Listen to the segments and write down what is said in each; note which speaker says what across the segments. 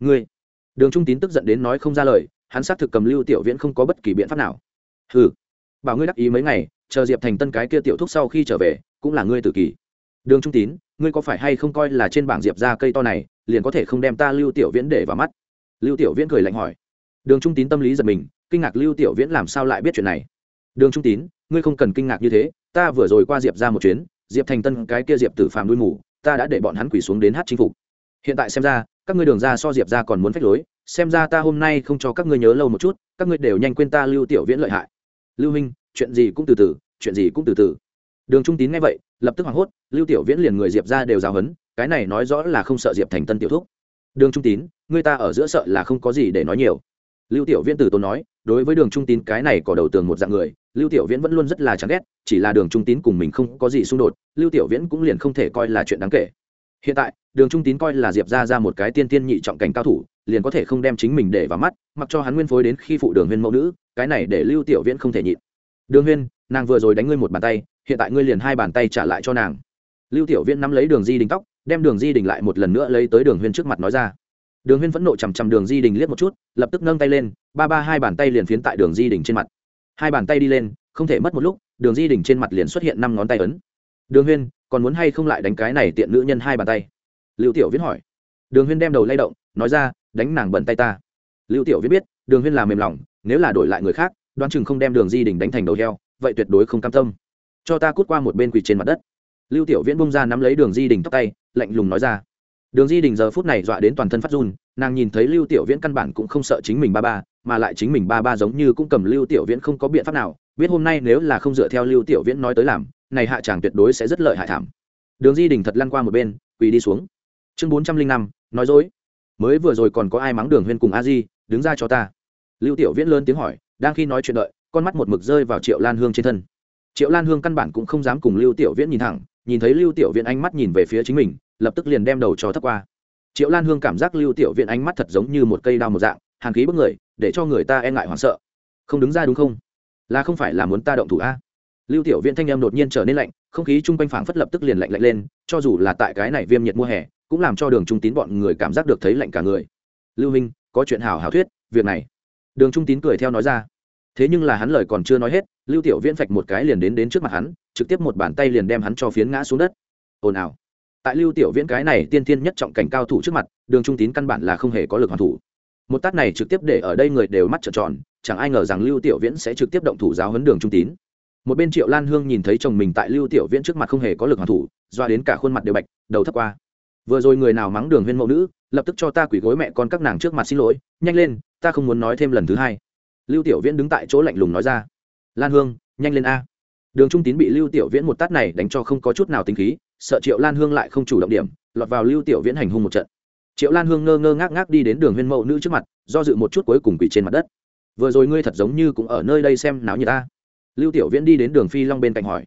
Speaker 1: ngươi. Đường trung tín tức giận đến nói không ra lời, hắn xác thực cầm lưu tiểu viễn không có bất kỳ biện pháp nào. Ừ bảo ngươi đắc ý mấy ngày, chờ diệp thành tân cái kia tiểu thúc sau khi trở về, cũng là ngươi tự kỷ đường trung tín, ngươi có phải hay không coi là trên bảng diệp ra cây to này, liền có thể không đem ta lưu tiểu viễn để vào mắt? Lưu tiểu viễn cười lạnh hỏi. Đường trung tín tâm lý giật mình, kinh ngạc lưu tiểu viễn làm sao lại biết chuyện này? Đường trung tín, ngươi không cần kinh ngạc như thế, ta vừa rồi qua diệp ra một chuyến, diệp thành tân cái kia diệp tử phàm đuôi mù, ta đã để bọn hắn quỳ xuống đến hát chính phục. Hiện tại xem ra các ngươi đường ra so diệp ra còn muốn phách lối, xem ra ta hôm nay không cho các ngươi nhớ lâu một chút, các ngươi đều nhanh quên ta lưu tiểu viễn lợi hại. Lưu minh, chuyện gì cũng từ từ, chuyện gì cũng từ từ. Đường trung tín nghe vậy, lập tức hoảng hốt, lưu tiểu viễn liền người diệp ra đều giáo hấn cái này nói rõ là không sợ diệp thành tân tiểu thúc. Đường trung tín, người ta ở giữa sợ là không có gì để nói nhiều. Lưu tiểu viễn từ tốn nói, đối với đường trung tín cái này có đầu tường một dạng người, lưu tiểu viễn vẫn luôn rất là chán ghét, chỉ là đường trung tín cùng mình không có gì xung đột, lưu tiểu viễn cũng liền không thể coi là chuyện đáng kể. Hiện tại đường trung tín coi là diệp ra ra một cái tiên tiên nhị trọng cảnh cao thủ, liền có thể không đem chính mình để vào mắt, mặc cho hắn nguyên phối đến khi phụ đường huyên mẫu nữ, cái này để lưu tiểu viễn không thể nhịn. Đường huyên, nàng vừa rồi đánh ngươi một bàn tay, hiện tại ngươi liền hai bàn tay trả lại cho nàng. Lưu tiểu viễn nắm lấy đường di đình tóc, đem đường di đình lại một lần nữa lấy tới đường huyên trước mặt nói ra. Đường huyên vẫn nộ chằm chằm đường di đình liếc một chút, lập tức nâng tay lên, ba ba hai bàn tay liền phiến tại đường di đình trên mặt. Hai bàn tay đi lên, không thể mất một lúc, đường di đình trên mặt liền xuất hiện năm ngón tay ấn. Đường huyên, còn muốn hay không lại đánh cái này tiện nữ nhân hai bàn tay? Lưu tiểu viễn hỏi. Đường huyên đem đầu lay động, nói ra, đánh nàng bẩn tay ta. Lưu tiểu viễn biết, đường huyên là mềm lòng, nếu là đổi lại người khác, đoán chừng không đem đường di đình đánh thành đầu heo, vậy tuyệt đối không cam tâm. Cho ta cút qua một bên quỳ trên mặt đất. Lưu tiểu viễn bung ra nắm lấy đường di đình tóc tay, lạnh lùng nói ra. Đường di đình giờ phút này dọa đến toàn thân phát run, nàng nhìn thấy lưu tiểu viễn căn bản cũng không sợ chính mình ba ba, mà lại chính mình ba ba giống như cũng cầm lưu tiểu viễn không có biện pháp nào, biết hôm nay nếu là không dựa theo lưu tiểu viễn nói tới làm, này hạ chàng tuyệt đối sẽ rất lợi hại thảm. Đường di đình thật lăn qua một bên, quỳ đi xuống chương bốn trăm linh năm, nói dối. Mới vừa rồi còn có ai mắng đường huyên cùng a di? Đứng ra cho ta. Lưu tiểu viễn lớn tiếng hỏi, đang khi nói chuyện đợi, con mắt một mực rơi vào triệu lan hương trên thân. Triệu lan hương căn bản cũng không dám cùng lưu tiểu viễn nhìn thẳng, nhìn thấy lưu tiểu viễn ánh mắt nhìn về phía chính mình, lập tức liền đem đầu cho thấp qua. Triệu lan hương cảm giác lưu tiểu viễn ánh mắt thật giống như một cây đao một dạng, hàn khí bức người, để cho người ta e ngại hoảng sợ. Không đứng ra đúng không? Là không phải là muốn ta động thủ a? Lưu tiểu viễn thanh em đột nhiên trở nên lạnh, không khí chung quanh phảng phất lập tức liền lạnh lạnh lên, cho dù là tại cái này viêm nhiệt mùa hè cũng làm cho đường trung tín bọn người cảm giác được thấy lạnh cả người. Lưu minh có chuyện hảo hảo thuyết, việc này. Đường trung tín cười theo nói ra. Thế nhưng là hắn lời còn chưa nói hết, lưu tiểu viễn phạch một cái liền đến đến trước mặt hắn, trực tiếp một bàn tay liền đem hắn cho phiến ngã xuống đất. Ồn ào. Tại lưu tiểu viễn cái này tiên tiên nhất trọng cảnh cao thủ trước mặt, đường trung tín căn bản là không hề có lực hoàn thủ. Một tát này trực tiếp để ở đây người đều mắt trợn tròn, chẳng ai ngờ rằng lưu tiểu viễn sẽ trực tiếp động thủ giáo huấn đường trung tín. Một bên triệu lan hương nhìn thấy chồng mình tại lưu tiểu viễn trước mặt không hề có lực hoàn thủ, doa đến cả khuôn mặt đều bạch, đầu thấp qua vừa rồi người nào mắng đường huyên mẫu nữ, lập tức cho ta quỷ gối mẹ con các nàng trước mặt xin lỗi, nhanh lên, ta không muốn nói thêm lần thứ hai. Lưu tiểu viễn đứng tại chỗ lạnh lùng nói ra. Lan hương, nhanh lên a. Đường trung tín bị lưu tiểu viễn một tát này đánh cho không có chút nào tính khí, sợ triệu lan hương lại không chủ động điểm, lọt vào lưu tiểu viễn hành hung một trận. Triệu lan hương ngơ ngơ ngác ngác đi đến đường huyên mẫu nữ trước mặt, do dự một chút cuối cùng quỷ trên mặt đất. Vừa rồi ngươi thật giống như cũng ở nơi đây xem náo như ta. Lưu tiểu viễn đi đến đường phi long bên cạnh hỏi.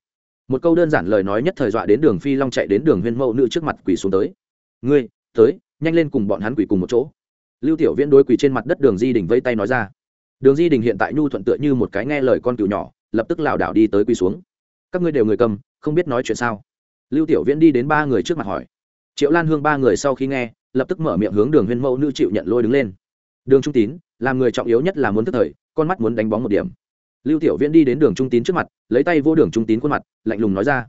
Speaker 1: Một câu đơn giản lời nói nhất thời dọa đến đường phi long chạy đến đường huyên mẫu nữ trước mặt quỷ xuống tới ngươi, tới, nhanh lên cùng bọn hắn quỳ cùng một chỗ. Lưu tiểu viễn đối quỳ trên mặt đất đường di đình vây tay nói ra. Đường di đình hiện tại nhu thuận tựa như một cái nghe lời con cừu nhỏ, lập tức lảo đảo đi tới quỳ xuống. Các ngươi đều người cầm, không biết nói chuyện sao? Lưu tiểu viễn đi đến ba người trước mặt hỏi. Triệu lan hương ba người sau khi nghe, lập tức mở miệng hướng đường huyên mẫu nữ chịu nhận lôi đứng lên. Đường trung tín, làm người trọng yếu nhất là muốn tức thời, con mắt muốn đánh bóng một điểm. Lưu tiểu viễn đi đến đường trung tín trước mặt, lấy tay vô đường trung tín khuôn mặt, lạnh lùng nói ra.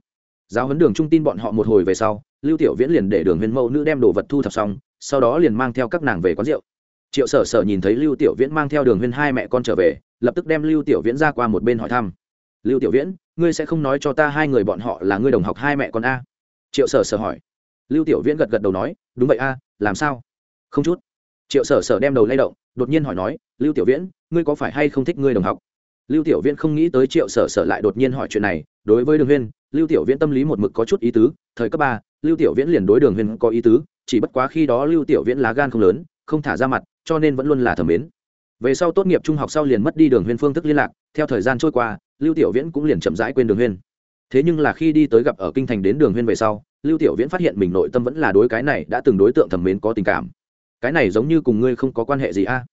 Speaker 1: Giáo huấn đường trung Tín bọn họ một hồi về sau lưu tiểu viễn liền để đường huyền mẫu nữ đem đồ vật thu thập xong, sau đó liền mang theo các nàng về quán rượu. Triệu sở sở nhìn thấy lưu tiểu viễn mang theo đường huyên hai mẹ con trở về, lập tức đem lưu tiểu viễn ra qua một bên hỏi thăm. Lưu tiểu viễn, ngươi sẽ không nói cho ta hai người bọn họ là ngươi đồng học hai mẹ con a? Triệu sở sở hỏi. Lưu tiểu viễn gật gật đầu nói, đúng vậy a, làm sao? Không chút. Triệu sở sở đem đầu lay động, đột nhiên hỏi nói, lưu tiểu viễn, ngươi có phải hay không thích ngươi đồng học? Lưu tiểu viễn không nghĩ tới triệu sở sở lại đột nhiên hỏi chuyện này, đối với đường huyên lưu tiểu viễn tâm lý một mực có chút ý tứ, thời cấp ba lưu tiểu viễn liền đối đường huyên có ý tứ, chỉ bất quá khi đó lưu tiểu viễn lá gan không lớn, không thả ra mặt, cho nên vẫn luôn là thẩm mến. Về sau tốt nghiệp trung học sau liền mất đi đường huyên phương thức liên lạc, theo thời gian trôi qua, lưu tiểu viễn cũng liền chậm rãi quên đường huyên thế nhưng là khi đi tới gặp ở kinh thành đến đường huyên về sau, lưu tiểu viễn phát hiện mình nội tâm vẫn là đối cái này đã từng đối tượng thẩm mến có tình cảm. Cái này giống như cùng ngươi không có quan hệ gì a?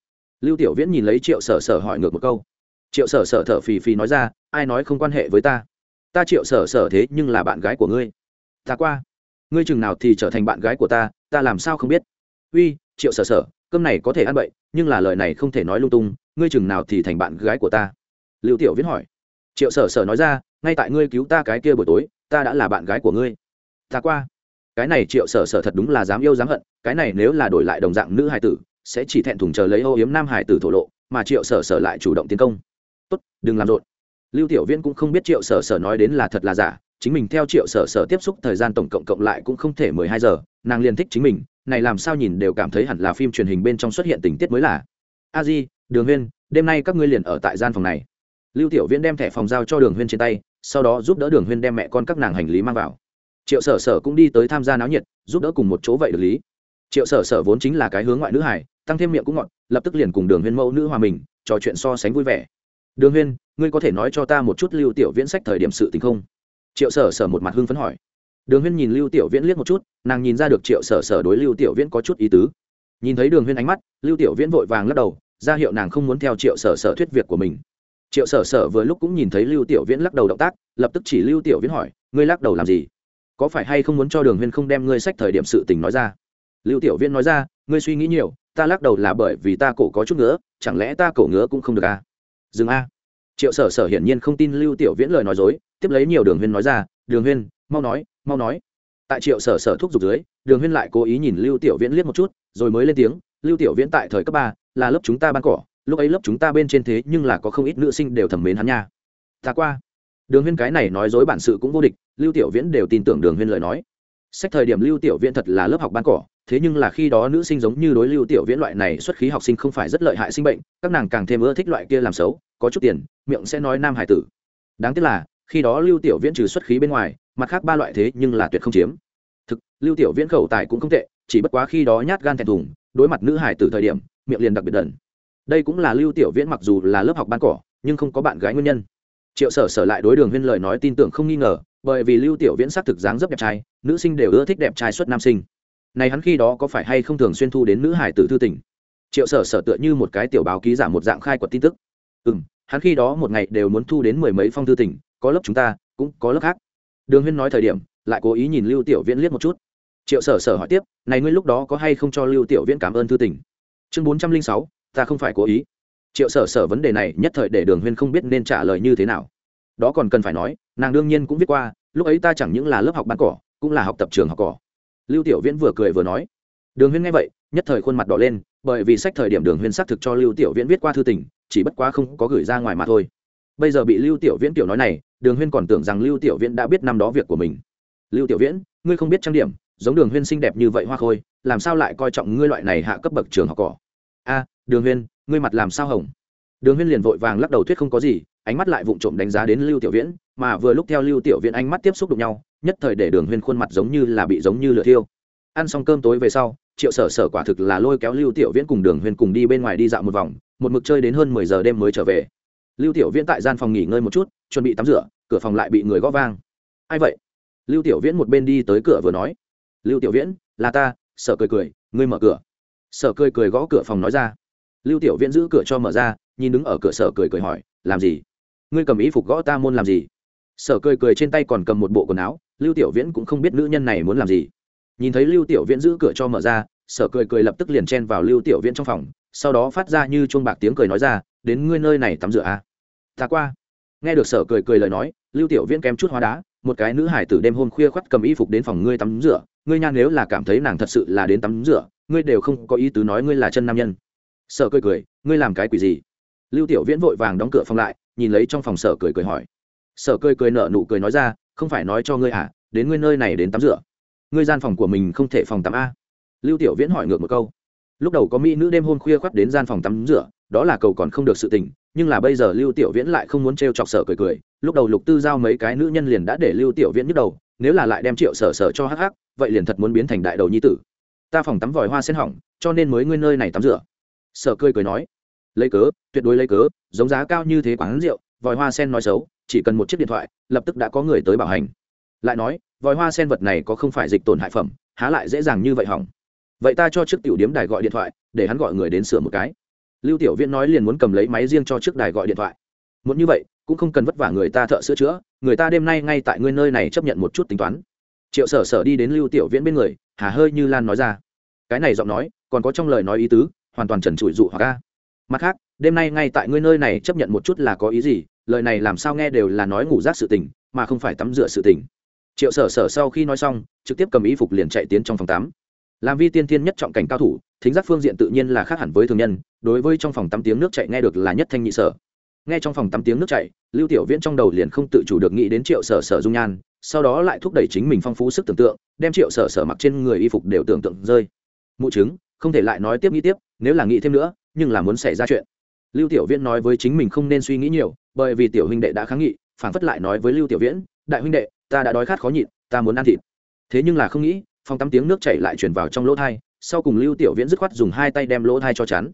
Speaker 1: Lưu tiểu viễn nhìn lấy triệu sở sở hỏi ngược một câu. Triệu sở sở thở phì phì nói ra, ai nói không quan hệ với ta? Ta triệu sở sở thế nhưng là bạn gái của ngươi. Ta qua ngươi chừng nào thì trở thành bạn gái của ta ta làm sao không biết? Uy, triệu sở sở, cơm này có thể ăn bậy, nhưng là lời này không thể nói lung tung, ngươi chừng nào thì thành bạn gái của ta? Lưu tiểu viễn hỏi. Triệu sở sở nói ra, ngay tại ngươi cứu ta cái kia buổi tối, ta đã là bạn gái của ngươi. Ta qua. Cái này triệu sở sở thật đúng là dám yêu dám hận, cái này nếu là đổi lại đồng dạng nữ hải tử, sẽ chỉ thẹn thùng chờ lấy ô yếm nam hải tử thổ lộ, mà triệu sở sở lại chủ động tiến công. Tốt, đừng làm rộn. Lưu tiểu viễn cũng không biết triệu sở sở nói đến là thật là giả chính mình theo triệu sở sở tiếp xúc thời gian tổng cộng cộng lại cũng không thể mười hai giờ, nàng liền thích chính mình, này làm sao nhìn đều cảm thấy hẳn là phim truyền hình bên trong xuất hiện tình tiết mới là a di, đường huyên, đêm nay các ngươi liền ở tại gian phòng này. Lưu tiểu viễn đem thẻ phòng giao cho đường huyên trên tay, sau đó giúp đỡ đường huyên đem mẹ con các nàng hành lý mang vào. Triệu sở sở cũng đi tới tham gia náo nhiệt, giúp đỡ cùng một chỗ vậy được lý. Triệu sở sở vốn chính là cái hướng ngoại nữ hải tăng thêm miệng cũng ngọt, lập tức liền cùng đường huyên mẫu nữ hòa mình, trò chuyện so sánh vui vẻ. Đường huyên, ngươi có thể nói cho ta một chút lưu tiểu viễn sách thời điểm sự tình không? Triệu sở sở một mặt hưng phấn hỏi. Đường huyên nhìn lưu tiểu viễn liếc một chút, nàng nhìn ra được triệu sở sở đối lưu tiểu viễn có chút ý tứ. Nhìn thấy đường huyên ánh mắt, lưu tiểu viễn vội vàng lắc đầu, ra hiệu nàng không muốn theo triệu sở sở thuyết việc của mình. Triệu sở sở vừa lúc cũng nhìn thấy lưu tiểu viễn lắc đầu động tác, lập tức chỉ lưu tiểu viễn hỏi, ngươi lắc đầu làm gì? Có phải hay không muốn cho đường huyên không đem ngươi sách thời điểm sự tình nói ra? Lưu tiểu viễn nói ra, ngươi suy nghĩ nhiều, ta lắc đầu là bởi vì ta cổ có chút ngứa, chẳng lẽ ta cổ ngứa cũng không được à? dừng a. Triệu sở sở hiển nhiên không tin lưu tiểu viễn lời nói dối tiếp lấy nhiều đường huyên nói ra, đường huyên, mau nói mau nói. Tại triệu sở sở thuốc dục dưới, đường huyên lại cố ý nhìn lưu tiểu viễn liếc một chút, rồi mới lên tiếng, lưu tiểu viễn tại thời cấp ba, là lớp chúng ta ban cỏ, lúc ấy lớp chúng ta bên trên thế nhưng là có không ít nữ sinh đều thẩm mến hắn nha. Ta qua. Đường huyên cái này nói dối bản sự cũng vô địch, lưu tiểu viễn đều tin tưởng đường huyên lời nói. Sách thời điểm lưu tiểu viễn thật là lớp học ban cỏ, thế nhưng là khi đó nữ sinh giống như đối lưu tiểu viễn loại này xuất khí học sinh không phải rất lợi hại sinh bệnh, các nàng càng thêm ưa thích loại kia làm xấu, có chút tiền, miệng sẽ nói nam hải tử. Đáng tiếc là khi đó lưu tiểu viễn trừ xuất khí bên ngoài, mặt khác ba loại thế nhưng là tuyệt không chiếm. Thực, lưu tiểu viễn khẩu tài cũng không tệ, chỉ bất quá khi đó nhát gan thẹn thùng, đối mặt nữ hải tử thời điểm, miệng liền đặc biệt đần. Đây cũng là lưu tiểu viễn mặc dù là lớp học ban cỏ, nhưng không có bạn gái nguyên nhân. Triệu sở sở lại đối đường huyên lời nói tin tưởng không nghi ngờ, bởi vì lưu tiểu viễn xác thực dáng dấp đẹp trai, nữ sinh đều ưa thích đẹp trai xuất nam sinh. Này hắn khi đó có phải hay không thường xuyên thu đến nữ hải tử thư tình? Triệu sở sở tựa như một cái tiểu báo ký giả một dạng khai quật tin tức. Ừ m hắn khi đó một ngày đều muốn thu đến mười mấy phong thư tình có lớp chúng ta, cũng có lớp khác. Đường huyên nói thời điểm, lại cố ý nhìn lưu tiểu viễn liếc một chút. Triệu sở sở hỏi tiếp, này ngươi lúc đó có hay không cho lưu tiểu viễn cảm ơn thư tình? Chương bốn trăm linh sáu, ta không phải cố ý. Triệu sở sở vấn đề này nhất thời để đường huyên không biết nên trả lời như thế nào. Đó còn cần phải nói, nàng đương nhiên cũng viết qua, lúc ấy ta chẳng những là lớp học bán cỏ, cũng là học tập trường học cỏ. Lưu tiểu viễn vừa cười vừa nói. Đường huyên nghe vậy, nhất thời khuôn mặt đỏ lên, bởi vì sách thời điểm đường huyên xác thực cho lưu tiểu viễn viết qua thư tình, chỉ bất quá không có gửi ra ngoài mà thôi. Bây giờ bị lưu tiểu viễn tiểu nói này đường huyên còn tưởng rằng lưu tiểu viễn đã biết năm đó việc của mình. Lưu tiểu viễn, ngươi không biết trang điểm, giống đường huyên xinh đẹp như vậy hoa khôi, làm sao lại coi trọng ngươi loại này hạ cấp bậc trường học cỏ? A, đường huyên, ngươi mặt làm sao hồng? Đường huyên liền vội vàng lắc đầu thuyết không có gì, ánh mắt lại vụng trộm đánh giá đến lưu tiểu viễn, mà vừa lúc theo lưu tiểu viễn ánh mắt tiếp xúc đụng nhau, nhất thời để đường huyên khuôn mặt giống như là bị giống như lửa thiêu. Ăn xong cơm tối về sau, triệu sở sở quả thực là lôi kéo lưu tiểu viễn cùng đường huyên cùng đi bên ngoài đi dạo một vòng, một mực chơi đến hơn mười giờ đêm mới trở về lưu tiểu viễn tại gian phòng nghỉ ngơi một chút, chuẩn bị tắm rửa, cửa phòng lại bị người gõ vang. Ai vậy? Lưu tiểu viễn một bên đi tới cửa vừa nói. Lưu tiểu viễn, là ta, sở cười cười, ngươi mở cửa. Sở cười cười gõ cửa phòng nói ra. Lưu tiểu viễn giữ cửa cho mở ra, nhìn đứng ở cửa sở cười cười hỏi, làm gì? Ngươi cầm ý phục gõ ta môn làm gì? Sở cười cười trên tay còn cầm một bộ quần áo, lưu tiểu viễn cũng không biết nữ nhân này muốn làm gì. Nhìn thấy lưu tiểu viễn giữ cửa cho mở ra, sở cười cười lập tức liền chen vào lưu tiểu viễn trong phòng, sau đó phát ra như chuông bạc tiếng cười nói ra đến ngươi nơi này tắm rửa à. ta qua. Nghe được sở cười cười lời nói, lưu tiểu viễn kém chút hóa đá, một cái nữ hải tử đêm hôm khuya khoắt cầm y phục đến phòng ngươi tắm rửa, ngươi nhan nếu là cảm thấy nàng thật sự là đến tắm rửa, ngươi đều không có ý tứ nói ngươi là chân nam nhân. Sở cười cười, ngươi làm cái quỷ gì? Lưu tiểu viễn vội vàng đóng cửa phòng lại, nhìn lấy trong phòng sở cười cười hỏi. Sở cười cười nở nụ cười nói ra, không phải nói cho ngươi à đến ngươi nơi này đến tắm rửa. Ngươi gian phòng của mình không thể phòng tắm a. Lưu tiểu viễn hỏi ngược một câu. Lúc đầu có mỹ nữ đêm hôm khuya khoắt đến gian phòng tắm rửa đó là cầu còn không được sự tình, nhưng là bây giờ lưu tiểu viễn lại không muốn t chọc sở cười cười, lúc đầu lục tư giao mấy cái nữ nhân liền đã để lưu tiểu viễn nhức đầu, nếu là lại đem triệu sở sở cho hắc hắc, vậy liền thật muốn biến thành đại đầu nhi tử. Ta phòng tắm vòi hoa sen hỏng, cho nên mới ngươi nơi này tắm rửa. Sở cười cười nói, lấy cớ, tuyệt đối lấy cớ, giống giá cao như thế quán rượu, vòi hoa sen nói xấu, chỉ cần một chiếc điện thoại, lập tức đã có người tới bảo hành. Lại nói, vòi hoa sen vật này có không phải dịch tổn hại phẩm, há lại dễ dàng như vậy hỏng. Vậy ta cho trước tiểu điếm đài gọi điện thoại, để hắn gọi người đến sửa một cái lưu tiểu viễn nói liền muốn cầm lấy máy riêng cho trước đài gọi điện thoại. Muốn như vậy, cũng không cần vất vả người ta thợ sửa chữa, người ta đêm nay ngay tại ngươi nơi này chấp nhận một chút tính toán. Triệu sở sở đi đến lưu tiểu viễn bên người, hà hơi như lan nói ra. Cái này giọng nói, còn có trong lời nói ý tứ, hoàn toàn trần trụi dụ hoặc ca mặt khác, đêm nay ngay tại ngươi nơi này chấp nhận một chút là có ý gì, lời này làm sao nghe đều là nói ngủ rác sự tình, mà không phải tắm rửa sự tình. Triệu sở sở sau khi nói xong, trực tiếp cầm ý phục liền chạy tiến trong phòng tắm. Làm vi tiên tiên nhất trọng cảnh cao thủ thính giác phương diện tự nhiên là khác hẳn với thường nhân, đối với trong phòng tắm tiếng nước chạy nghe được là nhất thanh nhị sở. Nghe trong phòng tắm tiếng nước chạy lưu tiểu viễn trong đầu liền không tự chủ được nghĩ đến triệu sở sở dung nhan, sau đó lại thúc đẩy chính mình phong phú sức tưởng tượng, đem triệu sở sở mặc trên người y phục đều tưởng tượng rơi. Mụ chứng, không thể lại nói tiếp nghĩ tiếp, nếu là nghĩ thêm nữa, nhưng là muốn xảy ra chuyện. Lưu tiểu viễn nói với chính mình không nên suy nghĩ nhiều, bởi vì tiểu huynh đệ đã kháng nghị, phản phất lại nói với lưu tiểu viễn, đại huynh đệ, ta đã đói khát khó nhịn, ta muốn ăn thịt. Thế nhưng là không nghĩ, phòng tắm tiếng nước chảy lại chuyển vào trong lỗ thai sau cùng lưu tiểu viễn dứt khoát dùng hai tay đem lỗ thai cho chắn.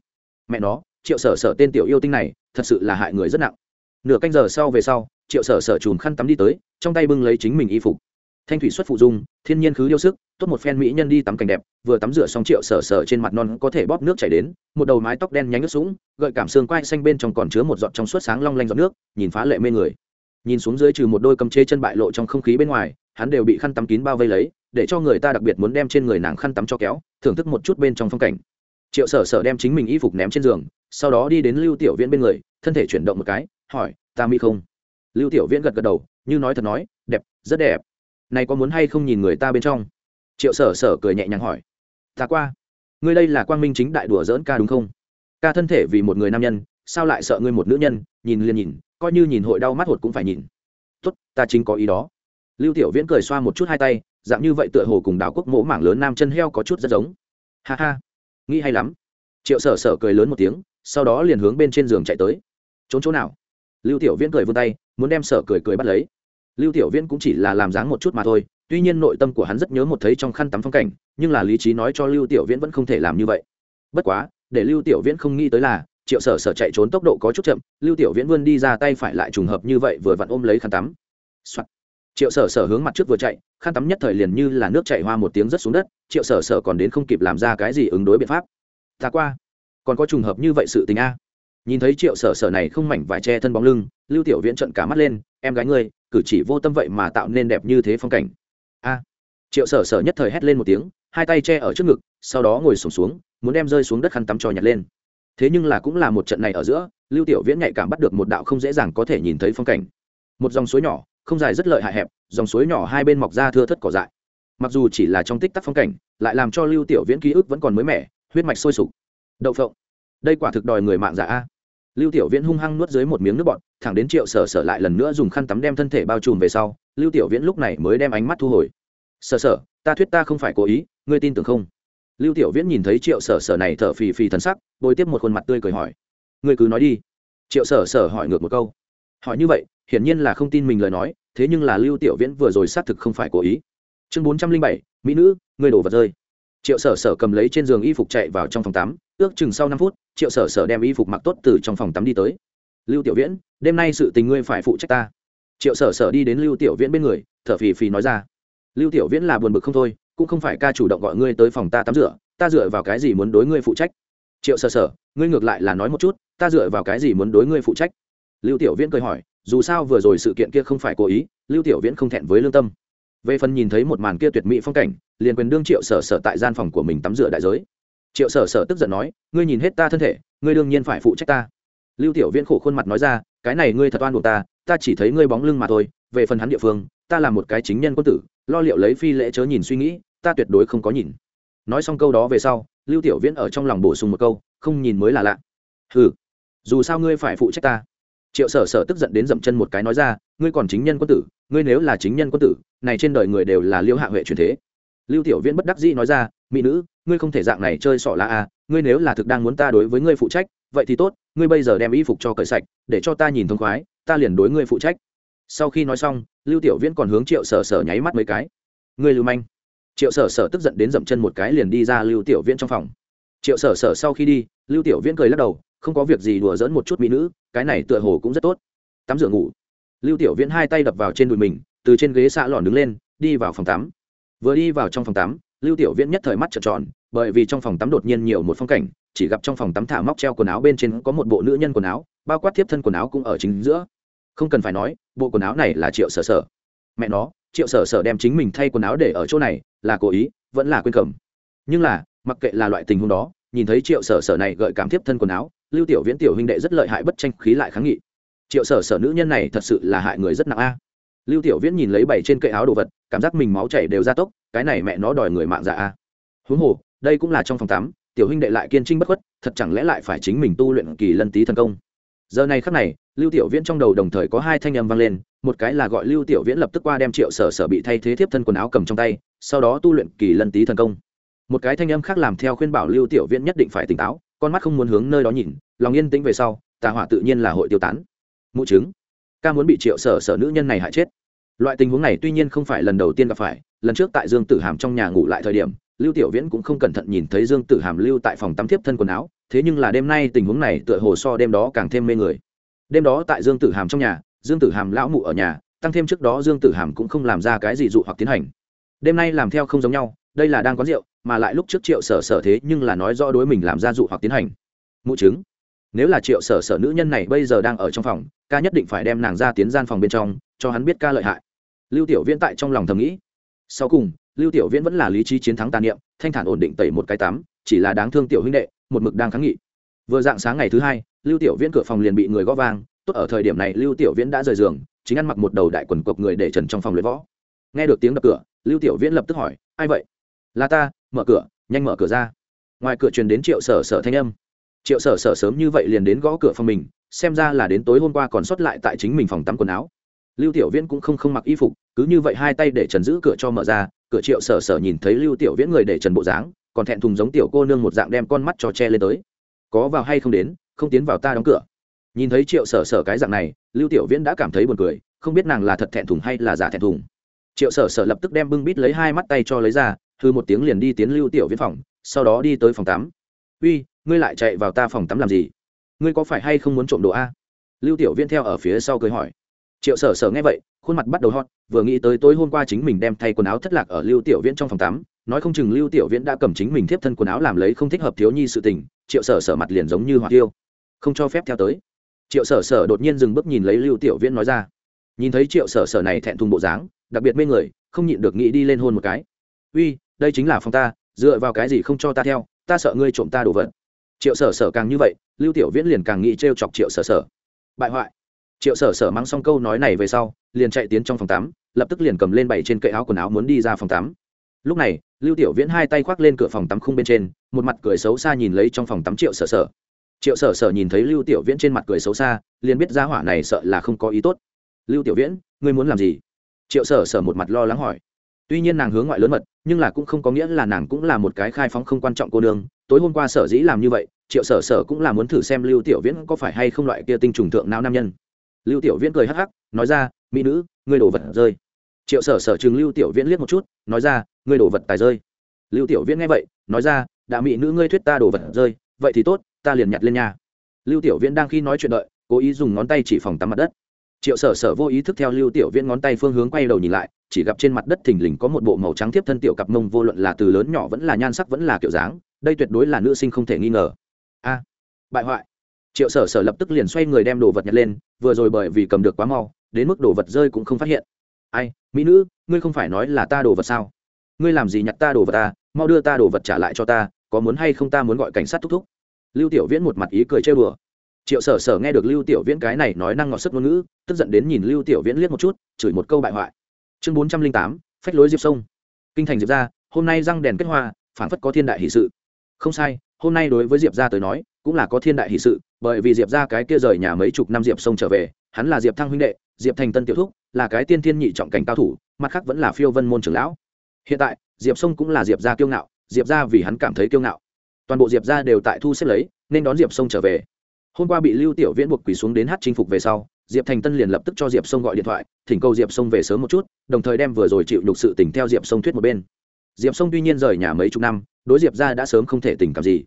Speaker 1: Mẹ nó, triệu sở sở tên tiểu yêu tinh này, thật sự là hại người rất nặng. Nửa canh giờ sau về sau, triệu sở sở chùm khăn tắm đi tới, trong tay bưng lấy chính mình y phục. Thanh thủy xuất phụ dung, thiên nhiên khứ yêu sức, tốt một phen mỹ nhân đi tắm cảnh đẹp, vừa tắm rửa xong triệu sở sở trên mặt non có thể bóp nước chảy đến, một đầu mái tóc đen nhánh ướt sũng, gợi cảm xương quai xanh bên trong còn chứa một giọt trong suốt sáng long lanh giọt nước, nhìn phá lệ mê người. Nhìn xuống dưới trừ một đôi cầm chê chân bại lộ trong không khí bên ngoài, hắn đều bị khăn tắm kín bao vây lấy để cho người ta đặc biệt muốn đem trên người nàng khăn tắm cho kéo, thưởng thức một chút bên trong phong cảnh. Triệu sở sở đem chính mình y phục ném trên giường, sau đó đi đến lưu tiểu viễn bên người, thân thể chuyển động một cái, hỏi, ta mi không? Lưu tiểu viễn gật gật đầu, như nói thật nói, đẹp, rất đẹp. Này có muốn hay không nhìn người ta bên trong? Triệu sở sở cười nhẹ nhàng hỏi, ta qua. Ngươi đây là quang minh chính đại đùa dỡn ca đúng không? Ca thân thể vì một người nam nhân, sao lại sợ ngươi một nữ nhân? Nhìn liền nhìn, coi như nhìn hội đau mắt hột cũng phải nhìn. Tốt, ta chính có ý đó. Lưu tiểu viễn cười xoa một chút hai tay dạng như vậy tựa hồ cùng đảo quốc mỗ mảng lớn nam chân heo có chút rất giống. Ha ha, nghĩ hay lắm. Triệu sở sở cười lớn một tiếng, sau đó liền hướng bên trên giường chạy tới. Trốn chỗ nào? Lưu tiểu viễn cười vươn tay, muốn đem sở cười cười bắt lấy. Lưu tiểu viễn cũng chỉ là làm dáng một chút mà thôi, tuy nhiên nội tâm của hắn rất nhớ một thấy trong khăn tắm phong cảnh, nhưng là lý trí nói cho lưu tiểu viễn vẫn không thể làm như vậy. Bất quá, để lưu tiểu viễn không nghĩ tới là, triệu sở sở chạy trốn tốc độ có chút chậm, lưu tiểu viễn vươn đi ra tay phải lại trùng hợp như vậy vừa vặn ôm lấy khăn tắm、Soạn. triệu sở sở hướng mặt trước vừa chạy khăn tắm nhất thời liền như là nước chảy hoa một tiếng rất xuống đất triệu sở sở còn đến không kịp làm ra cái gì ứng đối biện pháp. Ta qua. Còn có trùng hợp như vậy sự tình a. Nhìn thấy triệu sở sở này không mảnh vải che thân bóng lưng lưu tiểu viễn trận cả mắt lên em gái ngươi cử chỉ vô tâm vậy mà tạo nên đẹp như thế phong cảnh. A. Triệu sở sở nhất thời hét lên một tiếng hai tay che ở trước ngực sau đó ngồi sổm xuống, xuống muốn đem rơi xuống đất khăn tắm cho nhặt lên. Thế nhưng là cũng là một trận này ở giữa lưu tiểu viễn nhạy cảm bắt được một đạo không dễ dàng có thể nhìn thấy phong cảnh. Một dòng suối nhỏ không dài rất lợi hại hẹp, dòng suối nhỏ hai bên mọc ra thưa thất cỏ dại. Mặc dù chỉ là trong tích tắc phong cảnh, lại làm cho lưu tiểu viễn ký ức vẫn còn mới mẻ, huyết mạch sôi sục. Đậu phộng. Đây quả thực đòi người mạng giả a. Lưu tiểu viễn hung hăng nuốt dưới một miếng nước bọt, thẳng đến triệu sở sở lại lần nữa dùng khăn tắm đem thân thể bao trùm về sau, lưu tiểu viễn lúc này mới đem ánh mắt thu hồi. Sở sở, ta thuyết ta không phải cố ý, ngươi tin tưởng không? Lưu tiểu viễn nhìn thấy triệu sở sở này thở phì phì thần sắc, bồi tiếp một khuôn mặt tươi cười hỏi. Ngươi cứ nói đi. Triệu sở sở hỏi ngược một câu. Hỏi như vậy hiển nhiên là không tin mình lời nói, thế nhưng là lưu tiểu viễn vừa rồi xác thực không phải cố ý. Chương bốn trăm linh bảy, mỹ nữ ngươi đổ vật rơi. Triệu sở sở cầm lấy trên giường y phục chạy vào trong phòng tắm, ước chừng sau năm phút, triệu sở sở đem y phục mặc tốt từ trong phòng tắm đi tới. Lưu tiểu viễn, đêm nay sự tình ngươi phải phụ trách ta. Triệu sở sở đi đến lưu tiểu viễn bên người, thở phì phì nói ra. Lưu tiểu viễn là buồn bực không thôi, cũng không phải ca chủ động gọi ngươi tới phòng ta tắm rửa, ta dựa vào cái gì muốn đối ngươi phụ trách? Triệu sở sở, ngươi ngược lại là nói một chút, ta dựa vào cái gì muốn đối ngươi phụ trách? Lưu tiểu viễn cười hỏi dù sao vừa rồi sự kiện kia không phải cố ý, lưu tiểu viễn không thẹn với lương tâm. Về phần nhìn thấy một màn kia tuyệt mỹ phong cảnh, liền quyền đương triệu sở sở tại gian phòng của mình tắm rửa đại giới. Triệu sở sở tức giận nói, ngươi nhìn hết ta thân thể, ngươi đương nhiên phải phụ trách ta. Lưu tiểu viễn khổ khuôn mặt nói ra, cái này ngươi thật oan buộc ta ta chỉ thấy ngươi bóng lưng mà thôi, về phần hắn địa phương, ta là một cái chính nhân quân tử, lo liệu lấy phi lễ chớ nhìn suy nghĩ, ta tuyệt đối không có nhìn. Nói xong câu đó về sau, lưu tiểu viễn ở trong lòng bổ sung một câu, không nhìn mới là lạ. Ừ dù sao ngươi phải phụ trách ta triệu sở sở tức giận đến dậm chân một cái nói ra, ngươi còn chính nhân quân tử, ngươi nếu là chính nhân quân tử, này trên đời người đều là liêu hạ huệ truyền thế. Lưu tiểu viễn bất đắc dĩ nói ra, mỹ nữ, ngươi không thể dạng này chơi sỏ lá à ngươi nếu là thực đang muốn ta đối với ngươi phụ trách, vậy thì tốt, ngươi bây giờ đem y phục cho cởi sạch, để cho ta nhìn thông khoái, ta liền đối ngươi phụ trách. Sau khi nói xong, lưu tiểu viễn còn hướng triệu sở sở nháy mắt mấy cái. Ngươi lưu manh. Triệu sở sở tức giận đến dậm chân một cái liền đi ra lưu tiểu viễn trong phòng. Triệu sở sở sau khi đi, lưu tiểu viễn cười lắc đầu không có việc gì đùa dỡn một chút mỹ nữ, cái này tựa hồ cũng rất tốt. Tắm rửa ngủ. Lưu tiểu viễn hai tay đập vào trên đùi mình, từ trên ghế xạ lòn đứng lên, đi vào phòng tắm. Vừa đi vào trong phòng tắm, lưu tiểu viễn nhất thời mắt trợn tròn, bởi vì trong phòng tắm đột nhiên nhiều một phong cảnh, chỉ gặp trong phòng tắm thả móc treo quần áo bên trên có một bộ nữ nhân quần áo, bao quát tiếp thân quần áo cũng ở chính giữa. Không cần phải nói, bộ quần áo này là triệu sở sở. Mẹ nó, triệu sở sở đem chính mình thay quần áo để ở chỗ này, là cố ý, vẫn là quên cầm. Nhưng là, mặc kệ là loại tình huống đó, nhìn thấy triệu sở sở này gợi cảm tiếp thân quần áo lưu tiểu viễn tiểu huynh đệ rất lợi hại bất tranh khí lại kháng nghị. Triệu sở sở nữ nhân này thật sự là hại người rất nặng a. Lưu tiểu viễn nhìn lấy bảy trên cây áo đồ vật, cảm giác mình máu chảy đều ra tốc, cái này mẹ nó đòi người mạng dạ a. Huống hồ, đây cũng là trong phòng tắm, tiểu huynh đệ lại kiên trinh bất khuất, thật chẳng lẽ lại phải chính mình tu luyện kỳ lân tý thần công? Giờ này khắc này, lưu tiểu viễn trong đầu đồng thời có hai thanh âm vang lên, một cái là gọi lưu tiểu viễn lập tức qua đem triệu sở sở bị thay thế thiếp thân quần áo cầm trong tay, sau đó tu luyện kỳ lân tý thần công. Một cái thanh âm khác làm theo khuyên bảo lưu tiểu viễn nhất định phải tỉnh táo con mắt không muốn hướng nơi đó nhìn, lòng yên tĩnh về sau, tà hỏa tự nhiên là hội tiêu tán. Mụ chứng ca muốn bị triệu sở sở nữ nhân này hại chết. Loại tình huống này tuy nhiên không phải lần đầu tiên gặp phải, lần trước tại dương tử hàm trong nhà ngủ lại thời điểm, lưu tiểu viễn cũng không cẩn thận nhìn thấy dương tử hàm lưu tại phòng tắm tiếp thân quần áo, thế nhưng là đêm nay tình huống này tựa hồ so đêm đó càng thêm mê người. Đêm đó tại dương tử hàm trong nhà, dương tử hàm lão mụ ở nhà, tăng thêm trước đó dương tử hàm cũng không làm ra cái gì dụ hoặc tiến hành. Đêm nay làm theo không giống nhau đây là đang có rượu, mà lại lúc trước triệu sở sở thế nhưng là nói rõ đối mình làm ra dụ hoặc tiến hành. Mụ chứng. Nếu là triệu sở sở nữ nhân này bây giờ đang ở trong phòng, ca nhất định phải đem nàng ra tiến gian phòng bên trong, cho hắn biết ca lợi hại. Lưu tiểu viễn tại trong lòng thầm nghĩ. Sau cùng, lưu tiểu viễn vẫn là lý trí chiến thắng tàn niệm, thanh thản ổn định tẩy một cái tắm, chỉ là đáng thương tiểu huynh đệ, một mực đang kháng nghị. Vừa dạng sáng ngày thứ hai, lưu tiểu viễn cửa phòng liền bị người gõ vang, tốt ở thời điểm này lưu tiểu viễn đã rời giường, chính ăn mặc một đầu đại quần cộc người để trần trong phòng luyện võ. Nghe được tiếng đập cửa, lưu tiểu viễn lập tức hỏi, ai vậy? Là ta, mở cửa, nhanh mở cửa ra. Ngoài cửa truyền đến triệu sở sở thanh âm. Triệu sở sở sớm như vậy liền đến gõ cửa phòng mình, xem ra là đến tối hôm qua còn sót lại tại chính mình phòng tắm quần áo. Lưu tiểu viễn cũng không không mặc y phục, cứ như vậy hai tay để trần giữ cửa cho mở ra, cửa triệu sở sở nhìn thấy lưu tiểu viễn người để trần bộ dáng, còn thẹn thùng giống tiểu cô nương một dạng đem con mắt cho che lên tới. Có vào hay không đến, không tiến vào ta đóng cửa. Nhìn thấy triệu sở sở cái dạng này, lưu tiểu viễn đã cảm thấy buồn cười, không biết nàng là thật thẹn thùng hay là giả thẹn thùng. Triệu sở sở lập tức đem bưng bít lấy hai mắt tay cho lấy ra thư một tiếng liền đi tiến lưu tiểu viễn phòng, sau đó đi tới phòng tắm. Uy, ngươi lại chạy vào ta phòng tắm làm gì? Ngươi có phải hay không muốn trộm đồ a? Lưu tiểu viễn theo ở phía sau cười hỏi. Triệu sở sở nghe vậy, khuôn mặt bắt đầu hot, vừa nghĩ tới tối hôm qua chính mình đem thay quần áo thất lạc ở lưu tiểu viễn trong phòng tắm, nói không chừng lưu tiểu viễn đã cầm chính mình tiếp thân quần áo làm lấy không thích hợp thiếu nhi sự tình, triệu sở sở mặt liền giống như hỏa tiêu không cho phép theo tới. Triệu sở sở đột nhiên dừng bước nhìn lấy lưu tiểu viễn nói ra. Nhìn thấy triệu sở sở này thẹn thùng bộ dáng, đặc biệt mê người, không nhịn được nghĩ đi lên hôn một cái. Uy đây chính là phòng ta, dựa vào cái gì không cho ta theo, ta sợ ngươi trộm ta đồ vật. Triệu sở sở càng như vậy, lưu tiểu viễn liền càng nghĩ t chọc triệu sở sở. Bại hoại. Triệu sở sở mang xong câu nói này về sau, liền chạy tiến trong phòng tắm, lập tức liền cầm lên bảy trên cậy áo quần áo muốn đi ra phòng tắm. Lúc này, lưu tiểu viễn hai tay khoác lên cửa phòng tắm khung bên trên, một mặt cười xấu xa nhìn lấy trong phòng tắm triệu sở sở. Triệu sở sở nhìn thấy lưu tiểu viễn trên mặt cười xấu xa, liền biết ra hỏa này sợ là không có ý tốt. Lưu tiểu viễn, ngươi muốn làm gì? Triệu sở sở một mặt lo lắng hỏi. Tuy nhiên nàng hướng ngoại lớn mật nhưng là cũng không có nghĩa là nàng cũng là một cái khai phóng không quan trọng cô nương. Tối hôm qua sở dĩ làm như vậy, triệu sở sở cũng là muốn thử xem lưu tiểu viễn có phải hay không loại kia tinh trùng thượng não nam nhân. Lưu tiểu viễn cười hắc hắc, nói ra, mỹ nữ, ngươi đổ vật rơi. Triệu sở sở chừng lưu tiểu viễn liếc một chút, nói ra, ngươi đổ vật tài rơi. Lưu tiểu viễn nghe vậy, nói ra, đã mỹ nữ ngươi thuyết ta đổ vật rơi, vậy thì tốt, ta liền nhặt lên nhà lưu tiểu viễn đang khi nói chuyện đợi, cố ý dùng ngón tay chỉ phòng tắm mặt đất. Triệu sở sở vô ý thức theo lưu tiểu viễn ngón tay phương hướng quay đầu nhìn lại chỉ gặp trên mặt đất thình lình có một bộ màu trắng tiếp thân tiểu cặp mông, vô luận là từ lớn nhỏ vẫn là nhan sắc vẫn là kiểu dáng, đây tuyệt đối là nữ sinh không thể nghi ngờ. A, bại hoại. Triệu sở sở lập tức liền xoay người đem đồ vật nhặt lên, vừa rồi bởi vì cầm được quá mau, đến mức đồ vật rơi cũng không phát hiện. Ai, mỹ nữ, ngươi không phải nói là ta đồ vật sao? Ngươi làm gì nhặt ta đồ vật ta mau đưa ta đồ vật trả lại cho ta, có muốn hay không ta muốn gọi cảnh sát thúc thúc? Lưu tiểu viễn một mặt ý cười chơi bừa triệu sở sở nghe được lưu tiểu viễn cái này nói năng ngọt sức ngôn ngữ, tức giận đến nhìn lưu tiểu viễn liếc một chút, chửi một câu bại hoại chương bốn trăm linh tám, phách lối diệp sông. Kinh thành diệp ra hôm nay răng đèn kết hoa phản phất có thiên đại hỷ sự. Không sai, hôm nay đối với diệp ra tới nói, cũng là có thiên đại hỷ sự, bởi vì diệp ra cái kia rời nhà mấy chục năm diệp sông trở về, hắn là diệp thăng huynh đệ, diệp thành tân tiểu thúc, là cái tiên thiên nhị trọng cảnh cao thủ, mặt khác vẫn là phiêu vân môn trưởng lão. Hiện tại, diệp sông cũng là diệp ra kiêu ngạo, diệp ra vì hắn cảm thấy kiêu ngạo. Toàn bộ diệp ra đều tại thu xếp lấy, nên đón diệp sông trở về. Hôm qua bị lưu tiểu viễn buộc quỳ xuống đến hát chinh phục về sau diệp thành tân liền lập tức cho diệp sông gọi điện thoại, thỉnh cầu diệp sông về sớm một chút, đồng thời đem vừa rồi chịu nhục sự tình theo diệp sông thuyết một bên. Diệp sông tuy nhiên rời nhà mấy chục năm, đối diệp ra đã sớm không thể tình cảm gì.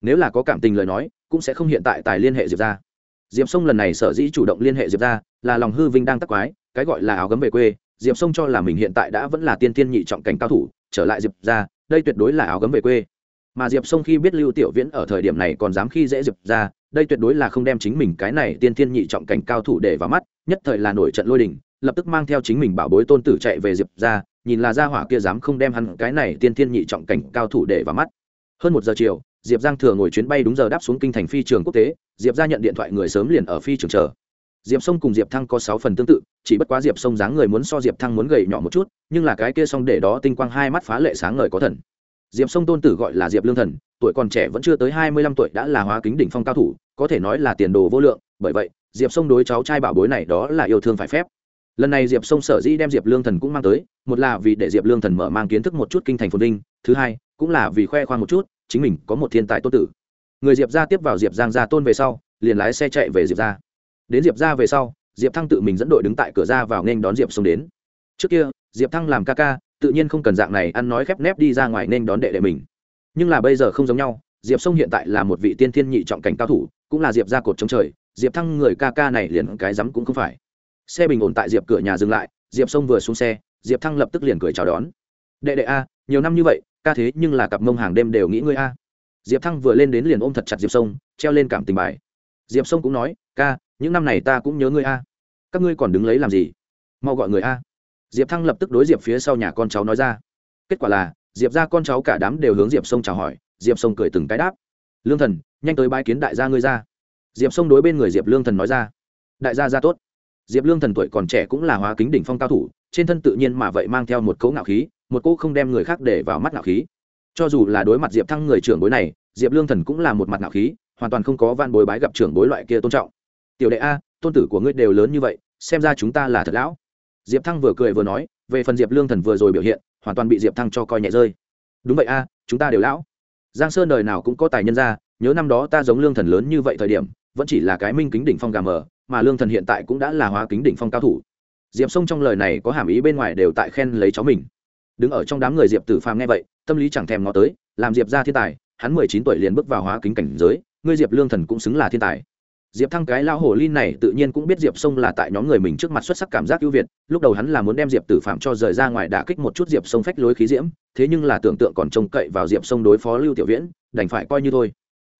Speaker 1: Nếu là có cảm tình lời nói, cũng sẽ không hiện tại tài liên hệ diệp ra diệp sông lần này sở dĩ chủ động liên hệ diệp ra là lòng hư vinh đang tắc quái, cái gọi là áo gấm về quê, diệp sông cho là mình hiện tại đã vẫn là tiên tiên nhị trọng cảnh cao thủ, trở lại diệp ra đây tuyệt đối là áo gấm về quê. Mà diệp sông khi biết lưu tiểu viễn ở thời điểm này còn dám khi dễ diệp ra đây tuyệt đối là không đem chính mình cái này tiên thiên nhị trọng cảnh cao thủ để vào mắt, nhất thời là nổi trận lôi đình, lập tức mang theo chính mình bảo bối tôn tử chạy về diệp ra nhìn là gia hỏa kia dám không đem hắn cái này tiên thiên nhị trọng cảnh cao thủ để vào mắt. Hơn một giờ chiều, diệp giang thừa ngồi chuyến bay đúng giờ đáp xuống kinh thành phi trường quốc tế, diệp ra nhận điện thoại người sớm liền ở phi trường chờ. Diệp sông cùng diệp thăng có sáu phần tương tự, chỉ bất quá diệp sông dáng người muốn so diệp thăng muốn gầy nhỏ một chút, nhưng là cái kia xong để đó tinh quang hai mắt phá lệ sáng ngời có thần diệp sông tôn tử gọi là diệp lương thần, tuổi còn trẻ vẫn chưa tới hai mươi lăm tuổi đã là hóa kính đỉnh phong cao thủ, có thể nói là tiền đồ vô lượng, bởi vậy, diệp sông đối cháu trai bảo bối này đó là yêu thương phải phép. Lần này diệp sông sở dĩ đem diệp lương thần cũng mang tới, một là vì để diệp lương thần mở mang kiến thức một chút kinh thành phồn vinh, thứ hai, cũng là vì khoe khoang một chút, chính mình có một thiên tài tôn tử. Người diệp ra tiếp vào diệp giang ra tôn về sau, liền lái xe chạy về diệp ra đến diệp ra về sau, diệp thăng tự mình dẫn đội đứng tại cửa ra vào nên đón diệp sông đến. Trước kia, diệp thăng làm ca ca tự nhiên không cần dạng này ăn nói khép nép đi ra ngoài nên đón đệ đệ mình. Nhưng là bây giờ không giống nhau, diệp sông hiện tại là một vị tiên thiên nhị trọng cảnh cao thủ, cũng là diệp ra cột chống trời, diệp thăng người ca ca này liền cái rắm cũng không phải. Xe bình ổn tại diệp cửa nhà dừng lại, diệp sông vừa xuống xe, diệp thăng lập tức liền cười chào đón. Đệ đệ a, nhiều năm như vậy, ca thế nhưng là cặp mông hàng đêm đều nghĩ ngươi a. Diệp thăng vừa lên đến liền ôm thật chặt diệp sông, treo lên cảm tình bài. Diệp sông cũng nói, ca, những năm này ta cũng nhớ ngươi a. Các ngươi còn đứng lấy làm gì? Mau gọi người a diệp thăng lập tức đối diệp phía sau nhà con cháu nói ra. Kết quả là, diệp ra con cháu cả đám đều hướng diệp sông chào hỏi, diệp sông cười từng cái đáp. Lương thần, nhanh tới bãi kiến đại gia ngươi ra. Diệp sông đối bên người diệp lương thần nói ra. Đại gia ra tốt. Diệp lương thần tuổi còn trẻ cũng là hóa kính đỉnh phong cao thủ, trên thân tự nhiên mà vậy mang theo một cỗ ngạo khí, một cỗ không đem người khác để vào mắt ngạo khí. Cho dù là đối mặt diệp thăng người trưởng bối này, diệp lương thần cũng là một mặt ngạo khí, hoàn toàn không có van bối bái gặp trưởng bối loại kia tôn trọng. Tiểu đệ a, tôn tử của ngươi đều lớn như vậy, xem ra chúng ta là thật lão diệp thăng vừa cười vừa nói, về phần diệp lương thần vừa rồi biểu hiện, hoàn toàn bị diệp thăng cho coi nhẹ rơi. Đúng vậy a, chúng ta đều lão. Giang sơn đời nào cũng có tài nhân ra, nhớ năm đó ta giống lương thần lớn như vậy thời điểm, vẫn chỉ là cái minh kính đỉnh phong gà mờ, mà lương thần hiện tại cũng đã là hóa kính đỉnh phong cao thủ. Diệp sông trong lời này có hàm ý bên ngoài đều tại khen lấy cháu mình. Đứng ở trong đám người diệp tử phàm nghe vậy, tâm lý chẳng thèm ngó tới, làm diệp ra thiên tài, hắn mười chín tuổi liền bước vào hóa kính cảnh giới, ngươi diệp lương thần cũng xứng là thiên tài diệp thăng cái lao hồ linh này tự nhiên cũng biết diệp sông là tại nhóm người mình trước mặt xuất sắc cảm giác ưu việt, lúc đầu hắn là muốn đem diệp tử phạm cho rời ra ngoài đả kích một chút diệp sông phách lối khí diễm, thế nhưng là tưởng tượng còn trông cậy vào diệp sông đối phó lưu tiểu viễn, đành phải coi như thôi.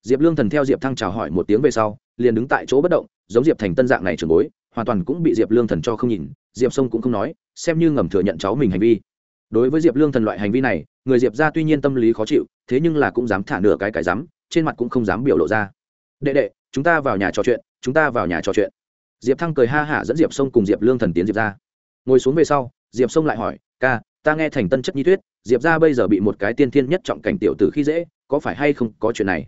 Speaker 1: Diệp lương thần theo diệp thăng chào hỏi một tiếng về sau, liền đứng tại chỗ bất động, giống diệp thành tân dạng này trường bối, hoàn toàn cũng bị diệp lương thần cho không nhìn, diệp sông cũng không nói, xem như ngầm thừa nhận cháu mình hành vi. Đối với diệp lương thần loại hành vi này, người diệp ra tuy nhiên tâm lý khó chịu, thế nhưng là cũng dám thả nửa cái cái dám trên mặt cũng không dám biểu lộ ra đệ đệ, chúng ta vào nhà trò chuyện, chúng ta vào nhà trò chuyện. Diệp thăng cười ha hả dẫn diệp sông cùng diệp lương thần tiến diệp ra. Ngồi xuống về sau, diệp sông lại hỏi, ca, ta nghe thành tân chất nhi thuyết, diệp ra bây giờ bị một cái tiên thiên nhất trọng cảnh tiểu tử khi dễ, có phải hay không có chuyện này?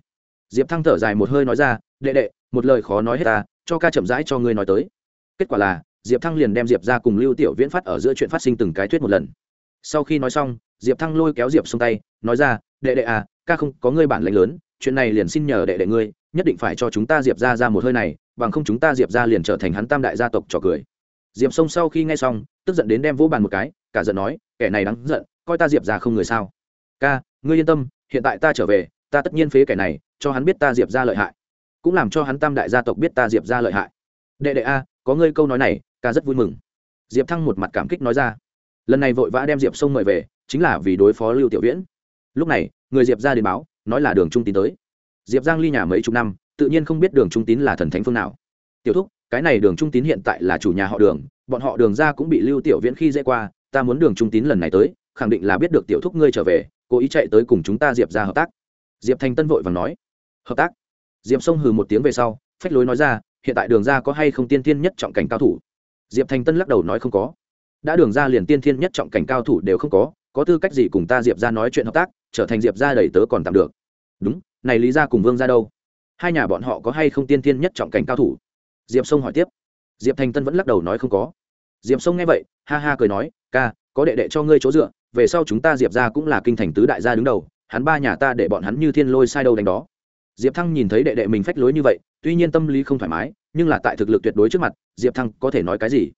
Speaker 1: Diệp thăng thở dài một hơi nói ra, đệ đệ, một lời khó nói hết ta, cho ca chậm rãi cho ngươi nói tới. Kết quả là, diệp thăng liền đem diệp ra cùng lưu tiểu viễn phát ở giữa chuyện phát sinh từng cái thuyết một lần. Sau khi nói xong, diệp thăng lôi kéo diệp xông tay, nói ra, đệ đệ à ca không có ngươi bản lãnh lớn chuyện này liền xin nhờ đệ đệ ngươi, nhất định phải cho chúng ta diệp ra ra một hơi này, bằng không chúng ta diệp ra liền trở thành hắn tam đại gia tộc trò cười. Diệp sông sau khi nghe xong, tức giận đến đem vỗ bàn một cái, cả giận nói, kẻ này đáng giận, coi ta diệp ra không người sao? Ca, ngươi yên tâm, hiện tại ta trở về, ta tất nhiên phế kẻ này, cho hắn biết ta diệp ra lợi hại, cũng làm cho hắn tam đại gia tộc biết ta diệp ra lợi hại. Đệ đệ a, có ngươi câu nói này, ca rất vui mừng. Diệp thăng một mặt cảm kích nói ra. Lần này vội vã đem diệp sông mời về, chính là vì đối phó lưu tiểu viễn. Lúc này, người diệp ra đến báo nói là đường trung tín tới. Diệp giang ly nhà mấy chục năm, tự nhiên không biết đường trung tín là thần thánh phương nào. Tiểu thúc, cái này đường trung tín hiện tại là chủ nhà họ đường, bọn họ đường ra cũng bị lưu tiểu viễn khi dễ qua, ta muốn đường trung tín lần này tới, khẳng định là biết được tiểu thúc ngươi trở về, cố ý chạy tới cùng chúng ta diệp ra hợp tác. Diệp thành tân vội và nói. Hợp tác? Diệp sông hừ một tiếng về sau, phách lối nói ra, hiện tại đường ra có hay không tiên thiên nhất trọng cảnh cao thủ? Diệp thành tân lắc đầu nói không có. Đã đường ra liền tiên thiên nhất trọng cảnh cao thủ đều không có có tư cách gì cùng ta diệp ra nói chuyện hợp tác? Trở thành diệp ra đầy tớ còn tạm được. Đúng, này lý ra cùng vương ra đâu? Hai nhà bọn họ có hay không tiên thiên nhất trọng cảnh cao thủ? Diệp sông hỏi tiếp. Diệp thành tân vẫn lắc đầu nói không có. Diệp sông nghe vậy, ha ha cười nói, ca, có đệ đệ cho ngươi chỗ dựa, về sau chúng ta diệp ra cũng là kinh thành tứ đại gia đứng đầu, hắn ba nhà ta để bọn hắn như thiên lôi sai đâu đánh đó. Diệp thăng nhìn thấy đệ đệ mình phách lối như vậy, tuy nhiên tâm lý không thoải mái, nhưng là tại thực lực tuyệt đối trước mặt, diệp thăng có thể nói cái gì?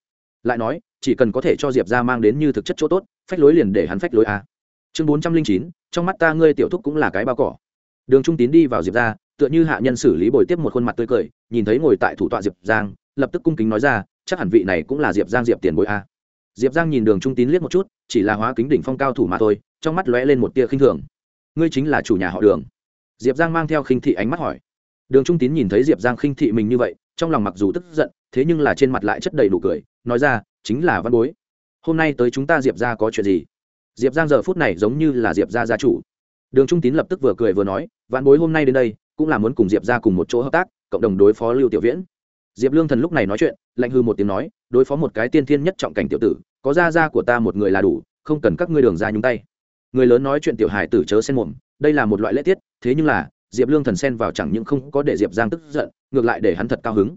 Speaker 1: Lại nói, chỉ cần có thể cho diệp ra mang đến như thực chất chỗ tốt, phách lối liền để hắn phách lối à chương bốn trăm linh chín, trong mắt ta ngươi tiểu thúc cũng là cái bao cỏ. Đường trung tín đi vào diệp ra tựa như hạ nhân xử lý bồi tiếp một khuôn mặt tươi cười, nhìn thấy ngồi tại thủ tọa diệp giang, lập tức cung kính nói ra, chắc hẳn vị này cũng là diệp giang diệp tiền bối a. Diệp giang nhìn đường trung tín liếc một chút, chỉ là hóa kính đỉnh phong cao thủ mà thôi, trong mắt lóe lên một tia khinh thường. Ngươi chính là chủ nhà họ đường. Diệp giang mang theo khinh thị ánh mắt hỏi. Đường trung tín nhìn thấy diệp giang khinh thị mình như vậy, trong lòng mặc dù tức giận, thế nhưng là trên mặt lại chất đầy đủ cười, nói ra, chính là văn bối. Hôm nay tới chúng ta diệp ra có chuyện gì? Diệp giang giờ phút này giống như là diệp Gia gia chủ. Đường trung tín lập tức vừa cười vừa nói, vạn bối hôm nay đến đây, cũng là muốn cùng diệp ra cùng một chỗ hợp tác, cộng đồng đối phó lưu tiểu viễn. Diệp lương thần lúc này nói chuyện, lạnh hư một tiếng nói, đối phó một cái tiên thiên nhất trọng cảnh tiểu tử, có Gia Gia của ta một người là đủ, không cần các ngươi đường ra nhúng tay. Người lớn nói chuyện tiểu hài tử chớ xen mồm, đây là một loại lễ tiết, thế nhưng là, diệp lương thần xen vào chẳng những không có để diệp giang tức giận, ngược lại để hắn thật cao hứng.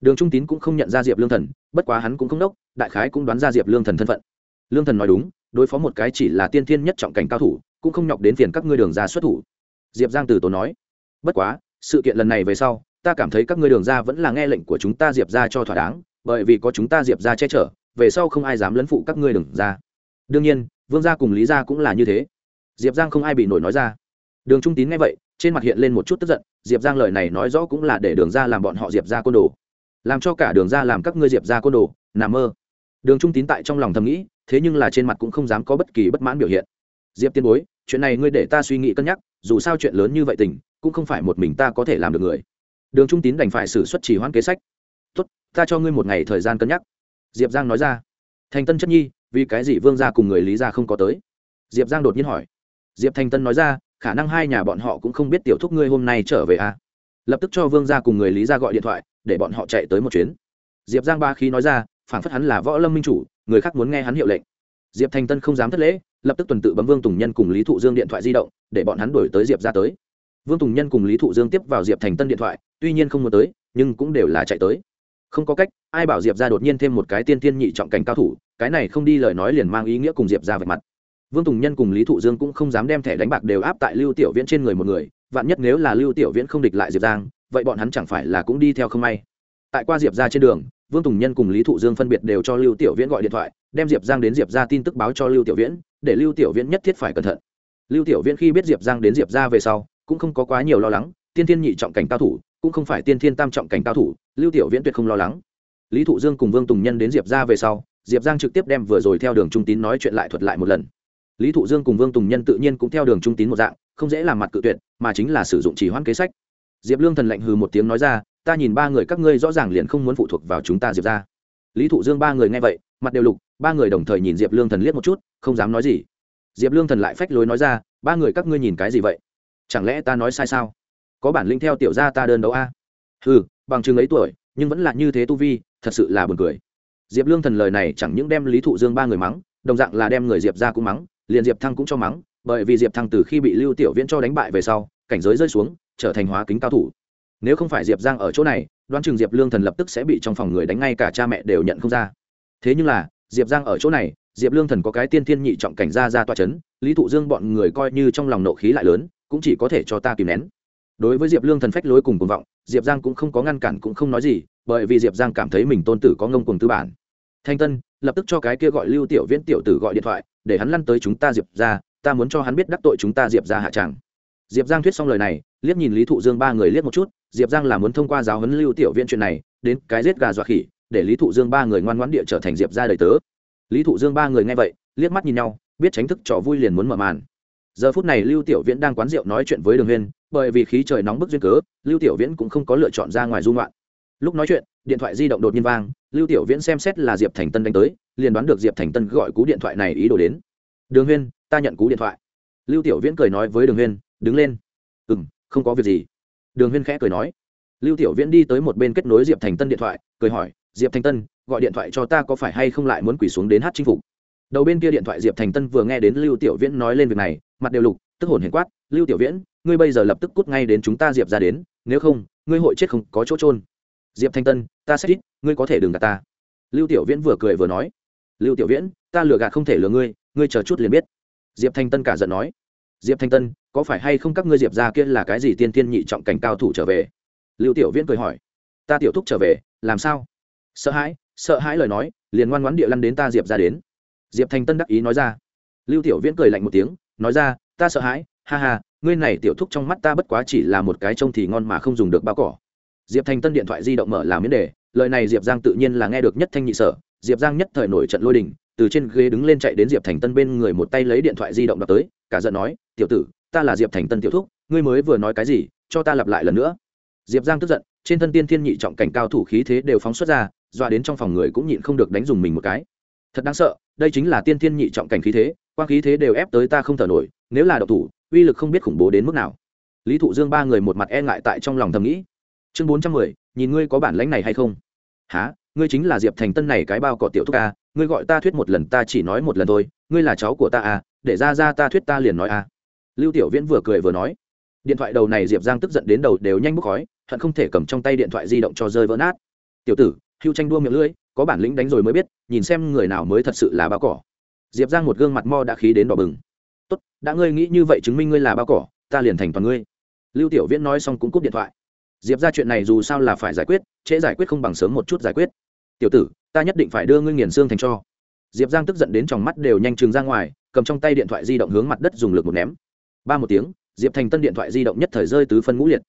Speaker 1: Đường trung tín cũng không nhận ra diệp lương thần, bất quá hắn cũng không đốc, đại khái cũng đoán ra diệp lương thần thân phận. Lương thần nói đúng đối phó một cái chỉ là tiên thiên nhất trọng cảnh cao thủ, cũng không nhọc đến phiền các ngươi đường ra xuất thủ. Diệp giang từ tốn nói. Bất quá, sự kiện lần này về sau, ta cảm thấy các ngươi đường ra vẫn là nghe lệnh của chúng ta diệp ra cho thỏa đáng, bởi vì có chúng ta diệp ra che chở, về sau không ai dám lấn phụ các ngươi đường ra. Đương nhiên, vương gia cùng lý gia cũng là như thế. Diệp giang không ai bị nổi nói ra. Đường trung tín nghe vậy, trên mặt hiện lên một chút tức giận, diệp giang lời này nói rõ cũng là để đường ra làm bọn họ diệp ra côn đồ. Làm cho cả đường ra làm các ngươi diệp ra côn đồ, nằm mơ. Đường trung tín tại trong lòng thầm nghĩ thế nhưng là trên mặt cũng không dám có bất kỳ bất mãn biểu hiện. Diệp tiên bối, chuyện này ngươi để ta suy nghĩ cân nhắc, dù sao chuyện lớn như vậy tình, cũng không phải một mình ta có thể làm được người. Đường trung tín đành phải xử xuất chỉ hoãn kế sách. Tốt, ta cho ngươi một ngày thời gian cân nhắc. Diệp giang nói ra. Thành tân chất nhi, vì cái gì vương gia cùng người lý gia không có tới? Diệp giang đột nhiên hỏi. Diệp thành tân nói ra, khả năng hai nhà bọn họ cũng không biết tiểu thúc ngươi hôm nay trở về à. lập tức cho vương gia cùng người lý gia gọi điện thoại, để bọn họ chạy tới một chuyến. Diệp giang ba khí nói ra phản phất hắn là võ lâm minh chủ người khác muốn nghe hắn hiệu lệnh. Diệp thành tân không dám thất lễ, lập tức tuần tự bấm vương tùng nhân cùng lý thụ dương điện thoại di động, để bọn hắn đổi tới diệp ra tới. Vương tùng nhân cùng lý thụ dương tiếp vào diệp thành tân điện thoại, tuy nhiên không muốn tới, nhưng cũng đều là chạy tới. Không có cách, ai bảo diệp ra đột nhiên thêm một cái tiên tiên nhị trọng cảnh cao thủ, cái này không đi lời nói liền mang ý nghĩa cùng diệp ra vạch mặt. Vương tùng nhân cùng lý thụ dương cũng không dám đem thẻ đánh bạc đều áp tại lưu tiểu viễn trên người một người, vạn nhất nếu là lưu tiểu viễn không địch lại diệp giang, vậy bọn hắn chẳng phải là cũng đi theo không may. Tại qua diệp ra trên đường vương tùng nhân cùng lý thụ dương phân biệt đều cho lưu tiểu viễn gọi điện thoại, đem diệp giang đến diệp ra tin tức báo cho lưu tiểu viễn, để lưu tiểu viễn nhất thiết phải cẩn thận. Lưu tiểu viễn khi biết diệp giang đến diệp ra về sau, cũng không có quá nhiều lo lắng, tiên thiên nhị trọng cảnh cao thủ, cũng không phải tiên thiên tam trọng cảnh cao thủ, lưu tiểu viễn tuyệt không lo lắng. Lý thụ dương cùng vương tùng nhân đến diệp ra về sau, diệp giang trực tiếp đem vừa rồi theo đường trung tín nói chuyện lại thuật lại một lần. Lý thụ dương cùng vương tùng nhân tự nhiên cũng theo đường trung tín một dạng, không dễ làm mặt cự tuyệt, mà chính là sử dụng chỉ hoãn kế sách. Diệp lương thần lạnh hừ một tiếng nói ra ta nhìn ba người các ngươi rõ ràng liền không muốn phụ thuộc vào chúng ta diệp ra lý thụ dương ba người nghe vậy, mặt đều lục, ba người đồng thời nhìn diệp lương thần liếc một chút, không dám nói gì. Diệp lương thần lại phách lối nói ra, ba người các ngươi nhìn cái gì vậy? Chẳng lẽ ta nói sai sao? Có bản lĩnh theo tiểu gia ta đơn đấu a? À? ừ bằng chừng ấy tuổi, nhưng vẫn là như thế tu vi, thật sự là buồn cười. Diệp lương thần lời này chẳng những đem lý thụ dương ba người mắng, đồng dạng là đem người diệp ra cũng mắng, liền diệp thăng cũng cho mắng, bởi vì diệp thăng từ khi bị lưu tiểu viễn cho đánh bại về sau, cảnh giới rơi xuống, trở thành hóa kính cao thủ nếu không phải diệp giang ở chỗ này, đoán chừng diệp lương thần lập tức sẽ bị trong phòng người đánh ngay cả cha mẹ đều nhận không ra. Thế nhưng là, diệp giang ở chỗ này, diệp lương thần có cái tiên thiên nhị trọng cảnh ra ra toa c h ấ n lý thụ dương bọn người coi như trong lòng nộ khí lại lớn, cũng chỉ có thể cho ta kìm nén. Đối với diệp lương thần phách lối cùng cuồng vọng, diệp giang cũng không có ngăn cản cũng không nói gì, bởi vì diệp giang cảm thấy mình tôn tử có ngông cùng tư bản. Thanh tân, lập tức cho cái kia gọi lưu tiểu viễn tiểu tử gọi điện thoại, để hắn lăn tới chúng ta diệp ra, ta muốn cho hắn biết đắc tội chúng ta diệp ra hạ tràng diệp giang thuyết xong lời này liếc nhìn lý thụ dương ba người liếc một chút, diệp giang là muốn thông qua giáo huấn lưu tiểu viễn chuyện này, đến cái giết gà dọa khỉ, để lý thụ dương ba người ngoan ngoãn địa trở thành diệp ra đời tớ. Lý thụ dương ba người nghe vậy, liếc mắt nhìn nhau, biết tránh thức trò vui liền muốn mở màn. Giờ phút này lưu tiểu viễn đang quán rượu nói chuyện với đường huyên, bởi vì khí trời nóng bức duyên cớ, lưu tiểu viễn cũng không có lựa chọn ra ngoài dung loạn lúc nói chuyện, điện thoại di động đột nhiên vang, lưu tiểu viễn xem xét là diệp thành tân đánh tới, liền đoán được diệp thành tân gọi cú điện thoại này ý đồ đến. Đường huyên, ta nhận cú điện thoại. Lưu tiểu viễn cười nói với đường huyên, đứng lên không có việc gì. Đường huyên khẽ cười nói. Lưu tiểu viễn đi tới một bên kết nối diệp thành tân điện thoại, cười hỏi, diệp thành tân, gọi điện thoại cho ta có phải hay không lại muốn quỳ xuống đến hát chinh phục? Đầu bên kia điện thoại diệp thành tân vừa nghe đến lưu tiểu viễn nói lên việc này, mặt đều lục, tức hồn hiền quát, lưu tiểu viễn, ngươi bây giờ lập tức cút ngay đến chúng ta diệp ra đến, nếu không, ngươi hội chết không có chỗ trôn diệp thanh tân, ta sẽ ít ngươi có thể đừng gạt ta. Lưu tiểu viễn vừa cười vừa nói. Lưu tiểu viễn, ta lừa gạt không thể lừa ngươi ngươi chờ chút liền biết. Diệp thanh tân cả giận nói. Diệp thanh tân có phải hay không các ngươi diệp ra kia là cái gì tiên tiên nhị trọng cảnh cao thủ trở về? Lưu tiểu viễn cười hỏi. Ta tiểu thúc trở về, làm sao? Sợ hãi sợ hãi lời nói, liền ngoan ngoãn địa lăn đến ta diệp ra đến. Diệp thành tân đắc ý nói ra. Lưu tiểu viễn cười lạnh một tiếng, nói ra, ta sợ hãi, ha ha, ngươi này tiểu thúc trong mắt ta bất quá chỉ là một cái trông thì ngon mà không dùng được bao cỏ. Diệp thành tân điện thoại di động mở làm miếng đề, lời này diệp giang tự nhiên là nghe được nhất thanh nhị sở. Diệp giang nhất thời nổi trận lôi đình, từ trên ghế đứng lên chạy đến diệp thành tân bên người một tay lấy điện thoại di động đập tới, cả giận nói, tiểu tử ta là diệp thành tân tiểu thúc ngươi mới vừa nói cái gì cho ta lặp lại lần nữa diệp giang tức giận trên thân tiên thiên nhị trọng cảnh cao thủ khí thế đều phóng xuất ra dọa đến trong phòng người cũng nhịn không được đánh dùng mình một cái thật đáng sợ đây chính là tiên thiên nhị trọng cảnh khí thế quang khí thế đều ép tới ta không thở nổi nếu là độc thủ uy lực không biết khủng bố đến mức nào lý thụ dương ba người một mặt e ngại tại trong lòng thầm nghĩ chương bốn trăm mười nhìn ngươi có bản lãnh này hay không há ngươi chính là diệp thành tân này cái bao cọ tiểu thúc a ngươi gọi ta thuyết một lần ta chỉ nói một lần thôi ngươi là cháu của ta à để ra ra ta thuyết ta liền nói à lưu tiểu viễn vừa cười vừa nói, điện thoại đầu này diệp giang tức giận đến đầu đều nhanh bốc khói, hận không thể cầm trong tay điện thoại di động cho rơi vỡ nát. Tiểu tử, hưu tranh đua miệng lưỡi, có bản lĩnh đánh rồi mới biết, nhìn xem người nào mới thật sự là bao cỏ. Diệp giang một gương mặt mo đã khí đến đỏ bừng. Tốt, đã ngươi nghĩ như vậy chứng minh ngươi là bao cỏ, ta liền thành toàn ngươi. Lưu tiểu viễn nói xong cũng cúp điện thoại. Diệp ra chuyện này dù sao là phải giải quyết, trễ giải quyết không bằng sớm một chút giải quyết. Tiểu tử, ta nhất định phải đưa ngươi nghiền xương thành cho. Diệp giang tức giận đến trong mắt đều nhanh chừng ra ngoài, cầm trong tay điện thoại di động hướng mặt đất dùng lực một ném ba một tiếng, diệp thành tân điện thoại di động nhất thời rơi tứ phân ngũ liệt.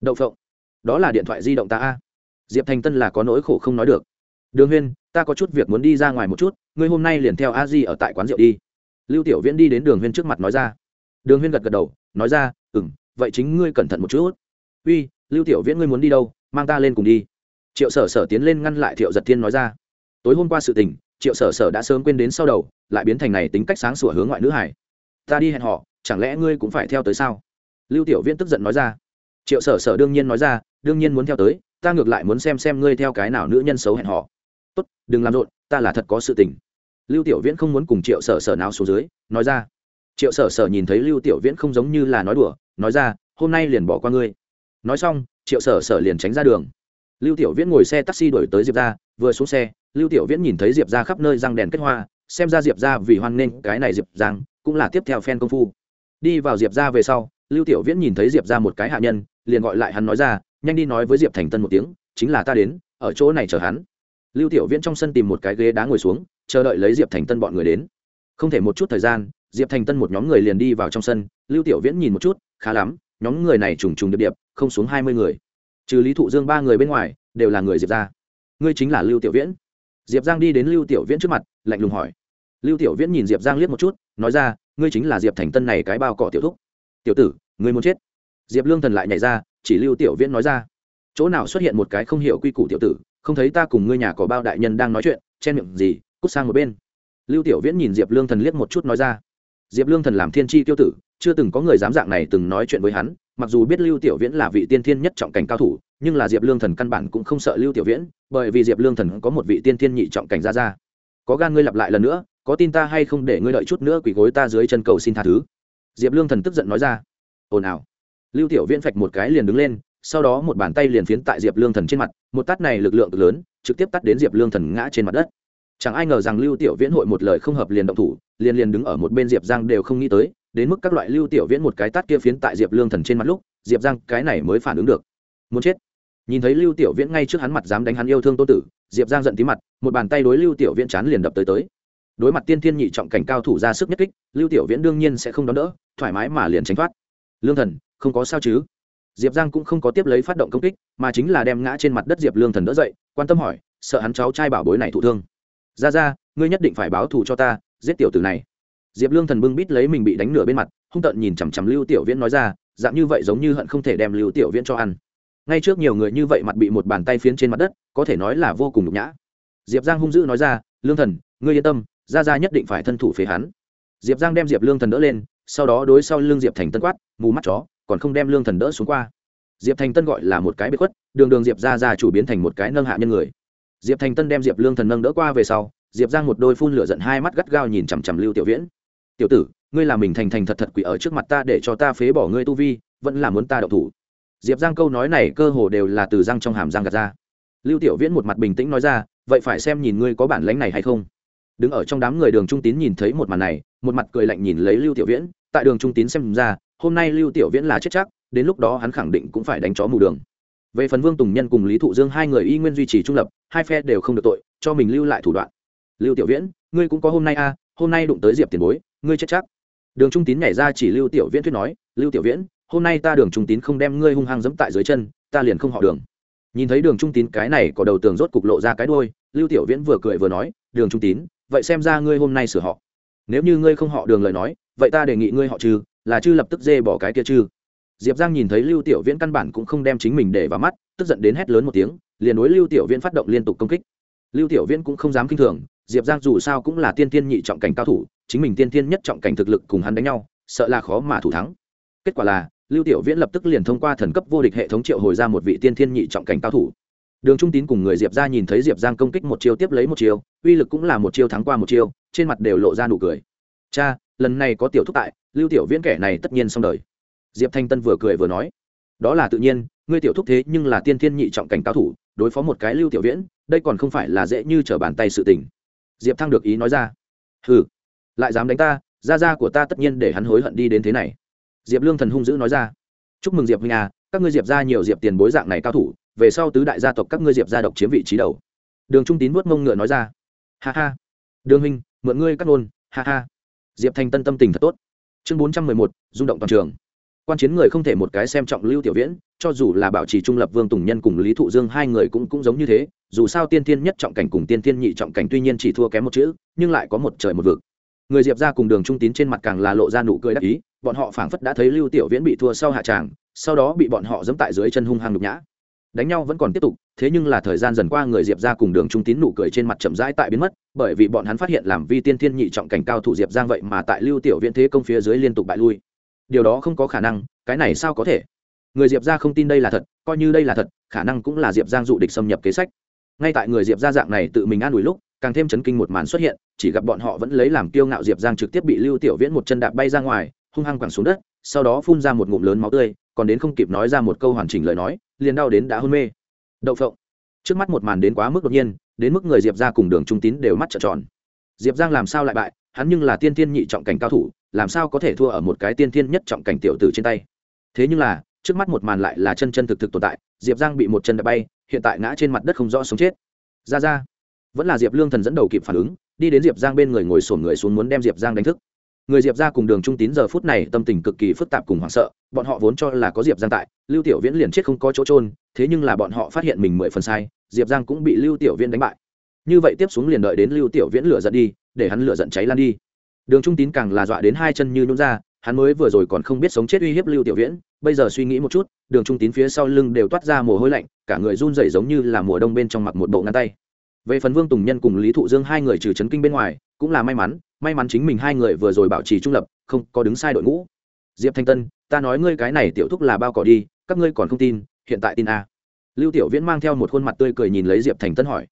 Speaker 1: Đậu phộng, đó là điện thoại di động ta a. Diệp thành tân là có nỗi khổ không nói được. Đường huyên, ta có chút việc muốn đi ra ngoài một chút, ngươi hôm nay liền theo a di ở tại quán rượu đi. Lưu tiểu viễn đi đến đường huyên trước mặt nói ra. Đường huyên gật gật đầu, nói ra ừ m vậy chính ngươi cẩn thận một chút. Uy, lưu tiểu viễn ngươi muốn đi đâu? Mang ta lên cùng đi. Triệu sở sở tiến lên ngăn lại thiệu giật thiên nói ra. Tối hôm qua sự tình, triệu sở sở đã sớm quên đến sau đầu, lại biến thành này tính cách sáng sủa hướng ngoại nữ hải. Ta đi hẹn họ chẳng lẽ ngươi cũng phải theo tới sao? Lưu tiểu viễn tức giận nói ra. Triệu sở sở đương nhiên nói ra, đương nhiên muốn theo tới, ta ngược lại muốn xem xem ngươi theo cái nào nữ nhân xấu hẹn họ tốt, đừng làm rộn, ta là thật có sự tình. Lưu tiểu viễn không muốn cùng triệu sở sở nào xuống dưới, nói ra. Triệu sở sở nhìn thấy lưu tiểu viễn không giống như là nói đùa, nói ra, hôm nay liền bỏ qua ngươi. Nói xong, triệu sở sở liền tránh ra đường. Lưu tiểu viễn ngồi xe taxi đổi tới diệp ra vừa xuống xe, lưu tiểu viễn nhìn thấy diệp ra khắp nơi răng đèn kết hoa, xem ra diệp ra vì hoan nghênh cái này diệp giang, cũng là tiếp theo fan công phu đi vào diệp ra về sau, lưu tiểu viễn nhìn thấy diệp ra một cái hạ nhân, liền gọi lại hắn nói ra, nhanh đi nói với diệp thành tân một tiếng, chính là ta đến, ở chỗ này chờ hắn. Lưu tiểu viễn trong sân tìm một cái ghế đá ngồi xuống, chờ đợi lấy diệp thành tân bọn người đến. Không thể một chút thời gian, diệp thành tân một nhóm người liền đi vào trong sân, lưu tiểu viễn nhìn một chút, khá lắm, nhóm người này trùng trùng điệp điệp, không xuống hai mươi người. Trừ lý thụ dương ba người bên ngoài, đều là người diệp ra ngươi chính là lưu tiểu viễn? Diệp giang đi đến lưu tiểu viễn trước mặt, lạnh lùng hỏi. Lưu tiểu viễn nhìn diệp giang liếc một chút, nói ra ngươi chính là diệp thành tân này cái bao cỏ tiểu thúc. Tiểu tử, ngươi muốn chết. Diệp lương thần lại nhảy ra, chỉ lưu tiểu viễn nói ra. Chỗ nào xuất hiện một cái không hiểu quy củ tiểu tử, không thấy ta cùng ngươi nhà có bao đại nhân đang nói chuyện chen miệng gì, cút sang một bên. Lưu tiểu viễn nhìn diệp lương thần liếc một chút nói ra. Diệp lương thần làm thiên tri tiêu tử, chưa từng có người dám dạng này từng nói chuyện với hắn, mặc dù biết lưu tiểu viễn là vị tiên thiên nhất trọng cảnh cao thủ, nhưng là diệp lương thần căn bản cũng không sợ lưu tiểu viễn, bởi vì diệp lương thần có một vị tiên thiên nhị trọng cảnh ra ra. Có gan ngươi lặp lại lần nữa có tin ta hay không để ngươi đợi chút nữa quỳ gối ta dưới chân cầu xin tha thứ? Diệp lương thần tức giận nói ra. Ồn ào. Lưu tiểu viễn phạch một cái liền đứng lên, sau đó một bàn tay liền phiến tại diệp lương thần trên mặt, một tát này lực lượng lớn, trực tiếp tắt đến diệp lương thần ngã trên mặt đất. Chẳng ai ngờ rằng lưu tiểu viễn hội một lời không hợp liền động thủ, liền liền đứng ở một bên diệp giang đều không nghĩ tới, đến mức các loại lưu tiểu viễn một cái tát kia phiến tại diệp lương thần trên mặt lúc, diệp giang cái này mới phản ứng được. Muốn chết. Nhìn thấy lưu tiểu viễn ngay trước hắn mặt dám đánh hắn yêu thương tô tử, diệp giang giận tí mặt, một bàn tay đối lưu tiểu viễn chán liền đập tới tới đối mặt tiên thiên nhị trọng cảnh cao thủ ra sức nhất kích, lưu tiểu viễn đương nhiên sẽ không đón đỡ, thoải mái mà liền tránh thoát. Lương thần, không có sao chứ? Diệp giang cũng không có tiếp lấy phát động công kích, mà chính là đem ngã trên mặt đất diệp lương thần đỡ dậy, quan tâm hỏi, sợ hắn cháu trai bảo bối này thụ thương? Ra ra, ngươi nhất định phải báo thù cho ta, giết tiểu tử này. Diệp lương thần bưng bít lấy mình bị đánh nửa bên mặt, hung tợn nhìn chằm chằm lưu tiểu viễn nói ra, dạng như vậy giống như hận không thể đem lưu tiểu viễn cho ăn. Ngay trước nhiều người như vậy mặt bị một bàn tay phiến trên mặt đất, có thể nói là vô cùng nhục nhã. Diệp giang hung dữ nói ra, lương thần, ngươi yên tâm ra ra nhất định phải thân thủ phế hắn. Diệp giang đem diệp lương thần đỡ lên, sau đó đối sau lưng diệp thành tân quát, mù mắt chó, còn không đem lương thần đỡ xuống qua. Diệp thành tân gọi là một cái bế khuất, đường đường diệp ra ra chủ biến thành một cái nâng hạ nhân người. Diệp thành tân đem diệp lương thần nâng đỡ qua về sau, diệp giang một đôi phun lửa giận hai mắt gắt gao nhìn chằm chằm lưu tiểu viễn. Tiểu tử, ngươi làm mình thành thành thật thật quỷ ở trước mặt ta để cho ta phế bỏ ngươi tu vi, vẫn là muốn ta đậu thủ. Diệp giang câu nói này cơ hồ đều là từ răng trong hàm răng gạt ra. Lưu tiểu viễn một mặt bình tĩnh nói ra, vậy phải xem nhìn ngươi có bản lãnh này hay không đứng ở trong đám người đường trung tín nhìn thấy một màn này một mặt cười lạnh nhìn lấy lưu tiểu viễn tại đường trung tín xem ra hôm nay lưu tiểu viễn là chết chắc đến lúc đó hắn khẳng định cũng phải đánh chó mù đường. Về phần vương tùng nhân cùng lý thụ dương hai người y nguyên duy trì trung lập hai phe đều không được tội cho mình lưu lại thủ đoạn. Lưu tiểu viễn ngươi cũng có hôm nay a à, hôm nay đụng tới diệp tiền bối ngươi chết chắc. Đường trung tín nhảy ra chỉ lưu tiểu viễn thuyết nói lưu tiểu viễn hôm nay ta đường trung tín không đem ngươi hung hăng dẫm tại dưới chân ta liền không họ đường. Nhìn thấy đường trung tín cái này có đầu tường rốt cục lộ ra cái đôi lưu tiểu viễn vừa cười vừa nói đường trung tín vậy xem ra ngươi hôm nay sửa họ. Nếu như ngươi không họ đường lời nói, vậy ta đề nghị ngươi họ trừ là chư lập tức dê bỏ cái kia chư diệp giang nhìn thấy lưu tiểu viễn căn bản cũng không đem chính mình để vào mắt, tức giận đến hét lớn một tiếng, liền đối lưu tiểu viễn phát động liên tục công kích. Lưu tiểu viễn cũng không dám kinh thường, diệp giang dù sao cũng là tiên tiên nhị trọng cảnh cao thủ, chính mình tiên tiên nhất trọng cảnh thực lực cùng hắn đánh nhau, sợ là khó mà thủ thắng. Kết quả là, lưu tiểu viễn lập tức liền thông qua thần cấp vô địch hệ thống triệu hồi ra một vị tiên thiên nhị trọng cảnh cao thủ đường trung tín cùng người diệp ra nhìn thấy diệp giang công kích một chiêu tiếp lấy một chiêu, uy lực cũng là một chiêu thắng qua một chiêu, trên mặt đều lộ ra nụ cười. Cha, lần này có tiểu thúc tại, lưu tiểu viễn kẻ này tất nhiên xong đời. Diệp thanh tân vừa cười vừa nói. Đó là tự nhiên, ngươi tiểu thúc thế nhưng là tiên thiên nhị trọng cảnh cao thủ, đối phó một cái lưu tiểu viễn, đây còn không phải là dễ như trở bàn tay sự tình. Diệp thăng được ý nói ra. Hừ, lại dám đánh ta, gia gia của ta tất nhiên để hắn hối hận đi đến thế này. Diệp lương thần hung dữ nói ra. Chúc mừng diệp huynh à các ngươi diệp ra nhiều diệp tiền bối dạng này cao thủ về sau tứ đại gia tộc các ngươi diệp gia độc chiếm vị trí đầu. Đường trung tín vuốt mông ngựa nói ra. Ha ha. Đường huynh, mượn ngươi cắt nôn ha ha. Diệp thành tân tâm tình thật tốt. Chương bốn trăm mười một, rung động toàn trường. Quan chiến người không thể một cái xem trọng lưu tiểu viễn, cho dù là bảo trì trung lập vương tùng nhân cùng lý thụ dương hai người cũng cũng giống như thế, dù sao tiên tiên nhất trọng cảnh cùng tiên tiên nhị trọng cảnh tuy nhiên chỉ thua kém một chữ, nhưng lại có một trời một vực. Người diệp ra cùng đường trung tín trên mặt càng là lộ ra nụ cười đắc ý, bọn họ phảng phất đã thấy lưu tiểu viễn bị thua sau hạ tràng, sau đó bị bọn họ dẫm tại dưới chân hung hăng nhục nhã đánh nhau vẫn còn tiếp tục, thế nhưng là thời gian dần qua người diệp ra cùng đường trung tín nụ cười trên mặt chậm rãi tại biến mất, bởi vì bọn hắn phát hiện làm vi tiên thiên nhị trọng cảnh cao thủ diệp giang vậy mà tại lưu tiểu viễn thế công phía dưới liên tục bại lui. Điều đó không có khả năng, cái này sao có thể? Người diệp ra không tin đây là thật, coi như đây là thật, khả năng cũng là diệp giang dụ địch xâm nhập kế sách. Ngay tại người diệp ra dạng này tự mình an ủi lúc, càng thêm chấn kinh một màn xuất hiện, chỉ gặp bọn họ vẫn lấy làm kiêu ngạo diệp giang trực tiếp bị lưu tiểu viễn một chân đạp bay ra ngoài, hung hăng quẳng xuống đất, sau đó phun ra một ngụm lớn máu tươi, còn đến không kịp nói ra một câu hoàn chỉnh lời nói liền đau đến đã hôn mê. Đậu phộng. Trước mắt một màn đến quá mức đột nhiên, đến mức người diệp ra cùng đường trung tín đều mắt trợn tròn. Diệp giang làm sao lại bại? Hắn nhưng là tiên tiên nhị trọng cảnh cao thủ, làm sao có thể thua ở một cái tiên tiên nhất trọng cảnh tiểu tử trên tay? Thế nhưng là, trước mắt một màn lại là chân chân thực thực tồn tại, diệp giang bị một chân đập bay, hiện tại ngã trên mặt đất không rõ sống chết. Ra ra. Vẫn là diệp lương thần dẫn đầu kịp phản ứng, đi đến diệp giang bên người ngồi sổn người xuống muốn đem diệp giang đánh thức người diệp ra cùng đường trung tín giờ phút này tâm tình cực kỳ phức tạp cùng hoảng sợ, bọn họ vốn cho là có diệp giang tại, lưu tiểu viễn liền chết không có chỗ trôn thế nhưng là bọn họ phát hiện mình mười phần sai, diệp giang cũng bị lưu tiểu viễn đánh bại. Như vậy tiếp xuống liền đợi đến lưu tiểu viễn lửa giận đi, để hắn lửa giận cháy lan đi. Đường trung tín càng là dọa đến hai chân như nhún ra, hắn mới vừa rồi còn không biết sống chết uy hiếp lưu tiểu viễn, bây giờ suy nghĩ một chút, đường trung tín phía sau lưng đều toát ra mồ hôi lạnh, cả người run rẩy giống như là mùa đông bên trong mặc một bộ ngăn tay. Về phần vương tùng nhân cùng lý thụ dương hai người trừ chấn kinh bên ngoài, cũng là may mắn may mắn chính mình hai người vừa rồi bảo trì trung lập, không có đứng sai đội ngũ. Diệp thanh tân, ta nói ngươi cái này tiểu thúc là bao cỏ đi, các ngươi còn không tin, hiện tại tin a lưu tiểu viễn mang theo một khuôn mặt tươi cười nhìn lấy diệp thành tân hỏi.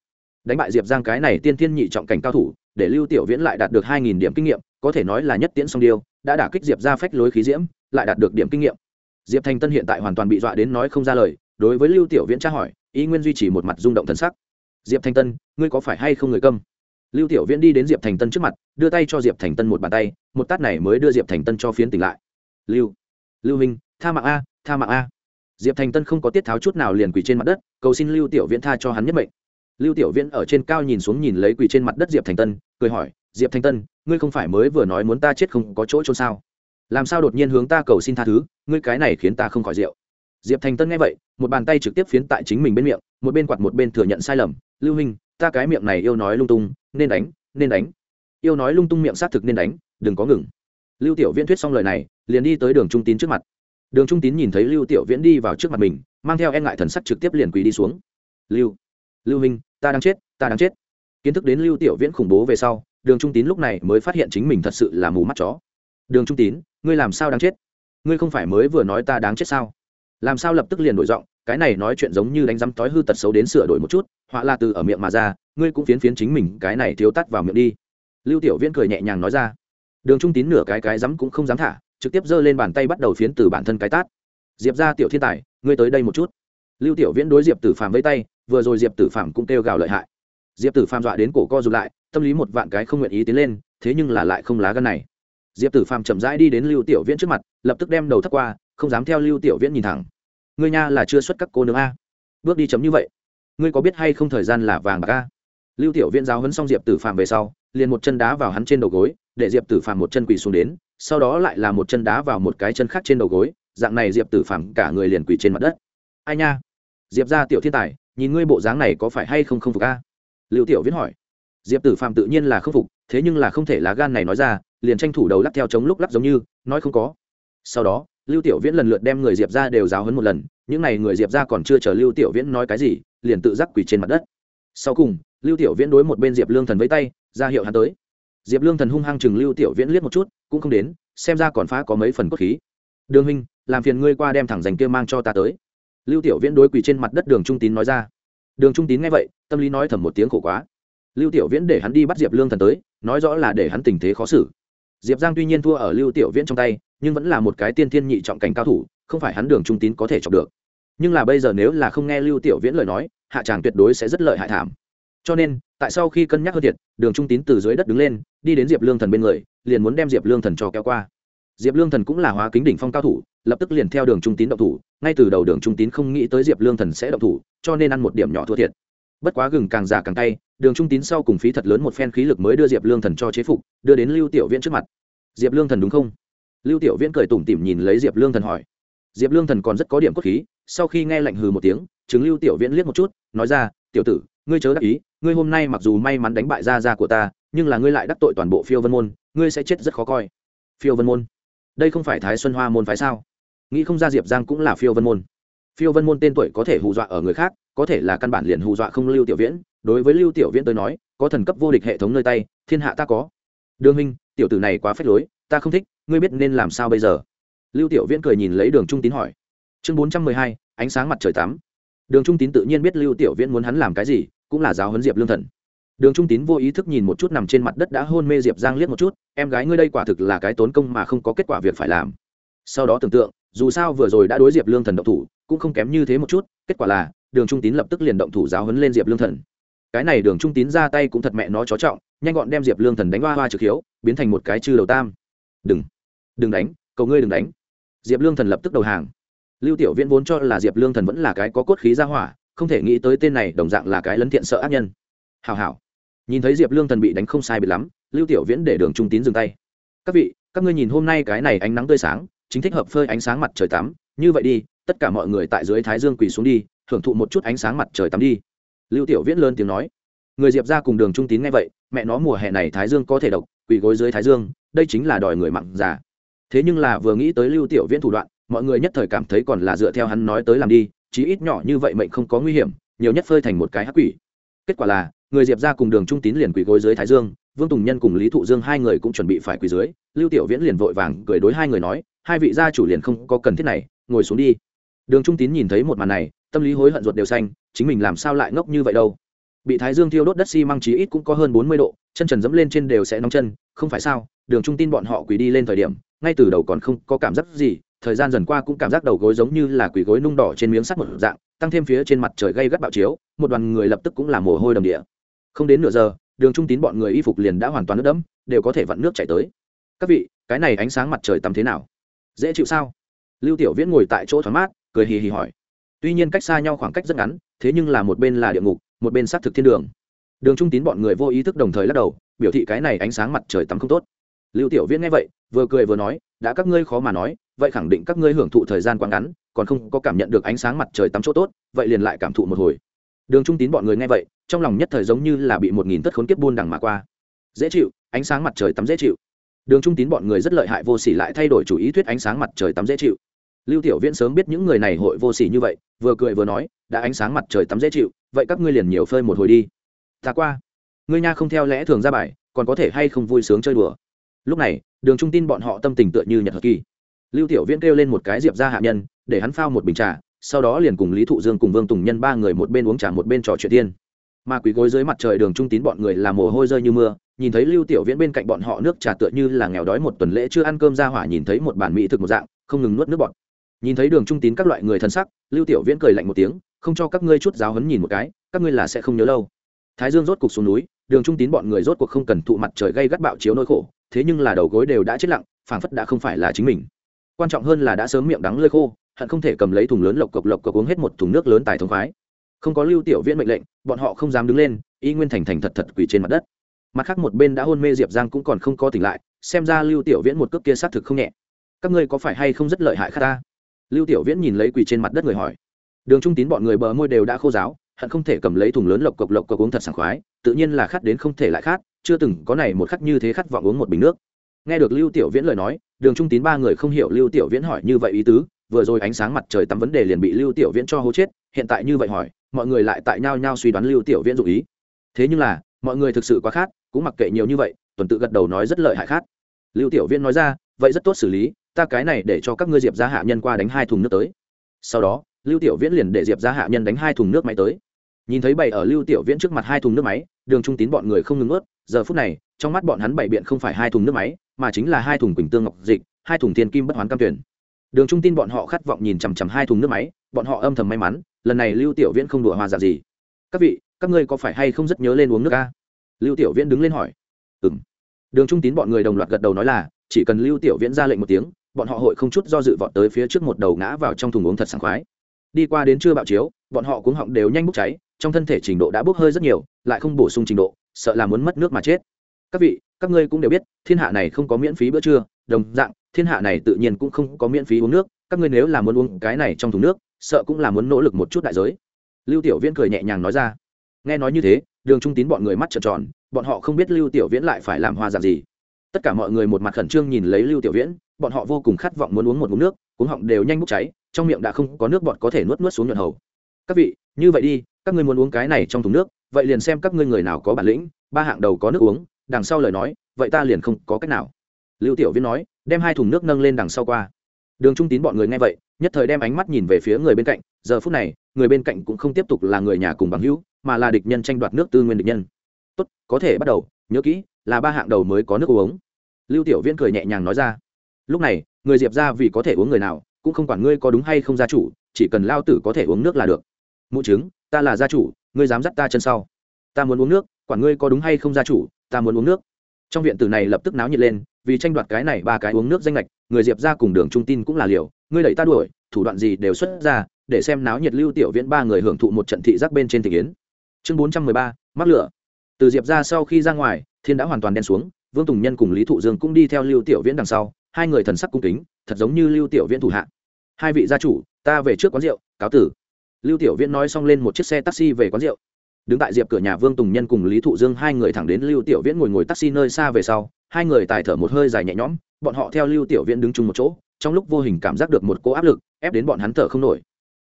Speaker 1: Đánh bại diệp giang cái này tiên thiên nhị trọng cảnh cao thủ, để lưu tiểu viễn lại đạt được hai nghìn điểm kinh nghiệm, có thể nói là nhất tiễn song điêu, đã đả kích diệp ra phách lối khí diễm, lại đạt được điểm kinh nghiệm. Diệp thành tân hiện tại hoàn toàn bị dọa đến nói không ra lời, đối với lưu tiểu viễn tra hỏi, ý nguyên duy trì một mặt rung động thần sắc. Diệp Thanh tân, ngươi có phải hay không người câm? Lưu tiểu viễn đi đến diệp thành tân trước mặt đưa tay cho diệp thành tân một bàn tay một tát này mới đưa diệp thành tân cho phiến tỉnh lại. Lưu lưu minh tha mạng a tha mạng a. Diệp thành tân không có tiết tháo chút nào liền quỳ trên mặt đất cầu xin lưu tiểu viễn tha cho hắn nhất mệnh. Lưu tiểu viễn ở trên cao nhìn xuống nhìn lấy quỳ trên mặt đất diệp thành tân cười hỏi diệp thành tân ngươi không phải mới vừa nói muốn ta chết không có chỗ trôn sao? Làm sao đột nhiên hướng ta cầu xin tha thứ ngươi cái này khiến ta không khỏi rượu. Diệp thành tân nghe vậy một bàn tay trực tiếp phiến tại chính mình bên miệng một bên quạt một bên thừa nhận sai lầm lưu Minh, ta cái miệng này yêu nói lung tung nên đánh nên đánh. Yêu nói lung tung miệng xác thực nên đánh đừng có ngừng. Lưu tiểu viễn thuyết xong lời này liền đi tới đường trung tín trước mặt. Đường trung tín nhìn thấy lưu tiểu viễn đi vào trước mặt mình mang theo e ngại thần sắc trực tiếp liền quỳ đi xuống. Lưu lưu Minh, ta đang chết ta đang chết. Kiến thức đến lưu tiểu viễn khủng bố về sau đường trung tín lúc này mới phát hiện chính mình thật sự là mù mắt chó. Đường trung tín ngươi làm sao đang chết? Ngươi không phải mới vừa nói ta đáng chết sao? Làm sao lập tức liền đổi giọng cái này nói chuyện giống như đánh rắm tói hư tật xấu đến sửa đổi một chút họa là từ ở miệng mà ra, ngươi cũng phiến phiến chính mình, cái này thiếu tắt vào miệng đi. Lưu tiểu viễn cười nhẹ nhàng nói ra. Đường trung tín nửa cái cái rắm cũng không dám thả, trực tiếp giơ lên bàn tay bắt đầu phiến từ bản thân cái tát. Diệp ra tiểu thiên tài, ngươi tới đây một chút. Lưu tiểu viễn đối diệp tử phàm với tay, vừa rồi diệp tử phàm cũng kêu gào lợi hại. Diệp tử phàm dọa đến cổ co rụt lại, tâm lý một vạn cái không nguyện ý tiến lên, thế nhưng là lại không lá gân này. Diệp tử phàm chậm rãi đi đến lưu tiểu viễn trước mặt, lập tức đem đầu thấp qua, không dám theo lưu tiểu viễn nhìn thẳng. Ngươi nha là chưa xuất các cô nương a. Bước đi chấm như vậy ngươi có biết hay không thời gian là vàng bạc a? Lưu tiểu viễn giáo hấn xong diệp tử phàm về sau, liền một chân đá vào hắn trên đầu gối, để diệp tử phàm một chân quỳ xuống đến, sau đó lại là một chân đá vào một cái chân khác trên đầu gối, dạng này diệp tử phàm cả người liền quỳ trên mặt đất. Ai nha? Diệp ra tiểu thiên tài, nhìn ngươi bộ dáng này có phải hay không không phục a? Lưu tiểu viễn hỏi. Diệp tử phàm tự nhiên là không phục, thế nhưng là không thể lá gan này nói ra, liền tranh thủ đầu lắc theo chống lúc lắc giống như, nói không có. Sau đó lưu tiểu viễn lần lượt đem người diệp ra đều giáo hấn một lần, những n à y người diệp ra còn chưa chờ lưu tiểu viễn nói cái gì, liền tự giác quỳ trên mặt đất. Sau cùng, lưu tiểu viễn đối một bên diệp lương thần với tay, ra hiệu hắn tới. Diệp lương thần hung hăng chừng lưu tiểu viễn liếc một chút, cũng không đến, xem ra còn phá có mấy phần cốt khí. Đường huynh, làm phiền ngươi qua đem thẳng dành kia mang cho ta tới. Lưu tiểu viễn đối quỳ trên mặt đất đường trung tín nói ra. Đường trung tín nghe vậy, tâm lý nói thầm một tiếng khổ quá. Lưu tiểu viễn để hắn đi bắt diệp lương thần tới, nói rõ là để hắn tình thế khó xử diệp giang tuy nhiên thua ở lưu tiểu viễn trong tay, nhưng vẫn là một cái tiên thiên nhị trọng cảnh cao thủ, không phải hắn đường trung tín có thể chọc được. Nhưng là bây giờ nếu là không nghe lưu tiểu viễn lời nói, hạ tràng tuyệt đối sẽ rất lợi hại thảm. Cho nên, tại sau khi cân nhắc hơn thiệt, đường trung tín từ dưới đất đứng lên, đi đến diệp lương thần bên người, liền muốn đem diệp lương thần cho kéo qua. Diệp lương thần cũng là hóa kính đỉnh phong cao thủ, lập tức liền theo đường trung tín động thủ, ngay từ đầu đường trung tín không nghĩ tới diệp lương thần sẽ động thủ, cho nên ăn một điểm nhỏ thua thiệt bất quá gừng càng già càng tay đường trung tín sau cùng phí thật lớn một phen khí lực mới đưa diệp lương thần cho chế phục, đưa đến lưu tiểu viễn trước mặt. Diệp lương thần đúng không? Lưu tiểu viễn cười tủm tỉm nhìn lấy diệp lương thần hỏi. Diệp lương thần còn rất có điểm cốt khí, sau khi nghe lạnh hừ một tiếng chứng lưu tiểu viễn liếc một chút, nói ra, tiểu tử, ngươi chớ đắc ý, ngươi hôm nay mặc dù may mắn đánh bại gia gia của ta, nhưng là ngươi lại đắc tội toàn bộ phiêu vân môn, ngươi sẽ chết rất khó coi. Phiêu vân môn? Đây không phải thái xuân hoa môn phái sao? Nghĩ không ra diệp giang cũng là phiêu vân môn phiêu vân môn tên tuổi có thể hù dọa ở người khác, có thể là căn bản liền hù dọa không lưu tiểu viễn. Đối với lưu tiểu viễn tôi nói, có thần cấp vô địch hệ thống nơi tay, thiên hạ ta có. Đương minh tiểu tử này quá phết lối, ta không thích, ngươi biết nên làm sao bây giờ? Lưu tiểu viễn cười nhìn lấy đường trung tín hỏi. Chương bốn trăm mười hai, ánh sáng mặt trời tắm. Đường trung tín tự nhiên biết lưu tiểu viễn muốn hắn làm cái gì, cũng là giáo huấn diệp lương thần. Đường trung tín vô ý thức nhìn một chút nằm trên mặt đất đã hôn mê diệp giang liếc một chút, em gái ngươi đây quả thực là cái tốn công mà không có kết quả việc phải làm. Sau đó tưởng tượng, dù sao vừa rồi đã đối diệp lương thần độc thủ cũng không kém như thế một chút, kết quả là, đường trung tín lập tức liền động thủ giáo huấn lên diệp lương thần. Cái này đường trung tín ra tay cũng thật mẹ nó chó trọng, nhanh gọn đem diệp lương thần đánh hoa hoa trực hiếu, biến thành một cái chư đầu tam. Đừng đừng đánh, cầu ngươi đừng đánh. Diệp lương thần lập tức đầu hàng. Lưu tiểu viễn vốn cho là diệp lương thần vẫn là cái có cốt khí ra hỏa, không thể nghĩ tới tên này đồng dạng là cái lấn thiện sợ ác nhân. Hào hào nhìn thấy diệp lương thần bị đánh không sai bị lắm, lưu tiểu viễn để đường trung tín dừng tay. Các vị, các ngươi nhìn hôm nay cái này ánh nắng tươi sáng, chính thích hợp phơi ánh sáng mặt trời tắm, như vậy đi tất cả mọi người tại dưới thái dương quỳ xuống đi, thưởng thụ một chút ánh sáng mặt trời tắm đi. Lưu tiểu viễn lớn tiếng nói, người diệp ra cùng đường trung tín nghe vậy, mẹ nó mùa hè này thái dương có thể độc, quỳ gối dưới thái dương, đây chính là đòi người mặn già. Thế nhưng là vừa nghĩ tới lưu tiểu viễn thủ đoạn, mọi người nhất thời cảm thấy còn là dựa theo hắn nói tới làm đi, chí ít nhỏ như vậy mệnh không có nguy hiểm, nhiều nhất phơi thành một cái hắc quỷ. Kết quả là, người diệp ra cùng đường trung tín liền quỳ gối dưới thái dương, vương tùng nhân cùng lý thụ dương hai người cũng chuẩn bị phải quỳ dưới, lưu tiểu viễn liền vội vàng cười đối hai người nói, hai vị gia chủ liền không có cần thiết này, ngồi xuống đi đường trung tín nhìn thấy một màn này, tâm lý hối hận ruột đều xanh, chính mình làm sao lại ngốc như vậy đâu? Bị thái dương thiêu đốt đất xi、si、măng chí ít cũng có hơn bốn mươi độ, chân trần dẫm lên trên đều sẽ nóng chân, không phải sao? Đường trung tin bọn họ quỳ đi lên thời điểm, ngay từ đầu còn không có cảm giác gì, thời gian dần qua cũng cảm giác đầu gối giống như là quỳ gối nung đỏ trên miếng sắt một dạng, tăng thêm phía trên mặt trời gây gắt bạo chiếu, một đoàn người lập tức cũng là mồ hôi đầm địa. Không đến nửa giờ, đường trung tín bọn người y phục liền đã hoàn toàn nước đẫm, đều có thể vặn nước chảy tới. Các vị, cái này ánh sáng mặt trời tắm thế nào? Dễ chịu sao? Lưu tiểu viễn ngồi tại chỗ thoáng mát cười hì hì hỏi. Tuy nhiên cách xa nhau khoảng cách rất ngắn, thế nhưng là một bên là địa ngục, một bên xác thực thiên đường. Đường trung tín bọn người vô ý thức đồng thời lắc đầu, biểu thị cái này ánh sáng mặt trời tắm không tốt. Lưu tiểu viễn nghe vậy, vừa cười vừa nói, đã các ngươi khó mà nói, vậy khẳng định các ngươi hưởng thụ thời gian quá ngắn, còn không có cảm nhận được ánh sáng mặt trời tắm chỗ tốt, vậy liền lại cảm thụ một hồi. Đường trung tín bọn người nghe vậy, trong lòng nhất thời giống như là bị một nghìn tất khốn kiếp buôn đằng mà qua. Dễ chịu, ánh sáng mặt trời tắm dễ chịu. Đường trung tín bọn người rất lợi hại, vô sỉ lại thay đổi chủ ý thuyết ánh sáng mặt trời tắm dễ chịu lưu tiểu viễn sớm biết những người này hội vô sỉ như vậy, vừa cười vừa nói, đã ánh sáng mặt trời tắm dễ chịu, vậy các ngươi liền nhiều phơi một hồi đi. Ta qua. Ngươi nha không theo lẽ thường ra bài, còn có thể hay không vui sướng chơi đùa? Lúc này, đường trung tin bọn họ tâm tình tựa như nhật hợp kỳ. Lưu tiểu viễn kêu lên một cái diệp ra hạ nhân, để hắn phao một bình trà, sau đó liền cùng lý thụ dương cùng vương tùng nhân ba người một bên uống trà một bên trò chuyện tiên. Mà quý gối dưới mặt trời, đường trung tín bọn người làm mồ hôi rơi như mưa, nhìn thấy lưu tiểu viễn bên cạnh bọn họ nước trà tựa như là nghèo đói một tuần lễ chưa ăn cơm ra hỏa nhìn thấy một bản mỹ thực một dạng, không ngừng nuốt nước bọt nhìn thấy đường trung tín các loại người thân sắc, lưu tiểu viễn cười lạnh một tiếng, không cho các ngươi chút giáo hấn nhìn một cái, các ngươi là sẽ không nhớ lâu. Thái dương rốt cục xuống núi, đường trung tín bọn người rốt cuộc không cần thụ mặt trời gây gắt bạo chiếu nỗi khổ, thế nhưng là đầu gối đều đã chết lặng, phảng phất đã không phải là chính mình. Quan trọng hơn là đã sớm miệng đắng lơi khô, hận không thể cầm lấy thùng lớn lộc cộc lộc cộc uống hết một thùng nước lớn tài thống khoái. Không có lưu tiểu viễn mệnh lệnh, bọn họ không dám đứng lên, y nguyên thành thành thật thật quỳ trên mặt đất. Mặt khác một bên đã hôn mê diệp giang cũng còn không có tỉnh lại, xem ra lưu tiểu viễn một cước kia xác thực không nhẹ. Các ngươi có phải hay không rất lợi hại khác ta? Lưu tiểu viễn nhìn lấy quỳ trên mặt đất người hỏi. Đường trung tín bọn người bờ môi đều đã khô giáo hận không thể cầm lấy thùng lớn lộc cộc lộc cộc uống thật sảng khoái, tự nhiên là khát đến không thể lại khát, chưa từng có này một khắc như thế khát vọng uống một bình nước. Nghe được lưu tiểu viễn lời nói, đường trung tín ba người không hiểu lưu tiểu viễn hỏi như vậy ý tứ, vừa rồi ánh sáng mặt trời tắm vấn đề liền bị lưu tiểu viễn cho hố chết, hiện tại như vậy hỏi, mọi người lại tại nhau nhau suy đoán lưu tiểu viễn dụ ý. Thế nhưng là, mọi người thực sự quá khát, cũng mặc kệ nhiều như vậy, tuần tự gật đầu nói rất lợi hại khát. Lưu tiểu viễn nói ra, vậy rất tốt xử lý ta cái này để cho các ngươi diệp ra hạ nhân qua đánh hai thùng nước tới. Sau đó, lưu tiểu viễn liền để diệp ra hạ nhân đánh hai thùng nước máy tới. Nhìn thấy bày ở lưu tiểu viễn trước mặt hai thùng nước máy, đường trung tín bọn người không ngừng ướt. Giờ phút này, trong mắt bọn hắn bày biện không phải hai thùng nước máy, mà chính là hai thùng quỳnh tương ngọc dịch, hai thùng thiên kim bất hoán cam tuyển. Đường trung tin bọn họ khát vọng nhìn chằm chằm hai thùng nước máy, bọn họ âm thầm may mắn, lần này lưu tiểu viễn không đùa hoa giả gì. Các vị, các ngươi có phải hay không rất nhớ lên uống nước ca? Lưu tiểu viễn đứng lên hỏi. Ừng đường trung tín bọn người đồng loạt gật đầu nói là, chỉ cần lưu tiểu viễn ra lệnh một tiếng bọn họ hội không chút do dự vọt tới phía trước một đầu ngã vào trong thùng uống thật sảng khoái. Đi qua đến chưa bạo chiếu, bọn họ cuống họng đều nhanh bốc cháy, trong thân thể trình độ đã bốc hơi rất nhiều, lại không bổ sung trình độ, sợ là muốn mất nước mà chết. Các vị, các ngươi cũng đều biết, thiên hạ này không có miễn phí bữa trưa, đồng dạng, thiên hạ này tự nhiên cũng không có miễn phí uống nước, các ngươi nếu là muốn uống cái này trong thùng nước, sợ cũng là muốn nỗ lực một chút đại giới. Lưu tiểu viễn cười nhẹ nhàng nói ra. Nghe nói như thế, đường trung tín bọn người mắt trợn tròn, bọn họ không biết lưu tiểu viễn lại phải làm hoa dạng gì. Tất cả mọi người một mặt khẩn trương nhìn lấy lưu tiểu viễn bọn họ vô cùng khát vọng muốn uống một ngụm nước, cuống họng đều nhanh bốc cháy, trong miệng đã không có nước bọt có thể nuốt nuốt xuống nhuận hầu. Các vị, như vậy đi, các ngươi muốn uống cái này trong thùng nước, vậy liền xem các ngươi người nào có bản lĩnh, ba hạng đầu có nước uống, đằng sau lời nói, vậy ta liền không có cách nào. Lưu tiểu viễn nói, đem hai thùng nước nâng lên đằng sau qua. Đường trung tín bọn người nghe vậy, nhất thời đem ánh mắt nhìn về phía người bên cạnh, giờ phút này, người bên cạnh cũng không tiếp tục là người nhà cùng bằng hữu, mà là địch nhân tranh đoạt nước tư nguyên địch nhân. Tốt, có thể bắt đầu, nhớ kỹ, là ba hạng đầu mới có nước uống. Lưu tiểu viễn cười nhẹ nhàng nói ra lúc này, người diệp ra vì có thể uống người nào, cũng không quản ngươi có đúng hay không gia chủ, chỉ cần lao tử có thể uống nước là được. Mụ chứng ta là gia chủ, ngươi dám dắt ta chân sau. Ta muốn uống nước, quản ngươi có đúng hay không gia chủ, ta muốn uống nước. Trong viện tử này lập tức náo nhiệt lên, vì tranh đoạt cái này ba cái uống nước danh lệch người diệp ra cùng đường trung tin cũng là liều, ngươi đẩy ta đuổi, thủ đoạn gì đều xuất ra, để xem náo nhiệt lưu tiểu viễn ba người hưởng thụ một trận thị giác bên trên thị yến chương bốn trăm mười ba, mắc lửa. Từ diệp ra sau khi ra ngoài, thiên đã hoàn toàn đen xuống, vương tùng nhân cùng lý thụ dương cũng đi theo lưu tiểu viễn đằng sau hai người thần sắc cung kính, thật giống như lưu tiểu viễn thủ hạ. Hai vị gia chủ, ta về trước quán rượu, cáo tử. Lưu tiểu viễn nói xong lên một chiếc xe taxi về quán rượu. Đứng tại diệp cửa nhà vương tùng nhân cùng lý thụ dương, hai người thẳng đến lưu tiểu viễn ngồi ngồi taxi nơi xa về sau, hai người tài thở một hơi dài nhẹ nhõm, bọn họ theo lưu tiểu viễn đứng chung một chỗ, trong lúc vô hình cảm giác được một cô áp lực, ép đến bọn hắn thở không nổi.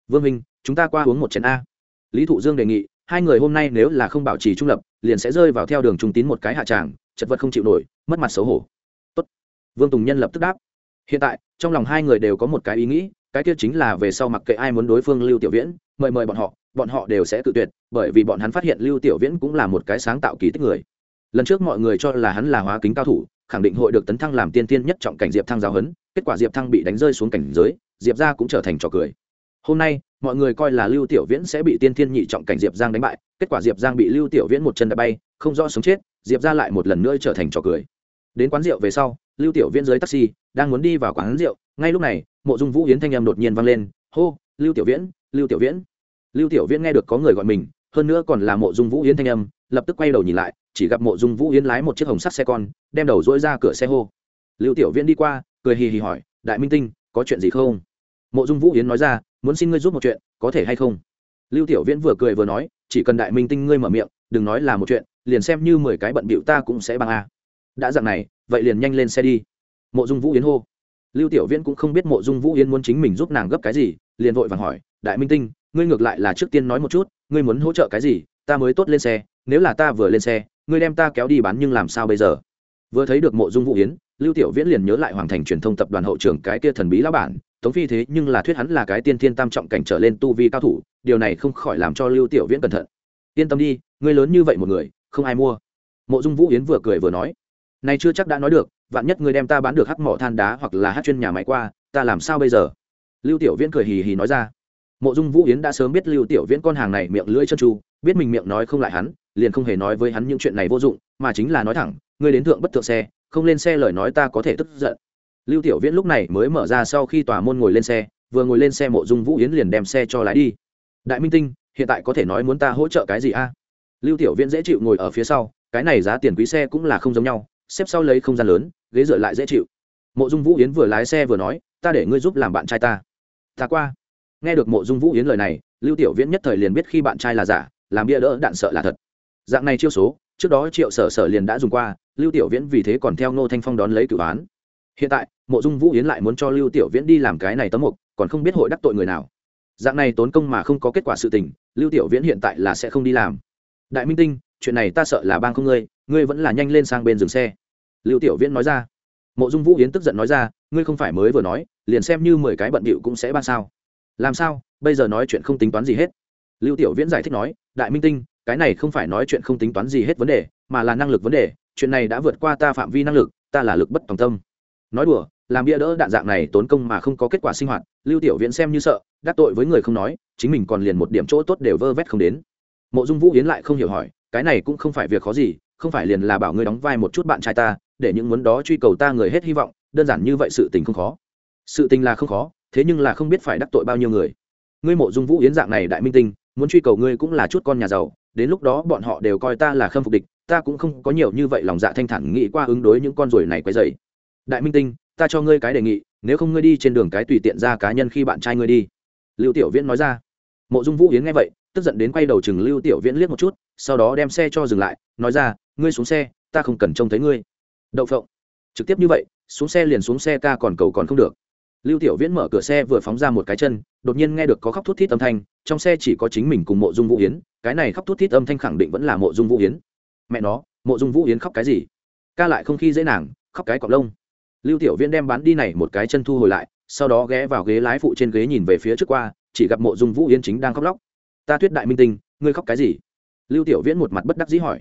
Speaker 1: Vương minh chúng ta qua uống một chén a. Lý thụ dương đề nghị, hai người hôm nay nếu là không bảo trì trung lập, liền sẽ rơi vào theo đường trung tín một cái hạ tràng, chật vật không chịu nổi, mất mặt xấu hổ vương tùng nhân lập tức đáp. Hiện tại, trong lòng hai người đều có một cái ý nghĩ, cái kia chính là về sau mặc kệ ai muốn đối phương lưu tiểu viễn, mời mời bọn họ bọn họ đều sẽ tự tuyệt, bởi vì bọn hắn phát hiện lưu tiểu viễn cũng là một cái sáng tạo kỳ tích người. Lần trước mọi người cho là hắn là hóa kính cao thủ, khẳng định hội được tấn thăng làm tiên tiên nhất trọng cảnh diệp thăng giáo hấn kết quả diệp thăng bị đánh rơi xuống cảnh giới, diệp ra cũng trở thành trò cười. Hôm nay, mọi người coi là lưu tiểu viễn sẽ bị tiên thiên nhị trọng cảnh diệp giang đánh bại, kết quả diệp giang bị lưu tiểu viễn một chân đã bay, không rõ sống chết, diệp ra lại một lần nữa trở thành trò cười. Đến quán rượu về sau lưu tiểu viễn dưới taxi, đang muốn đi vào quán rượu, ngay lúc này, mộ dung vũ yến thanh âm đột nhiên vang lên, hô, lưu tiểu viễn, lưu tiểu viễn. Lưu tiểu viễn nghe được có người gọi mình, hơn nữa còn là mộ dung vũ yến thanh âm, lập tức quay đầu nhìn lại, chỉ gặp mộ dung vũ yến lái một chiếc hồng sắt xe con, đem đầu dỗi ra cửa xe hô. Lưu tiểu viễn đi qua, cười hì hì hỏi, đại minh tinh, có chuyện gì không? Mộ dung vũ yến nói ra, muốn xin ngươi giúp một chuyện, có thể hay không? Lưu tiểu viễn vừa cười vừa nói, chỉ cần đại minh tinh ngươi mở miệng, đừng nói là một chuyện, liền xem như mười cái bận bịu ta cũng sẽ bằng a đã dạng này, vậy liền nhanh lên xe đi. Mộ dung vũ yến hô. Lưu tiểu viễn cũng không biết mộ dung vũ yến muốn chính mình giúp nàng gấp cái gì, liền vội vàng hỏi, đại minh tinh, ngươi ngược lại là trước tiên nói một chút, ngươi muốn hỗ trợ cái gì, ta mới tốt lên xe, nếu là ta vừa lên xe, ngươi đem ta kéo đi bán nhưng làm sao bây giờ? Vừa thấy được mộ dung vũ yến, lưu tiểu viễn liền nhớ lại hoàng thành truyền thông tập đoàn hậu trưởng cái kia thần bí lão bản, tống phi thế nhưng là thuyết hắn là cái tiên thiên tam trọng cảnh trở lên tu vi cao thủ, điều này không khỏi làm cho lưu tiểu viễn cẩn thận. Yên tâm đi, ngươi lớn như vậy một người, không ai mua. Mộ dung vũ yến vừa cười vừa nói này chưa chắc đã nói được, vạn nhất ngươi đem ta bán được hắc mỏ than đá hoặc là hát chuyên nhà máy qua, ta làm sao bây giờ? Lưu tiểu viễn cười hì hì nói ra. Mộ dung vũ yến đã sớm biết lưu tiểu viễn con hàng này miệng lưỡi chân tru, biết mình miệng nói không lại hắn, liền không hề nói với hắn những chuyện này vô dụng, mà chính là nói thẳng, ngươi đến thượng bất thượng xe, không lên xe lời nói ta có thể tức giận. Lưu tiểu viễn lúc này mới mở ra sau khi tòa môn ngồi lên xe, vừa ngồi lên xe mộ dung vũ yến liền đem xe cho lái đi. Đại minh tinh, hiện tại có thể nói muốn ta hỗ trợ cái gì a? Lưu tiểu viễn dễ chịu ngồi ở phía sau, cái này giá tiền quý xe cũng là không giống nhau xếp sau lấy không gian lớn, ghế dựa lại dễ chịu. Mộ dung vũ yến vừa lái xe vừa nói, ta để ngươi giúp làm bạn trai ta. Ta qua. Nghe được mộ dung vũ yến lời này, lưu tiểu viễn nhất thời liền biết khi bạn trai là giả, làm bia đỡ đạn sợ là thật. Dạng này chiêu số, trước đó triệu sở sở liền đã dùng qua, lưu tiểu viễn vì thế còn theo ngô thanh phong đón lấy cử án. Hiện tại, mộ dung vũ yến lại muốn cho lưu tiểu viễn đi làm cái này tấm mục, còn không biết hội đắc tội người nào. Dạng này tốn công mà không có kết quả sự tình, lưu tiểu viễn hiện tại là sẽ không đi làm. Đại minh tinh, chuyện này ta sợ là bang không ngươi ngươi vẫn là nhanh lên sang bên dừng xe. Lưu tiểu viễn nói ra. Mộ dung vũ yến tức giận nói ra, ngươi không phải mới vừa nói, liền xem như mười cái bận bịu cũng sẽ ban sao. Làm sao? Bây giờ nói chuyện không tính toán gì hết. Lưu tiểu viễn giải thích nói, đại minh tinh, cái này không phải nói chuyện không tính toán gì hết vấn đề, mà là năng lực vấn đề, chuyện này đã vượt qua ta phạm vi năng lực, ta là lực bất tòng tâm. Nói đùa, làm bia đỡ đạn dạng này tốn công mà không có kết quả sinh hoạt, lưu tiểu viễn xem như sợ, đắc tội với người không nói, chính mình còn liền một điểm chỗ tốt đều vơ vét không đến. Mộ dung vũ yến lại không hiểu hỏi, cái này cũng không phải việc khó gì không phải liền là bảo ngươi đóng vai một chút bạn trai ta, để những muốn đó truy cầu ta người hết hy vọng, đơn giản như vậy sự tình không khó. Sự tình là không khó, thế nhưng là không biết phải đắc tội bao nhiêu người. Ngươi mộ dung vũ yến dạng này đại minh tinh, muốn truy cầu ngươi cũng là chút con nhà giàu, đến lúc đó bọn họ đều coi ta là khâm phục địch, ta cũng không có nhiều như vậy lòng dạ thanh thản nghĩ qua ứng đối những con ruồi này quấy dày đại minh tinh, ta cho ngươi cái đề nghị, nếu không ngươi đi trên đường cái tùy tiện ra cá nhân khi bạn trai ngươi đi. Lưu tiểu viễn nói ra. Mộ dung vũ yến nghe vậy, tức giận đến quay đầu chừng lưu tiểu viễn liếc một chút, sau đó đem xe cho dừng lại, nói ra ngươi xuống xe, ta không cần trông thấy ngươi. Đậu phộng. Trực tiếp như vậy, xuống xe liền xuống xe ca còn cầu còn không được. Lưu tiểu viễn mở cửa xe vừa phóng ra một cái chân, đột nhiên nghe được có khóc thút thít âm thanh, trong xe chỉ có chính mình cùng mộ dung vũ yến, cái này khóc thút thít âm thanh khẳng định vẫn là mộ dung vũ yến. Mẹ nó, mộ dung vũ yến khóc cái gì? Ca lại không khi dễ nàng, khóc cái cọc lông. Lưu tiểu viễn đem bán đi này một cái chân thu hồi lại, sau đó ghé vào ghế lái phụ trên ghế nhìn về phía trước qua, chỉ gặp mộ dung vũ yến chính đang khóc lóc. Ta tuyết đại minh tinh, ngươi khóc cái gì? Lưu tiểu viễn một mặt bất đắc dĩ hỏi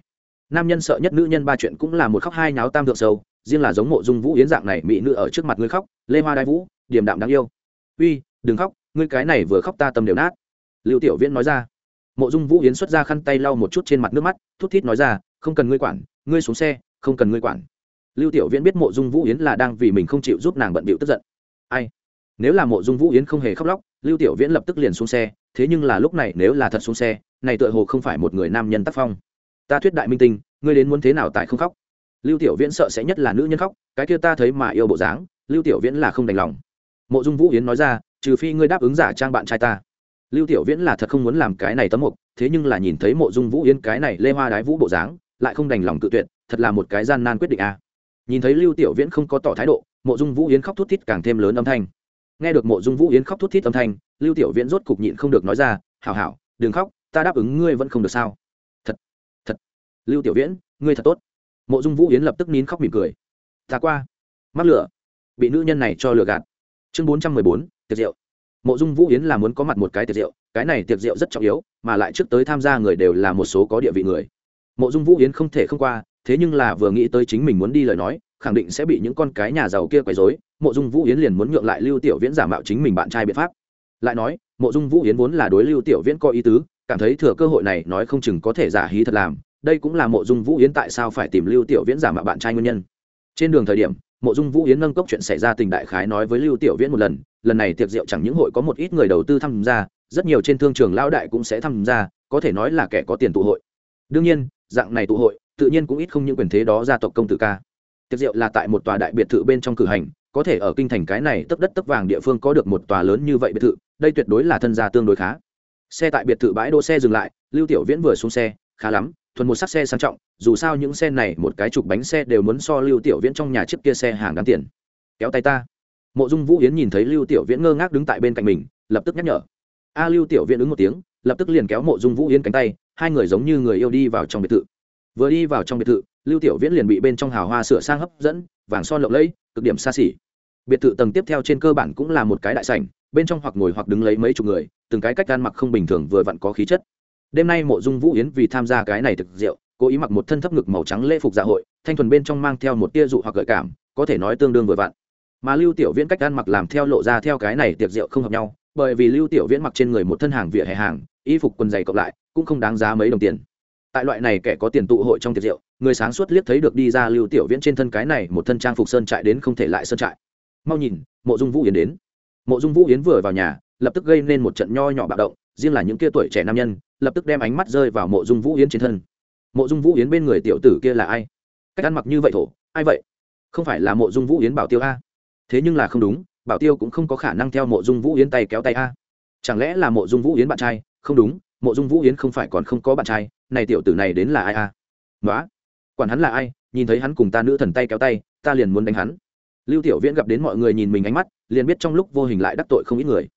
Speaker 1: nam nhân sợ nhất nữ nhân ba chuyện cũng là một khóc hai nháo tam thượng sâu, riêng là giống mộ dung vũ yến dạng này mỹ nữ ở trước mặt ngươi khóc, lê hoa đai vũ, điềm đạm đáng yêu. Uy, đừng khóc, ngươi cái này vừa khóc ta tâm đều nát. Lưu tiểu viễn nói ra. Mộ dung vũ yến xuất ra khăn tay lau một chút trên mặt nước mắt, thút thít nói ra, không cần ngươi quản, ngươi xuống xe, không cần ngươi quản. Lưu tiểu viễn biết mộ dung vũ yến là đang vì mình không chịu giúp nàng bận bịu tức giận. Ai? Nếu là mộ dung vũ yến không hề khóc lóc, lưu tiểu viễn lập tức liền xuống xe, thế nhưng là lúc này nếu là thật xuống xe, này tựa hồ không phải một người nam nhân tác phong ta thuyết đại minh tinh, ngươi đến muốn thế nào tại không khóc? Lưu tiểu viễn sợ sẽ nhất là nữ nhân khóc, cái kia ta thấy mà yêu bộ dáng, lưu tiểu viễn là không đành lòng. Mộ dung vũ yến nói ra, trừ phi ngươi đáp ứng giả trang bạn trai ta. Lưu tiểu viễn là thật không muốn làm cái này tấm mục, thế nhưng là nhìn thấy mộ dung vũ yến cái này lê hoa đái vũ bộ dáng, lại không đành lòng tự tuyệt, thật là một cái gian nan quyết định a. À. nhìn thấy lưu tiểu viễn không có tỏ thái độ, mộ dung vũ yến khóc thút thít càng thêm lớn âm thanh. Nghe được mộ dung vũ yến khóc thút thít âm thanh, lưu tiểu viễn rốt cục nhịn không được nói ra, hảo hảo, đừng khóc, ta đáp ứng ngươi vẫn không được sao? Lưu tiểu viễn, ngươi thật tốt. Mộ dung vũ yến lập tức nín khóc mỉm cười. Ta qua. Mắc lửa. Bị nữ nhân này cho lừa gạt. Chương bốn trăm mười bốn, tiệc rượu. Mộ dung vũ yến là muốn có mặt một cái tiệc rượu, cái này tiệc rượu rất trọng yếu, mà lại trước tới tham gia người đều là một số có địa vị người. Mộ dung vũ yến không thể không qua, thế nhưng là vừa nghĩ tới chính mình muốn đi lời nói, khẳng định sẽ bị những con cái nhà giàu kia quấy rối. Mộ dung vũ yến liền muốn nhượng lại lưu tiểu viễn giả mạo chính mình bạn trai biện pháp. Lại nói, mộ dung vũ yến vốn là đối lưu tiểu viễn có ý tứ cảm thấy thừa cơ hội này nói không chừng có thể giả hí thật làm, đây cũng là mộ dung vũ yến tại sao phải tìm lưu tiểu viễn giả mạo bạn trai nguyên nhân. Trên đường thời điểm, mộ dung vũ yến nâng cốc chuyện xảy ra tình đại khái nói với lưu tiểu viễn một lần lần này tiệc rượu chẳng những hội có một ít người đầu tư tham gia, rất nhiều trên thương trường lão đại cũng sẽ tham gia, có thể nói là kẻ có tiền tụ hội. Đương nhiên, dạng này tụ hội, tự nhiên cũng ít không những quyền thế đó gia tộc công tử ca. Tiệc rượu là tại một tòa đại biệt thự bên trong cử hành, có thể ở kinh thành cái này tấp đất tấp vàng địa phương có được một tòa lớn như vậy biệt thự, đây tuyệt đối là thân gia tương đối khá xe tại biệt thự bãi đỗ xe dừng lại, lưu tiểu viễn vừa xuống xe, khá lắm, thuần một sắc xe sang trọng, dù sao những xe này một cái chục bánh xe đều muốn so lưu tiểu viễn trong nhà chiếc kia xe hàng đáng tiền. Kéo tay ta. Mộ dung vũ yến nhìn thấy lưu tiểu viễn ngơ ngác đứng tại bên cạnh mình, lập tức nhắc nhở. A lưu tiểu viễn ứng một tiếng, lập tức liền kéo mộ dung vũ yến cánh tay, hai người giống như người yêu đi vào trong biệt thự. Vừa đi vào trong biệt thự, lưu tiểu viễn liền bị bên trong hào hoa sửa sang hấp dẫn, vàng son lộng lẫy, cực điểm xa xỉ biệt thự tầng tiếp theo trên cơ bản cũng là một cái đại sảnh, bên trong hoặc ngồi hoặc đứng lấy mấy chục người, từng cái cách ăn mặc không bình thường vừa vặn có khí chất. Đêm nay mộ dung vũ yến vì tham gia cái này thực rượu, cố ý mặc một thân thấp ngực màu trắng lễ phục dạ hội, thanh thuần bên trong mang theo một tia dụ hoặc gợi cảm, có thể nói tương đương vừa vặn. Mà lưu tiểu viễn cách ăn mặc làm theo lộ ra theo cái này tiệc rượu không hợp nhau, bởi vì lưu tiểu viễn mặc trên người một thân hàng vỉa hè hàng, y phục quần dày cộng lại, cũng không đáng giá mấy đồng tiền. Tại loại này kẻ có tiền tụ hội trong tiệc rượu, người sáng suốt liếc thấy được đi ra lưu tiểu viễn trên thân cái này một thân trang phục sơn trại đến không thể lại sơn trại mau nhìn, mộ dung vũ yến đến. Mộ dung vũ yến vừa vào nhà, lập tức gây nên một trận nho nhỏ bạo động, riêng là những kia tuổi trẻ nam nhân, lập tức đem ánh mắt rơi vào mộ dung vũ yến trên thân. Mộ dung vũ yến bên người tiểu tử kia là ai? Cách ăn mặc như vậy thổ, ai vậy? Không phải là mộ dung vũ yến bảo tiêu a? Thế nhưng là không đúng, bảo tiêu cũng không có khả năng theo mộ dung vũ yến tay kéo tay a. Chẳng lẽ là mộ dung vũ yến bạn trai? Không đúng, mộ dung vũ yến không phải còn không có bạn trai, này tiểu tử này đến là ai a? Nói quản hắn là ai, nhìn thấy hắn cùng ta nữ thần tay kéo tay, ta liền muốn đánh hắn lưu tiểu viễn gặp đến mọi người nhìn mình ánh mắt, liền biết trong lúc vô hình lại đắc tội không ít người.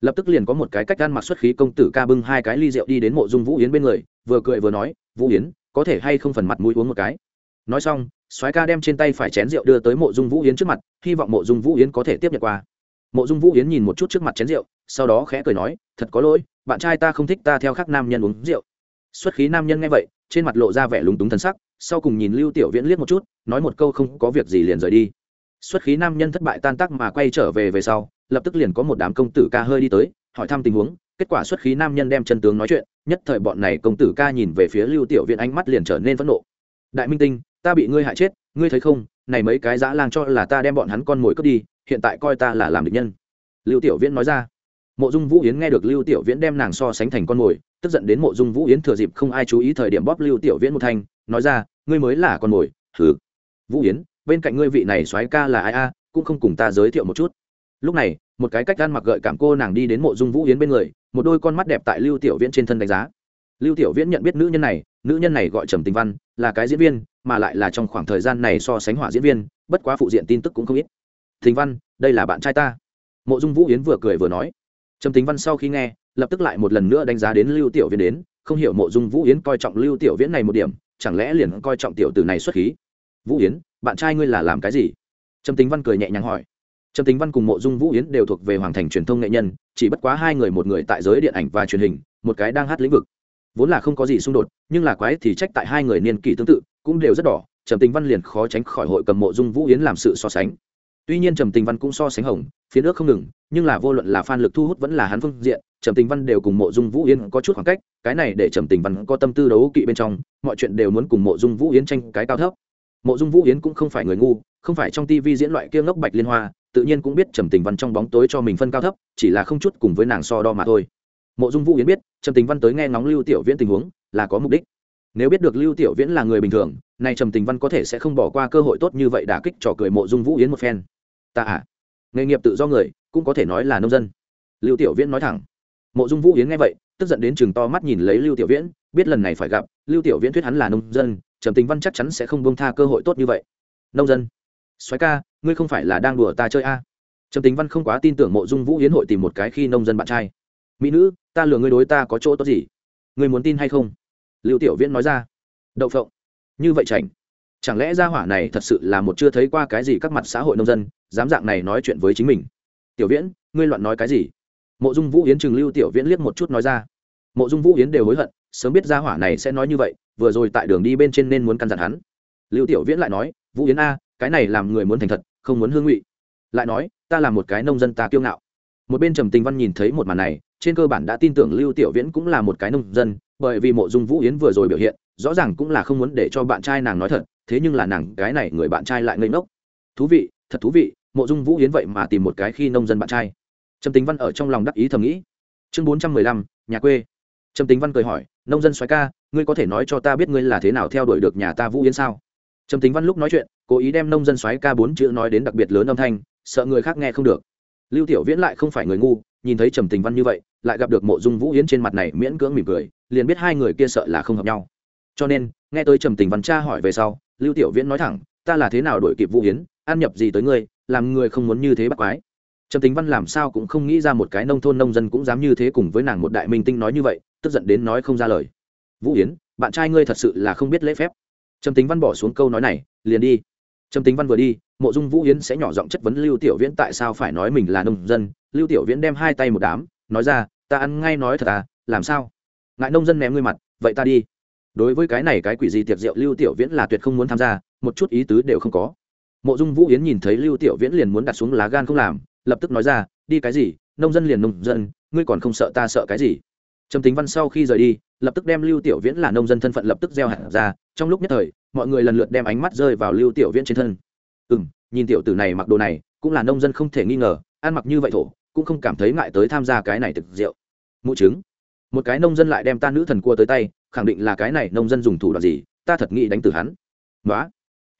Speaker 1: Lập tức liền có một cái cách ăn mặc xuất khí công tử ca bưng hai cái ly rượu đi đến mộ dung vũ yến bên người, vừa cười vừa nói, vũ yến, có thể hay không phần mặt mũi uống một cái? Nói xong, soái ca đem trên tay phải chén rượu đưa tới mộ dung vũ yến trước mặt, hy vọng mộ dung vũ yến có thể tiếp nhận qua. Mộ dung vũ yến nhìn một chút trước mặt chén rượu, sau đó khẽ cười nói, thật có lỗi, bạn trai ta không thích ta theo các nam nhân uống rượu. Xuất khí nam nhân nghe vậy, trên mặt lộ ra vẻ lúng túng thân sắc, sau cùng nhìn lưu tiểu viễn liếc một chút, nói một câu không có việc gì liền rời đi xuất khí nam nhân thất bại tan tác mà quay trở về về sau, lập tức liền có một đám công tử ca hơi đi tới, hỏi thăm tình huống. Kết quả xuất khí nam nhân đem chân tướng nói chuyện, nhất thời bọn này công tử ca nhìn về phía lưu tiểu viễn ánh mắt liền trở nên phẫn nộ. Đại minh tinh, ta bị ngươi hại chết, ngươi thấy không? Này mấy cái dã lang cho là ta đem bọn hắn con mồi cướp đi, hiện tại coi ta là làm địch nhân. Lưu tiểu viễn nói ra. Mộ dung vũ yến nghe được lưu tiểu viễn đem nàng so sánh thành con mồi, tức giận đến mộ dung vũ yến thừa dịp không ai chú ý thời điểm bóp lưu tiểu viễn một thanh, nói ra, ngươi mới là con mồi thử vũ yến bên cạnh ngươi vị này soái ca là ai a, cũng không cùng ta giới thiệu một chút. Lúc này, một cái cách gan mặc gợi cảm cô nàng đi đến mộ dung vũ yến bên người, một đôi con mắt đẹp tại lưu tiểu viễn trên thân đánh giá. Lưu tiểu viễn nhận biết nữ nhân này, nữ nhân này gọi trầm tình văn, là cái diễn viên, mà lại là trong khoảng thời gian này so sánh hỏa diễn viên, bất quá phụ diện tin tức cũng không ít. Thình văn, đây là bạn trai ta. Mộ dung vũ yến vừa cười vừa nói. Trầm tính văn sau khi nghe, lập tức lại một lần nữa đánh giá đến lưu tiểu viễn đến, không hiểu mộ dung vũ yến coi trọng lưu tiểu viễn này một điểm, chẳng lẽ liền coi trọng tiểu tử này xuất khí? Vũ yến bạn trai ngươi là làm cái gì? Trầm tính văn cười nhẹ nhàng hỏi. Trầm tính văn cùng mộ dung vũ yến đều thuộc về hoàng thành truyền thông nghệ nhân, chỉ bất quá hai người một người tại giới điện ảnh và truyền hình, một cái đang hát lĩnh vực. Vốn là không có gì xung đột, nhưng là quái thì trách tại hai người niên kỷ tương tự, cũng đều rất đỏ trầm tính văn liền khó tránh khỏi hội cầm mộ dung vũ yến làm sự so sánh. Tuy nhiên trầm tình văn cũng so sánh hồng, phía nước không ngừng, nhưng là vô luận là phan lực thu hút vẫn là hắn phương diện trầm tình văn đều cùng mộ dung vũ yến có chút khoảng cách, cái này để trầm tình văn có tâm tư đấu kỵ bên trong, mọi chuyện đều muốn cùng mộ dung vũ yến tranh cái cao thấp mộ dung vũ yến cũng không phải người ngu, không phải trong tivi diễn loại kia ngốc bạch liên hoa, tự nhiên cũng biết trầm tình văn trong bóng tối cho mình phân cao thấp, chỉ là không chút cùng với nàng so đo mà thôi. Mộ dung vũ yến biết, trầm tình văn tới nghe ngóng lưu tiểu viễn tình huống, là có mục đích. Nếu biết được lưu tiểu viễn là người bình thường, nay trầm tình văn có thể sẽ không bỏ qua cơ hội tốt như vậy đả kích trò cười mộ dung vũ yến một phen. Ta à nghề nghiệp tự do người, cũng có thể nói là nông dân. Lưu tiểu viễn nói thẳng. Mộ dung vũ yến nghe vậy, tức giận đến chừng to mắt nhìn lấy lưu tiểu viễn, biết lần này phải gặp, lưu tiểu viễn thuyết hắn là nông dân trầm tình văn chắc chắn sẽ không bông tha cơ hội tốt như vậy. Nông dân, soái ca, ngươi không phải là đang đùa ta chơi a? À. trầm tình văn không quá tin tưởng mộ dung vũ yến hội tìm một cái khi nông dân bạn trai. Mỹ nữ, ta lừa ngươi đối ta có chỗ tốt gì? Ngươi muốn tin hay không? Lưu tiểu viễn nói ra. Đậu phộng. Như vậy chảnh. Chẳng lẽ gia hỏa này thật sự là một chưa thấy qua cái gì các mặt xã hội nông dân, dám dạng này nói chuyện với chính mình? Tiểu viễn, ngươi loạn nói cái gì? Mộ dung vũ yến chừng lưu tiểu viễn liếc một chút nói ra mộ dung vũ yến đều hối hận, sớm biết gia hỏa này sẽ nói như vậy, vừa rồi tại đường đi bên trên nên muốn căn dặn hắn. Lưu tiểu viễn lại nói, vũ yến a, cái này làm người muốn thành thật, không muốn hương ngụy. Lại nói, ta là một cái nông dân ta kiêu ngạo. Một bên trầm tình văn nhìn thấy một màn này, trên cơ bản đã tin tưởng lưu tiểu viễn cũng là một cái nông dân, bởi vì mộ dung vũ yến vừa rồi biểu hiện, rõ ràng cũng là không muốn để cho bạn trai nàng nói thật, thế nhưng là nàng, cái này người bạn trai lại ngây ngốc. Thú vị, thật thú vị, mộ dung vũ yến vậy mà tìm một cái khi nông dân bạn trai. Trầm tính văn ở trong lòng đắc ý thầm nghĩ. Chương bốn trăm mười lăm, nhà quê trầm tính văn cười hỏi nông dân xoáy ca ngươi có thể nói cho ta biết ngươi là thế nào theo đuổi được nhà ta vũ yến sao? Trầm tính văn lúc nói chuyện cố ý đem nông dân xoáy ca bốn chữ nói đến đặc biệt lớn âm thanh sợ người khác nghe không được. Lưu tiểu viễn lại không phải người ngu nhìn thấy trầm tình văn như vậy lại gặp được mộ dung vũ yến trên mặt này miễn cưỡng mỉm cười liền biết hai người kia sợ là không hợp nhau. Cho nên nghe tới trầm tình văn cha hỏi về sau lưu tiểu viễn nói thẳng ta là thế nào đổi kịp vũ Yến, an nhập gì tới ngươi làm người không muốn như thế bắt quái? Trầm tính văn làm sao cũng không nghĩ ra một cái nông thôn nông dân cũng dám như thế cùng với nàng một đại minh tinh nói như vậy tức giận đến nói không ra lời. Vũ Yến, bạn trai ngươi thật sự là không biết lễ phép. Trầm tính văn bỏ xuống câu nói này liền đi. Trầm tính văn vừa đi mộ dung vũ Yến sẽ nhỏ giọng chất vấn lưu tiểu viễn tại sao phải nói mình là nông dân. Lưu tiểu viễn đem hai tay một đám nói ra ta ăn ngay nói thật à làm sao? Ngại nông dân ném ngươi mặt vậy ta đi. Đối với cái này cái quỷ gì tiệc rượu lưu tiểu viễn là tuyệt không muốn tham gia một chút ý tứ đều không có. Mộ dung vũ yến nhìn thấy lưu tiểu viễn liền muốn đặt xuống lá gan không làm lập tức nói ra đi cái gì? Nông dân liền nông dân ngươi còn không sợ ta sợ cái gì? Trầm tính văn sau khi rời đi, lập tức đem lưu tiểu viễn là nông dân thân phận lập tức gieo hẳn ra, trong lúc nhất thời, mọi người lần lượt đem ánh mắt rơi vào lưu tiểu viễn trên thân. Ừ m nhìn tiểu tử này mặc đồ này, cũng là nông dân không thể nghi ngờ, ăn mặc như vậy thổ, cũng không cảm thấy ngại tới tham gia cái này thực rượu. Mụ chứng. Một cái nông dân lại đem ta nữ thần cua tới tay, khẳng định là cái này nông dân dùng thủ đoạn gì, ta thật nghĩ đánh từ hắn. Nói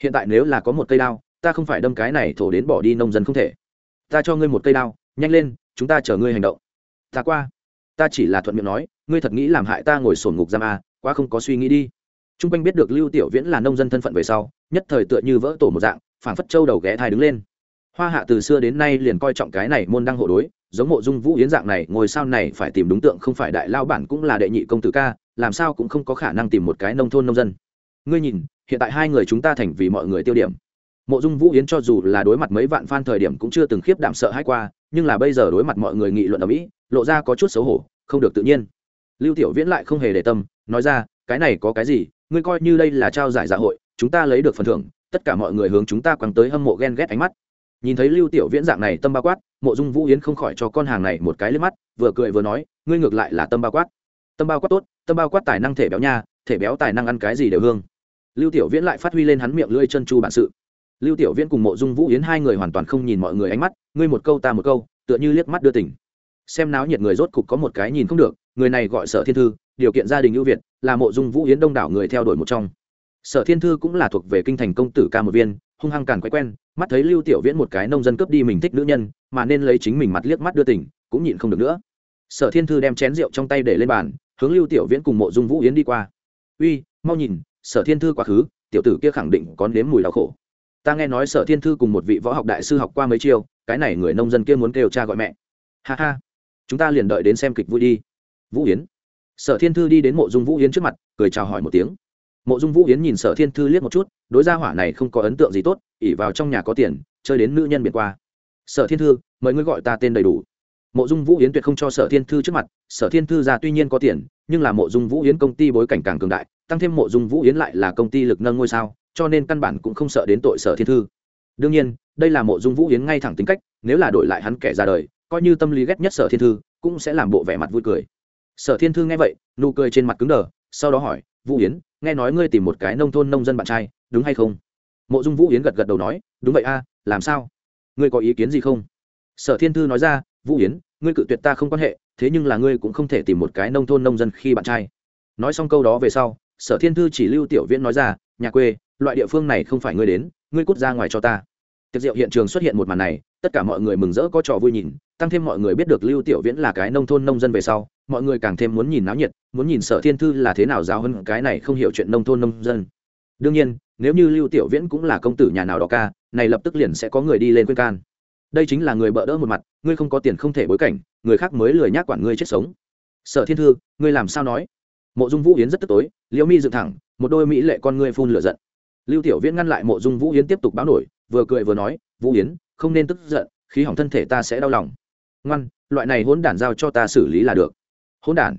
Speaker 1: hiện tại nếu là có một cây đao, ta không phải đâm cái này thổ đến bỏ đi nông dân không thể. Ta cho ngươi một cây đao, nhanh lên, chúng ta chờ ngươi hành động. Ta qua ta chỉ là thuận miệng nói ngươi thật nghĩ làm hại ta ngồi sổn ngục giam à, quá không có suy nghĩ đi. T r u n g quanh biết được lưu tiểu viễn là nông dân thân phận về sau nhất thời tựa như vỡ tổ một dạng phản phất châu đầu ghé thai đứng lên. Hoa hạ từ xưa đến nay liền coi trọng cái này môn đăng hộ đối giống mộ dung vũ yến dạng này ngồi sau này phải tìm đúng tượng không phải đại lao bản cũng là đệ nhị công tử ca làm sao cũng không có khả năng tìm một cái nông thôn nông dân. Ngươi nhìn hiện tại hai người chúng ta thành vì mọi người tiêu điểm. Mộ dung vũ yến cho dù là đối mặt mấy vạn fan thời điểm cũng chưa từng khiếp đảm sợ hãi qua nhưng là bây giờ đối mặt mọi người nghị luận ở mỹ, lộ ra có chút xấu hổ, không được tự nhiên. Lưu tiểu viễn lại không hề để tâm, nói ra, cái này có cái gì? Ngươi coi như đây là trao giải dạ hội, chúng ta lấy được phần thưởng, tất cả mọi người hướng chúng ta quăng tới hâm mộ ghen ghét ánh mắt. Nhìn thấy lưu tiểu viễn dạng này tâm bao quát, mộ dung vũ yến không khỏi cho con hàng này một cái lên mắt, vừa cười vừa nói, ngươi ngược lại là tâm bao quát. Tâm bao quát tốt, tâm bao quát tài năng thể béo nha, thể béo tài năng ăn cái gì đều hương. Lưu tiểu viễn lại phát huy lên hắn miệng lưỡi chân chu bản sự lưu tiểu viễn cùng mộ dung vũ yến hai người hoàn toàn không nhìn mọi người ánh mắt, ngươi một câu ta một câu, tựa như liếc mắt đưa tỉnh xem náo nhiệt người rốt cục có một cái nhìn không được, người này gọi sở thiên thư, điều kiện gia đình ưu việt, là mộ dung vũ yến đông đảo người theo đuổi một trong. Sở thiên thư cũng là thuộc về kinh thành công tử ca một viên, hung hăng càn quay quen, mắt thấy lưu tiểu viễn một cái nông dân cướp đi mình thích nữ nhân, mà nên lấy chính mình mặt liếc mắt đưa tỉnh cũng nhịn không được nữa. Sở thiên thư đem chén rượu trong tay để lên bàn, hướng lưu tiểu viễn cùng mộ dung vũ yến đi qua. Uy, mau nhìn, sở thiên thư quá khứ, tiểu tử kia khẳng định có nếm mùi đau khổ ta nghe nói sở thiên thư cùng một vị võ học đại sư học qua mấy chiều cái này người nông dân kia muốn kêu cha gọi mẹ. Ha ha. Chúng ta liền đợi đến xem kịch vui đi. Vũ yến. Sở thiên thư đi đến mộ dung vũ yến trước mặt, cười chào hỏi một tiếng. Mộ dung vũ yến nhìn sở thiên thư liếc một chút, đối gia hỏa này không có ấn tượng gì tốt, ỉ vào trong nhà có tiền, chơi đến nữ nhân biệt qua. Sở thiên thư, mời ngươi gọi ta tên đầy đủ. Mộ dung vũ yến tuyệt không cho sở thiên thư trước mặt, sở thiên thư ra tuy nhiên có tiền, nhưng là mộ dung vũ yến công ty bối cảnh càng cường đại, tăng thêm mộ dung vũ yến lại là công ty lực nâng ngôi sao cho nên căn bản cũng không sợ đến tội sở thiên thư. Đương nhiên, đây là mộ dung vũ yến ngay thẳng tính cách, nếu là đổi lại hắn kẻ ra đời, coi như tâm lý ghét nhất sở thiên thư, cũng sẽ làm bộ vẻ mặt vui cười. Sở thiên thư nghe vậy, nụ cười trên mặt cứng đờ, sau đó hỏi, vũ yến, nghe nói ngươi tìm một cái nông thôn nông dân bạn trai, đúng hay không? Mộ dung vũ yến gật gật đầu nói, đúng vậy a, làm sao? Ngươi có ý kiến gì không? Sở thiên thư nói ra, vũ yến, ngươi cự tuyệt ta không quan hệ, thế nhưng là ngươi cũng không thể tìm một cái nông thôn nông dân khi bạn trai. Nói xong câu đó về sau, sở thiên thư chỉ lưu tiểu viễn nói ra, nhà quê loại địa phương này không phải ngươi đến, ngươi cút ra ngoài cho ta. Tiệc rượu hiện trường xuất hiện một màn này, tất cả mọi người mừng rỡ có trò vui nhìn, tăng thêm mọi người biết được lưu tiểu viễn là cái nông thôn nông dân về sau, mọi người càng thêm muốn nhìn náo nhiệt, muốn nhìn sở thiên thư là thế nào giáo hơn cái này không hiểu chuyện nông thôn nông dân. Đương nhiên, nếu như lưu tiểu viễn cũng là công tử nhà nào đó ca, này lập tức liền sẽ có người đi lên khuyên can. Đây chính là người bợ đỡ một mặt, ngươi không có tiền không thể bối cảnh, người khác mới lười nhác quản ngươi chết sống. Sở thiên thư, ngươi làm sao nói? Mộ dung vũ yến rất tức tối, liễu mi dựng thẳng, một đôi mỹ lệ con ngươi phun lửa giận lưu tiểu viễn ngăn lại mộ dung vũ yến tiếp tục báo nổi, vừa cười vừa nói, vũ yến, không nên tức giận, khí hỏng thân thể ta sẽ đau lòng. Ngoan, loại này hỗn đản giao cho ta xử lý là được. Hỗn đản?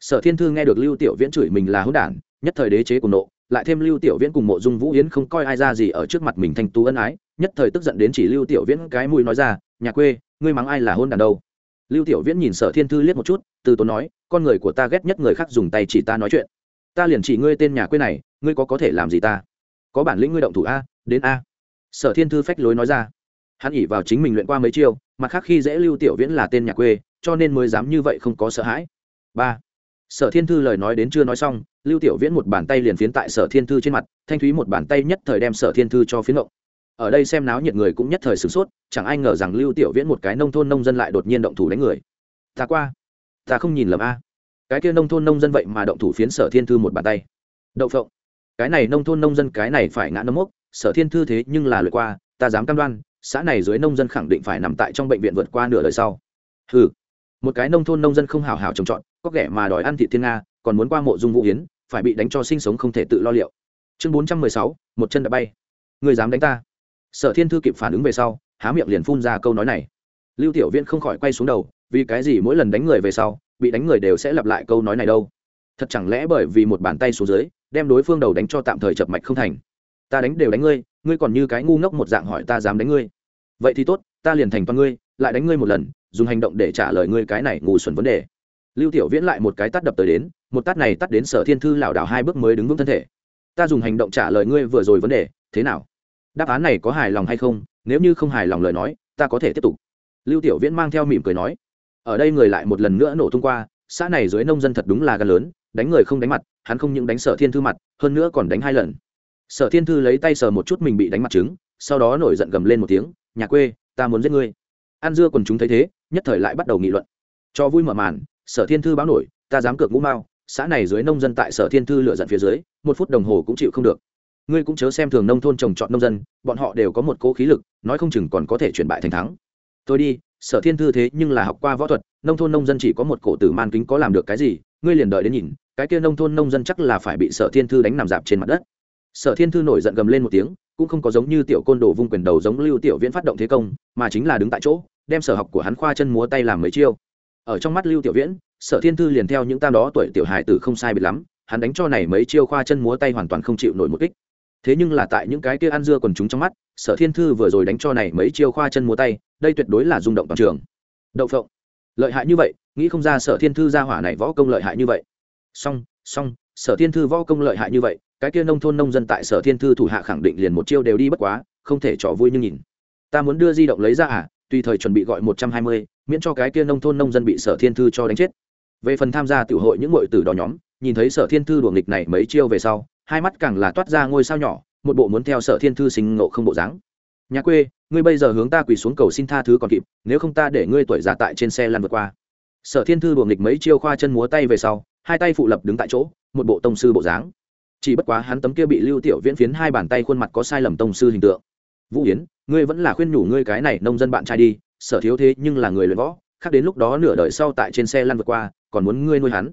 Speaker 1: Sở thiên thư nghe được lưu tiểu viễn chửi mình là hỗn đản, nhất thời đế chế cùng nộ, lại thêm lưu tiểu viễn cùng mộ dung vũ yến không coi ai ra gì ở trước mặt mình thanh tú ân ái, nhất thời tức giận đến chỉ lưu tiểu viễn cái mũi nói ra, nhà quê, ngươi mắng ai là hôn đàn đâu? Lưu tiểu viễn nhìn sở thiên thư liếc một chút, từ tốn nói, con người của ta ghét nhất người khác dùng tay chỉ ta nói chuyện. Ta liền chỉ ngươi tên nhà quê này, ngươi có có thể làm gì ta? Có bản lĩnh ngươi động thủ a, đến a. Sở thiên thư phách lối nói ra. Hắn ỉ vào chính mình luyện qua mấy chiêu, mặt khác khi dễ lưu tiểu viễn là tên nhà quê, cho nên mới dám như vậy không có sợ hãi. Ba. Sở thiên thư lời nói đến chưa nói xong, lưu tiểu viễn một bàn tay liền phiến tại sở thiên thư trên mặt, thanh thúy một bàn tay nhất thời đem sở thiên thư cho phiến động ở đây xem náo nhiệt người cũng nhất thời sửng sốt, chẳng ai ngờ rằng lưu tiểu viễn một cái nông thôn nông dân lại đột nhiên động thủ đánh người. Ta qua. Ta không nhìn lầm a. Cái kia nông thôn nông dân vậy mà động thủ phiến sở thiên thư một bàn tay. Đậu phộng cái này nông thôn nông dân cái này phải ngã nấm mốc, sở thiên thư thế nhưng là lượt qua, ta dám cam đoan, xã này dưới nông dân khẳng định phải nằm tại trong bệnh viện vượt qua nửa đời sau. Ừ một cái nông thôn nông dân không hào hào trồng trọt, có kẻ mà đòi ăn thị thiên nga, còn muốn qua mộ dung vũ hiến, phải bị đánh cho sinh sống không thể tự lo liệu. Chương bốn trăm mười sáu, một chân đã bay. Người dám đánh ta? Sở thiên thư kịp phản ứng về sau, há miệng liền phun ra câu nói này. Lưu tiểu viễn không khỏi quay xuống đầu, vì cái gì mỗi lần đánh người về sau, bị đánh người đều sẽ lặp lại câu nói này đâu? Thật chẳng lẽ bởi vì một bàn tay xuống dưới đem đối phương đầu đánh cho tạm thời chập mạch không thành. Ta đánh đều đánh ngươi ngươi còn như cái ngu ngốc một dạng hỏi ta dám đánh ngươi. Vậy thì tốt, ta liền thành toàn ngươi, lại đánh ngươi một lần, dùng hành động để trả lời ngươi cái này ngu xuẩn vấn đề. Lưu tiểu viễn lại một cái tắt đập tới đến, một tắt này tắt đến sở thiên thư lảo đảo hai bước mới đứng vững thân thể. Ta dùng hành động trả lời ngươi vừa rồi vấn đề, thế nào? Đáp án này có hài lòng hay không? Nếu như không hài lòng lời nói, ta có thể tiếp tục. Lưu tiểu viễn mang theo mỉm cười nói, ở đây người lại một lần nữa nổ tung qua, xã này dưới nông dân thật đúng là gan lớn đánh người không đánh mặt, hắn không những đánh sở thiên thư mặt, hơn nữa còn đánh hai lần. Sở thiên thư lấy tay sờ một chút mình bị đánh mặt trứng, sau đó nổi giận gầm lên một tiếng, nhà quê, ta muốn giết ngươi. An dưa còn chúng thấy thế, nhất thời lại bắt đầu nghị luận. Cho vui mở màn, sở thiên thư báo nổi, ta dám cược ngũ mao, xã này dưới nông dân tại sở thiên thư lựa giận phía dưới, một phút đồng hồ cũng chịu không được. Ngươi cũng chớ xem thường nông thôn trồng trọt nông dân, bọn họ đều có một cố khí lực, nói không chừng còn có thể chuyển bại thành thắng. Tôi đi, sở thiên thư thế nhưng là học qua võ thuật, nông thôn nông dân chỉ có một cổ tử man kính có làm được cái gì, ngươi liền đợi đến nhìn cái kia nông thôn nông dân chắc là phải bị sở thiên thư đánh nằm dạp trên mặt đất. Sở thiên thư nổi giận gầm lên một tiếng, cũng không có giống như tiểu côn đồ vung quyền đầu giống lưu tiểu viễn phát động thế công, mà chính là đứng tại chỗ, đem sở học của hắn khoa chân múa tay làm mấy chiêu. Ở trong mắt lưu tiểu viễn, sở thiên thư liền theo những tam đó tuổi tiểu hài tử không sai biệt lắm, hắn đánh cho này mấy chiêu khoa chân múa tay hoàn toàn không chịu nổi một kích. Thế nhưng là tại những cái kia ăn dưa còn chúng trong mắt, sở thiên thư vừa rồi đánh cho này mấy chiêu khoa chân múa tay, đây tuyệt đối là rung động toàn trường. Đậu phộng. Lợi hại như vậy, nghĩ không ra sở thiên thư ra hỏa này võ công lợi hại như vậy song song sở thiên thư võ công lợi hại như vậy, cái kia nông thôn nông dân tại sở thiên thư thủ hạ khẳng định liền một chiêu đều đi bất quá, không thể trò vui như nhìn. Ta muốn đưa di động lấy ra à tùy thời chuẩn bị gọi một trăm hai mươi, miễn cho cái kia nông thôn nông dân bị sở thiên thư cho đánh chết. Về phần tham gia tiểu hội những ngội tử đó nhóm, nhìn thấy sở thiên thư đuổi nghịch này mấy chiêu về sau, hai mắt càng là toát ra ngôi sao nhỏ, một bộ muốn theo sở thiên thư sinh ngộ không bộ dáng. Nhà quê, ngươi bây giờ hướng ta quỳ xuống cầu xin tha thứ còn kịp, nếu không ta để ngươi tuổi già tại trên xe lăn vượt qua. Sở thiên thư đuổi nghịch mấy chiêu khoa chân múa tay về sau hai tay phụ lập đứng tại chỗ, một bộ tông sư bộ dáng. Chỉ bất quá hắn tấm kia bị lưu tiểu viễn phiến hai bàn tay khuôn mặt có sai lầm tông sư hình tượng. Vũ yến, ngươi vẫn là khuyên nhủ ngươi cái này nông dân bạn trai đi, sở thiếu thế nhưng là người luyện võ, khác đến lúc đó nửa đời sau tại trên xe lăn vượt qua, còn muốn ngươi nuôi hắn.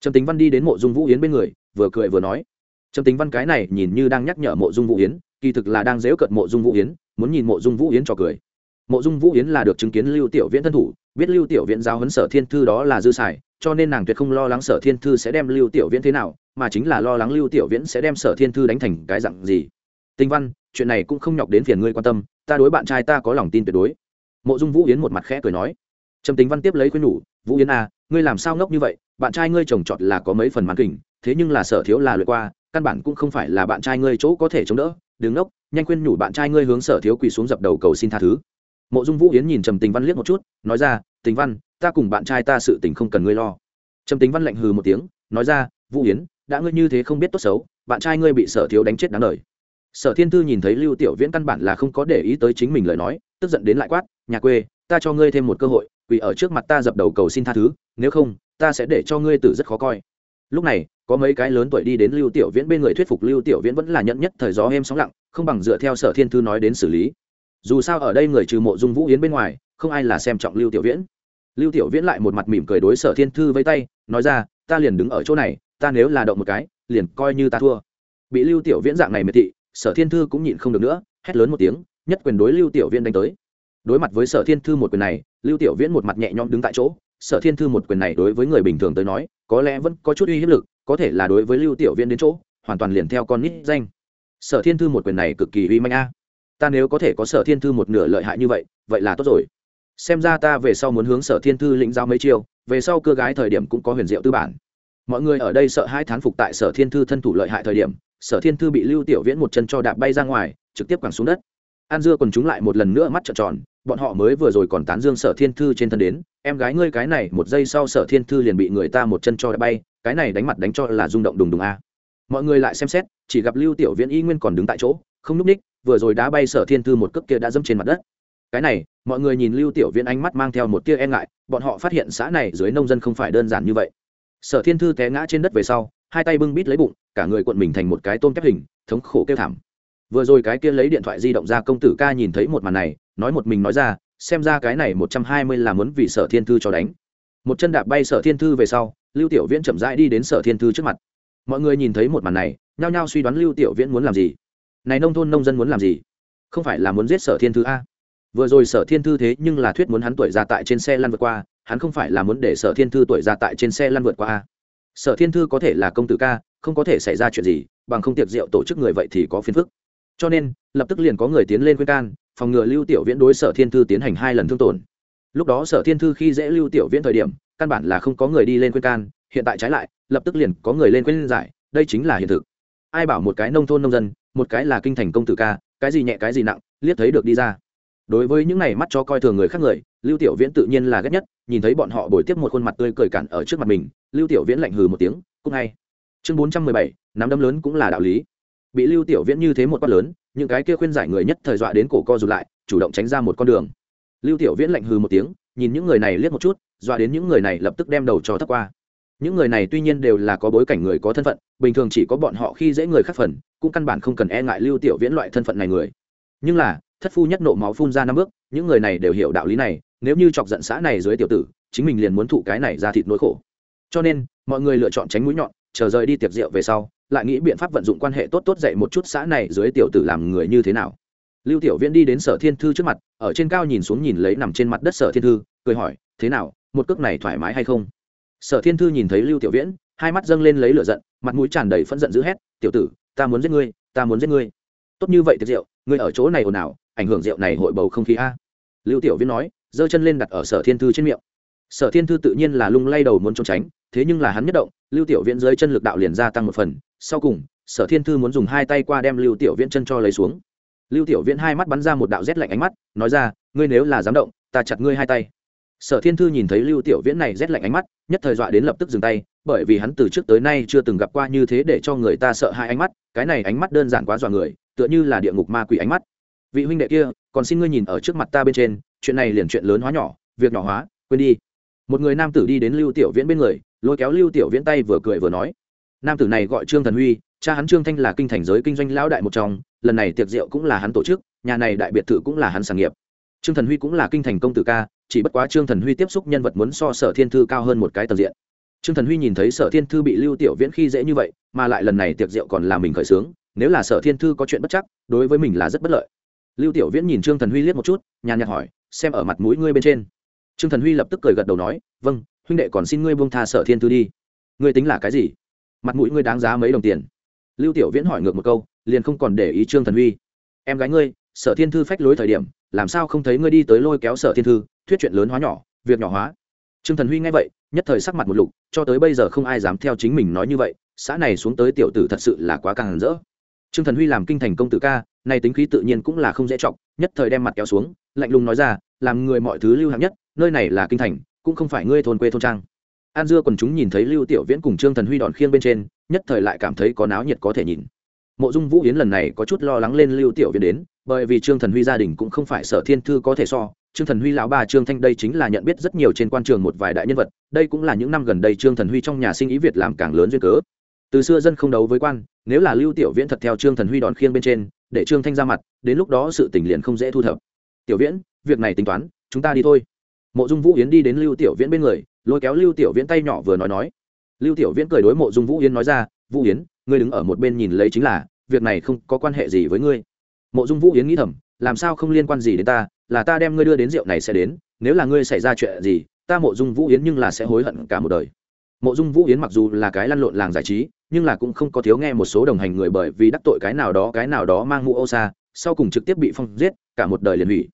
Speaker 1: Trầm tính văn đi đến mộ dung vũ yến bên người, vừa cười vừa nói, trầm tính văn cái này nhìn như đang nhắc nhở mộ dung vũ yến, kỳ thực là đang dễu cận mộ dung vũ yến, muốn nhìn mộ dung vũ yến cho cười. Mộ dung vũ yến là được chứng kiến lưu tiểu viễn thân thủ biết lưu tiểu viễn giao huấn sở thiên thư đó là dư xài, cho nên nàng tuyệt không lo lắng sở thiên thư sẽ đem lưu tiểu viễn thế nào, mà chính là lo lắng lưu tiểu viễn sẽ đem sở thiên thư đánh thành cái dặn gì. Tinh văn, chuyện này cũng không nhọc đến phiền ngươi quan tâm, ta đối bạn trai ta có lòng tin tuyệt đối. Mộ dung vũ yến một mặt khẽ cười nói. Trầm tính văn tiếp lấy khuyên nhủ, vũ yến à ngươi làm sao ngốc như vậy? Bạn trai ngươi trồng trọt là có mấy phần màn kình, thế nhưng là sở thiếu là lượt qua, căn bản cũng không phải là bạn trai ngươi chỗ có thể chống đỡ. Đứng ngốc, nhanh khuyên nhủ bạn trai ngươi hướng sở thiếu quỳ xuống dập đầu cầu xin tha thứ mộ dung vũ yến nhìn trầm tình văn liếc một chút, nói ra, tình văn, ta cùng bạn trai ta sự tình không cần ngươi lo. Trầm tình văn lạnh hừ một tiếng, nói ra, vũ yến, đã ngươi như thế không biết tốt xấu, bạn trai ngươi bị sở thiếu đánh chết đáng lời sở thiên thư nhìn thấy lưu tiểu viễn căn bản là không có để ý tới chính mình lời nói, tức giận đến lại quát, nhà quê, ta cho ngươi thêm một cơ hội vì ở trước mặt ta dập đầu cầu xin tha thứ, nếu không, ta sẽ để cho ngươi tử rất khó coi. Lúc này, có mấy cái lớn tuổi đi đến lưu tiểu viễn bên người thuyết phục lưu tiểu viễn vẫn là nhận nhất thời gió êm sóng lặng, không bằng dựa theo sở thiên thư nói đến xử lý dù sao ở đây người trừ mộ dung vũ yến bên ngoài, không ai là xem trọng lưu tiểu viễn. Lưu tiểu viễn lại một mặt mỉm cười đối sở thiên thư với tay, nói ra, ta liền đứng ở chỗ này, ta nếu là động một cái, liền coi như ta thua. Bị lưu tiểu viễn dạng này miệt thị, sở thiên thư cũng nhịn không được nữa, hét lớn một tiếng, nhất quyền đối lưu tiểu viễn đánh tới. Đối mặt với sở thiên thư một quyền này, lưu tiểu viễn một mặt nhẹ nhõm đứng tại chỗ, sở thiên thư một quyền này đối với người bình thường tới nói, có lẽ vẫn có chút uy hiếp lực, có thể là đối với lưu tiểu viễn đến chỗ, hoàn toàn liền theo con nít danh. Sở thiên thư một quyền này cực kỳ uy manh a ta nếu có thể có sở thiên thư một nửa lợi hại như vậy vậy là tốt rồi. Xem ra ta về sau muốn hướng sở thiên thư lĩnh giao mấy chiêu, về sau cưa gái thời điểm cũng có huyền diệu tư bản. Mọi người ở đây sợ hai thán phục tại sở thiên thư thân thủ lợi hại thời điểm, sở thiên thư bị lưu tiểu viễn một chân cho đạp bay ra ngoài, trực tiếp quẳng xuống đất. An dưa còn chúng lại một lần nữa mắt trợn tròn, bọn họ mới vừa rồi còn tán dương sở thiên thư trên thân đến, em gái ngươi cái này một giây sau sở thiên thư liền bị người ta một chân cho đạp bay, cái này đánh mặt đánh cho là rung động đùng đùng a. Mọi người lại xem xét, chỉ gặp lưu tiểu viễn y nguyên còn đứng tại chỗ, không núp ních vừa rồi đá bay sở thiên thư một cước kia đã dâm trên mặt đất. Cái này, mọi người nhìn lưu tiểu viễn ánh mắt mang theo một tia e ngại, bọn họ phát hiện xã này dưới nông dân không phải đơn giản như vậy. Sở thiên thư té ngã trên đất về sau, hai tay bưng bít lấy bụng, cả người cuộn mình thành một cái tôm kép hình, thống khổ kêu thảm. Vừa rồi cái kia lấy điện thoại di động ra công tử ca nhìn thấy một màn này, nói một mình nói ra, xem ra cái này một trăm hai mươi là muốn vì sở thiên thư cho đánh. Một chân đạp bay sở thiên thư về sau, lưu tiểu viễn chậm rãi đi đến sở thiên thư trước mặt. Mọi người nhìn thấy một màn này, nhao nhao suy đoán lưu tiểu viễn muốn làm gì này nông thôn nông dân muốn làm gì? Không phải là muốn giết sở thiên thư a? Vừa rồi sở thiên thư thế nhưng là thuyết muốn hắn tuổi ra tại trên xe lăn vượt qua, hắn không phải là muốn để sở thiên thư tuổi ra tại trên xe lăn vượt qua a? Sở thiên thư có thể là công tử ca, không có thể xảy ra chuyện gì, bằng không tiệc rượu tổ chức người vậy thì có phiền phức. Cho nên, lập tức liền có người tiến lên khuyên can, phòng ngừa lưu tiểu viễn đối sở thiên thư tiến hành hai lần thương tổn. Lúc đó sở thiên thư khi dễ lưu tiểu viễn thời điểm, căn bản là không có người đi lên khuyên can, hiện tại trái lại, lập tức liền có người lên khuyên giải, đây chính là hiện thực. Ai bảo một cái nông thôn nông dân một cái là kinh thành công tử ca, cái gì nhẹ cái gì nặng, liếc thấy được đi ra. Đối với những này mắt cho coi thường người khác người, lưu tiểu viễn tự nhiên là ghét nhất, nhìn thấy bọn họ bồi tiếp một khuôn mặt tươi cười cản ở trước mặt mình, lưu tiểu viễn lạnh hừ một tiếng cúc ngay chương bốn trăm mười bảy, nắm đấm lớn cũng là đạo lý. Bị lưu tiểu viễn như thế một quát lớn, những cái kia khuyên giải người nhất thời dọa đến cổ co rụt lại, chủ động tránh ra một con đường. Lưu tiểu viễn lạnh hừ một tiếng, nhìn những người này liếc một chút, dọa đến những người này lập tức đem đầu cho thấp qua những người này tuy nhiên đều là có bối cảnh người có thân phận, bình thường chỉ có bọn họ khi dễ người khác phần, cũng căn bản không cần e ngại lưu tiểu viễn loại thân phận này người. Nhưng là, thất phu nhất nộ máu phun ra năm bước, những người này đều hiểu đạo lý này, nếu như chọc giận xã này dưới tiểu tử, chính mình liền muốn thụ cái này ra thịt nỗi khổ. Cho nên, mọi người lựa chọn tránh mũi nhọn, chờ rời đi tiệc rượu về sau, lại nghĩ biện pháp vận dụng quan hệ tốt tốt dạy một chút xã này dưới tiểu tử làm người như thế nào. Lưu tiểu viễn đi đến sở thiên thư trước mặt, ở trên cao nhìn xuống nhìn lấy nằm trên mặt đất sở thiên thư, cười hỏi, thế nào, một cước này thoải mái hay không? Sở thiên thư nhìn thấy lưu tiểu viễn, hai mắt dâng lên lấy lửa giận, mặt mũi tràn đầy phẫn giận d ữ hét, tiểu tử, ta muốn giết ngươi, ta muốn giết ngươi. Tốt như vậy tiệc rượu, ngươi ở chỗ này ồn ào, ảnh hưởng rượu này hội bầu không khí a. Lưu tiểu viễn nói, giơ chân lên đặt ở sở thiên thư trên miệng. Sở thiên thư tự nhiên là lung lay đầu muốn trốn tránh, thế nhưng là hắn nhất động, lưu tiểu viễn dưới chân lực đạo liền gia tăng một phần. Sau cùng, sở thiên thư muốn dùng hai tay qua đem lưu tiểu viễn chân cho lấy xuống. Lưu tiểu viễn hai mắt bắn ra một đạo rét lạnh ánh mắt, nói ra, ngươi nếu là dám động, ta chặt ngươi hai tay sở thiên thư nhìn thấy lưu tiểu viễn này rét lạnh ánh mắt, nhất thời dọa đến lập tức dừng tay, bởi vì hắn từ trước tới nay chưa từng gặp qua như thế để cho người ta sợ hai ánh mắt, cái này ánh mắt đơn giản quá dọa người, tựa như là địa ngục ma quỷ ánh mắt. Vị huynh đệ kia, còn xin ngươi nhìn ở trước mặt ta bên trên, chuyện này liền chuyện lớn hóa nhỏ, việc nhỏ hóa, quên đi. Một người nam tử đi đến lưu tiểu viễn bên người, lôi kéo lưu tiểu viễn tay vừa cười vừa nói. Nam tử này gọi trương thần huy, cha hắn trương thanh là kinh thành giới kinh doanh lão đại một trong, lần này tiệc rượu cũng là hắn tổ chức, nhà này đại biệt thự cũng là hắn sản nghiệp. Trương thần huy cũng là kinh thành công tử ca chỉ bất quá trương thần huy tiếp xúc nhân vật muốn so sở thiên thư cao hơn một cái tầng diện. Trương thần huy nhìn thấy sở thiên thư bị lưu tiểu viễn khi dễ như vậy, mà lại lần này tiệc rượu còn là mình khởi xướng, nếu là sở thiên thư có chuyện bất chắc, đối với mình là rất bất lợi. Lưu tiểu viễn nhìn trương thần huy liếc một chút, nhàn nhạt hỏi, xem ở mặt mũi ngươi bên trên. Trương thần huy lập tức cười gật đầu nói vâng huynh đệ còn xin ngươi buông tha sở thiên thư đi. Ngươi tính là cái gì? Mặt mũi ngươi đáng giá mấy đồng tiền. Lưu tiểu viễn hỏi ngược một câu, liền không còn để ý trương thần huy. Em gái ngươi, sở thiên thư phách lối thời điểm, làm sao không thấy ngươi đi tới lôi kéo sở thiên thư thuyết chuyện lớn hóa nhỏ, việc nhỏ hóa. Trương thần huy nghe vậy, nhất thời sắc mặt một lục, cho tới bây giờ không ai dám theo chính mình nói như vậy, xã này xuống tới tiểu tử thật sự là quá càng rỡ. Trương thần huy làm kinh thành công tử ca nay tính khí tự nhiên cũng là không dễ chọc, nhất thời đem mặt kéo xuống, lạnh lùng nói ra, làm người mọi thứ lưu hạng nhất, nơi này là kinh thành, cũng không phải ngươi thôn quê thôn trang. An dưa còn chúng nhìn thấy lưu tiểu viễn cùng trương thần huy đòn khiêng bên trên, nhất thời lại cảm thấy có náo nhiệt có thể nhìn. Mộ dung vũ yến lần này có chút lo lắng lên lưu tiểu viễn đến, bởi vì trương thần huy gia đình cũng không phải sở thiên thư có thể so trương thần huy lão ba trương thanh đây chính là nhận biết rất nhiều trên quan trường một vài đại nhân vật, đây cũng là những năm gần đây trương thần huy trong nhà sinh ý việt làm càng lớn duyên cớ. Từ xưa dân không đấu với quan, nếu là lưu tiểu viễn thật theo trương thần huy đón khiêng bên trên, để trương thanh ra mặt, đến lúc đó sự tình liền không dễ thu thập. Tiểu viễn, việc này tính toán, chúng ta đi thôi. Mộ dung vũ yến đi đến lưu tiểu viễn bên người, lôi kéo lưu tiểu viễn tay nhỏ vừa nói nói. Lưu tiểu viễn cười đối mộ dung vũ yến nói ra, vũ yến, ngươi đứng ở một bên nhìn lấy chính là, việc này không có quan hệ gì với ngươi. Mộ dung vũ yến nghĩ thầm, làm sao không liên quan gì đến ta là ta đem ngươi đưa đến rượu này sẽ đến, nếu là ngươi xảy ra chuyện gì, ta mộ dung vũ yến nhưng là sẽ hối hận cả một đời. Mộ dung vũ yến mặc dù là cái lăn lộn làng giải trí, nhưng là cũng không có thiếu nghe một số đồng hành người bởi vì đắc tội cái nào đó, cái nào đó mang mũ ô xa, sau cùng trực tiếp bị phong giết, cả một đời liền hủy.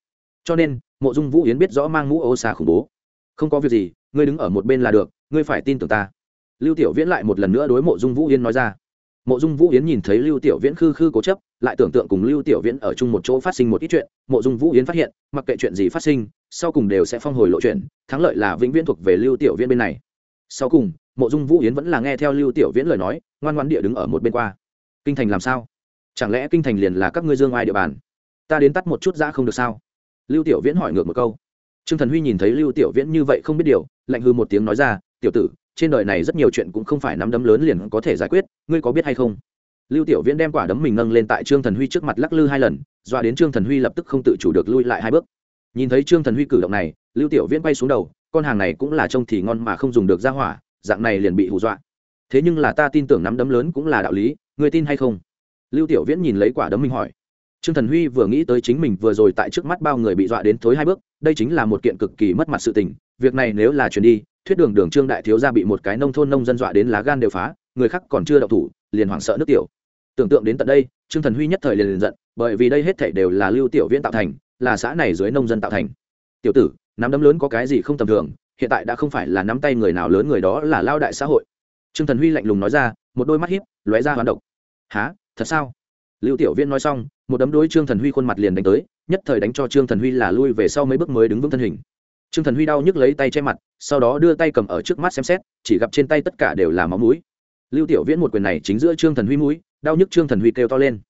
Speaker 1: Cho nên, mộ dung vũ yến biết rõ mang mũ ô xa khủng bố. Không có việc gì, ngươi đứng ở một bên là được, ngươi phải tin tưởng ta. Lưu tiểu viễn lại một lần nữa đối mộ dung vũ yến nói ra mộ dung vũ yến nhìn thấy lưu tiểu viễn khư khư cố chấp, lại tưởng tượng cùng lưu tiểu viễn ở chung một chỗ phát sinh một ít chuyện, mộ dung vũ yến phát hiện, mặc kệ chuyện gì phát sinh, sau cùng đều sẽ phong hồi lộ chuyện, thắng lợi là vĩnh viễn thuộc về lưu tiểu viễn bên này. Sau cùng, mộ dung vũ yến vẫn là nghe theo lưu tiểu viễn lời nói, ngoan ngoan địa đứng ở một bên qua. Kinh thành làm sao? Chẳng lẽ kinh thành liền là các ngươi dương ai địa bàn? Ta đến tắt một chút ra không được sao? Lưu tiểu viễn hỏi ngược một câu. Trương thần huy nhìn thấy lưu tiểu viễn như vậy không biết điều, lạnh hư một tiếng nói ra, tiểu tử trên đời này rất nhiều chuyện cũng không phải nắm đấm lớn liền có thể giải quyết, ngươi có biết hay không? Lưu tiểu viễn đem quả đấm mình nâng lên tại trương thần huy trước mặt lắc lư hai lần, dọa đến trương thần huy lập tức không tự chủ được lui lại hai bước. Nhìn thấy trương thần huy cử động này, lưu tiểu viễn bay xuống đầu, con hàng này cũng là trông thì ngon mà không dùng được ra hỏa, dạng này liền bị hù dọa. Thế nhưng là ta tin tưởng nắm đấm lớn cũng là đạo lý, ngươi tin hay không? Lưu tiểu viễn nhìn lấy quả đấm mình hỏi. Trương thần huy vừa nghĩ tới chính mình vừa rồi tại trước mắt bao người bị dọa đến thối hai bước, đây chính là một kiện cực kỳ mất mặt sự tình, việc này nếu là chuyển đi thuyết đường đường trương đại thiếu gia bị một cái nông thôn nông dân dọa đến lá gan đều phá, người khác còn chưa đậu thủ, liền hoảng sợ nước tiểu. Tưởng tượng đến tận đây, trương thần huy nhất thời liền liền giận, bởi vì đây hết thảy đều là lưu tiểu viễn tạo thành, là xã này dưới nông dân tạo thành. Tiểu tử, nắm đấm lớn có cái gì không tầm thường, hiện tại đã không phải là nắm tay người nào lớn người đó là lao đại xã hội. Trương thần huy lạnh lùng nói ra, một đôi mắt hiếp lóe ra hoán độc. Há thật sao? Lưu tiểu viễn nói xong, một đấm đối trương thần huy khuôn mặt liền đánh tới, nhất thời đánh cho trương thần huy là lui về sau mấy bước mới đứng vững thân hình trương thần huy đau nhức lấy tay che mặt, sau đó đưa tay cầm ở trước mắt xem xét, chỉ gặp trên tay tất cả đều là máu mũi. Lưu tiểu viễn một quyền này chính giữa trương thần huy mũi, đau nhức trương thần huy kêu to lên.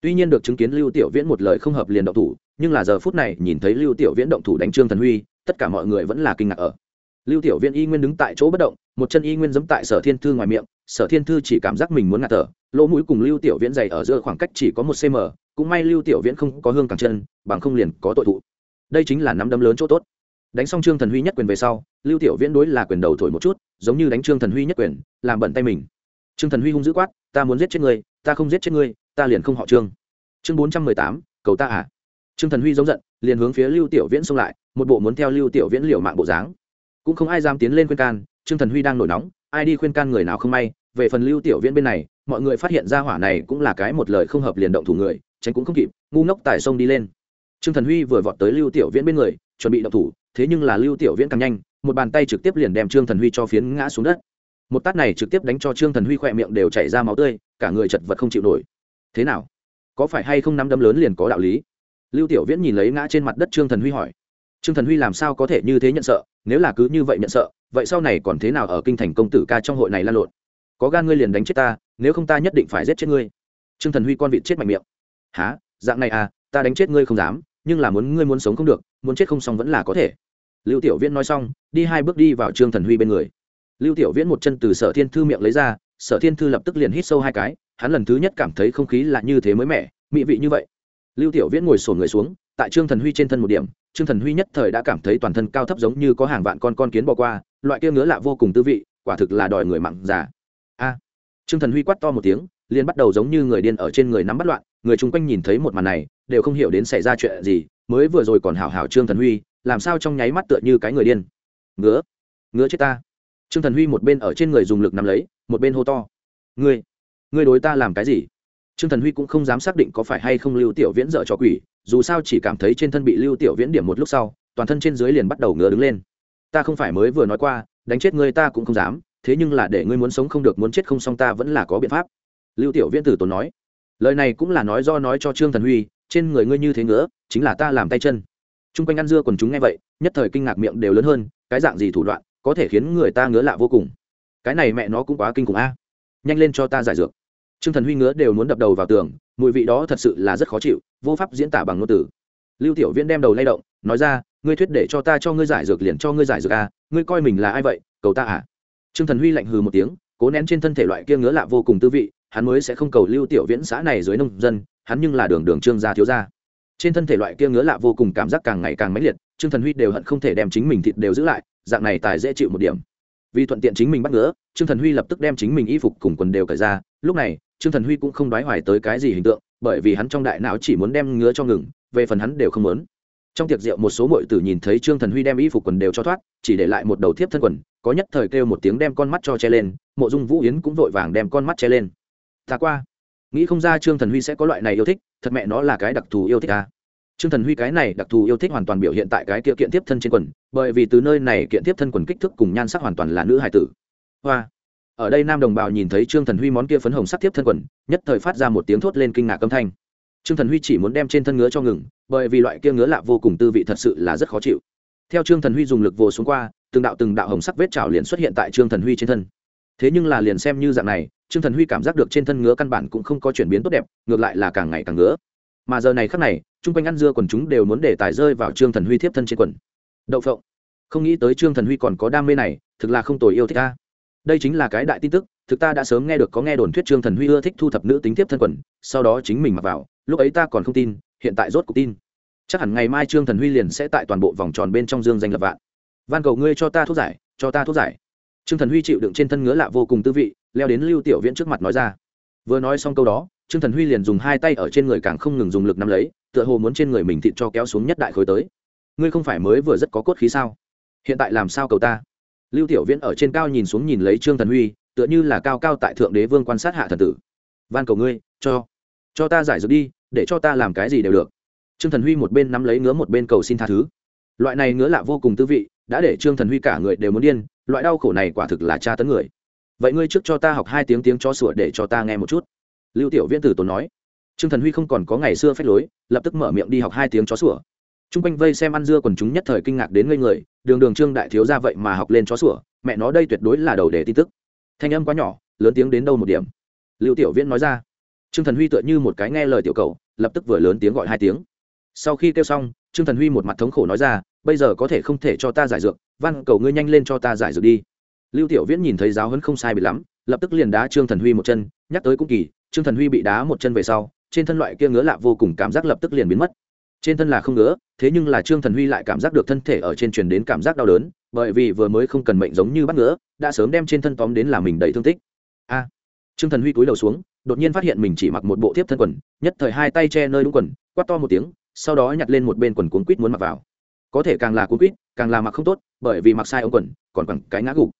Speaker 1: Tuy nhiên được chứng kiến lưu tiểu viễn một lời không hợp liền động thủ, nhưng là giờ phút này nhìn thấy lưu tiểu viễn động thủ đánh trương thần huy, tất cả mọi người vẫn là kinh ngạc ở. Lưu tiểu viễn y nguyên đứng tại chỗ bất động, một chân y nguyên giẫm tại sở thiên thư ngoài miệng, sở thiên thư chỉ cảm giác mình muốn ngạt thở, lỗ mũi cùng lưu tiểu viễn dày ở giữa khoảng cách chỉ có một cm cũng may lưu tiểu viễn không có hương cẳng chân, bằng không liền có tội thụ. Đây chính là nắm đấm lớn chỗ tốt đánh xong trương thần huy nhất quyền về sau, lưu tiểu viễn đối là quyền đầu thổi một chút, giống như đánh trương thần huy nhất quyền, làm bẩn tay mình. Trương thần huy hung dữ quát, ta muốn giết chết ngươi, ta không giết chết ngươi, ta liền không họ trương. Chương bốn trăm mười tám, cầu ta à. Trương thần huy giống giận, liền hướng phía lưu tiểu viễn xông lại, một bộ muốn theo lưu tiểu viễn liều mạng bộ dáng. Cũng không ai dám tiến lên khuyên can, trương thần huy đang nổi nóng, ai đi khuyên can người nào không may. Về phần lưu tiểu viễn bên này, mọi người phát hiện ra hỏa này cũng là cái một lời không hợp liền động thủ người, tránh cũng không kịp, ngu ngốc tại sông đi lên. Trương thần huy vừa vọt tới lưu tiểu viễn bên người, chuẩn bị động thủ thế nhưng là lưu tiểu viễn càng nhanh, một bàn tay trực tiếp liền đem trương thần huy cho phiến ngã xuống đất. Một tát này trực tiếp đánh cho trương thần huy khỏe miệng đều chảy ra máu tươi, cả người chật vật không chịu nổi. Thế nào? Có phải hay không nắm đấm lớn liền có đạo lý? Lưu tiểu viễn nhìn lấy ngã trên mặt đất trương thần huy hỏi. Trương thần huy làm sao có thể như thế nhận sợ? Nếu là cứ như vậy nhận sợ, vậy sau này còn thế nào ở kinh thành công tử ca trong hội này lan lộn? Có gan ngươi liền đánh chết ta, nếu không ta nhất định phải giết chết ngươi. Trương thần huy con vịt chết mạnh miệng. Há dạng này à ta đánh chết ngươi không dám, nhưng là muốn ngươi muốn sống không được muốn chết không xong vẫn là có thể. Lưu tiểu viễn nói xong, đi hai bước đi vào trương thần huy bên người. Lưu tiểu viễn một chân từ sở thiên thư miệng lấy ra, sở thiên thư lập tức liền hít sâu hai cái, hắn lần thứ nhất cảm thấy không khí là như thế mới mẻ mị vị như vậy. Lưu tiểu viễn ngồi sổn người xuống, tại trương thần huy trên thân một điểm, trương thần huy nhất thời đã cảm thấy toàn thân cao thấp giống như có hàng vạn con con kiến bò qua, loại kia ngứa lạ vô cùng tư vị, quả thực là đòi người mặn già. A! Trương thần huy quát to một tiếng, liền bắt đầu giống như người điên ở trên người nắm bắt loạn, người chung quanh nhìn thấy một màn này, đều không hiểu đến xảy ra chuyện gì mới vừa rồi còn hảo hảo trương thần huy, làm sao trong nháy mắt tựa như cái người điên? Ngứa ngứa chết ta. Trương thần huy một bên ở trên người dùng lực nắm lấy, một bên hô to. Ngươi ngươi đối ta làm cái gì? Trương thần huy cũng không dám xác định có phải hay không lưu tiểu viễn dợ cho quỷ, dù sao chỉ cảm thấy trên thân bị lưu tiểu viễn điểm một lúc sau, toàn thân trên dưới liền bắt đầu ngứa đứng lên. Ta không phải mới vừa nói qua, đánh chết ngươi ta cũng không dám, thế nhưng là để ngươi muốn sống không được muốn chết không xong ta vẫn là có biện pháp. Lưu tiểu viễn tử tốn nói. Lời này cũng là nói do nói cho trương thần huy trên người ngươi như thế nữa, chính là ta làm tay chân. T r u n g quanh ăn dưa còn chúng nghe vậy, nhất thời kinh ngạc miệng đều lớn hơn, cái dạng gì thủ đoạn, có thể khiến người ta ngứa lạ vô cùng. Cái này mẹ nó cũng quá kinh khủng a. Nhanh lên cho ta giải dược. T r ư ơ n g thần huy ngứa đều muốn đập đầu vào tường, mùi vị đó thật sự là rất khó chịu, vô pháp diễn tả bằng ngôn từ. Lưu tiểu viễn đem đầu lay động, nói ra, ngươi thuyết để cho ta cho ngươi giải dược liền cho ngươi giải dược a, ngươi coi mình là ai vậy, cầu ta à? T r ư ơ n g thần huy lạnh hừ một tiếng, cố nén trên thân thể loại kia ngứa lạ vô cùng tư vị hắn mới sẽ không cầu lưu tiểu viễn xã này dưới nông dân, hắn nhưng là đường đường trương gia thiếu gia. Trên thân thể loại kia ngứa lạ vô cùng cảm giác càng ngày càng mãnh liệt, trương thần huy đều hận không thể đem chính mình thịt đều giữ lại, dạng này tài dễ chịu một điểm. Vì thuận tiện chính mình bắt ngứa, trương thần huy lập tức đem chính mình y phục cùng quần đều cởi ra, lúc này, trương thần huy cũng không đoái hoài tới cái gì hình tượng, bởi vì hắn trong đại não chỉ muốn đem ngứa cho ngừng, về phần hắn đều không muốn. Trong tiệc rượu một số muội tử nhìn thấy trương thần huy đem y phục quần đều cho thoát, chỉ để lại một đầu thiếp thân quần, có nhất thời kêu một tiếng đem con mắt cho che lên, mộ dung vũ yến cũng vội vàng đem con mắt che lên ta qua. Nghĩ không ra trương thần huy sẽ có loại này yêu thích, thật mẹ nó là cái đặc thù yêu thích ta trương thần huy cái này đặc thù yêu thích hoàn toàn biểu hiện tại cái kia kiện tiếp thân trên quần, bởi vì từ nơi này kiện tiếp thân quần kích thước cùng nhan sắc hoàn toàn là nữ hải tử. Hoa. Ở đây nam đồng bào nhìn thấy trương thần huy món kia phấn hồng sắc tiếp thân quần, nhất thời phát ra một tiếng thốt lên kinh ngạc âm thanh. Trương thần huy chỉ muốn đem trên thân ngứa cho ngừng, bởi vì loại kia ngứa lạ vô cùng tư vị thật sự là rất khó chịu. Theo trương thần huy dùng lực vồ xuống qua, từng đạo từng đạo hồng sắc vết trào liền xuất hiện tại trương thần huy trên thân. Thế nhưng là liền xem như dạng này trương thần huy cảm giác được trên thân ngứa căn bản cũng không có chuyển biến tốt đẹp, ngược lại là càng ngày càng ngứa. Mà giờ này khắc này, chung quanh ăn dưa quần chúng đều muốn để tài rơi vào trương thần huy thiếp thân trên quần. Đậu phộng. Không nghĩ tới trương thần huy còn có đam mê này, thực là không tồi yêu thích ta. Đây chính là cái đại tin tức, thực ta đã sớm nghe được có nghe đồn thuyết trương thần huy ưa thích thu thập nữ tính thiếp thân quần, sau đó chính mình mặc vào, lúc ấy ta còn không tin, hiện tại rốt cuộc tin. Chắc hẳn ngày mai trương thần huy liền sẽ tại toàn bộ vòng tròn bên trong dương danh lập vạn. Van cầu ngươi cho ta thuốc giải, cho ta thuốc giải. Trương thần huy chịu đựng trên thân ngứa lạ vô cùng tư vị leo đến lưu tiểu viễn trước mặt nói ra. Vừa nói xong câu đó, trương thần huy liền dùng hai tay ở trên người càng không ngừng dùng lực nắm lấy, tựa hồ muốn trên người mình thịt cho kéo xuống nhất đại khối tới. Ngươi không phải mới vừa rất có cốt khí sao? Hiện tại làm sao cầu ta? Lưu tiểu viễn ở trên cao nhìn xuống nhìn lấy trương thần huy, tựa như là cao cao tại thượng đế vương quan sát hạ thần tử. Van cầu ngươi, cho cho ta giải dược đi, để cho ta làm cái gì đều được. Trương thần huy một bên nắm lấy ngứa một bên cầu xin tha thứ. Loại này ngứa lạ vô cùng tư vị, đã để trương thần huy cả người đều muốn điên, loại đau khổ này quả thực là tra tấn người vậy ngươi trước cho ta học hai tiếng tiếng cho sủa để cho ta nghe một chút. Lưu tiểu viễn tử tốn nói. Trương thần huy không còn có ngày xưa phép lối, lập tức mở miệng đi học hai tiếng chó sủa. T r u n g quanh vây xem ăn dưa còn chúng nhất thời kinh ngạc đến ngây người, đường đường trương đại thiếu ra vậy mà học lên chó sủa, mẹ nó đây tuyệt đối là đầu đề tin tức. Thanh âm quá nhỏ, lớn tiếng đến đâu một điểm. Lưu tiểu viễn nói ra. Trương thần huy tựa như một cái nghe lời tiểu cầu, lập tức vừa lớn tiếng gọi hai tiếng. Sau khi kêu xong, trương thần huy một mặt thống khổ nói ra, bây giờ có thể không thể cho ta giải dược, văn cầu ngươi nhanh lên cho ta giải dược đi lưu tiểu viễn nhìn thấy giáo hấn không sai bị lắm, lập tức liền đá trương thần huy một chân, nhắc tới cũng kỳ, trương thần huy bị đá một chân về sau, trên thân loại kia ngứa lạ vô cùng cảm giác lập tức liền biến mất. Trên thân là không ngứa, thế nhưng là trương thần huy lại cảm giác được thân thể ở trên truyền đến cảm giác đau đớn, bởi vì vừa mới không cần mệnh giống như bắt ngứa, đã sớm đem trên thân tóm đến là mình đầy thương tích. A! Trương thần huy cúi đầu xuống, đột nhiên phát hiện mình chỉ mặc một bộ thiếp thân quần, nhất thời hai tay che nơi đúng quần, quát to một tiếng, sau đó nhặt lên một bên quần cuốn quýt muốn mặc vào. Có thể càng là cuốn quýt, càng là mặc không tốt, bởi vì mặc sai ống quần, còn quẳng cái ngã gục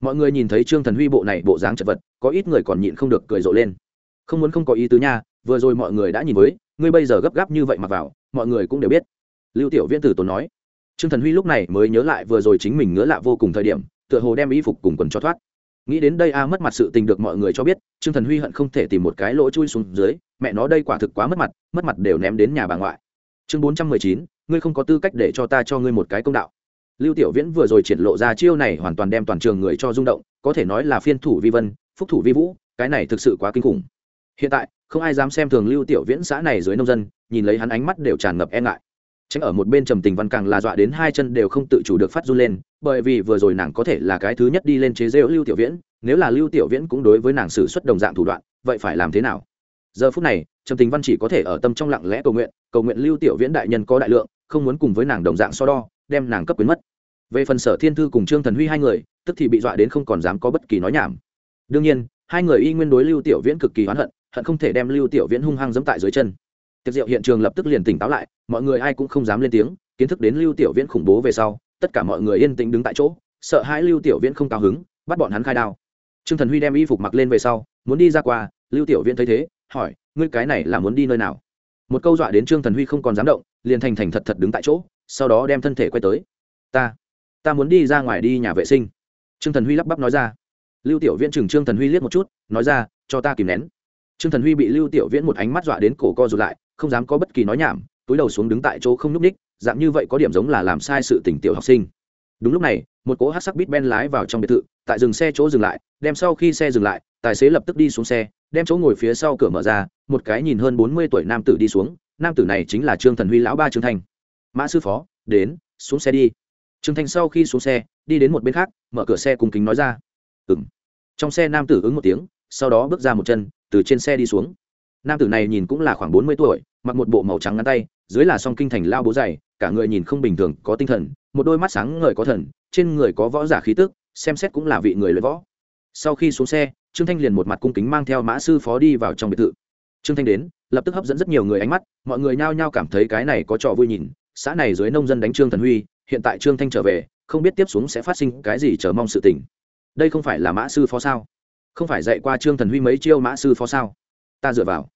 Speaker 1: mọi người nhìn thấy trương thần huy bộ này bộ dáng chật vật, có ít người còn nhịn không được cười rộ lên. Không muốn không có ý tứ nha, vừa rồi mọi người đã nhìn với, ngươi bây giờ gấp gáp như vậy mặc vào, mọi người cũng đều biết. Lưu tiểu viễn tử tốn nói. Trương thần huy lúc này mới nhớ lại vừa rồi chính mình ngứa lạ vô cùng thời điểm, tựa hồ đem y phục cùng quần cho thoát. Nghĩ đến đây a mất mặt sự tình được mọi người cho biết, trương thần huy hận không thể tìm một cái lỗ chui xuống dưới, mẹ nó đây quả thực quá mất mặt mất mặt đều ném đến nhà bà ngoại. Chương bốn trăm mười chín, ngươi không có tư cách để cho ta cho ngươi một cái công đạo lưu tiểu viễn vừa rồi triển lộ ra chiêu này hoàn toàn đem toàn trường người cho rung động, có thể nói là phiên thủ vi vân, phúc thủ vi vũ, cái này thực sự quá kinh khủng. Hiện tại, không ai dám xem thường lưu tiểu viễn xã này dưới nông dân, nhìn lấy hắn ánh mắt đều tràn ngập e ngại. Tránh ở một bên trầm tình văn càng là dọa đến hai chân đều không tự chủ được phát run lên, bởi vì vừa rồi nàng có thể là cái thứ nhất đi lên chế rêu lưu tiểu viễn, nếu là lưu tiểu viễn cũng đối với nàng xử suất đồng dạng thủ đoạn, vậy phải làm thế nào? Giờ phút này, trầm tình văn chỉ có thể ở tâm trong lặng lẽ cầu nguyện cầu nguyện lưu tiểu viễn đại nhân có đại lượng, không muốn cùng với nàng đồng dạng so đo, đem nàng cấp quyến mất về phần sở thiên thư cùng trương thần huy hai người, tức thì bị dọa đến không còn dám có bất kỳ nói nhảm. Đương nhiên, hai người y nguyên đối lưu tiểu viễn cực kỳ oán hận hận không thể đem lưu tiểu viễn hung hăng dẫm tại dưới chân. Tiệc rượu hiện trường lập tức liền tỉnh táo lại, mọi người ai cũng không dám lên tiếng, kiến thức đến lưu tiểu viễn khủng bố về sau, tất cả mọi người yên tĩnh đứng tại chỗ, sợ hãi lưu tiểu viễn không cao hứng, bắt bọn hắn khai đao. Trương thần huy đem y phục mặc lên về sau, muốn đi ra qua, lưu tiểu viễn thấy thế, hỏi, ngươi cái này là muốn đi nơi nào? Một câu dọa đến trương thần huy không còn dám động, liền thành thành thật thật đứng tại chỗ, sau đó đem thân thể quay tới. Ta ta muốn đi ra ngoài đi nhà vệ sinh. Trương thần huy lắp bắp nói ra. Lưu tiểu viễn chừng trương thần huy liếc một chút, nói ra, cho ta kìm nén. Trương thần huy bị lưu tiểu viễn một ánh mắt dọa đến cổ co rụt lại, không dám có bất kỳ nói nhảm, túi đầu xuống đứng tại chỗ không nhúc ních dạng như vậy có điểm giống là làm sai sự tỉnh tiểu học sinh. Đúng lúc này, một cỗ hát sắc bít ben lái vào trong biệt thự, tại dừng xe chỗ dừng lại, đem sau khi xe dừng lại, tài xế lập tức đi xuống xe, đem chỗ ngồi phía sau cửa mở ra, một cái nhìn hơn bốn mươi tuổi nam tử đi xuống, nam tử này chính là trương thần huy lão ba trương thanh. Mã sư phó, đến, xuống xe đi trương thanh sau khi xuống xe, đi đến một bên khác, mở cửa xe cùng kính nói ra. Ừng trong xe nam tử ứng một tiếng, sau đó bước ra một chân, từ trên xe đi xuống. Nam tử này nhìn cũng là khoảng bốn mươi tuổi, mặc một bộ màu trắng ngắn tay, dưới là song kinh thành lao bố dày, cả người nhìn không bình thường, có tinh thần, một đôi mắt sáng ngời có thần, trên người có võ giả khí tức, xem xét cũng là vị người luyện võ. Sau khi xuống xe, trương thanh liền một mặt cung kính mang theo mã sư phó đi vào trong biệt thự. Trương thanh đến, lập tức hấp dẫn rất nhiều người ánh mắt, mọi người nhao nhao cảm thấy cái này có trò vui nhìn, xã này dưới nông dân đánh trương thần huy hiện tại trương thanh trở về, không biết tiếp xuống sẽ phát sinh cái gì chờ mong sự tình. Đây không phải là mã sư phó sao? Không phải dạy qua trương thần huy mấy chiêu mã sư phó sao? Ta dựa vào.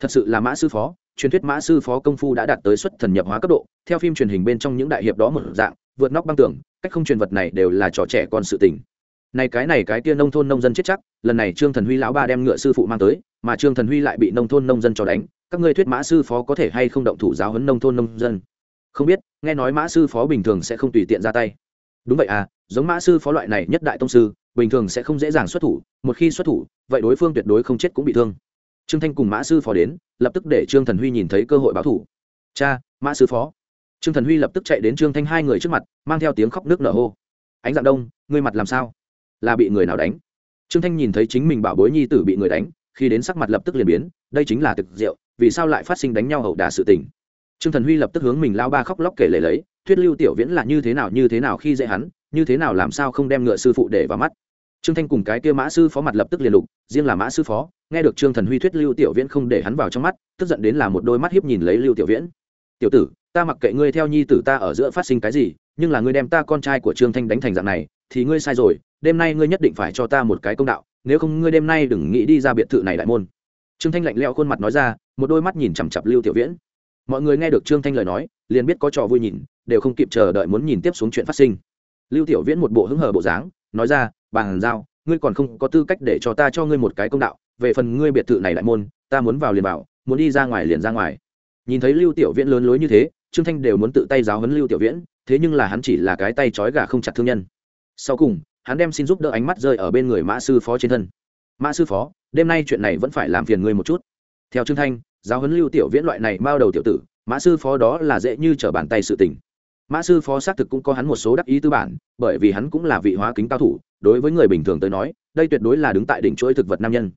Speaker 1: Thật sự là mã sư phó, truyền thuyết mã sư phó công phu đã đạt tới xuất thần nhập hóa cấp độ, theo phim truyền hình bên trong những đại hiệp đó một dạng, vượt nóc băng tường, cách không truyền vật này đều là trò trẻ con sự tình. Này cái này cái kia nông thôn nông dân chết chắc, lần này trương thần huy lão ba đem ngựa sư phụ mang tới, mà trương thần huy lại bị nông thôn nông dân cho đánh. Các ngươi thuyết mã sư phó có thể hay không động thủ giáo huấn nông thôn nông dân? Không biết, nghe nói mã sư phó bình thường sẽ không tùy tiện ra tay. Đúng vậy à giống mã sư phó loại này nhất đại tông sư, bình thường sẽ không dễ dàng xuất thủ, một khi xuất thủ, vậy đối phương tuyệt đối không chết cũng bị thương. Trương thanh cùng mã sư phó đến, lập tức để trương thần huy nhìn thấy cơ hội báo thủ. Cha, mã sư phó. Trương thần huy lập tức chạy đến trương thanh hai người trước mặt, mang theo tiếng khóc nước nở hô. Ánh dạng đông, ngươi mặt làm sao? Là bị người nào đánh? Trương thanh nhìn thấy chính mình bảo bối nhi tử bị người đánh, khi đến sắc mặt lập tức liền biến, đây chính là thực rượu vì sao lại phát sinh đánh nhau hậu đả sự tình? Trương thần huy lập tức hướng mình lao ba khóc lóc kể lể lấy, thuyết lưu tiểu viễn là như thế nào, như thế nào khi dễ hắn, như thế nào làm sao không đem ngựa sư phụ để vào mắt. Trương thanh cùng cái kia mã sư phó mặt lập tức liền lục, riêng là mã sư phó, nghe được trương thần huy thuyết lưu tiểu viễn không để hắn vào trong mắt, tức giận đến là một đôi mắt hiếp nhìn lấy lưu tiểu viễn. Tiểu tử, ta mặc kệ ngươi theo nhi tử ta ở giữa phát sinh cái gì, nhưng là ngươi đem ta con trai của trương thanh đánh thành dạng này, thì ngươi sai rồi, đêm nay ngươi nhất định phải cho ta một cái công đạo, nếu không ngươi đêm nay đừng nghĩ đi ra biệt thự này đại môn. Trương thanh lạnh leo khuôn mặt nói ra, một đôi mắt nhìn chằm chặp lưu tiểu viễn mọi người nghe được trương thanh lời nói, liền biết có trò vui nhìn, đều không kịp chờ đợi muốn nhìn tiếp xuống chuyện phát sinh. Lưu tiểu viễn một bộ hứng hờ bộ dáng, nói ra bàn giao, ngươi còn không có tư cách để cho ta cho ngươi một cái công đạo, về phần ngươi biệt thự này lại môn, ta muốn vào liền vào, muốn đi ra ngoài liền ra ngoài. Nhìn thấy lưu tiểu viễn lớn lối như thế, trương thanh đều muốn tự tay giáo huấn lưu tiểu viễn, thế nhưng là hắn chỉ là cái tay trói gà không chặt thương nhân. Sau cùng, hắn đem xin giúp đỡ ánh mắt rơi ở bên người mã sư phó trên thân. Mã sư phó, đêm nay chuyện này vẫn phải làm phiền ngươi một chút. Theo trương thanh giáo huấn lưu tiểu viễn loại này bao đầu tiểu tử, mã sư phó đó là dễ như trở bàn tay sự tình. Mã sư phó xác thực cũng có hắn một số đắc ý tư bản, bởi vì hắn cũng là vị hóa kính cao thủ, đối với người bình thường tới nói, đây tuyệt đối là đứng tại đỉnh chuỗi thực vật nam nhân.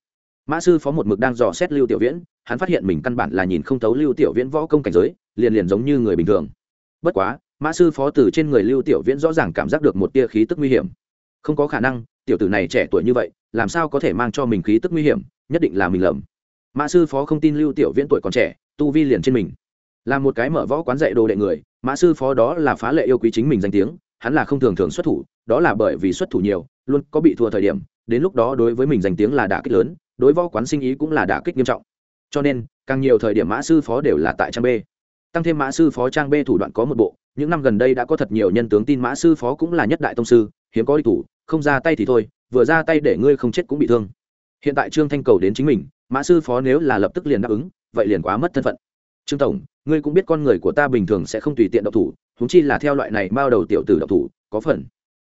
Speaker 1: Mã sư phó một mực đang dò xét lưu tiểu viễn, hắn phát hiện mình căn bản là nhìn không thấu lưu tiểu viễn võ công cảnh giới, liền liền giống như người bình thường. Bất quá, mã sư phó từ trên người lưu tiểu viễn rõ ràng cảm giác được một tia khí tức nguy hiểm. Không có khả năng, tiểu tử này trẻ tuổi như vậy, làm sao có thể mang cho mình khí tức nguy hiểm, nhất định là mình lầm mã sư phó không tin lưu tiểu viễn tuổi còn trẻ, tu vi liền trên mình. Là một cái mở võ quán dạy đồ đệ người, mã sư phó đó là phá lệ yêu quý chính mình danh tiếng, hắn là không thường thường xuất thủ, đó là bởi vì xuất thủ nhiều, luôn có bị thua thời điểm, đến lúc đó đối với mình danh tiếng là đả kích lớn, đối võ quán sinh ý cũng là đả kích nghiêm trọng. Cho nên, càng nhiều thời điểm mã sư phó đều là tại trang b. Tăng thêm mã sư phó trang b thủ đoạn có một bộ, những năm gần đây đã có thật nhiều nhân tướng tin mã sư phó cũng là nhất đại tông sư, hiếm có đi thủ, không ra tay thì thôi, vừa ra tay để ngươi không chết cũng bị thương. Hiện tại trương thanh cầu đến chính mình mã sư phó nếu là lập tức liền đáp ứng, vậy liền quá mất thân phận. Trương tổng, ngươi cũng biết con người của ta bình thường sẽ không tùy tiện độc thủ húng chi là theo loại này bao đầu tiểu tử độc thủ, có phần.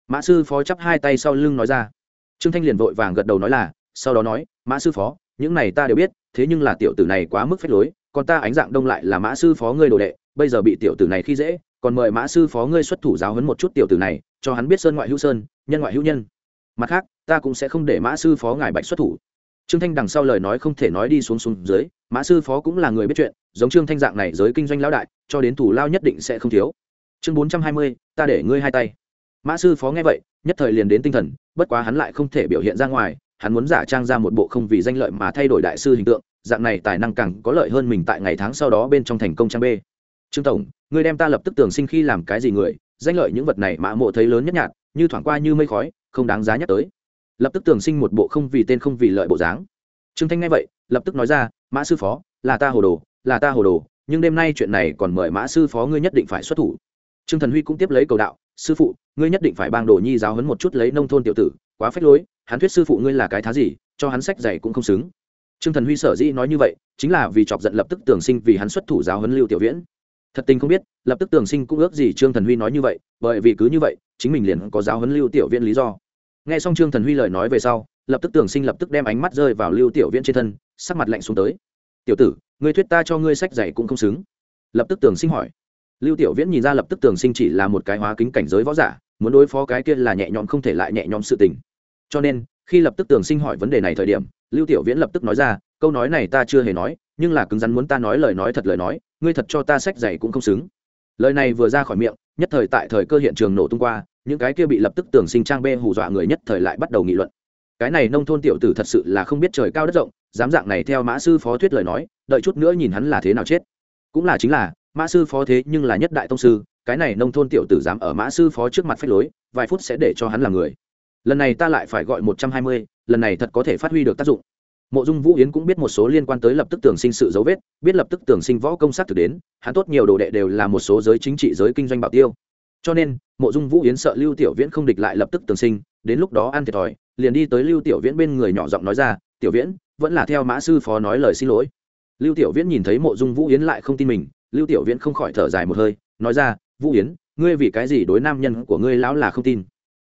Speaker 1: Mã sư phó chắp hai tay sau lưng nói ra. Trương thanh liền vội vàng gật đầu nói là, sau đó nói, mã sư phó, những này ta đều biết, thế nhưng là tiểu tử này quá mức phép lối, còn ta ánh dạng đông lại là mã sư phó ngươi đồ đệ, bây giờ bị tiểu tử này khi dễ, còn mời mã sư phó ngươi xuất thủ giáo hấn một chút tiểu tử này, cho hắn biết sơn ngoại hữu sơn, nhân ngoại hữu nhân. Mặt khác, ta cũng sẽ không để mã sư phó ngài bạch xuất thủ trương thanh đằng sau lời nói không thể nói đi xuống xuống dưới, mã sư phó cũng là người biết chuyện, giống trương thanh dạng này giới kinh doanh lão đại, cho đến thủ lao nhất định sẽ không thiếu. Chương bốn trăm hai mươi, ta để ngươi hai tay. Mã sư phó nghe vậy, nhất thời liền đến tinh thần, bất quá hắn lại không thể biểu hiện ra ngoài, hắn muốn giả trang ra một bộ không vì danh lợi mà thay đổi đại sư hình tượng, dạng này tài năng càng có lợi hơn mình tại ngày tháng sau đó bên trong thành công trang b trương tổng, ngươi đem ta lập tức tưởng sinh khi làm cái gì người, danh lợi những vật này mã mộ thấy lớn nhất nhạt, như thoảng qua như mây khói, không đáng giá nhắc tới lập tức tưởng sinh một bộ không vì tên không vì lợi bộ dáng. Trương thanh nghe vậy, lập tức nói ra, mã sư phó, là ta hồ đồ, là ta hồ đồ, nhưng đêm nay chuyện này còn mời mã sư phó ngươi nhất định phải xuất thủ. Trương thần huy cũng tiếp lấy cầu đạo, sư phụ, ngươi nhất định phải bang đồ nhi giáo hấn một chút lấy nông thôn tiểu tử, quá phết lối, hắn thuyết sư phụ ngươi là cái thá gì, cho hắn sách dày cũng không xứng. Trương thần huy sở dĩ nói như vậy, chính là vì chọc giận lập tức tường sinh vì hắn xuất thủ giáo hấn lưu tiểu viễn. Thật tình không biết, lập tức tường sinh cũng ước gì trương thần huy nói như vậy, bởi vì cứ như vậy, chính mình liền có giáo hấn lưu tiểu viễn lý do nghe xong trương thần huy lời nói về sau, lập tức tường sinh lập tức đem ánh mắt rơi vào lưu tiểu viễn trên thân, sắc mặt lạnh xuống tới. Tiểu tử, ngươi thuyết ta cho ngươi sách dạy cũng không xứng. Lập tức tường sinh hỏi. Lưu tiểu viễn nhìn ra lập tức tường sinh chỉ là một cái hóa kính cảnh giới võ giả, muốn đối phó cái kia là nhẹ nhõm không thể lại nhẹ nhõm sự tình. Cho nên, khi lập tức tường sinh hỏi vấn đề này thời điểm, lưu tiểu viễn lập tức nói ra, câu nói này ta chưa hề nói, nhưng là cứng rắn muốn ta nói lời nói thật lời nói, ngươi thật cho ta sách dạy cũng không xứng. Lời này vừa ra khỏi miệng, nhất thời tại thời cơ hiện trường nổ tung qua những cái kia bị lập tức tường sinh trang bê hù dọa người nhất thời lại bắt đầu nghị luận. Cái này nông thôn tiểu tử thật sự là không biết trời cao đất rộng, dám dạng này theo mã sư phó thuyết lời nói, đợi chút nữa nhìn hắn là thế nào chết. Cũng là chính là, mã sư phó thế nhưng là nhất đại tông sư, cái này nông thôn tiểu tử dám ở mã sư phó trước mặt phách lối, vài phút sẽ để cho hắn làm người. Lần này ta lại phải gọi một trăm hai mươi, lần này thật có thể phát huy được tác dụng. Mộ dung vũ yến cũng biết một số liên quan tới lập tức tưởng sinh sự dấu vết, biết lập tức tưởng sinh võ công sát thực đến, hắn tốt nhiều đồ đệ đều là một số giới chính trị, giới kinh doanh bảo tiêu. Cho nên mộ dung vũ yến sợ lưu tiểu viễn không địch lại lập tức tưởng sinh, đến lúc đó ăn thiệt thòi, liền đi tới lưu tiểu viễn bên người nhỏ giọng nói ra, tiểu viễn, vẫn là theo mã sư phó nói lời xin lỗi. Lưu tiểu viễn nhìn thấy mộ dung vũ yến lại không tin mình, lưu tiểu viễn không khỏi thở dài một hơi, nói ra, vũ yến, ngươi vì cái gì đối nam nhân của ngươi lão là không tin?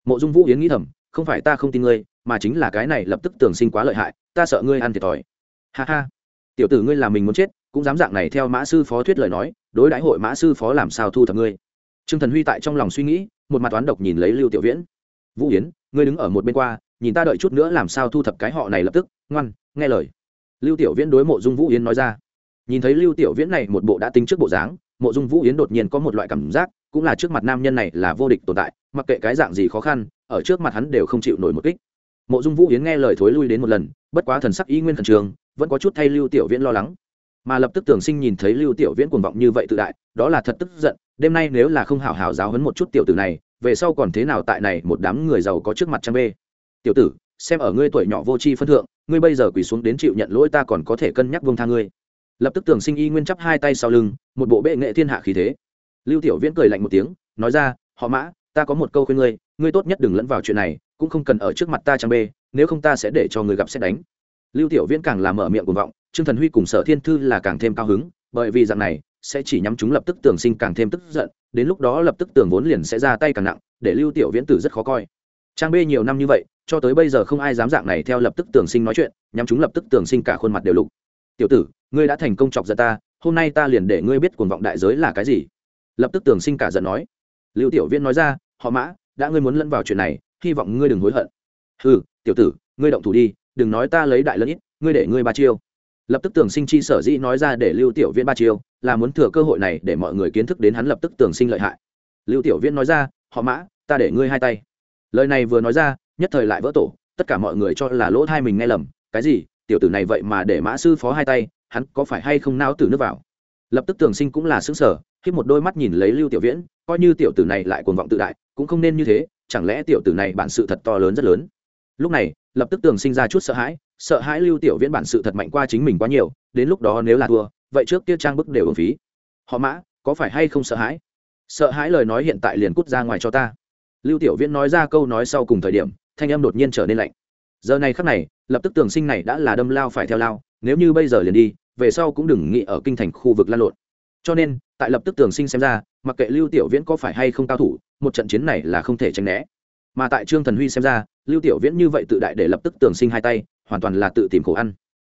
Speaker 1: Mộ dung vũ yến nghĩ thầm, không phải ta không tin ngươi, mà chính là cái này lập tức tưởng sinh quá lợi hại, ta sợ ngươi ăn thiệt thòi. Ha ha, tiểu tử ngươi làm mình muốn chết, cũng dám dạng này theo mã sư phó thuyết lời nói, đối đãi hội mã sư phó làm sao thu thập ngươi? Trương thần huy tại trong lòng suy nghĩ, một mặt toán độc nhìn lấy lưu tiểu viễn. Vũ yến, ngươi đứng ở một bên qua, nhìn ta đợi chút nữa làm sao thu thập cái họ này lập tức, ngoan, nghe lời. Lưu tiểu viễn đối mộ dung vũ yến nói ra. Nhìn thấy lưu tiểu viễn này một bộ đã tính trước bộ dáng, mộ dung vũ yến đột nhiên có một loại cảm giác, cũng là trước mặt nam nhân này là vô địch tồn tại, mặc kệ cái dạng gì khó khăn, ở trước mặt hắn đều không chịu nổi một kích. Mộ dung vũ yến nghe lời thối lui đến một lần, bất quá thần sắc y nguyên thần trường vẫn có chút thay lưu tiểu viễn lo lắng mà lập tức tưởng sinh nhìn thấy lưu tiểu viễn cuồng vọng như vậy tự đại, đó là thật tức giận, đêm nay nếu là không hảo hảo giáo hấn một chút tiểu tử này, về sau còn thế nào tại này một đám người giàu có trước mặt trang bê. Tiểu tử, xem ở ngươi tuổi nhỏ vô tri phân thượng, ngươi bây giờ quỳ xuống đến chịu nhận lỗi ta còn có thể cân nhắc vương tha ngươi. Lập tức tưởng sinh y nguyên chắp hai tay sau lưng, một bộ bệ nghệ thiên hạ khí thế. Lưu tiểu viễn cười lạnh một tiếng, nói ra, họ mã, ta có một câu khuyên ngươi ngươi tốt nhất đừng lẫn vào chuyện này, cũng không cần ở trước mặt ta trang bê, nếu không ta sẽ để cho người gặp xét đánh. Lưu tiểu viễn càng làm mở miệng cuồng vọng trương thần huy cùng sở thiên thư là càng thêm cao hứng, bởi vì dạng này, sẽ chỉ nhắm chúng lập tức tưởng sinh càng thêm tức giận, đến lúc đó lập tức tưởng vốn liền sẽ ra tay càng nặng, để lưu tiểu viễn tử rất khó coi. Trang bê nhiều năm như vậy, cho tới bây giờ không ai dám dạng này theo lập tức tưởng sinh nói chuyện, nhắm chúng lập tức tưởng sinh cả khuôn mặt đều lục. Tiểu tử, ngươi đã thành công chọc giận ta, hôm nay ta liền để ngươi biết cuồng vọng đại giới là cái gì. Lập tức tưởng sinh cả giận nói. Lưu tiểu viễn nói ra, họ mã, đã ngươi muốn lẫn vào chuyện này, hy vọng ngươi đừng hối hận. Ừ tiểu tử, ngươi động thủ đi, đừng nói ta lấy đại lẫn ít, ngươi để ngươi ba chiêu lập tức tường sinh chi sở dĩ nói ra để lưu tiểu viễn ba chiêu, là muốn thừa cơ hội này để mọi người kiến thức đến hắn lập tức tường sinh lợi hại. Lưu tiểu viễn nói ra, họ mã, ta để ngươi hai tay. Lời này vừa nói ra, nhất thời lại vỡ tổ, tất cả mọi người cho là lỗ thai mình nghe lầm, cái gì? Tiểu tử này vậy mà để mã sư phó hai tay, hắn có phải hay không nao từ nước vào? Lập tức tường sinh cũng là xứng sở khi một đôi mắt nhìn lấy lưu tiểu viễn, coi như tiểu tử này lại cuồng vọng tự đại, cũng không nên như thế, chẳng lẽ tiểu tử này bản sự thật to lớn rất lớn? Lúc này, lập tức tường sinh ra chút sợ hãi sợ hãi lưu tiểu viễn bản sự thật mạnh qua chính mình quá nhiều, đến lúc đó nếu là thua, vậy trước kia trang bức đều ở phí. Họ mã, có phải hay không sợ hãi? Sợ hãi lời nói hiện tại liền cút ra ngoài cho ta. Lưu tiểu viễn nói ra câu nói sau cùng thời điểm, thanh âm đột nhiên trở nên lạnh. Giờ này khắc này, lập tức tường sinh này đã là đâm lao phải theo lao, nếu như bây giờ liền đi, về sau cũng đừng nghĩ ở kinh thành khu vực lan lộn. Cho nên, tại lập tức tường sinh xem ra, mặc kệ lưu tiểu viễn có phải hay không cao thủ, một trận chiến này là không thể tránh né. Mà tại trương thần huy xem ra lưu tiểu viễn như vậy tự đại để lập tức tường sinh hai tay, hoàn toàn là tự tìm khổ ăn.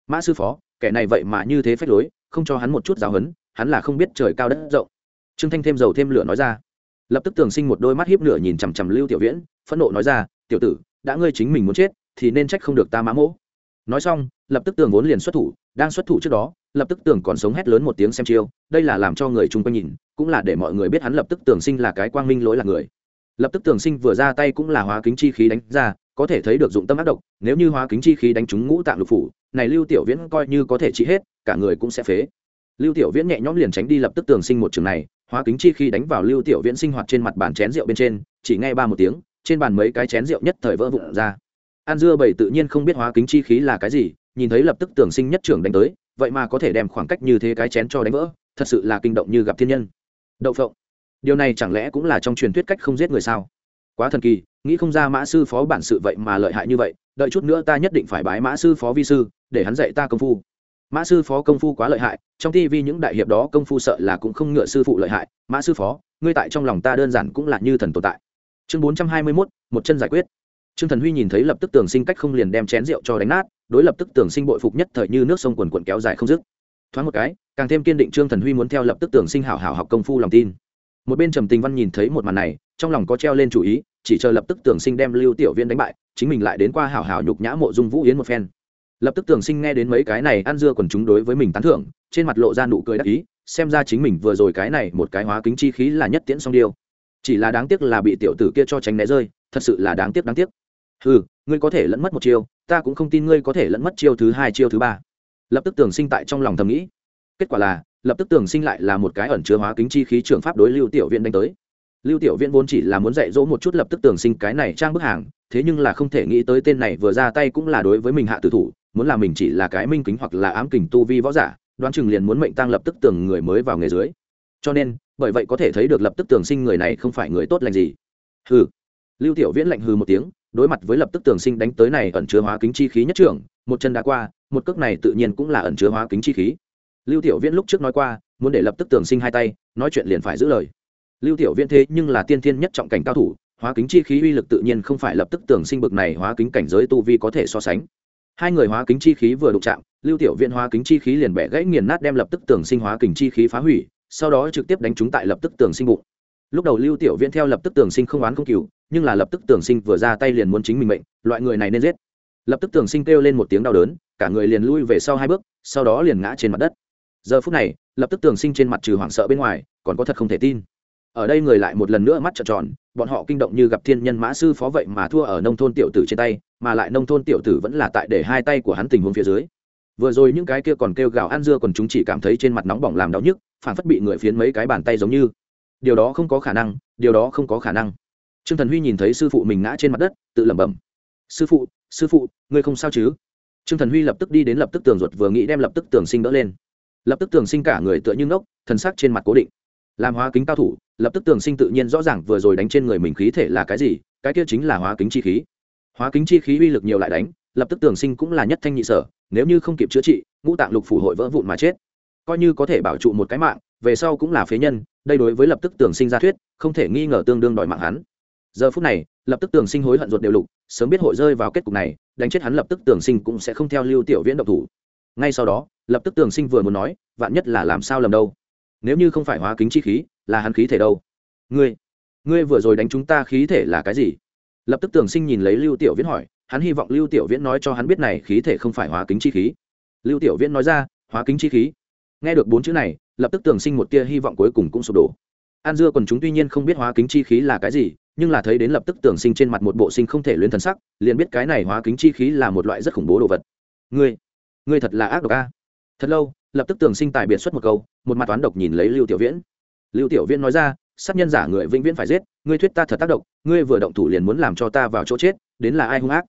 Speaker 1: Mã sư phó, kẻ này vậy mà như thế phách lối, không cho hắn một chút giáo hấn hắn là không biết trời cao đất rộng. Trương thanh thêm dầu thêm lửa nói ra. Lập tức tường sinh một đôi mắt hiếp lửa nhìn chằm chằm lưu tiểu viễn, phẫn nộ nói ra, tiểu tử, đã ngươi chính mình muốn chết, thì nên trách không được ta mã mỗ. Nói xong, lập tức tường vốn liền xuất thủ, đang xuất thủ trước đó, lập tức tường còn sống hét lớn một tiếng xem chiêu, đây là làm cho người chung quanh nhìn, cũng là để mọi người biết hắn lập tức tường sinh là cái quang minh lỗi là người lập tức tường sinh vừa ra tay cũng là hóa kính chi khí đánh ra, có thể thấy được dụng tâm ác độc, nếu như hóa kính chi khí đánh trúng ngũ tạng lục phủ, này lưu tiểu viễn coi như có thể trị hết, cả người cũng sẽ phế. Lưu tiểu viễn nhẹ nhõm liền tránh đi lập tức tường sinh một trường này, hóa kính chi khí đánh vào lưu tiểu viễn sinh hoạt trên mặt bàn chén rượu bên trên, chỉ nghe ba một tiếng, trên bàn mấy cái chén rượu nhất thời vỡ vụn ra. An dưa bảy tự nhiên không biết hóa kính chi khí là cái gì, nhìn thấy lập tức tường sinh nhất trưởng đánh tới, vậy mà có thể đem khoảng cách như thế cái chén cho đánh vỡ, thật sự là kinh động như gặp thiên nhân. Đậu phộng điều này chẳng lẽ cũng là trong truyền thuyết cách không giết người sao? Quá thần kỳ, nghĩ không ra mã sư phó bản sự vậy mà lợi hại như vậy, đợi chút nữa ta nhất định phải bái mã sư phó vi sư, để hắn dạy ta công phu. Mã sư phó công phu quá lợi hại, trong tv những đại hiệp đó công phu sợ là cũng không ngựa sư phụ lợi hại. Mã sư phó, ngươi tại trong lòng ta đơn giản cũng là như thần tồn tại. Chương bốn trăm hai mươi mốt, một chân giải quyết. Trương thần huy nhìn thấy lập tức tường sinh cách không liền đem chén rượu cho đánh nát, đối lập tức tường sinh bội phục nhất thời như nước sông quần quần kéo dài không dứt. Thoáng một cái, càng thêm kiên định trương thần huy muốn theo lập tức tường sinh hảo hảo học công phu lòng tin một bên trầm tình văn nhìn thấy một màn này, trong lòng có treo lên chủ ý, chỉ chờ lập tức tường sinh đem lưu tiểu viên đánh bại, chính mình lại đến qua hảo hảo nhục nhã mộ dung vũ yến một phen. Lập tức tường sinh nghe đến mấy cái này ăn dưa quần chúng đối với mình tán thưởng, trên mặt lộ ra nụ cười đắc ý, xem ra chính mình vừa rồi cái này một cái hóa kính chi khí là nhất tiễn song điêu. Chỉ là đáng tiếc là bị tiểu tử kia cho tránh né rơi, thật sự là đáng tiếc đáng tiếc. Ừ ngươi có thể lẫn mất một chiêu, ta cũng không tin ngươi có thể lẫn mất chiêu thứ hai, chiêu thứ ba. Lập tức tường sinh tại trong lòng thầm nghĩ. Kết quả là lập tức tường sinh lại là một cái ẩn chứa hóa kính chi khí trường pháp đối lưu tiểu viện đánh tới. Lưu tiểu viện vốn chỉ là muốn dạy dỗ một chút lập tức tường sinh cái này trang bức hàng, thế nhưng là không thể nghĩ tới tên này vừa ra tay cũng là đối với mình hạ tử thủ, muốn là mình chỉ là cái minh kính hoặc là ám kình tu vi võ giả, đoán chừng liền muốn mệnh tăng lập tức tường người mới vào nghề dưới. Cho nên, bởi vậy có thể thấy được lập tức tường sinh người này không phải người tốt lành gì. Hừ. Lưu tiểu viễn lạnh hừ một tiếng, đối mặt với lập tức tường sinh đánh tới này ẩn chứa hóa kính chi khí nhất trưởng, một chân đã qua, một cước này tự nhiên cũng là ẩn chứa hóa kính chi khí lưu tiểu viễn lúc trước nói qua, muốn để lập tức tường sinh hai tay, nói chuyện liền phải giữ lời. Lưu tiểu viễn thế nhưng là tiên thiên nhất trọng cảnh cao thủ, hóa kính chi khí uy lực tự nhiên không phải lập tức tường sinh bực này hóa kính cảnh giới tu vi có thể so sánh. Hai người hóa kính chi khí vừa đụng chạm, lưu tiểu viễn hóa kính chi khí liền bẻ gãy nghiền nát đem lập tức tường sinh hóa kính chi khí phá hủy, sau đó trực tiếp đánh trúng tại lập tức tường sinh bụng. Lúc đầu lưu tiểu viễn theo lập tức tường sinh không oán không cừu, nhưng là lập tức tường sinh vừa ra tay liền muốn chính mình mệnh, loại người này nên giết. Lập tức tường sinh kêu lên một tiếng đau đớn, cả người liền lui về sau hai bước, sau đó liền ngã trên mặt đất giờ phút này, lập tức tường sinh trên mặt trừ hoảng sợ bên ngoài, còn có thật không thể tin. Ở đây người lại một lần nữa mắt trợn tròn, bọn họ kinh động như gặp thiên nhân mã sư phó vậy mà thua ở nông thôn tiểu tử trên tay, mà lại nông thôn tiểu tử vẫn là tại để hai tay của hắn tình huống phía dưới. Vừa rồi những cái kia còn kêu gào ăn dưa còn chúng chỉ cảm thấy trên mặt nóng bỏng làm đau nhức, phản phất bị người phiến mấy cái bàn tay giống như. Điều đó không có khả năng, điều đó không có khả năng. Trương thần huy nhìn thấy sư phụ mình ngã trên mặt đất, tự lẩm bẩm. Sư phụ sư phụ, ngươi không sao chứ? Trương thần huy lập tức đi đến lập tức tường ruột vừa nghĩ đem lập tức tường sinh đỡ lên lập tức tường sinh cả người tựa như ngốc, thần sắc trên mặt cố định. Làm hóa kính cao thủ, lập tức tường sinh tự nhiên rõ ràng vừa rồi đánh trên người mình khí thể là cái gì, cái kia chính là hóa kính chi khí. Hóa kính chi khí uy lực nhiều lại đánh, lập tức tường sinh cũng là nhất thanh nhị sở, nếu như không kịp chữa trị, ngũ tạng lục phủ hội vỡ vụn mà chết. Coi như có thể bảo trụ một cái mạng, về sau cũng là phế nhân, đây đối với lập tức tường sinh ra thuyết, không thể nghi ngờ tương đương đòi mạng hắn. Giờ phút này, lập tức tường sinh hối hận ruột đều lục, sớm biết hội rơi vào kết cục này, đánh chết hắn lập tức tường sinh cũng sẽ không theo lưu tiểu viễn độc thủ ngay sau đó, lập tức tường sinh vừa muốn nói, vạn nhất là làm sao lầm đâu? Nếu như không phải hóa kính chi khí, là hắn khí thể đâu? Ngươi ngươi vừa rồi đánh chúng ta khí thể là cái gì? Lập tức tường sinh nhìn lấy lưu tiểu viễn hỏi, hắn hy vọng lưu tiểu viễn nói cho hắn biết này khí thể không phải hóa kính chi khí. Lưu tiểu viễn nói ra, hóa kính chi khí. Nghe được bốn chữ này, lập tức tường sinh một tia hy vọng cuối cùng cũng sụp đổ. An dưa còn chúng tuy nhiên không biết hóa kính chi khí là cái gì, nhưng là thấy đến lập tức tường sinh trên mặt một bộ sinh không thể luyến thần sắc, liền biết cái này hóa kính chi khí là một loại rất khủng bố đồ vật. Ngươi ngươi thật là ác độc a. Thật lâu, lập tức tường sinh tài biệt xuất một câu, một mặt toán độc nhìn lấy lưu tiểu viễn. Lưu tiểu viễn nói ra, sát nhân giả người vĩnh viễn phải giết, ngươi thuyết ta thật tác động ngươi vừa động thủ liền muốn làm cho ta vào chỗ chết, đến là ai hung ác?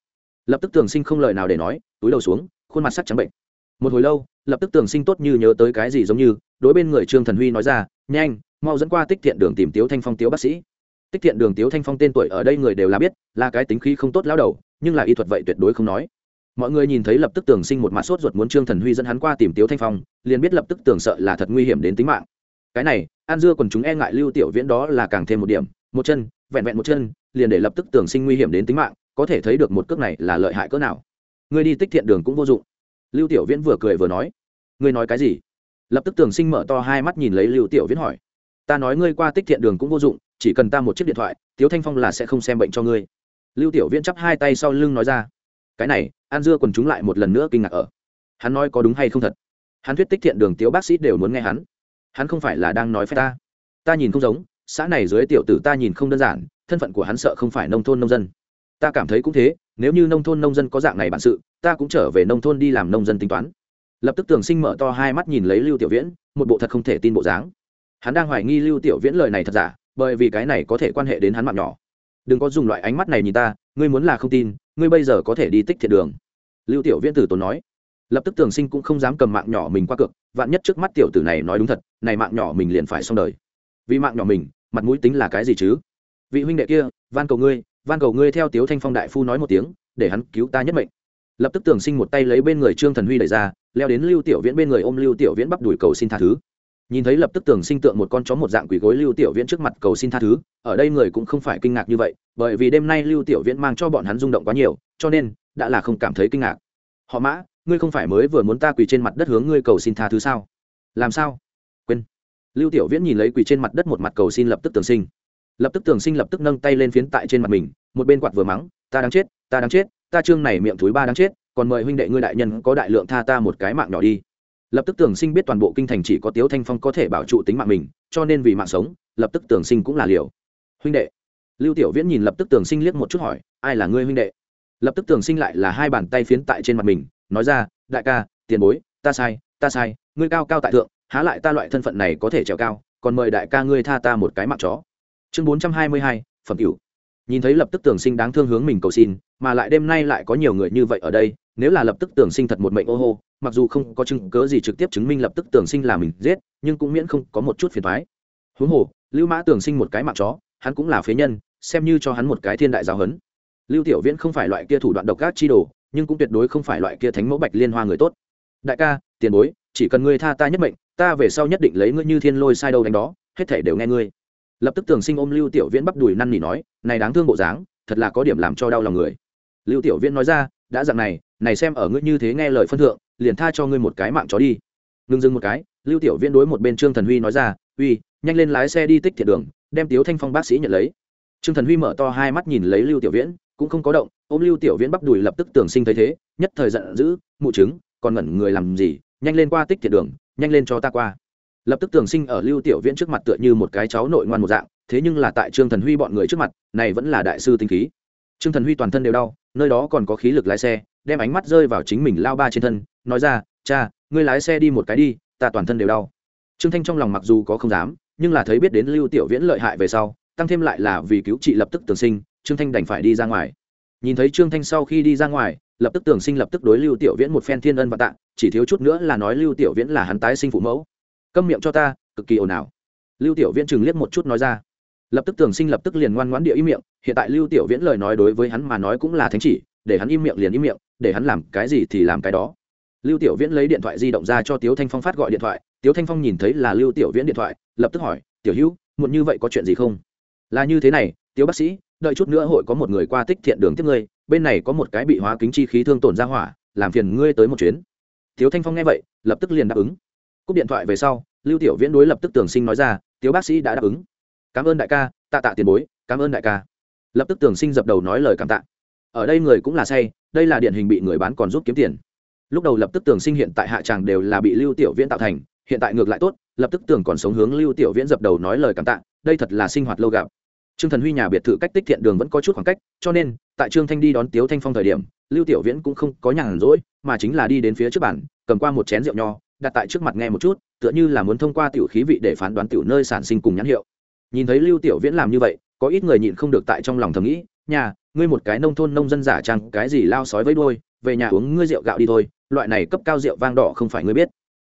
Speaker 1: Lập tức tường sinh không lời nào để nói, túi đầu xuống, khuôn mặt sắc trắng bệnh. Một hồi lâu, lập tức tường sinh tốt như nhớ tới cái gì giống như, đối bên người trương thần huy nói ra, nhanh, mau dẫn qua tích thiện đường tìm tiếu thanh phong tiếu bác sĩ. Tích thiện đường tiếu thanh phong tên tuổi ở đây người đều là biết, là cái tính khí không tốt lao đầu, nhưng là y thuật vậy tuyệt đối không nói mọi người nhìn thấy lập tức tường sinh một mặt sốt ruột muốn trương thần huy dẫn hắn qua tìm tiếu thanh phong, liền biết lập tức tường sợ là thật nguy hiểm đến tính mạng. Cái này, an dưa còn chúng e ngại lưu tiểu viễn đó là càng thêm một điểm, một chân, vẹn vẹn một chân, liền để lập tức tường sinh nguy hiểm đến tính mạng, có thể thấy được một cước này là lợi hại cỡ nào. Người đi tích thiện đường cũng vô dụng. Lưu tiểu viễn vừa cười vừa nói, ngươi nói cái gì? Lập tức tường sinh mở to hai mắt nhìn lấy lưu tiểu viễn hỏi, ta nói ngươi qua tích thiện đường cũng vô dụng, chỉ cần ta một chiếc điện thoại, tiếu thanh phong là sẽ không xem bệnh cho ngươi. Lưu tiểu viễn chắp hai tay sau lưng nói ra cái này, an dưa còn chúng lại một lần nữa kinh ngạc ở. Hắn nói có đúng hay không thật? Hắn thuyết tích thiện đường tiếu bác sĩ đều muốn nghe hắn. Hắn không phải là đang nói phép ta. Ta nhìn không giống, xã này dưới tiểu tử ta nhìn không đơn giản, thân phận của hắn sợ không phải nông thôn nông dân. Ta cảm thấy cũng thế, nếu như nông thôn nông dân có dạng này bản sự, ta cũng trở về nông thôn đi làm nông dân tính toán. Lập tức tường sinh mở to hai mắt nhìn lấy lưu tiểu viễn, một bộ thật không thể tin bộ dáng. Hắn đang hoài nghi lưu tiểu viễn lời này thật giả, bởi vì cái này có thể quan hệ đến hắn mạng nhỏ. Đừng có dùng loại ánh mắt này nhìn ta, ngươi muốn là không tin ngươi bây giờ có thể đi tích thiện đường. Lưu tiểu viễn tử tốn nói. Lập tức tường sinh cũng không dám cầm mạng nhỏ mình qua cược, vạn nhất trước mắt tiểu tử này nói đúng thật, này mạng nhỏ mình liền phải xong đời. Vì mạng nhỏ mình, mặt mũi tính là cái gì chứ? Vị huynh đệ kia, van cầu ngươi, van cầu ngươi theo tiếu thanh phong đại phu nói một tiếng, để hắn cứu ta nhất mệnh. Lập tức tường sinh một tay lấy bên người trương thần huy đẩy ra, leo đến lưu tiểu viễn bên người ôm lưu tiểu viễn bắp đùi cầu xin tha thứ nhìn thấy lập tức tường sinh tượng một con chó một dạng quỷ gối lưu tiểu viễn trước mặt cầu xin tha thứ, ở đây người cũng không phải kinh ngạc như vậy, bởi vì đêm nay lưu tiểu viễn mang cho bọn hắn rung động quá nhiều, cho nên đã là không cảm thấy kinh ngạc. Họ mã, ngươi không phải mới vừa muốn ta quỳ trên mặt đất hướng ngươi cầu xin tha thứ sao? Làm sao? Quên. Lưu tiểu viễn nhìn lấy quỳ trên mặt đất một mặt cầu xin lập tức tường sinh. Lập tức tường sinh lập tức nâng tay lên phiến tại trên mặt mình, một bên quạt vừa mắng, ta đang chết, ta đang chết, ta trương này miệng thúi ba đang chết, còn mời huynh đệ ngươi đại nhân có đại lượng tha ta một cái mạng nhỏ đi lập tức tường sinh biết toàn bộ kinh thành chỉ có tiếu thanh phong có thể bảo trụ tính mạng mình, cho nên vì mạng sống, lập tức tường sinh cũng là liều. Huynh đệ. Lưu tiểu viễn nhìn lập tức tường sinh liếc một chút hỏi, ai là ngươi huynh đệ? Lập tức tường sinh lại là hai bàn tay phiến tại trên mặt mình, nói ra, đại ca, tiền bối, ta sai ta sai, ngươi cao cao tại thượng, há lại ta loại thân phận này có thể trèo cao, còn mời đại ca ngươi tha ta một cái mạng chó. Chương bốn trăm hai mươi hai, phẩm cửu. Nhìn thấy lập tức tường sinh đáng thương hướng mình cầu xin, mà lại đêm nay lại có nhiều người như vậy ở đây nếu là lập tức tưởng sinh thật một mệnh ô hô, mặc dù không có chứng cớ gì trực tiếp chứng minh lập tức tưởng sinh là mình giết, nhưng cũng miễn không có một chút phiền thoái huống hồ, lưu mã tưởng sinh một cái mạng chó, hắn cũng là phế nhân, xem như cho hắn một cái thiên đại giáo hấn lưu tiểu viễn không phải loại kia thủ đoạn độc ác chi đồ, nhưng cũng tuyệt đối không phải loại kia thánh mẫu bạch liên hoa người tốt. Đại ca, tiền bối, chỉ cần ngươi tha ta nhất mệnh, ta về sau nhất định lấy ngươi như thiên lôi sai đâu đánh đó, hết thể đều nghe ngươi. Lập tức tường sinh ôm lưu tiểu viễn bắp đùi năn nỉ nói, này đáng thương bộ dáng, thật là có điểm làm cho đau lòng người. Lưu tiểu viễn nói ra, đã dặn này này xem ở ngươi như thế nghe lời phân thượng, liền tha cho ngươi một cái mạng chó đi. Ngưng dừng một cái, lưu tiểu viễn đối một bên trương thần huy nói ra, uy, nhanh lên lái xe đi tích thiện đường, đem tiếu thanh phong bác sĩ nhận lấy. Trương thần huy mở to hai mắt nhìn lấy lưu tiểu viễn, cũng không có động, ôm lưu tiểu viễn bắp đùi lập tức tưởng sinh thấy thế, nhất thời giận dữ, mụ chứng còn ngẩn người làm gì, nhanh lên qua tích thiện đường, nhanh lên cho ta qua. Lập tức tưởng sinh ở lưu tiểu viễn trước mặt tựa như một cái cháu nội ngoan một dạng, thế nhưng là tại trương thần huy bọn người trước mặt, này vẫn là đại sư tinh khí. Trương thần huy toàn thân đều đau, nơi đó còn có khí lực lái xe đem ánh mắt rơi vào chính mình lao ba trên thân, nói ra, cha, ngươi lái xe đi một cái đi, ta toàn thân đều đau. Trương thanh trong lòng mặc dù có không dám, nhưng là thấy biết đến lưu tiểu viễn lợi hại về sau, tăng thêm lại là vì cứu trị lập tức tường sinh, trương thanh đành phải đi ra ngoài. Nhìn thấy trương thanh sau khi đi ra ngoài, lập tức tường sinh lập tức đối lưu tiểu viễn một phen thiên ân và tạ, chỉ thiếu chút nữa là nói lưu tiểu viễn là hắn tái sinh phụ mẫu. Câm miệng cho ta, cực kỳ ồn ào. Lưu tiểu viễn chừng liếc một chút nói ra. Lập tức tường sinh lập tức liền ngoan ngoãn địa im miệng, hiện tại lưu tiểu viễn lời nói đối với hắn mà nói cũng là thánh chỉ để hắn im miệng liền im miệng, để hắn làm cái gì thì làm cái đó. Lưu tiểu viễn lấy điện thoại di động ra cho tiếu thanh phong phát gọi điện thoại. Tiếu thanh phong nhìn thấy là lưu tiểu viễn điện thoại, lập tức hỏi, tiểu hữu, muộn như vậy có chuyện gì không? Là như thế này, tiếu bác sĩ, đợi chút nữa hội có một người qua tích thiện đường tiếp ngươi, bên này có một cái bị hóa kính chi khí thương tổn ra hỏa, làm phiền ngươi tới một chuyến. Tiếu thanh phong nghe vậy, lập tức liền đáp ứng. Cúp điện thoại về sau, lưu tiểu viễn đối lập tức tường sinh nói ra, tiếu bác sĩ đã đáp ứng. Cảm ơn đại ca, tạ tạ tiền bối, cảm ơn đại ca. Lập tức tường sinh dập đầu nói lời cảm tạ ở đây người cũng là say, đây là điển hình bị người bán còn giúp kiếm tiền. Lúc đầu lập tức tường sinh hiện tại hạ tràng đều là bị lưu tiểu viễn tạo thành, hiện tại ngược lại tốt, lập tức tường còn sống hướng lưu tiểu viễn dập đầu nói lời cảm tạ, đây thật là sinh hoạt lâu gặp. Trương thần huy nhà biệt thự cách tích thiện đường vẫn có chút khoảng cách, cho nên, tại trương thanh đi đón tiếu thanh phong thời điểm, lưu tiểu viễn cũng không có nhàn rỗi, mà chính là đi đến phía trước bàn, cầm qua một chén rượu nho, đặt tại trước mặt nghe một chút, tựa như là muốn thông qua tiểu khí vị để phán đoán tiểu nơi sản sinh cùng nhãn hiệu. Nhìn thấy lưu tiểu viễn làm như vậy, có ít người nhịn không được tại trong lòng thầm nghĩ nhà ngươi một cái nông thôn nông dân giả trang cái gì lao sói với đôi, về nhà uống ngươi rượu gạo đi thôi loại này cấp cao rượu vang đỏ không phải ngươi biết.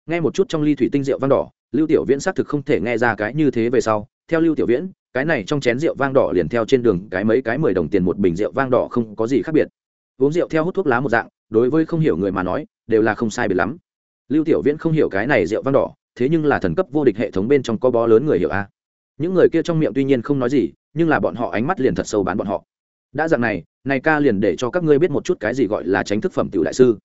Speaker 1: Nghe một chút trong ly thủy tinh rượu vang đỏ lưu tiểu viễn xác thực không thể nghe ra cái như thế về sau. Theo lưu tiểu viễn cái này trong chén rượu vang đỏ liền theo trên đường cái mấy cái mười đồng tiền một bình rượu vang đỏ không có gì khác biệt. Uống rượu theo hút thuốc lá một dạng đối với không hiểu người mà nói đều là không sai biệt lắm. Lưu tiểu viễn không hiểu cái này rượu vang đỏ thế nhưng là thần cấp vô địch hệ thống bên trong có bó lớn người hiểu a. Những người kia trong miệng tuy nhiên không nói gì nhưng là bọn họ ánh mắt liền thật sâu bán bọn họ đã dạng này này ca liền để cho các ngươi biết một chút cái gì gọi là tránh thức phẩm tiểu đại sư.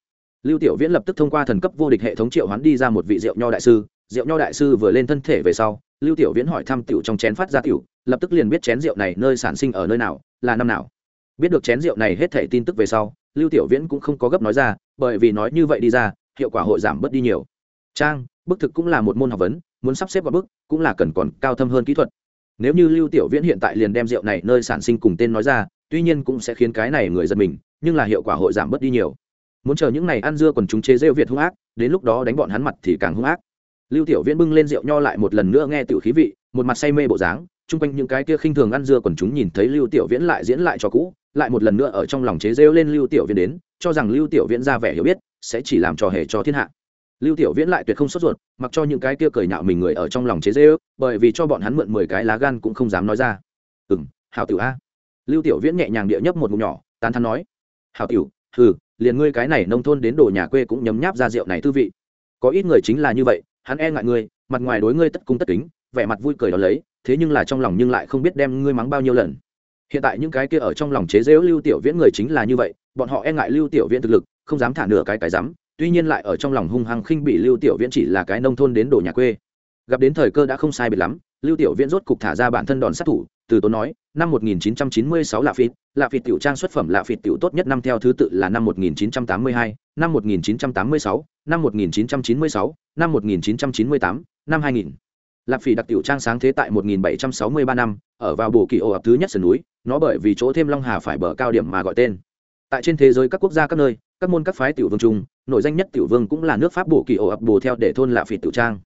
Speaker 1: Lưu tiểu viễn lập tức thông qua thần cấp vô địch hệ thống triệu hoán đi ra một vị rượu nho đại sư. Rượu nho đại sư vừa lên thân thể về sau, lưu tiểu viễn hỏi thăm tiểu trong chén phát ra tiểu, lập tức liền biết chén rượu này nơi sản sinh ở nơi nào, là năm nào. Biết được chén rượu này hết thể tin tức về sau, lưu tiểu viễn cũng không có gấp nói ra, bởi vì nói như vậy đi ra, hiệu quả hội giảm bớt đi nhiều. Trang, bức thực cũng là một môn học vấn, muốn sắp xếp vào bức, cũng là cần còn cao thâm hơn kỹ thuật. Nếu như lưu tiểu viễn hiện tại liền đem rượu này nơi sản sinh cùng tên nói ra tuy nhiên cũng sẽ khiến cái này người giật mình, nhưng là hiệu quả hội giảm bớt đi nhiều. Muốn chờ những này ăn dưa còn chúng chế rêu việt hung ác, đến lúc đó đánh bọn hắn mặt thì càng hung ác. Lưu tiểu viễn bưng lên rượu nho lại một lần nữa nghe tiểu khí vị, một mặt say mê bộ dáng, chung quanh những cái kia khinh thường ăn dưa còn chúng nhìn thấy lưu tiểu viễn lại diễn lại cho cũ, lại một lần nữa ở trong lòng chế rêu lên lưu tiểu viễn đến, cho rằng lưu tiểu viễn ra vẻ hiểu biết, sẽ chỉ làm trò hề cho thiên hạ. Lưu tiểu viễn lại tuyệt không sốt ruột, mặc cho những cái kia cười nhạo mình người ở trong lòng chế rêu, bởi vì cho bọn hắn mượn mười cái lá gan cũng không dám nói ra. Ừ m hào tiểu a lưu tiểu viễn nhẹ nhàng địa nhấp một ngụm nhỏ, tán thắn nói hào tiểu, hừ, liền ngươi cái này nông thôn đến đồ nhà quê cũng nhấm nháp ra rượu này tư vị. Có ít người chính là như vậy, hắn e ngại ngươi, mặt ngoài đối ngươi tất cung tất kính, vẻ mặt vui cười đó lấy, thế nhưng là trong lòng nhưng lại không biết đem ngươi mắng bao nhiêu lần. Hiện tại những cái kia ở trong lòng chế giễu lưu tiểu viễn người chính là như vậy, bọn họ e ngại lưu tiểu viễn thực lực, không dám thả nửa cái cái dám tuy nhiên lại ở trong lòng hung hăng khinh bị lưu tiểu viễn chỉ là cái nông thôn đến đồ nhà quê. Gặp đến thời cơ đã không sai biệt lắm, lưu tiểu viễn rốt cục thả ra bản thân đòn sát thủ, từ tốn nói năm 1996 là phịt là phịt tiểu trang xuất phẩm là phịt tiểu tốt nhất năm theo thứ tự là năm 1982, năm 1986, năm 1996, năm 1998, năm 2000. Lạp phỉ đặc tiểu trang sáng thế tại 1763 năm, ở vào bổ kỳ ổ ập thứ nhất sườn núi, nó bởi vì chỗ thêm Long Hà phải bờ cao điểm mà gọi tên. Tại trên thế giới các quốc gia các nơi, các môn các phái tiểu vương trung, nổi danh nhất tiểu vương cũng là nước Pháp bổ kỳ ổ ập bổ theo để thôn Lạp phỉ tiểu trang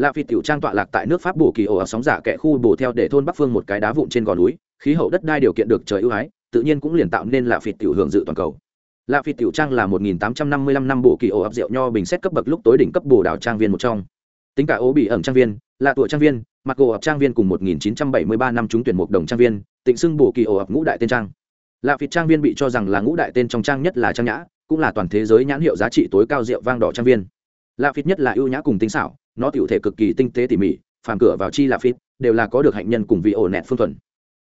Speaker 1: Lạp Phỉ tiểu trang tọa lạc tại nước pháp bổ kỳ ổ ở sóng giả kẻ khu bổ theo để thôn bắc phương một cái đá vụn trên gò núi khí hậu đất đai điều kiện được trời ưu ái, tự nhiên cũng liền tạo nên là phi tiểu hưởng dự toàn cầu. Lạ phi tiểu trang là 1855 năm bộ kỳ ổ ấp rượu nho bình xét cấp bậc lúc tối đỉnh cấp bổ đảo trang viên một trong. Tính cả ố bị ẩm trang viên, lạ tuổi trang viên, mặt gỗ ập trang viên cùng 1973 năm trúng tuyển mục đồng trang viên, tịnh xưng bộ kỳ ổ ập ngũ đại tên trang. Lạ phi trang viên bị cho rằng là ngũ đại tên trong trang nhất là trang nhã, cũng là toàn thế giới nhãn hiệu giá trị tối cao rượu vang đỏ trang viên. Lạ phít nhất là ưu nhã cùng tinh xảo, nó tiểu thể cực kỳ tinh tế tỉ mỉ, phàm cửa vào chi lạ phít đều là có được hạnh nhân cùng vị ổ nẹt phương thuần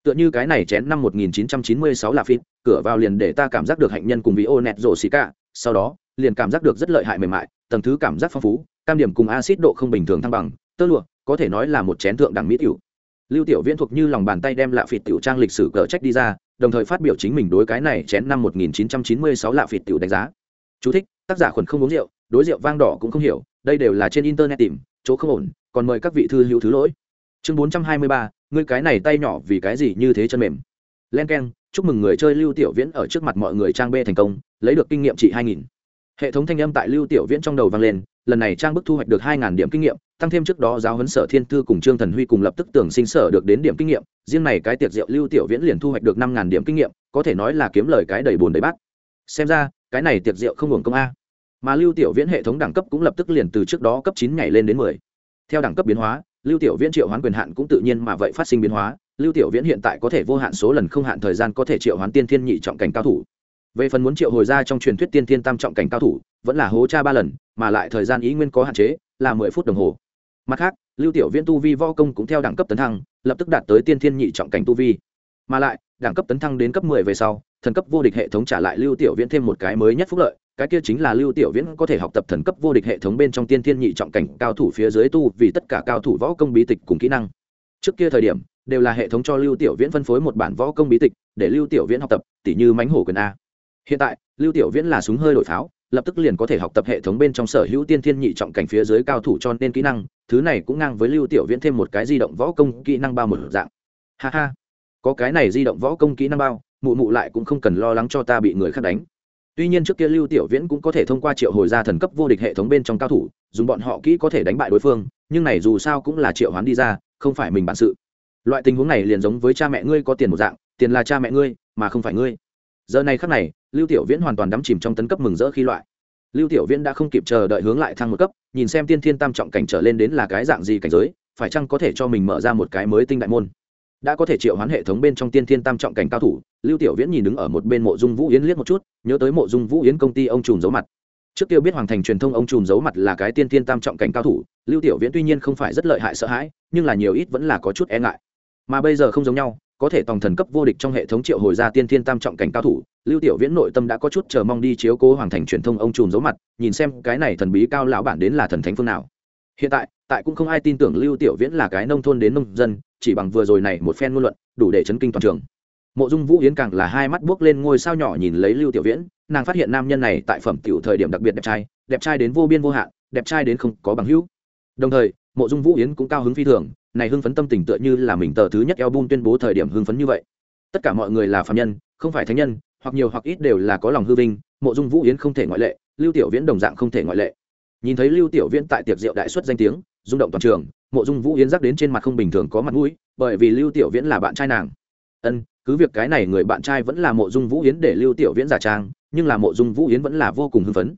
Speaker 1: tựa như cái này chén năm 1996 là phim cửa vào liền để ta cảm giác được hạnh nhân cùng vị ô nẹt rổ xì cả sau đó liền cảm giác được rất lợi hại mềm mại tầng thứ cảm giác phong phú cam điểm cùng axit độ không bình thường thăng bằng tơ lụa có thể nói là một chén thượng đẳng mỹ tiểu. Lưu tiểu viễn thuộc như lòng bàn tay đem lạ phịt tiểu trang lịch sử cỡ trách đi ra đồng thời phát biểu chính mình đối cái này chén năm 1996 lạ phịt tiểu đánh giá. Chú thích, tác giả khuẩn không uống rượu đối rượu vang đỏ cũng không hiểu đây đều là trên internet tìm chỗ không ổn còn mời các vị thư hữu thứ lỗi. Chương 423, ngươi cái này tay nhỏ vì cái gì như thế chân mềm. Len k e n chúc mừng người chơi lưu tiểu viễn ở trước mặt mọi người trang b thành công, lấy được kinh nghiệm trị hai nghìn. Hệ thống thanh âm tại lưu tiểu viễn trong đầu vang lên, lần này trang bức thu hoạch được hai ngàn điểm kinh nghiệm, tăng thêm trước đó giáo huấn sở thiên thư cùng trương thần huy cùng lập tức tưởng sinh sở được đến điểm kinh nghiệm, riêng này cái tiệc rượu lưu tiểu viễn liền thu hoạch được năm ngàn điểm kinh nghiệm, có thể nói là kiếm lời cái đầy bồn đầy bát. Xem ra, cái này tiệc rượu không hưởng công a. Mà lưu tiểu viễn hệ thống đẳng cấp cũng lập tức liền từ trước đó cấp chín nhảy lên đến mười. Theo đẳng cấp biến hóa lưu tiểu viễn triệu hoán quyền hạn cũng tự nhiên mà vậy phát sinh biến hóa. Lưu tiểu viễn hiện tại có thể vô hạn số lần không hạn thời gian có thể triệu hoán tiên thiên nhị trọng cảnh cao thủ. Về phần muốn triệu hồi ra trong truyền thuyết tiên thiên tam trọng cảnh cao thủ, vẫn là hố cha ba lần, mà lại thời gian ý nguyên có hạn chế, là mười phút đồng hồ. Mặt khác, lưu tiểu viễn tu vi vo công cũng theo đẳng cấp tấn thăng, lập tức đạt tới tiên thiên nhị trọng cảnh tu vi mà lại, đẳng cấp tấn thăng đến cấp mười về sau, thần cấp vô địch hệ thống trả lại lưu tiểu viễn thêm một cái mới nhất phúc lợi, cái kia chính là lưu tiểu viễn có thể học tập thần cấp vô địch hệ thống bên trong tiên thiên nhị trọng cảnh, cao thủ phía dưới tu vì tất cả cao thủ võ công bí tịch cùng kỹ năng. Trước kia thời điểm, đều là hệ thống cho lưu tiểu viễn phân phối một bản võ công bí tịch, để lưu tiểu viễn học tập, tỉ như mánh hổ quyền a. Hiện tại, lưu tiểu viễn là súng hơi đổi pháo, lập tức liền có thể học tập hệ thống bên trong sở hữu tiên thiên nhị trọng cảnh phía dưới cao thủ cho nên kỹ năng, thứ này cũng ngang với lưu tiểu viễn thêm một cái di động võ công kỹ năng ba một dạng. Ha ha có cái này di động võ công kỹ năng bao, mụ mụ lại cũng không cần lo lắng cho ta bị người khác đánh. Tuy nhiên trước kia lưu tiểu viễn cũng có thể thông qua triệu hồi ra thần cấp vô địch hệ thống bên trong cao thủ, dùng bọn họ kỹ có thể đánh bại đối phương, nhưng này dù sao cũng là triệu hoán đi ra, không phải mình bản sự. Loại tình huống này liền giống với cha mẹ ngươi có tiền một dạng, tiền là cha mẹ ngươi, mà không phải ngươi. Giờ này khắc này, lưu tiểu viễn hoàn toàn đắm chìm trong tấn cấp mừng rỡ khi loại. Lưu tiểu viễn đã không kịp chờ đợi hướng lại thăng một cấp, nhìn xem tiên thiên tam trọng cảnh trở lên đến là cái dạng gì cảnh giới, phải chăng có thể cho mình mở ra một cái mới tinh đại môn đã có thể triệu hoán hệ thống bên trong tiên thiên tam trọng cảnh cao thủ, lưu tiểu viễn nhìn đứng ở một bên mộ dung vũ yến liếc một chút, nhớ tới mộ dung vũ yến công ty ông trùm giấu mặt. Trước tiêu biết hoàng thành truyền thông ông trùm giấu mặt là cái tiên thiên tam trọng cảnh cao thủ, lưu tiểu viễn tuy nhiên không phải rất lợi hại sợ hãi, nhưng là nhiều ít vẫn là có chút e ngại. Mà bây giờ không giống nhau, có thể tòng thần cấp vô địch trong hệ thống triệu hồi ra tiên thiên tam trọng cảnh cao thủ, lưu tiểu viễn nội tâm đã có chút chờ mong đi chiếu cố hoàng thành truyền thông ông trùm giấu mặt, nhìn xem cái này thần bí cao lão bản đến là thần thánh phương nào. Hiện tại tại cũng không ai tin tưởng lưu tiểu viễn là cái nông thôn đến nông dân chỉ bằng vừa rồi này một phen ngôn luận, đủ để chấn kinh toàn trường. Mộ dung vũ yến càng là hai mắt buốc lên ngôi sao nhỏ nhìn lấy lưu tiểu viễn, nàng phát hiện nam nhân này tại phẩm tiểu thời điểm đặc biệt đẹp trai đẹp trai đến vô biên vô hạn, đẹp trai đến không có bằng hữu. Đồng thời, mộ dung vũ yến cũng cao hứng phi thường, này hưng phấn tâm tình tựa như là mình tờ thứ nhất album tuyên bố thời điểm hưng phấn như vậy. Tất cả mọi người là phạm nhân, không phải thánh nhân, hoặc nhiều hoặc ít đều là có lòng hư vinh, mộ dung vũ yến không thể ngoại lệ, lưu tiểu viễn đồng dạng không thể ngoại lệ. Nhìn thấy lưu tiểu viễn tại tiệc rượu đại xuất danh tiếng, rung động toàn trường mộ dung vũ yến giác đến trên mặt không bình thường có mặt mũi, bởi vì lưu tiểu viễn là bạn trai nàng. Ân, cứ việc cái này người bạn trai vẫn là mộ dung vũ yến để lưu tiểu viễn giả trang, nhưng là mộ dung vũ yến vẫn là vô cùng hưng phấn.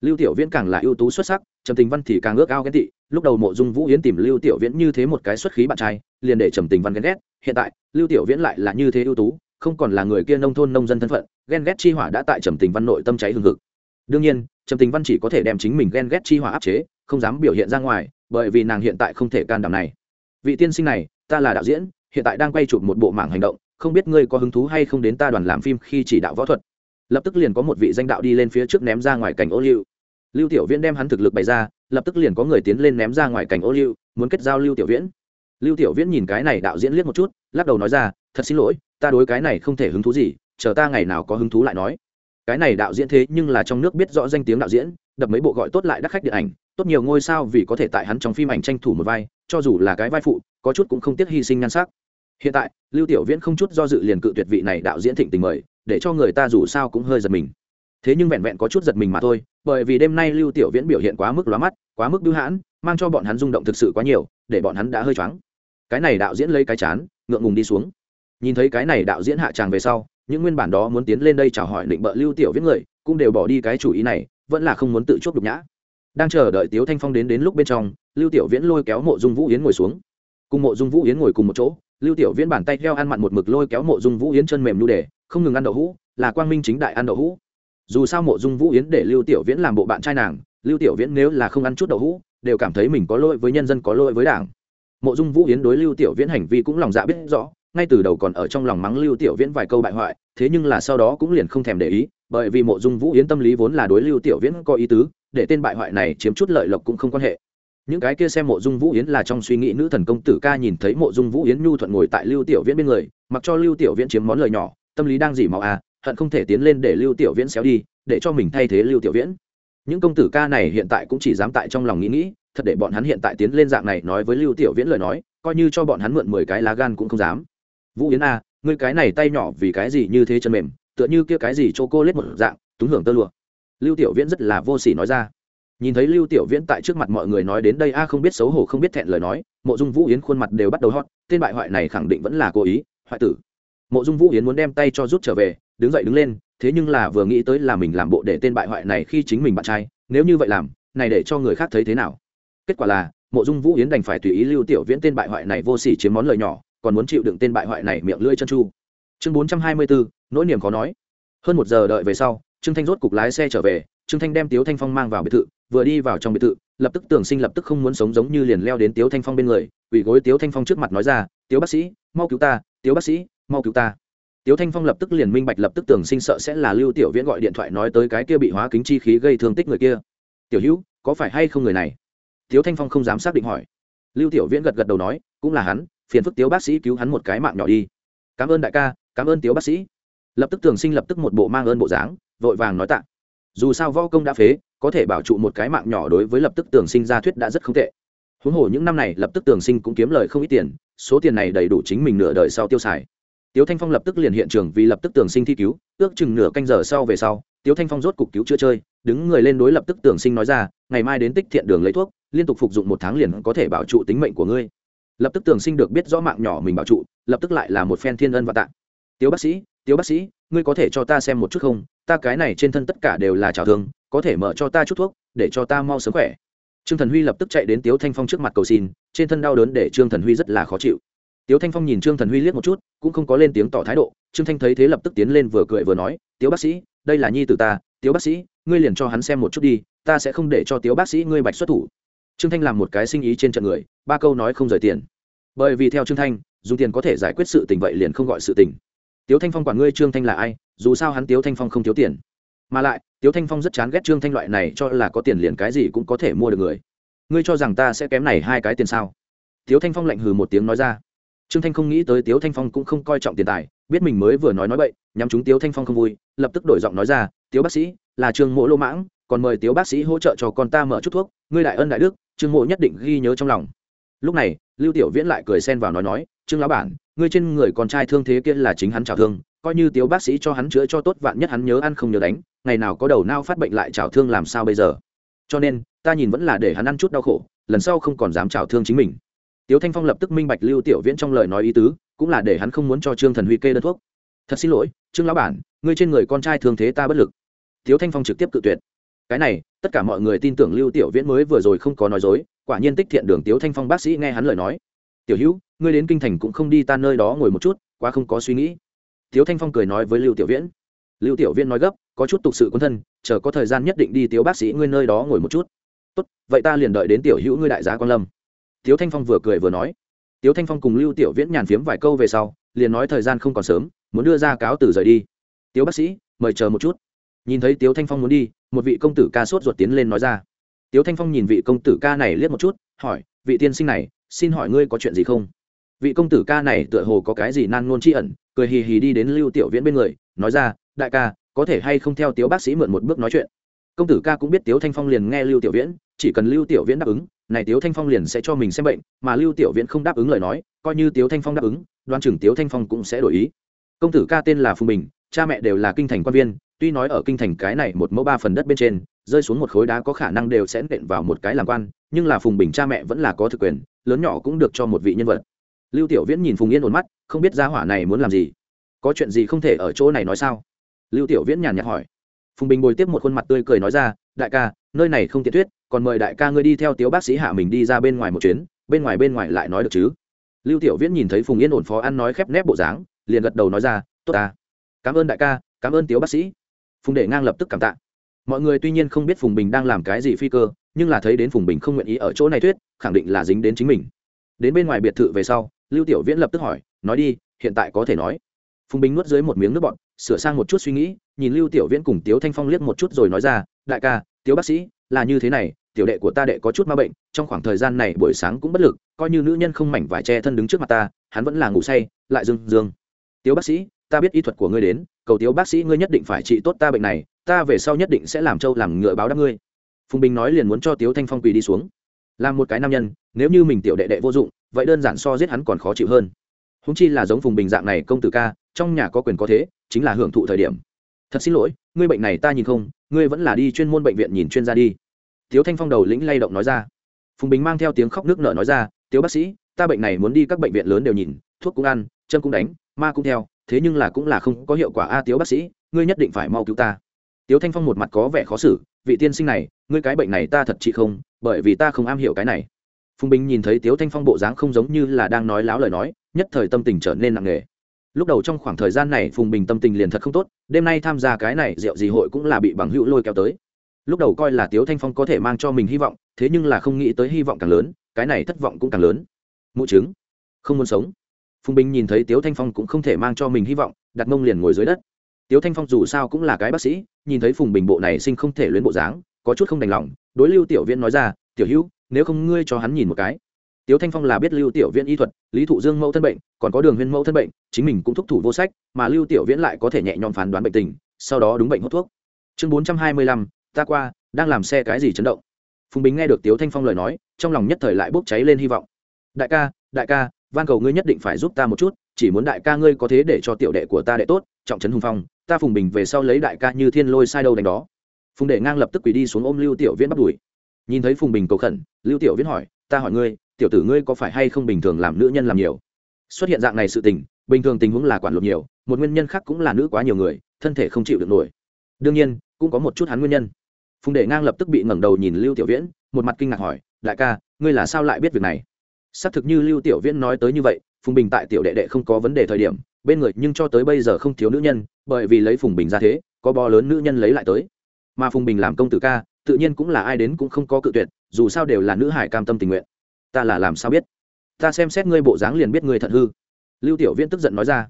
Speaker 1: Lưu tiểu viễn càng là ưu tú xuất sắc, trầm tình văn thì càng ước ao ghen tị, lúc đầu mộ dung vũ yến tìm lưu tiểu viễn như thế một cái xuất khí bạn trai, liền để trầm tình văn ghen ghét, hiện tại, lưu tiểu viễn lại là như thế ưu tú, không còn là người kia nông thôn nông dân thân phận, ghen ghét chi hỏa đã tại trầm tình văn nội tâm cháy hừng hực. Đương nhiên trầm tình văn chỉ có thể đem chính mình ghen ghét chi hỏa áp chế, không dám biểu hiện ra ngoài, bởi vì nàng hiện tại không thể can đảm này. Vị tiên sinh này, ta là đạo diễn, hiện tại đang quay chụp một bộ mảng hành động, không biết ngươi có hứng thú hay không đến ta đoàn làm phim khi chỉ đạo võ thuật. Lập tức liền có một vị danh đạo đi lên phía trước ném ra ngoài cảnh ô liu. Lưu tiểu viễn đem hắn thực lực bày ra, lập tức liền có người tiến lên ném ra ngoài cảnh ô liu, muốn kết giao lưu tiểu viễn. Lưu tiểu viễn nhìn cái này đạo diễn liếc một chút, lắc đầu nói ra, thật xin lỗi, ta đối cái này không thể hứng thú gì, chờ ta ngày nào có hứng thú lại nói cái này đạo diễn thế nhưng là trong nước biết rõ danh tiếng đạo diễn, đập mấy bộ gọi tốt lại đắt khách điện ảnh, tốt nhiều ngôi sao vì có thể tại hắn trong phim ảnh tranh thủ một vai, cho dù là cái vai phụ, có chút cũng không tiếc hy sinh nhan sắc. Hiện tại, lưu tiểu viễn không chút do dự liền cự tuyệt vị này đạo diễn thịnh tình mời, để cho người ta dù sao cũng hơi giật mình. Thế nhưng vẹn vẹn có chút giật mình mà thôi, bởi vì đêm nay lưu tiểu viễn biểu hiện quá mức lóa mắt, quá mức bưu hãn, mang cho bọn hắn rung động thực sự quá nhiều, để bọn hắn đã hơi choáng. Cái này đạo diễn lấy cái chán, ngượng ngùng đi xuống. Nhìn thấy cái này đạo diễn hạ tràng về sau những nguyên bản đó muốn tiến lên đây chào hỏi định bợ lưu tiểu viễn người, cũng đều bỏ đi cái chủ ý này, vẫn là không muốn tự chuốc đục nhã. Đang chờ đợi tiếu thanh phong đến đến lúc bên trong, lưu tiểu viễn lôi kéo mộ dung vũ yến ngồi xuống. Cùng mộ dung vũ yến ngồi cùng một chỗ, lưu tiểu viễn bàn tay theo ăn mặn một mực lôi kéo mộ dung vũ yến chân mềm nhu đề không ngừng ăn đậu hũ, là quang minh chính đại ăn đậu hũ. Dù sao mộ dung vũ yến để lưu tiểu viễn làm bộ bạn trai nàng, lưu tiểu viễn nếu là không ăn chút đậu hũ, đều cảm thấy mình có lỗi với nhân dân, có lỗi với đảng. Mộ dung vũ yến đối lưu tiểu viễn hành vi cũng lòng dạ biết rõ ngay từ đầu còn ở trong lòng mắng lưu tiểu viễn vài câu bại hoại, thế nhưng là sau đó cũng liền không thèm để ý, bởi vì mộ dung vũ yến tâm lý vốn là đối lưu tiểu viễn có ý tứ, để tên bại hoại này chiếm chút lợi lộc cũng không quan hệ. Những cái kia xem mộ dung vũ yến là trong suy nghĩ nữ thần công tử ca nhìn thấy mộ dung vũ yến nhu thuận ngồi tại lưu tiểu viễn bên người, mặc cho lưu tiểu viễn chiếm món lời nhỏ, tâm lý đang dỉ máu à hận không thể tiến lên để lưu tiểu viễn xéo đi, để cho mình thay thế lưu tiểu viễn. Những công tử ca này hiện tại cũng chỉ dám tại trong lòng nghĩ nghĩ, thật để bọn hắn hiện tại tiến lên dạng này nói với lưu tiểu viễn lời nói, coi như cho bọn hắn mượn mười cái lá gan cũng không dám vũ yến a à, ngươi cái này tay nhỏ vì cái gì như thế chân mềm tựa như kia cái gì cho cô lết một dạng túng hưởng tơ lụa. Lưu tiểu viễn rất là vô sỉ nói ra. Nhìn thấy lưu tiểu viễn tại trước mặt mọi người nói đến đây a không biết xấu hổ không biết thẹn lời nói mộ dung vũ yến khuôn mặt đều bắt đầu hót tên bại hoại này khẳng định vẫn là cố ý hoại tử. Mộ dung vũ yến muốn đem tay cho rút trở về đứng dậy đứng lên thế nhưng là vừa nghĩ tới là mình làm bộ để tên bại hoại này khi chính mình bạn trai nếu như vậy làm này để cho người khác thấy thế nào? Kết quả là mộ dung vũ yến đành phải tùy ý lưu tiểu viễn tên bại hoại này vô sỉ chiếm món lời nhỏ còn muốn chịu đựng tên bại hoại này miệng lưỡi chân chu. Chương bốn trăm hai mươi bốn nỗi niềm khó nói. Hơn một giờ đợi về sau, trương thanh rốt cục lái xe trở về, trương thanh đem tiếu thanh phong mang vào biệt thự, vừa đi vào trong biệt thự, lập tức tưởng sinh lập tức không muốn sống giống như liền leo đến tiếu thanh phong bên người, quỳ gối tiếu thanh phong trước mặt nói ra, tiếu bác sĩ, mau cứu ta, tiếu bác sĩ, mau cứu ta. Tiếu thanh phong lập tức liền minh bạch lập tức tưởng sinh sợ sẽ là lưu tiểu viễn gọi điện thoại nói tới cái kia bị hóa kính chi khí gây thương tích người kia. Tiểu hữu, có phải hay không người này? Tiếu thanh phong không dám xác định hỏi. Lưu tiểu viễn gật gật đầu nói, cũng là hắn phiền phức tiếu bác sĩ cứu hắn một cái mạng nhỏ đi. Cảm ơn đại ca, cảm ơn tiếu bác sĩ. Lập tức tường sinh lập tức một bộ mang ơn bộ dáng, vội vàng nói tạ. Dù sao võ công đã phế, có thể bảo trụ một cái mạng nhỏ đối với lập tức tường sinh ra thuyết đã rất không tệ. Huống hồ những năm này lập tức tường sinh cũng kiếm lời không ít tiền, số tiền này đầy đủ chính mình nửa đời sau tiêu xài. Tiếu thanh phong lập tức liền hiện trường vì lập tức tường sinh thi cứu, ước chừng nửa canh giờ sau về sau, tiếu thanh phong rốt cục cứu chữa chơi, đứng người lên đối lập tức tưởng sinh nói ra, ngày mai đến tích thiện đường lấy thuốc, liên tục phục dụng một tháng liền có thể bảo trụ tính mệnh của ngươi lập tức tường sinh được biết rõ mạng nhỏ mình bảo trụ, lập tức lại là một phen thiên ân và tạ. Tiếu bác sĩ, tiếu bác sĩ, ngươi có thể cho ta xem một chút không? Ta cái này trên thân tất cả đều là trào thương, có thể mở cho ta chút thuốc, để cho ta mau sớm khỏe. Trương thần huy lập tức chạy đến tiếu thanh phong trước mặt cầu xin, trên thân đau đớn để trương thần huy rất là khó chịu. Tiếu thanh phong nhìn trương thần huy liếc một chút, cũng không có lên tiếng tỏ thái độ, trương thanh thấy thế lập tức tiến lên vừa cười vừa nói, tiếu bác sĩ, đây là nhi t ta, tiếu bác sĩ, ngươi liền cho hắn xem một chút đi, ta sẽ không để cho tiếu bác sĩ ngươi bạch xuất thủ trương thanh làm một cái sinh ý trên trận người, ba câu nói không rời tiền. Bởi vì theo trương thanh dùng tiền có thể giải quyết sự tình vậy liền không gọi sự tình. Tiếu thanh phong quản ngươi trương thanh là ai, dù sao hắn tiếu thanh phong không thiếu tiền. Mà lại, tiếu thanh phong rất chán ghét trương thanh loại này cho là có tiền liền cái gì cũng có thể mua được người. Ngươi cho rằng ta sẽ kém này hai cái tiền sao? Tiếu thanh phong lạnh hừ một tiếng nói ra. Trương thanh không nghĩ tới tiếu thanh phong cũng không coi trọng tiền tài, biết mình mới vừa nói nói bậy, nhắm chúng tiếu thanh phong không vui, lập tức đổi giọng nói ra, tiếu bác sĩ, là trương mộ lô mãng còn mời tiếu bác sĩ hỗ trợ cho con ta mở chút thuốc, ngươi đại ân đại đức, trương mộ nhất định ghi nhớ trong lòng. Lúc này, lưu tiểu viễn lại cười xen vào nói nói, trương lão bản, ngươi trên người con trai thương thế kia là chính hắn trào thương, coi như tiếu bác sĩ cho hắn chữa cho tốt vạn nhất hắn nhớ ăn không nhớ đánh, ngày nào có đầu nao phát bệnh lại trào thương làm sao bây giờ? Cho nên, ta nhìn vẫn là để hắn ăn chút đau khổ, lần sau không còn dám trào thương chính mình. Tiếu thanh phong lập tức minh bạch lưu tiểu viễn trong lời nói ý tứ, cũng là để hắn không muốn cho trương thần huy kê đơn thuốc. Thật xin lỗi, trương lão bản, ngươi trên người con trai thương thế ta bất lực. Tiếu thanh phong trực tiếp cự tuyệt cái này, tất cả mọi người tin tưởng lưu tiểu viễn mới vừa rồi không có nói dối, quả nhiên tích thiện đường tiếu thanh phong bác sĩ nghe hắn lời nói. Tiểu hữu, ngươi đến kinh thành cũng không đi ta nơi đó ngồi một chút, quá không có suy nghĩ. Tiếu thanh phong cười nói với lưu tiểu viễn. Lưu tiểu viễn nói gấp, có chút tục sự quân thân, chờ có thời gian nhất định đi tiếu bác sĩ ngươi nơi đó ngồi một chút. Tốt, vậy ta liền đợi đến tiểu hữu ngươi đại giá quan lâm. Tiếu thanh phong vừa cười vừa nói. Tiếu thanh phong cùng lưu tiểu viễn nhàn phiếm vài câu về sau, liền nói thời gian không còn sớm, muốn đưa ra cáo từ rời đi. Tiếu bác sĩ, mời chờ một chút. Nhìn thấy tiếu thanh phong muốn đi một vị công tử ca sốt ruột tiến lên nói ra. Tiếu thanh phong nhìn vị công tử ca này liếc một chút, hỏi, vị tiên sinh này, xin hỏi ngươi có chuyện gì không? Vị công tử ca này tựa hồ có cái gì nan ngôn tri ẩn, cười hì hì đi đến lưu tiểu viễn bên người, nói ra, đại ca, có thể hay không theo tiếu bác sĩ mượn một bước nói chuyện? Công tử ca cũng biết tiếu thanh phong liền nghe lưu tiểu viễn, chỉ cần lưu tiểu viễn đáp ứng, này tiếu thanh phong liền sẽ cho mình xem bệnh, mà lưu tiểu viễn không đáp ứng lời nói, coi như tiếu thanh phong đáp ứng, đoan chừng tiếu thanh phong cũng sẽ đổi ý. Công tử ca tên là phùng bình cha mẹ đều là kinh thành quan viên, tuy nói ở kinh thành cái này một mẫu ba phần đất bên trên, rơi xuống một khối đá có khả năng đều sẽ nện vào một cái làm quan, nhưng là phùng bình cha mẹ vẫn là có thực quyền, lớn nhỏ cũng được cho một vị nhân vật. Lưu tiểu viễn nhìn phùng yên ổn mắt, không biết gia hỏa này muốn làm gì. Có chuyện gì không thể ở chỗ này nói sao? Lưu tiểu viễn nhàn nhạt hỏi. Phùng bình bồi tiếp một khuôn mặt tươi cười nói ra, đại ca, nơi này không tiện thuyết, còn mời đại ca ngươi đi theo tiếu bác sĩ hạ mình đi ra bên ngoài một chuyến, bên ngoài bên ngoài lại nói được chứ? Lưu tiểu viễn nhìn thấy phùng yên ổn phó ăn nói khép nép bộ dáng, liền gật đầu nói ra, tốt ta cảm ơn đại ca, cảm ơn tiếu bác sĩ. Phùng để ngang lập tức cảm tạ. Mọi người tuy nhiên không biết phùng bình đang làm cái gì phi cơ, nhưng là thấy đến phùng bình không nguyện ý ở chỗ này thuyết, khẳng định là dính đến chính mình. Đến bên ngoài biệt thự về sau, lưu tiểu viễn lập tức hỏi, nói đi, hiện tại có thể nói? Phùng bình nuốt dưới một miếng nước bọn sửa sang một chút suy nghĩ, nhìn lưu tiểu viễn cùng tiếu thanh phong liếc một chút rồi nói ra, đại ca, tiếu bác sĩ, là như thế này, tiểu đệ của ta đệ có chút ma bệnh, trong khoảng thời gian này buổi sáng cũng bất lực, coi như nữ nhân không mảnh vải che thân đứng trước mặt ta, hắn vẫn là ngủ say, lại dưng dương. Tiếu bác sĩ ta biết y thuật của ngươi đến, cầu tiếu bác sĩ ngươi nhất định phải trị tốt ta bệnh này, ta về sau nhất định sẽ làm trâu làm ngựa báo đáp ngươi. Phùng bình nói liền muốn cho tiếu thanh phong quỳ đi xuống. Làm một cái nam nhân, nếu như mình tiểu đệ đệ vô dụng, vậy đơn giản so giết hắn còn khó chịu hơn. Húng chi là giống phùng bình dạng này công tử ca, trong nhà có quyền có thế, chính là hưởng thụ thời điểm. Thật xin lỗi, ngươi bệnh này ta nhìn không, ngươi vẫn là đi chuyên môn bệnh viện nhìn chuyên gia đi. Tiếu thanh phong đầu lĩnh lay động nói ra. Phùng bình mang theo tiếng khóc nước nở nói ra, tiếu bác sĩ, ta bệnh này muốn đi các bệnh viện lớn đều nhìn, thuốc cũng ăn, chân cũng đánh, ma cũng theo thế nhưng là cũng là không có hiệu quả. A, tiếu bác sĩ, ngươi nhất định phải mau cứu ta. Tiếu thanh phong một mặt có vẻ khó xử, vị tiên sinh này, ngươi cái bệnh này ta thật chị không, bởi vì ta không am hiểu cái này. Phùng bình nhìn thấy tiếu thanh phong bộ dáng không giống như là đang nói láo lời nói, nhất thời tâm tình trở nên nặng nề. Lúc đầu trong khoảng thời gian này, phùng bình tâm tình liền thật không tốt, đêm nay tham gia cái này rượu gì hội cũng là bị bằng hữu lôi kéo tới. Lúc đầu coi là tiếu thanh phong có thể mang cho mình hy vọng, thế nhưng là không nghĩ tới hy vọng càng lớn, cái này thất vọng cũng càng lớn. Mụ chứng, không muốn sống phùng bình nhìn thấy tiếu thanh phong cũng không thể mang cho mình hy vọng, đặt mông liền ngồi dưới đất. Tiếu thanh phong dù sao cũng là cái bác sĩ, nhìn thấy phùng bình bộ này sinh không thể luyến bộ dáng, có chút không đành lòng, đối lưu tiểu viễn nói ra, tiểu hữu, nếu không ngươi cho hắn nhìn một cái. Tiếu thanh phong là biết lưu tiểu viễn y thuật, lý thụ dương mẫu thân bệnh, còn có đường huyên mẫu thân bệnh, chính mình cũng thúc thủ vô sách, mà lưu tiểu viễn lại có thể nhẹ nhõm phán đoán bệnh tình, sau đó đúng bệnh hút thuốc. Chương bốn trăm hai mươi lăm, ta qua, đang làm xe cái gì chấn động? Phùng bình nghe được tiếu thanh phong lời nói, trong lòng nhất thời lại bốc cháy lên hy vọng. Đại ca đại ca van cầu ngươi nhất định phải giúp ta một chút, chỉ muốn đại ca ngươi có thế để cho tiểu đệ của ta đệ tốt, trọng trấn hùng phong, ta phùng bình về sau lấy đại ca như thiên lôi sai đâu đánh đó. Phùng đệ ngang lập tức quỳ đi xuống ôm lưu tiểu viễn bắt đuổi. Nhìn thấy phùng bình cầu khẩn, lưu tiểu viễn hỏi, ta hỏi ngươi, tiểu tử ngươi có phải hay không bình thường làm nữ nhân làm nhiều? Xuất hiện dạng này sự tình, bình thường tình huống là quản lục nhiều, một nguyên nhân khác cũng là nữ quá nhiều người, thân thể không chịu được nổi. Đương nhiên, cũng có một chút hắn nguyên nhân. Phùng đệ ngang lập tức bị ngẩng đầu nhìn lưu tiểu viễn, một mặt kinh ngạc hỏi, đại ca, ngươi là sao lại biết việc này? Xác thực như lưu tiểu viễn nói tới như vậy, phùng bình tại tiểu đệ đệ không có vấn đề thời điểm, bên người nhưng cho tới bây giờ không thiếu nữ nhân, bởi vì lấy phùng bình ra thế, có bò lớn nữ nhân lấy lại tới. Mà phùng bình làm công tử ca, tự nhiên cũng là ai đến cũng không có cự tuyệt, dù sao đều là nữ hải cam tâm tình nguyện. Ta là làm sao biết? Ta xem xét ngươi bộ dáng liền biết ngươi thật hư. Lưu tiểu viễn tức giận nói ra.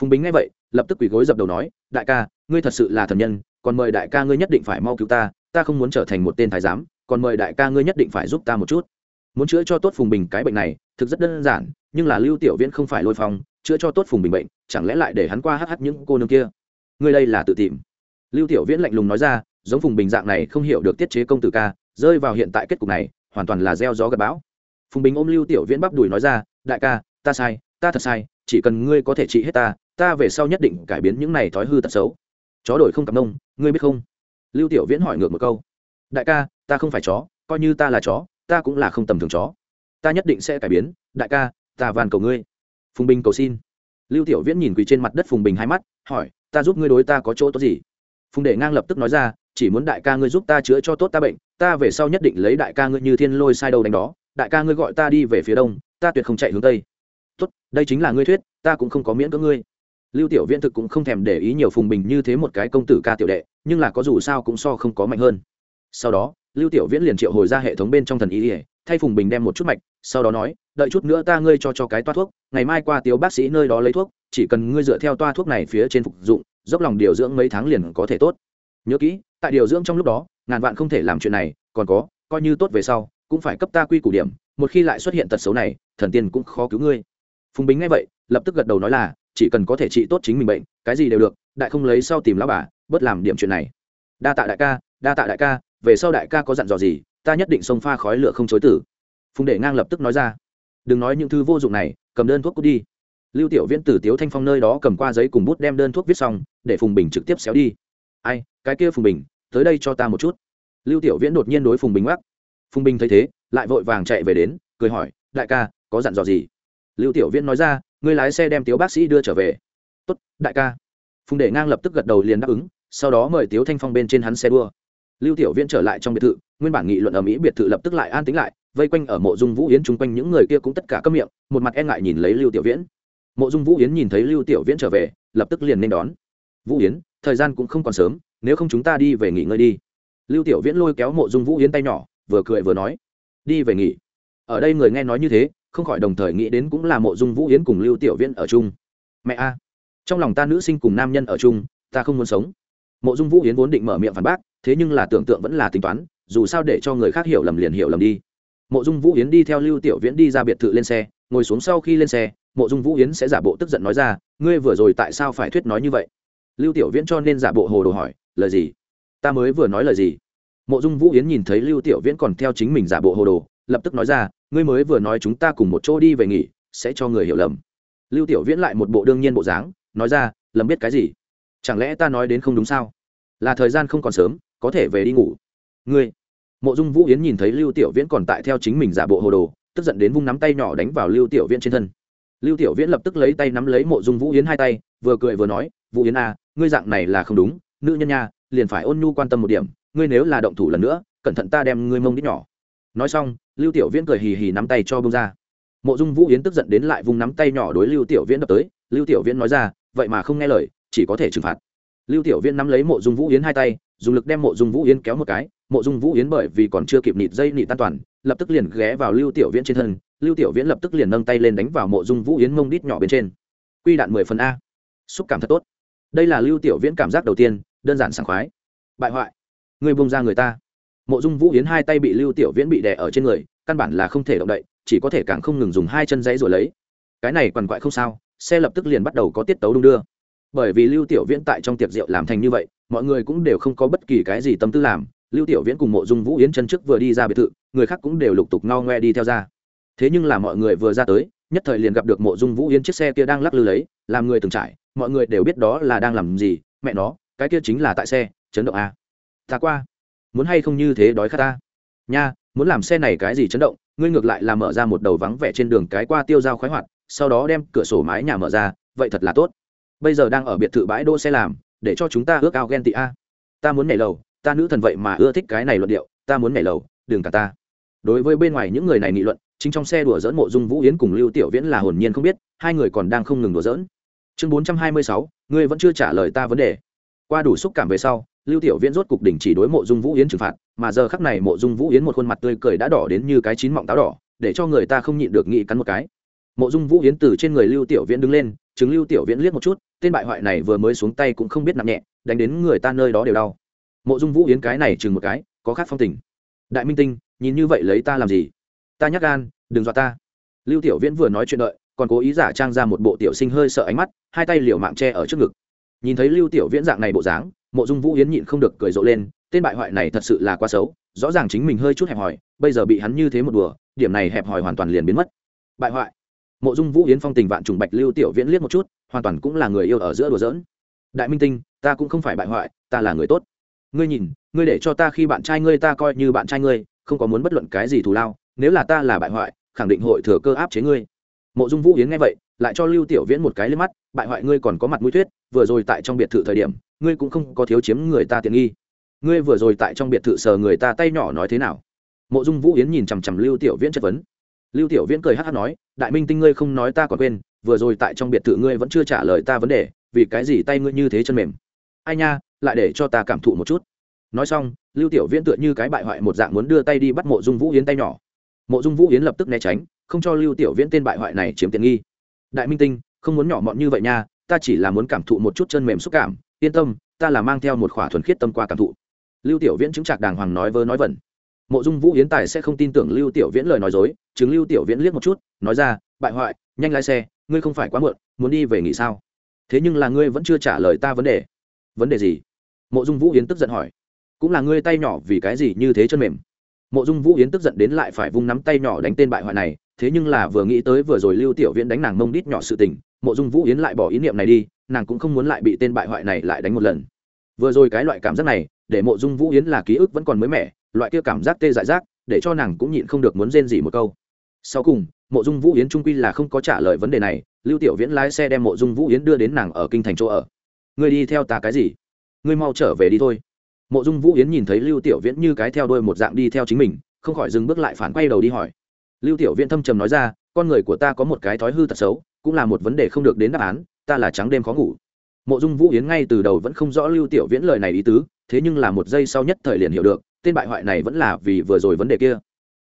Speaker 1: Phùng bình nghe vậy, lập tức quỳ gối dập đầu nói, đại ca, ngươi thật sự là thần nhân, còn mời đại ca ngươi nhất định phải mau cứu ta ta không muốn trở thành một tên thái giám, còn mời đại ca ngươi nhất định phải giúp ta một chút muốn chữa cho tốt phùng bình cái bệnh này, thực rất đơn giản, nhưng là lưu tiểu viễn không phải lôi phong, chữa cho tốt phùng bình bệnh, chẳng lẽ lại để hắn qua hh những cô nương kia? Người đây là tự tìm. Lưu tiểu viễn lạnh lùng nói ra, giống phùng bình dạng này không hiểu được tiết chế công tử ca, rơi vào hiện tại kết cục này, hoàn toàn là gieo gió gặp bão. Phùng bình ôm lưu tiểu viễn bắp đùi nói ra, đại ca, ta sai, ta thật sai, chỉ cần ngươi có thể trị hết ta ta về sau nhất định cải biến những này thói hư tật xấu. Chó đổi không cặp nông, ngươi biết không? Lưu tiểu viễn hỏi ngược một câu. Đại ca, ta không phải chó, coi như ta là chó ta cũng là không tầm thường chó. Ta nhất định sẽ cải biến, đại ca, ta van cầu ngươi. Phùng bình cầu xin. Lưu tiểu viễn nhìn quỳ trên mặt đất phùng bình hai mắt, hỏi, ta giúp ngươi đối ta có chỗ tốt gì? Phùng đệ ngang lập tức nói ra, chỉ muốn đại ca ngươi giúp ta chữa cho tốt ta bệnh, ta về sau nhất định lấy đại ca ngươi như thiên lôi sai đầu đánh đó, đại ca ngươi gọi ta đi về phía đông, ta tuyệt không chạy hướng tây. Tốt, đây chính là ngươi thuyết, ta cũng không có miễn cưỡng ngươi. Lưu tiểu viễn thực cũng không thèm để ý nhiều phùng bình như thế một cái công tử ca tiểu đệ, nhưng là có dù sao cũng so không có mạnh hơn. Sau đó lưu tiểu viễn liền triệu hồi ra hệ thống bên trong thần y ỉa thay phùng bình đem một chút mạch, sau đó nói, đợi chút nữa ta ngươi cho cho cái toa thuốc, ngày mai qua tiếu bác sĩ nơi đó lấy thuốc, chỉ cần ngươi dựa theo toa thuốc này phía trên phục dụng, dốc lòng điều dưỡng mấy tháng liền có thể tốt. Nhớ kỹ, tại điều dưỡng trong lúc đó, ngàn vạn không thể làm chuyện này, còn có, coi như tốt về sau, cũng phải cấp ta quy củ điểm, một khi lại xuất hiện tật xấu này, thần tiên cũng khó cứu ngươi. Phùng bính nghe vậy, lập tức gật đầu nói là, chỉ cần có thể trị tốt chính mình bệnh, cái gì đều được, đại không lấy sau tìm lão bà, bớt làm điểm chuyện này. Đa tạ đại ca, đa tạ đại ca về sau đại ca có dặn dò gì, ta nhất định xông pha khói lửa không chối tử. Phùng đệ ngang lập tức nói ra, đừng nói những thứ vô dụng này, cầm đơn thuốc cút đi. Lưu tiểu viễn từ tiếu thanh phong nơi đó cầm qua giấy cùng bút đem đơn thuốc viết xong, để phùng bình trực tiếp xéo đi. Ai, cái kia phùng bình, tới đây cho ta một chút. Lưu tiểu viễn đột nhiên đối phùng bình mắc phùng bình thấy thế, lại vội vàng chạy về đến, cười hỏi, đại ca, có dặn dò gì? Lưu tiểu viễn nói ra người lái xe đem tiếu bác sĩ đưa trở về. Tốt, đại ca. Phùng đệ ngang lập tức gật đầu liền đáp ứng, sau đó mời tiếu thanh phong bên trên hắn xe đua lưu tiểu viễn trở lại trong biệt thự, nguyên bản nghị luận ở mỹ biệt thự lập tức lại an tính lại, vây quanh ở mộ dung vũ yến chung quanh những người kia cũng tất cả câm miệng, một mặt e ngại nhìn lấy lưu tiểu viễn. Mộ dung vũ yến nhìn thấy lưu tiểu viễn trở về, lập tức liền nên đón. Vũ yến, thời gian cũng không còn sớm, nếu không chúng ta đi về nghỉ ngơi đi. Lưu tiểu viễn lôi kéo mộ dung vũ yến tay nhỏ, vừa cười vừa nói, đi về nghỉ. Ở đây người nghe nói như thế, không khỏi đồng thời nghĩ đến cũng là mộ dung vũ yến cùng lưu tiểu viễn ở chung. Mẹ a, trong lòng ta nữ sinh cùng nam nhân ở chung, ta không muốn sống. Mộ dung vũ yến vốn định mở miệng phản bác thế nhưng là tưởng tượng vẫn là tính toán, dù sao để cho người khác hiểu lầm liền hiểu lầm đi. Mộ dung vũ yến đi theo lưu tiểu viễn đi ra biệt thự lên xe, ngồi xuống sau khi lên xe, mộ dung vũ yến sẽ giả bộ tức giận nói ra, ngươi vừa rồi tại sao phải thuyết nói như vậy? Lưu tiểu viễn cho nên giả bộ hồ đồ hỏi, lời gì? Ta mới vừa nói lời gì? Mộ dung vũ yến nhìn thấy lưu tiểu viễn còn theo chính mình giả bộ hồ đồ, lập tức nói ra, ngươi mới vừa nói chúng ta cùng một chỗ đi về nghỉ, sẽ cho người hiểu lầm. Lưu tiểu viễn lại một bộ đương nhiên bộ dáng, nói ra, lầm biết cái gì? Chẳng lẽ ta nói đến không đúng sao? Là thời gian không còn sớm có thể về đi ngủ. Ngươi. Mộ dung vũ yến nhìn thấy lưu tiểu viễn còn tại theo chính mình giả bộ hồ đồ, tức giận đến vung nắm tay nhỏ đánh vào lưu tiểu viễn trên thân. Lưu tiểu viễn lập tức lấy tay nắm lấy mộ dung vũ yến hai tay, vừa cười vừa nói, vũ yến à ngươi dạng này là không đúng, nữ nhân nha, liền phải ôn nhu quan tâm một điểm, ngươi nếu là động thủ lần nữa, cẩn thận ta đem ngươi mông đít nhỏ. Nói xong, lưu tiểu viễn cười hì hì nắm tay cho bông ra. Mộ dung vũ yến tức giận đến lại vung nắm tay nhỏ đối lưu tiểu viễn đập tới, lưu tiểu viễn nói ra, vậy mà không nghe lời, chỉ có thể trừng phạt. Lưu tiểu viễn nắm lấy mộ dung vũ yến hai tay dùng lực đem mộ dung vũ yến kéo một cái, mộ dung vũ yến bởi vì còn chưa kịp nịt dây nịt tan toàn, lập tức liền ghé vào lưu tiểu viễn trên thân, lưu tiểu viễn lập tức liền nâng tay lên đánh vào mộ dung vũ yến mông đít nhỏ bên trên. Quy đạn mười phần a. Xúc cảm thật tốt. Đây là lưu tiểu viễn cảm giác đầu tiên, đơn giản sảng khoái. Bại hoại. Người bông ra người ta. Mộ dung vũ yến hai tay bị lưu tiểu viễn bị đè ở trên người, căn bản là không thể động đậy, chỉ có thể càng không ngừng dùng hai chân dãy rồi lấy. Cái này quằn quại không sao, xe lập tức liền bắt đầu có tiết tấu đung đưa. Bởi vì lưu tiểu viễn tại trong tiệc rượu làm thành như vậy mọi người cũng đều không có bất kỳ cái gì tâm tư làm, lưu tiểu viễn cùng mộ dung vũ yến chân trước vừa đi ra biệt thự, người khác cũng đều lục tục ngao ngoe đi theo ra. Thế nhưng là mọi người vừa ra tới, nhất thời liền gặp được mộ dung vũ yến chiếc xe kia đang lắc lư lấy, làm người từng trải, mọi người đều biết đó là đang làm gì, mẹ nó, cái kia chính là tại xe, chấn động a. Ta qua, muốn hay không như thế đói khát ta? Nha, muốn làm xe này cái gì chấn động, ngươi ngược lại là mở ra một đầu vắng vẻ trên đường cái qua tiêu dao khoái hoạt, sau đó đem cửa sổ mái nhà mở ra, vậy thật là tốt. Bây giờ đang ở biệt thự bãi đỗ xe làm để cho chúng ta ước ao ghen tị a. Ta muốn nhảy lầu, ta nữ thần vậy mà ưa thích cái này luận điệu, ta muốn nhảy lầu, đừng cả ta. Đối với bên ngoài những người này nghị luận, chính trong xe đùa dỡn mộ dung vũ yến cùng lưu tiểu viễn là hồn nhiên không biết, hai người còn đang không ngừng đùa dỡn chương bốn trăm hai mươi sáu, ngươi vẫn chưa trả lời ta vấn đề. Qua đủ xúc cảm về sau, lưu tiểu viễn rốt cục đỉnh chỉ đối mộ dung vũ yến trừng phạt, mà giờ khắc này mộ dung vũ yến một khuôn mặt tươi cười đã đỏ đến như cái chín mọng táo đỏ, để cho người ta không nhịn được nghĩ cắn một cái. Mộ dung vũ yến từ trên người lưu tiểu viễn đứng lên chứng lưu tiểu viễn liếc một chút, tên bại hoại này vừa mới xuống tay cũng không biết nặng nhẹ, đánh đến người ta nơi đó đều đau. Mộ dung vũ yến cái này chừng một cái, có khác phong tình. Đại minh tinh, nhìn như vậy lấy ta làm gì? Ta nhắc gan, đừng dọa ta. Lưu tiểu viễn vừa nói chuyện đợi, còn cố ý giả trang ra một bộ tiểu sinh hơi sợ ánh mắt, hai tay liều mạng che ở trước ngực. Nhìn thấy lưu tiểu viễn dạng này bộ dáng, mộ dung vũ yến nhịn không được cười rộ lên, tên bại hoại này thật sự là quá xấu, rõ ràng chính mình hơi chút hẹp hòi, bây giờ bị hắn như thế một đùa, điểm này hẹp hòi hoàn toàn liền biến mất. Bại hoại mộ dung vũ yến phong tình vạn trùng bạch lưu tiểu viễn liếc một chút, hoàn toàn cũng là người yêu ở giữa đùa giỡn. Đại minh tinh, ta cũng không phải bại hoại, ta là người tốt. Ngươi nhìn, ngươi để cho ta khi bạn trai ngươi ta coi như bạn trai ngươi, không có muốn bất luận cái gì thù lao, nếu là ta là bại hoại, khẳng định hội thừa cơ áp chế ngươi. Mộ dung vũ yến nghe vậy, lại cho lưu tiểu viễn một cái lên mắt, bại hoại ngươi còn có mặt mũi thuyết, vừa rồi tại trong biệt thự thời điểm, ngươi cũng không có thiếu chiếm người ta tiện nghi. Ngươi vừa rồi tại trong biệt thự sờ người ta tay nhỏ nói thế nào? Mộ dung vũ yến nhìn chằm chằm lưu tiểu viễn chất vấn lưu tiểu viễn cười hát hát nói, đại minh tinh ngươi không nói ta còn quên, vừa rồi tại trong biệt thự ngươi vẫn chưa trả lời ta vấn đề, vì cái gì tay ngươi như thế chân mềm? Ai nha, lại để cho ta cảm thụ một chút. Nói xong, lưu tiểu viễn tựa như cái bại hoại một dạng muốn đưa tay đi bắt mộ dung vũ yến tay nhỏ. Mộ dung vũ yến lập tức né tránh, không cho lưu tiểu viễn tên bại hoại này chiếm tiện nghi. Đại minh tinh, không muốn nhỏ mọn như vậy nha, ta chỉ là muốn cảm thụ một chút chân mềm xúc cảm, yên tâm, ta là mang theo một khỏa thuần khiết tâm qua cảm thụ. Lưu tiểu viễn chứng trạc đàng hoàng nói vơ nói vẩn mộ dung vũ yến tài sẽ không tin tưởng lưu tiểu viễn lời nói dối chứng lưu tiểu viễn liếc một chút, nói ra, bại hoại, nhanh lái xe, ngươi không phải quá muộn, muốn đi về nghỉ sao? Thế nhưng là ngươi vẫn chưa trả lời ta vấn đề. Vấn đề gì? Mộ dung vũ yến tức giận hỏi. Cũng là ngươi tay nhỏ vì cái gì như thế chân mềm? Mộ dung vũ yến tức giận đến lại phải vung nắm tay nhỏ đánh tên bại hoại này, thế nhưng là vừa nghĩ tới vừa rồi lưu tiểu viễn đánh nàng mông đít nhỏ sự tình, mộ dung vũ yến lại bỏ ý niệm này đi, nàng cũng không muốn lại bị tên bại hoại này lại đánh một lần. Vừa rồi cái loại cảm giác này, để mộ dung vũ yến là ký ức vẫn còn mới mẻ loại kia cảm giác tê dại giác, để cho nàng cũng nhịn không được muốn rên gì một câu. Sau cùng, mộ dung vũ yến trung quy là không có trả lời vấn đề này, lưu tiểu viễn lái xe đem mộ dung vũ yến đưa đến nàng ở kinh thành chỗ ở. Ngươi đi theo ta cái gì? Ngươi mau trở về đi thôi. Mộ dung vũ yến nhìn thấy lưu tiểu viễn như cái theo đuôi một dạng đi theo chính mình, không khỏi dừng bước lại phản quay đầu đi hỏi. Lưu tiểu viễn thâm trầm nói ra, con người của ta có một cái thói hư tật xấu, cũng là một vấn đề không được đến đáp án, ta là trắng đêm khó ngủ. Mộ dung vũ yến ngay từ đầu vẫn không rõ lưu tiểu viễn lời này ý tứ, thế nhưng là một giây sau nhất thời liền hiểu được tên bại hoại này vẫn là vì vừa rồi vấn đề kia.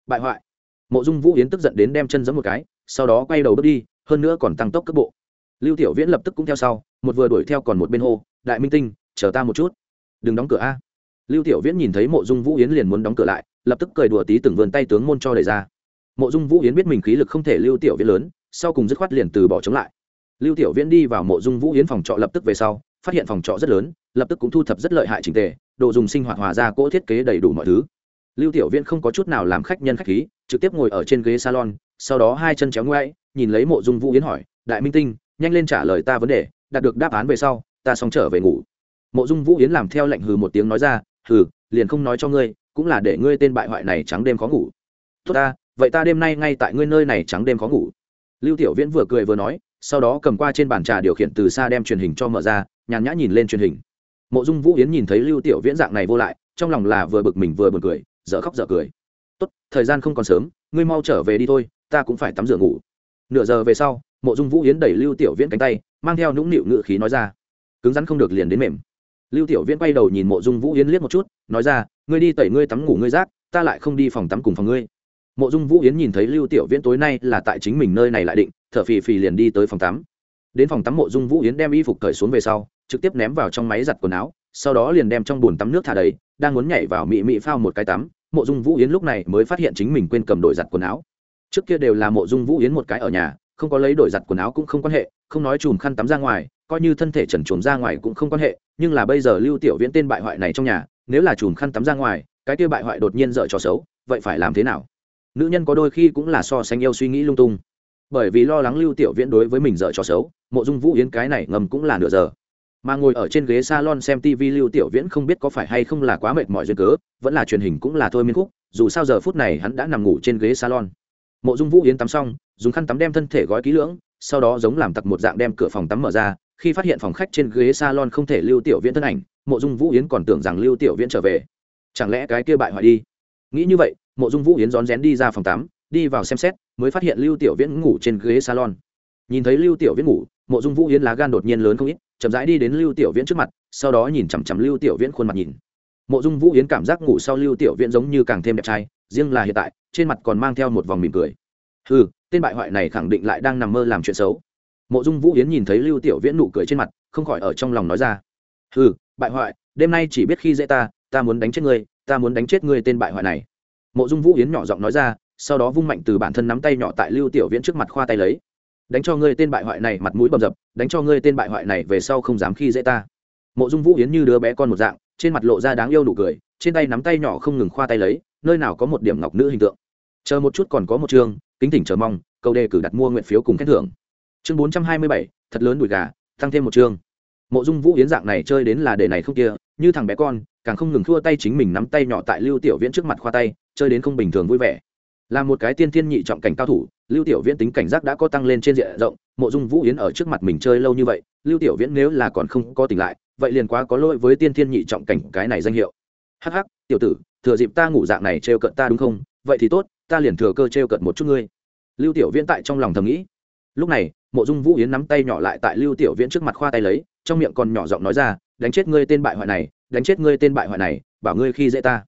Speaker 1: Bại hoại. Mộ dung vũ yến tức giận đến đem chân giẫm một cái, sau đó quay đầu bước đi, hơn nữa còn tăng tốc cấp bộ. Lưu tiểu viễn lập tức cũng theo sau, một vừa đuổi theo còn một bên hô, đại minh tinh, chờ ta một chút. Đừng đóng cửa a. Lưu tiểu viễn nhìn thấy mộ dung vũ yến liền muốn đóng cửa lại, lập tức cười đùa tí từng vườn tay tướng môn cho đẩy ra. Mộ dung vũ yến biết mình khí lực không thể lưu tiểu viễn lớn, sau cùng dứt khoát liền từ bỏ chống lại. Lưu tiểu viễn đi vào mộ dung vũ yến phòng trọ lập tức về sau, phát hiện phòng trọ rất lớn, lập tức cũng thu thập rất lợi hại trình tề đồ dùng sinh hoạt hòa ra cỗ thiết kế đầy đủ mọi thứ. Lưu tiểu viễn không có chút nào làm khách nhân khách khí, trực tiếp ngồi ở trên ghế salon, sau đó hai chân chéo ngoáy, nhìn lấy mộ dung vũ yến hỏi, đại minh tinh, nhanh lên trả lời ta vấn đề, đạt được đáp án về sau, ta xong trở về ngủ. Mộ dung vũ yến làm theo lệnh hừ một tiếng nói ra, hừ, liền không nói cho ngươi, cũng là để ngươi tên bại hoại này trắng đêm khó ngủ. Tốt ta, vậy ta đêm nay ngay tại ngươi nơi này trắng đêm khó ngủ. Lưu tiểu viễn vừa cười vừa nói, sau đó cầm qua trên bàn trà điều khiển từ xa đem truyền hình cho mở ra, nhàn nhã nhìn lên truyền hình mộ dung vũ yến nhìn thấy lưu tiểu viễn dạng này vô lại, trong lòng là vừa bực mình vừa buồn cười, dở khóc dở cười. Tốt, thời gian không còn sớm, ngươi mau trở về đi thôi, ta cũng phải tắm rửa ngủ. Nửa giờ về sau, mộ dung vũ yến đẩy lưu tiểu viễn cánh tay, mang theo nũng nịu ngự khí nói ra, cứng rắn không được liền đến mềm. Lưu tiểu viễn quay đầu nhìn mộ dung vũ yến liếc một chút, nói ra, ngươi đi tẩy ngươi tắm ngủ ngươi rác, ta lại không đi phòng tắm cùng phòng ngươi. Mộ dung vũ yến nhìn thấy lưu tiểu viễn tối nay là tại chính mình nơi này lại định, thở phì phì liền đi tới phòng tắm. Đến phòng tắm mộ dung vũ yến đem y phục cởi xuống về sau trực tiếp ném vào trong máy giặt quần áo, sau đó liền đem trong bồn tắm nước thả đầy, đang muốn nhảy vào mị mị phao một cái tắm, mộ dung vũ yến lúc này mới phát hiện chính mình quên cầm đổi giặt quần áo. Trước kia đều là mộ dung vũ yến một cái ở nhà, không có lấy đổi giặt quần áo cũng không quan hệ, không nói chùm khăn tắm ra ngoài, coi như thân thể trần chuồng ra ngoài cũng không quan hệ, nhưng là bây giờ lưu tiểu viễn tên bại hoại này trong nhà, nếu là chùm khăn tắm ra ngoài, cái kia bại hoại đột nhiên dở trò xấu, vậy phải làm thế nào? Nữ nhân có đôi khi cũng là so sánh yêu suy nghĩ lung tung. Bởi vì lo lắng lưu tiểu viễn đối với mình dở trò xấu, mộ dung vũ yến cái này ngầm cũng là nửa giờ mà ngồi ở trên ghế salon xem tv lưu tiểu viễn không biết có phải hay không là quá mệt mỏi duyên cớ, vẫn là truyền hình cũng là thôi miên khúc, dù sao giờ phút này hắn đã nằm ngủ trên ghế salon. Mộ dung vũ yến tắm xong, dùng khăn tắm đem thân thể gói kỹ lưỡng, sau đó giống làm tặc một dạng đem cửa phòng tắm mở ra, khi phát hiện phòng khách trên ghế salon không thể lưu tiểu viễn thân ảnh, mộ dung vũ yến còn tưởng rằng lưu tiểu viễn trở về. Chẳng lẽ cái kia bại hoại đi? Nghĩ như vậy, mộ dung vũ yến rón rén đi ra phòng tắm, đi vào xem xét, mới phát hiện lưu tiểu viễn ngủ trên ghế salon. Nhìn thấy lưu tiểu viễn ngủ, mộ dung vũ yến lá gan đột nhiên lớn không ít chậm rãi đi đến lưu tiểu viễn trước mặt, sau đó nhìn chằm chằm lưu tiểu viễn khuôn mặt nhìn. Mộ dung vũ yến cảm giác ngủ sau lưu tiểu viễn giống như càng thêm đẹp trai, riêng là hiện tại, trên mặt còn mang theo một vòng mỉm cười. Ừ tên bại hoại này khẳng định lại đang nằm mơ làm chuyện xấu. Mộ dung vũ yến nhìn thấy lưu tiểu viễn nụ cười trên mặt, không khỏi ở trong lòng nói ra. Ừ bại hoại, đêm nay chỉ biết khi dễ ta ta muốn đánh chết ngươi, ta muốn đánh chết ngươi tên bại hoại này. Mộ dung vũ yến nhỏ giọng nói ra, sau đó vung mạnh từ bản thân nắm tay nhỏ tại lưu tiểu viễn trước mặt khoa tay lấy đánh cho ngươi tên bại hoại này mặt mũi bầm dập, đánh cho ngươi tên bại hoại này về sau không dám khi dễ ta. Mộ dung vũ yến như đứa bé con một dạng, trên mặt lộ ra đáng yêu nụ cười, trên tay nắm tay nhỏ không ngừng khoa tay lấy, nơi nào có một điểm ngọc nữ hình tượng. Chờ một chút còn có một chương, kính tỉnh chờ mong, câu đề cử đặt mua nguyện phiếu cùng khen thưởng. Chương bốn trăm hai mươi bảy, thật lớn đùi gà, tăng thêm một chương. Mộ dung vũ yến dạng này chơi đến là đề này không kia, như thằng bé con, càng không ngừng thua tay chính mình nắm tay nhỏ tại lưu tiểu viễn trước mặt khoa tay, chơi đến không bình thường vui vẻ là một cái tiên thiên nhị trọng cảnh cao thủ, lưu tiểu viễn tính cảnh giác đã có tăng lên trên diện rộng, mộ dung vũ yến ở trước mặt mình chơi lâu như vậy, lưu tiểu viễn nếu là còn không có tỉnh lại, vậy liền quá có lỗi với tiên thiên nhị trọng cảnh cái này danh hiệu. Hắc hắc, tiểu tử, thừa dịp ta ngủ dạng này trêu cận ta đúng không? Vậy thì tốt, ta liền thừa cơ trêu cận một chút ngươi. Lưu tiểu viễn tại trong lòng thầm nghĩ. Lúc này, mộ dung vũ yến nắm tay nhỏ lại tại lưu tiểu viễn trước mặt khoa tay lấy, trong miệng còn nhỏ giọng nói ra, đánh chết ngươi tên bại hoại này, đánh chết ngươi tên bại hoại này, bảo ngươi khi dễ ta.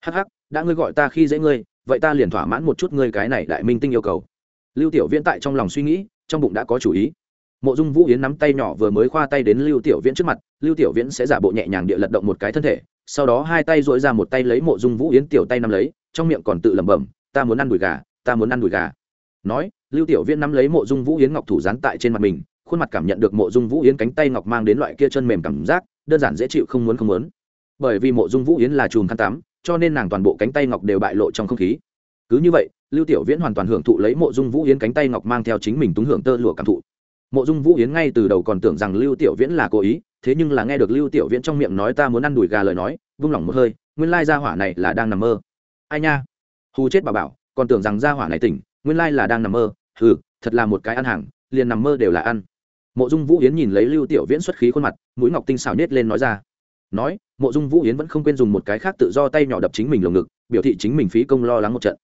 Speaker 1: Hắc hắc, đã ngươi gọi ta khi dễ ngươi vậy ta liền thỏa mãn một chút ngươi cái này đại minh tinh yêu cầu. Lưu tiểu viễn tại trong lòng suy nghĩ, trong bụng đã có chủ ý. Mộ dung vũ yến nắm tay nhỏ vừa mới khoa tay đến lưu tiểu viễn trước mặt, lưu tiểu viễn sẽ giả bộ nhẹ nhàng địa lật động một cái thân thể, sau đó hai tay dội ra một tay lấy mộ dung vũ yến tiểu tay nắm lấy, trong miệng còn tự lẩm bẩm, ta muốn ăn đùi gà, ta muốn ăn đùi gà. Nói, lưu tiểu viễn nắm lấy mộ dung vũ yến ngọc thủ dán tại trên mặt mình, khuôn mặt cảm nhận được mộ dung vũ yến cánh tay ngọc mang đến loại kia chân mềm cảm giác, đơn giản dễ chịu không muốn không muốn. Bởi vì mộ dung vũ yến là chùm khăn tắm cho nên nàng toàn bộ cánh tay ngọc đều bại lộ trong không khí. Cứ như vậy, lưu tiểu viễn hoàn toàn hưởng thụ lấy mộ dung vũ yến cánh tay ngọc mang theo chính mình túng hưởng tơ lụa cảm thụ. Mộ dung vũ yến ngay từ đầu còn tưởng rằng lưu tiểu viễn là cố ý, thế nhưng là nghe được lưu tiểu viễn trong miệng nói ta muốn ăn đùi gà lời nói, vung lỏng một hơi, nguyên lai gia hỏa này là đang nằm mơ. Ai nha? Hù chết bà bảo, còn tưởng rằng gia hỏa này tỉnh, nguyên lai là đang nằm mơ. Ừ thật là một cái ăn hàng, liền nằm mơ đều là ăn. Mộ dung vũ yến nhìn lấy lưu tiểu viễn xuất khí khuôn mặt, mũi ngọc tinh xảo nhét lên nói ra nói, mộ dung vũ yến vẫn không quên dùng một cái khác tự do tay nhỏ đập chính mình lồng ngực, biểu thị chính mình phí công lo lắng một trận.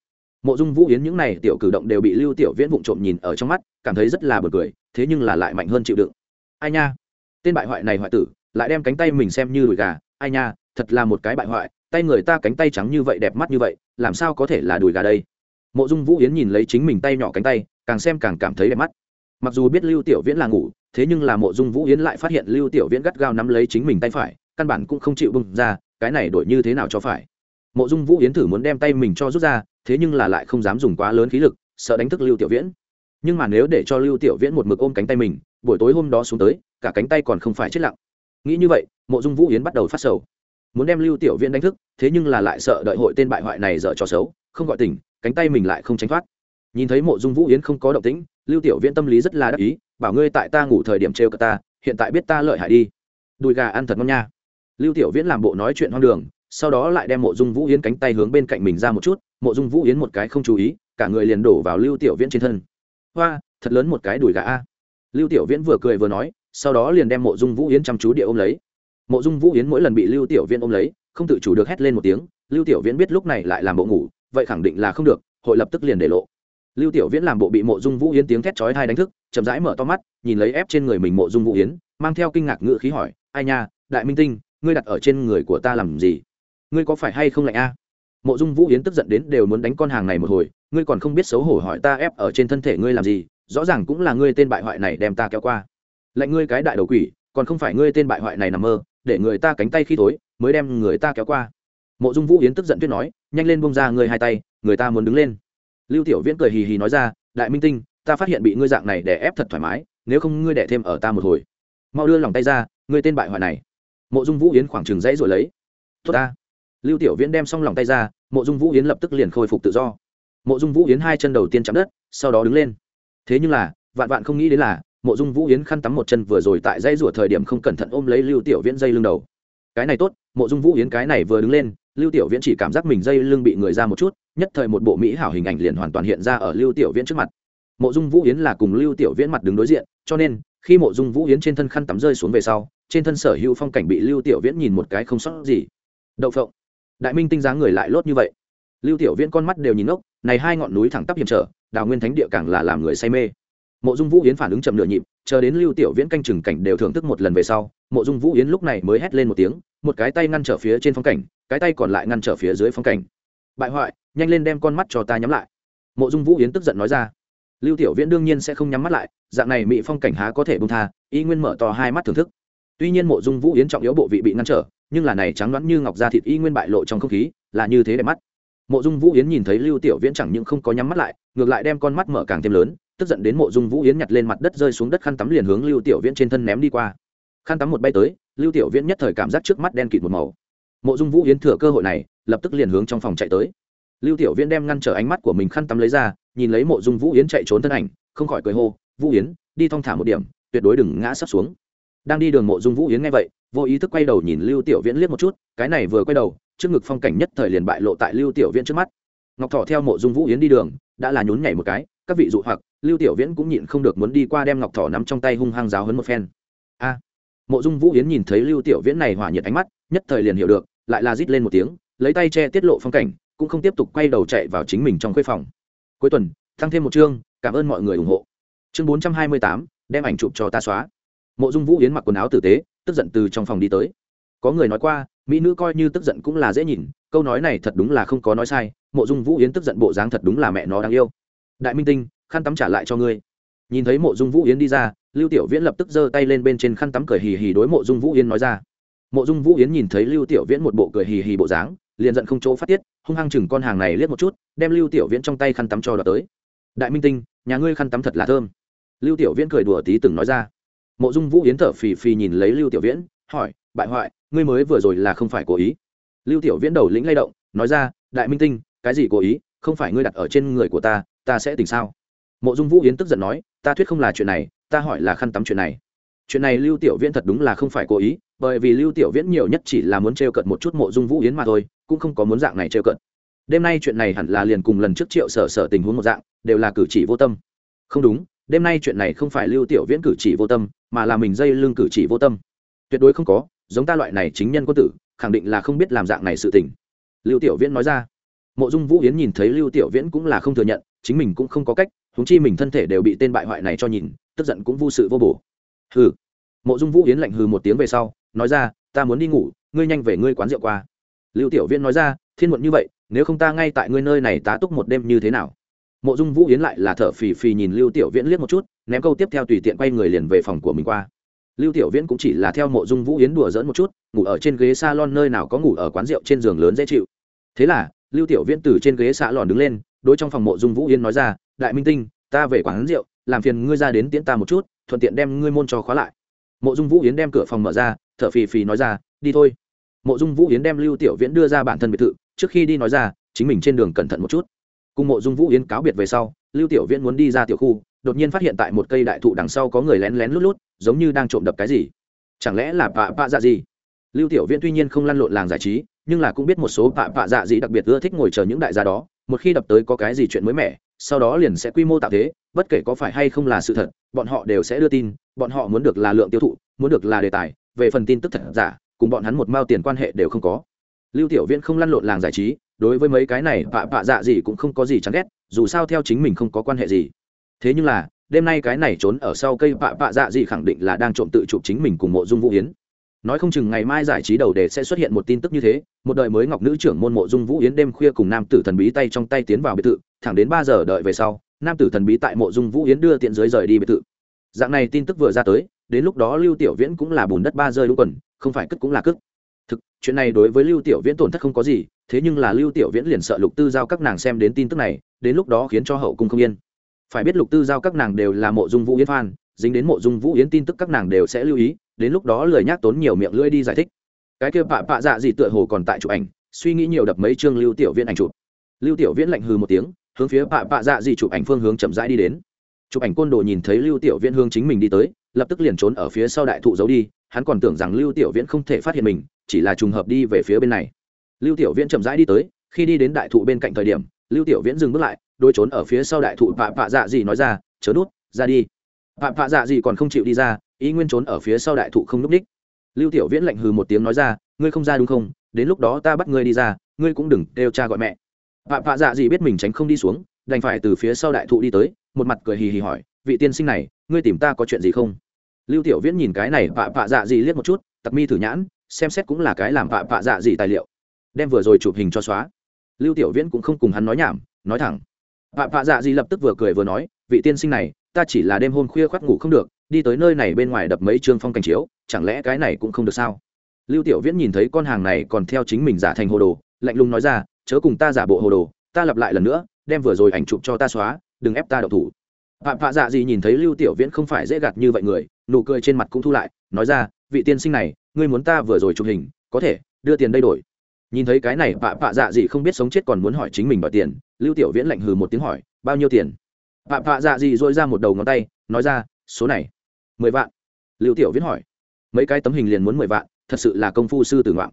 Speaker 1: Mộ dung vũ yến những này tiểu cử động đều bị lưu tiểu viễn vụng trộm nhìn ở trong mắt, cảm thấy rất là bực cười, thế nhưng là lại mạnh hơn chịu đựng. Ai nha, tên bại hoại này hoại tử, lại đem cánh tay mình xem như đùi gà, ai nha, thật là một cái bại hoại, tay người ta cánh tay trắng như vậy đẹp mắt như vậy, làm sao có thể là đùi gà đây? Mộ dung vũ yến nhìn lấy chính mình tay nhỏ cánh tay, càng xem càng cảm thấy đẹp mắt. Mặc dù biết lưu tiểu viễn là ngủ, thế nhưng là mộ dung vũ yến lại phát hiện lưu tiểu viễn gắt gao nắm lấy chính mình tay phải căn bản cũng không chịu bưng ra, cái này đổi như thế nào cho phải? Mộ dung vũ yến thử muốn đem tay mình cho rút ra, thế nhưng là lại không dám dùng quá lớn khí lực, sợ đánh thức lưu tiểu viễn. Nhưng mà nếu để cho lưu tiểu viễn một mực ôm cánh tay mình, buổi tối hôm đó xuống tới, cả cánh tay còn không phải chết lặng. Nghĩ như vậy, mộ dung vũ yến bắt đầu phát sầu. Muốn đem lưu tiểu viễn đánh thức, thế nhưng là lại sợ đợi hội tên bại hoại này dở trò xấu, không gọi tỉnh, cánh tay mình lại không tránh thoát. Nhìn thấy mộ dung vũ yến không có động tĩnh, lưu tiểu viễn tâm lý rất là đắc ý, bảo ngươi tại ta ngủ thời điểm trêu cả ta, hiện tại biết ta lợi hại đi. Đùi gà ăn thật ngon nha lưu tiểu viễn làm bộ nói chuyện hoang đường, sau đó lại đem mộ dung vũ yến cánh tay hướng bên cạnh mình ra một chút, mộ dung vũ yến một cái không chú ý, cả người liền đổ vào lưu tiểu viễn trên thân. Hoa, thật lớn một cái đùi gà a. Lưu tiểu viễn vừa cười vừa nói, sau đó liền đem mộ dung vũ yến chăm chú địa ôm lấy. Mộ dung vũ yến mỗi lần bị lưu tiểu viễn ôm lấy, không tự chủ được hét lên một tiếng, lưu tiểu viễn biết lúc này lại làm bộ ngủ, vậy khẳng định là không được, hội lập tức liền để lộ. Lưu tiểu viễn làm bộ bị mộ dung vũ yến tiếng thét chói tai đánh thức, chậm rãi mở to mắt, nhìn lấy ép trên người mình mộ dung vũ yến, mang theo kinh ngạc ngữ khí hỏi, ai nha, đại minh tinh ngươi đặt ở trên người của ta làm gì? Ngươi có phải hay không lạnh a? Mộ dung vũ yến tức giận đến đều muốn đánh con hàng này một hồi, ngươi còn không biết xấu hổ hỏi ta ép ở trên thân thể ngươi làm gì, rõ ràng cũng là ngươi tên bại hoại này đem ta kéo qua. Lạnh ngươi cái đại đầu quỷ, còn không phải ngươi tên bại hoại này nằm mơ, để người ta cánh tay khi thối, mới đem người ta kéo qua. Mộ dung vũ yến tức giận tuyết nói, nhanh lên bông ra ngươi hai tay, người ta muốn đứng lên. Lưu tiểu viễn cười hì hì nói ra, đại minh tinh, ta phát hiện bị ngươi dạng này để ép thật thoải mái, nếu không ngươi đẻ thêm ở ta một hồi. Mau đưa lòng tay ra, ngươi tên bại hoại này mộ dung vũ yến khoảng chừng dãy rồi lấy. Tốt ta. Lưu tiểu viễn đem xong lòng tay ra, mộ dung vũ yến lập tức liền khôi phục tự do. Mộ dung vũ yến hai chân đầu tiên chạm đất, sau đó đứng lên. Thế nhưng là, vạn vạn không nghĩ đến là, mộ dung vũ yến khăn tắm một chân vừa rồi tại dãy rủa thời điểm không cẩn thận ôm lấy lưu tiểu viễn dây lưng đầu. Cái này tốt, mộ dung vũ yến cái này vừa đứng lên, lưu tiểu viễn chỉ cảm giác mình dây lưng bị người ra một chút, nhất thời một bộ mỹ hảo hình ảnh liền hoàn toàn hiện ra ở lưu tiểu viễn trước mặt. Mộ dung vũ yến là cùng lưu tiểu viễn mặt đứng đối diện, cho nên, khi mộ dung vũ yến trên thân khăn tắm rơi xuống về sau trên thân sở hữu phong cảnh bị lưu tiểu viễn nhìn một cái không sót gì. Đậu phộng. Đại minh tinh dáng người lại lốt như vậy. Lưu tiểu viễn con mắt đều nhìn ngốc này hai ngọn núi thẳng tắp hiểm trở, đào nguyên thánh địa càng là làm người say mê. Mộ dung vũ yến phản ứng chậm nửa nhịp, chờ đến lưu tiểu viễn canh chừng cảnh đều thưởng thức một lần về sau, mộ dung vũ yến lúc này mới hét lên một tiếng, một cái tay ngăn trở phía trên phong cảnh, cái tay còn lại ngăn trở phía dưới phong cảnh. Bại hoại, nhanh lên đem con mắt cho ta nhắm lại. Mộ dung vũ yến tức giận nói ra. Lưu tiểu viễn đương nhiên sẽ không nhắm mắt lại, dạng này mỹ phong cảnh há có thể bung tha, y nguyên mở to hai mắt thưởng thức tuy nhiên mộ dung vũ yến trọng yếu bộ vị bị ngăn trở, nhưng là này trắng đoán như ngọc da thịt y nguyên bại lộ trong không khí, là như thế đẹp mắt. Mộ dung vũ yến nhìn thấy lưu tiểu viễn chẳng những không có nhắm mắt lại, ngược lại đem con mắt mở càng thêm lớn, tức giận đến mộ dung vũ yến nhặt lên mặt đất rơi xuống đất khăn tắm liền hướng lưu tiểu viễn trên thân ném đi qua. Khăn tắm một bay tới, lưu tiểu viễn nhất thời cảm giác trước mắt đen kịt một màu. Mộ dung vũ yến thừa cơ hội này, lập tức liền hướng trong phòng chạy tới. Lưu tiểu viễn đem ngăn trở ánh mắt của mình khăn tắm lấy ra, nhìn lấy mộ dung vũ yến chạy trốn thân ảnh, không khỏi cười hô, vũ yến, đi thong thả một điểm, tuyệt đối đừng ngã sắp xuống đang đi đường mộ dung vũ yến nghe vậy, vô ý thức quay đầu nhìn lưu tiểu viễn liếc một chút, cái này vừa quay đầu, trước ngực phong cảnh nhất thời liền bại lộ tại lưu tiểu viễn trước mắt. Ngọc thọ theo mộ dung vũ yến đi đường, đã là nhún nhảy một cái, các vị dụ hoặc, lưu tiểu viễn cũng nhịn không được muốn đi qua đem ngọc thọ nắm trong tay hung hăng giáo hấn một phen. A! Mộ dung vũ yến nhìn thấy lưu tiểu viễn này hỏa nhiệt ánh mắt, nhất thời liền hiểu được, lại là rít lên một tiếng, lấy tay che tiết lộ phong cảnh, cũng không tiếp tục quay đầu chạy vào chính mình trong khuê phòng. Cuối tuần tăng thêm một chương, cảm ơn mọi người ủng hộ. Chương bốn trăm hai mươi tám, đem ảnh chụp cho ta xóa mộ dung vũ yến mặc quần áo tử tế, tức giận từ trong phòng đi tới. Có người nói qua, mỹ nữ coi như tức giận cũng là dễ nhìn, câu nói này thật đúng là không có nói sai, mộ dung vũ yến tức giận bộ dáng thật đúng là mẹ nó đáng yêu. Đại minh tinh, khăn tắm trả lại cho ngươi. Nhìn thấy mộ dung vũ yến đi ra, lưu tiểu viễn lập tức giơ tay lên bên trên khăn tắm cười hì hì đối mộ dung vũ yến nói ra. Mộ dung vũ yến nhìn thấy lưu tiểu viễn một bộ cười hì hì bộ dáng, liền giận không chỗ phát tiết, hung hăng chừng con hàng này liếc một chút, đem lưu tiểu viễn trong tay khăn tắm cho đợt tới. Đại minh tinh, nhà ngươi khăn tắm thật là thơm. Lưu tiểu viễn cười đùa tí từng nói ra mộ dung vũ yến thở phì phì nhìn lấy lưu tiểu viễn, hỏi, bại hoại, ngươi mới vừa rồi là không phải cố ý? Lưu tiểu viễn đầu lĩnh lay động, nói ra, đại minh tinh, cái gì cố ý? Không phải ngươi đặt ở trên người của ta ta sẽ tình sao? Mộ dung vũ yến tức giận nói, ta thuyết không là chuyện này, ta hỏi là khăn tắm chuyện này. Chuyện này lưu tiểu viễn thật đúng là không phải cố ý, bởi vì lưu tiểu viễn nhiều nhất chỉ là muốn t cận một chút mộ dung vũ yến mà thôi, cũng không có muốn dạng này t cận đêm nay chuyện này hẳn là liền cùng lần trước triệu sở sở tình huống một dạng, đều là cử chỉ vô tâm. Không đúng, đêm nay chuyện này không phải lưu tiểu viễn cử chỉ vô tâm mà là mình dây lưng cử chỉ vô tâm. Tuyệt đối không có, giống ta loại này chính nhân quân tử, khẳng định là không biết làm dạng này sự tình. Lưu tiểu viễn nói ra. Mộ dung vũ yến nhìn thấy lưu tiểu viễn cũng là không thừa nhận, chính mình cũng không có cách húng chi mình thân thể đều bị tên bại hoại này cho nhìn, tức giận cũng vô sự vô bổ. Hừ. Mộ dung vũ yến lạnh hừ một tiếng về sau, nói ra, ta muốn đi ngủ, ngươi nhanh về ngươi quán rượu qua. Lưu tiểu viễn nói ra, thiên muộn như vậy, nếu không ta ngay tại ngươi nơi này tá túc một đêm như thế nào? Mộ dung vũ yến lại là thở phì phì nhìn lưu tiểu viễn liếc một chút, ném câu tiếp theo tùy tiện quay người liền về phòng của mình qua. Lưu tiểu viễn cũng chỉ là theo mộ dung vũ yến đùa dỡn một chút, ngủ ở trên ghế s a lon nơi nào có ngủ ở quán rượu trên giường lớn dễ chịu. Thế là, lưu tiểu viễn từ trên ghế xạ lòn đứng lên, đối trong phòng mộ dung vũ yến nói ra, đại minh tinh, ta về quán rượu, làm phiền ngươi ra đến tiễn ta một chút, thuận tiện đem ngươi môn cho khóa lại. Mộ dung vũ yến đem cửa phòng mở ra, thở phì phì nói ra, đi thôi. Mộ dung vũ yến đem lưu tiểu viễn đưa ra bản thân biệt thự, trước khi đi nói ra, chính mình trên đường cẩn thận một chút cùng mộ dung vũ yến cáo biệt về sau, lưu tiểu viễn muốn đi ra tiểu khu, đột nhiên phát hiện tại một cây đại thụ đằng sau có người lén lén lút lút, giống như đang trộm đập cái gì. Chẳng lẽ là bạ bạ dạ gì lưu tiểu viễn tuy nhiên không lăn lộn làng giải trí, nhưng là cũng biết một số bạ bạ dạ gì đặc biệt ưa thích ngồi chờ những đại gia đó, một khi đập tới có cái gì chuyện mới mẻ, sau đó liền sẽ quy mô tạo thế, bất kể có phải hay không là sự thật, bọn họ đều sẽ đưa tin, bọn họ muốn được là lượng tiêu thụ, muốn được là đề tài, về phần tin tức thật giả, cùng bọn hắn một mao tiền quan hệ đều không có lưu tiểu viễn không lăn lộn làng giải trí, đối với mấy cái này vạ vạ dạ gì cũng không có gì chán ghét, dù sao theo chính mình không có quan hệ gì. Thế nhưng là, đêm nay cái này trốn ở sau cây vạ vạ dạ gì khẳng định là đang trộm tự chụp chính mình cùng mộ dung vũ Yến. nói không chừng ngày mai giải trí đầu đề sẽ xuất hiện một tin tức như thế, một đời mới ngọc nữ trưởng môn mộ dung vũ yến đêm khuya cùng nam tử thần bí tay trong tay tiến vào biệt thự, thẳng đến ba giờ đợi về sau, nam tử thần bí tại mộ dung vũ yến đưa tiện dưới rời đi biệt thự. Dạng này tin tức vừa ra tới, đến lúc đó lưu tiểu viễn cũng là bùn đất ba rơi đúng quần, không phải cất cũng là cất thực, chuyện này đối với lưu tiểu viễn tổn thất không có gì, thế nhưng là lưu tiểu viễn liền sợ lục tư giao các nàng xem đến tin tức này, đến lúc đó khiến cho hậu cung không yên. Phải biết lục tư giao các nàng đều là mộ dung vũ yến phan dính đến mộ dung vũ yến tin tức các nàng đều sẽ lưu ý, đến lúc đó lời nhắc tốn nhiều miệng lưỡi đi giải thích. Cái kia bạ bạ dạ gì tựa hồ còn tại chụp ảnh, suy nghĩ nhiều đập mấy chương lưu tiểu viễn ảnh chụp. Lưu tiểu viễn lạnh hừ một tiếng, hướng phía bạ bạ dạ gì chụp ảnh phương hướng chậm rãi đi đến. Chụp ảnh côn đồ nhìn thấy lưu tiểu viễn hướng chính mình đi tới, lập tức liền trốn ở phía sau đại thụ giấu đi, hắn còn tưởng rằng lưu tiểu viễn không thể phát hiện mình chỉ là trùng hợp đi về phía bên này. Lưu tiểu viễn chậm rãi đi tới, khi đi đến đại thụ bên cạnh thời điểm, lưu tiểu viễn dừng bước lại đôi trốn ở phía sau đại thụ pạ pạ dạ gì nói ra, chớ đút ra đi. Pạ pạ dạ gì còn không chịu đi ra, ý nguyên trốn ở phía sau đại thụ không núp đích. Lưu tiểu viễn lạnh hừ một tiếng nói ra, ngươi không ra đúng không? Đến lúc đó ta bắt ngươi đi ra, ngươi cũng đừng kêu cha gọi mẹ. Pạ pạ dạ gì biết mình tránh không đi xuống, đành phải từ phía sau đại thụ đi tới, một mặt cười hì hì hỏi, vị tiên sinh này, ngươi tìm ta có chuyện gì không? Lưu tiểu viễn nhìn cái này pạ pạ dạ gì liếc một chút, tặc mi thử nhãn xem xét cũng là cái làm vạ vạ dạ gì tài liệu. Đem vừa rồi chụp hình cho xóa. Lưu tiểu viễn cũng không cùng hắn nói nhảm, nói thẳng. Vạ vạ dạ gì lập tức vừa cười vừa nói, vị tiên sinh này, ta chỉ là đêm hôm khuya khoác ngủ không được, đi tới nơi này bên ngoài đập mấy chương phong cảnh chiếu, chẳng lẽ cái này cũng không được sao? Lưu tiểu viễn nhìn thấy con hàng này còn theo chính mình giả thành hồ đồ, lạnh lùng nói ra, chớ cùng ta giả bộ hồ đồ, ta lặp lại lần nữa, đem vừa rồi ảnh chụp cho ta xóa, đừng ép ta đậu thủ. Vạ vạ dạ gì nhìn thấy lưu tiểu viễn không phải dễ gạt như vậy người, nụ cười trên mặt cũng thu lại, nói ra vị tiên sinh này, ngươi muốn ta vừa rồi chụp hình, có thể, đưa tiền đây đổi. Nhìn thấy cái này phạm vạ dạ gì không biết sống chết còn muốn hỏi chính mình đòi tiền, lưu tiểu viễn lạnh hừ một tiếng hỏi, bao nhiêu tiền? Phạm vạ dạ gì dội ra một đầu ngón tay, nói ra, số này, mười vạn. Lưu tiểu viễn hỏi, mấy cái tấm hình liền muốn mười vạn, thật sự là công phu sư tử ngoạn.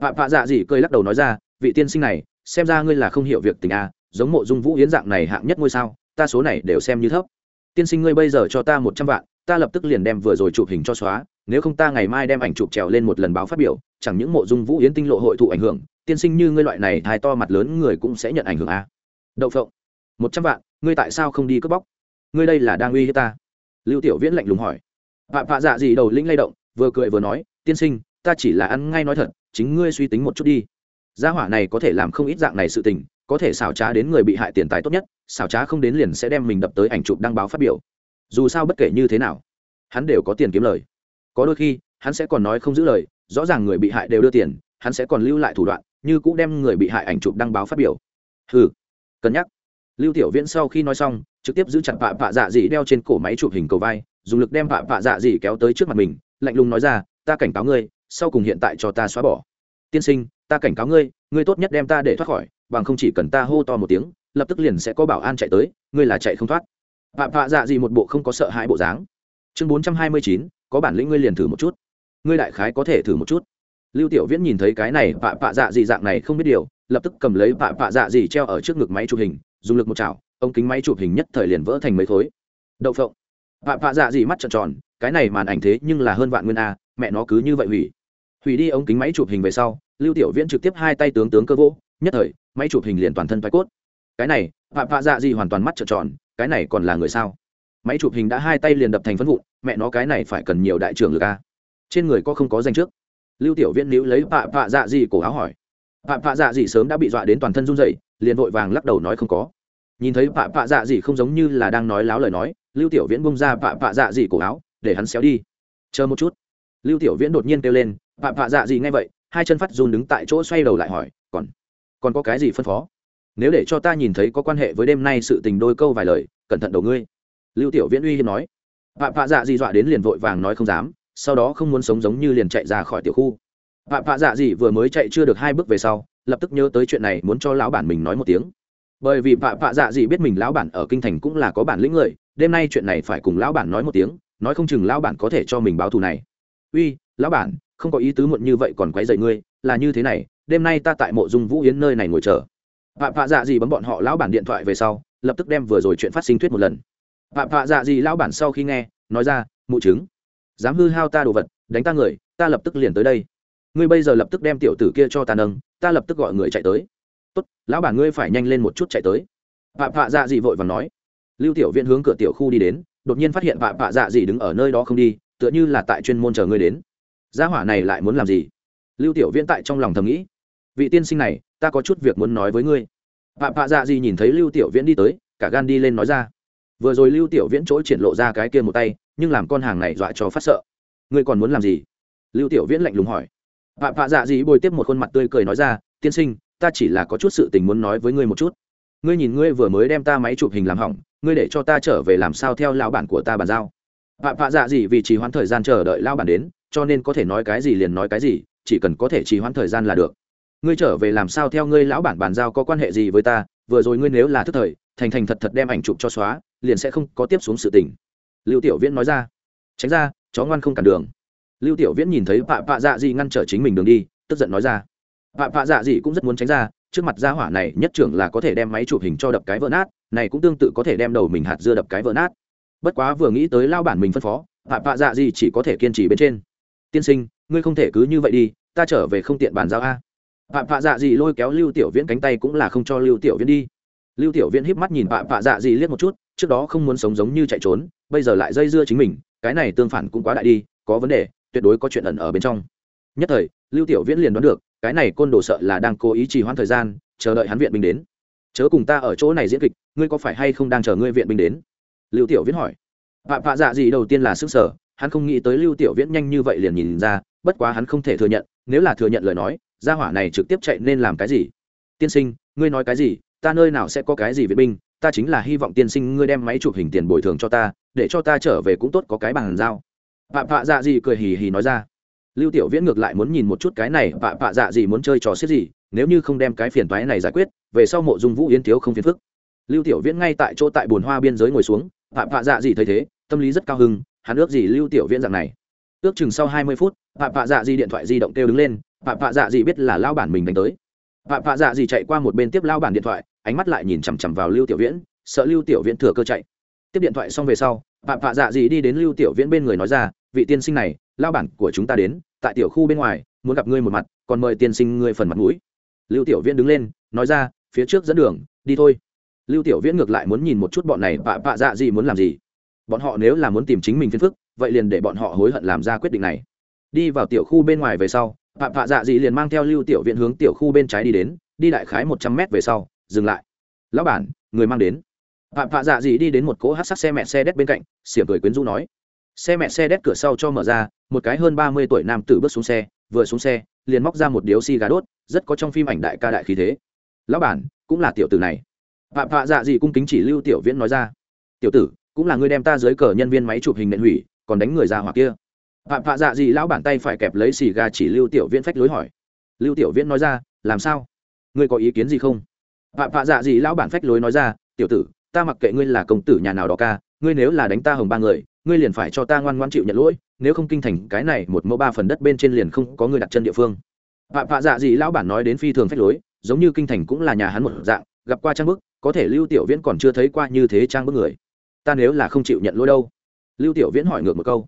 Speaker 1: Phạm vạ dạ gì cười lắc đầu nói ra, vị tiên sinh này, xem ra ngươi là không hiểu việc tình a, giống mộ dung vũ hiến dạng này hạng nhất ngôi sao, ta số này đều xem như thấp. Tiên sinh ngươi bây giờ cho ta một trăm vạn ta lập tức liền đem vừa rồi chụp hình cho xóa, nếu không ta ngày mai đem ảnh chụp trèo lên một lần báo phát biểu, chẳng những mộ dung vũ yến tinh lộ hội thụ ảnh hưởng, tiên sinh như ngươi loại này thai to mặt lớn người cũng sẽ nhận ảnh hưởng a. Đậu phộng, một trăm vạn, ngươi tại sao không đi cướp bóc? Ngươi đây là đang uy hiếp ta? Lưu tiểu viễn lạnh lùng hỏi. Vạ vạ dạ gì đầu lĩnh lay động, vừa cười vừa nói, tiên sinh, ta chỉ là ăn ngay nói thật, chính ngươi suy tính một chút đi. Gia hỏa này có thể làm không ít dạng này sự tình, có thể xảo trá đến người bị hại tiền tài tốt nhất, xảo trá không đến liền sẽ đem mình đập tới ảnh chụp đăng báo phát biểu dù sao bất kể như thế nào, hắn đều có tiền kiếm lời. Có đôi khi, hắn sẽ còn nói không giữ lời, rõ ràng người bị hại đều đưa tiền, hắn sẽ còn lưu lại thủ đoạn, như cũng đem người bị hại ảnh chụp đăng báo phát biểu. Ừ cân nhắc. Lưu tiểu viễn sau khi nói xong, trực tiếp giữ chặt vạ vạ dạ dị đeo trên cổ máy chụp hình cầu vai, dùng lực đem vạ vạ dạ dị kéo tới trước mặt mình, lạnh lùng nói ra, ta cảnh cáo ngươi, sau cùng hiện tại cho ta xóa bỏ. Tiên sinh, ta cảnh cáo ngươi ngươi tốt nhất đem ta để thoát khỏi, bằng không chỉ cần ta hô to một tiếng, lập tức liền sẽ có bảo an chạy tới, ngươi là chạy không thoát vạ vạ dạ gì một bộ không có sợ hãi bộ dáng. Chương bốn trăm hai mươi chín, có bản lĩnh ngươi liền thử một chút. Ngươi đại khái có thể thử một chút. Lưu tiểu viễn nhìn thấy cái này vạ vạ dạ gì dạng này không biết điều, lập tức cầm lấy vạ vạ dạ gì treo ở trước ngực máy chụp hình, dùng lực một chảo, ống kính máy chụp hình nhất thời liền vỡ thành mấy khối. Đậu phộng. Vạ vạ dạ gì mắt trợn tròn, cái này màn ảnh thế nhưng là hơn vạn nguyên a, mẹ nó cứ như vậy hủy. Hủy đi ống kính máy chụp hình về sau, lưu tiểu viễn trực tiếp hai tay tướng tướng cơ vỗ, nhất thời, máy chụp hình liền toàn thân thoái cốt. Cái này vạ vạ dạ gì hoàn toàn mắt trợn tròn cái này còn là người sao? Máy chụp hình đã hai tay liền đập thành phân vụn, mẹ nó cái này phải cần nhiều đại trưởng lực a trên người có không có danh trước? Lưu tiểu viễn níu lấy vạ vạ dạ gì cổ áo hỏi. Vạ vạ dạ gì sớm đã bị dọa đến toàn thân run rẩy, liền vội vàng lắc đầu nói không có. Nhìn thấy vạ vạ dạ gì không giống như là đang nói láo lời nói, lưu tiểu viễn bung ra vạ vạ dạ gì cổ áo, để hắn xéo đi. Chờ một chút. Lưu tiểu viễn đột nhiên kêu lên vạ vạ dạ gì ngay vậy, hai chân phát run đứng tại chỗ xoay đầu lại hỏi, còn còn có cái gì phân phó? Nếu để cho ta nhìn thấy có quan hệ với đêm nay sự tình đôi câu vài lời, cẩn thận đầu ngươi. Lưu tiểu viễn uy hiếp nói. Vạ vạ dạ dị dọa đến liền vội vàng nói không dám, sau đó không muốn sống giống như liền chạy ra khỏi tiểu khu. Vạ vạ dạ dị vừa mới chạy chưa được hai bước về sau, lập tức nhớ tới chuyện này muốn cho lão bản mình nói một tiếng. Bởi vì vạ vạ dạ dị biết mình lão bản ở kinh thành cũng là có bản lĩnh người, đêm nay chuyện này phải cùng lão bản nói một tiếng, nói không chừng lão bản có thể cho mình báo thù này. Uy, lão bản, không có ý tứ muộn như vậy còn quấy dậy ngươi, là như thế này, đêm nay ta tại mộ dung vũ yến nơi này ngồi chờ vạ vạ dạ gì bấm bọn họ lão bản điện thoại về sau, lập tức đem vừa rồi chuyện phát sinh thuyết một lần. Vạ vạ dạ gì lão bản sau khi nghe, nói ra, mụ chứng dám hư hao ta đồ vật, đánh ta người, ta lập tức liền tới đây. Ngươi bây giờ lập tức đem tiểu tử kia cho ta nâng, ta lập tức gọi người chạy tới. Tốt, lão bản ngươi phải nhanh lên một chút chạy tới. Vạ vạ dạ gì vội vàng nói. Lưu tiểu viện hướng cửa tiểu khu đi đến, đột nhiên phát hiện vạ vạ dạ gì đứng ở nơi đó không đi, tựa như là tại chuyên môn chờ ngươi đến. Gia hỏa này lại muốn làm gì? Lưu tiểu viễn tại trong lòng thầm nghĩ vị tiên sinh này, ta có chút việc muốn nói với ngươi. Bạ bạ dạ gì nhìn thấy lưu tiểu viễn đi tới, cả gan đi lên nói ra. Vừa rồi lưu tiểu viễn chỗ triển lộ ra cái kia một tay, nhưng làm con hàng này dọa cho phát sợ. Ngươi còn muốn làm gì? Lưu tiểu viễn lạnh lùng hỏi. Bạ bạ dạ gì bồi tiếp một khuôn mặt tươi cười nói ra, tiên sinh, ta chỉ là có chút sự tình muốn nói với ngươi một chút. Ngươi nhìn ngươi vừa mới đem ta máy chụp hình làm hỏng, ngươi để cho ta trở về làm sao theo lão bản của ta bàn giao? Bạ bạ dạ gì vì trì hoãn thời gian chờ đợi lão bản đến, cho nên có thể nói cái gì liền nói cái gì, chỉ cần có thể trì hoãn thời gian là được ngươi trở về làm sao theo ngươi lão bản bàn giao có quan hệ gì với ta, vừa rồi ngươi nếu là thức thời, thành thành thật thật đem ảnh chụp cho xóa, liền sẽ không có tiếp xuống sự tình. Lưu tiểu viễn nói ra. Tránh ra, chó ngoan không cản đường. Lưu tiểu viễn nhìn thấy pạ pạ dạ gì ngăn trở chính mình đường đi, tức giận nói ra. Pạ pạ dạ gì cũng rất muốn tránh ra, trước mặt gia hỏa này nhất trưởng là có thể đem máy chụp hình cho đập cái vỡ nát, này cũng tương tự có thể đem đầu mình hạt dưa đập cái vỡ nát. Bất quá vừa nghĩ tới lao bản mình phân phó pạ pạ dạ gì chỉ có thể kiên trì bên trên. Tiên sinh, ngươi không thể cứ như vậy đi, ta trở về không tiện bàn giao a phạm phạ dạ dì lôi kéo lưu tiểu viễn cánh tay cũng là không cho lưu tiểu viễn đi. Lưu tiểu viễn híp mắt nhìn phạm phạ dạ dì liếc một chút, trước đó không muốn sống giống như chạy trốn, bây giờ lại dây dưa chính mình, cái này tương phản cũng quá đại đi, có vấn đề, tuyệt đối có chuyện ẩn ở bên trong. Nhất thời, lưu tiểu viễn liền đoán được, cái này côn đồ sợ là đang cố ý trì hoãn thời gian, chờ đợi hắn viện binh đến. Chớ cùng ta ở chỗ này diễn kịch, ngươi có phải hay không đang chờ ngươi viện binh đến? Lưu tiểu viễn hỏi. Phạm phạ dạ dì đầu tiên là sức sở hắn không nghĩ tới lưu tiểu viễn nhanh như vậy liền nhìn ra, bất quá hắn không thể thừa nhận, nếu là thừa nhận lời nói gia hỏa này trực tiếp chạy nên làm cái gì? Tiên sinh, ngươi nói cái gì? Ta nơi nào sẽ có cái gì viện binh? Ta chính là hy vọng tiên sinh ngươi đem máy chụp hình tiền bồi thường cho ta, để cho ta trở về cũng tốt, có cái bàn giao. Vạ vạ dạ gì cười hì hì nói ra. Lưu tiểu viễn ngược lại muốn nhìn một chút cái này vạ vạ dạ gì muốn chơi trò xếp gì, nếu như không đem cái phiền toái này giải quyết, về sau mộ dung vũ yến thiếu không phiền phức. Lưu tiểu viễn ngay tại chỗ tại bồn hoa biên giới ngồi xuống vạ vạ dạ gì thấy thế, tâm lý rất cao hưng hắn ước gì lưu tiểu viễn dạng này ước chừng sau hai mươi phút vạ vạ dạ gì điện thoại di động kêu đứng lên vạ vạ dạ gì biết là lao bản mình đánh tới. Vạ vạ dạ gì chạy qua một bên tiếp lao bản điện thoại, ánh mắt lại nhìn chằm chằm vào lưu tiểu viễn, sợ lưu tiểu viễn thừa cơ chạy. Tiếp điện thoại xong về sau vạ vạ dạ gì đi đến lưu tiểu viễn bên người nói ra, vị tiên sinh này lao bản của chúng ta đến, tại tiểu khu bên ngoài, muốn gặp ngươi một mặt, còn mời tiên sinh ngươi phần mặt mũi. Lưu tiểu viễn đứng lên, nói ra, phía trước dẫn đường, đi thôi. Lưu tiểu viễn ngược lại muốn nhìn một chút bọn này vạ vạ dạ gì muốn làm gì. Bọn họ nếu là muốn tìm chính mình phiền phức vậy liền để bọn họ hối hận làm ra quyết định này. Đi vào tiểu khu bên ngoài về sau, phạm phạ dạ dị liền mang theo lưu tiểu viện hướng tiểu khu bên trái đi đến, đi đại khái một trăm mét về sau, dừng lại. Lão bản, người mang đến. Phạm phạ dạ dị đi đến một cỗ hát sắc xe mẹ xe đét bên cạnh, xiểm cười quyến rũ nói. Xe mẹ xe đét cửa sau cho mở ra, một cái hơn ba mươi tuổi nam tử bước xuống xe, vừa xuống xe, liền móc ra một điếu xi gà đốt, rất có trong phim ảnh đại ca đại khí thế. Lão bản, cũng là tiểu tử này. Phạm phạ dạ dị cung kính chỉ lưu tiểu viễn nói ra. Tiểu tử, cũng là người đem ta dưới cờ nhân viên máy chụp hình nện hủy còn đánh người ra hoặc kia. Phạm phạ dạ gì lão bản tay phải kẹp lấy xì gà chỉ lưu tiểu viễn phách lối hỏi. Lưu tiểu viễn nói ra, làm sao? Ngươi có ý kiến gì không? Phạm phạ dạ gì lão bản phách lối nói ra, tiểu tử, ta mặc kệ ngươi là công tử nhà nào đó ca, ngươi nếu là đánh ta hồng ba người, ngươi liền phải cho ta ngoan ngoan chịu nhận lỗi, nếu không kinh thành cái này một mẫu ba phần đất bên trên liền không có người đặt chân địa phương. Phạm phạ dạ gì lão bản nói đến phi thường phách lối, giống như kinh thành cũng là nhà hắn một dạng, gặp qua trang bức, có thể lưu tiểu viễn còn chưa thấy qua như thế trang bức người. Ta nếu là không chịu nhận lỗi đâu? Lưu tiểu viễn hỏi ngược một câu.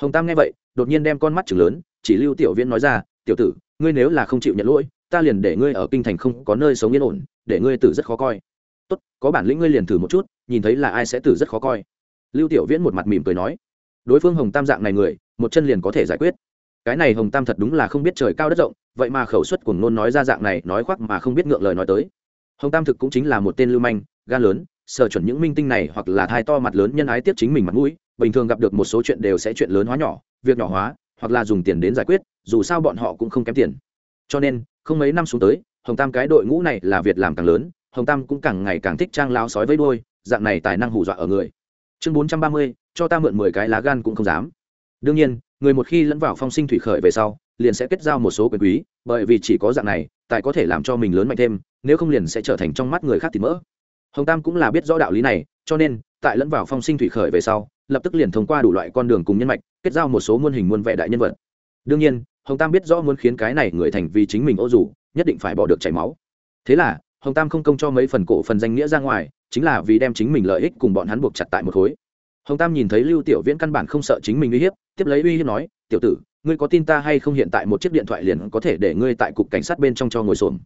Speaker 1: Hồng tam nghe vậy, đột nhiên đem con mắt chừng lớn, chỉ lưu tiểu viễn nói ra, tiểu tử, ngươi nếu là không chịu nhận lỗi, ta liền để ngươi ở kinh thành không có nơi sống yên ổn, để ngươi tử rất khó coi. Tốt, có bản lĩnh ngươi liền thử một chút, nhìn thấy là ai sẽ tử rất khó coi. Lưu tiểu viễn một mặt mỉm cười nói. Đối phương hồng tam dạng này người, một chân liền có thể giải quyết. Cái này hồng tam thật đúng là không biết trời cao đất rộng, vậy mà khẩu suất của nôn nói ra dạng này, nói khoác mà không biết ngượng lời nói tới. Hồng tam thực cũng chính là một tên lưu manh, gan lớn, sờ chuẩn những minh tinh này hoặc là thai to mặt lớn nhân ái tiếp chính mình mặt mũi bình thường gặp được một số chuyện đều sẽ chuyện lớn hóa nhỏ, việc nhỏ hóa, hoặc là dùng tiền đến giải quyết, dù sao bọn họ cũng không kém tiền. Cho nên, không mấy năm xuống tới, hồng tam cái đội ngũ này là việc làm càng lớn, hồng tam cũng càng ngày càng thích trang lao sói với đôi dạng này tài năng hù dọa ở người. Chương bốn trăm ba mươi, cho ta mượn mười cái lá gan cũng không dám. Đương nhiên, người một khi lẫn vào phong sinh thủy khởi về sau, liền sẽ kết giao một số quyền quý, bởi vì chỉ có dạng này, tài có thể làm cho mình lớn mạnh thêm, nếu không liền sẽ trở thành trong mắt người khác thì mỡ. Hồng tam cũng là biết rõ đạo lý này, cho nên, tại lẫn vào phong sinh thủy khởi về sau lập tức liền thông qua đủ loại con đường cùng nhân mạch, kết giao một số muôn hình muôn vẻ đại nhân vật. Đương nhiên, hồng tam biết rõ muốn khiến cái này người thành vì chính mình ô dù, nhất định phải bỏ được chảy máu. Thế là, hồng tam không công cho mấy phần cổ phần danh nghĩa ra ngoài, chính là vì đem chính mình lợi ích cùng bọn hắn buộc chặt tại một khối. Hồng tam nhìn thấy lưu tiểu viễn căn bản không sợ chính mình uy hiếp, tiếp lấy uy hiếp nói, tiểu tử, ngươi có tin ta hay không hiện tại một chiếc điện thoại liền có thể để ngươi tại cục cảnh sát bên trong cho ngồi xổm?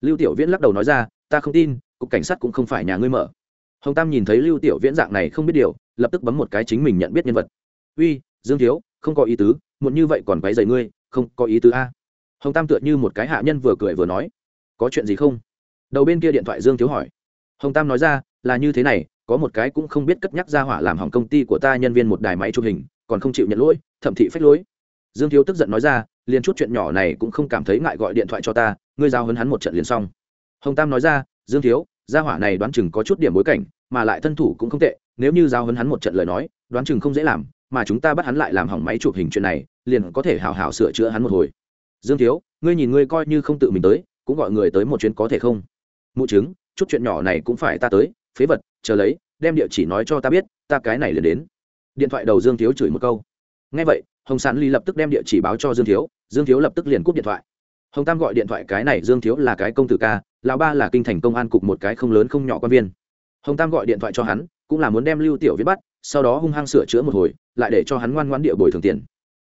Speaker 1: Lưu tiểu viễn lắc đầu nói ra, ta không tin, cục cảnh sát cũng không phải nhà ngươi mở hồng tam nhìn thấy lưu tiểu viễn dạng này không biết điều, lập tức bấm một cái chính mình nhận biết nhân vật. Uy, dương thiếu, không có ý tứ, muộn như vậy còn váy dày ngươi, không có ý tứ a. Hồng tam tựa như một cái hạ nhân vừa cười vừa nói. Có chuyện gì không? Đầu bên kia điện thoại dương thiếu hỏi. Hồng tam nói ra, là như thế này, có một cái cũng không biết cất nhắc ra hỏa làm hỏng công ty của ta nhân viên một đài máy chụp hình, còn không chịu nhận lỗi, thậm thị phách lỗi dương thiếu tức giận nói ra, liền chút chuyện nhỏ này cũng không cảm thấy ngại gọi điện thoại cho ta, ngươi giao hấn hắn một trận liền xong. Hồng tam nói ra, dương thiếu gia hỏa này đoán chừng có chút điểm bối cảnh, mà lại thân thủ cũng không tệ, nếu như giao hấn hắn một trận lời nói, đoán chừng không dễ làm, mà chúng ta bắt hắn lại làm hỏng máy chụp hình chuyện này, liền có thể hào hào sửa chữa hắn một hồi. Dương thiếu, ngươi nhìn ngươi coi như không tự mình tới, cũng gọi người tới một chuyến có thể không? Mụ chứng, chút chuyện nhỏ này cũng phải ta tới, phế vật, chờ lấy, đem địa chỉ nói cho ta biết, ta cái này liền đến. Điện thoại đầu dương thiếu chửi một câu. Ngay vậy, hồng sản ly lập tức đem địa chỉ báo cho dương thiếu dương thiếu lập tức liền cúp điện thoại hồng tam gọi điện thoại cái này dương thiếu là cái công tử ca, lão ba là kinh thành công an cục một cái không lớn không nhỏ quan viên. Hồng tam gọi điện thoại cho hắn, cũng là muốn đem lưu tiểu viễn bắt, sau đó hung hăng sửa chữa một hồi, lại để cho hắn ngoan ngoãn địa bồi thường tiền.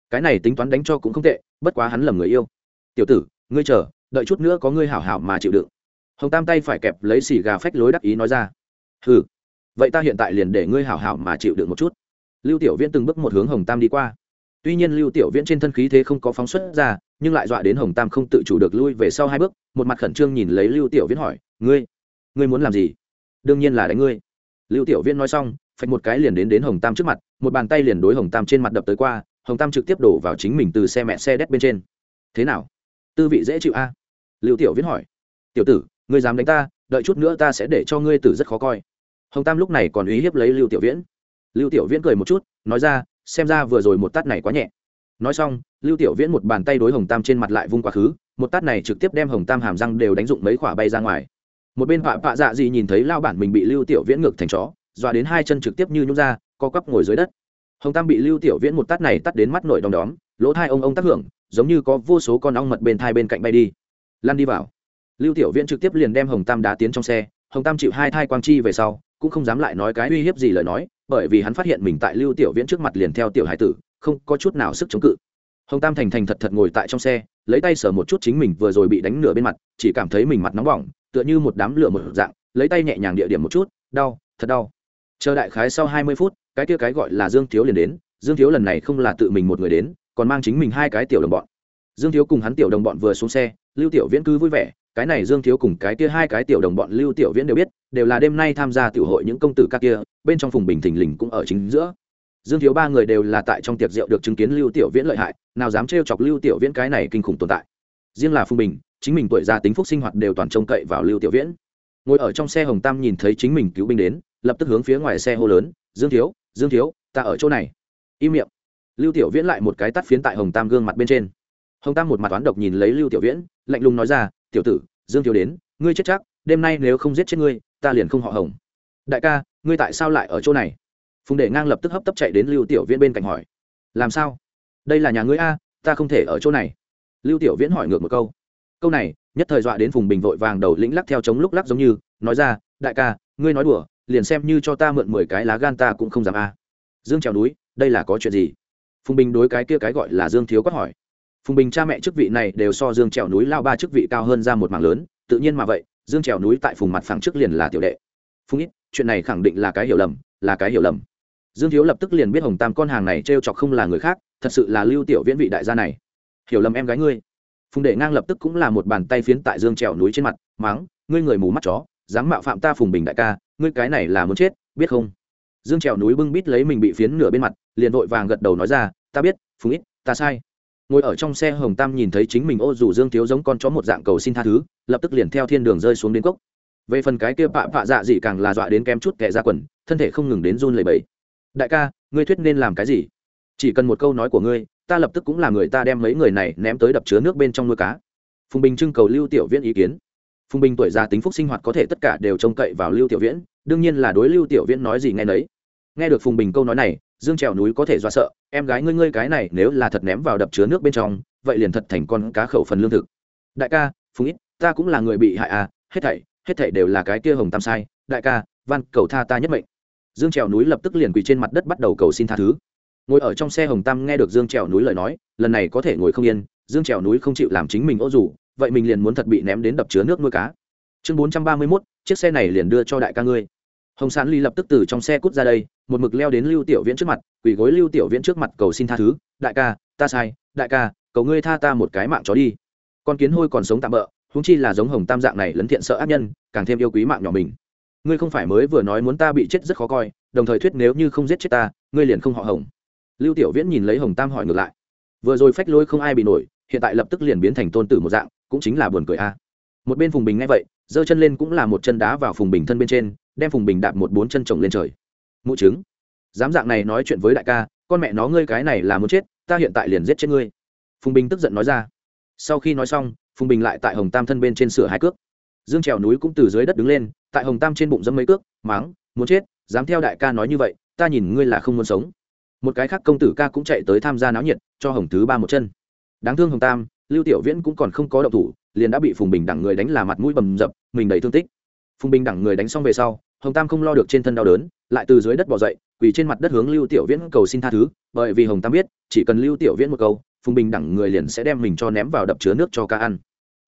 Speaker 1: Cái này tính toán đánh cho cũng không tệ, bất quá hắn lầm người yêu. Tiểu tử, ngươi chờ, đợi chút nữa có ngươi hảo hảo mà chịu đựng. Hồng tam tay phải kẹp lấy xì gà phách lối đắc ý nói ra. Ừ vậy ta hiện tại liền để ngươi hảo hảo mà chịu đựng một chút. Lưu tiểu viễn từng bước một hướng hồng tam đi qua. Tuy nhiên lưu tiểu viễn trên thân khí thế không có phóng xuất ra nhưng lại dọa đến hồng tam không tự chủ được lui về sau hai bước, một mặt khẩn trương nhìn lấy lưu tiểu viễn hỏi, ngươi ngươi muốn làm gì? Đương nhiên là đánh ngươi. Lưu tiểu viễn nói xong, phạch một cái liền đến đến hồng tam trước mặt, một bàn tay liền đối hồng tam trên mặt đập tới qua, hồng tam trực tiếp đổ vào chính mình từ xe mẹ xe đét bên trên. Thế nào? Tư vị dễ chịu a? Lưu tiểu viễn hỏi. Tiểu tử, ngươi dám đánh ta, đợi chút nữa ta sẽ để cho ngươi tử rất khó coi. Hồng tam lúc này còn uy hiếp lấy lưu tiểu viễn. Lưu tiểu viễn cười một chút, nói ra, xem ra vừa rồi một tát này quá nhẹ nói xong, lưu tiểu viễn một bàn tay đối hồng tam trên mặt lại vung quá khứ, một tát này trực tiếp đem hồng tam hàm răng đều đánh dụng mấy quả bay ra ngoài. Một bên vạ vạ dạ gì nhìn thấy lao bản mình bị lưu tiểu viễn ngược thành chó, dọa đến hai chân trực tiếp như nhúc ra, co quắp ngồi dưới đất. Hồng tam bị lưu tiểu viễn một tát này tắt đến mắt nổi đom đóm, lỗ thai ông ông tác hưởng, giống như có vô số con ong mật bên thai bên cạnh bay đi. Lăn đi vào. Lưu tiểu viễn trực tiếp liền đem hồng tam đá tiến trong xe, hồng tam chịu hai thai quang chi về sau, cũng không dám lại nói cái uy hiếp gì lời nói, bởi vì hắn phát hiện mình tại lưu tiểu viễn trước mặt liền theo tiểu hải tử không có chút nào sức chống cự. Hồng tam thành thành thật thật ngồi tại trong xe, lấy tay sờ một chút chính mình vừa rồi bị đánh nửa bên mặt, chỉ cảm thấy mình mặt nóng bỏng, tựa như một đám lửa một dạng, lấy tay nhẹ nhàng địa điểm một chút, đau, thật đau. Chờ đại khái sau hai mươi phút, cái kia cái gọi là dương thiếu liền đến, dương thiếu lần này không là tự mình một người đến, còn mang chính mình hai cái tiểu đồng bọn. Dương thiếu cùng hắn tiểu đồng bọn vừa xuống xe, lưu tiểu viễn cứ vui vẻ, cái này dương thiếu cùng cái kia hai cái tiểu đồng bọn lưu tiểu viễn đều biết, đều là đêm nay tham gia tiểu hội những công tử các kia, bên trong phùng bình thình lình cũng ở chính giữa dương thiếu ba người đều là tại trong tiệc rượu được chứng kiến lưu tiểu viễn lợi hại, nào dám trêu chọc lưu tiểu viễn cái này kinh khủng tồn tại. Riêng là phung bình, chính mình tuổi già tính phúc sinh hoạt đều toàn trông cậy vào lưu tiểu viễn. Ngồi ở trong xe hồng tam nhìn thấy chính mình cứu binh đến, lập tức hướng phía ngoài xe hô lớn, dương thiếu dương thiếu, ta ở chỗ này. Im miệng. Lưu tiểu viễn lại một cái tắt phiến tại hồng tam gương mặt bên trên. Hồng tam một mặt toán độc nhìn lấy lưu tiểu viễn, lạnh lùng nói ra, tiểu tử, dương thiếu đến, ngươi chết chắc, đêm nay nếu không giết chết ngươi, ta liền không họ hồng. Đại ca, ngươi tại sao lại ở chỗ này? Phùng đệ ngang lập tức hấp tấp chạy đến lưu tiểu viễn bên cạnh hỏi, làm sao? Đây là nhà ngươi a, ta không thể ở chỗ này. Lưu tiểu viễn hỏi ngược một câu câu này, nhất thời dọa đến phùng bình vội vàng đầu lĩnh lắc theo chống lúc lắc giống như, nói ra, đại ca, ngươi nói đùa, liền xem như cho ta mượn mười cái lá gan ta cũng không dám a. Dương trèo núi, đây là có chuyện gì? Phùng bình đối cái kia cái gọi là dương thiếu quát hỏi, phùng bình cha mẹ chức vị này đều so dương trèo núi lao ba chức vị cao hơn ra một mảng lớn, tự nhiên mà vậy, dương trèo núi tại phùng mặt phẳng trước liền là tiểu đệ. Phùng ít, chuyện này khẳng định là cái hiểu lầm, là cái hiểu lầm dương thiếu lập tức liền biết hồng tam con hàng này t r e o chọc không là người khác, thật sự là lưu tiểu viễn vị đại gia này. Hiểu lầm em gái ngươi. Phùng đệ ngang lập tức cũng là một bàn tay phiến tại dương trèo núi trên mặt máng ngươi người mù mắt chó, dám mạo phạm ta phùng bình đại ca, ngươi cái này là muốn chết, biết không? Dương trèo núi bưng bít lấy mình bị phiến nửa bên mặt, liền vội vàng gật đầu nói ra, ta biết, phùng ít, ta sai. Ngồi ở trong xe hồng tam nhìn thấy chính mình ô dù dương thiếu giống con chó một dạng cầu xin tha thứ, lập tức liền theo thiên đường rơi xuống đến cốc. Về phần cái kia bạ bạ dạ dị càng là dọa đến kém chút kẻ ra quần, thân thể không ngừng đến run lầy bẫy đại ca, ngươi thuyết nên làm cái gì? Chỉ cần một câu nói của ngươi, ta lập tức cũng là người ta đem mấy người này ném tới đập chứa nước bên trong nuôi cá. Phùng bình trưng cầu lưu tiểu viễn ý kiến. Phùng bình tuổi già tính phúc sinh hoạt có thể tất cả đều trông cậy vào lưu tiểu viễn, đương nhiên là đối lưu tiểu viễn nói gì nghe nấy. Nghe được phùng bình câu nói này, dương trèo núi có thể do sợ, em gái ngươi ngươi cái này nếu là thật ném vào đập chứa nước bên trong, vậy liền thật thành con cá khẩu phần lương thực. Đại ca, phùng ít, ta cũng là người bị hại à hết thảy hết thảy đều là cái kia hồng tam sai. Đại ca van cầu tha ta nhất mệnh dương trèo núi lập tức liền quỳ trên mặt đất bắt đầu cầu xin tha thứ. Ngồi ở trong xe hồng tam nghe được dương trèo núi lời nói, lần này có thể ngồi không yên, dương trèo núi không chịu làm chính mình ô rủ vậy mình liền muốn thật bị ném đến đập chứa nước nuôi cá. Chương bốn trăm ba mươi mốt, chiếc xe này liền đưa cho đại ca ngươi. Hồng sán ly lập tức từ trong xe cút ra đây, một mực leo đến lưu tiểu viễn trước mặt, quỳ gối lưu tiểu viễn trước mặt cầu xin tha thứ, đại ca, ta sai, đại ca, cầu ngươi tha ta một cái mạng chó đi. Con kiến hôi còn sống tạm bỡ húng chi là giống hồng tam dạng này lấn thiện sợ ác nhân, càng thêm yêu quý mạng nhỏ mình ngươi không phải mới vừa nói muốn ta bị chết rất khó coi, đồng thời thuyết nếu như không giết chết ta, ngươi liền không họ hồng. Lưu tiểu viễn nhìn lấy hồng tam hỏi ngược lại. Vừa rồi phách lôi không ai bị nổi, hiện tại lập tức liền biến thành tôn tử một dạng, cũng chính là buồn cười a. Một bên phùng bình nghe vậy, giơ chân lên cũng là một chân đá vào phùng bình thân bên trên, đem phùng bình đạp một bốn chân trồng lên trời. Mụ chứng, dám dạng này nói chuyện với đại ca, con mẹ nó ngươi cái này là muốn chết, ta hiện tại liền giết chết ngươi. Phùng bình tức giận nói ra. Sau khi nói xong, phùng bình lại tại hồng tam thân bên trên sửa hai cước. Dương trèo núi cũng từ dưới đất đứng lên tại hồng tam trên bụng dẫm mấy cước máng muốn chết, dám theo đại ca nói như vậy, ta nhìn ngươi là không muốn sống. Một cái khác công tử ca cũng chạy tới tham gia náo nhiệt, cho hồng thứ ba một chân. Đáng thương hồng tam, lưu tiểu viễn cũng còn không có động thủ, liền đã bị phùng bình đẳng người đánh là mặt mũi bầm dập, mình đầy thương tích. Phùng bình đẳng người đánh xong về sau, hồng tam không lo được trên thân đau đớn, lại từ dưới đất bỏ dậy, quỳ trên mặt đất hướng lưu tiểu viễn cầu xin tha thứ, bởi vì hồng tam biết, chỉ cần lưu tiểu viễn một câu, phùng bình đẳng người liền sẽ đem mình cho ném vào đập chứa nước cho ca ăn.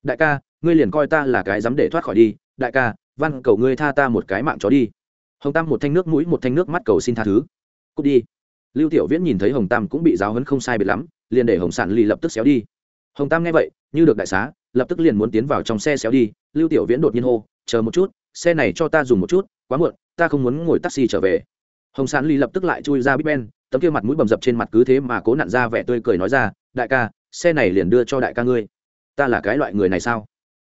Speaker 1: Đại ca, ngươi liền coi ta là cái dám để thoát khỏi đi, đại ca văn, cầu ngươi tha ta một cái mạng chó đi. Hồng tam một thanh nước mũi, một thanh nước mắt cầu xin tha thứ. Cút đi. Lưu tiểu viễn nhìn thấy hồng tam cũng bị giáo hấn không sai biệt lắm, liền để hồng sản lì lập tức xéo đi. Hồng tam nghe vậy, như được đại xá, lập tức liền muốn tiến vào trong xe xéo đi. Lưu tiểu viễn đột nhiên hô, chờ một chút, xe này cho ta dùng một chút, quá muộn, ta không muốn ngồi taxi trở về. Hồng sản lì lập tức lại chui ra bít ben, tấm kia mặt mũi bầm dập trên mặt cứ thế mà cố nặn ra vẻ tươi cười nói ra, đại ca, xe này liền đưa cho đại ca ngươi. Ta là cái loại người này sao?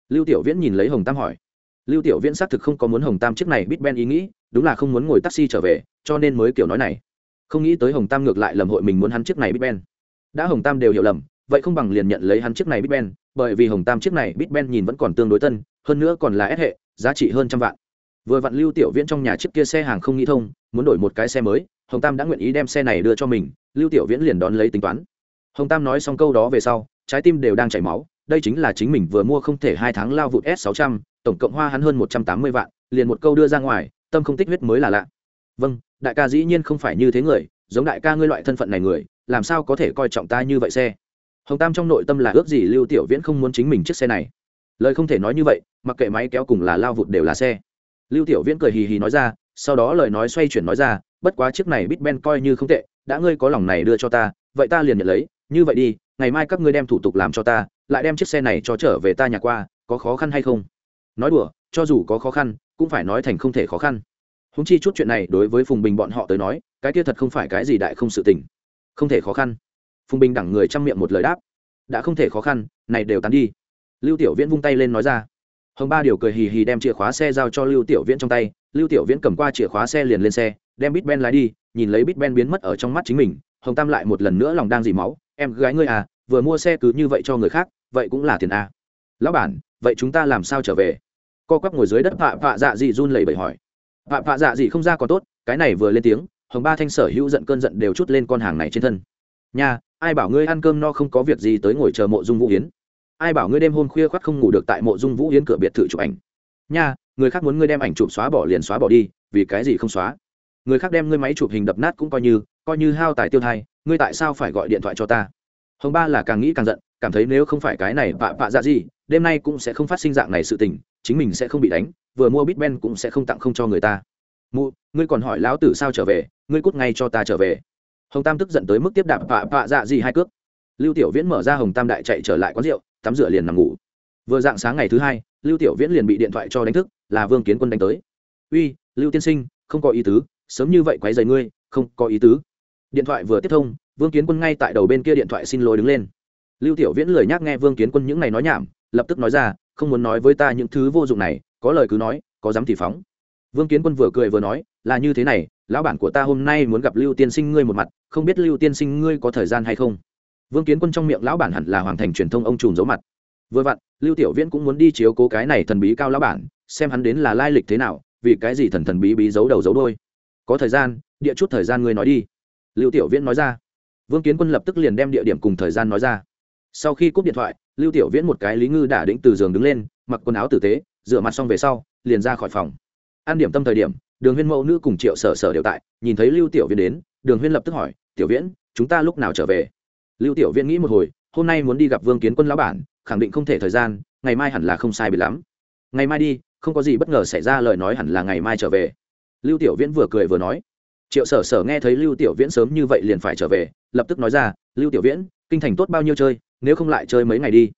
Speaker 1: Lưu tiểu viễn nhìn lấy hồng tam hỏi lưu tiểu viễn xác thực không có muốn hồng tam chiếc này bít ben ý nghĩ, đúng là không muốn ngồi taxi trở về, cho nên mới kiểu nói này. Không nghĩ tới hồng tam ngược lại lầm hội mình muốn hắn chiếc này bít ben. Đã hồng tam đều hiểu lầm, vậy không bằng liền nhận lấy hắn chiếc này bít ben, bởi vì hồng tam chiếc này bít ben nhìn vẫn còn tương đối tân, hơn nữa còn là S hệ, giá trị hơn trăm vạn. Vừa vặn lưu tiểu viễn trong nhà chiếc kia xe hàng không nghĩ thông, muốn đổi một cái xe mới, hồng tam đã nguyện ý đem xe này đưa cho mình, lưu tiểu viễn liền đón lấy tính toán. Hồng tam nói xong câu đó về sau, trái tim đều đang chảy máu, đây chính là chính mình vừa mua không thể hai tháng lao vụt s 600 tổng cộng hoa hắn hơn một trăm tám mươi vạn, liền một câu đưa ra ngoài, tâm không tích huyết mới là lạ. Vâng đại ca dĩ nhiên không phải như thế người, giống đại ca ngươi loại thân phận này người, làm sao có thể coi trọng ta như vậy xe? Hồng tam trong nội tâm là ước gì lưu tiểu viễn không muốn chính mình chiếc xe này. Lời không thể nói như vậy, mặc kệ máy kéo cùng là lao vụt đều là xe. Lưu tiểu viễn cười hì hì nói ra, sau đó lời nói xoay chuyển nói ra, bất quá chiếc này bít ben coi như không tệ, đã ngươi có lòng này đưa cho ta, vậy ta liền nhận lấy, như vậy đi, ngày mai các ngươi đem thủ tục làm cho ta, lại đem chiếc xe này cho trở về ta nhà qua, có khó khăn hay không? Nói đùa cho dù có khó khăn cũng phải nói thành không thể khó khăn. Húng chi chút chuyện này đối với phùng bình bọn họ tới nói cái kia thật không phải cái gì đại không sự tình. Không thể khó khăn. Phùng bình đẳng người chăm miệng một lời đáp. Đã không thể khó khăn này đều tán đi. Lưu tiểu viễn vung tay lên nói ra. Hồng ba điều cười hì hì đem chìa khóa xe giao cho lưu tiểu viễn trong tay. Lưu tiểu viễn cầm qua chìa khóa xe liền lên xe đem bít ben lái đi nhìn lấy bít ben biến mất ở trong mắt chính mình. Hồng tam lại một lần nữa lòng đang dì máu. Em gái ngươi à vừa mua xe cứ như vậy cho người khác vậy cũng là tiền à, lão bản vậy chúng ta làm sao trở về? Co quắp ngồi dưới đất vạ vạ dạ dị run lẩy bẩy hỏi. Vạ vạ dạ dị không ra còn tốt, cái này vừa lên tiếng, hồng ba thanh sở hữu giận cơn giận đều chút lên con hàng này trên thân. Nha, ai bảo ngươi ăn cơm no không có việc gì tới ngồi chờ mộ dung vũ hiến ai bảo ngươi đêm hôm khuya khoắt không ngủ được tại mộ dung vũ hiến cửa biệt thự chụp ảnh? Nha, người khác muốn ngươi đem ảnh chụp xóa bỏ liền xóa bỏ đi, vì cái gì không xóa? Người khác đem ngươi máy chụp hình đập nát cũng coi như coi như hao tài tiêu thai, ngươi tại sao phải gọi điện thoại cho ta? Hồng ba là càng nghĩ càng giận, cảm thấy nếu không phải cái này vạ vạ dạ gì đêm nay cũng sẽ không phát sinh dạng này sự tình, chính mình sẽ không bị đánh, vừa mua bít ben cũng sẽ không tặng không cho người ta. Mụ, ngươi còn hỏi lão tử sao trở về, ngươi cút ngay cho ta trở về. Hồng tam tức giận tới mức tiếp đạp vạ vạ dạ gì hai cước. Lưu tiểu viễn mở ra hồng tam đại chạy trở lại quán rượu, tắm rửa liền nằm ngủ. Vừa dạng sáng ngày thứ hai, lưu tiểu viễn liền bị điện thoại cho đánh thức, là vương kiến quân đánh tới. Uy, lưu tiên sinh, không có ý tứ, sớm như vậy quấy rầy ngươi, không có ý tứ. Điện thoại vừa tiếp thông, vương kiến quân ngay tại đầu bên kia điện thoại xin lỗi đứng lên. Lưu tiểu viễn lời nhắc nghe vương kiến quân những ngày nói nhảm lập tức nói ra, không muốn nói với ta những thứ vô dụng này, có lời cứ nói, có dám thì phóng. Vương kiến quân vừa cười vừa nói, là như thế này, lão bản của ta hôm nay muốn gặp lưu tiên sinh ngươi một mặt, không biết lưu tiên sinh ngươi có thời gian hay không? Vương kiến quân trong miệng lão bản hẳn là hoàng thành truyền thông ông trùm giấu mặt. Vừa vặn, lưu tiểu viễn cũng muốn đi chiếu cố cái này thần bí cao lão bản, xem hắn đến là lai lịch thế nào, vì cái gì thần thần bí bí giấu đầu giấu đôi có thời gian, địa chút thời gian ngươi nói đi. Lưu tiểu viễn nói ra. Vương kiến quân lập tức liền đem địa điểm cùng thời gian nói ra. Sau khi cúp điện thoại lưu tiểu viễn một cái lý ngư đả đĩnh từ giường đứng lên, mặc quần áo tử tế, rửa mặt xong về sau, liền ra khỏi phòng. An điểm tâm thời điểm, đường huyên mẫu nữ cùng triệu sở sở đều tại, nhìn thấy lưu tiểu viễn đến, đường huyên lập tức hỏi, tiểu viễn, chúng ta lúc nào trở về? Lưu tiểu viễn nghĩ một hồi, hôm nay muốn đi gặp vương kiến quân lão bản, khẳng định không thể thời gian, ngày mai hẳn là không sai biệt lắm. Ngày mai đi, không có gì bất ngờ xảy ra, lời nói hẳn là ngày mai trở về. Lưu tiểu viễn vừa cười vừa nói. Triệu sở sở nghe thấy lưu tiểu viễn sớm như vậy liền phải trở về, lập tức nói ra, lưu tiểu viễn, kinh thành tốt bao nhiêu chơi? Nếu không lại chơi mấy ngày đi.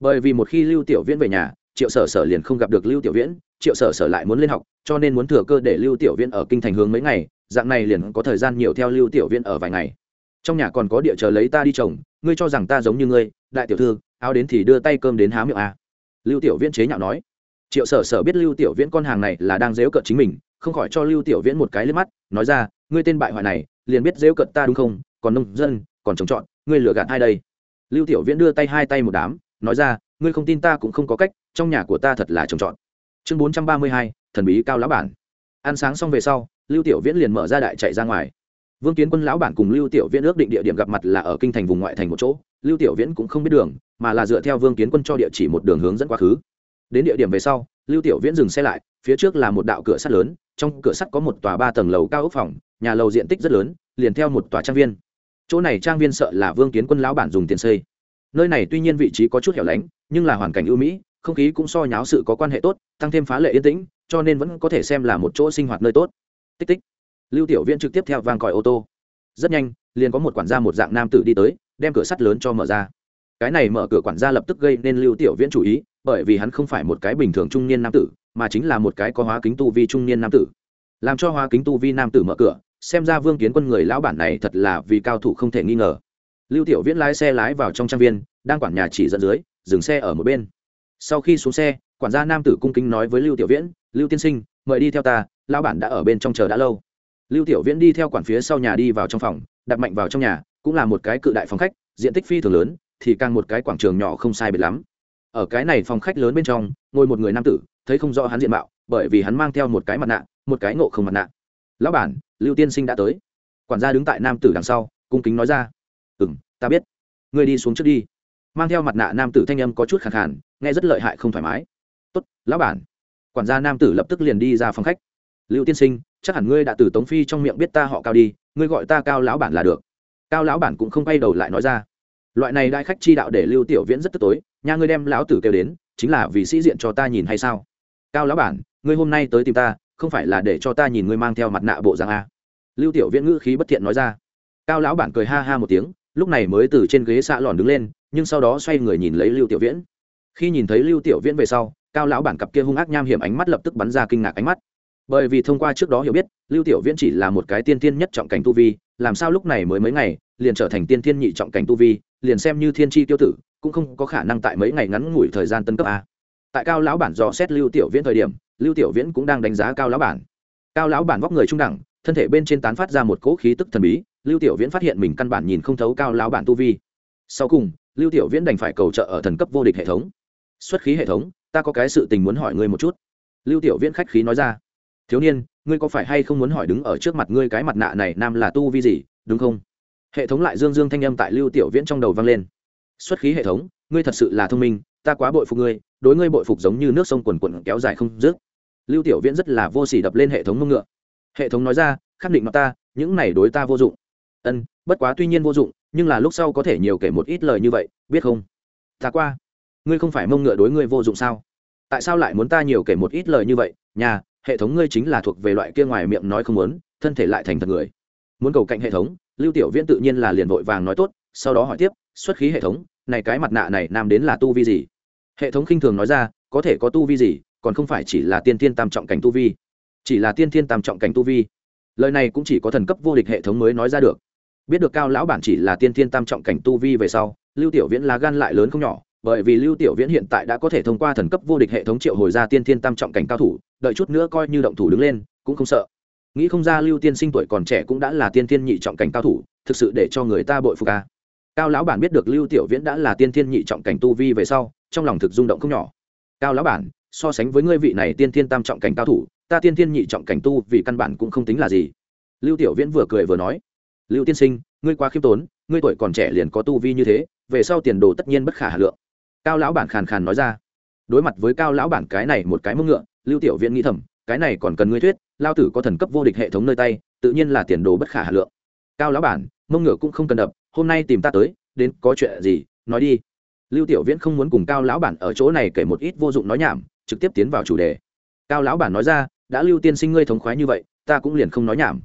Speaker 1: Bởi vì một khi lưu tiểu viễn về nhà, triệu sở sở liền không gặp được lưu tiểu viễn, triệu sở sở lại muốn lên học, cho nên muốn thừa cơ để lưu tiểu viễn ở kinh thành hướng mấy ngày, dạng này liền có thời gian nhiều theo lưu tiểu viễn ở vài ngày. Trong nhà còn có địa chờ lấy ta đi chồng ngươi cho rằng ta giống như ngươi, đại tiểu thư, áo đến thì đưa tay cơm đến há miệng à. lưu tiểu viễn chế nhạo nói. Triệu sở sở biết lưu tiểu viễn con hàng này là đang dếu cợt chính mình, không khỏi cho lưu tiểu viễn một cái lên mắt, nói ra, ngươi tên bại hoại này, liền biết dếu cợt ta đúng không? Còn nông dân, còn trồng trọt, ngươi lừa gạt ai đây? Lưu tiểu viễn đưa tay hai tay một đám, nói ra, ngươi không tin ta cũng không có cách, trong nhà của ta thật là trồng trọt. Chương bốn trăm ba mươi hai, thần bí cao lão bản. Ăn sáng xong về sau, lưu tiểu viễn liền mở ra đại chạy ra ngoài. Vương kiến quân lão bản cùng lưu tiểu viễn ước định địa điểm gặp mặt là ở kinh thành vùng ngoại thành một chỗ. Lưu tiểu viễn cũng không biết đường, mà là dựa theo vương kiến quân cho địa chỉ một đường hướng dẫn quá khứ. Đến địa điểm về sau, lưu tiểu viễn dừng xe lại, phía trước là một đạo cửa sắt lớn, trong cửa sắt có một tòa ba tầng lầu cao ốc phòng, nhà lầu diện tích rất lớn, liền theo một tòa trang viên chỗ này trang viên sợ là vương kiến quân lão bản dùng tiền xây. Nơi này tuy nhiên vị trí có chút hẻo lánh, nhưng là hoàn cảnh ưu mỹ, không khí cũng so nháo sự có quan hệ tốt, tăng thêm phá lệ yên tĩnh, cho nên vẫn có thể xem là một chỗ sinh hoạt nơi tốt. Tích tích. Lưu tiểu viễn trực tiếp theo vang còi ô tô. Rất nhanh, liền có một quản gia một dạng nam tử đi tới, đem cửa sắt lớn cho mở ra. Cái này mở cửa quản gia lập tức gây nên lưu tiểu viễn chú ý, bởi vì hắn không phải một cái bình thường trung niên nam tử, mà chính là một cái có hóa kính tu vi trung niên nam tử. Làm cho hóa kính tu vi nam tử mở cửa xem ra vương kiến quân người lão bản này thật là vì cao thủ không thể nghi ngờ. Lưu tiểu viễn lái xe lái vào trong trang viên, đang quản nhà chỉ dẫn dưới, dừng xe ở một bên. Sau khi xuống xe, quản gia nam tử cung kính nói với lưu tiểu viễn, lưu tiên sinh, mời đi theo ta, lão bản đã ở bên trong chờ đã lâu. Lưu tiểu viễn đi theo quản phía sau nhà đi vào trong phòng, đặt mạnh vào trong nhà, cũng là một cái cự đại phòng khách, diện tích phi thường lớn, thì càng một cái quảng trường nhỏ không sai biệt lắm. Ở cái này phòng khách lớn bên trong, ngồi một người nam tử, thấy không rõ hắn diện mạo, bởi vì hắn mang theo một cái mặt nạ, một cái ngộ không mặt nạ lão bản, lưu tiên sinh đã tới. Quản gia đứng tại nam tử đằng sau, cung kính nói ra. Ừ m ta biết. Ngươi đi xuống trước đi. Mang theo mặt nạ nam tử thanh âm có chút khẳng khản nghe rất lợi hại không thoải mái. Tốt, lão bản. Quản gia nam tử lập tức liền đi ra phòng khách. Lưu tiên sinh, chắc hẳn ngươi đã từ tống phi trong miệng biết ta họ cao đi, ngươi gọi ta cao lão bản là được. Cao lão bản cũng không quay đầu lại nói ra. Loại này đại khách chi đạo để lưu tiểu viễn rất tức tối, nhà ngươi đem lão tử kêu đến, chính là vì sĩ diện cho ta nhìn hay sao? Cao lão bản, ngươi hôm nay tới tìm ta không phải là để cho ta nhìn ngươi mang theo mặt nạ bộ dạng a. Lưu tiểu viễn ngữ khí bất thiện nói ra. Cao lão bản cười ha ha một tiếng, lúc này mới từ trên ghế xạ lòn đứng lên, nhưng sau đó xoay người nhìn lấy lưu tiểu viễn. Khi nhìn thấy lưu tiểu viễn về sau, cao lão bản cặp kia hung ác nham hiểm ánh mắt lập tức bắn ra kinh ngạc ánh mắt. Bởi vì thông qua trước đó hiểu biết, lưu tiểu viễn chỉ là một cái tiên tiên nhất trọng cảnh tu vi, làm sao lúc này mới mấy ngày, liền trở thành tiên tiên nhị trọng cảnh tu vi, liền xem như thiên tri tiêu tử, cũng không có khả năng tại mấy ngày ngắn ngủi thời gian tân cấp a tại cao lão bản dò xét lưu tiểu viễn thời điểm, lưu tiểu viễn cũng đang đánh giá cao lão bản. Cao lão bản vóc người trung đẳng, thân thể bên trên tán phát ra một cỗ khí tức thần bí, lưu tiểu viễn phát hiện mình căn bản nhìn không thấu cao lão bản tu vi. Sau cùng, lưu tiểu viễn đành phải cầu trợ ở thần cấp vô địch hệ thống. Xuất khí hệ thống, ta có cái sự tình muốn hỏi ngươi một chút. Lưu tiểu viễn khách khí nói ra. Thiếu niên, ngươi có phải hay không muốn hỏi đứng ở trước mặt ngươi cái mặt nạ này nam là tu vi gì, đúng không? Hệ thống lại dương dương thanh âm tại lưu tiểu viễn trong đầu vang lên. Xuất khí hệ thống, ngươi thật sự là thông minh ta quá bội phục ngươi, đối ngươi bội phục giống như nước sông quần quần kéo dài không dứt. Lưu tiểu viễn rất là vô sỉ đập lên hệ thống mông ngựa. Hệ thống nói ra khẳng định mặt ta, những này đối ta vô dụng. Ân, bất quá tuy nhiên vô dụng, nhưng là lúc sau có thể nhiều kể một ít lời như vậy, biết không? Ta qua, ngươi không phải mông ngựa đối ngươi vô dụng sao? Tại sao lại muốn ta nhiều kể một ít lời như vậy? Nhà, hệ thống ngươi chính là thuộc về loại kia ngoài miệng nói không muốn, thân thể lại thành thật người. Muốn cầu cạnh hệ thống? Lưu tiểu viễn tự nhiên là liền vội vàng nói tốt, sau đó hỏi tiếp, xuất khí hệ thống, này cái mặt nạ này nam đến là tu vi gì? Hệ thống khinh thường nói ra, có thể có tu vi gì, còn không phải chỉ là tiên thiên tam trọng cảnh tu vi. Chỉ là tiên thiên tam trọng cảnh tu vi. Lời này cũng chỉ có thần cấp vô địch hệ thống mới nói ra được. Biết được cao lão bản chỉ là tiên thiên tam trọng cảnh tu vi về sau, lưu tiểu viễn là gan lại lớn không nhỏ, bởi vì lưu tiểu viễn hiện tại đã có thể thông qua thần cấp vô địch hệ thống triệu hồi ra tiên thiên tam trọng cảnh cao thủ, đợi chút nữa coi như động thủ đứng lên, cũng không sợ. Nghĩ không ra lưu tiên sinh tuổi còn trẻ cũng đã là tiên thiên nhị trọng cảnh cao thủ, thực sự để cho người ta bội phục ca cao lão bản biết được lưu tiểu viễn đã là tiên thiên nhị trọng cảnh tu vi về sau trong lòng thực rung động không nhỏ. Cao lão bản, so sánh với ngươi vị này tiên thiên tam trọng cảnh cao thủ, ta tiên thiên nhị trọng cảnh tu vì căn bản cũng không tính là gì. Lưu tiểu viễn vừa cười vừa nói, lưu tiên sinh, ngươi quá khiêm tốn, ngươi tuổi còn trẻ liền có tu vi như thế, về sau tiền đồ tất nhiên bất khả hà lượng. Cao lão bản khàn khàn nói ra. Đối mặt với cao lão bản cái này một cái mông ngựa, lưu tiểu viễn nghĩ thầm, cái này còn cần ngươi thuyết, lao tử có thần cấp vô địch hệ thống nơi tay, tự nhiên là tiền đồ bất khả hà lượng. Cao lão bản, mông ngựa cũng không cần đập, hôm nay tìm ta tới, đến có chuyện gì, nói đi lưu tiểu viễn không muốn cùng cao lão bản ở chỗ này kể một ít vô dụng nói nhảm, trực tiếp tiến vào chủ đề. Cao lão bản nói ra, đã lưu tiên sinh ngươi thống khoái như vậy, ta cũng liền không nói nhảm.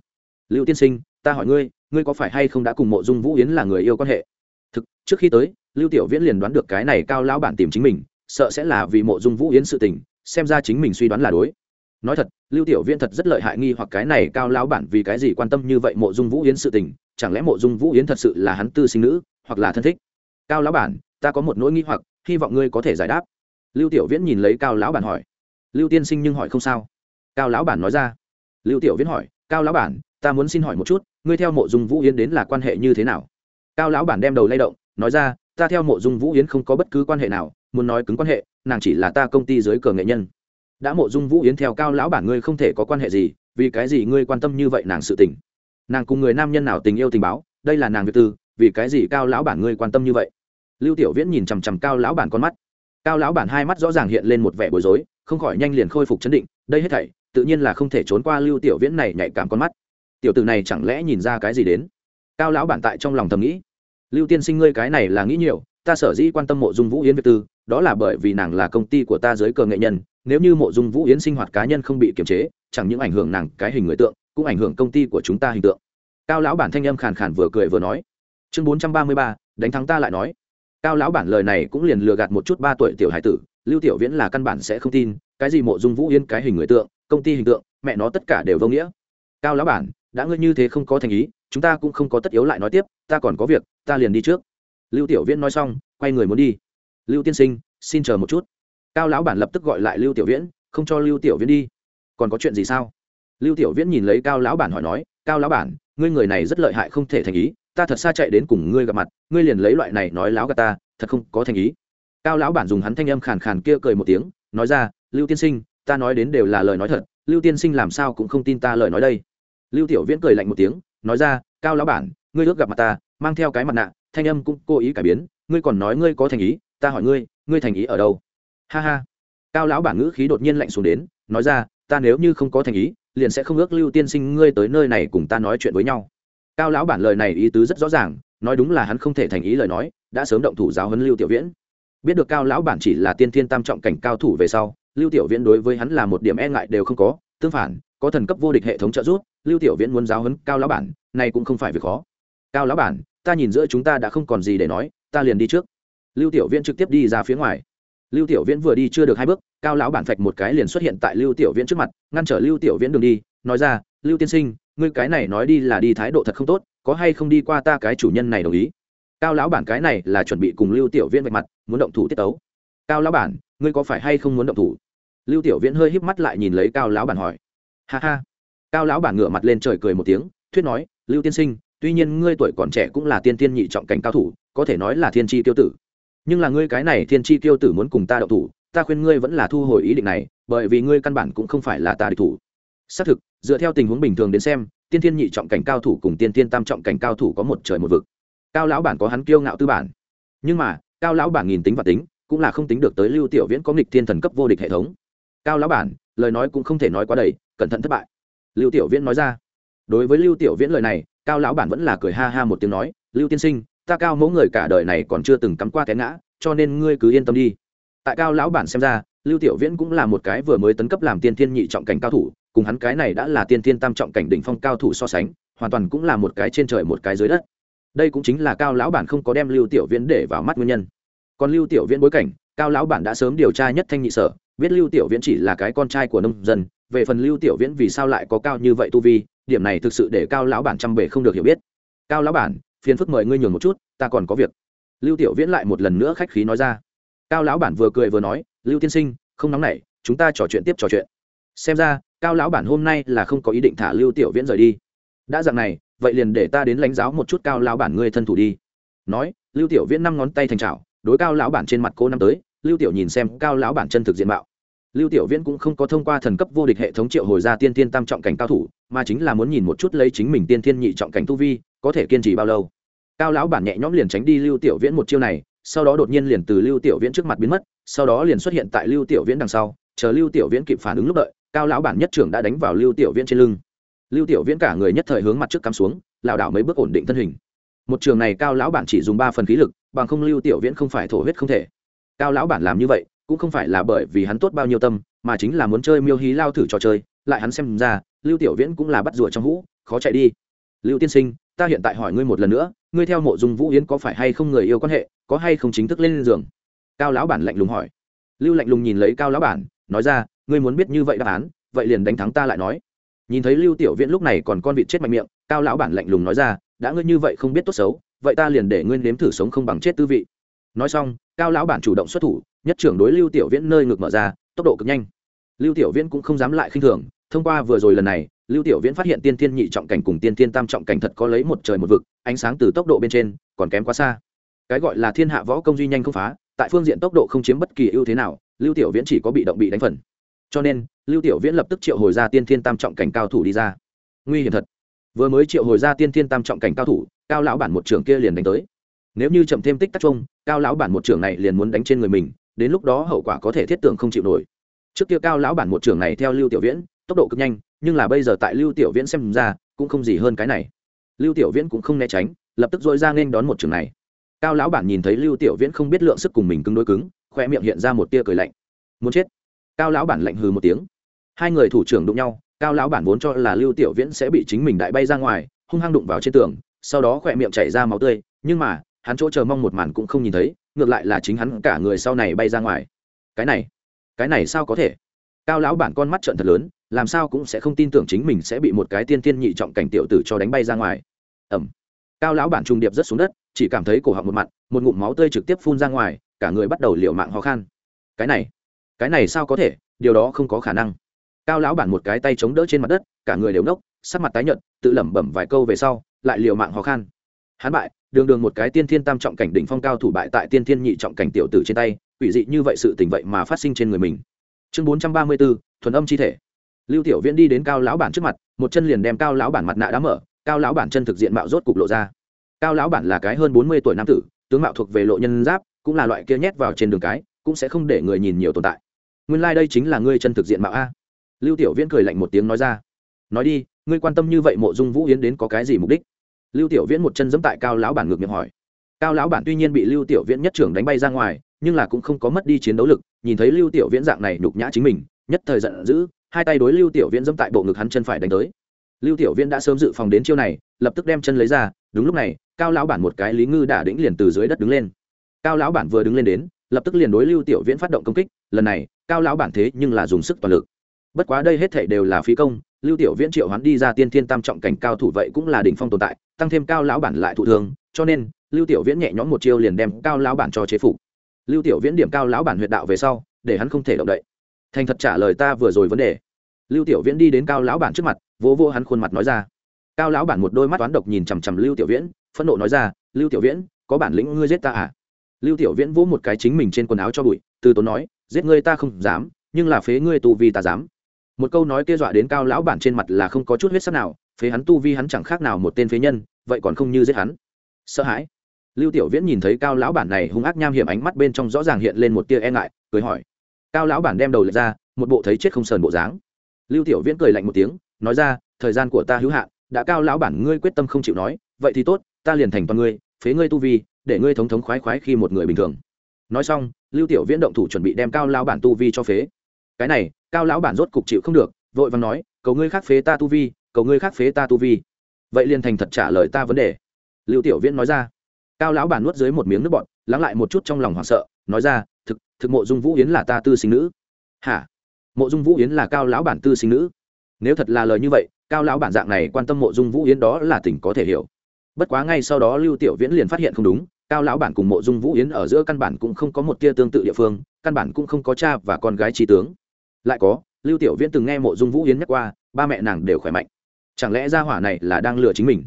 Speaker 1: Lưu tiên sinh, ta hỏi ngươi ngươi có phải hay không đã cùng mộ dung vũ yến là người yêu quan hệ? Thực, trước khi tới, lưu tiểu viễn liền đoán được cái này cao lão bản tìm chính mình, sợ sẽ là vì mộ dung vũ yến sự tình, xem ra chính mình suy đoán là đối. Nói thật, lưu tiểu viễn thật rất lợi hại nghi hoặc cái này cao lão bản vì cái gì quan tâm như vậy mộ dung vũ yến sự tình, chẳng lẽ mộ dung vũ yến thật sự là hắn tư sinh nữ, hoặc là thân thích? Cao lão bản ta có một nỗi nghi hoặc, hy vọng ngươi có thể giải đáp. Lưu tiểu viễn nhìn lấy cao lão bản hỏi. Lưu tiên sinh nhưng hỏi không sao. Cao lão bản nói ra. Lưu tiểu viễn hỏi, cao lão bản, ta muốn xin hỏi một chút, ngươi theo mộ dung vũ yến đến là quan hệ như thế nào? Cao lão bản đem đầu lay động, nói ra, ta theo mộ dung vũ yến không có bất cứ quan hệ nào, muốn nói cứng quan hệ, nàng chỉ là ta công ty dưới cờ nghệ nhân. Đã mộ dung vũ yến theo cao lão bản ngươi không thể có quan hệ gì, vì cái gì ngươi quan tâm như vậy nàng sự tình? Nàng cùng người nam nhân nào tình yêu tình báo, đây là nàng việt tư, vì cái gì cao lão bản ngươi quan tâm như vậy? Lưu tiểu viễn nhìn chằm chằm cao lão bản con mắt. Cao lão bản hai mắt rõ ràng hiện lên một vẻ bối rối, không khỏi nhanh liền khôi phục chấn định, đây hết thảy, tự nhiên là không thể trốn qua lưu tiểu viễn này nhạy cảm con mắt. Tiểu tử này chẳng lẽ nhìn ra cái gì đến? Cao lão bản tại trong lòng thầm nghĩ. Lưu tiên sinh ngươi cái này là nghĩ nhiều, ta sở dĩ quan tâm mộ dung vũ yến việt tư, đó là bởi vì nàng là công ty của ta dưới cờ nghệ nhân, nếu như mộ dung vũ yến sinh hoạt cá nhân không bị kiềm chế, chẳng những ảnh hưởng nàng cái hình người tượng, cũng ảnh hưởng công ty của chúng ta hình tượng. Cao lão bản thanh âm khàn khàn vừa cười vừa nói. Chương bốn trăm ba mươi ba, đánh thắng ta lại nói cao lão bản lời này cũng liền lừa gạt một chút ba tuổi tiểu hải tử, lưu tiểu viễn là căn bản sẽ không tin, cái gì mộ dung vũ yên cái hình người tượng, công ty hình tượng, mẹ nó tất cả đều vô nghĩa. Cao lão bản, đã ngươi như thế không có thành ý, chúng ta cũng không có tất yếu lại nói tiếp, ta còn có việc, ta liền đi trước. Lưu tiểu viễn nói xong, quay người muốn đi. Lưu tiên sinh, xin chờ một chút. Cao lão bản lập tức gọi lại lưu tiểu viễn, không cho lưu tiểu viễn đi. Còn có chuyện gì sao? Lưu tiểu viễn nhìn lấy cao lão bản hỏi nói, cao lão bản, ngươi người này rất lợi hại không thể thành ý ta thật xa chạy đến cùng ngươi gặp mặt, ngươi liền lấy loại này nói láo gà ta, thật không có thành ý. Cao lão bản dùng hắn thanh âm khàn khàn kia cười một tiếng, nói ra, lưu tiên sinh, ta nói đến đều là lời nói thật, lưu tiên sinh làm sao cũng không tin ta lời nói đây. Lưu tiểu viễn cười lạnh một tiếng, nói ra, cao lão bản, ngươi ước gặp mặt ta, mang theo cái mặt nạ, thanh âm cũng cố ý cải biến, ngươi còn nói ngươi có thành ý, ta hỏi ngươi ngươi thành ý ở đâu? Ha ha. Cao lão bản ngữ khí đột nhiên lạnh xuống đến, nói ra, ta nếu như không có thành ý, liền sẽ không ước lưu tiên sinh ngươi tới nơi này cùng ta nói chuyện với nhau cao lão bản lời này ý tứ rất rõ ràng, nói đúng là hắn không thể thành ý lời nói, đã sớm động thủ giáo huấn lưu tiểu viễn. Biết được cao lão bản chỉ là tiên thiên tam trọng cảnh cao thủ về sau, lưu tiểu viễn đối với hắn là một điểm e ngại đều không có, tương phản, có thần cấp vô địch hệ thống trợ giúp, lưu tiểu viễn muốn giáo huấn cao lão bản, này cũng không phải việc khó. Cao lão bản, ta nhìn giữa chúng ta đã không còn gì để nói, ta liền đi trước. Lưu tiểu viễn trực tiếp đi ra phía ngoài. Lưu tiểu viễn vừa đi chưa được hai bước, cao lão bản phạch một cái liền xuất hiện tại lưu tiểu viễn trước mặt, ngăn trở lưu tiểu viễn đường đi, nói ra, lưu tiên sinh ngươi cái này nói đi là đi thái độ thật không tốt, có hay không đi qua ta cái chủ nhân này đồng ý? Cao lão bản cái này là chuẩn bị cùng lưu tiểu viễn vạch mặt, muốn động thủ tiết tấu. Cao lão bản, ngươi có phải hay không muốn động thủ? Lưu tiểu viễn hơi híp mắt lại nhìn lấy cao lão bản hỏi. Ha ha. Cao lão bản ngửa mặt lên trời cười một tiếng, thuyết nói, lưu tiên sinh, tuy nhiên ngươi tuổi còn trẻ cũng là tiên tiên nhị trọng cảnh cao thủ, có thể nói là thiên tri tiêu tử. Nhưng là ngươi cái này thiên tri tiêu tử muốn cùng ta động thủ, ta khuyên ngươi vẫn là thu hồi ý định này, bởi vì ngươi căn bản cũng không phải là ta địch thủ. Xác thực dựa theo tình huống bình thường đến xem, tiên thiên nhị trọng cảnh cao thủ cùng tiên thiên tam trọng cảnh cao thủ có một trời một vực. Cao lão bản có hắn kiêu ngạo tư bản. Nhưng mà, cao lão bản nghìn tính và tính, cũng là không tính được tới lưu tiểu viễn có nghịch thiên thần cấp vô địch hệ thống. Cao lão bản, lời nói cũng không thể nói quá đầy, cẩn thận thất bại. Lưu tiểu viễn nói ra. Đối với lưu tiểu viễn lời này, cao lão bản vẫn là cười ha ha một tiếng nói, lưu tiên sinh, ta cao mẫu người cả đời này còn chưa từng cắm qua té ngã, cho nên ngươi cứ yên tâm đi. Tại cao lão bản xem ra, lưu tiểu viễn cũng là một cái vừa mới tấn cấp làm tiên thiên nhị trọng cảnh cao thủ cùng hắn cái này đã là tiên thiên tam trọng cảnh đỉnh phong cao thủ so sánh, hoàn toàn cũng là một cái trên trời một cái dưới đất. Đây cũng chính là cao lão bản không có đem lưu tiểu viễn để vào mắt nguyên nhân. Còn lưu tiểu viễn bối cảnh, cao lão bản đã sớm điều tra nhất thanh nhị sở, biết lưu tiểu viễn chỉ là cái con trai của nông dân, về phần lưu tiểu viễn vì sao lại có cao như vậy tu vi, điểm này thực sự để cao lão bản trăm bề không được hiểu biết. Cao lão bản, phiền phức mời ngươi nhường một chút, ta còn có việc. Lưu tiểu viễn lại một lần nữa khách khí nói ra. Cao lão bản vừa cười vừa nói, lưu tiên sinh, không nóng nảy, chúng ta trò chuyện tiếp trò chuyện. Xem ra cao lão bản hôm nay là không có ý định thả lưu tiểu viễn rời đi. Đã dạng này, vậy liền để ta đến lãnh giáo một chút cao lão bản ngươi thân thủ đi. Nói, lưu tiểu viễn năm ngón tay thành trào đối cao lão bản trên mặt cô năm tới, lưu tiểu nhìn xem cao lão bản chân thực diện mạo. Lưu tiểu viễn cũng không có thông qua thần cấp vô địch hệ thống triệu hồi ra tiên tiên tam trọng cảnh cao thủ, mà chính là muốn nhìn một chút lấy chính mình tiên tiên nhị trọng cảnh tu vi, có thể kiên trì bao lâu. Cao lão bản nhẹ nhõm liền tránh đi lưu tiểu viễn một chiêu này, sau đó đột nhiên liền từ lưu tiểu viễn trước mặt biến mất, sau đó liền xuất hiện tại lưu tiểu viễn đằng sau, chờ lưu tiểu viễn kịp phản ứng lúc đợi cao lão bản nhất trưởng đã đánh vào lưu tiểu viễn trên lưng. Lưu tiểu viễn cả người nhất thời hướng mặt trước cắm xuống, lảo đảo mấy bước ổn định thân hình. Một trường này cao lão bản chỉ dùng ba phần khí lực, bằng không lưu tiểu viễn không phải thổ huyết không thể. Cao lão bản làm như vậy, cũng không phải là bởi vì hắn tốt bao nhiêu tâm, mà chính là muốn chơi miêu hí lao thử trò chơi, lại hắn xem ra, lưu tiểu viễn cũng là bắt rùa trong hũ, khó chạy đi. Lưu tiên sinh, ta hiện tại hỏi ngươi một lần nữa, ngươi theo mộ dung vũ yến có phải hay không người yêu quan hệ, có hay không chính thức lên giường? Cao lão bản lạnh lùng hỏi. Lưu lạnh lùng nhìn lấy cao lão bản, nói ra ngươi muốn biết như vậy đáp án, vậy liền đánh thắng ta lại nói. Nhìn thấy lưu tiểu viễn lúc này còn con vịt chết mạnh miệng, cao lão bản lạnh lùng nói ra, đã ngươi như vậy không biết tốt xấu, vậy ta liền để ngươi nếm thử sống không bằng chết tư vị. Nói xong, cao lão bản chủ động xuất thủ, nhất trưởng đối lưu tiểu viễn nơi ngực mở ra, tốc độ cực nhanh. Lưu tiểu viễn cũng không dám lại khinh thường, thông qua vừa rồi lần này, lưu tiểu viễn phát hiện tiên thiên nhị trọng cảnh cùng tiên thiên tam trọng cảnh thật có lấy một trời một vực, ánh sáng từ tốc độ bên trên, còn kém quá xa. Cái gọi là thiên hạ võ công duy nhanh không phá, tại phương diện tốc độ không chiếm bất kỳ ưu thế nào, lưu tiểu viễn chỉ có bị động bị đánh phần cho nên, lưu tiểu viễn lập tức triệu hồi ra tiên thiên tam trọng cảnh cao thủ đi ra. Nguy hiểm thật. Vừa mới triệu hồi ra tiên thiên tam trọng cảnh cao thủ, cao lão bản một trưởng kia liền đánh tới. Nếu như chậm thêm tích tắc chung, cao lão bản một trưởng này liền muốn đánh trên người mình, đến lúc đó hậu quả có thể thiết tưởng không chịu nổi. Trước kia cao lão bản một trưởng này theo lưu tiểu viễn, tốc độ cực nhanh, nhưng là bây giờ tại lưu tiểu viễn xem ra, cũng không gì hơn cái này. Lưu tiểu viễn cũng không né tránh, lập tức dội ra nên đón một trường này. Cao lão bản nhìn thấy lưu tiểu viễn không biết lượng sức cùng mình cứng đối cứng khoe miệng hiện ra một tia cười lạnh. Muốn chết cao lão bản lạnh hừ một tiếng. Hai người thủ trưởng đụng nhau cao lão bản vốn cho là lưu tiểu viễn sẽ bị chính mình đại bay ra ngoài hung hăng đụng vào trên tường sau đó khỏe miệng chảy ra máu tươi nhưng mà hắn chỗ chờ mong một màn cũng không nhìn thấy ngược lại là chính hắn cả người sau này bay ra ngoài. Cái này cái này sao có thể? Cao lão bản con mắt trợn thật lớn làm sao cũng sẽ không tin tưởng chính mình sẽ bị một cái tiên tiên nhị trọng cảnh tiểu tử cho đánh bay ra ngoài. Ẩm cao lão bản trung điệp rất xuống đất chỉ cảm thấy cổ họng một mặt một ngụm máu tươi trực tiếp phun ra ngoài cả người bắt đầu liều mạng khó khăn, cái này cái này sao có thể, điều đó không có khả năng. Cao lão bản một cái tay chống đỡ trên mặt đất, cả người đều nốc, sắc mặt tái nhợt, tự lẩm bẩm vài câu về sau, lại liều mạng khó khăn. hắn bại, đường đường một cái tiên thiên tam trọng cảnh đỉnh phong cao thủ bại tại tiên thiên nhị trọng cảnh tiểu tử trên tay, quỷ dị như vậy sự tình vậy mà phát sinh trên người mình. Chương bốn trăm ba mươi bốn thuần âm chi thể. Lưu tiểu viễn đi đến cao lão bản trước mặt, một chân liền đem cao lão bản mặt nạ đá mở, cao lão bản chân thực diện mạo rốt cục lộ ra. Cao lão bản là cái hơn bốn mươi tuổi nam tử, tướng mạo thuộc về lộ nhân giáp, cũng là loại kia nhét vào trên đường cái, cũng sẽ không để người nhìn nhiều tồn tại nguyên lai、like、đây chính là ngươi chân thực diện mạo a. Lưu tiểu viễn cười lạnh một tiếng nói ra. Nói đi, ngươi quan tâm như vậy mộ dung vũ yến đến có cái gì mục đích? Lưu tiểu viễn một chân dẫm tại cao lão bản ngược miệng hỏi. Cao lão bản tuy nhiên bị lưu tiểu viễn nhất trưởng đánh bay ra ngoài, nhưng là cũng không có mất đi chiến đấu lực, nhìn thấy lưu tiểu viễn dạng này nhục nhã chính mình, nhất thời giận dữ, hai tay đối lưu tiểu viễn dẫm tại bộ ngực hắn chân phải đánh tới. Lưu tiểu viễn đã sớm dự phòng đến chiêu này, lập tức đem chân lấy ra, đúng lúc này, cao lão bản một cái lý ngư đả đĩnh liền từ dưới đất đứng lên. Cao lão bản vừa đứng lên đến, lập tức liền đối lưu tiểu viễn phát động công kích, lần này cao lão bản thế nhưng là dùng sức toàn lực. Bất quá đây hết thảy đều là phí công, lưu tiểu viễn triệu hoán đi ra tiên thiên tam trọng cảnh cao thủ vậy cũng là đỉnh phong tồn tại, tăng thêm cao lão bản lại thụ thương, cho nên, lưu tiểu viễn nhẹ nhõm một chiêu liền đem cao lão bản cho chế phục. Lưu tiểu viễn điểm cao lão bản huyệt đạo về sau, để hắn không thể động đậy. Thành thật trả lời ta vừa rồi vấn đề. Lưu tiểu viễn đi đến cao lão bản trước mặt, vỗ vỗ hắn khuôn mặt nói ra. Cao lão bản một đôi mắt toán độc nhìn chằm chằm lưu tiểu viễn, phẫn nộ nói ra, lưu tiểu viễn, có bản lĩnh ngươi giết ta à? Lưu tiểu viễn vỗ một cái chính mình trên quần áo cho bụi, từ tốn nói giết ngươi ta không dám, nhưng là phế ngươi tu vi ta dám. Một câu nói kia dọa đến cao lão bản trên mặt là không có chút huyết sắc nào, phế hắn tu vi hắn chẳng khác nào một tên phế nhân, vậy còn không như giết hắn. Sợ hãi. Lưu tiểu viễn nhìn thấy cao lão bản này hung ác nham hiểm ánh mắt bên trong rõ ràng hiện lên một tia e ngại, cười hỏi. Cao lão bản đem đầu lệch ra, một bộ thấy chết không sờn bộ dáng. Lưu tiểu viễn cười lạnh một tiếng, nói ra, thời gian của ta hữu hạn, đã cao lão bản ngươi quyết tâm không chịu nói, vậy thì tốt, ta liền thành toàn ngươi, phế ngươi tu vi, để ngươi thống thống khoái khoái khi một người bình thường nói xong, lưu tiểu viễn động thủ chuẩn bị đem cao lão bản tu vi cho phế. Cái này, cao lão bản rốt cục chịu không được, vội vàng nói, cầu ngươi khác phế ta tu vi, cầu ngươi khác phế ta tu vi. Vậy liền thành thật trả lời ta vấn đề. Lưu tiểu viễn nói ra. Cao lão bản nuốt dưới một miếng nước bọt, lắng lại một chút trong lòng hoảng sợ, nói ra, thực thực mộ dung vũ yến là ta tư sinh nữ. Hả? Mộ dung vũ yến là cao lão bản tư sinh nữ? Nếu thật là lời như vậy, cao lão bản dạng này quan tâm mộ dung vũ yến đó là tình có thể hiểu. Bất quá ngay sau đó lưu tiểu viễn liền phát hiện không đúng cao lão bản cùng mộ dung vũ yến ở giữa căn bản cũng không có một tia tương tự địa phương, căn bản cũng không có cha và con gái trí tướng. Lại có, lưu tiểu viễn từng nghe mộ dung vũ yến nhắc qua, ba mẹ nàng đều khỏe mạnh. Chẳng lẽ gia hỏa này là đang lừa chính mình?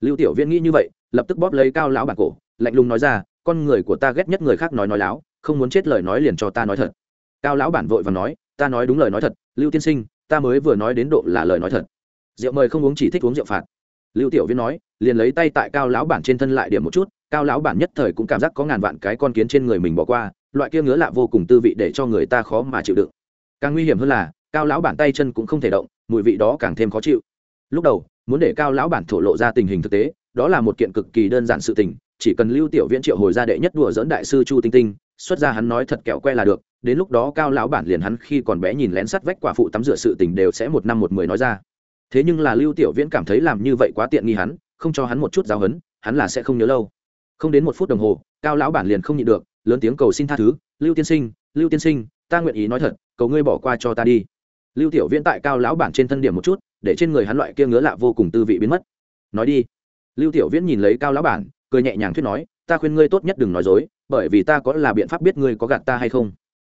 Speaker 1: Lưu tiểu viễn nghĩ như vậy, lập tức bóp lấy cao lão bản cổ, lạnh lùng nói ra, con người của ta ghét nhất người khác nói nói láo, không muốn chết lời nói liền cho ta nói thật. Cao lão bản vội và nói, ta nói đúng lời nói thật, lưu tiên sinh, ta mới vừa nói đến độ là lời nói thật. Rượu mời không uống chỉ thích uống rượu phạt. Lưu tiểu viễn nói, liền lấy tay tại cao lão bản trên thân lại điểm một chút cao lão bản nhất thời cũng cảm giác có ngàn vạn cái con kiến trên người mình bỏ qua, loại kia ngứa lạ vô cùng tư vị để cho người ta khó mà chịu đựng. Càng nguy hiểm hơn là, cao lão bản tay chân cũng không thể động, mùi vị đó càng thêm khó chịu. Lúc đầu, muốn để cao lão bản thổ lộ ra tình hình thực tế, đó là một kiện cực kỳ đơn giản sự tình, chỉ cần lưu tiểu viễn triệu hồi ra đệ nhất đùa dẫn đại sư chu tinh tinh, xuất ra hắn nói thật kẹo que là được, đến lúc đó cao lão bản liền hắn khi còn bé nhìn lén sắt vách quả phụ tắm rửa sự tình đều sẽ một năm một mười nói ra. Thế nhưng là lưu tiểu viễn cảm thấy làm như vậy quá tiện nghi hắn, không cho hắn một chút giáo hấn hắn là sẽ không nhớ lâu không đến một phút đồng hồ, cao lão bản liền không nhịn được, lớn tiếng cầu xin tha thứ, lưu tiên sinh, lưu tiên sinh, ta nguyện ý nói thật, cầu ngươi bỏ qua cho ta đi. Lưu tiểu viễn tại cao lão bản trên thân điểm một chút, để trên người hắn loại kia ngứa lạ vô cùng tư vị biến mất. Nói đi. Lưu tiểu viễn nhìn lấy cao lão bản, cười nhẹ nhàng thuyết nói, ta khuyên ngươi tốt nhất đừng nói dối, bởi vì ta có là biện pháp biết ngươi có gạt ta hay không.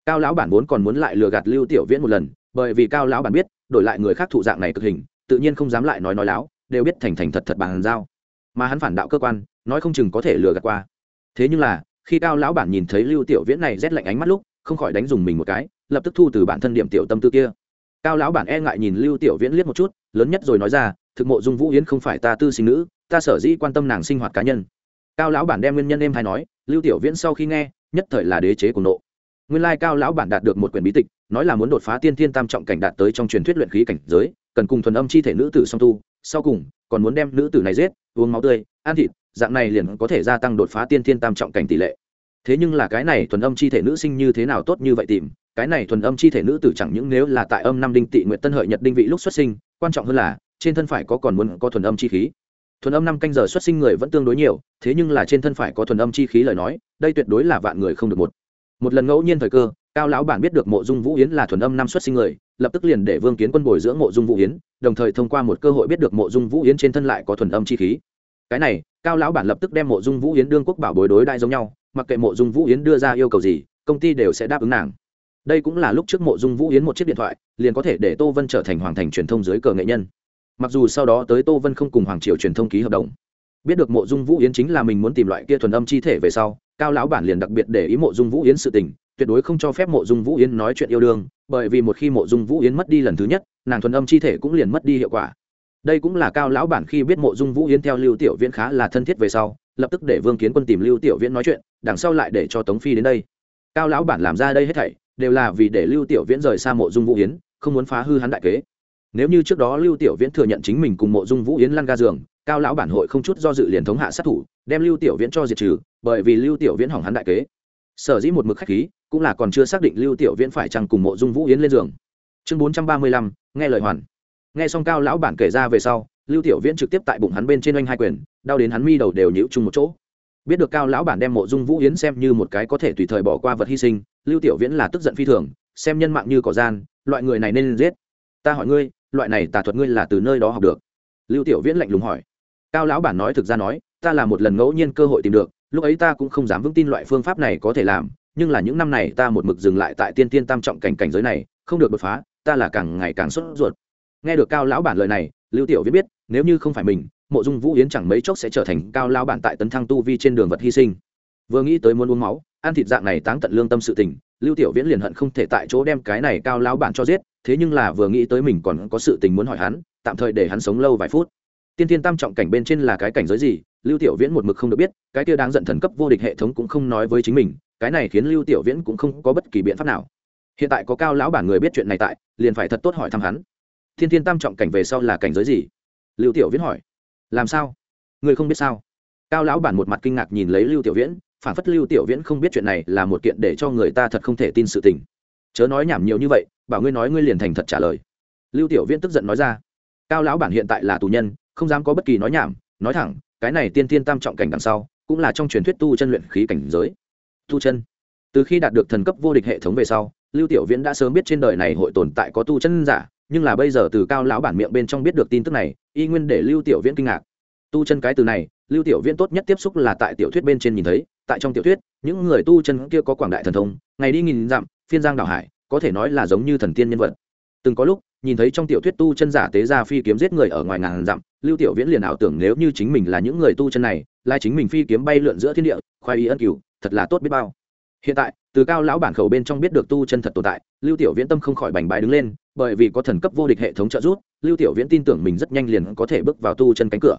Speaker 1: Cao lão bản vốn còn muốn lại lừa gạt lưu tiểu viễn một lần, bởi vì cao lão bản biết, đổi lại người khác thụ dạng này cực hình, tự nhiên không dám lại nói nói láo, đều biết thành thành thật thật bàn giao. Mà hắn phản đạo cơ quan nói không chừng có thể lừa gạt qua. Thế nhưng là, khi cao lão bản nhìn thấy lưu tiểu viễn này rét lạnh ánh mắt lúc, không khỏi đánh dùng mình một cái, lập tức thu từ bản thân điểm tiểu tâm tư kia. Cao lão bản e ngại nhìn lưu tiểu viễn liếc một chút, lớn nhất rồi nói ra, thực mộ dung vũ yến không phải ta tư sinh nữ, ta sở dĩ quan tâm nàng sinh hoạt cá nhân. Cao lão bản đem nguyên nhân em hay nói, lưu tiểu viễn sau khi nghe, nhất thời là đế chế của nộ. Nguyên lai cao lão bản đạt được một quyển bí tịch, nói là muốn đột phá tiên thiên tam trọng cảnh đạt tới trong truyền thuyết luyện khí cảnh giới, cần cùng thuần âm chi thể nữ tử song tu, sau cùng, còn muốn đem nữ tử này giết, uống máu tươi, ăn thịt dạng này liền có thể gia tăng đột phá tiên thiên tam trọng cảnh tỷ lệ. Thế nhưng là cái này thuần âm chi thể nữ sinh như thế nào tốt như vậy tìm, cái này thuần âm chi thể nữ tử chẳng những nếu là tại âm năm đinh tị nguyện tân hợi nhật đinh vị lúc xuất sinh, quan trọng hơn là, trên thân phải có còn muốn có thuần âm chi khí. Thuần âm năm canh giờ xuất sinh người vẫn tương đối nhiều, thế nhưng là trên thân phải có thuần âm chi khí lời nói, đây tuyệt đối là vạn người không được một. Một lần ngẫu nhiên thời cơ, cao lão bản biết được mộ dung vũ yến là thuần âm năm xuất sinh người, lập tức liền để vương kiến quân bồi dưỡng mộ dung vũ yến, đồng thời thông qua một cơ hội biết được mộ dung vũ yến trên thân lại có thuần âm chi khí cái này, cao lão bản lập tức đem mộ dung vũ yến đương quốc bảo bồi đối đại giống nhau, mặc kệ mộ dung vũ yến đưa ra yêu cầu gì, công ty đều sẽ đáp ứng nàng. Đây cũng là lúc trước mộ dung vũ yến một chiếc điện thoại, liền có thể để tô vân trở thành hoàng thành truyền thông dưới cờ nghệ nhân. Mặc dù sau đó tới tô vân không cùng hoàng triều truyền thông ký hợp đồng. Biết được mộ dung vũ yến chính là mình muốn tìm loại kia thuần âm chi thể về sau, cao lão bản liền đặc biệt để ý mộ dung vũ yến sự tình, tuyệt đối không cho phép mộ dung vũ yến nói chuyện yêu đương, bởi vì một khi mộ dung vũ yến mất đi lần thứ nhất, nàng thuần âm chi thể cũng liền mất đi hiệu quả đây cũng là cao lão bản khi biết mộ dung vũ yến theo lưu tiểu viễn khá là thân thiết về sau, lập tức để vương kiến quân tìm lưu tiểu viễn nói chuyện, đằng sau lại để cho tống phi đến đây. Cao lão bản làm ra đây hết thảy, đều là vì để lưu tiểu viễn rời xa mộ dung vũ yến, không muốn phá hư hắn đại kế. Nếu như trước đó lưu tiểu viễn thừa nhận chính mình cùng mộ dung vũ yến lăn ga giường, cao lão bản hội không chút do dự liền thống hạ sát thủ, đem lưu tiểu viễn cho diệt trừ, bởi vì lưu tiểu viễn hỏng hắn đại kế. Sở dĩ một mực khách khí, cũng là còn chưa xác định lưu tiểu viễn phải chăng cùng mộ dung vũ yến lên giường. Chương bốn trăm ba mươi lăm, nghe lời hoàn nghe xong cao lão bản kể ra về sau, lưu tiểu viễn trực tiếp tại bụng hắn bên trên oanh hai quyền, đau đến hắn mi đầu đều nhịu chung một chỗ. Biết được cao lão bản đem mộ dung vũ yến xem như một cái có thể tùy thời bỏ qua vật hy sinh, lưu tiểu viễn là tức giận phi thường, xem nhân mạng như cỏ gian, loại người này nên giết. Ta hỏi ngươi, loại này tà thuật ngươi là từ nơi đó học được? Lưu tiểu viễn lạnh lùng hỏi. Cao lão bản nói thực ra nói, ta là một lần ngẫu nhiên cơ hội tìm được, lúc ấy ta cũng không dám vững tin loại phương pháp này có thể làm, nhưng là những năm này ta một mực dừng lại tại tiên tiên tam trọng cảnh cảnh giới này, không được đột phá, ta là càng ngày càng sốt ruột nghe được cao lão bản lời này, lưu tiểu Viết biết, nếu như không phải mình, mộ dung vũ yến chẳng mấy chốc sẽ trở thành cao lão bản tại tấn thăng tu vi trên đường vật hy sinh. Vừa nghĩ tới muốn uống máu, ăn thịt dạng này táng tận lương tâm sự tình, lưu tiểu viễn liền hận không thể tại chỗ đem cái này cao lão bản cho giết, thế nhưng là vừa nghĩ tới mình còn có sự tình muốn hỏi hắn, tạm thời để hắn sống lâu vài phút. Tiên tiên tam trọng cảnh bên trên là cái cảnh giới gì, lưu tiểu viễn một mực không được biết, cái kia đáng giận thần cấp vô địch hệ thống cũng không nói với chính mình, cái này khiến lưu tiểu viễn cũng không có bất kỳ biện pháp nào. Hiện tại có cao lão bản người biết chuyện này tại, liền phải thật tốt hỏi thăm hắn thiên thiên tam trọng cảnh về sau là cảnh giới gì? Lưu tiểu viễn hỏi. Làm sao? Người không biết sao? Cao lão bản một mặt kinh ngạc nhìn lấy lưu tiểu viễn, phản phất lưu tiểu viễn không biết chuyện này là một kiện để cho người ta thật không thể tin sự tình. Chớ nói nhảm nhiều như vậy, bảo ngươi nói ngươi liền thành thật trả lời. Lưu tiểu viễn tức giận nói ra. Cao lão bản hiện tại là tù nhân, không dám có bất kỳ nói nhảm, nói thẳng, cái này tiên tiên tam trọng cảnh đằng sau, cũng là trong truyền thuyết tu chân luyện khí cảnh giới. Tu chân. Từ khi đạt được thần cấp vô địch hệ thống về sau, lưu tiểu viễn đã sớm biết trên đời này hội tồn tại có tu chân giả nhưng là bây giờ từ cao lão bản miệng bên trong biết được tin tức này, y nguyên để lưu tiểu viễn kinh ngạc. Tu chân cái từ này, lưu tiểu viễn tốt nhất tiếp xúc là tại tiểu thuyết bên trên nhìn thấy, tại trong tiểu thuyết, những người tu chân kia có quảng đại thần thông, ngày đi nghìn dặm, phiên giang đảo hải, có thể nói là giống như thần tiên nhân vật. Từng có lúc, nhìn thấy trong tiểu thuyết tu chân giả tế ra phi kiếm giết người ở ngoài ngàn dặm, lưu tiểu viễn liền ảo tưởng nếu như chính mình là những người tu chân này, lai chính mình phi kiếm bay lượn giữa thiên địa khoai y ân cửu, thật là tốt biết bao. Hiện tại, từ cao lão bản khẩu bên trong biết được tu chân thật tồn tại, lưu tiểu viễn tâm không khỏi bành bái đứng lên bởi vì có thần cấp vô địch hệ thống trợ giúp, lưu tiểu viễn tin tưởng mình rất nhanh liền có thể bước vào tu chân cánh cửa.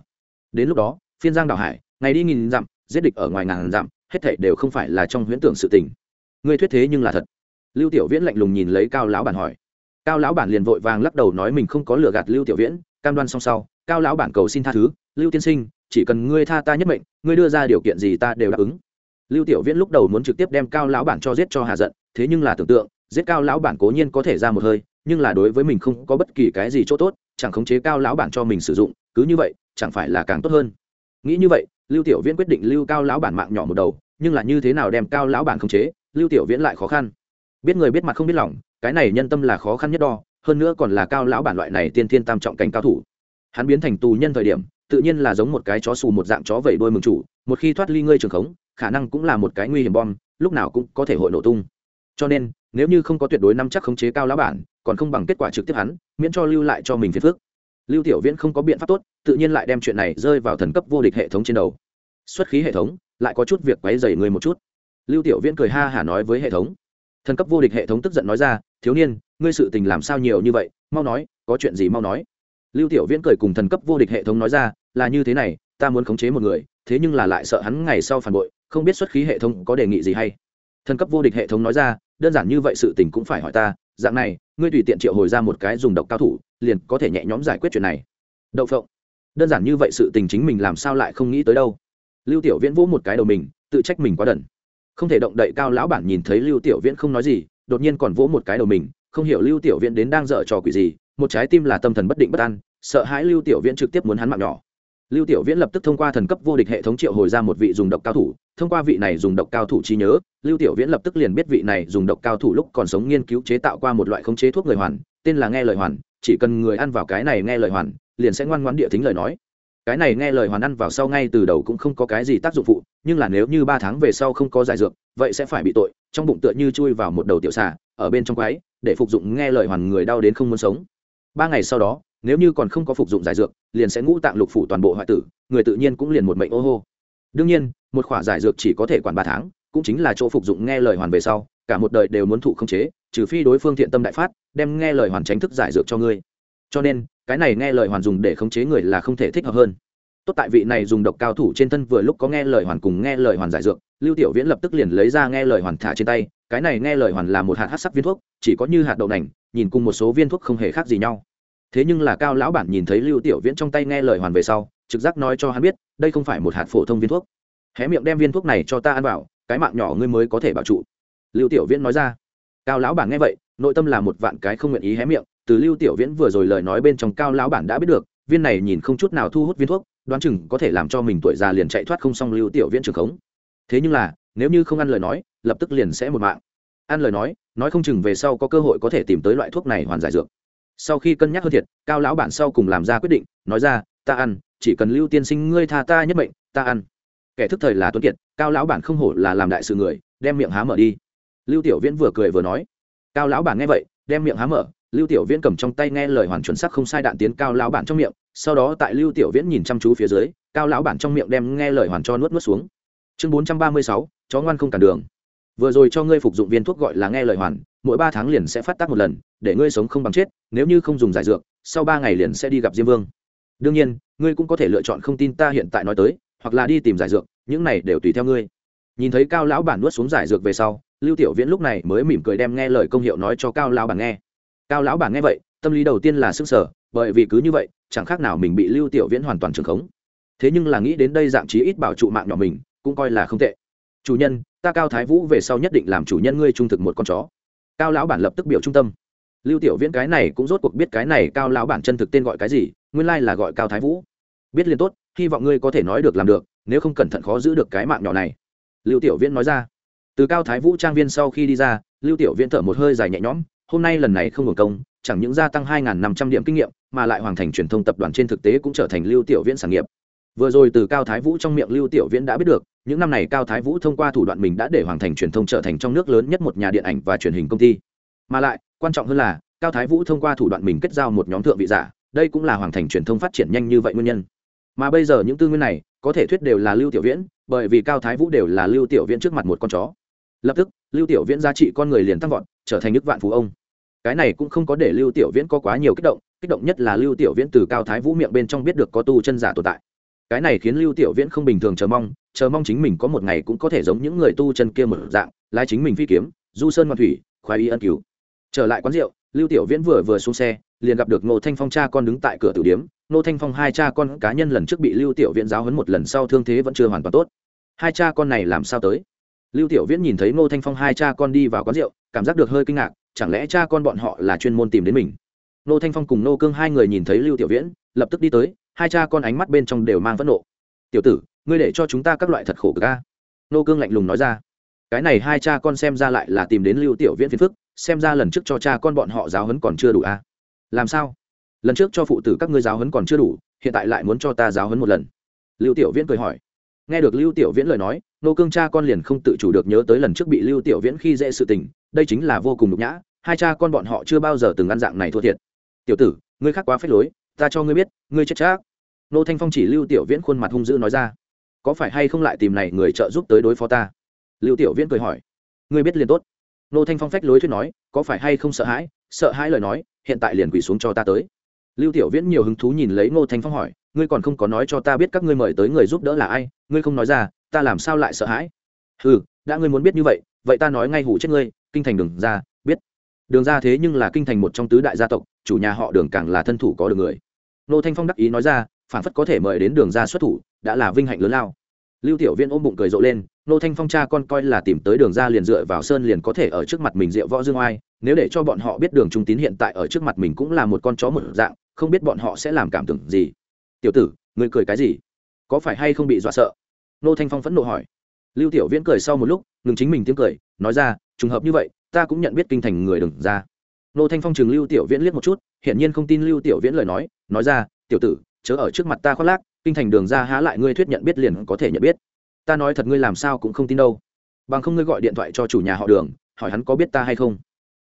Speaker 1: Đến lúc đó, phiên giang đảo hải, ngày đi nghìn dặm, giết địch ở ngoài ngàn dặm, hết thảy đều không phải là trong huyễn tưởng sự tình. Ngươi thuyết thế nhưng là thật. Lưu tiểu viễn lạnh lùng nhìn lấy cao lão bản hỏi. Cao lão bản liền vội vàng lắc đầu nói mình không có lừa gạt lưu tiểu viễn, cam đoan song sau, cao lão bản cầu xin tha thứ, lưu tiên sinh, chỉ cần ngươi tha ta nhất mệnh, ngươi đưa ra điều kiện gì ta đều đáp ứng. Lưu tiểu viễn lúc đầu muốn trực tiếp đem cao lão bản cho giết cho hạ giận, thế nhưng là tưởng tượng giết cao lão bản cố nhiên có thể ra một hơi, nhưng là đối với mình không có bất kỳ cái gì chỗ tốt, chẳng khống chế cao lão bản cho mình sử dụng, cứ như vậy, chẳng phải là càng tốt hơn. Nghĩ như vậy, lưu tiểu viễn quyết định lưu cao lão bản mạng nhỏ một đầu, nhưng là như thế nào đem cao lão bản khống chế, lưu tiểu viễn lại khó khăn. Biết người biết mặt không biết lòng, cái này nhân tâm là khó khăn nhất đo, hơn nữa còn là cao lão bản loại này tiên thiên tam trọng cảnh cao thủ. Hắn biến thành tù nhân thời điểm, tự nhiên là giống một cái chó xù một dạng chó vẩy đôi mừng chủ, một khi thoát ly ngươi trường khống, khả năng cũng là một cái nguy hiểm bom, lúc nào cũng có thể hội nổ tung. Cho nên nếu như không có tuyệt đối năm chắc khống chế cao lão bản, còn không bằng kết quả trực tiếp hắn, miễn cho lưu lại cho mình phiền phước lưu tiểu viễn không có biện pháp tốt, tự nhiên lại đem chuyện này rơi vào thần cấp vô địch hệ thống trên đầu. Xuất khí hệ thống, lại có chút việc quấy dày người một chút. Lưu tiểu viễn cười ha hả nói với hệ thống. Thần cấp vô địch hệ thống tức giận nói ra, thiếu niên, ngươi sự tình làm sao nhiều như vậy, mau nói, có chuyện gì mau nói. Lưu tiểu viễn cười cùng thần cấp vô địch hệ thống nói ra, là như thế này, ta muốn khống chế một người, thế nhưng là lại sợ hắn ngày sau phản bội, không biết xuất khí hệ thống có đề nghị gì hay. Thần cấp vô địch hệ thống nói ra đơn giản như vậy sự tình cũng phải hỏi ta, dạng này, ngươi tùy tiện triệu hồi ra một cái dùng độc cao thủ, liền có thể nhẹ nhõm giải quyết chuyện này. Đậu phộng. Đơn giản như vậy sự tình chính mình làm sao lại không nghĩ tới đâu. Lưu tiểu viễn vỗ một cái đầu mình, tự trách mình quá đần. Không thể động đậy cao lão bản nhìn thấy lưu tiểu viễn không nói gì, đột nhiên còn vỗ một cái đầu mình, không hiểu lưu tiểu viễn đến đang dở trò quỷ gì, một trái tim là tâm thần bất định bất an, sợ hãi lưu tiểu viễn trực tiếp muốn hắn mạng nhỏ lưu tiểu viễn lập tức thông qua thần cấp vô địch hệ thống triệu hồi ra một vị dùng độc cao thủ, thông qua vị này dùng độc cao thủ trí nhớ, lưu tiểu viễn lập tức liền biết vị này dùng độc cao thủ lúc còn sống nghiên cứu chế tạo qua một loại khống chế thuốc người hoàn, tên là nghe lời hoàn, chỉ cần người ăn vào cái này nghe lời hoàn, liền sẽ ngoan ngoãn địa thính lời nói. Cái này nghe lời hoàn ăn vào sau ngay từ đầu cũng không có cái gì tác dụng phụ, nhưng là nếu như ba tháng về sau không có giải dược, vậy sẽ phải bị tội, trong bụng tựa như chui vào một đầu tiểu xà, ở bên trong quái, để phục dụng nghe lời hoàn người đau đến không muốn sống. Ba ngày sau đó nếu như còn không có phục dụng giải dược, liền sẽ ngũ tạng lục phủ toàn bộ hoại tử, người tự nhiên cũng liền một mệnh ô hô. Đương nhiên, một khỏa giải dược chỉ có thể quản ba tháng, cũng chính là chỗ phục dụng nghe lời hoàn về sau, cả một đời đều muốn thụ không chế, trừ phi đối phương thiện tâm đại phát, đem nghe lời hoàn tránh thức giải dược cho ngươi. Cho nên, cái này nghe lời hoàn dùng để khống chế người là không thể thích hợp hơn. Tốt tại vị này dùng độc cao thủ trên thân vừa lúc có nghe lời hoàn cùng nghe lời hoàn giải dược, lưu tiểu viễn lập tức liền lấy ra nghe lời hoàn thả trên tay, cái này nghe lời hoàn là một hạt hát sắc viên thuốc, chỉ có như hạt đậu nành, nhìn cùng một số viên thuốc không hề khác gì nhau thế nhưng là cao lão bản nhìn thấy lưu tiểu viễn trong tay nghe lời hoàn về sau, trực giác nói cho hắn biết, đây không phải một hạt phổ thông viên thuốc. Hé miệng đem viên thuốc này cho ta ăn vào, cái mạng nhỏ ngươi mới có thể bảo trụ. Lưu tiểu viễn nói ra. Cao lão bản nghe vậy, nội tâm là một vạn cái không nguyện ý hé miệng, từ lưu tiểu viễn vừa rồi lời nói bên trong cao lão bản đã biết được, viên này nhìn không chút nào thu hút viên thuốc, đoán chừng có thể làm cho mình tuổi già liền chạy thoát không xong lưu tiểu viễn trường khống. Thế nhưng là, nếu như không ăn lời nói, lập tức liền sẽ một mạng. Ăn lời nói nói không chừng về sau có cơ hội có thể tìm tới loại thuốc này hoàn giải dược sau khi cân nhắc hơn thiệt, cao lão bản sau cùng làm ra quyết định, nói ra, ta ăn, chỉ cần lưu tiên sinh ngươi tha ta nhất mệnh, ta ăn. Kẻ thức thời là tuấn kiệt, cao lão bản không hổ là làm đại sự người, đem miệng há mở đi. Lưu tiểu viễn vừa cười vừa nói. Cao lão bản nghe vậy, đem miệng há mở, lưu tiểu viễn cầm trong tay nghe lời hoàn chuẩn sắc không sai đạn tiến cao lão bản trong miệng, sau đó tại lưu tiểu viễn nhìn chăm chú phía dưới, cao lão bản trong miệng đem nghe lời hoàn cho nuốt nuốt xuống. Chương bốn trăm ba mươi sáu, chó ngoan không cản đường. Vừa rồi cho ngươi phục dụng viên thuốc gọi là nghe lời hoàn mỗi ba tháng liền sẽ phát tác một lần, để ngươi sống không bằng chết, nếu như không dùng giải dược, sau ba ngày liền sẽ đi gặp diêm vương. Đương nhiên, ngươi cũng có thể lựa chọn không tin ta hiện tại nói tới, hoặc là đi tìm giải dược, những này đều tùy theo ngươi. Nhìn thấy cao lão bản nuốt xuống giải dược về sau, lưu tiểu viễn lúc này mới mỉm cười đem nghe lời công hiệu nói cho cao lão bản nghe. Cao lão bản nghe vậy, tâm lý đầu tiên là sức sở bởi vì cứ như vậy, chẳng khác nào mình bị lưu tiểu viễn hoàn toàn trường khống. Thế nhưng là nghĩ đến đây dạng trí ít bảo trụ mạng nhỏ mình, cũng coi là không tệ. Chủ nhân, ta cao thái vũ về sau nhất định làm chủ nhân ngươi trung thực một con chó cao lão bản lập tức biểu trung tâm. Lưu tiểu viễn cái này cũng rốt cuộc biết cái này cao lão bản chân thực tên gọi cái gì, nguyên lai là gọi cao thái vũ. Biết liền tốt, hy vọng ngươi có thể nói được làm được, nếu không cẩn thận khó giữ được cái mạng nhỏ này. Lưu tiểu viễn nói ra. Từ cao thái vũ trang viên sau khi đi ra, lưu tiểu viễn thở một hơi dài nhẹ nhõm, hôm nay lần này không hưởng công, chẳng những gia tăng hai năm trăm điểm kinh nghiệm, mà lại hoàn thành truyền thông tập đoàn trên thực tế cũng trở thành lưu tiểu viễn sản nghiệp vừa rồi từ cao thái vũ trong miệng lưu tiểu viễn đã biết được, những năm này cao thái vũ thông qua thủ đoạn mình đã để hoàn thành truyền thông trở thành trong nước lớn nhất một nhà điện ảnh và truyền hình công ty. Mà lại, quan trọng hơn là, cao thái vũ thông qua thủ đoạn mình kết giao một nhóm thượng vị giả, đây cũng là hoàn thành truyền thông phát triển nhanh như vậy nguyên nhân. Mà bây giờ những tư nguyên này, có thể thuyết đều là lưu tiểu viễn, bởi vì cao thái vũ đều là lưu tiểu viễn trước mặt một con chó. Lập tức, lưu tiểu viễn giá trị con người liền tăng vọt, trở thành nước vạn phú ông. Cái này cũng không có để lưu tiểu viễn có quá nhiều kích động kích động nhất là lưu tiểu viễn từ cao thái vũ miệng bên trong biết được có tu chân giả tồn tại cái này khiến lưu tiểu viễn không bình thường chờ mong chờ mong chính mình có một ngày cũng có thể giống những người tu chân kia một dạng, lái chính mình phi kiếm, du sơn ngoan thủy, khoái y ân cứu. Trở lại quán rượu, lưu tiểu viễn vừa vừa xuống xe, liền gặp được ngô thanh phong cha con đứng tại cửa tử điếm. Ngô thanh phong hai cha con cá nhân lần trước bị lưu tiểu viễn giáo huấn một lần sau thương thế vẫn chưa hoàn toàn tốt. Hai cha con này làm sao tới? Lưu tiểu viễn nhìn thấy ngô thanh phong hai cha con đi vào quán rượu, cảm giác được hơi kinh ngạc, chẳng lẽ cha con bọn họ là chuyên môn tìm đến mình? Ngô thanh phong cùng ngô cương hai người nhìn thấy lưu tiểu viễn, lập tức đi tới hai cha con ánh mắt bên trong đều mang phẫn nộ. Tiểu tử, ngươi để cho chúng ta các loại thật khổ ca nô cương lạnh lùng nói ra. Cái này hai cha con xem ra lại là tìm đến lưu tiểu viễn phiền phức, xem ra lần trước cho cha con bọn họ giáo hấn còn chưa đủ a. À? làm sao? Lần trước cho phụ tử các ngươi giáo hấn còn chưa đủ, hiện tại lại muốn cho ta giáo hấn một lần? Lưu tiểu viễn cười hỏi. Nghe được lưu tiểu viễn lời nói, nô cương cha con liền không tự chủ được nhớ tới lần trước bị lưu tiểu viễn khi dễ sự tình, đây chính là vô cùng nhục nhã, hai cha con bọn họ chưa bao giờ từng ăn dạng này thua thiệt. Tiểu tử, ngươi khác quá phép lối ta cho ngươi biết, ngươi chết chắc. Nô thanh phong chỉ lưu tiểu viễn khuôn mặt hung dữ nói ra. Có phải hay không lại tìm này người trợ giúp tới đối phó ta? Lưu tiểu viễn cười hỏi. Ngươi biết liền tốt. Nô thanh phong phách lối thuyết nói, có phải hay không sợ hãi? Sợ hãi lời nói, hiện tại liền quỳ xuống cho ta tới. Lưu tiểu viễn nhiều hứng thú nhìn lấy ngô thanh phong hỏi, ngươi còn không có nói cho ta biết các ngươi mời tới người giúp đỡ là ai? Ngươi không nói ra, ta làm sao lại sợ hãi? Ừ đã ngươi muốn biết như vậy vậy ta nói ngay hủ chết ngươi, kinh thành đường ra, biết. Đường ra thế nhưng là kinh thành một trong tứ đại gia tộc, chủ nhà họ đường càng là thân thủ có được người nô thanh phong đắc ý nói ra, phản phất có thể mời đến đường ra xuất thủ, đã là vinh hạnh lớn lao. Lưu tiểu viên ôm bụng cười rộ lên, nô thanh phong cha con coi là tìm tới đường ra liền dựa vào sơn liền có thể ở trước mặt mình rượu võ dương oai, nếu để cho bọn họ biết đường trung tín hiện tại ở trước mặt mình cũng là một con chó một dạng, không biết bọn họ sẽ làm cảm tưởng gì. Tiểu tử người cười cái gì? Có phải hay không bị dọa sợ? Nô thanh phong phẫn nộ hỏi. Lưu tiểu viễn cười sau một lúc, ngừng chính mình tiếng cười, nói ra, trùng hợp như vậy, ta cũng nhận biết kinh thành người đừng ra nô thanh phong chừng lưu tiểu viễn liếc một chút, hiển nhiên không tin lưu tiểu viễn lời nói nói ra, tiểu tử, chớ ở trước mặt ta khoác lác, kinh thành đường ra há lại ngươi thuyết nhận biết liền có thể nhận biết. Ta nói thật ngươi làm sao cũng không tin đâu. Bằng không ngươi gọi điện thoại cho chủ nhà họ đường, hỏi hắn có biết ta hay không?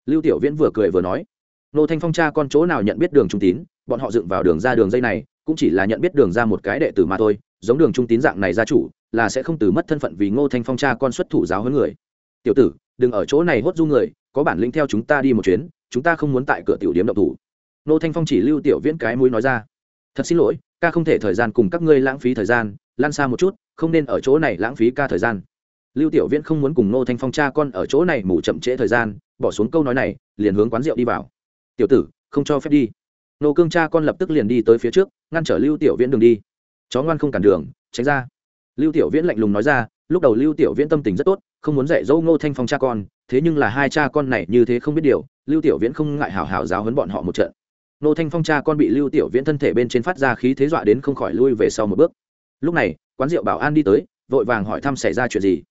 Speaker 1: Lưu tiểu viễn vừa cười vừa nói, nô thanh phong cha con chỗ nào nhận biết đường trung tín, bọn họ dựng vào đường ra đường dây này, cũng chỉ là nhận biết đường ra một cái đệ tử mà thôi, giống đường trung tín dạng này gia chủ, là sẽ không từ mất thân phận vì ngô thanh phong cha con xuất thủ giáo hơn người. Tiểu tử, đừng ở chỗ này hốt du người, có bản lĩnh theo chúng ta đi một chuyến chúng ta không muốn tại cửa tiểu điếm động thủ. Nô thanh phong chỉ lưu tiểu viễn cái mũi nói ra. Thật xin lỗi, ca không thể thời gian cùng các ngươi lãng phí thời gian lan xa một chút, không nên ở chỗ này lãng phí ca thời gian. Lưu tiểu viễn không muốn cùng Nô thanh phong cha con ở chỗ này mù chậm trễ thời gian, bỏ xuống câu nói này, liền hướng quán rượu đi vào. Tiểu tử, không cho phép đi. Nô cương cha con lập tức liền đi tới phía trước, ngăn trở lưu tiểu viễn đường đi. Chó ngoan không cản đường, tránh ra lưu tiểu viễn lạnh lùng nói ra, lúc đầu lưu tiểu viễn tâm tình rất tốt, không muốn dạy dỗ ngô thanh phong cha con, thế nhưng là hai cha con này như thế không biết điều, lưu tiểu viễn không ngại hảo hảo giáo hấn bọn họ một trận. Ngô thanh phong cha con bị lưu tiểu viễn thân thể bên trên phát ra khí thế dọa đến không khỏi lui về sau một bước. Lúc này, quán rượu bảo an đi tới, vội vàng hỏi thăm xảy ra chuyện gì.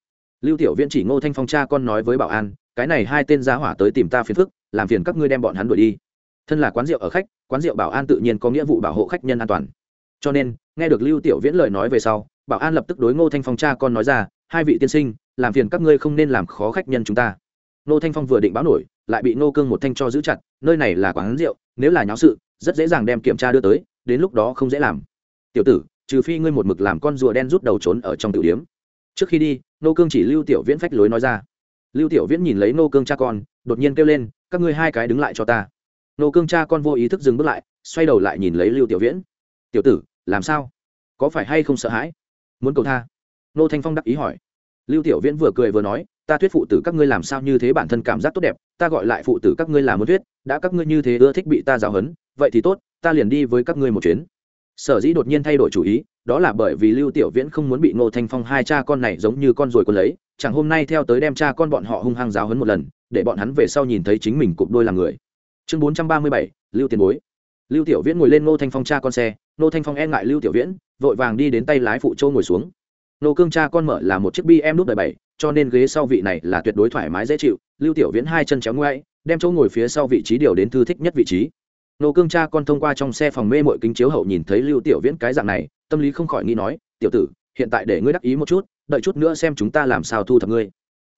Speaker 1: Lưu tiểu viễn chỉ ngô thanh phong cha con nói với bảo an, cái này hai tên giá hỏa tới tìm ta phiền phức, làm phiền các ngươi đem bọn hắn đuổi đi. Thân là quán rượu ở khách, quán rượu bảo an tự nhiên có nghĩa vụ bảo hộ khách nhân an toàn. Cho nên nghe được lưu tiểu viễn lời nói về sau, bảo an lập tức đối ngô thanh phong cha con nói ra, hai vị tiên sinh, làm phiền các ngươi không nên làm khó khách nhân chúng ta. Ngô thanh phong vừa định báo nổi, lại bị ngô cương một thanh cho giữ chặt, nơi này là quán rượu, nếu là nháo sự, rất dễ dàng đem kiểm tra đưa tới, đến lúc đó không dễ làm. Tiểu tử, trừ phi ngươi một mực làm con rùa đen rút đầu trốn ở trong tiểu điếm. Trước khi đi, ngô cương chỉ lưu tiểu viễn phách lối nói ra. Lưu tiểu viễn nhìn lấy ngô cương cha con, đột nhiên kêu lên, các ngươi hai cái đứng lại cho ta. Ngô cương cha con vô ý thức dừng bước lại, xoay đầu lại nhìn lấy lưu tiểu viễn. Tiểu tử làm sao? Có phải hay không sợ hãi? Muốn cầu tha? Nô thanh phong đắc ý hỏi. Lưu tiểu viễn vừa cười vừa nói, ta thuyết phụ tử các ngươi làm sao như thế bản thân cảm giác tốt đẹp, ta gọi lại phụ tử các ngươi làm muốn thuyết, đã các ngươi như thế ưa thích bị ta giáo hấn vậy thì tốt, ta liền đi với các ngươi một chuyến. Sở dĩ đột nhiên thay đổi chủ ý, đó là bởi vì lưu tiểu viễn không muốn bị ngô thanh phong hai cha con này giống như con ruồi con lấy, chẳng hôm nay theo tới đem cha con bọn họ hung hăng giáo hấn một lần, để bọn hắn về sau nhìn thấy chính mình cụp đôi làm người. Chương bốn trăm ba mươi bảy, lưu tiền bối. Lưu tiểu viễn ngồi lên ngô thanh phong cha con xe Nô thanh phong e ngại lưu tiểu viễn, vội vàng đi đến tay lái phụ châu ngồi xuống. Nô cương cha con mở là một chiếc bi em nút đời bảy, cho nên ghế sau vị này là tuyệt đối thoải mái dễ chịu. Lưu tiểu viễn hai chân chéo ngoại đem chỗ ngồi phía sau vị trí điều đến thư thích nhất vị trí. Nô cương cha con thông qua trong xe phòng mê mội kính chiếu hậu nhìn thấy lưu tiểu viễn cái dạng này, tâm lý không khỏi nghĩ nói, tiểu tử, hiện tại để ngươi đắc ý một chút, đợi chút nữa xem chúng ta làm sao thu thập ngươi.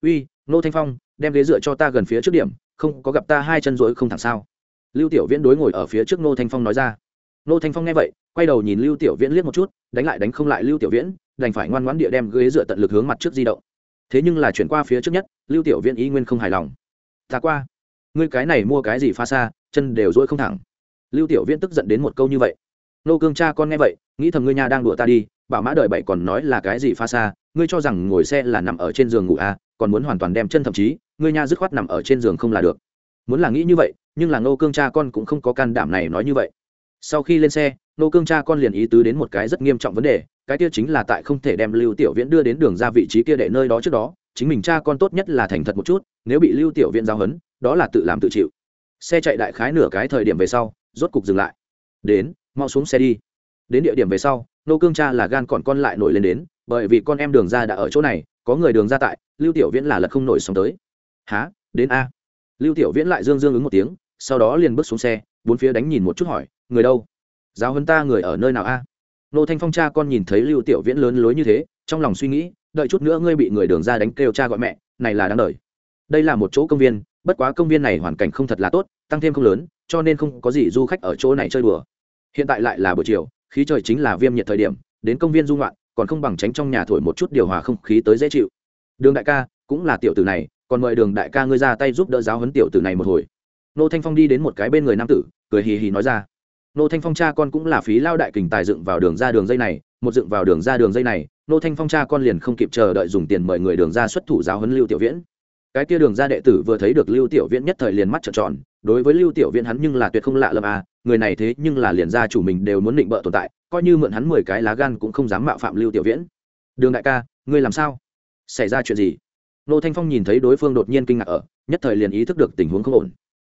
Speaker 1: Uy, nô thanh phong, đem ghế dựa cho ta gần phía trước điểm, không có gặp ta hai chân rối không thẳng sao? Lưu tiểu viễn đối ngồi ở phía trước nô thanh phong nói ra. Nô thanh phong nghe vậy quay đầu nhìn lưu tiểu viễn liếc một chút, đánh lại đánh không lại lưu tiểu viễn, đành phải ngoan ngoãn địa đem ghế dựa tận lực hướng mặt trước di động. Thế nhưng là chuyển qua phía trước nhất, lưu tiểu viễn ý nguyên không hài lòng. Ta qua. Ngươi cái này mua cái gì pha xa, chân đều dỗi không thẳng. Lưu tiểu viễn tức giận đến một câu như vậy. Nô cương cha con nghe vậy, nghĩ thầm ngươi nhà đang đùa ta đi, bảo mã đợi bảy còn nói là cái gì pha xa, ngươi cho rằng ngồi xe là nằm ở trên giường ngủ à còn muốn hoàn toàn đem chân thậm chí, ngươi nha dứt khoát nằm ở trên giường không là được. Muốn là nghĩ như vậy, nhưng là nô cương cha con cũng không có can đảm này nói như vậy sau khi lên xe, nô cương cha con liền ý tứ đến một cái rất nghiêm trọng vấn đề, cái kia chính là tại không thể đem lưu tiểu viễn đưa đến đường ra vị trí kia để nơi đó trước đó, chính mình cha con tốt nhất là thành thật một chút, nếu bị lưu tiểu viễn giao hấn đó là tự làm tự chịu. Xe chạy đại khái nửa cái thời điểm về sau, rốt cục dừng lại. Đến, mau xuống xe đi. Đến địa điểm về sau, nô cương cha là gan còn con lại nổi lên đến, bởi vì con em đường ra đã ở chỗ này, có người đường ra tại, lưu tiểu viễn là lật không nổi sống tới. Há đến a. Lưu tiểu viễn lại dương dương ứng một tiếng, sau đó liền bước xuống xe, bốn phía đánh nhìn một chút hỏi người đâu? Giáo hơn ta người ở nơi nào a? Nô thanh phong cha con nhìn thấy lưu tiểu viễn lớn lối như thế, trong lòng suy nghĩ, đợi chút nữa ngươi bị người đường ra đánh kêu cha gọi mẹ, này là đáng đời. Đây là một chỗ công viên, bất quá công viên này hoàn cảnh không thật là tốt, tăng thêm không lớn, cho nên không có gì du khách ở chỗ này chơi đùa. Hiện tại lại là buổi chiều, khí trời chính là viêm nhiệt thời điểm, đến công viên du ngoạn, còn không bằng tránh trong nhà thổi một chút điều hòa không khí tới dễ chịu. Đường đại ca, cũng là tiểu tử này, còn mời đường đại ca ngươi ra tay giúp đỡ giáo huấn tiểu tử này một hồi. Nô thanh phong đi đến một cái bên người nam tử, cười hì hì nói ra nô thanh phong cha con cũng là phí lao đại kình tài dựng vào đường ra đường dây này, một dựng vào đường ra đường dây này, nô thanh phong cha con liền không kịp chờ đợi dùng tiền mời người đường ra xuất thủ giáo huấn lưu tiểu viễn. Cái kia đường ra đệ tử vừa thấy được lưu tiểu viễn nhất thời liền mắt trợn tròn, đối với lưu tiểu viễn hắn nhưng là tuyệt không lạ lầm à người này thế nhưng là liền gia chủ mình đều muốn định bợ tồn tại, coi như mượn hắn mười cái lá gan cũng không dám mạo phạm lưu tiểu viễn. Đường đại ca, ngươi làm sao? Xảy ra chuyện gì? Nô thanh phong nhìn thấy đối phương đột nhiên kinh ngạc ở, nhất thời liền ý thức được tình huống không ổn.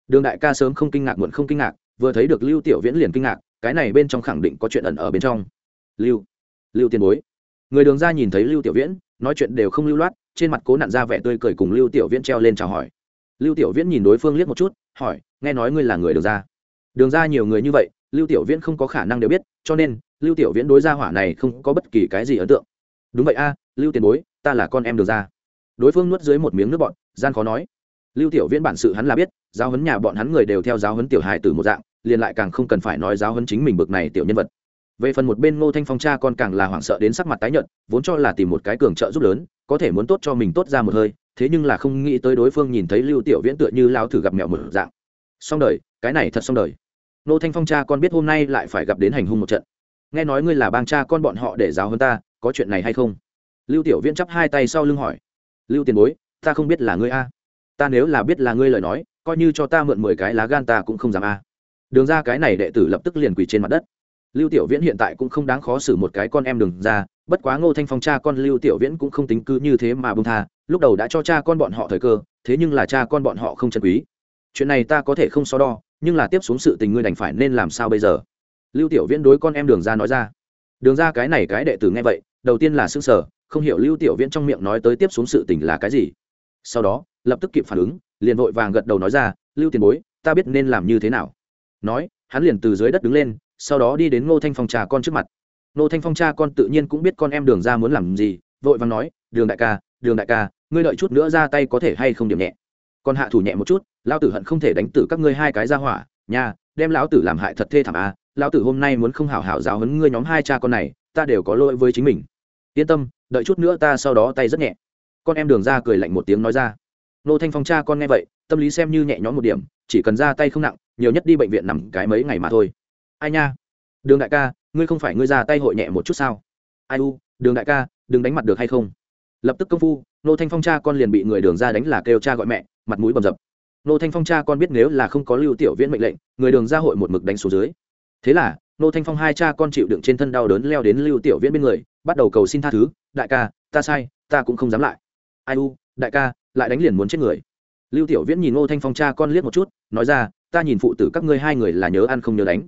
Speaker 1: Đường đại ca sớm không kinh ngạc muộn không kinh ngạc vừa thấy được lưu tiểu viễn liền kinh ngạc, cái này bên trong khẳng định có chuyện ẩn ở bên trong. Lưu lưu tiền bối. Người đường ra nhìn thấy lưu tiểu viễn, nói chuyện đều không lưu loát, trên mặt cố nặn ra vẻ tươi cười cùng lưu tiểu viễn treo lên chào hỏi. Lưu tiểu viễn nhìn đối phương liếc một chút, hỏi, nghe nói ngươi là người đường ra? Đường ra nhiều người như vậy, lưu tiểu viễn không có khả năng đều biết, cho nên, lưu tiểu viễn đối gia hỏa này không có bất kỳ cái gì ấn tượng. Đúng vậy a, lưu tiền bối, ta là con em đường ra. Đối phương nuốt dưới một miếng nước bọn gian khó nói lưu tiểu viễn bản sự hắn là biết, giáo huấn nhà bọn hắn người đều theo giáo huấn tiểu hài từ một dạng, liền lại càng không cần phải nói giáo huấn chính mình bực này tiểu nhân vật. Về phần một bên ngô thanh phong cha con càng là hoảng sợ đến sắc mặt tái nhợt, vốn cho là tìm một cái cường trợ giúp lớn, có thể muốn tốt cho mình tốt ra một hơi, thế nhưng là không nghĩ tới đối phương nhìn thấy lưu tiểu viễn tựa như lao thử gặp mèo một dạng. Xong đời, cái này thật xong đời. Ngô thanh phong cha con biết hôm nay lại phải gặp đến hành hung một trận. Nghe nói ngươi là bang cha con bọn họ để giáo hơn ta, có chuyện này hay không? Lưu tiểu viễn chắp hai tay sau lưng hỏi. Lưu tiền bối, ta không biết là ngươi a ta nếu là biết là ngươi lời nói, coi như cho ta mượn mười cái lá gan ta cũng không dám a. Đường ra cái này đệ tử lập tức liền quỳ trên mặt đất. Lưu tiểu viễn hiện tại cũng không đáng khó xử một cái con em đường ra, bất quá ngô thanh phong cha con lưu tiểu viễn cũng không tính cư như thế mà bông tha, lúc đầu đã cho cha con bọn họ thời cơ, thế nhưng là cha con bọn họ không chân quý. Chuyện này ta có thể không so đo, nhưng là tiếp xuống sự tình ngươi đành phải nên làm sao bây giờ? Lưu tiểu viễn đối con em đường ra nói ra. Đường ra cái này cái đệ tử nghe vậy, đầu tiên là s ư n g sở không hiểu lưu tiểu viễn trong miệng nói tới tiếp xuống sự tình là cái gì. Sau đó lập tức kịp phản ứng, liền vội vàng gật đầu nói ra, lưu tiền bối, ta biết nên làm như thế nào. Nói, hắn liền từ dưới đất đứng lên, sau đó đi đến ngô thanh phong cha con trước mặt. Ngô thanh phong cha con tự nhiên cũng biết con em đường ra muốn làm gì, vội vàng nói, đường đại ca, đường đại ca, ngươi đợi chút nữa ra tay có thể hay không điểm nhẹ? Còn hạ thủ nhẹ một chút lao tử hận không thể đánh tử các ngươi hai cái ra hỏa nhà đem lão tử làm hại thật thê thảm à lão tử hôm nay muốn không hảo hảo giáo hấn ngươi nhóm hai cha con này, ta đều có lỗi với chính mình. Yên tâm, đợi chút nữa ta sau đó tay rất nhẹ. Con em đường ra cười lạnh một tiếng nói ra nô thanh phong cha con nghe vậy, tâm lý xem như nhẹ nhõm một điểm, chỉ cần ra tay không nặng, nhiều nhất đi bệnh viện nằm cái mấy ngày mà thôi. Ai nha? Đường đại ca, ngươi không phải ngươi ra tay hội nhẹ một chút sao? Ai u, đường đại ca, đừng đánh mặt được hay không? Lập tức công phu, nô thanh phong cha con liền bị người đường ra đánh là kêu cha gọi mẹ, mặt mũi bầm dập. Nô thanh phong cha con biết nếu là không có lưu tiểu viễn mệnh lệnh, người đường ra hội một mực đánh số dưới. Thế là, nô thanh phong hai cha con chịu đựng trên thân đau đớn leo đến lưu tiểu viễn bên người, bắt đầu cầu xin tha thứ, đại ca, ta sai, ta cũng không dám lại. Ai u, đại ca lại đánh liền muốn chết người. Lưu tiểu viễn nhìn Ngô thanh phong cha con liếc một chút, nói ra, ta nhìn phụ tử các ngươi hai người là nhớ ăn không nhớ đánh.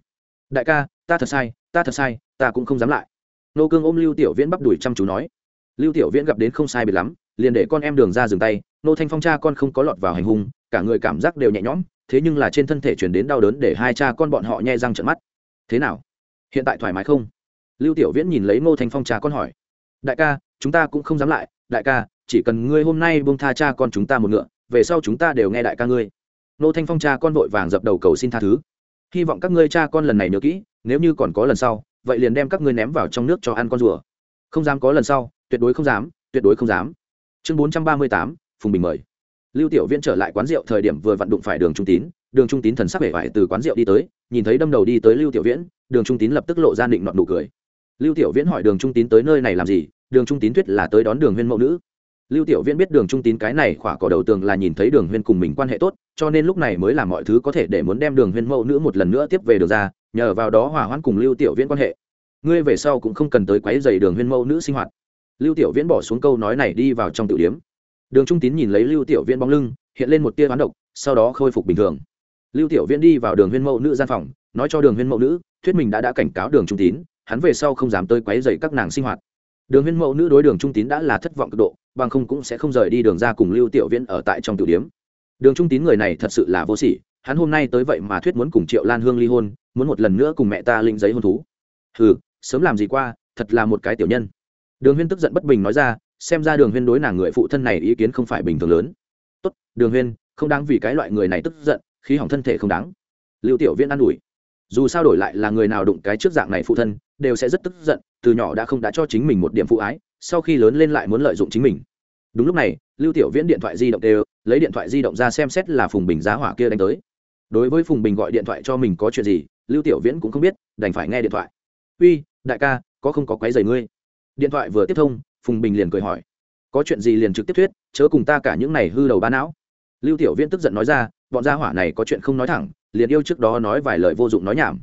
Speaker 1: Đại ca, ta thật sai, ta thật sai, ta cũng không dám lại. Nô cương ôm lưu tiểu viễn bắp đuổi chăm chú nói. Lưu tiểu viễn gặp đến không sai biệt lắm, liền để con em đường ra dừng tay nô thanh phong cha con không có lọt vào hành hung, cả người cảm giác đều nhẹ nhõm, thế nhưng là trên thân thể chuyển đến đau đớn để hai cha con bọn họ nhai răng trận mắt. Thế nào? Hiện tại thoải mái không? Lưu tiểu viễn nhìn lấy ngô thanh phong cha con hỏi. Đại ca, chúng ta cũng không dám lại, đại ca chỉ cần ngươi hôm nay buông tha cha con chúng ta một ngựa, về sau chúng ta đều nghe đại ca ngươi. Nô thanh phong cha con vội vàng dập đầu cầu xin tha thứ. Hy vọng các ngươi cha con lần này nhớ kỹ, nếu như còn có lần sau, vậy liền đem các ngươi ném vào trong nước cho ăn con rùa. Không dám có lần sau, tuyệt đối không dám, tuyệt đối không dám. Chương bốn trăm ba mươi tám, phùng bình mời. Lưu tiểu viễn trở lại quán rượu thời điểm vừa vặn đụng phải đường trung tín. Đường trung tín thần sắc vẻ vải từ quán rượu đi tới, nhìn thấy đâm đầu đi tới lưu tiểu viễn, đường trung tín lập tức lộ ra định nọn nụ cười. Lưu tiểu viễn hỏi đường trung tín tới nơi này làm gì? Đường trung tín thuyết là tới đón đường huyên mẫu nữ lưu tiểu viễn biết đường trung tín cái này khỏa cỏ đầu tường là nhìn thấy đường huyên cùng mình quan hệ tốt, cho nên lúc này mới làm mọi thứ có thể để muốn đem đường huyên mẫu nữ một lần nữa tiếp về được ra, nhờ vào đó hòa hoãn cùng lưu tiểu viễn quan hệ. Ngươi về sau cũng không cần tới quấy dày đường huyên mẫu nữ sinh hoạt. Lưu tiểu viễn bỏ xuống câu nói này đi vào trong tiểu điếm đường trung tín nhìn lấy lưu tiểu viễn bóng lưng, hiện lên một tia hoán độc, sau đó khôi phục bình thường. Lưu tiểu viễn đi vào đường huyên mẫu nữ gian phòng, nói cho đường huyên mẫu nữ, thuyết mình đã đã cảnh cáo đường trung tín, hắn về sau không dám tới quấy dày các nàng sinh hoạt. Đường huyên mẫu nữ đối đường trung tín đã là thất vọng cực độ bằng không cũng sẽ không rời đi đường ra cùng lưu tiểu viễn ở tại trong tiểu điếm. Đường trung tín người này thật sự là vô sỉ, hắn hôm nay tới vậy mà thuyết muốn cùng triệu lan hương ly hôn, muốn một lần nữa cùng mẹ ta linh giấy hôn thú. Hừ, sớm làm gì qua, thật là một cái tiểu nhân. Đường huyên tức giận bất bình nói ra, xem ra đường huyên đối nàng người phụ thân này ý kiến không phải bình thường lớn. Tốt, đường huyên, không đáng vì cái loại người này tức giận, khí hỏng thân thể không đáng. Lưu tiểu viễn an ủi. Dù sao đổi lại là người nào đụng cái trước dạng này phụ thân, đều sẽ rất tức giận, từ nhỏ đã không đã cho chính mình một điểm phụ ái sau khi lớn lên lại muốn lợi dụng chính mình. Đúng lúc này, lưu tiểu viễn điện thoại di động đều, lấy điện thoại di động ra xem xét là phùng bình giá hỏa kia đánh tới. Đối với phùng bình gọi điện thoại cho mình có chuyện gì, lưu tiểu viễn cũng không biết, đành phải nghe điện thoại. Uy, đại ca, có không có quấy giày ngươi? Điện thoại vừa tiếp thông, phùng bình liền cười hỏi. Có chuyện gì liền trực tiếp thuyết, chớ cùng ta cả những này hư đầu ba não. Lưu tiểu viễn tức giận nói ra, bọn gia hỏa này có chuyện không nói thẳng, liền yêu trước đó nói vài lời vô dụng nói nhảm.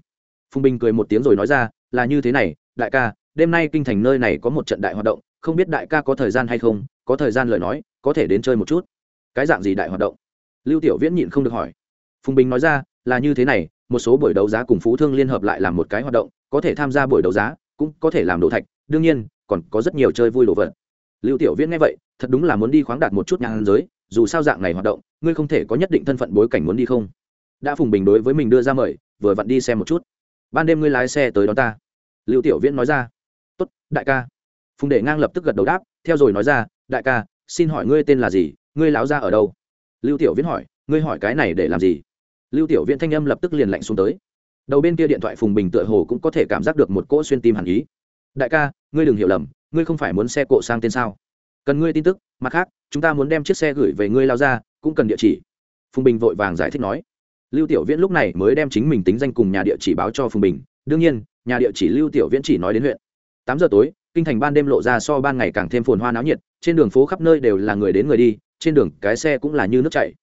Speaker 1: Phùng bình cười một tiếng rồi nói ra, là như thế này, đại ca đêm nay kinh thành nơi này có một trận đại hoạt động, không biết đại ca có thời gian hay không, có thời gian lời nói, có thể đến chơi một chút. Cái dạng gì đại hoạt động? Lưu tiểu viễn nhịn không được hỏi. Phùng bình nói ra, là như thế này, một số buổi đấu giá cùng phú thương liên hợp lại làm một cái hoạt động, có thể tham gia buổi đấu giá, cũng có thể làm đồ thạch, đương nhiên, còn có rất nhiều chơi vui đồ vật. Lưu tiểu viễn nghe vậy, thật đúng là muốn đi khoáng đạt một chút nhang giới, dù sao dạng này hoạt động, ngươi không thể có nhất định thân phận bối cảnh muốn đi không? Đã phùng bình đối với mình đưa ra mời, vừa vặn đi xem một chút. Ban đêm ngươi lái xe tới đón ta. Lưu tiểu viễn nói ra tốt, đại ca. Phùng đệ ngang lập tức gật đầu đáp, theo rồi nói ra, đại ca, xin hỏi ngươi tên là gì, ngươi láo ra ở đâu? Lưu tiểu viễn hỏi, ngươi hỏi cái này để làm gì? Lưu tiểu viễn thanh âm lập tức liền lạnh xuống tới. Đầu bên kia điện thoại phùng bình tựa hồ cũng có thể cảm giác được một cỗ xuyên tim hẳn ý. Đại ca, ngươi đừng hiểu lầm, ngươi không phải muốn xe cộ sang tên sao? Cần ngươi tin tức, mặt khác, chúng ta muốn đem chiếc xe gửi về ngươi lao ra cũng cần địa chỉ. Phùng bình vội vàng giải thích nói. Lưu tiểu viễn lúc này mới đem chính mình tính danh cùng nhà địa chỉ báo cho phùng bình. Đương nhiên, nhà địa chỉ lưu tiểu viễn chỉ nói đến huyện tám giờ tối, kinh thành ban đêm lộ ra so ban ngày càng thêm phồn hoa náo nhiệt, trên đường phố khắp nơi đều là người đến người đi, trên đường cái xe cũng là như nước chảy.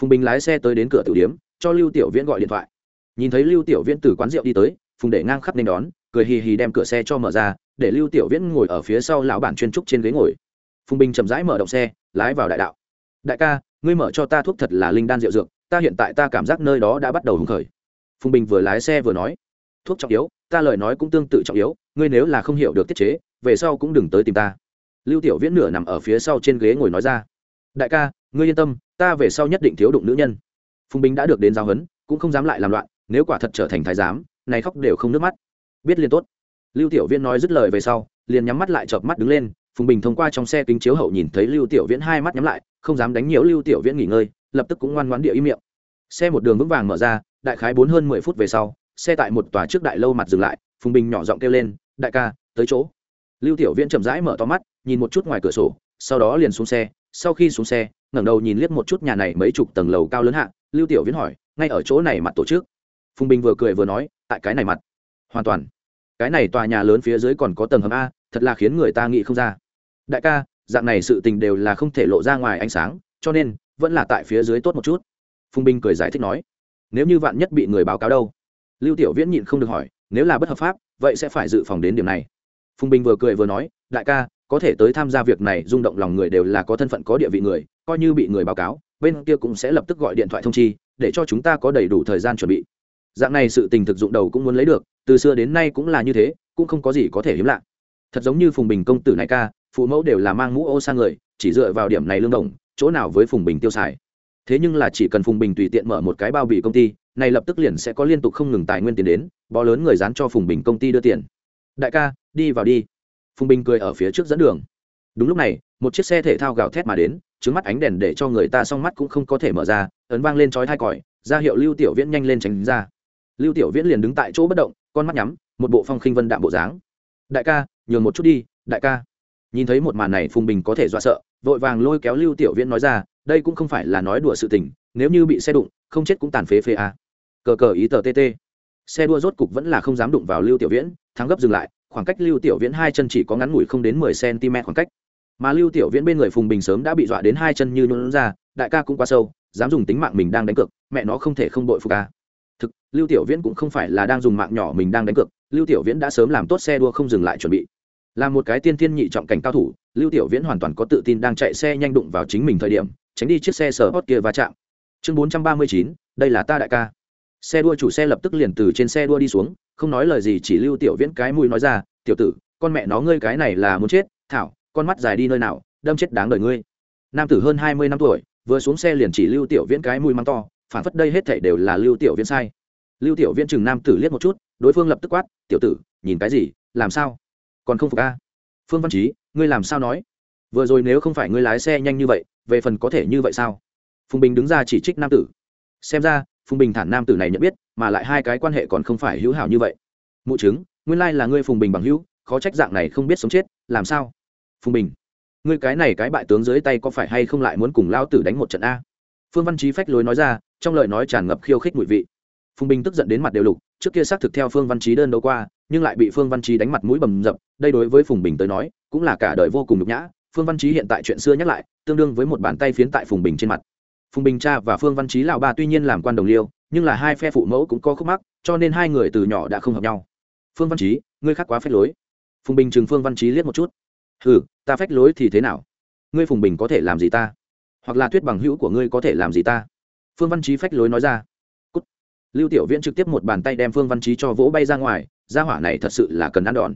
Speaker 1: Phùng bình lái xe tới đến cửa tử điếm, cho lưu tiểu viễn gọi điện thoại. Nhìn thấy lưu tiểu viễn từ quán rượu đi tới, phùng để ngang khắp nên đón, cười hì hì đem cửa xe cho mở ra, để lưu tiểu viễn ngồi ở phía sau lão bản chuyên trúc trên ghế ngồi. Phùng bình chậm rãi mở động xe, lái vào đại đạo. Đại ca, ngươi mở cho ta thuốc thật là linh đan rượu dược, ta hiện tại ta cảm giác nơi đó đã bắt đầu hứng khởi. Phùng bình vừa lái xe vừa nói, thuốc trọng yếu, ta lời nói cũng tương tự trọng yếu ngươi nếu là không hiểu được tiết chế, về sau cũng đừng tới tìm ta. Lưu tiểu viễn nửa nằm ở phía sau trên ghế ngồi nói ra. Đại ca, ngươi yên tâm, ta về sau nhất định thiếu đụng nữ nhân. Phùng bình đã được đến giao huấn, cũng không dám lại làm loạn, nếu quả thật trở thành thái giám, này khóc đều không nước mắt. Biết liên tốt. Lưu tiểu viễn nói dứt lời về sau, liền nhắm mắt lại chợp mắt đứng lên, phùng bình thông qua trong xe kính chiếu hậu nhìn thấy lưu tiểu viễn hai mắt nhắm lại, không dám đánh nhiễu lưu tiểu viễn nghỉ ngơi, lập tức cũng ngoan ngoãn địa im miệng. Xe một đường vững vàng mở ra, đại khái bốn hơn mười phút về sau, xe tại một tòa trước đại lâu mặt dừng lại, phùng bình nhỏ giọng kêu lên đại ca, tới chỗ. Lưu tiểu viễn chậm rãi mở to mắt, nhìn một chút ngoài cửa sổ, sau đó liền xuống xe. Sau khi xuống xe, ngẩng đầu nhìn liếc một chút nhà này mấy chục tầng lầu cao lớn hạ, lưu tiểu viễn hỏi, ngay ở chỗ này mặt tổ chức? Phùng bình vừa cười vừa nói, tại cái này mặt. Hoàn toàn. Cái này tòa nhà lớn phía dưới còn có tầng hầm a, thật là khiến người ta nghĩ không ra. Đại ca, dạng này sự tình đều là không thể lộ ra ngoài ánh sáng, cho nên, vẫn là tại phía dưới tốt một chút. Phùng bình cười giải thích nói, nếu như vạn nhất bị người báo cáo đâu? Lưu tiểu viễn nhịn không được hỏi, nếu là bất hợp pháp vậy sẽ phải dự phòng đến điểm này. Phùng bình vừa cười vừa nói, đại ca, có thể tới tham gia việc này rung động lòng người đều là có thân phận có địa vị người, coi như bị người báo cáo, bên kia cũng sẽ lập tức gọi điện thoại thông chi, để cho chúng ta có đầy đủ thời gian chuẩn bị. Dạng này sự tình thực dụng đầu cũng muốn lấy được, từ xưa đến nay cũng là như thế, cũng không có gì có thể hiếm lạ. Thật giống như phùng bình công tử này ca, phụ mẫu đều là mang mũ ô sang người, chỉ dựa vào điểm này lương đồng, chỗ nào với phùng bình tiêu xài. Thế nhưng là chỉ cần phùng bình tùy tiện mở một cái bao bì công ty này lập tức liền sẽ có liên tục không ngừng tài nguyên tiền đến, bó lớn người dán cho phùng bình công ty đưa tiền. Đại ca, đi vào đi. Phùng bình cười ở phía trước dẫn đường. Đúng lúc này, một chiếc xe thể thao gào thét mà đến trứng mắt ánh đèn để cho người ta s mắt cũng không có thể mở ra, ấn vang lên chói thai còi, ra hiệu lưu tiểu viễn nhanh lên tránh ra. Lưu tiểu viễn liền đứng tại chỗ bất động, con mắt nhắm, một bộ phong khinh vân đạm bộ dáng. Đại ca, nhường một chút đi, đại ca. Nhìn thấy một màn này, phùng bình có thể dọa sợ, vội vàng lôi kéo lưu tiểu viễn nói ra, đây cũng không phải là nói đùa sự tình, nếu như bị xe đụng, không chết cũng tàn phế phế à cờ cờ ý tờ tt xe đua rốt cục vẫn là không dám đụng vào lưu tiểu viễn, thắng gấp dừng lại, khoảng cách lưu tiểu viễn hai chân chỉ có ngắn ngủi không đến mười cm khoảng cách. Mà lưu tiểu viễn bên người phùng bình sớm đã bị dọa đến hai chân như nhuận ra, đại ca cũng quá sâu, dám dùng tính mạng mình đang đánh cược, mẹ nó không thể không đội phục ca thực, lưu tiểu viễn cũng không phải là đang dùng mạng nhỏ mình đang đánh cược, lưu tiểu viễn đã sớm làm tốt xe đua không dừng lại chuẩn bị. Là một cái tiên thiên nhị trọng cảnh cao thủ, lưu tiểu viễn hoàn toàn có tự tin đang chạy xe nhanh đụng vào chính mình thời điểm, tránh đi chiếc xe sở hót kia va chạm. Chương bốn trăm ba mươi chín, đây là ta đại ca xe đua chủ xe lập tức liền từ trên xe đua đi xuống, không nói lời gì, chỉ lưu tiểu viễn cái mũi nói ra, tiểu tử, con mẹ nó ngươi cái này là muốn chết, thảo, con mắt dài đi nơi nào, đâm chết đáng đời ngươi. Nam tử hơn hai mươi năm tuổi, vừa xuống xe liền chỉ lưu tiểu viễn cái mũi mắng to, phản phất đây hết thảy đều là lưu tiểu viễn sai. Lưu tiểu viễn chừng nam tử liếc một chút, đối phương lập tức quát, tiểu tử, nhìn cái gì, làm sao? Còn không phục a? Phương văn trí ngươi làm sao nói? Vừa rồi nếu không phải ngươi lái xe nhanh như vậy, về phần có thể như vậy sao? Phùng bình đứng ra chỉ trích nam tử. Xem ra phùng bình thản nam tử này nhận biết, mà lại hai cái quan hệ còn không phải hữu hảo như vậy. Mụ chứng, nguyên lai là ngươi phùng bình bằng hữu, khó trách dạng này không biết sống chết, làm sao? Phùng bình, ngươi cái này cái bại tướng dưới tay có phải hay không lại muốn cùng lao tử đánh một trận a? Phương văn trí phách lối nói ra, trong lời nói tràn ngập khiêu khích mùi vị. Phùng bình tức giận đến mặt đều lục, trước kia xác thực theo phương văn trí đơn đấu qua, nhưng lại bị phương văn trí đánh mặt mũi bầm dập, đây đối với phùng bình tới nói, cũng là cả đời vô cùng nhục nhã. Phương văn trí hiện tại chuyện xưa nhắc lại, tương đương với một bàn tay phiến tại phùng bình trên mặt phùng bình cha và phương văn trí lào ba tuy nhiên làm quan đồng liêu, nhưng là hai phe phụ mẫu cũng có khúc mắc, cho nên hai người từ nhỏ đã không hợp nhau. Phương văn trí ngươi khác quá phép lối. Phùng bình chừng phương văn trí liếc một chút. Ừ ta phách lối thì thế nào? Ngươi phùng bình có thể làm gì ta? Hoặc là thuyết bằng hữu của ngươi có thể làm gì ta? Phương văn trí phách lối nói ra. Cút. lưu tiểu viễn trực tiếp một bàn tay đem phương văn trí cho vỗ bay ra ngoài ra hỏa này thật sự là cần ăn đòn.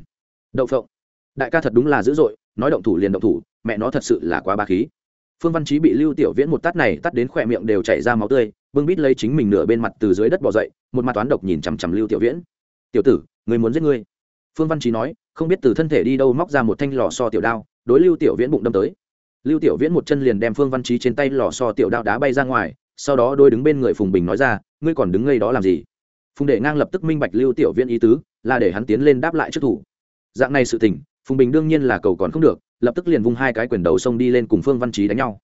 Speaker 1: Đậu phộng. Đại ca thật đúng là dữ dội, nói động thủ liền động thủ, mẹ nó thật sự là quá ba khí phương văn trí bị lưu tiểu viễn một tát này tắt đến khỏe miệng đều chảy ra máu tươi, bưng bít lấy chính mình nửa bên mặt từ dưới đất bỏ dậy, một mặt toán độc nhìn chằm chằm lưu tiểu viễn. Tiểu tử, người muốn giết ngươi? Phương văn trí nói, không biết từ thân thể đi đâu móc ra một thanh lò so tiểu đao, đối lưu tiểu viễn bụng đâm tới. Lưu tiểu viễn một chân liền đem phương văn trí trên tay lò so tiểu đao đá bay ra ngoài, sau đó đôi đứng bên người phùng bình nói ra, ngươi còn đứng ngây đó làm gì? Phùng đệ ngang lập tức minh bạch lưu tiểu viễn ý tứ, là để hắn tiến lên đáp lại trước thủ. Dạng này sự tình, phùng bình đương nhiên là cầu còn không được lập tức liền vung hai cái quyền đầu xông đi lên cùng phương văn trí đánh nhau.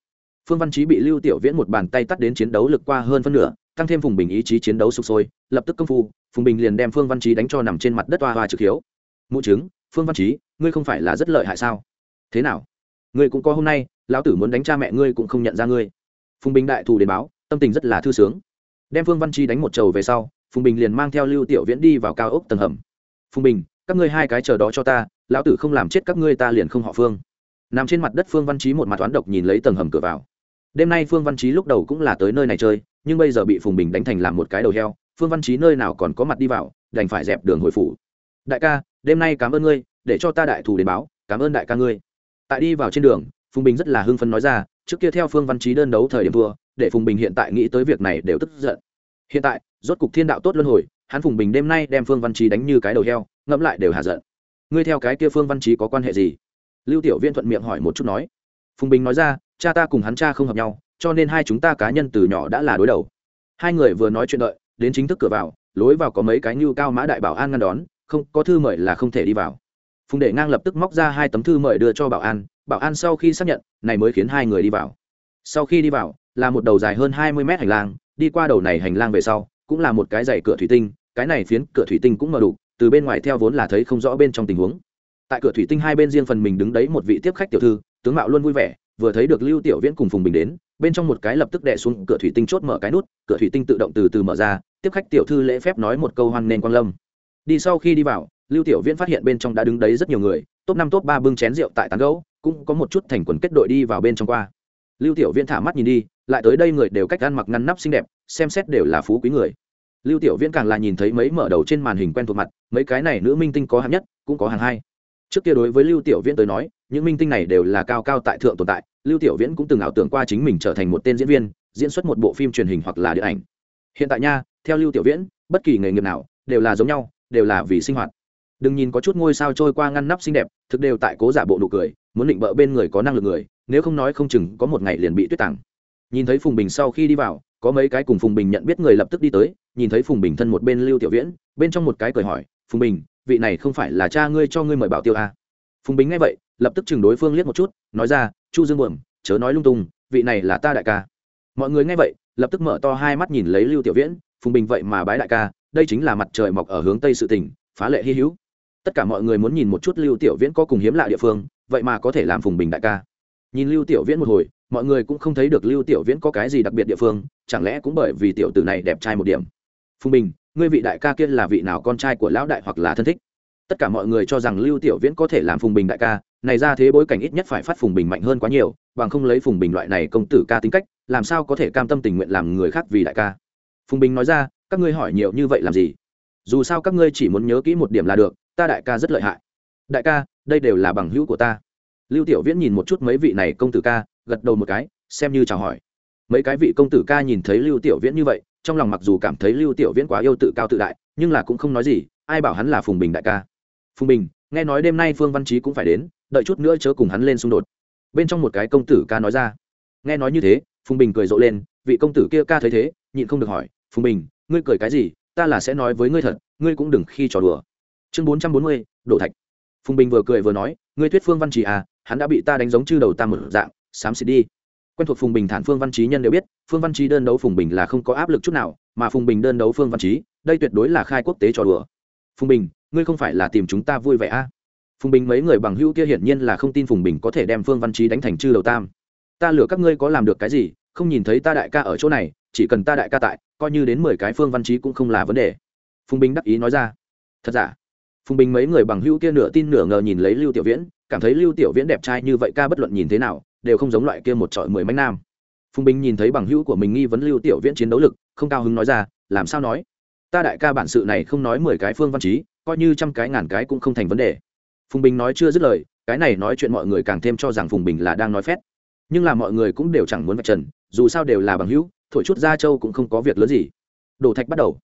Speaker 1: Phương văn trí bị lưu tiểu viễn một bàn tay tắt đến chiến đấu lực qua hơn phân nửa, tăng thêm phùng bình ý chí chiến đấu sụp sôi, lập tức công phu, phùng bình liền đem phương văn trí đánh cho nằm trên mặt đất hoa hoa trực hiếu. Mụ chứng, phương văn trí ngươi không phải là rất lợi hại sao? Thế nào? Ngươi cũng có hôm nay, lão tử muốn đánh cha mẹ ngươi cũng không nhận ra ngươi. Phùng bình đại thù đến báo, tâm tình rất là thư sướng. Đem phương văn trí đánh một trầu về sau, phùng bình liền mang theo lưu tiểu viễn đi vào cao ốc tầng hầm. Phùng bình, các ngươi hai cái chờ đó cho ta, lão tử không làm chết các ngươi ta liền không họ phương nằm trên mặt đất phương văn trí một mặt toán độc nhìn lấy tầng hầm cửa vào. Đêm nay phương văn trí lúc đầu cũng là tới nơi này chơi, nhưng bây giờ bị phùng bình đánh thành làm một cái đầu heo, phương văn trí nơi nào còn có mặt đi vào, đành phải dẹp đường hồi phủ. Đại ca, đêm nay cảm ơn ngươi, để cho ta đại thù đến báo, cảm ơn đại ca ngươi. Tại đi vào trên đường, phùng bình rất là hưng phấn nói ra, trước kia theo phương văn trí đơn đấu thời điểm thua, để phùng bình hiện tại nghĩ tới việc này đều tức giận. Hiện tại, rốt cục thiên đạo tốt luân hồi, hắn phùng bình đêm nay đem phương văn trí đánh như cái đầu heo, ngẫm lại đều hạ giận. Ngươi theo cái kia phương văn trí có quan hệ gì? Lưu tiểu viên thuận miệng hỏi một chút nói, phùng bình nói ra, cha ta cùng hắn cha không hợp nhau, cho nên hai chúng ta cá nhân từ nhỏ đã là đối đầu. Hai người vừa nói chuyện đợi, đến chính thức cửa vào, lối vào có mấy cái như cao mã đại bảo an ngăn đón, không, có thư mời là không thể đi vào. Phùng đệ ngang lập tức móc ra hai tấm thư mời đưa cho bảo an bảo an sau khi xác nhận, này mới khiến hai người đi vào. Sau khi đi vào, là một đầu dài hơn hai mươi mét hành lang, đi qua đầu này hành lang về sau, cũng là một cái dày cửa thủy tinh, cái này phiến cửa thủy tinh cũng mờ đủ, từ bên ngoài theo vốn là thấy không rõ bên trong tình huống tại cửa thủy tinh hai bên riêng phần mình đứng đấy một vị tiếp khách tiểu thư, tướng mạo luôn vui vẻ, vừa thấy được lưu tiểu viễn cùng phùng bình đến, bên trong một cái lập tức đè xuống cửa thủy tinh chốt mở cái nút, cửa thủy tinh tự động từ từ mở ra, tiếp khách tiểu thư lễ phép nói một câu hoan nên quang lâm. Đi sau khi đi vào, lưu tiểu viễn phát hiện bên trong đã đứng đấy rất nhiều người, top năm top ba bưng chén rượu tại tán gấu cũng có một chút thành quần kết đội đi vào bên trong qua. Lưu tiểu viễn thả mắt nhìn đi, lại tới đây người đều cách ăn mặc ngăn nắp xinh đẹp, xem xét đều là phú quý người. Lưu tiểu viễn càng là nhìn thấy mấy mở đầu trên màn hình quen thuộc mặt, mấy cái này nữ minh tinh có hạng nhất, cũng có hàng hai trước kia đối với lưu tiểu viễn tới nói, những minh tinh này đều là cao cao tại thượng tồn tại, lưu tiểu viễn cũng từng ảo tưởng qua chính mình trở thành một tên diễn viên, diễn xuất một bộ phim truyền hình hoặc là điện ảnh. Hiện tại nha, theo lưu tiểu viễn, bất kỳ nghề nghiệp nào đều là giống nhau, đều là vì sinh hoạt. Đừng nhìn có chút ngôi sao trôi qua ngăn nắp xinh đẹp, thực đều tại cố giả bộ nụ cười, muốn định bợ bên người có năng lực người, nếu không nói không chừng có một ngày liền bị tuyết tặng nhìn thấy phùng bình sau khi đi vào, có mấy cái cùng phùng bình nhận biết người lập tức đi tới, nhìn thấy phùng bình thân một bên lưu tiểu viễn, bên trong một cái cười hỏi, phùng bình vị này không phải là cha ngươi cho ngươi mời bảo tiêu à? phùng bình nghe vậy lập tức chừng đối phương liếc một chút nói ra chu dương buồm chớ nói lung tung vị này là ta đại ca. Mọi người nghe vậy lập tức mở to hai mắt nhìn lấy lưu tiểu viễn phùng bình vậy mà bái đại ca đây chính là mặt trời mọc ở hướng tây sự tỉnh, phá lệ hy hữu. Tất cả mọi người muốn nhìn một chút lưu tiểu viễn có cùng hiếm lạ địa phương vậy mà có thể làm phùng bình đại ca. Nhìn lưu tiểu viễn một hồi mọi người cũng không thấy được lưu tiểu viễn có cái gì đặc biệt địa phương chẳng lẽ cũng bởi vì tiểu tử này đẹp trai một điểm. Phùng bình ngươi vị đại ca kia là vị nào con trai của lão đại hoặc là thân thích? Tất cả mọi người cho rằng lưu tiểu viễn có thể làm phùng bình đại ca, này ra thế bối cảnh ít nhất phải phát phùng bình mạnh hơn quá nhiều, bằng không lấy phùng bình loại này công tử ca tính cách, làm sao có thể cam tâm tình nguyện làm người khác vì đại ca? Phùng bình nói ra, các ngươi hỏi nhiều như vậy làm gì? Dù sao các ngươi chỉ muốn nhớ kỹ một điểm là được, ta đại ca rất lợi hại. Đại ca, đây đều là bằng hữu của ta. Lưu tiểu viễn nhìn một chút mấy vị này công tử ca, gật đầu một cái, xem như chào hỏi. Mấy cái vị công tử ca nhìn thấy lưu tiểu viễn như vậy trong lòng mặc dù cảm thấy lưu tiểu viễn quá yêu tự cao tự đại, nhưng là cũng không nói gì, ai bảo hắn là phùng bình đại ca. Phùng bình, nghe nói đêm nay phương văn trí cũng phải đến, đợi chút nữa chớ cùng hắn lên xung đột. Bên trong một cái công tử ca nói ra. Nghe nói như thế, phùng bình cười rộ lên, vị công tử kia ca thấy thế, nhịn không được hỏi, phùng bình, ngươi cười cái gì? Ta là sẽ nói với ngươi thật, ngươi cũng đừng khi trò đùa. Chương bốn trăm bốn mươi, đổ thạch. Phùng bình vừa cười vừa nói, ngươi thuyết phương văn trí à hắn đã bị ta đánh giống chư đầu ta một dạng, xám xịt đi quen thuộc phùng bình thản phương văn trí nhân đều biết, phương văn trí đơn đấu phùng bình là không có áp lực chút nào, mà phùng bình đơn đấu phương văn trí đây tuyệt đối là khai quốc tế trò đùa. Phùng bình, ngươi không phải là tìm chúng ta vui vẻ a à? phùng bình mấy người bằng hữu kia hiển nhiên là không tin phùng bình có thể đem phương văn trí đánh thành chư đầu tam. Ta lừa các ngươi có làm được cái gì, không nhìn thấy ta đại ca ở chỗ này, chỉ cần ta đại ca tại, coi như đến mười cái phương văn trí cũng không là vấn đề. Phùng bình đắc ý nói ra. Thật giả? Phùng bình mấy người bằng hữu kia nửa tin nửa ngờ nhìn lấy lưu tiểu viễn, cảm thấy lưu tiểu viễn đẹp trai như vậy ca bất luận nhìn thế nào đều không giống loại kia một trọi mười mánh nam. Phùng bình nhìn thấy bằng hữu của mình nghi vấn lưu tiểu viễn chiến đấu lực, không cao hứng nói ra, làm sao nói? Ta đại ca bản sự này không nói mười cái phương văn trí, coi như trăm cái ngàn cái cũng không thành vấn đề. Phùng bình nói chưa dứt lời, cái này nói chuyện mọi người càng thêm cho rằng phùng bình là đang nói phét. Nhưng là mọi người cũng đều chẳng muốn vạch trần, dù sao đều là bằng hữu, thổi chút ra châu cũng không có việc lớn gì. Đổ thạch bắt đầu.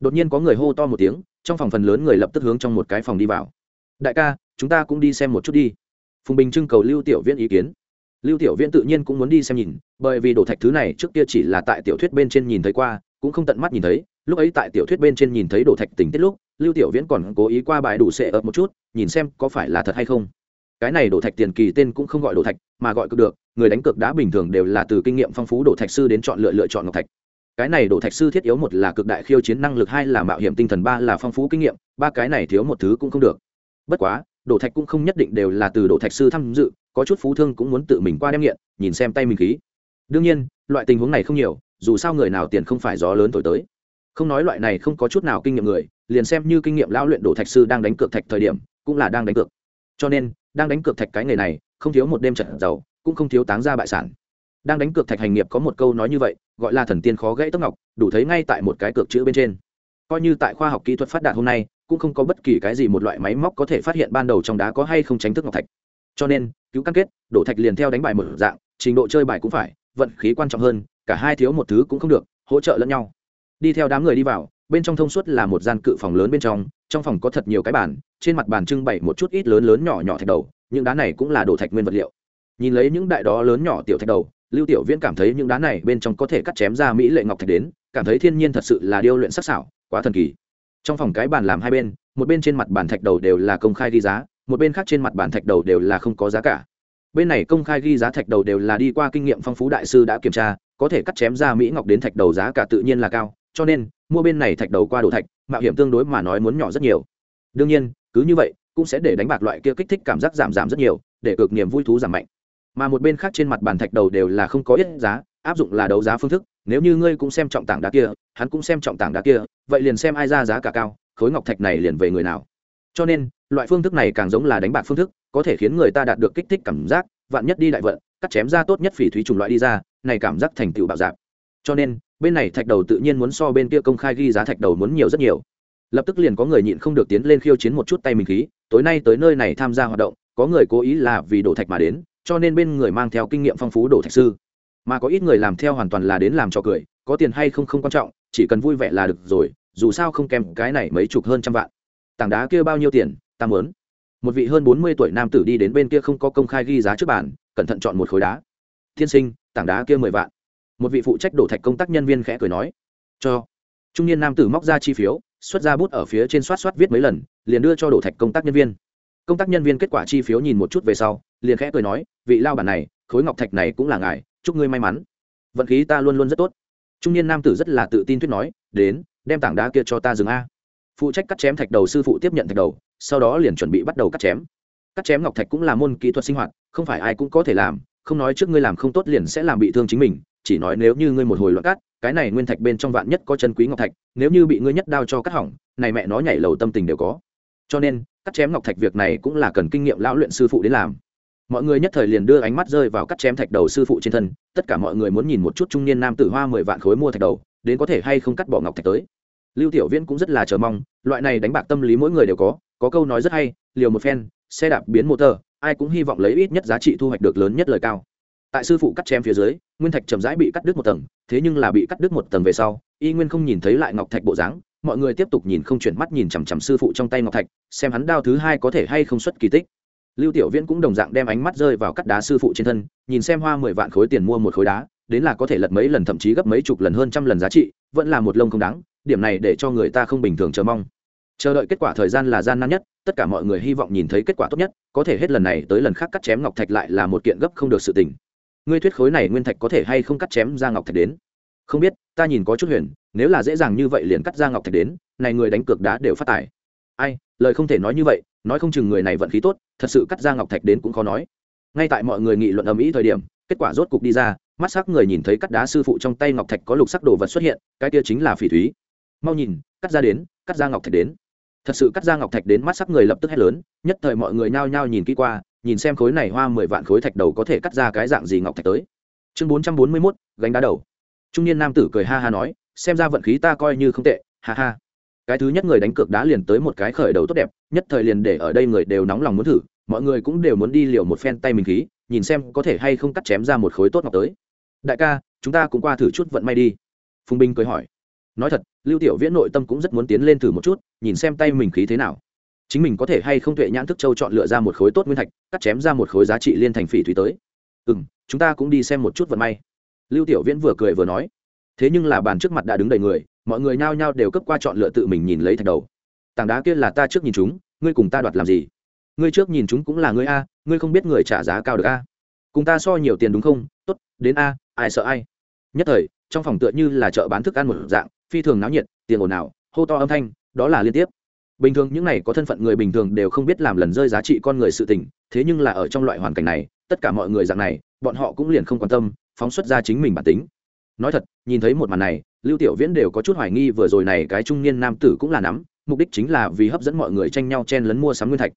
Speaker 1: Đột nhiên có người hô to một tiếng, trong phòng phần lớn người lập tức hướng trong một cái phòng đi vào. Đại ca, chúng ta cũng đi xem một chút đi. Phùng bình trưng cầu lưu tiểu viễn ý kiến lưu tiểu viễn tự nhiên cũng muốn đi xem nhìn, bởi vì đồ thạch thứ này trước kia chỉ là tại tiểu thuyết bên trên nhìn thấy qua, cũng không tận mắt nhìn thấy. Lúc ấy tại tiểu thuyết bên trên nhìn thấy đồ thạch tình tiết lúc, lưu tiểu viễn còn cố ý qua bài đủ sệ ập một chút, nhìn xem có phải là thật hay không. Cái này đồ thạch tiền kỳ tên cũng không gọi đồ thạch, mà gọi cực được, người đánh cược đá bình thường đều là từ kinh nghiệm phong phú đồ thạch sư đến chọn lựa lựa chọn ngọc thạch. Cái này đồ thạch sư thiết yếu một là cực đại khiêu chiến năng lực, hai là mạo hiểm tinh thần, ba là phong phú kinh nghiệm, ba cái này thiếu một thứ cũng không được. Bất quá đồ thạch cũng không nhất định đều là từ đồ thạch sư tham dự có chút phú thương cũng muốn tự mình qua đem nghiện, nhìn xem tay mình khí. Đương nhiên, loại tình huống này không nhiều, dù sao người nào tiền không phải gió lớn thổi tới. Không nói loại này không có chút nào kinh nghiệm người, liền xem như kinh nghiệm lão luyện đổ thạch sư đang đánh cược thạch thời điểm, cũng là đang đánh cược. Cho nên, đang đánh cược thạch cái nghề này, không thiếu một đêm trận giàu, cũng không thiếu táng ra bại sản. Đang đánh cược thạch hành nghiệp có một câu nói như vậy, gọi là thần tiên khó gãy tấc ngọc, đủ thấy ngay tại một cái cược chữ bên trên. Coi như tại khoa học kỹ thuật phát đạt hôm nay, cũng không có bất kỳ cái gì một loại máy móc có thể phát hiện ban đầu trong đá có hay không tránh thức ngọc thạch cho nên, cứu cam kết, đổ thạch liền theo đánh bài một dạng, trình độ chơi bài cũng phải, vận khí quan trọng hơn, cả hai thiếu một thứ cũng không được, hỗ trợ lẫn nhau. Đi theo đám người đi vào, bên trong thông suốt là một gian cự phòng lớn bên trong trong phòng có thật nhiều cái bàn, trên mặt bàn trưng bày một chút ít lớn lớn nhỏ nhỏ thạch đầu, những đá này cũng là đồ thạch nguyên vật liệu. Nhìn lấy những đại đó lớn nhỏ tiểu thạch đầu, lưu tiểu viễn cảm thấy những đá này bên trong có thể cắt chém ra mỹ lệ ngọc thạch đến, cảm thấy thiên nhiên thật sự là điêu luyện sắc sảo, quá thần kỳ. Trong phòng cái bàn làm hai bên, một bên trên mặt bàn thạch đầu đều là công khai ghi giá một bên khác trên mặt bàn thạch đầu đều là không có giá cả. Bên này công khai ghi giá thạch đầu đều là đi qua kinh nghiệm phong phú đại sư đã kiểm tra, có thể cắt chém ra mỹ ngọc đến thạch đầu giá cả tự nhiên là cao, cho nên, mua bên này thạch đầu qua đồ thạch, mạo hiểm tương đối mà nói muốn nhỏ rất nhiều. Đương nhiên, cứ như vậy, cũng sẽ để đánh bạc loại kia kích thích cảm giác giảm giảm rất nhiều, để cực niềm vui thú giảm mạnh. Mà một bên khác trên mặt bàn thạch đầu đều là không có ít giá, áp dụng là đấu giá phương thức, nếu như ngươi cũng xem trọng tảng đá kia, hắn cũng xem trọng tảng đá kia, vậy liền xem ai ra giá cả cao, khối ngọc thạch này liền về người nào cho nên, loại phương thức này càng giống là đánh bạc phương thức, có thể khiến người ta đạt được kích thích cảm giác, vạn nhất đi đại vận, cắt chém ra tốt nhất phỉ thúy trùng loại đi ra, này cảm giác thành tựu bạo dạp cho nên, bên này thạch đầu tự nhiên muốn so bên kia công khai ghi giá thạch đầu muốn nhiều rất nhiều. Lập tức liền có người nhịn không được tiến lên khiêu chiến một chút tay mình khí, tối nay tới nơi này tham gia hoạt động, có người cố ý là vì đổ thạch mà đến, cho nên bên người mang theo kinh nghiệm phong phú đổ thạch sư. Mà có ít người làm theo hoàn toàn là đến làm cho cười, có tiền hay không không quan trọng, chỉ cần vui vẻ là được rồi, dù sao không kèm cái này mấy chục hơn trăm vạn tảng đá kia bao nhiêu tiền? Ta mớn một vị hơn bốn mươi tuổi nam tử đi đến bên kia không có công khai ghi giá trước bàn, cẩn thận chọn một khối đá. Tiên sinh, tảng đá kia mười vạn. Một vị phụ trách đổ thạch công tác nhân viên khẽ cười nói. Cho. Trung niên nam tử móc ra chi phiếu, xuất ra bút ở phía trên soát soát viết mấy lần, liền đưa cho đổ thạch công tác nhân viên. Công tác nhân viên kết quả chi phiếu nhìn một chút về sau, liền khẽ cười nói, vị lao bản này, khối ngọc thạch này cũng là ngài, chúc ngươi may mắn. Vận khí ta luôn luôn rất tốt. Trung niên nam tử rất là tự tin thuyết nói, đến, đem tảng đá kia cho ta dừng a phụ trách cắt chém thạch đầu sư phụ tiếp nhận thạch đầu, sau đó liền chuẩn bị bắt đầu cắt chém. Cắt chém ngọc thạch cũng là môn kỹ thuật sinh hoạt, không phải ai cũng có thể làm, không nói trước ngươi làm không tốt liền sẽ làm bị thương chính mình, chỉ nói nếu như ngươi một hồi loạn cắt, cái này nguyên thạch bên trong vạn nhất có chân quý ngọc thạch, nếu như bị ngươi nhất đao cho cắt hỏng, này mẹ nó nhảy lầu tâm tình đều có. Cho nên, cắt chém ngọc thạch việc này cũng là cần kinh nghiệm lão luyện sư phụ đến làm. Mọi người nhất thời liền đưa ánh mắt rơi vào cắt chém thạch đầu sư phụ trên thân, tất cả mọi người muốn nhìn một chút trung niên nam tử hoa mười vạn khối mua thạch đầu, đến có thể hay không cắt bỏ ngọc thạch tới lưu tiểu viễn cũng rất là chờ mong, loại này đánh bạc tâm lý mỗi người đều có có câu nói rất hay, liều một phen, xe đạp biến motor ai cũng hy vọng lấy ít nhất giá trị thu hoạch được lớn nhất lời cao. Tại sư phụ cắt chém phía dưới, nguyên thạch chậm rãi bị cắt đứt một tầng, thế nhưng là bị cắt đứt một tầng về sau, y nguyên không nhìn thấy lại ngọc thạch bộ dáng, mọi người tiếp tục nhìn không chuyển mắt nhìn chằm chằm sư phụ trong tay ngọc thạch, xem hắn đao thứ hai có thể hay không xuất kỳ tích. Lưu tiểu viễn cũng đồng dạng đem ánh mắt rơi vào cắt đá sư phụ trên thân, nhìn xem hoa mười vạn khối tiền mua một khối đá, đến là có thể lật mấy lần, thậm chí gấp mấy chục lần hơn trăm lần giá trị, vẫn là một lông không đáng điểm này để cho người ta không bình thường chờ mong. Chờ đợi kết quả thời gian là gian nan nhất, tất cả mọi người hy vọng nhìn thấy kết quả tốt nhất, có thể hết lần này tới lần khác cắt chém ngọc thạch lại là một kiện gấp không được sự tình. Ngươi thuyết khối này nguyên thạch có thể hay không cắt chém ra ngọc thạch đến? Không biết, ta nhìn có chút huyền, nếu là dễ dàng như vậy liền cắt ra ngọc thạch đến, này người đánh cược đá đều phát tài. Ai, lời không thể nói như vậy, nói không chừng người này vận khí tốt, thật sự cắt ra ngọc thạch đến cũng khó nói. Ngay tại mọi người nghị luận ầm ĩ thời điểm, kết quả rốt cục đi ra, mắt sắc người nhìn thấy cắt đá sư phụ trong tay ngọc thạch có lục sắc đồ vật xuất hiện, cái kia chính là phỉ thúy mau nhìn, cắt ra đến, cắt ra ngọc thạch đến. Thật sự cắt ra ngọc thạch đến mắt sắc người lập tức hét lớn, nhất thời mọi người nhao nhao nhìn kỹ qua, nhìn xem khối này hoa mười vạn khối thạch đầu có thể cắt ra cái dạng gì ngọc thạch tới. Chương bốn trăm bốn mươi mốt, gánh đá đầu. Trung niên nam tử cười ha ha nói, xem ra vận khí ta coi như không tệ, ha ha. Cái thứ nhất người đánh cược đá liền tới một cái khởi đầu tốt đẹp, nhất thời liền để ở đây người đều nóng lòng muốn thử, mọi người cũng đều muốn đi liều một phen tay mình khí, nhìn xem có thể hay không cắt chém ra một khối tốt ngọc tới. Đại ca, chúng ta cũng qua thử chút vận may đi. Phùng binh cười hỏi nói thật, lưu tiểu viễn nội tâm cũng rất muốn tiến lên thử một chút, nhìn xem tay mình khí thế nào. Chính mình có thể hay không tuệ nhãn thức châu chọn lựa ra một khối tốt nguyên thạch, cắt chém ra một khối giá trị liên thành phỉ thủy tới. Ừ m chúng ta cũng đi xem một chút vận may. Lưu tiểu viễn vừa cười vừa nói. Thế nhưng là bàn trước mặt đã đứng đầy người, mọi người nhao nhao đều cấp qua chọn lựa tự mình nhìn lấy thạch đầu. Tảng đá kia là ta trước nhìn chúng, ngươi cùng ta đoạt làm gì? Ngươi trước nhìn chúng cũng là ngươi a, ngươi không biết người trả giá cao được a. Cùng ta so nhiều tiền đúng không? Tốt, đến a, ai sợ ai? Nhất thời trong phòng tựa như là chợ bán thức ăn một dạng, phi thường náo nhiệt, tiền ồn ào, hô to âm thanh, đó là liên tiếp. Bình thường những này có thân phận người bình thường đều không biết làm lần rơi giá trị con người sự tình, thế nhưng là ở trong loại hoàn cảnh này, tất cả mọi người dạng này, bọn họ cũng liền không quan tâm, phóng xuất ra chính mình bản tính. Nói thật, nhìn thấy một màn này, lưu tiểu viễn đều có chút hoài nghi vừa rồi này cái trung niên nam tử cũng là nắm, mục đích chính là vì hấp dẫn mọi người tranh nhau chen lấn mua sắm nguyên thạch.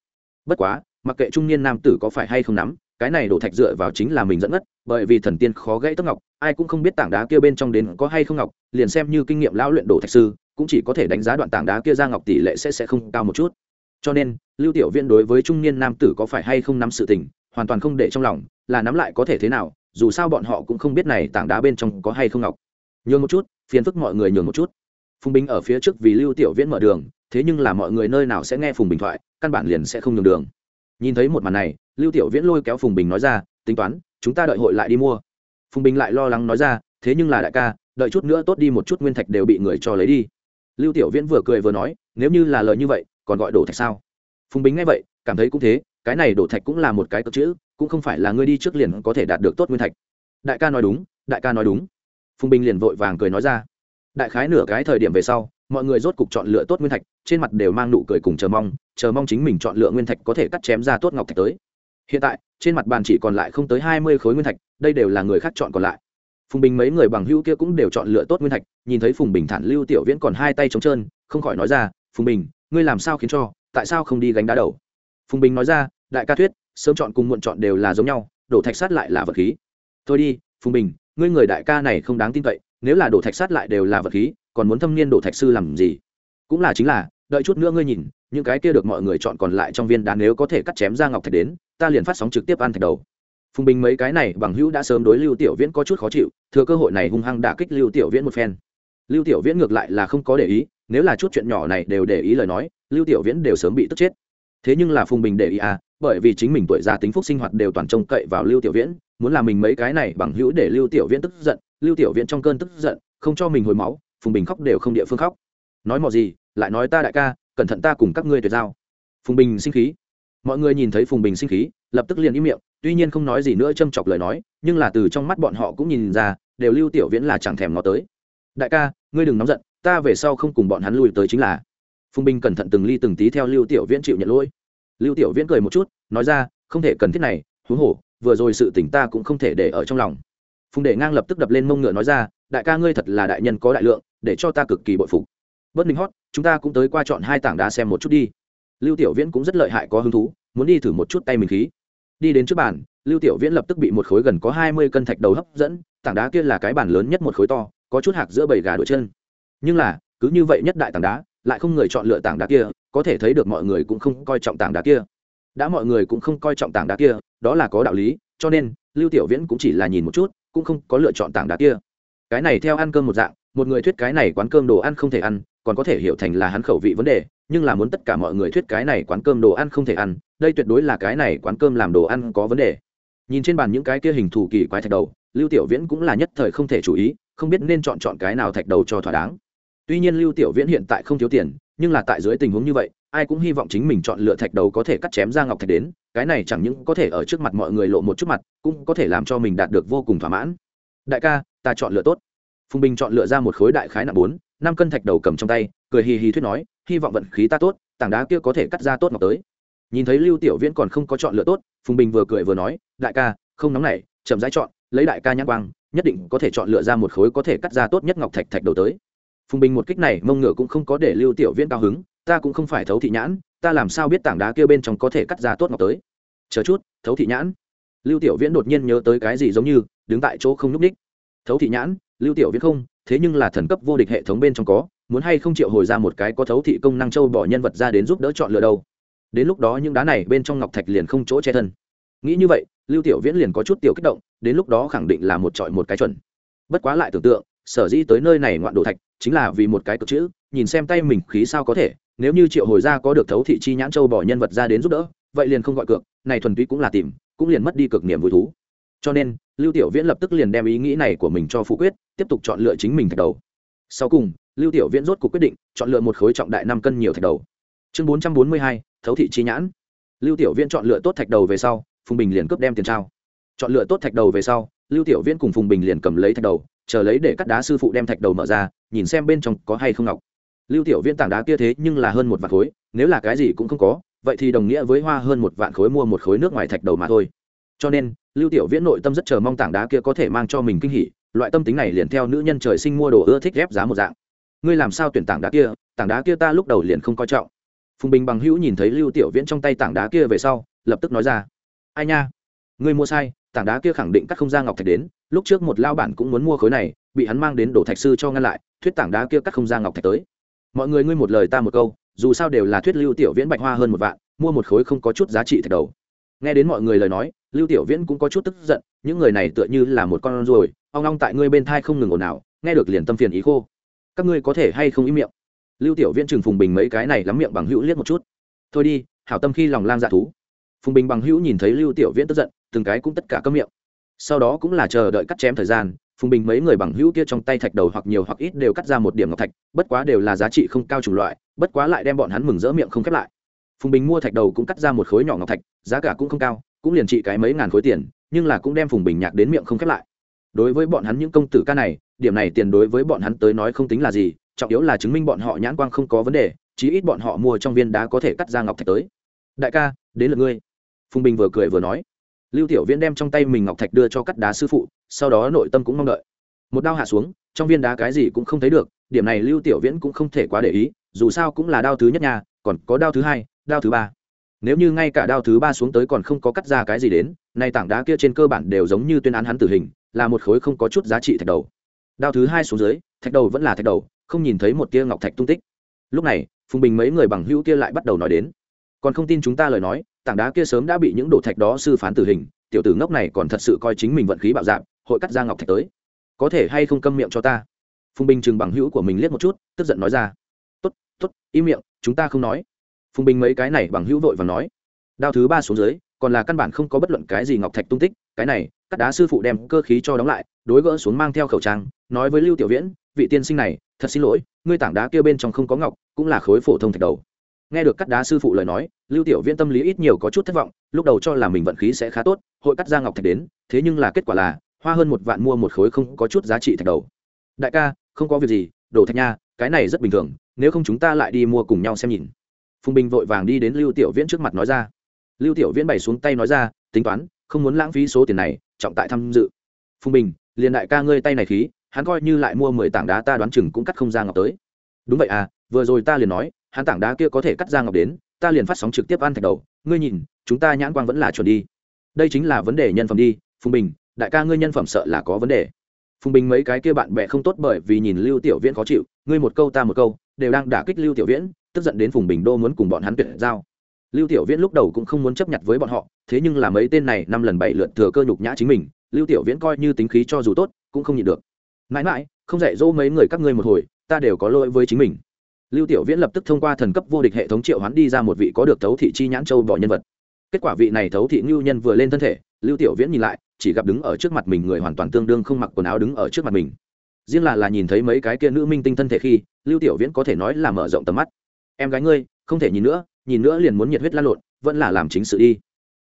Speaker 1: Bất quá, mặc kệ trung niên nam tử có phải hay không nắm, cái này đổ thạch dựa vào chính là mình dẫn ngất bởi vì thần tiên khó gãy tấc ngọc, ai cũng không biết tảng đá kia bên trong đến có hay không ngọc, liền xem như kinh nghiệm lão luyện đổ thạch sư, cũng chỉ có thể đánh giá đoạn tảng đá kia ra ngọc tỷ lệ sẽ sẽ không cao một chút. Cho nên, lưu tiểu viễn đối với trung niên nam tử có phải hay không nắm sự tình, hoàn toàn không để trong lòng, là nắm lại có thể thế nào, dù sao bọn họ cũng không biết này tảng đá bên trong có hay không ngọc. Nhường một chút, phiền phức mọi người nhường một chút. Phùng bình ở phía trước vì lưu tiểu viễn mở đường, thế nhưng là mọi người nơi nào sẽ nghe phùng bình thoại, căn bản liền sẽ không nhường đường. Nhìn thấy một màn này, lưu tiểu viễn lôi kéo phùng bình nói ra, tính toán chúng ta đợi hội lại đi mua. Phùng bình lại lo lắng nói ra, thế nhưng là đại ca, đợi chút nữa tốt đi một chút nguyên thạch đều bị người cho lấy đi. Lưu tiểu viễn vừa cười vừa nói, nếu như là lời như vậy, còn gọi đổ thạch sao? Phùng bình nghe vậy, cảm thấy cũng thế, cái này đổ thạch cũng là một cái cơ chữ, cũng không phải là ngươi đi trước liền có thể đạt được tốt nguyên thạch. Đại ca nói đúng, đại ca nói đúng. Phùng bình liền vội vàng cười nói ra. Đại khái nửa cái thời điểm về sau, mọi người rốt cục chọn lựa tốt nguyên thạch, trên mặt đều mang nụ cười cùng chờ mong chờ mong chính mình chọn lựa nguyên thạch có thể cắt chém ra tốt ngọc thạch tới hiện tại, trên mặt bàn chỉ còn lại không tới hai mươi khối nguyên thạch, đây đều là người khác chọn còn lại. Phùng bình mấy người bằng hữu kia cũng đều chọn lựa tốt nguyên thạch, nhìn thấy phùng bình thản lưu tiểu viễn còn hai tay trống trơn, không khỏi nói ra, phùng bình, ngươi làm sao khiến cho, tại sao không đi gánh đá đầu? Phùng bình nói ra, đại ca thuyết, sớm chọn cùng muộn chọn đều là giống nhau, đổ thạch sát lại là vật khí. Thôi đi, phùng bình, ngươi người đại ca này không đáng tin cậy, nếu là đổ thạch sát lại đều là vật khí, còn muốn thâm niên đổ thạch sư làm gì? Cũng là chính là, đợi chút nữa ngươi nhìn những cái kia được mọi người chọn còn lại trong viên đá nếu có thể cắt chém ra ngọc thạch đến, ta liền phát sóng trực tiếp ăn thạch đầu. Phùng bình mấy cái này bằng hữu đã sớm đối lưu tiểu viễn có chút khó chịu, thừa cơ hội này hung hăng đả kích lưu tiểu viễn một phen. Lưu tiểu viễn ngược lại là không có để ý, nếu là chút chuyện nhỏ này đều để ý lời nói, lưu tiểu viễn đều sớm bị tức chết. Thế nhưng là phùng bình để ý à bởi vì chính mình tuổi già tính phúc sinh hoạt đều toàn trông cậy vào lưu tiểu viễn, muốn làm mình mấy cái này bằng hữu để lưu tiểu viễn tức giận, lưu tiểu viễn trong cơn tức giận, không cho mình hồi máu, phùng bình khóc đều không địa phương khóc. Nói mò gì, lại nói ta đại ca cẩn thận ta cùng các ngươi tuyệt giao. Phùng bình sinh khí. Mọi người nhìn thấy phùng bình sinh khí, lập tức liền im miệng, tuy nhiên không nói gì nữa châm chọc lời nói, nhưng là từ trong mắt bọn họ cũng nhìn ra, đều lưu tiểu viễn là chẳng thèm ngó tới. Đại ca, ngươi đừng nóng giận, ta về sau không cùng bọn hắn lui tới chính là. Phùng bình cẩn thận từng ly từng tí theo lưu tiểu viễn chịu nhận lỗi. Lưu tiểu viễn cười một chút, nói ra, không thể cần thiết này, huống hồ, vừa rồi sự tỉnh ta cũng không thể để ở trong lòng. Phùng đệ ngang lập tức đập lên mông ngựa nói ra, đại ca ngươi thật là đại nhân có đại lượng, để cho ta cực kỳ bội phục bất ninh hót, chúng ta cũng tới qua chọn hai tảng đá xem một chút đi. Lưu tiểu viễn cũng rất lợi hại, có hứng thú, muốn đi thử một chút tay mình khí. Đi đến trước bàn, lưu tiểu viễn lập tức bị một khối gần có hai mươi cân thạch đầu hấp dẫn, tảng đá kia là cái bàn lớn nhất một khối to, có chút hạc giữa bầy gà đội chân. Nhưng là, cứ như vậy nhất đại tảng đá, lại không người chọn lựa tảng đá kia, có thể thấy được mọi người cũng không coi trọng tảng đá kia. Đã mọi người cũng không coi trọng tảng đá kia, đó là có đạo lý, cho nên, lưu tiểu viễn cũng chỉ là nhìn một chút, cũng không có lựa chọn tảng đá kia. Cái này theo ăn cơm một dạng, một người thuyết cái này quán cơm đồ ăn không thể ăn còn có thể hiểu thành là hắn khẩu vị vấn đề, nhưng là muốn tất cả mọi người thuyết cái này quán cơm đồ ăn không thể ăn, đây tuyệt đối là cái này quán cơm làm đồ ăn có vấn đề. Nhìn trên bàn những cái kia hình thù kỳ quái thạch đầu, lưu tiểu viễn cũng là nhất thời không thể chú ý, không biết nên chọn chọn cái nào thạch đầu cho thỏa đáng. Tuy nhiên lưu tiểu viễn hiện tại không thiếu tiền, nhưng là tại dưới tình huống như vậy, ai cũng hy vọng chính mình chọn lựa thạch đầu có thể cắt chém ra ngọc thạch đến, cái này chẳng những có thể ở trước mặt mọi người lộ một chút mặt, cũng có thể làm cho mình đạt được vô cùng thỏa mãn. Đại ca, ta chọn lựa tốt. Phùng bình chọn lựa ra một khối đại khái nặng bốn năm cân thạch đầu cầm trong tay, cười hì hì thuyết nói, hy vọng vận khí ta tốt, tảng đá kia có thể cắt ra tốt ngọc tới. Nhìn thấy lưu tiểu viễn còn không có chọn lựa tốt, phùng bình vừa cười vừa nói, đại ca, không nóng nảy, chậm rãi chọn, lấy đại ca nhãn quang, nhất định có thể chọn lựa ra một khối có thể cắt ra tốt nhất ngọc thạch thạch đầu tới. Phùng bình một kích này, mông ngựa cũng không có để lưu tiểu viễn cao hứng, ta cũng không phải thấu thị nhãn, ta làm sao biết tảng đá kia bên trong có thể cắt ra tốt ngọc tới? Chờ chút, thấu thị nhãn. Lưu tiểu viễn đột nhiên nhớ tới cái gì giống như, đứng tại chỗ không nhúc ních thấu thị nhãn, lưu tiểu viễn không thế nhưng là thần cấp vô địch hệ thống bên trong có, muốn hay không triệu hồi ra một cái có thấu thị công năng châu bỏ nhân vật ra đến giúp đỡ chọn lựa đâu. Đến lúc đó những đá này bên trong ngọc thạch liền không chỗ che thân. Nghĩ như vậy, lưu tiểu viễn liền có chút tiểu kích động, đến lúc đó khẳng định là một trọi một cái chuẩn. Bất quá lại tưởng tượng, sở dĩ tới nơi này ngoạn đồ thạch, chính là vì một cái cực chữ, nhìn xem tay mình khí sao có thể, nếu như triệu hồi ra có được thấu thị chi nhãn châu bỏ nhân vật ra đến giúp đỡ, vậy liền không gọi cược, này thuần túy cũng là tìm, cũng liền mất đi cực niềm vui thú cho nên, lưu tiểu viễn lập tức liền đem ý nghĩ này của mình cho phụ quyết, tiếp tục chọn lựa chính mình thạch đầu. Sau cùng, lưu tiểu viễn rốt cuộc quyết định chọn lựa một khối trọng đại năm cân nhiều thạch đầu. Chương bốn trăm bốn mươi hai, thấu thị chi nhãn. Lưu tiểu viễn chọn lựa tốt thạch đầu về sau, phùng bình liền cướp đem tiền trao. Chọn lựa tốt thạch đầu về sau, lưu tiểu viễn cùng phùng bình liền cầm lấy thạch đầu, chờ lấy để cắt đá sư phụ đem thạch đầu mở ra, nhìn xem bên trong có hay không ngọc. Lưu tiểu viễn tảng đá kia thế nhưng là hơn một vạn khối, nếu là cái gì cũng không có, vậy thì đồng nghĩa với hoa hơn một vạn khối mua một khối nước ngoài thạch đầu mà thôi. Cho nên lưu tiểu viễn nội tâm rất chờ mong tảng đá kia có thể mang cho mình kinh hỉ, loại tâm tính này liền theo nữ nhân trời sinh mua đồ ưa thích ghép giá một dạng. Ngươi làm sao tuyển tảng đá kia, tảng đá kia ta lúc đầu liền không coi trọng. Phùng bình bằng hữu nhìn thấy lưu tiểu viễn trong tay tảng đá kia về sau, lập tức nói ra, ai nha, ngươi mua sai, tảng đá kia khẳng định cắt không gian ngọc thạch đến, lúc trước một lao bản cũng muốn mua khối này, bị hắn mang đến đổ thạch sư cho ngăn lại, thuyết tảng đá kia cắt không gian ngọc thạch tới. Mọi người ngươi một lời ta một câu, dù sao đều là thuyết lưu tiểu viễn bạch hoa hơn một vạn, mua một khối không có chút giá trị thạch đầu nghe đến mọi người lời nói, lưu tiểu viễn cũng có chút tức giận, những người này tựa như là một con ruồi ong ong tại ngươi bên thai không ngừng ồn nào nghe được liền tâm phiền ý khô. Các ngươi có thể hay không ý miệng? Lưu tiểu viễn trừng phùng bình mấy cái này lắm miệng bằng hữu liếc một chút. Thôi đi, hảo tâm khi lòng lang dạ thú. Phùng bình bằng hữu nhìn thấy lưu tiểu viễn tức giận, từng cái cũng tất cả cấm miệng. Sau đó cũng là chờ đợi cắt chém thời gian, phùng bình mấy người bằng hữu kia trong tay thạch đầu hoặc nhiều hoặc ít đều cắt ra một điểm ngọc thạch, bất quá đều là giá trị không cao chủng loại, bất quá lại đem bọn hắn mừng rỡ miệng không khép lại phùng bình mua thạch đầu cũng cắt ra một khối nhỏ ngọc thạch, giá cả cũng không cao, cũng liền trị cái mấy ngàn khối tiền, nhưng là cũng đem phùng bình nhạc đến miệng không khép lại. Đối với bọn hắn những công tử ca này, điểm này tiền đối với bọn hắn tới nói không tính là gì, trọng yếu là chứng minh bọn họ nhãn quang không có vấn đề, chí ít bọn họ mua trong viên đá có thể cắt ra ngọc thạch tới. Đại ca, đến lượt ngươi. Phùng bình vừa cười vừa nói. Lưu tiểu viễn đem trong tay mình ngọc thạch đưa cho cắt đá sư phụ, sau đó nội tâm cũng mong đợi. Một đao hạ xuống, trong viên đá cái gì cũng không thấy được, điểm này lưu tiểu viễn cũng không thể quá để ý, dù sao cũng là đao thứ nhất nhà còn có đao thứ hai đao thứ ba. Nếu như ngay cả đao thứ ba xuống tới còn không có cắt ra cái gì đến, nay tảng đá kia trên cơ bản đều giống như tuyên án hắn tử hình, là một khối không có chút giá trị thạch đầu. Đao thứ hai xuống dưới, thạch đầu vẫn là thạch đầu, không nhìn thấy một tia ngọc thạch tung tích. Lúc này, phùng bình mấy người bằng hữu kia lại bắt đầu nói đến. Còn không tin chúng ta lời nói, tảng đá kia sớm đã bị những đồ thạch đó sư phán tử hình, tiểu tử ngốc này còn thật sự coi chính mình vận khí bạo dạng hội cắt ra ngọc thạch tới. Có thể hay không câm miệng cho ta? Phùng bình chừng bằng hữu của mình liếc một chút, tức giận nói ra. T ố t t ố t im miệng, chúng ta không nói phùng bình mấy cái này bằng hữu vội và nói, đao thứ ba xuống dưới, còn là căn bản không có bất luận cái gì ngọc thạch tung tích, cái này cắt đá sư phụ đem cơ khí cho đóng lại, đối gỡ xuống mang theo khẩu trang, nói với lưu tiểu viễn, vị tiên sinh này, thật xin lỗi, ngươi tảng đá kia bên trong không có ngọc, cũng là khối phổ thông thạch đầu. Nghe được cắt đá sư phụ lời nói, lưu tiểu viễn tâm lý ít nhiều có chút thất vọng, lúc đầu cho là mình vận khí sẽ khá tốt, hội cắt ra ngọc thạch đến, thế nhưng là kết quả là, hoa hơn một vạn mua một khối không có chút giá trị thạch đầu. Đại ca, không có việc gì đổ thạch nha, cái này rất bình thường, nếu không chúng ta lại đi mua cùng nhau xem nhìn phùng bình vội vàng đi đến lưu tiểu viễn trước mặt nói ra. Lưu tiểu viễn bày xuống tay nói ra, tính toán, không muốn lãng phí số tiền này, trọng tại tham dự. Phùng bình liền đại ca ngươi tay này khí, hắn coi như lại mua mười tảng đá ta đoán chừng cũng cắt không ra ngọc tới. Đúng vậy à vừa rồi ta liền nói, hắn tảng đá kia có thể cắt ra ngọc đến, ta liền phát sóng trực tiếp ăn thạch đầu. Ngươi nhìn, chúng ta nhãn quang vẫn là chuẩn đi. Đây chính là vấn đề nhân phẩm đi, phùng bình, đại ca ngươi nhân phẩm sợ là có vấn đề. Phùng bình mấy cái kia bạn bè không tốt bởi vì nhìn lưu tiểu viễn khó chịu, ngươi một câu ta một câu, đều đang đả kích lưu tiểu viễn tức giận đến phùng bình đô muốn cùng bọn hắn tuyệt giao. Lưu tiểu viễn lúc đầu cũng không muốn chấp nhận với bọn họ, thế nhưng là mấy tên này năm lần bảy lượt thừa cơ nhục nhã chính mình, lưu tiểu viễn coi như tính khí cho dù tốt, cũng không nhịn được. Mãi mãi, không dạy dỗ mấy người các ngươi một hồi, ta đều có lỗi với chính mình. Lưu tiểu viễn lập tức thông qua thần cấp vô địch hệ thống triệu hoán đi ra một vị có được thấu thị chi nhãn châu bỏ nhân vật. Kết quả vị này thấu thị ngưu nhân vừa lên thân thể, lưu tiểu viễn nhìn lại, chỉ gặp đứng ở trước mặt mình người hoàn toàn tương đương không mặc quần áo đứng ở trước mặt mình. Riêng là là nhìn thấy mấy cái kia nữ minh tinh thân thể khi, lưu tiểu viễn có thể nói là mở rộng tầm mắt em gái ngươi, không thể nhìn nữa nhìn nữa liền muốn nhiệt huyết lan lộn, vẫn là làm chính sự đi.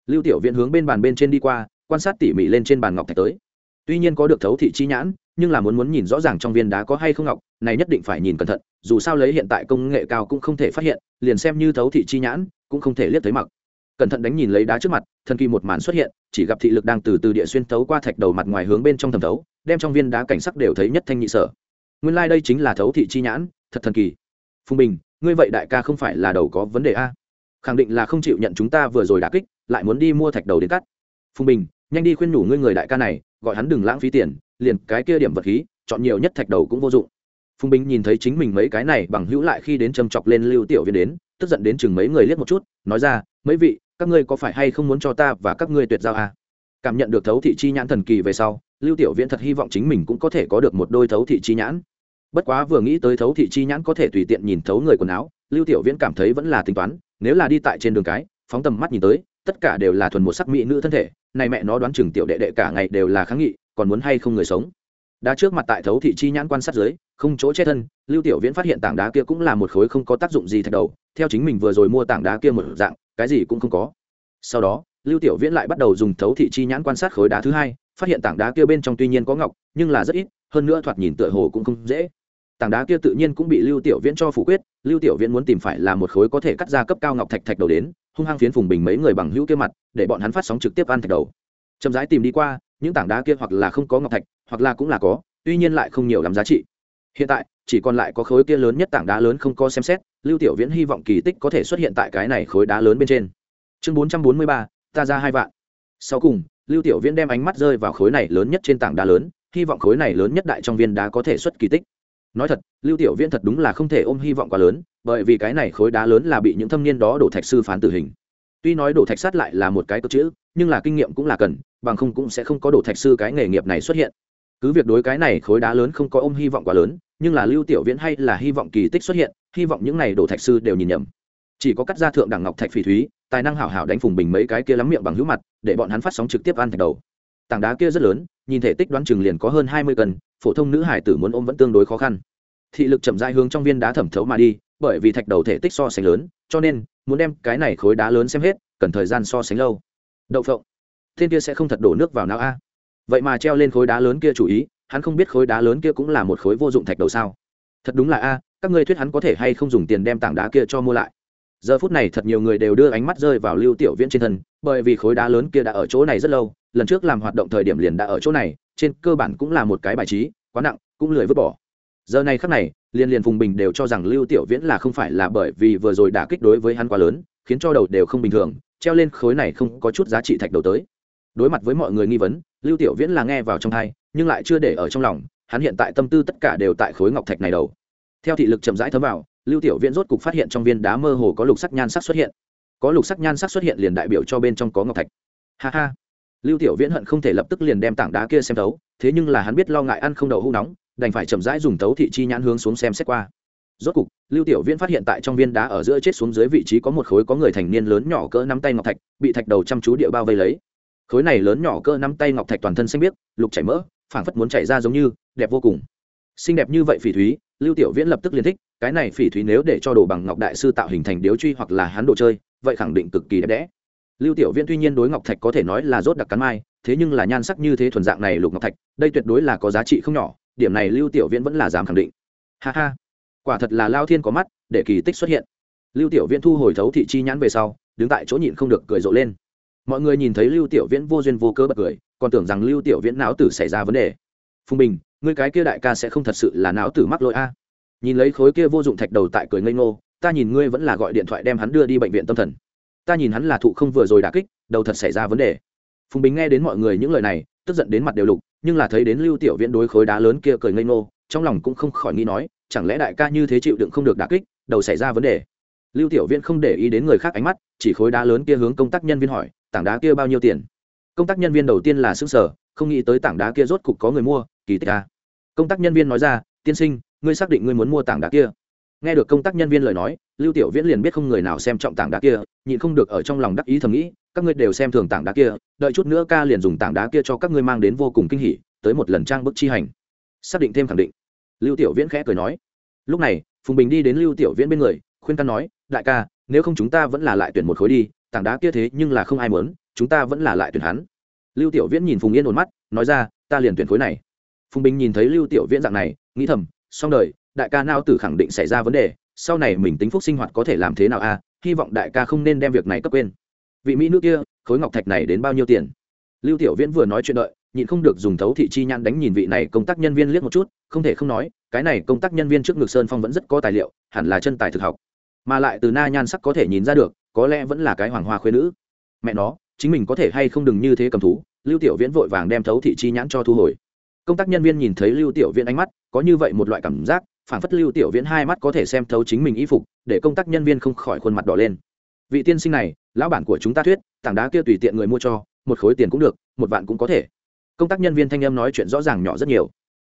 Speaker 1: Lưu tiểu viện hướng bên bàn bên trên đi qua, quan sát tỉ mỉ lên trên bàn ngọc thạch tới. Tuy nhiên có được thấu thị chi nhãn, nhưng là muốn muốn nhìn rõ ràng trong viên đá có hay không ngọc, này nhất định phải nhìn cẩn thận, dù sao lấy hiện tại công nghệ cao cũng không thể phát hiện, liền xem như thấu thị chi nhãn, cũng không thể liếc thấy mặc. Cẩn thận đánh nhìn lấy đá trước mặt, thần kỳ một màn xuất hiện, chỉ gặp thị lực đang từ từ địa xuyên thấu qua thạch đầu mặt ngoài hướng bên trong thẩm thấu, đem trong viên đá cảnh sắc đều thấy nhất thanh nhị sở. Nguyên lai、like、đây chính là thấu thị chi nhãn, thật thần kỳ. Phùng bình ngươi vậy đại ca không phải là đầu có vấn đề a? Khẳng định là không chịu nhận chúng ta vừa rồi đà kích, lại muốn đi mua thạch đầu đến cắt. Phùng bình, nhanh đi khuyên nhủ ngươi người đại ca này, gọi hắn đừng lãng phí tiền, liền cái kia điểm vật khí, chọn nhiều nhất thạch đầu cũng vô dụng. Phùng bình nhìn thấy chính mình mấy cái này bằng hữu lại khi đến châm chọc lên lưu tiểu viên đến, tức giận đến chừng mấy người liếc một chút, nói ra, mấy vị, các ngươi có phải hay không muốn cho ta và các ngươi tuyệt giao à? cảm nhận được thấu thị chi nhãn thần kỳ về sau, lưu tiểu viễn thật hy vọng chính mình cũng có thể có được một đôi thấu thị chi nhãn bất quá vừa nghĩ tới thấu thị chi nhãn có thể tùy tiện nhìn thấu người quần áo, lưu tiểu viễn cảm thấy vẫn là tính toán, nếu là đi tại trên đường cái, phóng tầm mắt nhìn tới, tất cả đều là thuần một sắc mỹ nữ thân thể, này mẹ nó đoán chừng tiểu đệ đệ cả ngày đều là kháng nghị, còn muốn hay không người sống. Đá trước mặt tại thấu thị chi nhãn quan sát dưới, không chỗ che thân, lưu tiểu viễn phát hiện tảng đá kia cũng là một khối không có tác dụng gì thạch đầu, theo chính mình vừa rồi mua tảng đá kia một dạng, cái gì cũng không có. Sau đó, lưu tiểu viễn lại bắt đầu dùng thấu thị chi nhãn quan sát khối đá thứ hai, phát hiện tảng đá kia bên trong tuy nhiên có ngọc, nhưng là rất ít, hơn nữa thoạt nhìn tựa hồ cũng không dễ tảng đá kia tự nhiên cũng bị lưu tiểu viễn cho phủ quyết, lưu tiểu viễn muốn tìm phải là một khối có thể cắt ra cấp cao ngọc thạch thạch đầu đến, hung hăng phiến phùng bình mấy người bằng hữu kia mặt, để bọn hắn phát sóng trực tiếp ăn thạch đầu. Chậm rãi tìm đi qua, những tảng đá kia hoặc là không có ngọc thạch, hoặc là cũng là có, tuy nhiên lại không nhiều lắm giá trị. Hiện tại, chỉ còn lại có khối kia lớn nhất tảng đá lớn không có xem xét, lưu tiểu viễn hy vọng kỳ tích có thể xuất hiện tại cái này khối đá lớn bên trên. Chương bốn trăm bốn mươi ba, ta ra hai vạn. Sau cùng, lưu tiểu viễn đem ánh mắt rơi vào khối này lớn nhất trên tảng đá lớn, hy vọng khối này lớn nhất đại trong viên đá có thể xuất kỳ tích nói thật, lưu tiểu viễn thật đúng là không thể ôm hy vọng quá lớn, bởi vì cái này khối đá lớn là bị những thâm niên đó đổ thạch sư phán tử hình. Tuy nói đổ thạch sát lại là một cái cơ chữ, nhưng là kinh nghiệm cũng là cần, bằng không cũng sẽ không có đổ thạch sư cái nghề nghiệp này xuất hiện. Cứ việc đối cái này khối đá lớn không có ôm hy vọng quá lớn, nhưng là lưu tiểu viễn hay là hy vọng kỳ tích xuất hiện, hy vọng những này đổ thạch sư đều nhìn nhầm. Chỉ có cắt ra thượng đẳng ngọc thạch phỉ thúy, tài năng hảo hảo đánh phùng bình mấy cái kia lắm miệng bằng hữu mặt, để bọn hắn phát sóng trực tiếp ăn thạch đầu tảng đá kia rất lớn, nhìn thể tích đoán chừng liền có hơn hai mươi cân, phổ thông nữ hải tử muốn ôm vẫn tương đối khó khăn. Thị lực chậm dai hướng trong viên đá thẩm thấu mà đi, bởi vì thạch đầu thể tích so sánh lớn, cho nên, muốn đem cái này khối đá lớn xem hết, cần thời gian so sánh lâu. Đậu phộng. Thiên kia sẽ không thật đổ nước vào não a. Vậy mà treo lên khối đá lớn kia chủ ý, hắn không biết khối đá lớn kia cũng là một khối vô dụng thạch đầu sao. Thật đúng là a, các ngươi thuyết hắn có thể hay không dùng tiền đem tảng đá kia cho mua lại. Giờ phút này thật nhiều người đều đưa ánh mắt rơi vào lưu tiểu viễn trên thân, bởi vì khối đá lớn kia đã ở chỗ này rất lâu lần trước làm hoạt động thời điểm liền đã ở chỗ này, trên cơ bản cũng là một cái bài trí, quá nặng, cũng lười vứt bỏ. Giờ này khắc này liên liên phùng bình đều cho rằng lưu tiểu viễn là không phải là bởi vì vừa rồi đả kích đối với hắn quá lớn, khiến cho đầu đều không bình thường, treo lên khối này không có chút giá trị thạch đầu tới. Đối mặt với mọi người nghi vấn, lưu tiểu viễn là nghe vào trong thai nhưng lại chưa để ở trong lòng, hắn hiện tại tâm tư tất cả đều tại khối ngọc thạch này đầu. Theo thị lực chậm rãi thấm vào, lưu tiểu viễn rốt cục phát hiện trong viên đá mơ hồ có lục sắc nhan sắc xuất hiện. Có lục sắc nhan sắc xuất hiện liền đại biểu cho bên trong có ngọc thạch. Ha ha lưu tiểu viễn hận không thể lập tức liền đem tảng đá kia xem thấu, thế nhưng là hắn biết lo ngại ăn không đậu hũ nóng, đành phải chậm rãi dùng tấu thị chi nhãn hướng xuống xem xét qua. Rốt cục, lưu tiểu viễn phát hiện tại trong viên đá ở giữa chết xuống dưới vị trí có một khối có người thành niên lớn nhỏ cỡ nắm tay ngọc thạch, bị thạch đầu chăm chú địa bao vây lấy. Khối này lớn nhỏ cỡ nắm tay ngọc thạch toàn thân xanh biếc, lục chảy mỡ, phảng phất muốn chảy ra giống như, đẹp vô cùng. Xinh đẹp như vậy phỉ thúy, lưu tiểu viễn lập tức liền thích, cái này phỉ thúy nếu để cho đồ bằng ngọc đại sư tạo hình thành điếu truy hoặc là hắn đồ chơi, vậy khẳng định cực kỳ đẹp đẽ lưu tiểu viễn tuy nhiên đối ngọc thạch có thể nói là rốt đặc cắn mai, thế nhưng là nhan sắc như thế thuần dạng này lục ngọc thạch, đây tuyệt đối là có giá trị không nhỏ, điểm này lưu tiểu viễn vẫn là dám khẳng định. Ha ha, quả thật là lao thiên có mắt, để kỳ tích xuất hiện. Lưu tiểu viễn thu hồi thấu thị chi nhãn về sau, đứng tại chỗ nhịn không được cười rộ lên. Mọi người nhìn thấy lưu tiểu viễn vô duyên vô cớ bật cười, còn tưởng rằng lưu tiểu viễn não tử xảy ra vấn đề. Phùng bình, ngươi cái kia đại ca sẽ không thật sự là não tử mắc lỗi a? Nhìn lấy khối kia vô dụng thạch đầu tại cười ngây ngô, ta nhìn ngươi vẫn là gọi điện thoại đem hắn đưa đi bệnh viện tâm thần ta nhìn hắn là thụ không vừa rồi đả kích, đầu thật xảy ra vấn đề. Phùng bình nghe đến mọi người những lời này, tức giận đến mặt đều lục, nhưng là thấy đến lưu tiểu viễn đối khối đá lớn kia cười ngây ngô, trong lòng cũng không khỏi nghĩ nói, chẳng lẽ đại ca như thế chịu đựng không được đả kích, đầu xảy ra vấn đề. Lưu tiểu viễn không để ý đến người khác ánh mắt, chỉ khối đá lớn kia hướng công tác nhân viên hỏi, tảng đá kia bao nhiêu tiền? Công tác nhân viên đầu tiên là xứng sở, không nghĩ tới tảng đá kia rốt cục có người mua, kỳ tích à. công tác nhân viên nói ra, tiên sinh, ngươi xác định ngươi muốn mua tảng đá kia? Nghe được công tác nhân viên lời nói, lưu tiểu viễn liền biết không người nào xem trọng tảng đá kia, nhịn không được ở trong lòng đắc ý thầm nghĩ, các ngươi đều xem thường tảng đá kia, đợi chút nữa ca liền dùng tảng đá kia cho các ngươi mang đến vô cùng kinh hỉ, tới một lần trang bức chi hành. Xác định thêm khẳng định. Lưu tiểu viễn khẽ cười nói. Lúc này, phùng bình đi đến lưu tiểu viễn bên người, khuyên can nói, đại ca, nếu không chúng ta vẫn là lại tuyển một khối đi, tảng đá kia thế nhưng là không ai muốn, chúng ta vẫn là lại tuyển hắn. Lưu tiểu viễn nhìn phùng yên ổn mắt, nói ra, ta liền tuyển khối này. Phùng bình nhìn thấy lưu tiểu viễn dạng này, nghĩ thầm, xong đời đại ca nao tử khẳng định xảy ra vấn đề, sau này mình tính phúc sinh hoạt có thể làm thế nào a à? hy vọng đại ca không nên đem việc này cấp quên. Vị mỹ nữ kia, khối ngọc thạch này đến bao nhiêu tiền? Lưu tiểu viễn vừa nói chuyện đợi, nhịn không được dùng thấu thị chi nhãn đánh nhìn vị này công tác nhân viên liếc một chút, không thể không nói, cái này công tác nhân viên trước ngực sơn phong vẫn rất có tài liệu, hẳn là chân tài thực học. Mà lại từ na nhan sắc có thể nhìn ra được, có lẽ vẫn là cái hoàng hoa khuyên nữ. Mẹ nó, chính mình có thể hay không đừng như thế cầm thú? Lưu tiểu viễn vội vàng đem thấu thị chi nhãn cho thu hồi. Công tác nhân viên nhìn thấy lưu tiểu viễn ánh mắt, có như vậy một loại cảm giác phản phất lưu tiểu viễn hai mắt có thể xem thấu chính mình y phục, để công tác nhân viên không khỏi khuôn mặt đỏ lên. Vị tiên sinh này, lão bản của chúng ta thuyết, tảng đá kia tùy tiện người mua cho, một khối tiền cũng được, một vạn cũng có thể. Công tác nhân viên thanh em nói chuyện rõ ràng nhỏ rất nhiều.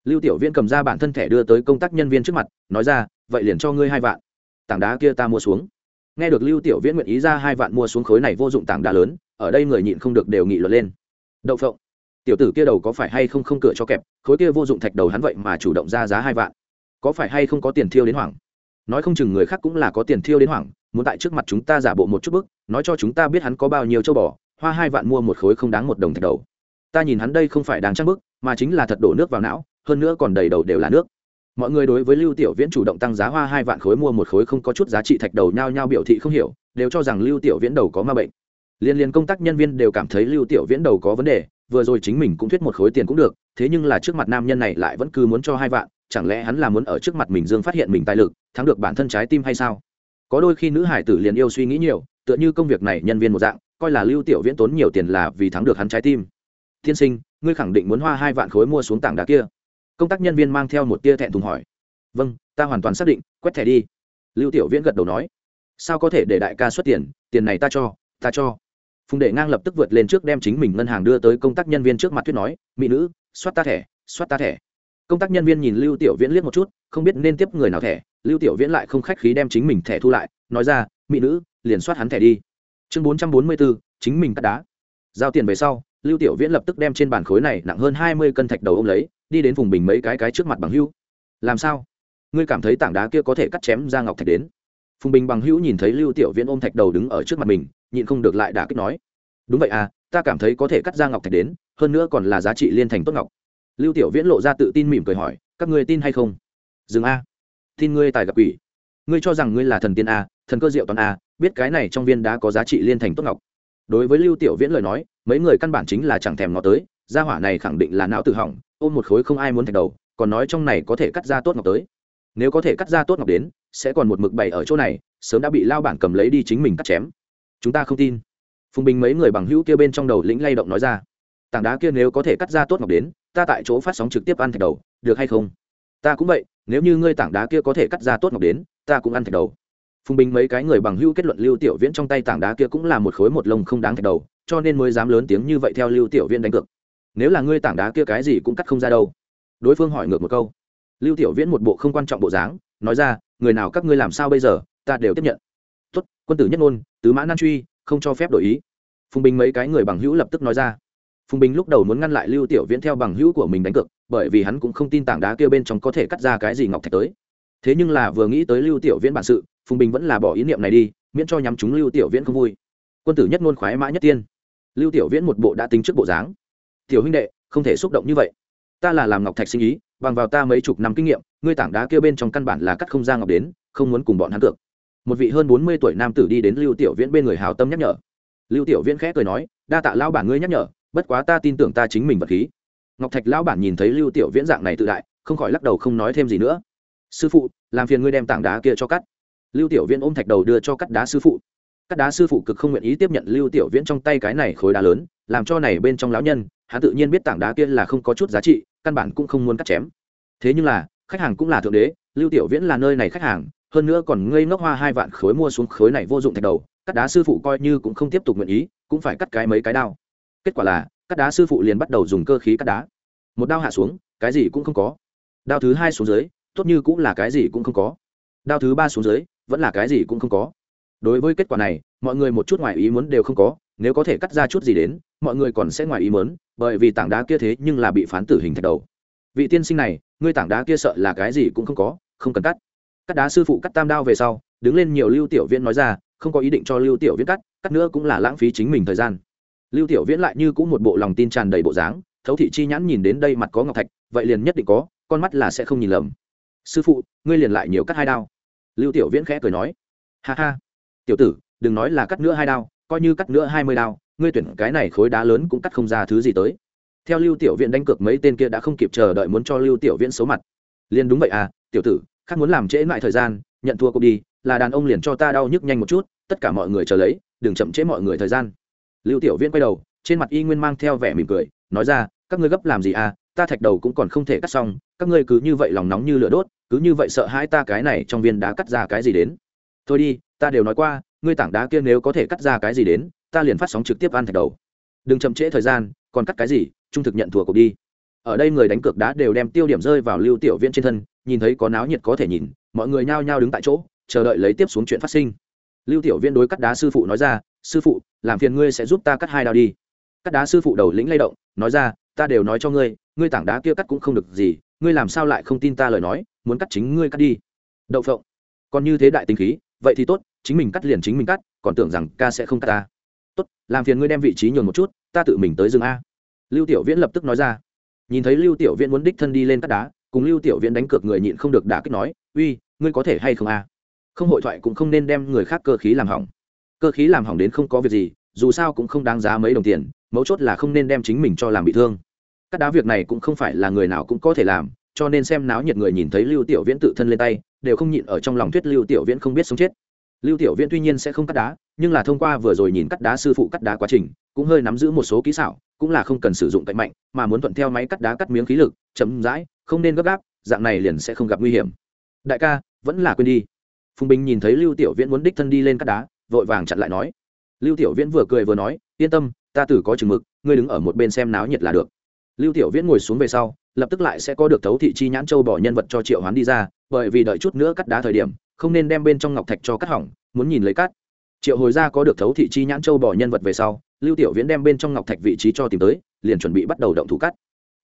Speaker 1: Lưu tiểu viễn cầm ra bản thân thẻ đưa tới công tác nhân viên trước mặt, nói ra, vậy liền cho ngươi hai vạn. Tảng đá kia ta mua xuống. Nghe được lưu tiểu viễn nguyện ý ra hai vạn mua xuống khối này vô dụng tảng đá lớn, ở đây người nhịn không được đều nghị luận lên. Đậu phộng. Tiểu tử kia đầu có phải hay không không cửa cho kẹp, khối kia vô dụng thạch đầu hắn vậy mà chủ động ra giá hai vạn có phải hay không có tiền thiêu đến hoảng? Nói không chừng người khác cũng là có tiền thiêu đến hoảng, muốn tại trước mặt chúng ta giả bộ một chút bức, nói cho chúng ta biết hắn có bao nhiêu châu bò, hoa hai vạn mua một khối không đáng một đồng thạch đầu. Ta nhìn hắn đây không phải đáng trang bức, mà chính là thật đổ nước vào não, hơn nữa còn đầy đầu đều là nước. Mọi người đối với lưu tiểu viễn chủ động tăng giá hoa hai vạn khối mua một khối không có chút giá trị thạch đầu nhao nhao biểu thị không hiểu, đều cho rằng lưu tiểu viễn đầu có ma bệnh. Liên liên công tác nhân viên đều cảm thấy lưu tiểu viễn đầu có vấn đề, vừa rồi chính mình cũng thuyết một khối tiền cũng được, thế nhưng là trước mặt nam nhân này lại vẫn cứ muốn cho hai vạn chẳng lẽ hắn là muốn ở trước mặt mình dương phát hiện mình tài lực, thắng được bản thân trái tim hay sao? Có đôi khi nữ hải tử liền yêu suy nghĩ nhiều, tựa như công việc này nhân viên một dạng, coi là lưu tiểu viễn tốn nhiều tiền là vì thắng được hắn trái tim. Tiên sinh, ngươi khẳng định muốn hoa hai vạn khối mua xuống tảng đá kia. Công tác nhân viên mang theo một tia thẹn thùng hỏi. Vâng ta hoàn toàn xác định, quét thẻ đi. Lưu tiểu viễn gật đầu nói. Sao có thể để đại ca xuất tiền tiền này ta cho ta cho. Phùng đệ ngang lập tức vượt lên trước đem chính mình ngân hàng đưa tới công tác nhân viên trước mặt thuyết nói. Mỹ nữ, soát ta thẻ, soát ta thẻ công tác nhân viên nhìn lưu tiểu viễn liếc một chút, không biết nên tiếp người nào thẻ, lưu tiểu viễn lại không khách khí đem chính mình thẻ thu lại, nói ra, mỹ nữ, liền soát hắn thẻ đi. Chương bốn trăm bốn mươi bốn chính mình cắt đá. Giao tiền về sau, lưu tiểu viễn lập tức đem trên bàn khối này nặng hơn hai mươi cân thạch đầu ông lấy, đi đến vùng bình mấy cái cái trước mặt bằng hữu. Làm sao? Ngươi cảm thấy tảng đá kia có thể cắt chém ra ngọc thạch đến? Phùng bình bằng hữu nhìn thấy lưu tiểu viễn ôm thạch đầu đứng ở trước mặt mình, nhịn không được lại đả kích nói, đúng vậy à ta cảm thấy có thể cắt ra ngọc thạch đến, hơn nữa còn là giá trị liên thành tốt ngọc lưu tiểu viễn lộ ra tự tin mỉm cười hỏi, các ngươi tin hay không? Dừng a, tin ngươi tài gặp quỷ. Ngươi cho rằng ngươi là thần tiên a, thần cơ diệu toàn a, biết cái này trong viên đá có giá trị liên thành tốt ngọc. Đối với lưu tiểu viễn lời nói, mấy người căn bản chính là chẳng thèm ngó tới, gia hỏa này khẳng định là não tự hỏng, ôm một khối không ai muốn thạch đầu, còn nói trong này có thể cắt ra tốt ngọc tới. Nếu có thể cắt ra tốt ngọc đến, sẽ còn một mực bày ở chỗ này, sớm đã bị lao bản cầm lấy đi chính mình cắt chém. Chúng ta không tin. Phùng bình mấy người bằng hữu kia bên trong đầu lĩnh lay động nói ra tảng đá kia nếu có thể cắt ra tốt ngọc đến, ta tại chỗ phát sóng trực tiếp ăn thạch đầu, được hay không? Ta cũng vậy, nếu như ngươi tảng đá kia có thể cắt ra tốt ngọc đến, ta cũng ăn thạch đầu. Phùng bình mấy cái người bằng hữu kết luận lưu tiểu viễn trong tay tảng đá kia cũng là một khối một lông không đáng thạch đầu, cho nên mới dám lớn tiếng như vậy theo lưu tiểu viễn đánh cược. Nếu là ngươi tảng đá kia cái gì cũng cắt không ra đâu. Đối phương hỏi ngược một câu. Lưu tiểu viễn một bộ không quan trọng bộ dáng, nói ra, người nào các ngươi làm sao bây giờ, ta đều tiếp nhận. Tuất quân tử nhất ngôn, tứ mã nan truy, không cho phép đổi ý. Phùng bình mấy cái người bằng hữu lập tức nói ra phùng bình lúc đầu muốn ngăn lại lưu tiểu viễn theo bằng hữu của mình đánh cược, bởi vì hắn cũng không tin tảng đá kia bên trong có thể cắt ra cái gì ngọc thạch tới. Thế nhưng là vừa nghĩ tới lưu tiểu viễn bản sự, phùng bình vẫn là bỏ ý niệm này đi, miễn cho nhắm chúng lưu tiểu viễn không vui. Quân tử nhất ngôn khoái mã nhất tiên. Lưu tiểu viễn một bộ đã tính trước bộ dáng. Tiểu huynh đệ, không thể xúc động như vậy. Ta là làm ngọc thạch sinh ý, bằng vào ta mấy chục năm kinh nghiệm, ngươi tảng đá kia bên trong căn bản là cắt không ra ngọc đến, không muốn cùng bọn hắn cược. Một vị hơn bốn mươi tuổi nam tử đi đến lưu tiểu viễn bên người hào tâm nhắc nhở. Lưu tiểu viễn khẽ cười nói, đa tạ lao bản ngươi nhắc nhở bất quá ta tin tưởng ta chính mình vật khí. Ngọc thạch lão bản nhìn thấy lưu tiểu viễn dạng này tự đại, không khỏi lắc đầu không nói thêm gì nữa. Sư phụ, làm phiền ngươi đem tảng đá kia cho cắt. Lưu tiểu viễn ôm thạch đầu đưa cho cắt đá sư phụ. Cắt đá sư phụ cực không nguyện ý tiếp nhận lưu tiểu viễn trong tay cái này khối đá lớn, làm cho này bên trong lão nhân, hắn tự nhiên biết tảng đá kia là không có chút giá trị, căn bản cũng không muốn cắt chém. Thế nhưng là, khách hàng cũng là thượng đế, lưu tiểu viễn là nơi này khách hàng, hơn nữa còn ngây ngốc hoa hai vạn khối mua xuống khối này vô dụng thạch đầu, cắt đá sư phụ coi như cũng không tiếp tục nguyện ý, cũng phải cắt cái mấy cái đao kết quả là, cắt đá sư phụ liền bắt đầu dùng cơ khí cắt đá. Một đao hạ xuống, cái gì cũng không có. Đao thứ hai xuống dưới, tốt như cũng là cái gì cũng không có. Đao thứ ba xuống dưới, vẫn là cái gì cũng không có. Đối với kết quả này, mọi người một chút ngoài ý muốn đều không có, nếu có thể cắt ra chút gì đến, mọi người còn sẽ ngoài ý muốn, bởi vì tảng đá kia thế nhưng là bị phán tử hình thạch đầu. Vị tiên sinh này, ngươi tảng đá kia sợ là cái gì cũng không có, không cần cắt. Cắt đá sư phụ cắt tam đao về sau, đứng lên nhiều lưu tiểu viễn nói ra, không có ý định cho lưu tiểu viễn cắt cắt nữa cũng là lãng phí chính mình thời gian lưu tiểu viễn lại như cũng một bộ lòng tin tràn đầy bộ dáng, thấu thị chi nhãn nhìn đến đây mặt có ngọc thạch, vậy liền nhất định có, con mắt là sẽ không nhìn lầm. Sư phụ, ngươi liền lại nhiều cắt hai đao. Lưu tiểu viễn khẽ cười nói. Ha ha. Tiểu tử, đừng nói là cắt nữa hai đao, coi như cắt nữa hai mươi đao, ngươi tuyển cái này khối đá lớn cũng cắt không ra thứ gì tới. Theo lưu tiểu viễn đánh cược mấy tên kia đã không kịp chờ đợi muốn cho lưu tiểu viễn xấu mặt. Liền đúng vậy à tiểu tử, khác muốn làm trễ lại thời gian, nhận thua cuộc đi, là đàn ông liền cho ta đau nhức nhanh một chút, tất cả mọi người chờ lấy, đừng chậm trễ mọi người thời gian lưu tiểu viễn quay đầu, trên mặt y nguyên mang theo vẻ mỉm cười, nói ra, các ngươi gấp làm gì à? Ta thạch đầu cũng còn không thể cắt xong, các ngươi cứ như vậy lòng nóng như lửa đốt, cứ như vậy sợ hãi ta cái này trong viên đá cắt ra cái gì đến. Thôi đi, ta đều nói qua, ngươi tảng đá kia nếu có thể cắt ra cái gì đến, ta liền phát sóng trực tiếp ăn thạch đầu. Đừng chậm trễ thời gian, còn cắt cái gì, trung thực nhận thua cuộc đi. Ở đây người đánh cược đá đều đem tiêu điểm rơi vào lưu tiểu viễn trên thân, nhìn thấy có náo nhiệt có thể nhìn, mọi người nhao nhao đứng tại chỗ, chờ đợi lấy tiếp xuống chuyện phát sinh lưu tiểu Viên đối cắt đá sư phụ nói ra, sư phụ, làm phiền ngươi sẽ giúp ta cắt hai đao đi. Cắt đá sư phụ đầu lĩnh lay động, nói ra, ta đều nói cho ngươi ngươi tảng đá kia cắt cũng không được gì, ngươi làm sao lại không tin ta lời nói, muốn cắt chính ngươi cắt đi. Đậu phộng, còn như thế đại tinh khí, vậy thì tốt, chính mình cắt liền chính mình cắt, còn tưởng rằng ca sẽ không cắt ta. Tốt, làm phiền ngươi đem vị trí nhường một chút, ta tự mình tới rừng a. Lưu tiểu viễn lập tức nói ra. Nhìn thấy lưu tiểu viễn muốn đích thân đi lên cắt đá, cùng lưu tiểu viễn đánh cược người nhịn không được đả kích nói, uy, ngươi có thể hay không a? Không hội thoại cũng không nên đem người khác cơ khí làm hỏng. Cơ khí làm hỏng đến không có việc gì, dù sao cũng không đáng giá mấy đồng tiền, mấu chốt là không nên đem chính mình cho làm bị thương. Cắt đá việc này cũng không phải là người nào cũng có thể làm, cho nên xem náo nhiệt người nhìn thấy lưu tiểu viễn tự thân lên tay, đều không nhịn ở trong lòng thuyết lưu tiểu viễn không biết sống chết. Lưu tiểu viễn tuy nhiên sẽ không cắt đá, nhưng là thông qua vừa rồi nhìn cắt đá sư phụ cắt đá quá trình, cũng hơi nắm giữ một số kỹ xảo, cũng là không cần sử dụng cạnh mạnh, mà muốn thuận theo máy cắt đá cắt miếng khí lực chấm dãi không nên gấp gáp, dạng này liền sẽ không gặp nguy hiểm. Đại ca, vẫn là quên đi phùng bình nhìn thấy lưu tiểu viễn muốn đích thân đi lên cắt đá, vội vàng chặn lại nói. Lưu tiểu viễn vừa cười vừa nói, yên tâm, ta tử có chừng mực, ngươi đứng ở một bên xem náo nhiệt là được. Lưu tiểu viễn ngồi xuống về sau, lập tức lại sẽ có được thấu thị chi nhãn châu bỏ nhân vật cho triệu hoán đi ra, bởi vì đợi chút nữa cắt đá thời điểm, không nên đem bên trong ngọc thạch cho cắt hỏng, muốn nhìn lấy cắt. Triệu hồi ra có được thấu thị chi nhãn châu bỏ nhân vật về sau, lưu tiểu viễn đem bên trong ngọc thạch vị trí cho tìm tới, liền chuẩn bị bắt đầu động thủ cắt.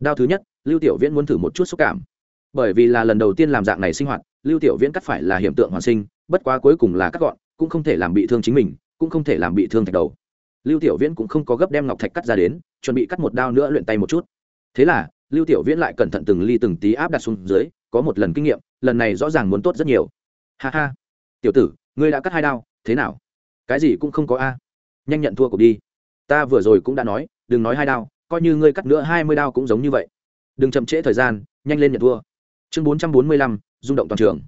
Speaker 1: Đao thứ nhất, lưu tiểu viễn muốn thử một chút xúc cảm. Bởi vì là lần đầu tiên làm dạng này sinh hoạt lưu tiểu viễn cắt phải là hiện tượng hoàn sinh, bất quá cuối cùng là cắt gọn, cũng không thể làm bị thương chính mình, cũng không thể làm bị thương thạch đầu. Lưu tiểu viễn cũng không có gấp đem ngọc thạch cắt ra đến, chuẩn bị cắt một đao nữa luyện tay một chút. Thế là, lưu tiểu viễn lại cẩn thận từng ly từng tí áp đặt xuống dưới, có một lần kinh nghiệm, lần này rõ ràng muốn tốt rất nhiều. Ha ha. Tiểu tử, ngươi đã cắt hai đao, thế nào? Cái gì cũng không có a. Nhanh nhận thua cuộc đi. Ta vừa rồi cũng đã nói, đừng nói hai đao, coi như ngươi cắt nữa hai mươi đao cũng giống như vậy. Đừng chậm trễ thời gian, nhanh lên nhận thua chương bốn trăm bốn mươi lăm, rung động toàn trường.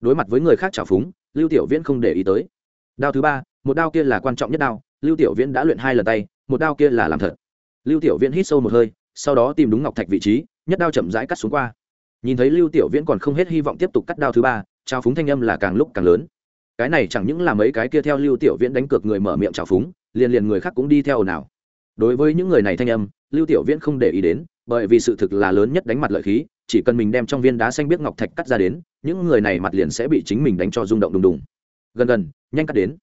Speaker 1: Đối mặt với người khác trào phúng, lưu tiểu viễn không để ý tới. Đao thứ ba, một đao kia là quan trọng nhất đao, lưu tiểu viễn đã luyện hai lần tay, một đao kia là làm thật. Lưu tiểu viễn hít sâu một hơi, sau đó tìm đúng ngọc thạch vị trí, nhất đao chậm rãi cắt xuống qua. Nhìn thấy lưu tiểu viễn còn không hết hy vọng tiếp tục cắt đao thứ ba trào phúng thanh âm là càng lúc càng lớn. Cái này chẳng những là mấy cái kia theo lưu tiểu viễn đánh cược người mở miệng trào phúng, liền liền người khác cũng đi theo nào. Đối với những người này thanh âm, lưu tiểu viễn không để ý đến, bởi vì sự thực là lớn nhất đánh mặt lợi khí chỉ cần mình đem trong viên đá xanh biết ngọc thạch cắt ra đến, những người này mặt liền sẽ bị chính mình đánh cho rung động đùng đùng. Gần gần, nhanh cắt đến.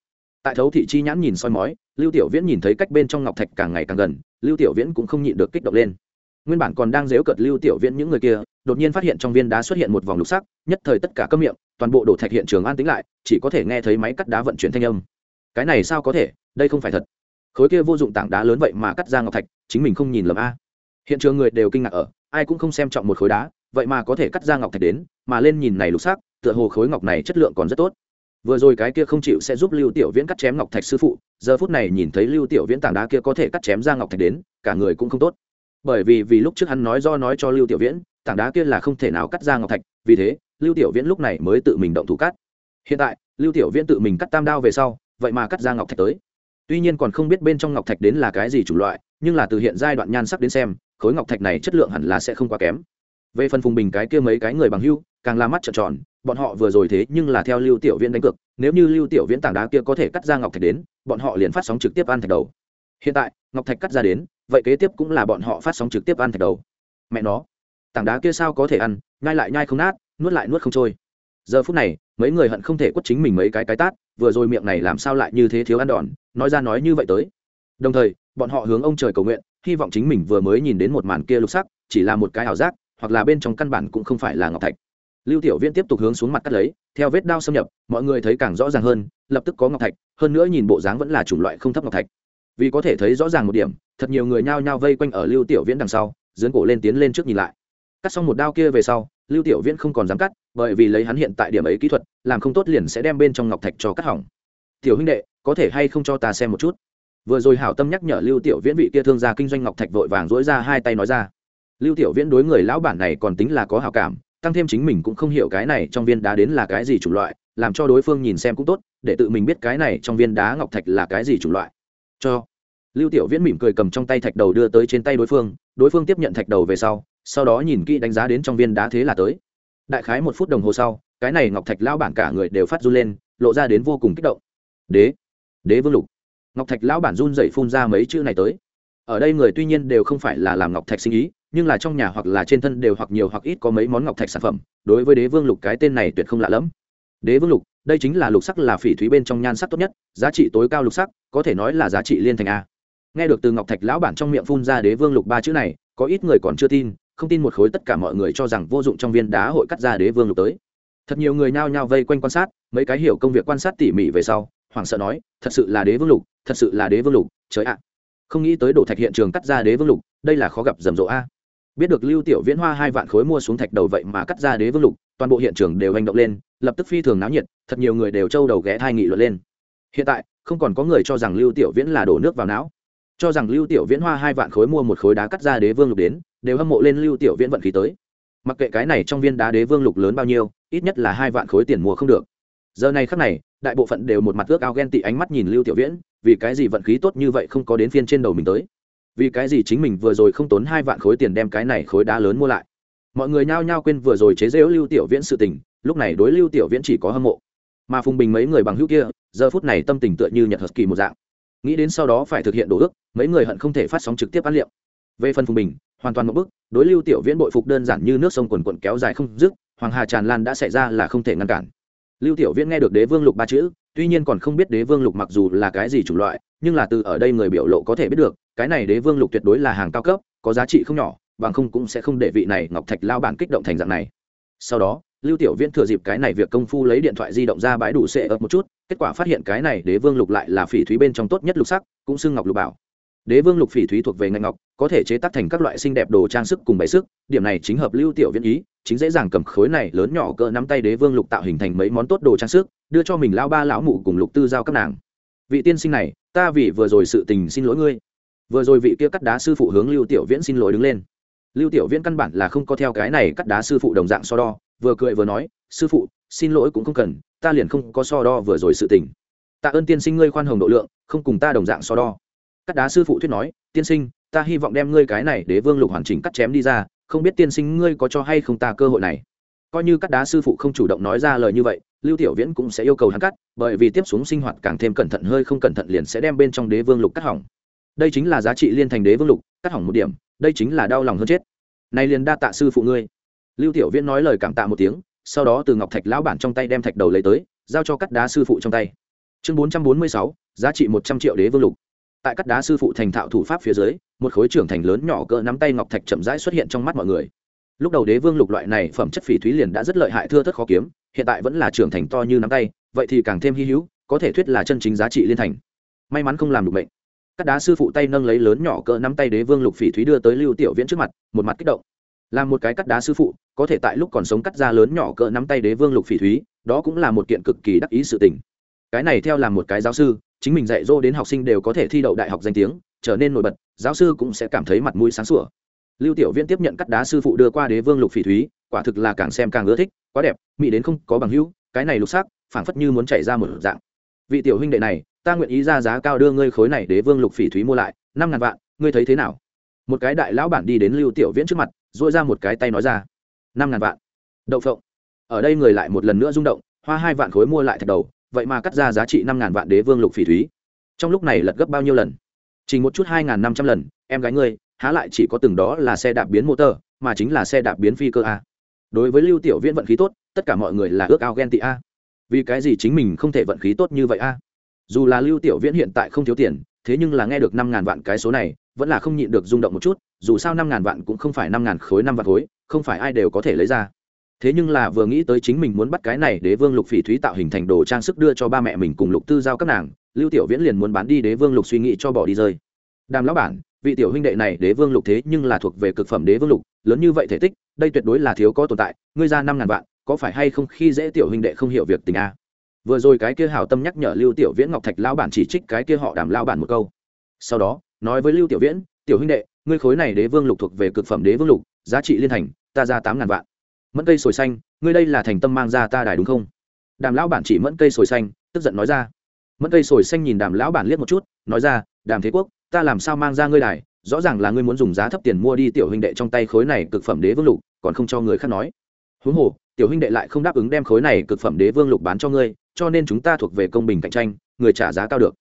Speaker 1: Tại thấu thị chi nhãn nhìn soi mói, lưu tiểu viễn nhìn thấy cách bên trong ngọc thạch càng ngày càng gần, lưu tiểu viễn cũng không nhịn được kích động lên. Nguyên bản còn đang dếu cợt lưu tiểu viễn những người kia, đột nhiên phát hiện trong viên đá xuất hiện một vòng lục sắc, nhất thời tất cả câm miệng, toàn bộ đổ thạch hiện trường an tĩnh lại, chỉ có thể nghe thấy máy cắt đá vận chuyển thanh âm. Cái này sao có thể, đây không phải thật. Khối kia vô dụng tảng đá lớn vậy mà cắt ra ngọc thạch, chính mình không nhìn lầm a hiện trường người đều kinh ngạc ở, ai cũng không xem trọng một khối đá, vậy mà có thể cắt ra ngọc thạch đến, mà lên nhìn này lục sắc, tựa hồ khối ngọc này chất lượng còn rất tốt. Vừa rồi cái kia không chịu sẽ giúp lưu tiểu viễn cắt chém ngọc thạch sư phụ, giờ phút này nhìn thấy lưu tiểu viễn tảng đá kia có thể cắt chém ra ngọc thạch đến, cả người cũng không tốt. Bởi vì vì lúc trước hắn nói do nói cho lưu tiểu viễn, tảng đá kia là không thể nào cắt ra ngọc thạch, vì thế, lưu tiểu viễn lúc này mới tự mình động thủ cắt. Hiện tại, lưu tiểu viễn tự mình cắt tam đao về sau, vậy mà cắt ra ngọc thạch tới. Tuy nhiên còn không biết bên trong ngọc thạch đến là cái gì chủng loại, nhưng là từ hiện giai đoạn nhan sắc đến xem khối ngọc thạch này chất lượng hẳn là sẽ không quá kém. Về phần phùng bình cái kia mấy cái người bằng hưu, càng la mắt trợn tròn, bọn họ vừa rồi thế nhưng là theo lưu tiểu viễn đánh cược, nếu như lưu tiểu viễn tảng đá kia có thể cắt ra ngọc thạch đến, bọn họ liền phát sóng trực tiếp ăn thạch đầu. Hiện tại, ngọc thạch cắt ra đến, vậy kế tiếp cũng là bọn họ phát sóng trực tiếp ăn thạch đầu. Mẹ nó, tảng đá kia sao có thể ăn, nhai lại nhai không nát, nuốt lại nuốt không trôi. Giờ phút này, mấy người hận không thể quất chính mình mấy cái cái tát, vừa rồi miệng này làm sao lại như thế thiếu ăn đòn, nói ra nói như vậy tới. Đồng thời, bọn họ hướng ông trời cầu nguyện hy vọng chính mình vừa mới nhìn đến một màn kia lục sắc, chỉ là một cái ảo giác, hoặc là bên trong căn bản cũng không phải là ngọc thạch. Lưu tiểu viễn tiếp tục hướng xuống mặt cắt lấy, theo vết đao xâm nhập, mọi người thấy càng rõ ràng hơn, lập tức có ngọc thạch, hơn nữa nhìn bộ dáng vẫn là chủng loại không thấp ngọc thạch. Vì có thể thấy rõ ràng một điểm, thật nhiều người nhao nhao vây quanh ở lưu tiểu viễn đằng sau, dướn cổ lên tiến lên trước nhìn lại. Cắt xong một đao kia về sau, lưu tiểu viễn không còn dám cắt, bởi vì lấy hắn hiện tại điểm ấy kỹ thuật, làm không tốt liền sẽ đem bên trong ngọc thạch cho cắt hỏng. Tiểu huynh đệ, có thể hay không cho ta xem một chút? Vừa rồi hảo tâm nhắc nhở lưu tiểu viễn vị kia thương gia kinh doanh ngọc thạch vội vàng dỗi ra hai tay nói ra. Lưu tiểu viễn đối người lão bản này còn tính là có hảo cảm, tăng thêm chính mình cũng không hiểu cái này trong viên đá đến là cái gì chủng loại, làm cho đối phương nhìn xem cũng tốt, để tự mình biết cái này trong viên đá ngọc thạch là cái gì chủng loại. Cho. Lưu tiểu viễn mỉm cười cầm trong tay thạch đầu đưa tới trên tay đối phương đối phương tiếp nhận thạch đầu về sau sau đó nhìn kỹ đánh giá đến trong viên đá thế là tới. Đại khái một phút đồng hồ sau, cái này ngọc thạch lão bản cả người đều phát run lên, lộ ra đến vô cùng kích động. Đế. Đế vương lục ngọc thạch lão bản run dậy phun ra mấy chữ này tới. Ở đây người tuy nhiên đều không phải là làm ngọc thạch sinh ý, nhưng là trong nhà hoặc là trên thân đều hoặc nhiều hoặc ít có mấy món ngọc thạch sản phẩm, đối với đế vương lục cái tên này tuyệt không lạ lẫm. Đế vương lục, đây chính là lục sắc là phỉ thúy bên trong nhan sắc tốt nhất, giá trị tối cao lục sắc, có thể nói là giá trị liên thành a. Nghe được từ ngọc thạch lão bản trong miệng phun ra đế vương lục ba chữ này, có ít người còn chưa tin, không tin một khối tất cả mọi người cho rằng vô dụng trong viên đá hội cắt ra đế vương lục tới. Thật nhiều người nhao nhao vây quanh quan sát, mấy cái hiểu công việc quan sát tỉ mỉ về sau hoảng sợ nói, thật sự là đế vương lục, thật sự là đế vương lục, trời ạ. Không nghĩ tới đổ thạch hiện trường cắt ra đế vương lục, đây là khó gặp rầm rộ a. Biết được lưu tiểu viễn hoa hai vạn khối mua xuống thạch đầu vậy mà cắt ra đế vương lục, toàn bộ hiện trường đều hành động lên, lập tức phi thường náo nhiệt, thật nhiều người đều trâu đầu ghé thai nghị luận lên. Hiện tại, không còn có người cho rằng lưu tiểu viễn là đổ nước vào não. Cho rằng lưu tiểu viễn hoa hai vạn khối mua một khối đá cắt ra đế vương lục đến, đều hâm mộ lên lưu tiểu viễn vận khí tới. Mặc kệ cái này trong viên đá đế vương lục lớn bao nhiêu, ít nhất là hai vạn khối tiền mua không được giờ này khắc này, đại bộ phận đều một mặt ước ao ghen tị ánh mắt nhìn lưu tiểu viễn, vì cái gì vận khí tốt như vậy không có đến phiên trên đầu mình tới? Vì cái gì chính mình vừa rồi không tốn hai vạn khối tiền đem cái này khối đá lớn mua lại? Mọi người nhao nhao quên vừa rồi chế giễu lưu tiểu viễn sự tình, lúc này đối lưu tiểu viễn chỉ có hâm mộ. Mà phùng bình mấy người bằng hữu kia, giờ phút này tâm tình tựa như nhật hợp kỳ một dạng. Nghĩ đến sau đó phải thực hiện đồ ước, mấy người hận không thể phát sóng trực tiếp ăn liệu. Về phần phùng bình, hoàn toàn một bức đối lưu tiểu viễn bội phục đơn giản như nước sông quần quận kéo dài không dứt, hoàng hà tràn lan đã xảy ra là không thể ngăn cản lưu tiểu viễn nghe được đế vương lục ba chữ, tuy nhiên còn không biết đế vương lục mặc dù là cái gì chủng loại, nhưng là từ ở đây người biểu lộ có thể biết được, cái này đế vương lục tuyệt đối là hàng cao cấp, có giá trị không nhỏ, bằng không cũng sẽ không để vị này ngọc thạch lao bản kích động thành dạng này. Sau đó, lưu tiểu viễn thừa dịp cái này việc công phu lấy điện thoại di động ra bãi đủ sẽ ập một chút, kết quả phát hiện cái này đế vương lục lại là phỉ thúy bên trong tốt nhất lục sắc, cũng xưng ngọc lục bảo đế vương lục phỉ thúy thuộc về ngành ngọc, có thể chế tác thành các loại xinh đẹp đồ trang sức cùng bày sức, điểm này chính hợp lưu tiểu viễn ý, chính dễ dàng cầm khối này lớn nhỏ cỡ nắm tay đế vương lục tạo hình thành mấy món tốt đồ trang sức, đưa cho mình lao ba lão mụ cùng lục tư giao các nàng. Vị tiên sinh này, ta vì vừa rồi sự tình xin lỗi ngươi. Vừa rồi vị kia cắt đá sư phụ hướng lưu tiểu viễn xin lỗi đứng lên. Lưu tiểu viễn căn bản là không có theo cái này cắt đá sư phụ đồng dạng so đo, vừa cười vừa nói, sư phụ, xin lỗi cũng không cần, ta liền không có so đo vừa rồi sự tình. Tạ ơn tiên sinh ngươi khoan hồng độ lượng, không cùng ta đồng dạng so đo cắt đá sư phụ thuyết nói, tiên sinh, ta hy vọng đem ngươi cái này để vương lục hoàn chỉnh cắt chém đi ra, không biết tiên sinh ngươi có cho hay không ta cơ hội này? Coi như cắt đá sư phụ không chủ động nói ra lời như vậy, lưu tiểu viễn cũng sẽ yêu cầu hắn cắt, bởi vì tiếp xuống sinh hoạt càng thêm cẩn thận hơi không cẩn thận liền sẽ đem bên trong đế vương lục cắt hỏng. Đây chính là giá trị liên thành đế vương lục, cắt hỏng một điểm, đây chính là đau lòng hơn chết. Này liền đa tạ sư phụ ngươi. Lưu tiểu viễn nói lời cảm tạ một tiếng, sau đó từ ngọc thạch lão bản trong tay đem thạch đầu lấy tới, giao cho cắt đá sư phụ trong tay. Chương bốn trăm bốn mươi sáu, giá trị một trăm triệu đế vương lục tại cắt đá sư phụ thành thạo thủ pháp phía dưới, một khối trưởng thành lớn nhỏ cỡ nắm tay ngọc thạch chậm rãi xuất hiện trong mắt mọi người. Lúc đầu đế vương lục loại này phẩm chất phỉ thúy liền đã rất lợi hại thưa thất khó kiếm, hiện tại vẫn là trưởng thành to như nắm tay, vậy thì càng thêm hy hữu, có thể thuyết là chân chính giá trị liên thành. May mắn không làm được bệnh. Cắt đá sư phụ tay nâng lấy lớn nhỏ cỡ nắm tay đế vương lục phỉ thúy đưa tới lưu tiểu viễn trước mặt, một mặt kích động. Là một cái cắt đá sư phụ, có thể tại lúc còn sống cắt ra lớn nhỏ cỡ nắm tay đế vương lục phỉ thúy, đó cũng là một kiện cực kỳ đắc ý sự tình. Cái này theo là một cái giáo sư chính mình dạy dỗ đến học sinh đều có thể thi đậu đại học danh tiếng, trở nên nổi bật, giáo sư cũng sẽ cảm thấy mặt mũi sáng sủa. Lưu tiểu viễn tiếp nhận cắt đá sư phụ đưa qua đế vương lục phỉ thúy, quả thực là càng xem càng ưa thích, quá đẹp, mỹ đến không có bằng hữu, cái này lục sắc, phảng phất như muốn chảy ra một dạng. Vị tiểu huynh đệ này, ta nguyện ý ra giá cao đưa ngươi khối này đế vương lục phỉ thúy mua lại, năm ngàn vạn, ngươi thấy thế nào? Một cái đại lão bản đi đến lưu tiểu viễn trước mặt dội ra một cái tay nói ra, năm ngàn vạn. Đậu phộng. Ở đây người lại một lần nữa rung động, hoa hai vạn khối mua lại thạch đầu vậy mà cắt ra giá trị năm ngàn vạn đế vương lục phỉ thúy. Trong lúc này lật gấp bao nhiêu lần? Chỉ một chút hai ngàn năm trăm lần, em gái ngươi, há lại chỉ có từng đó là xe đạp biến motor, mà chính là xe đạp biến phi cơ a. Đối với lưu tiểu viễn vận khí tốt, tất cả mọi người là ước ao ghen tị a. Vì cái gì chính mình không thể vận khí tốt như vậy a? Dù là lưu tiểu viễn hiện tại không thiếu tiền, thế nhưng là nghe được năm ngàn vạn cái số này, vẫn là không nhịn được rung động một chút, dù sao năm ngàn vạn cũng không phải năm ngàn khối năm vạn khối, không phải ai đều có thể lấy ra thế nhưng là vừa nghĩ tới chính mình muốn bắt cái này đế vương lục phỉ thúy tạo hình thành đồ trang sức đưa cho ba mẹ mình cùng lục tư giao các nàng, lưu tiểu viễn liền muốn bán đi đế vương lục suy nghĩ cho bỏ đi rơi. Đàm lão bản, vị tiểu huynh đệ này đế vương lục thế nhưng là thuộc về cực phẩm đế vương lục, lớn như vậy thể tích, đây tuyệt đối là thiếu có tồn tại, ngươi ra năm ngàn vạn, có phải hay không khi dễ tiểu huynh đệ không hiểu việc tình a? Vừa rồi cái kia hảo tâm nhắc nhở lưu tiểu viễn ngọc thạch lão bản chỉ trích cái kia họ đàm lão bản một câu. Sau đó, nói với lưu tiểu viễn, tiểu huynh đệ, ngươi khối này đế vương lục thuộc về cực phẩm đế vương lục, giá trị liên thành, ta ra tám ngàn vạn mẫn cây sồi xanh, ngươi đây là thành tâm mang ra ta đài đúng không? Đàm lão bản chỉ mẫn cây sồi xanh, tức giận nói ra. Mẫn cây sồi xanh nhìn đàm lão bản liếc một chút, nói ra, đàm thế quốc, ta làm sao mang ra ngươi đài? Rõ ràng là ngươi muốn dùng giá thấp tiền mua đi tiểu huynh đệ trong tay khối này cực phẩm đế vương lục, còn không cho người khác nói. Huống hồ, tiểu huynh đệ lại không đáp ứng đem khối này cực phẩm đế vương lục bán cho ngươi, cho nên chúng ta thuộc về công bình cạnh tranh, người trả giá cao được.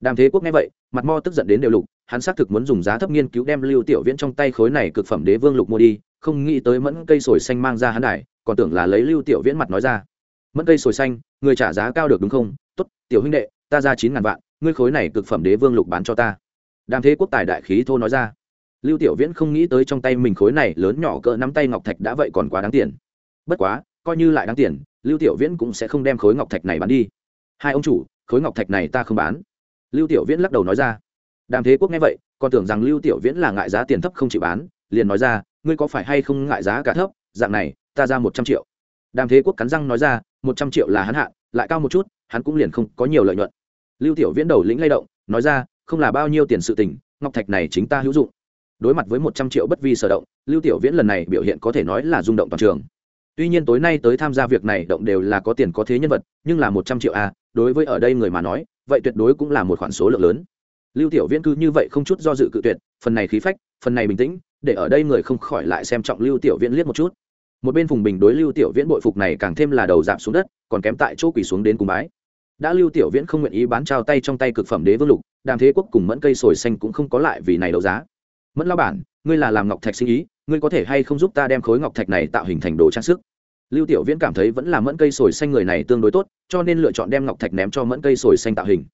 Speaker 1: Đàm thế quốc nghe vậy, mặt mo tức giận đến đều lục, hắn xác thực muốn dùng giá thấp nghiên cứu đem lưu tiểu viễn trong tay khối này cực phẩm đế vương lục mua đi không nghĩ tới mẫn cây sồi xanh mang ra hắn đài, còn tưởng là lấy lưu tiểu viễn mặt nói ra. Mẫn cây sồi xanh, người trả giá cao được đúng không? Tốt, tiểu huynh đệ, ta ra chín ngàn vạn, ngươi khối này cực phẩm đế vương lục bán cho ta. Đàm thế quốc tài đại khí thô nói ra. Lưu tiểu viễn không nghĩ tới trong tay mình khối này lớn nhỏ cỡ nắm tay ngọc thạch đã vậy còn quá đáng tiền. Bất quá, coi như lại đáng tiền, lưu tiểu viễn cũng sẽ không đem khối ngọc thạch này bán đi. Hai ông chủ, khối ngọc thạch này ta không bán. Lưu tiểu viễn lắc đầu nói ra. Đàm thế quốc nghe vậy, còn tưởng rằng lưu tiểu viễn là ngại giá tiền thấp không chịu bán, liền nói ra ngươi có phải hay không ngại giá cả thấp, dạng này, ta ra một trăm triệu. Đàm thế quốc cắn răng nói ra, một trăm triệu là hắn hạn, lại cao một chút, hắn cũng liền không có nhiều lợi nhuận. Lưu tiểu viễn đầu lĩnh lay động, nói ra, không là bao nhiêu tiền sự tình, ngọc thạch này chính ta hữu dụng. Đối mặt với một trăm triệu bất vi sở động, lưu tiểu viễn lần này biểu hiện có thể nói là rung động toàn trường. Tuy nhiên tối nay tới tham gia việc này động đều là có tiền có thế nhân vật, nhưng là một trăm triệu a đối với ở đây người mà nói, vậy tuyệt đối cũng là một khoản số lượng lớn. Lưu tiểu viễn cứ như vậy không chút do dự cự tuyệt, phần này khí phách, phần này bình tĩnh để ở đây người không khỏi lại xem trọng lưu tiểu viễn liếc một chút. Một bên phùng bình đối lưu tiểu viễn bội phục này càng thêm là đầu giảm xuống đất, còn kém tại chỗ quỳ xuống đến cùng bái. Đã lưu tiểu viễn không nguyện ý bán trao tay trong tay cực phẩm đế vương lục, đàm thế quốc cùng mẫn cây sồi xanh cũng không có lại vì này đấu giá. Mẫn lao bản, ngươi là làm ngọc thạch sinh ý, ngươi có thể hay không giúp ta đem khối ngọc thạch này tạo hình thành đồ trang sức? Lưu tiểu viễn cảm thấy vẫn là mẫn cây sồi xanh người này tương đối tốt, cho nên lựa chọn đem ngọc thạch ném cho mẫn cây sồi xanh tạo hình.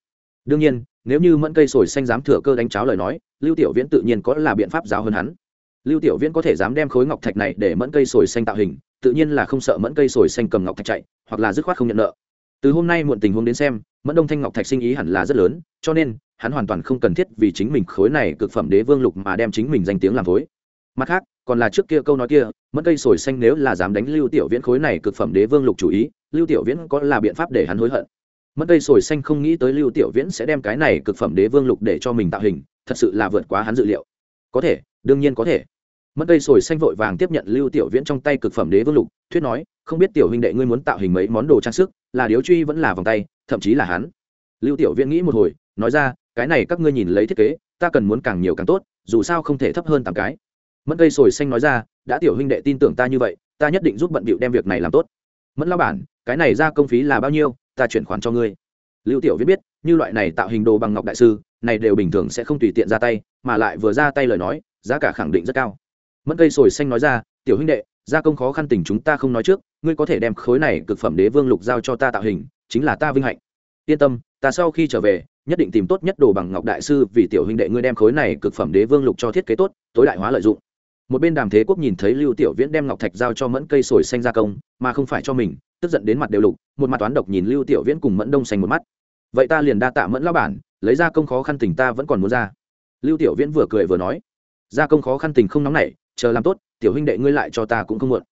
Speaker 1: Đương nhiên, nếu như mẫn cây sồi xanh dám thừa cơ đánh cháo lời nói, lưu tiểu viễn tự nhiên có là biện pháp giáo hơn hắn lưu tiểu viễn có thể dám đem khối ngọc thạch này để mẫn cây sồi xanh tạo hình, tự nhiên là không sợ mẫn cây sồi xanh cầm ngọc thạch chạy, hoặc là dứt khoát không nhận nợ. Từ hôm nay muộn tình huống đến xem, mẫn đông thanh ngọc thạch sinh ý hẳn là rất lớn, cho nên, hắn hoàn toàn không cần thiết vì chính mình khối này cực phẩm đế vương lục mà đem chính mình danh tiếng làm thối. Mặt khác, còn là trước kia câu nói kia, mẫn cây sồi xanh nếu là dám đánh lưu tiểu viễn khối này cực phẩm đế vương lục chủ ý, lưu tiểu viễn có là biện pháp để hắn hối hận. Mẫn cây sồi xanh không nghĩ tới lưu tiểu viễn sẽ đem cái này cực phẩm đế vương lục để cho mình tạo hình, thật sự là vượt quá hắn dự liệu. Có thể, đương nhiên có thể mẫn cây sồi xanh vội vàng tiếp nhận lưu tiểu viễn trong tay cực phẩm đế vương lục, thuyết nói, không biết tiểu huynh đệ ngươi muốn tạo hình mấy món đồ trang sức, là điếu truy vẫn là vòng tay, thậm chí là hắn. Lưu tiểu viễn nghĩ một hồi, nói ra, cái này các ngươi nhìn lấy thiết kế, ta cần muốn càng nhiều càng tốt, dù sao không thể thấp hơn tám cái. Mẫn cây sồi xanh nói ra, đã tiểu huynh đệ tin tưởng ta như vậy, ta nhất định giúp bận bịu đem việc này làm tốt. Mẫn lao bản, cái này ra công phí là bao nhiêu, ta chuyển khoản cho ngươi. Lưu tiểu viễn biết, như loại này tạo hình đồ bằng ngọc đại sư, này đều bình thường sẽ không tùy tiện ra tay, mà lại vừa ra tay lời nói, giá cả khẳng định rất cao mẫn cây sồi xanh nói ra, tiểu huynh đệ, gia công khó khăn tình chúng ta không nói trước, ngươi có thể đem khối này cực phẩm đế vương lục giao cho ta tạo hình, chính là ta vinh hạnh. Yên tâm, ta sau khi trở về, nhất định tìm tốt nhất đồ bằng ngọc đại sư vì tiểu huynh đệ ngươi đem khối này cực phẩm đế vương lục cho thiết kế tốt, tối đại hóa lợi dụng. Một bên đàm thế quốc nhìn thấy lưu tiểu viễn đem ngọc thạch giao cho mẫn cây sồi xanh gia công, mà không phải cho mình, tức giận đến mặt đều lục, một mặt toán độc nhìn lưu tiểu viễn cùng mẫn đông xanh một mắt. Vậy ta liền đa tạ mẫn lao bản, lấy ra công khó khăn tình ta vẫn còn muốn ra. Lưu tiểu viễn vừa cười vừa nói. Gia công khó khăn tình không nóng nảy chờ làm tốt, tiểu huynh đệ ngươi lại cho ta cũng không muộn.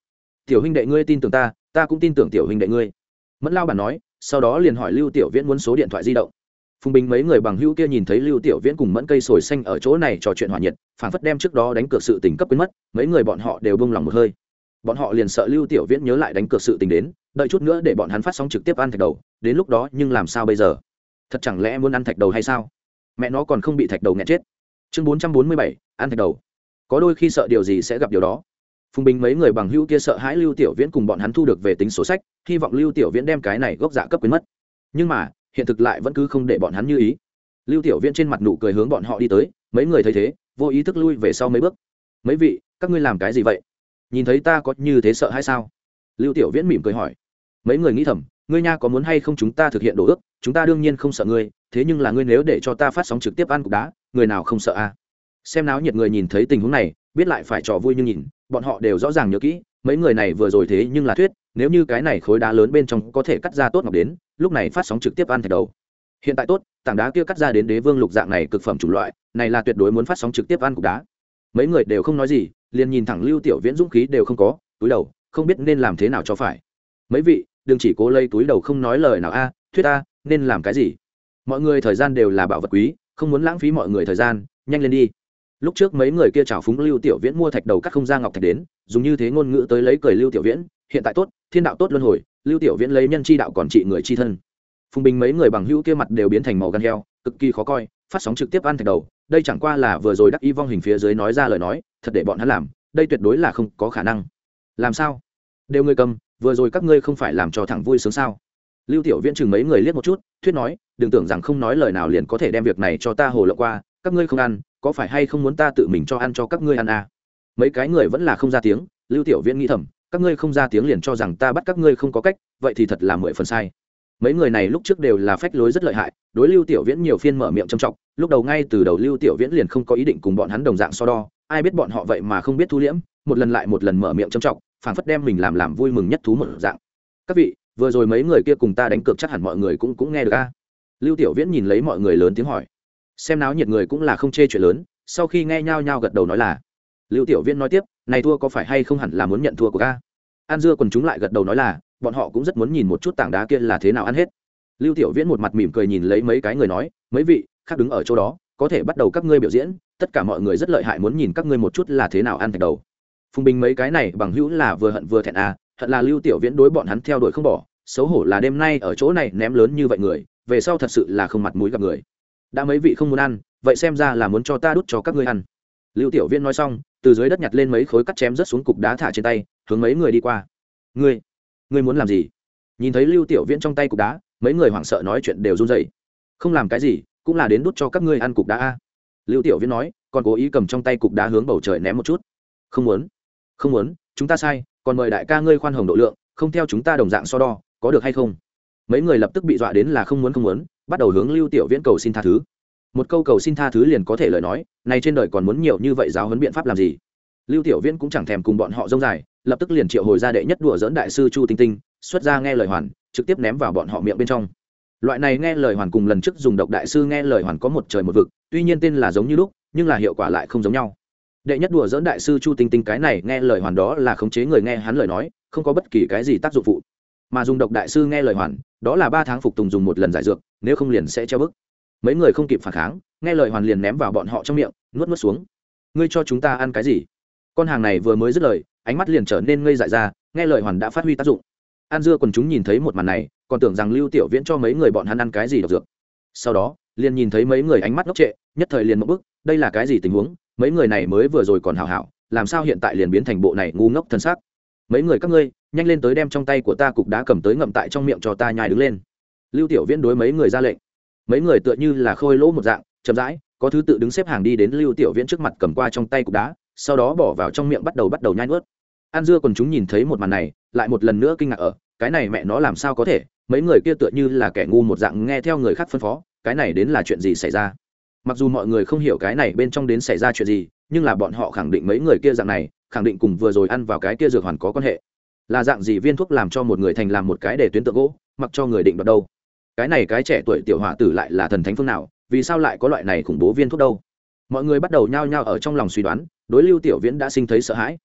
Speaker 1: Tiểu huynh đệ ngươi tin tưởng ta ta cũng tin tưởng tiểu huynh đệ ngươi. Mẫn lao bản nói, sau đó liền hỏi lưu tiểu viễn muốn số điện thoại di động. Phùng bình mấy người bằng hữu kia nhìn thấy lưu tiểu viễn cùng mẫn cây sồi xanh ở chỗ này trò chuyện hòa nhiệt phản phất đem trước đó đánh cược sự tình cấp quên mất, mấy người bọn họ đều bông lòng một hơi. Bọn họ liền sợ lưu tiểu viễn nhớ lại đánh cược sự tình đến, đợi chút nữa để bọn hắn phát sóng trực tiếp ăn thạch đầu, đến lúc đó nhưng làm sao bây giờ? Thật chẳng lẽ muốn ăn thạch đầu hay sao? Mẹ nó còn không bị thạch đầu nghẹn chết. Chương bốn trăm bốn mươi bảy, ăn thạch đầu có đôi khi sợ điều gì sẽ gặp điều đó. Phùng bình mấy người bằng hữu kia sợ hãi lưu tiểu viễn cùng bọn hắn thu được về tính số sách, hy vọng lưu tiểu viễn đem cái này gốc dạ cấp quyến mất. Nhưng mà, hiện thực lại vẫn cứ không để bọn hắn như ý. Lưu tiểu viễn trên mặt nụ cười hướng bọn họ đi tới, mấy người thấy thế, vô ý thức lui về sau mấy bước. Mấy vị, các ngươi làm cái gì vậy? Nhìn thấy ta có như thế sợ hay sao? Lưu tiểu viễn mỉm cười hỏi. Mấy người nghĩ thầm, ngươi nha có muốn hay không chúng ta thực hiện đồ ước? Chúng ta đương nhiên không sợ ngươi, thế nhưng là ngươi nếu để cho ta phát sóng trực tiếp ăn cục đá, người nào không sợ à? Xem náo nhiệt người nhìn thấy tình huống này, biết lại phải trò vui như nhìn, bọn họ đều rõ ràng nhớ kỹ, mấy người này vừa rồi thế nhưng là thuyết, nếu như cái này khối đá lớn bên trong có thể cắt ra tốt ngọc đến, lúc này phát sóng trực tiếp ăn thạch đầu. Hiện tại tốt, tảng đá kia cắt ra đến đế vương lục dạng này cực phẩm chủng loại, này là tuyệt đối muốn phát sóng trực tiếp ăn cục đá. Mấy người đều không nói gì, liền nhìn thẳng lưu tiểu viễn dũng khí đều không có, túi đầu, không biết nên làm thế nào cho phải. Mấy vị, đừng chỉ cố lấy túi đầu không nói lời nào a, thuyết a, nên làm cái gì? Mọi người thời gian đều là bảo vật quý, không muốn lãng phí mọi người thời gian, nhanh lên đi lúc trước mấy người kia chào phúng lưu tiểu viễn mua thạch đầu cắt không ra ngọc thạch đến, dùng như thế ngôn ngữ tới lấy cười lưu tiểu viễn, hiện tại tốt, thiên đạo tốt luân hồi, lưu tiểu viễn lấy nhân chi đạo còn trị người chi thân. Phùng bình mấy người bằng hữu kia mặt đều biến thành màu gan heo, cực kỳ khó coi, phát sóng trực tiếp ăn thạch đầu, đây chẳng qua là vừa rồi đắc y vong hình phía dưới nói ra lời nói, thật để bọn hắn làm, đây tuyệt đối là không có khả năng. Làm sao? Đều ngươi cầm, vừa rồi các ngươi không phải làm cho thẳng vui sướng sao? Lưu tiểu viễn chừng mấy người liếc một chút, thuyết nói, đừng tưởng rằng không nói lời nào liền có thể đem việc này cho ta hồ lộ qua, các ngươi không ăn có phải hay không muốn ta tự mình cho ăn cho các ngươi ăn à? mấy cái người vẫn là không ra tiếng, lưu tiểu viễn nghĩ thầm, các ngươi không ra tiếng liền cho rằng ta bắt các ngươi không có cách, vậy thì thật là mười phần sai. Mấy người này lúc trước đều là phách lối rất lợi hại, đối lưu tiểu viễn nhiều phiên mở miệng trầm trọng, lúc đầu ngay từ đầu lưu tiểu viễn liền không có ý định cùng bọn hắn đồng dạng so đo, ai biết bọn họ vậy mà không biết thu liễm, một lần lại một lần mở miệng trầm trọng, phảng phất đem mình làm làm vui mừng nhất thú một dạng. Các vị, vừa rồi mấy người kia cùng ta đánh cược chắc hẳn mọi người cũng cũng nghe được a. Lưu tiểu viễn nhìn lấy mọi người lớn tiếng hỏi xem náo nhiệt người cũng là không chê chuyện lớn, sau khi nghe nhao nhao gật đầu nói là, lưu tiểu viễn nói tiếp, này thua có phải hay không hẳn là muốn nhận thua của ca an dưa còn chúng lại gật đầu nói là, bọn họ cũng rất muốn nhìn một chút tảng đá kia là thế nào ăn hết. Lưu tiểu viễn một mặt mỉm cười nhìn lấy mấy cái người nói, mấy vị, khác đứng ở chỗ đó, có thể bắt đầu các ngươi biểu diễn, tất cả mọi người rất lợi hại muốn nhìn các ngươi một chút là thế nào ăn thạch đầu. Phùng bình mấy cái này bằng hữu là vừa hận vừa thẹn à thật là lưu tiểu viễn đối bọn hắn theo đuổi không bỏ, xấu hổ là đêm nay ở chỗ này ném lớn như vậy người, về sau thật sự là không mặt mũi gặp người đã mấy vị không muốn ăn, vậy xem ra là muốn cho ta đút cho các ngươi ăn. Lưu tiểu viễn nói xong, từ dưới đất nhặt lên mấy khối cắt chém rớt xuống cục đá thả trên tay, hướng mấy người đi qua. Ngươi ngươi muốn làm gì? Nhìn thấy lưu tiểu viễn trong tay cục đá, mấy người hoảng sợ nói chuyện đều run rẩy. Không làm cái gì, cũng là đến đút cho các ngươi ăn cục đá a. Lưu tiểu viễn nói, còn cố ý cầm trong tay cục đá hướng bầu trời ném một chút. Không muốn không muốn, chúng ta sai, còn mời đại ca ngươi khoan hồng độ lượng, không theo chúng ta đồng dạng so đo, có được hay không? Mấy người lập tức bị dọa đến là không muốn không muốn bắt đầu hướng lưu tiểu viễn cầu xin tha thứ. Một câu cầu xin tha thứ liền có thể lời nói này trên đời còn muốn nhiều như vậy giáo huấn biện pháp làm gì? Lưu tiểu viễn cũng chẳng thèm cùng bọn họ rông dài, lập tức liền triệu hồi ra đệ nhất đùa dỡn đại sư chu tinh tinh, xuất ra nghe lời hoàn, trực tiếp ném vào bọn họ miệng bên trong. Loại này nghe lời hoàn cùng lần trước dùng độc đại sư nghe lời hoàn có một trời một vực, tuy nhiên tên là giống như lúc, nhưng là hiệu quả lại không giống nhau. Đệ nhất đùa dỡn đại sư chu tinh tinh cái này nghe lời hoàn đó là khống chế người nghe hắn lời nói, không có bất kỳ cái gì tác dụng phụ mà dùng độc đại sư nghe lời hoàn, đó là ba tháng phục tùng dùng một lần giải dược, nếu không liền sẽ treo bức. Mấy người không kịp phản kháng, nghe lời hoàn liền ném vào bọn họ trong miệng, nuốt nuốt xuống. Ngươi cho chúng ta ăn cái gì? Con hàng này vừa mới dứt lời, ánh mắt liền trở nên ngây dại ra, nghe lời hoàn đã phát huy tác dụng. An dưa còn chúng nhìn thấy một màn này, còn tưởng rằng lưu tiểu viễn cho mấy người bọn hắn ăn cái gì độc dược. Sau đó, liền nhìn thấy mấy người ánh mắt ngốc trệ, nhất thời liền một bức, đây là cái gì tình huống? Mấy người này mới vừa rồi còn hào hảo, làm sao hiện tại liền biến thành bộ này ngu ngốc thân xác? Mấy người các ngươi, nhanh lên tới đem trong tay của ta cục đá cầm tới ngậm tại trong miệng cho ta nhai đứng lên. Lưu tiểu viễn đối mấy người ra lệnh. Mấy người tựa như là khôi lỗ một dạng, chậm rãi, có thứ tự đứng xếp hàng đi đến lưu tiểu viễn trước mặt cầm qua trong tay cục đá, sau đó bỏ vào trong miệng bắt đầu bắt đầu nhai nuốt. An dưa còn chúng nhìn thấy một màn này, lại một lần nữa kinh ngạc ở, cái này mẹ nó làm sao có thể? Mấy người kia tựa như là kẻ ngu một dạng nghe theo người khác phân phó, cái này đến là chuyện gì xảy ra? Mặc dù mọi người không hiểu cái này bên trong đến xảy ra chuyện gì, nhưng là bọn họ khẳng định mấy người kia dạng này khẳng định cùng vừa rồi ăn vào cái kia dược hoàn có quan hệ. Là dạng gì viên thuốc làm cho một người thành làm một cái để tuyến tượng gỗ, mặc cho người định đoạt đâu? Cái này cái trẻ tuổi tiểu hỏa tử lại là thần thánh phương nào, vì sao lại có loại này khủng bố viên thuốc đâu? Mọi người bắt đầu nhao nhao ở trong lòng suy đoán, đối lưu tiểu viễn đã sinh thấy sợ hãi.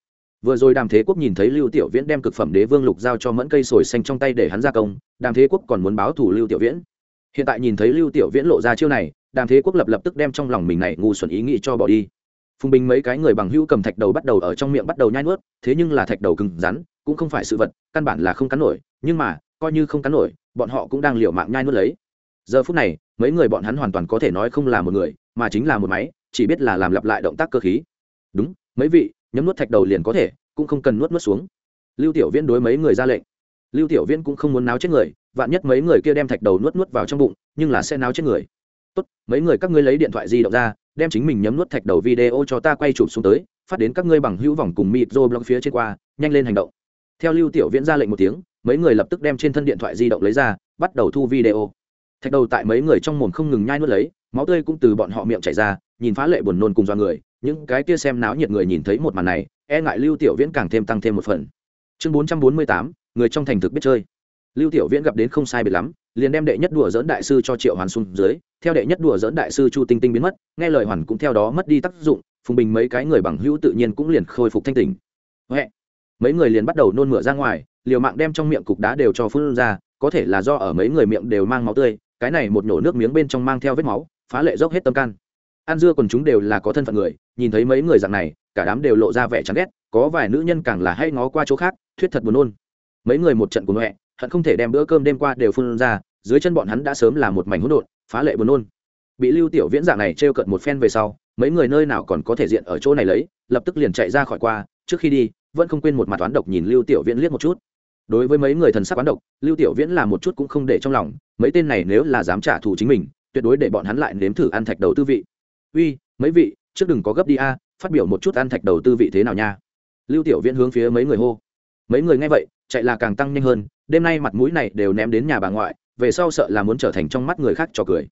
Speaker 1: Vừa rồi đàm thế quốc nhìn thấy lưu tiểu viễn đem cực phẩm đế vương lục giao cho mẫn cây sồi xanh trong tay để hắn gia công, đàm thế quốc còn muốn báo thủ lưu tiểu viễn. Hiện tại nhìn thấy lưu tiểu viễn lộ ra chiêu này, đàm thế quốc lập lập tức đem trong lòng mình này ngu xuẩn ý nghĩ cho bỏ đi phùng bình mấy cái người bằng hữu cầm thạch đầu bắt đầu ở trong miệng bắt đầu nhai nuốt, thế nhưng là thạch đầu cứng rắn, cũng không phải sự vật, căn bản là không cắn nổi, nhưng mà, coi như không cắn nổi, bọn họ cũng đang liều mạng nhai nuốt lấy. Giờ phút này, mấy người bọn hắn hoàn toàn có thể nói không là một người, mà chính là một máy, chỉ biết là làm lặp lại động tác cơ khí. Đúng, mấy vị, nhấm nuốt thạch đầu liền có thể, cũng không cần nuốt nuốt xuống. Lưu tiểu viễn đối mấy người ra lệnh. Lưu tiểu viễn cũng không muốn náo chết người, vạn nhất mấy người kia đem thạch đầu nuốt nuốt vào trong bụng, nhưng là sẽ náo chết người. Tốt, mấy người các ngươi lấy điện thoại di động ra đem chính mình nhấm nuốt thạch đầu video cho ta quay chụp xuống tới, phát đến các ngươi bằng hữu vòng cùng mịt rô blog phía trên qua, nhanh lên hành động. Theo lưu tiểu viễn ra lệnh một tiếng, mấy người lập tức đem trên thân điện thoại di động lấy ra, bắt đầu thu video. Thạch đầu tại mấy người trong mồm không ngừng nhai nuốt lấy, máu tươi cũng từ bọn họ miệng chảy ra, nhìn phá lệ buồn nôn cùng do người, những cái kia xem náo nhiệt người nhìn thấy một màn này e ngại lưu tiểu viễn càng thêm tăng thêm một phần. Chương bốn trăm bốn mươi tám, người trong thành thực biết chơi. Lưu tiểu viễn gặp đến không sai biệt lắm liền đem đệ nhất đùa dỡn đại sư cho triệu hoàn xuống dưới, theo đệ nhất đùa dỡn đại sư chu tinh tinh biến mất, nghe lời hoàn cũng theo đó mất đi tác dụng, phùng bình mấy cái người bằng hữu tự nhiên cũng liền khôi phục thanh tỉnh. Huệ. mấy người liền bắt đầu nôn mửa ra ngoài, liều mạng đem trong miệng cục đá đều cho phun ra, có thể là do ở mấy người miệng đều mang máu tươi, cái này một nổ nước miếng bên trong mang theo vết máu, phá lệ dốc hết tâm can. An dưa còn chúng đều là có thân phận người, nhìn thấy mấy người dạng này, cả đám đều lộ ra vẻ chán ghét, có vài nữ nhân càng là hay ngó qua chỗ khác, thuyết thật buồn nôn. Mấy người một trận của mẹ hận không thể đem bữa cơm đêm qua đều phun ra, dưới chân bọn hắn đã sớm là một mảnh hỗn độn, phá lệ buồn nôn. Bị lưu tiểu viễn dạng này trêu cợt một phen về sau, mấy người nơi nào còn có thể diện ở chỗ này lấy, lập tức liền chạy ra khỏi qua, trước khi đi, vẫn không quên một mặt toán độc nhìn lưu tiểu viễn liếc một chút. Đối với mấy người thần sắc quán độc, lưu tiểu viễn là một chút cũng không để trong lòng, mấy tên này nếu là dám trả thù chính mình, tuyệt đối để bọn hắn lại nếm thử ăn thạch đầu tư vị. Uy, mấy vị, trước đừng có gấp đi a, phát biểu một chút ăn thạch đầu tư vị thế nào nha. Lưu tiểu viễn hướng phía mấy người hô. Mấy người nghe vậy chạy là càng tăng nhanh hơn, đêm nay mặt mũi này đều ném đến nhà bà ngoại, về sau sợ là muốn trở thành trong mắt người khác trò cười.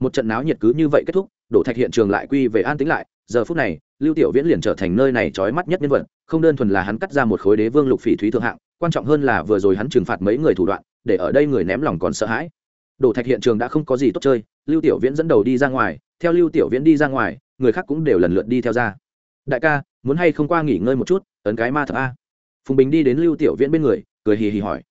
Speaker 1: Một trận náo nhiệt cứ như vậy kết thúc, đổ thạch hiện trường lại quy về an tĩnh lại, giờ phút này, lưu tiểu viễn liền trở thành nơi này trói mắt nhất nhân vật, không đơn thuần là hắn cắt ra một khối đế vương lục phỉ thúy thượng hạng, quan trọng hơn là vừa rồi hắn trừng phạt mấy người thủ đoạn, để ở đây người ném lòng còn sợ hãi. Đổ thạch hiện trường đã không có gì tốt chơi, lưu tiểu viễn dẫn đầu đi ra ngoài, theo lưu tiểu viễn đi ra ngoài, người khác cũng đều lần lượt đi theo ra. Đại ca, muốn hay không qua nghỉ ngơi một chút, ấn cái ma thật a? Phùng bình đi đến lưu tiểu viễn bên người, cười hì hì hỏi.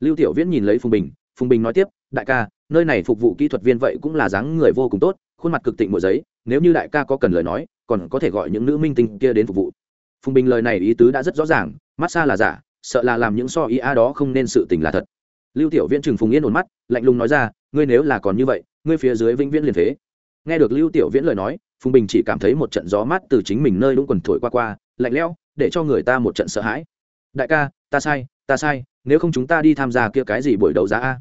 Speaker 1: Lưu tiểu viễn nhìn lấy phùng bình phùng bình nói tiếp, đại ca, nơi này phục vụ kỹ thuật viên vậy cũng là dáng người vô cùng tốt, khuôn mặt cực tịnh mùa giấy, nếu như đại ca có cần lời nói, còn có thể gọi những nữ minh tinh kia đến phục vụ. Phùng bình lời này ý tứ đã rất rõ ràng mát xa là giả, sợ là làm những so ý a đó không nên sự tình là thật. Lưu tiểu viễn trừng phùng yên ổn mắt, lạnh lùng nói ra, ngươi nếu là còn như vậy, ngươi phía dưới vĩnh viễn liền thế nghe được lưu tiểu viễn lời nói, phùng bình chỉ cảm thấy một trận gió mát từ chính mình nơi đúng quần thổi qua qua, lạnh lẽo, để cho người ta một trận sợ hãi đại ca, ta sai ta sai, nếu không chúng ta đi tham gia kia cái gì buổi đấu giá a?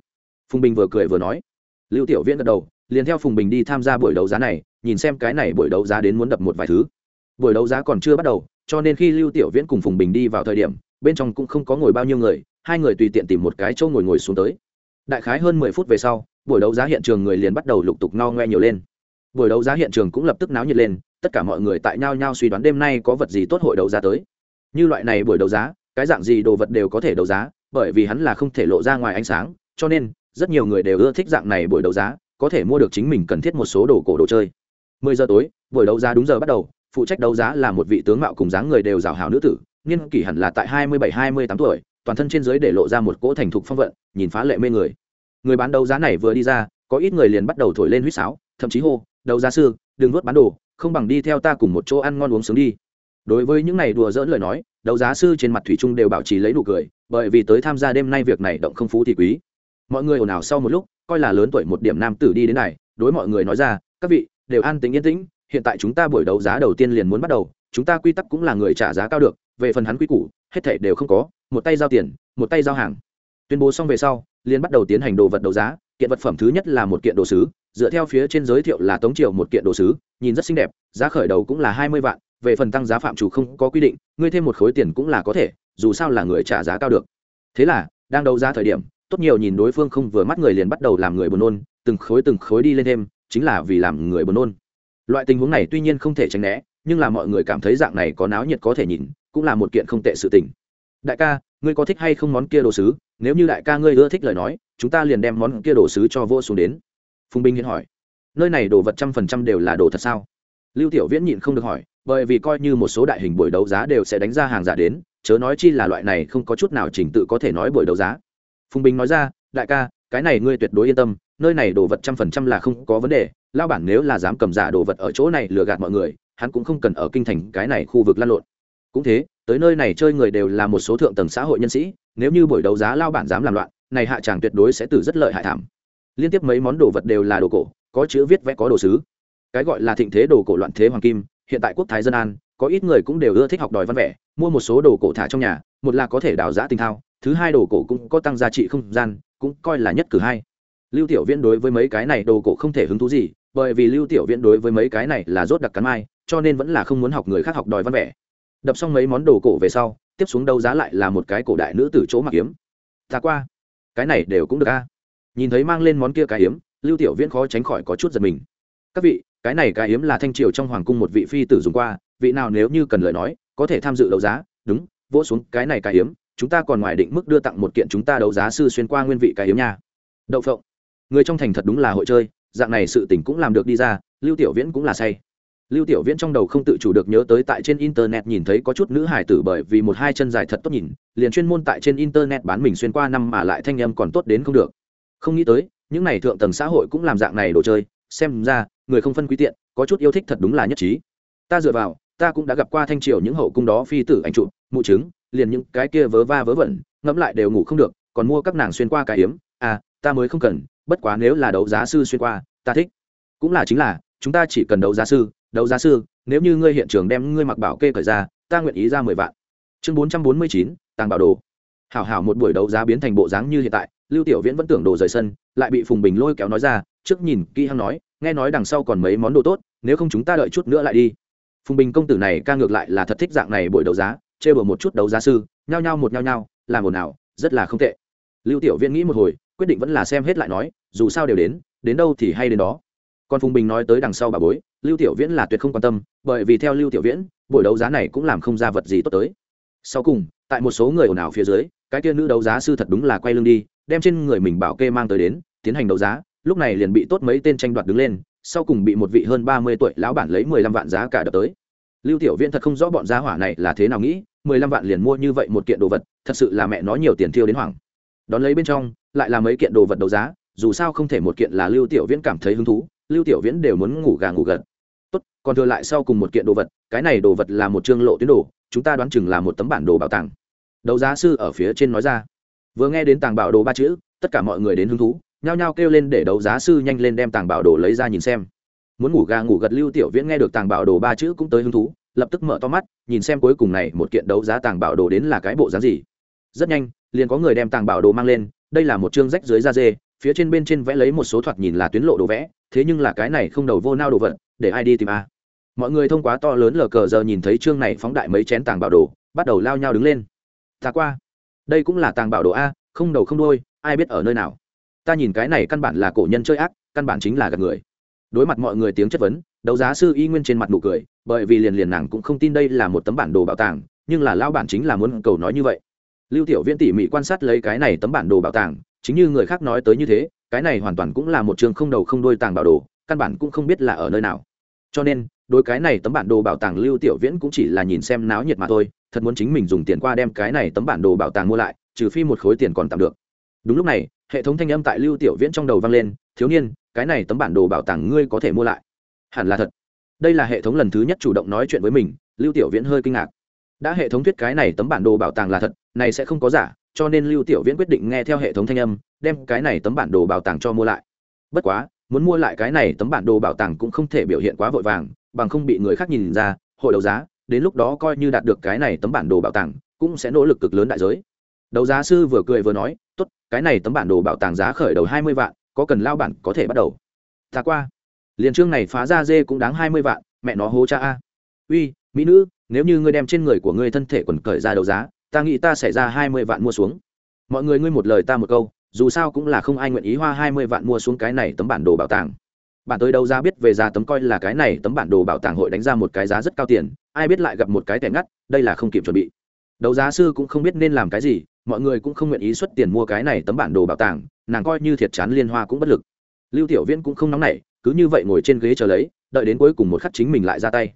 Speaker 1: Phùng bình vừa cười vừa nói. Lưu tiểu viễn gật đầu, liền theo phùng bình đi tham gia buổi đấu giá này, nhìn xem cái này buổi đấu giá đến muốn đập một vài thứ. Buổi đấu giá còn chưa bắt đầu, cho nên khi lưu tiểu viễn cùng phùng bình đi vào thời điểm, bên trong cũng không có ngồi bao nhiêu người, hai người tùy tiện tìm một cái chỗ ngồi ngồi xuống tới. Đại khái hơn mười phút về sau, buổi đấu giá hiện trường người liền bắt đầu lục tục no ngoe nhiều lên. Buổi đấu giá hiện trường cũng lập tức náo nhiệt lên, tất cả mọi người tại nhau nhau suy đoán đêm nay có vật gì tốt hội đấu giá tới. Như loại này buổi đấu giá cái dạng gì đồ vật đều có thể đấu giá, bởi vì hắn là không thể lộ ra ngoài ánh sáng, cho nên, rất nhiều người đều ưa thích dạng này buổi đấu giá, có thể mua được chính mình cần thiết một số đồ cổ đồ chơi. Mười giờ tối, buổi đấu giá đúng giờ bắt đầu, phụ trách đấu giá là một vị tướng mạo cùng dáng người đều rào hào nữ tử, niên kỷ hẳn là tại hai mươi bảy, hai mươi tám tuổi, toàn thân trên dưới để lộ ra một cỗ thành thục phong vận, nhìn phá lệ mê người. Người bán đấu giá này vừa đi ra, có ít người liền bắt đầu thổi lên huýt sáo, thậm chí hô, đấu giá sư, đừng vớt bán đồ, không bằng đi theo ta cùng một chỗ ăn ngon uống sướng đi đối với những này đùa dỡn lời nói, đấu giá sư trên mặt thủy trung đều bảo trì lấy đủ cười, bởi vì tới tham gia đêm nay việc này động không phú thì quý. Mọi người ồn ào sau một lúc, coi là lớn tuổi một điểm nam tử đi đến này, đối mọi người nói ra, các vị, đều an tính yên tĩnh, hiện tại chúng ta buổi đấu giá đầu tiên liền muốn bắt đầu, chúng ta quy tắc cũng là người trả giá cao được, về phần hắn quy củ, hết thảy đều không có, một tay giao tiền, một tay giao hàng. Tuyên bố xong về sau, liền bắt đầu tiến hành đồ vật đấu giá, kiện vật phẩm thứ nhất là một kiện đồ sứ, dựa theo phía trên giới thiệu là tống triều một kiện đồ sứ, nhìn rất xinh đẹp, giá khởi đầu cũng là hai mươi vạn về phần tăng giá phạm chủ không có quy định, ngươi thêm một khối tiền cũng là có thể, dù sao là người trả giá cao được. Thế là, đang đấu giá thời điểm, tốt nhiều nhìn đối phương không vừa mắt người liền bắt đầu làm người buồn nôn, từng khối từng khối đi lên thêm, chính là vì làm người buồn nôn. Loại tình huống này tuy nhiên không thể tránh né, nhưng là mọi người cảm thấy dạng này có náo nhiệt có thể nhìn, cũng là một kiện không tệ sự tình. Đại ca, ngươi có thích hay không món kia đồ sứ? Nếu như đại ca ngươi ưa thích lời nói, chúng ta liền đem món kia đồ sứ cho vô xuống đến. Phùng binh hiến hỏi. Nơi này đồ vật trăm phần trăm đều là đồ thật sao? Lưu tiểu viễn nhịn không được hỏi bởi vì coi như một số đại hình buổi đấu giá đều sẽ đánh ra hàng giả đến, chớ nói chi là loại này không có chút nào trình tự có thể nói buổi đấu giá. Phùng bình nói ra, đại ca, cái này ngươi tuyệt đối yên tâm, nơi này đồ vật trăm phần trăm là không có vấn đề lao bản nếu là dám cầm giả đồ vật ở chỗ này lừa gạt mọi người, hắn cũng không cần ở kinh thành cái này khu vực lan lộn. Cũng thế, tới nơi này chơi người đều là một số thượng tầng xã hội nhân sĩ, nếu như buổi đấu giá lao bản dám làm loạn, này hạ tràng tuyệt đối sẽ từ rất lợi hại thảm. Liên tiếp mấy món đồ vật đều là đồ cổ, có chữ viết vẽ có đồ sứ. Cái gọi là thịnh thế đồ cổ loạn thế hoàng kim hiện tại quốc thái dân an, có ít người cũng đều ưa thích học đòi văn vẻ, mua một số đồ cổ thả trong nhà, một là có thể đào giã tinh thao, thứ hai đồ cổ cũng có tăng giá trị không gian, cũng coi là nhất cử hai lưu tiểu viễn đối với mấy cái này đồ cổ không thể hứng thú gì, bởi vì lưu tiểu viễn đối với mấy cái này là rốt đặc cắn mai, cho nên vẫn là không muốn học người khác học đòi văn vẻ. Đập xong mấy món đồ cổ về sau, tiếp xuống đấu giá lại là một cái cổ đại nữ từ chỗ mặc kiếm. Ta qua. Cái này đều cũng được a. Nhìn thấy mang lên món kia cái hiếm lưu tiểu viễn khó tránh khỏi có chút giật mình. Các vị cái này cái hiếm là thanh triều trong hoàng cung một vị phi tử dùng qua, vị nào nếu như cần lời nói, có thể tham dự đấu giá, đúng, vỗ xuống cái này cái hiếm chúng ta còn ngoài định mức đưa tặng một kiện chúng ta đấu giá sư xuyên qua nguyên vị cái hiếm nha. Đậu phộng. Người trong thành thật đúng là hội chơi, dạng này sự tình cũng làm được đi ra, lưu tiểu viễn cũng là say. Lưu tiểu viễn trong đầu không tự chủ được nhớ tới tại trên internet nhìn thấy có chút nữ hải tử bởi vì một hai chân dài thật tốt nhìn, liền chuyên môn tại trên internet bán mình xuyên qua năm mà lại thanh em còn tốt đến không được. Không nghĩ tới, những này thượng tầng xã hội cũng làm dạng này đồ chơi, xem ra người không phân quý tiện, có chút yêu thích thật đúng là nhất trí. Ta dựa vào, ta cũng đã gặp qua thanh triều những hậu cung đó phi tử ảnh trụ mụ chứng liền những cái kia vớ va vớ vẩn, ngẫm lại đều ngủ không được, còn mua các nàng xuyên qua cái hiếm à ta mới không cần, bất quá nếu là đấu giá sư xuyên qua, ta thích. Cũng là chính là, chúng ta chỉ cần đấu giá sư, đấu giá sư, nếu như ngươi hiện trường đem ngươi mặc bảo kê cởi ra, ta nguyện ý ra mười vạn. Chương bốn trăm bốn mươi chín, tàng bảo đồ. Hảo hảo một buổi đấu giá biến thành bộ dáng như hiện tại, lưu tiểu viễn vẫn tưởng đồ rời sân, lại bị phùng bình lôi kéo nói ra, trước nhìn kỹ hăng nói nghe nói đằng sau còn mấy món đồ tốt, nếu không chúng ta đợi chút nữa lại đi. Phùng bình công tử này ca ngược lại là thật thích dạng này buổi đấu giá chê bừa một chút đấu giá sư, nhao nhao một nhao nhao, làm ồn ào, rất là không tệ. Lưu tiểu viễn nghĩ một hồi, quyết định vẫn là xem hết lại nói, dù sao đều đến đến đâu thì hay đến đó. Còn phùng bình nói tới đằng sau bà bối, lưu tiểu viễn là tuyệt không quan tâm, bởi vì theo lưu tiểu viễn, buổi đấu giá này cũng làm không ra vật gì tốt tới. Sau cùng, tại một số người ồn ào phía dưới, cái kia nữ đấu giá sư thật đúng là quay lưng đi, đem trên người mình bảo kê mang tới đến, tiến hành đấu giá lúc này liền bị tốt mấy tên tranh đoạt đứng lên, sau cùng bị một vị hơn ba mươi tuổi lão bản lấy mười lăm vạn giá cả đập tới. Lưu tiểu viễn thật không rõ bọn giá hỏa này là thế nào nghĩ, mười lăm vạn liền mua như vậy một kiện đồ vật, thật sự là mẹ nói nhiều tiền thiêu đến hoảng. Đón lấy bên trong, lại là mấy kiện đồ vật đấu giá, dù sao không thể một kiện là lưu tiểu viễn cảm thấy hứng thú, lưu tiểu viễn đều muốn ngủ gà ngủ gật. Tốt, còn thừa lại sau cùng một kiện đồ vật, cái này đồ vật là một chương lộ tuyến đồ, chúng ta đoán chừng là một tấm bản đồ bảo tàng. Đấu giá sư ở phía trên nói ra. Vừa nghe đến tàng bảo đồ ba chữ, tất cả mọi người đến hứng thú nhao nhao kêu lên để đấu giá sư nhanh lên đem tàng bảo đồ lấy ra nhìn xem. Muốn ngủ gà ngủ gật lưu tiểu viễn nghe được tàng bảo đồ ba chữ cũng tới hứng thú, lập tức mở to mắt, nhìn xem cuối cùng này một kiện đấu giá tàng bảo đồ đến là cái bộ dáng gì. Rất nhanh, liền có người đem tàng bảo đồ mang lên, đây là một chương rách dưới da dê, phía trên bên trên vẽ lấy một số thoạt nhìn là tuyến lộ đồ vẽ, thế nhưng là cái này không đầu vô nao đồ vật, để ai đi tìm a? Mọi người thông qua to lớn lờ cờ giờ nhìn thấy chương này phóng đại mấy chén tàng bảo đồ, bắt đầu lao nhau đứng lên. Ta qua. Đây cũng là tàng bảo đồ a, không đầu không đôi ai biết ở nơi nào? Ta nhìn cái này căn bản là cổ nhân chơi ác, căn bản chính là gạt người. Đối mặt mọi người tiếng chất vấn, đấu giá sư y nguyên trên mặt nụ cười, bởi vì liền liền nàng cũng không tin đây là một tấm bản đồ bảo tàng, nhưng là lao bản chính là muốn cầu nói như vậy. Lưu tiểu viễn tỉ mỉ quan sát lấy cái này tấm bản đồ bảo tàng, chính như người khác nói tới như thế, cái này hoàn toàn cũng là một trường không đầu không đôi tàng bảo đồ, căn bản cũng không biết là ở nơi nào. Cho nên đôi cái này tấm bản đồ bảo tàng lưu tiểu viễn cũng chỉ là nhìn xem náo nhiệt mà thôi, thật muốn chính mình dùng tiền qua đem cái này tấm bản đồ bảo tàng mua lại, trừ phi một khối tiền còn tạm được. Đúng lúc này hệ thống thanh âm tại lưu tiểu viễn trong đầu vang lên, thiếu niên, cái này tấm bản đồ bảo tàng ngươi có thể mua lại. Hẳn là thật. Đây là hệ thống lần thứ nhất chủ động nói chuyện với mình, lưu tiểu viễn hơi kinh ngạc. Đã hệ thống thuyết cái này tấm bản đồ bảo tàng là thật, này sẽ không có giả, cho nên lưu tiểu viễn quyết định nghe theo hệ thống thanh âm, đem cái này tấm bản đồ bảo tàng cho mua lại. Bất quá, muốn mua lại cái này tấm bản đồ bảo tàng cũng không thể biểu hiện quá vội vàng, bằng không bị người khác nhìn ra, hội đấu giá, đến lúc đó coi như đạt được cái này tấm bản đồ bảo tàng, cũng sẽ nỗ lực cực lớn đại giới. Đấu giá sư vừa cười vừa nói, tốt cái này tấm bản đồ bảo tàng giá khởi đầu hai mươi vạn, có cần lao bản có thể bắt đầu? Ta qua. Liền chương này phá ra dê cũng đáng hai mươi vạn, mẹ nó hố cha a. Uy, mỹ nữ, nếu như ngươi đem trên người của ngươi thân thể quần cởi ra đấu giá, ta nghĩ ta sẽ ra hai mươi vạn mua xuống. Mọi người ngươi một lời ta một câu, dù sao cũng là không ai nguyện ý hoa hai mươi vạn mua xuống cái này tấm bản đồ bảo tàng. Bản tới đâu ra biết về giá tấm coi là cái này tấm bản đồ bảo tàng hội đánh ra một cái giá rất cao tiền, ai biết lại gặp một cái tẻ ngắt, đây là không kịp chuẩn bị đấu giá sư cũng không biết nên làm cái gì, mọi người cũng không nguyện ý xuất tiền mua cái này tấm bản đồ bảo tàng, nàng coi như thiệt chán liên hoa cũng bất lực. Lưu tiểu viễn cũng không nóng nảy, cứ như vậy ngồi trên ghế chờ lấy, đợi đến cuối cùng một khắc chính mình lại ra tay.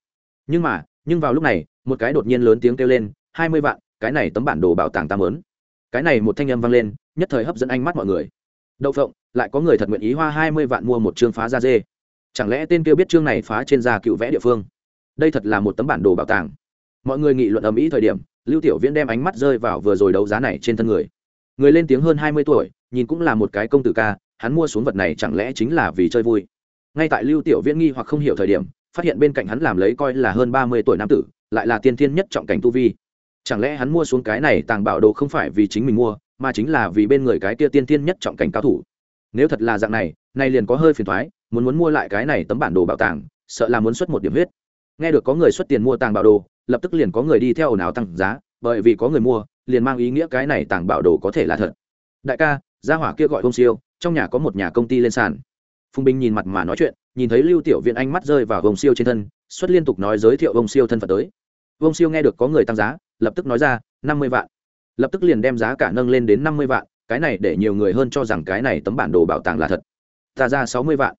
Speaker 1: Nhưng mà, nhưng vào lúc này, một cái đột nhiên lớn tiếng kêu lên, hai mươi vạn, cái này tấm bản đồ bảo tàng tam lớn cái này một thanh âm vang lên, nhất thời hấp dẫn ánh mắt mọi người. Đậu phộng, lại có người thật nguyện ý hoa hai mươi vạn mua một chương phá da dê. Chẳng lẽ tên kia biết chương này phá trên da cựu vẽ địa phương? Đây thật là một tấm bản đồ bảo tàng. Mọi người nghị luận ầm ĩ thời điểm lưu tiểu viễn đem ánh mắt rơi vào vừa rồi đấu giá này trên thân người. Người lên tiếng hơn hai mươi tuổi, nhìn cũng là một cái công tử ca, hắn mua xuống vật này chẳng lẽ chính là vì chơi vui? Ngay tại lưu tiểu viễn nghi hoặc không hiểu thời điểm, phát hiện bên cạnh hắn làm lấy coi là hơn ba mươi tuổi nam tử, lại là tiên thiên nhất trọng cảnh tu vi. Chẳng lẽ hắn mua xuống cái này tàng bảo đồ không phải vì chính mình mua, mà chính là vì bên người cái kia tiên tiên nhất trọng cảnh cao thủ? Nếu thật là dạng này, nay liền có hơi phiền thoái muốn muốn mua lại cái này tấm bản đồ bảo tàng, sợ là muốn xuất một điểm huyết nghe được có người xuất tiền mua tàng bảo đồ, lập tức liền có người đi theo ồn ào tăng giá, bởi vì có người mua, liền mang ý nghĩa cái này tàng bảo đồ có thể là thật. Đại ca, gia hỏa kia gọi ông siêu, trong nhà có một nhà công ty lên sàn. Phùng binh nhìn mặt mà nói chuyện, nhìn thấy lưu tiểu viện ánh mắt rơi vào ông siêu trên thân, xuất liên tục nói giới thiệu ông siêu thân phận tới. Ông siêu nghe được có người tăng giá, lập tức nói ra, năm mươi vạn. Lập tức liền đem giá cả nâng lên đến năm mươi vạn, cái này để nhiều người hơn cho rằng cái này tấm bản đồ bảo tàng là thật. Ta ra sáu mươi vạn.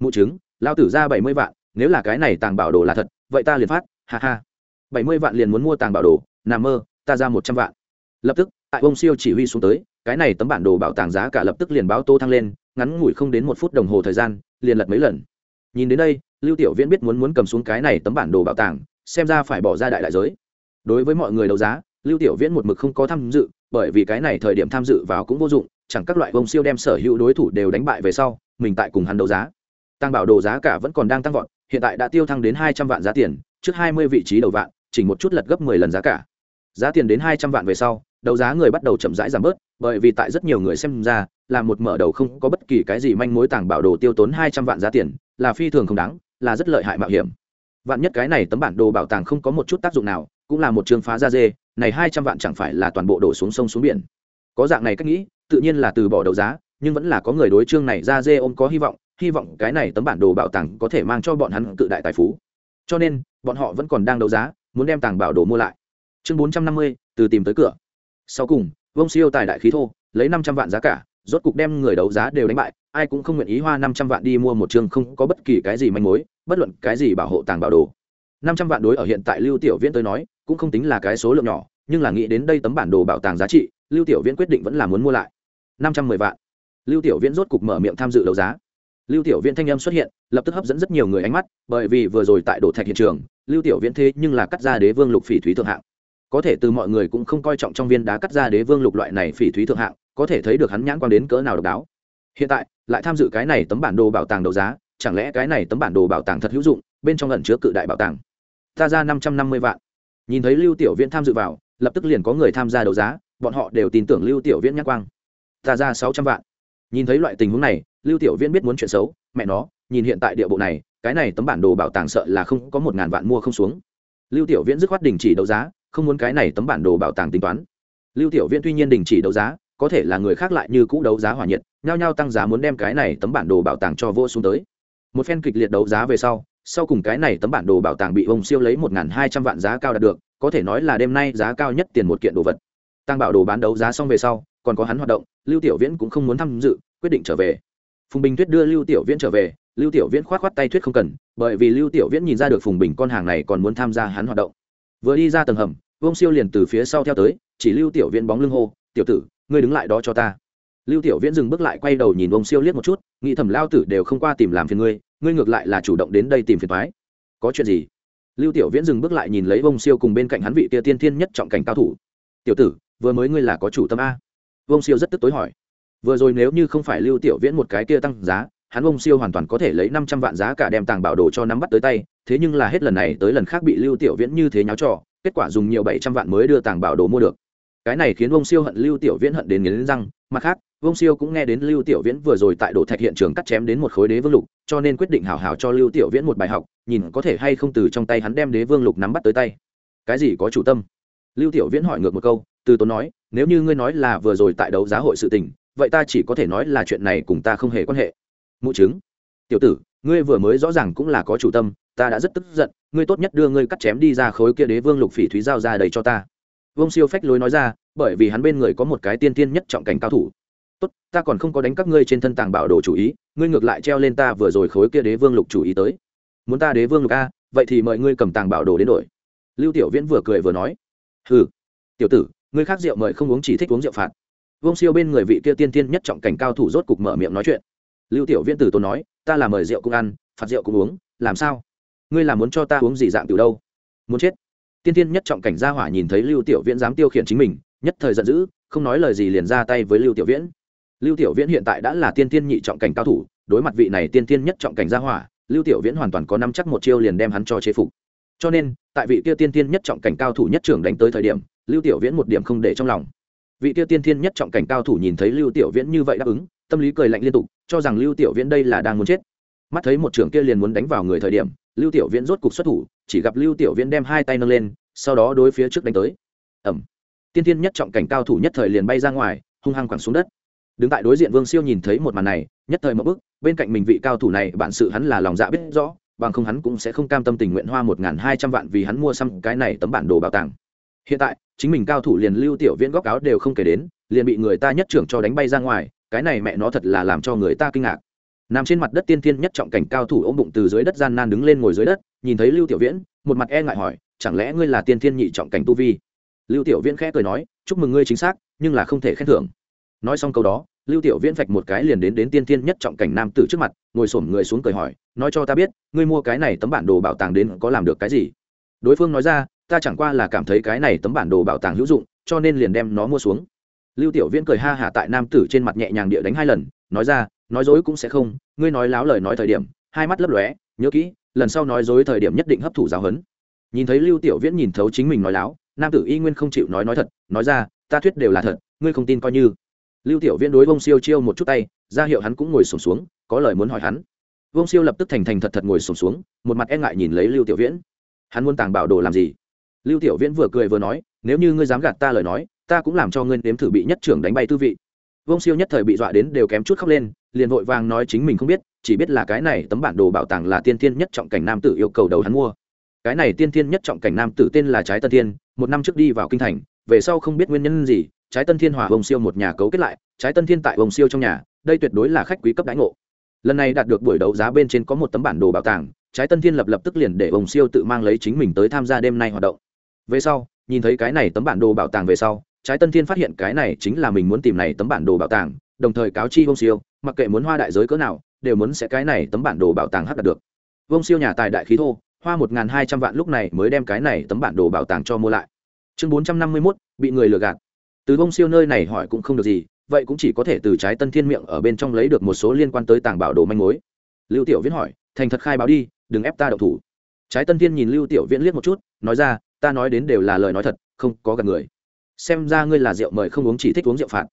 Speaker 1: Mụ chứng lao tử ra bảy mươi vạn, nếu là cái này tàng bảo đồ là thật vậy ta liền phát, ha ha. Bảy mươi vạn liền muốn mua tàng bảo đồ nằm mơ, ta ra một trăm vạn. Lập tức, tại ông siêu chỉ huy xuống tới, cái này tấm bản đồ bảo tàng giá cả lập tức liền báo tô thăng lên, ngắn ngủi không đến một phút đồng hồ thời gian, liền lật mấy lần. Nhìn đến đây, lưu tiểu viễn biết muốn muốn cầm xuống cái này tấm bản đồ bảo tàng, xem ra phải bỏ ra đại đại giới. Đối với mọi người đấu giá, lưu tiểu viễn một mực không có tham dự, bởi vì cái này thời điểm tham dự vào cũng vô dụng, chẳng các loại bông siêu đem sở hữu đối thủ đều đánh bại về sau, mình tại cùng hắn đấu giá. Tăng bảo đồ giá cả vẫn còn đang tăng vọt hiện tại đã tiêu thăng đến hai trăm vạn giá tiền, trước hai mươi vị trí đầu vạn chỉ một chút lật gấp mười lần giá cả. Giá tiền đến hai trăm vạn về sau, đấu giá người bắt đầu chậm rãi giảm bớt, bởi vì tại rất nhiều người xem ra, là một mở đầu không có bất kỳ cái gì manh mối tàng bảo đồ tiêu tốn hai trăm vạn giá tiền, là phi thường không đáng, là rất lợi hại mạo hiểm. Vạn nhất cái này tấm bản đồ bảo tàng không có một chút tác dụng nào, cũng là một trường phá ra dê, này hai trăm vạn chẳng phải là toàn bộ đổ xuống sông xuống biển. Có dạng này cách nghĩ, tự nhiên là từ bỏ đấu giá, nhưng vẫn là có người đối chương này ra dê ôm có hy vọng hy vọng cái này tấm bản đồ bảo tàng có thể mang cho bọn hắn cự đại tài phú. Cho nên, bọn họ vẫn còn đang đấu giá, muốn đem tàng bảo đồ mua lại. Chương bốn trăm năm mươi, từ tìm tới cửa. Sau cùng vông siêu tài đại khí thô, lấy năm trăm vạn giá cả, rốt cục đem người đấu giá đều đánh bại, ai cũng không nguyện ý hoa năm trăm vạn đi mua một chương không có bất kỳ cái gì manh mối, bất luận cái gì bảo hộ tàng bảo đồ. Năm trăm vạn đối ở hiện tại lưu tiểu viễn tới nói, cũng không tính là cái số lượng nhỏ, nhưng là nghĩ đến đây tấm bản đồ bảo tàng giá trị, lưu tiểu viễn quyết định vẫn là muốn mua lại. Năm trăm mười vạn. Lưu tiểu viễn rốt cục mở miệng tham dự đấu giá lưu tiểu viễn thanh âm xuất hiện, lập tức hấp dẫn rất nhiều người ánh mắt, bởi vì vừa rồi tại đổ thạch hiện trường, lưu tiểu viễn thế nhưng là cắt ra đế vương lục phỉ thúy thượng hạng. Có thể từ mọi người cũng không coi trọng trong viên đá cắt ra đế vương lục loại này phỉ thúy thượng hạng, có thể thấy được hắn nhãn quan đến cỡ nào độc đáo. Hiện tại, lại tham dự cái này tấm bản đồ bảo tàng đấu giá, chẳng lẽ cái này tấm bản đồ bảo tàng thật hữu dụng, bên trong ẩn chứa cự đại bảo tàng. Ta ra năm trăm năm mươi vạn. Nhìn thấy lưu tiểu viễn tham dự vào, lập tức liền có người tham gia đấu giá, bọn họ đều tin tưởng lưu tiểu viễn nhãn quang. Ta ra sáu trăm vạn. Nhìn thấy loại tình huống này lưu tiểu viễn biết muốn chuyện xấu, mẹ nó, nhìn hiện tại địa bộ này, cái này tấm bản đồ bảo tàng sợ là không có một ngàn vạn mua không xuống. Lưu tiểu viễn dứt khoát đình chỉ đấu giá, không muốn cái này tấm bản đồ bảo tàng tính toán. Lưu tiểu viễn tuy nhiên đình chỉ đấu giá, có thể là người khác lại như cũ đấu giá hỏa nhiệt, nhao nhao tăng giá muốn đem cái này tấm bản đồ bảo tàng cho vô xuống tới. Một phen kịch liệt đấu giá về sau sau cùng cái này tấm bản đồ bảo tàng bị ông siêu lấy một hai trăm vạn giá cao đạt được, có thể nói là đêm nay giá cao nhất tiền một kiện đồ vật. Tăng bảo đồ bán đấu giá xong về sau, còn có hắn hoạt động, lưu tiểu viễn cũng không muốn tham dự, quyết định trở về phùng bình tuyết đưa lưu tiểu viễn trở về, lưu tiểu viễn k h o á t k h o á t tay thuyết không cần, bởi vì lưu tiểu viễn nhìn ra được phùng bình con hàng này còn muốn tham gia hắn hoạt động. Vừa đi ra tầng hầm vông siêu liền từ phía sau theo tới, chỉ lưu tiểu viễn bóng lưng hô, tiểu tử, ngươi đứng lại đó cho ta. Lưu tiểu viễn dừng bước lại quay đầu nhìn vông siêu liếc một chút, nghĩ thầm lao tử đều không qua tìm làm phiền ngươi ngươi ngược lại là chủ động đến đây tìm phiền thoái có chuyện gì? Lưu tiểu viễn dừng bước lại nhìn lấy vông siêu cùng bên cạnh hắn vị tia tiên thiên nhất trọng cảnh cao thủ. Tiểu tử, vừa mới ngươi là có chủ tâm a. Vông siêu rất tức tối hỏi vừa rồi nếu như không phải lưu tiểu viễn một cái kia tăng giá, hắn ông siêu hoàn toàn có thể lấy năm trăm vạn giá cả đem tàng bảo đồ cho nắm bắt tới tay, thế nhưng là hết lần này tới lần khác bị lưu tiểu viễn như thế nháo trò, kết quả dùng nhiều bảy trăm vạn mới đưa tàng bảo đồ mua được. Cái này khiến ông siêu hận lưu tiểu viễn hận đến nghiến răng, mặt khác vông siêu cũng nghe đến lưu tiểu viễn vừa rồi tại đổ thạch hiện trường cắt chém đến một khối đế vương lục, cho nên quyết định hảo hảo cho lưu tiểu viễn một bài học, nhìn có thể hay không từ trong tay hắn đem đế vương lục nắm bắt tới tay. Cái gì có chủ tâm? Lưu tiểu viễn hỏi ngược một câu, từ tốn nói, nếu như ngươi nói là vừa rồi tại đấu giá hội sự tình vậy ta chỉ có thể nói là chuyện này cùng ta không hề quan hệ. Mụ chứng. Tiểu tử, ngươi vừa mới rõ ràng cũng là có chủ tâm, ta đã rất tức giận, ngươi tốt nhất đưa ngươi cắt chém đi ra khối kia đế vương lục phỉ thúy giao ra đầy cho ta. Vương siêu phách lối nói ra, bởi vì hắn bên người có một cái tiên tiên nhất trọng cảnh cao thủ. Tốt, ta còn không có đánh các ngươi trên thân tàng bảo đồ chủ ý, ngươi ngược lại treo lên ta vừa rồi khối kia đế vương lục chủ ý tới. Muốn ta đế vương lục a, vậy thì mời ngươi cầm tàng bảo đồ đến đổi. Lưu tiểu viễn vừa cười vừa nói, hừ, tiểu tử, ngươi khác rượu mời không uống chỉ thích uống rượu phạt vông siêu bên người vị kia tiên tiên nhất trọng cảnh cao thủ rốt cục mở miệng nói chuyện. Lưu tiểu viễn tử tôn nói, ta là mời rượu cũng ăn, phạt rượu cũng uống, làm sao? Ngươi là muốn cho ta uống gì dạng từ đâu? Muốn chết. Tiên tiên nhất trọng cảnh gia hỏa nhìn thấy lưu tiểu viễn dám tiêu khiển chính mình, nhất thời giận dữ, không nói lời gì liền ra tay với lưu tiểu viễn. Lưu tiểu viễn hiện tại đã là tiên tiên nhị trọng cảnh cao thủ, đối mặt vị này tiên tiên nhất trọng cảnh gia hỏa, lưu tiểu viễn hoàn toàn có năm chắc một chiêu liền đem hắn cho chế phục. Cho nên, tại vị kia tiên tiên nhất trọng cảnh cao thủ nhất trưởng đánh tới thời điểm, lưu tiểu viễn một điểm không để trong lòng vị Tiêu tiên Thiên nhất trọng cảnh cao thủ nhìn thấy lưu tiểu viễn như vậy đáp ứng, tâm lý cười lạnh liên tục, cho rằng lưu tiểu viễn đây là đang muốn chết. Mắt thấy một trưởng kia liền muốn đánh vào người thời điểm, lưu tiểu viễn rốt cục xuất thủ, chỉ gặp lưu tiểu viễn đem hai tay nâng lên, sau đó đối phía trước đánh tới. Ẩm tiên Thiên nhất trọng cảnh cao thủ nhất thời liền bay ra ngoài, hung hăng quẳng xuống đất. Đứng tại đối diện vương siêu nhìn thấy một màn này, nhất thời một bức, bên cạnh mình vị cao thủ này, bản sự hắn là lòng dạ biết rõ, bằng không hắn cũng sẽ không cam tâm tình nguyện hoa một n g h n hai trăm vạn vì hắn mua xăm cái này tấm bản đồ bảo tàng hiện tại, chính mình cao thủ liền lưu tiểu viễn góc áo đều không kể đến, liền bị người ta nhất trưởng cho đánh bay ra ngoài, cái này mẹ nó thật là làm cho người ta kinh ngạc. Nằm trên mặt đất tiên tiên nhất trọng cảnh cao thủ ôm bụng từ dưới đất gian nan đứng lên ngồi dưới đất, nhìn thấy lưu tiểu viễn, một mặt e ngại hỏi, chẳng lẽ ngươi là tiên tiên nhị trọng cảnh tu vi? Lưu tiểu viễn khẽ cười nói, chúc mừng ngươi chính xác, nhưng là không thể khen thưởng. Nói xong câu đó, lưu tiểu viễn vạch một cái liền đến đến tiên tiên nhất trọng cảnh nam tử trước mặt, ngồi xổm người xuống cười hỏi, nói cho ta biết, ngươi mua cái này tấm bản đồ bảo tàng đến có làm được cái gì? Đối phương nói ra ta chẳng qua là cảm thấy cái này tấm bản đồ bảo tàng hữu dụng cho nên liền đem nó mua xuống. Lưu tiểu viễn cười ha hả tại nam tử trên mặt nhẹ nhàng địa đánh hai lần nói ra nói dối cũng sẽ không ngươi nói láo lời nói thời điểm hai mắt lấp lóe nhớ kỹ lần sau nói dối thời điểm nhất định hấp thụ giáo huấn nhìn thấy lưu tiểu viễn nhìn thấu chính mình nói láo nam tử y nguyên không chịu nói nói thật nói ra ta thuyết đều là thật ngươi không tin coi như. Lưu tiểu viễn đối vông siêu chiêu một chút tay ra hiệu hắn cũng ngồi sùng xuống, xuống có lời muốn hỏi hắn. Vông siêu lập tức thành thành thật thật ngồi sùng xuống, xuống một mặt e ngại nhìn lấy lưu tiểu viễn. Hắn muốn tàng bảo đồ làm gì? Lưu tiểu viễn vừa cười vừa nói, nếu như ngươi dám gạt ta lời nói, ta cũng làm cho ngươi nếm thử bị nhất trưởng đánh bay tư vị. Vông siêu nhất thời bị dọa đến đều kém chút khóc lên, liền vội vàng nói chính mình không biết, chỉ biết là cái này tấm bản đồ bảo tàng là tiên thiên nhất trọng cảnh nam tử yêu cầu đầu hắn mua. Cái này tiên thiên nhất trọng cảnh nam tử tên là trái tân thiên, một năm trước đi vào kinh thành, về sau không biết nguyên nhân gì, trái tân thiên hòa vông siêu một nhà cấu kết lại, trái tân thiên tại vông siêu trong nhà, đây tuyệt đối là khách quý cấp đãi ngộ. Lần này đạt được buổi đấu giá bên trên có một tấm bản đồ bảo tàng, trái tân thiên lập lập tức liền để vông siêu tự mang lấy chính mình tới tham gia đêm nay hoạt động về sau, nhìn thấy cái này tấm bản đồ bảo tàng về sau, trái tân thiên phát hiện cái này chính là mình muốn tìm này tấm bản đồ bảo tàng, đồng thời cáo chi vông siêu, mặc kệ muốn hoa đại giới cỡ nào, đều muốn sẽ cái này tấm bản đồ bảo tàng hấp đạt được. Vông siêu nhà tài đại khí thô, hoa một hai trăm vạn lúc này mới đem cái này tấm bản đồ bảo tàng cho mua lại. Chương bốn trăm năm mươi mốt, bị người lừa gạt. Từ vông siêu nơi này hỏi cũng không được gì, vậy cũng chỉ có thể từ trái tân thiên miệng ở bên trong lấy được một số liên quan tới tàng bảo đồ manh mối. Lưu tiểu viễn hỏi, thành thật khai báo đi, đừng ép ta đậu thủ. Trái tân thiên nhìn lưu tiểu viễn liếc một chút, nói ra ta nói đến đều là lời nói thật, không có gặp người. Xem ra ngươi là rượu mời không uống chỉ thích uống rượu phạt.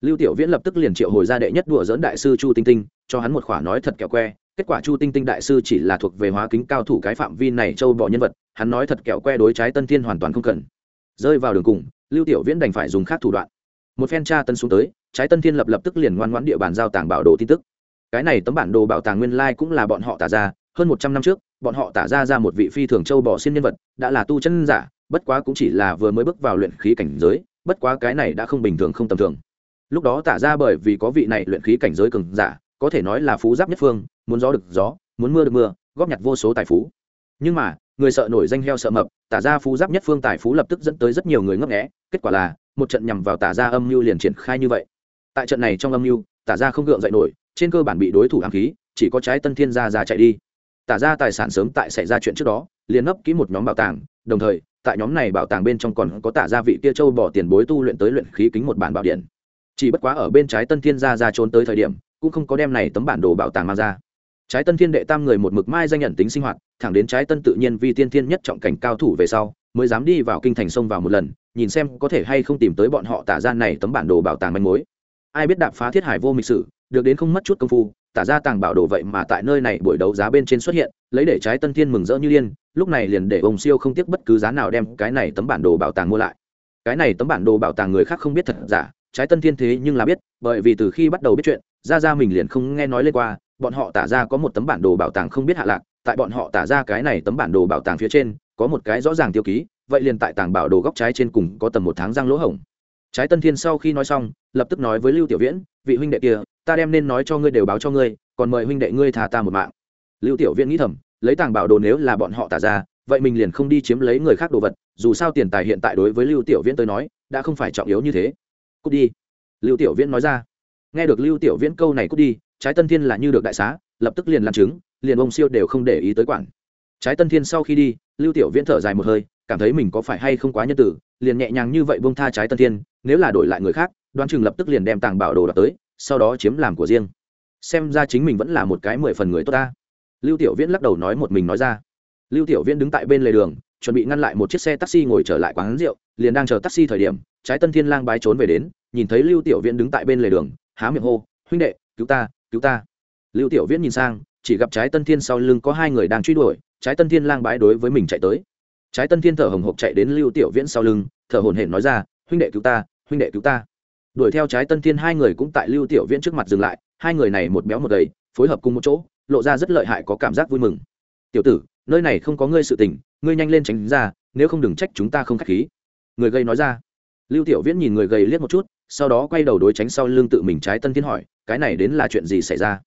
Speaker 1: Lưu tiểu viễn lập tức liền triệu hồi ra đệ nhất đùa dỡn đại sư chu tinh tinh, cho hắn một khỏa nói thật kẹo que. Kết quả chu tinh tinh đại sư chỉ là thuộc về hóa kính cao thủ cái phạm vi này châu bỏ nhân vật, hắn nói thật kẹo que đối trái tân thiên hoàn toàn không cần. Rơi vào đường cùng, lưu tiểu viễn đành phải dùng khác thủ đoạn. Một phen tra tân xuống tới, trái tân thiên lập lập tức liền ngoan ngoãn địa bàn giao tàng bảo đồ tin tức. Cái này tấm bản đồ bảo tàng nguyên lai cũng là bọn họ tả ra hơn một trăm năm trước, bọn họ tả ra ra một vị phi thường châu bỏ xin nhân vật, đã là tu chân giả, bất quá cũng chỉ là vừa mới bước vào luyện khí cảnh giới, bất quá cái này đã không bình thường không tầm thường. Lúc đó tả ra bởi vì có vị này luyện khí cảnh giới cường giả, có thể nói là phú giáp nhất phương, muốn gió được gió, muốn mưa được mưa, góp nhặt vô số tài phú. Nhưng mà, người sợ nổi danh heo sợ mập, tả ra phú giáp nhất phương tài phú lập tức dẫn tới rất nhiều người ngấp nghẽ kết quả là, một trận nhằm vào tả ra âm mưu liền triển khai như vậy. Tại trận này trong âm mưu, tả ra không gượng dậy nổi, trên cơ bản bị đối thủ ám khí, chỉ có trái tân thiên gia ra chạy đi tả ra tài sản sớm tại xảy ra chuyện trước đó, liền nấp kỹ một nhóm bảo tàng, đồng thời, tại nhóm này bảo tàng bên trong còn có tả ra vị kia châu bỏ tiền bối tu luyện tới luyện khí kính một bản bảo điện. Chỉ bất quá ở bên trái tân thiên gia ra trốn tới thời điểm, cũng không có đem này tấm bản đồ bảo tàng mang ra. Trái tân thiên đệ tam người một mực mai danh nhận tính sinh hoạt, thẳng đến trái tân tự nhiên vì tiên thiên nhất trọng cảnh cao thủ về sau, mới dám đi vào kinh thành sông vào một lần, nhìn xem có thể hay không tìm tới bọn họ tả ra này tấm bản đồ bảo tàng manh mối. Ai biết đạp phá thiết hải vô mịch sử, được đến không mất chút công phu tả ra tàng bảo đồ vậy mà tại nơi này buổi đấu giá bên trên xuất hiện, lấy để trái tân thiên mừng rỡ như điên, lúc này liền để ông siêu không tiếc bất cứ giá nào đem cái này tấm bản đồ bảo tàng mua lại. Cái này tấm bản đồ bảo tàng người khác không biết thật giả, trái tân thiên thế nhưng là biết, bởi vì từ khi bắt đầu biết chuyện ra ra mình liền không nghe nói lên qua, bọn họ tả ra có một tấm bản đồ bảo tàng không biết hạ lạc, tại bọn họ tả ra cái này tấm bản đồ bảo tàng phía trên, có một cái rõ ràng tiêu ký, vậy liền tại tàng bảo đồ góc trái trên cùng có tầm một tháng răng lỗ hổng. Trái tân thiên sau khi nói xong, lập tức nói với lưu tiểu viễn, vị huynh đệ kia ta đem nên nói cho ngươi đều báo cho ngươi, còn mời huynh đệ ngươi thả ta một mạng. Lưu tiểu viễn nghĩ thầm, lấy tàng bảo đồ nếu là bọn họ tả ra, vậy mình liền không đi chiếm lấy người khác đồ vật, dù sao tiền tài hiện tại đối với lưu tiểu viễn tới nói, đã không phải trọng yếu như thế. Cút đi. Lưu tiểu viễn nói ra. Nghe được lưu tiểu viễn câu này cút đi, trái tân thiên là như được đại xá, lập tức liền làm chứng liền ông siêu đều không để ý tới quản. Trái tân thiên sau khi đi, lưu tiểu viễn thở dài một hơi, cảm thấy mình có phải hay không quá nhân tử, liền nhẹ nhàng như vậy bông tha trái tân thiên, nếu là đổi lại người khác, đoán chừng lập tức liền đem tàng bảo đồ đập tới sau đó chiếm làm của riêng. Xem ra chính mình vẫn là một cái mười phần người tốt ta. Lưu tiểu viễn lắc đầu nói một mình nói ra. Lưu tiểu viễn đứng tại bên lề đường, chuẩn bị ngăn lại một chiếc xe taxi ngồi trở lại quán rượu, liền đang chờ taxi thời điểm, trái tân thiên lang bái trốn về đến, nhìn thấy lưu tiểu viễn đứng tại bên lề đường, há miệng hô, huynh đệ, cứu ta cứu ta. Lưu tiểu viễn nhìn sang, chỉ gặp trái tân thiên sau lưng có hai người đang truy đuổi, trái tân thiên lang bái đối với mình chạy tới. Trái tân thiên thở hồng hộc chạy đến lưu tiểu viễn sau lưng, thở hổn hển nói ra, huynh đệ cứu ta, huynh đệ cứu ta đuổi theo trái tân thiên hai người cũng tại lưu tiểu viễn trước mặt dừng lại, hai người này một béo một gầy, phối hợp cùng một chỗ, lộ ra rất lợi hại có cảm giác vui mừng. Tiểu tử, nơi này không có ngươi sự tình, ngươi nhanh lên tránh ra, nếu không đừng trách chúng ta không khách khí. Người gây nói ra. Lưu tiểu viễn nhìn người gầy liếc một chút, sau đó quay đầu đối tránh sau lưng tự mình trái tân thiên hỏi, cái này đến là chuyện gì xảy ra?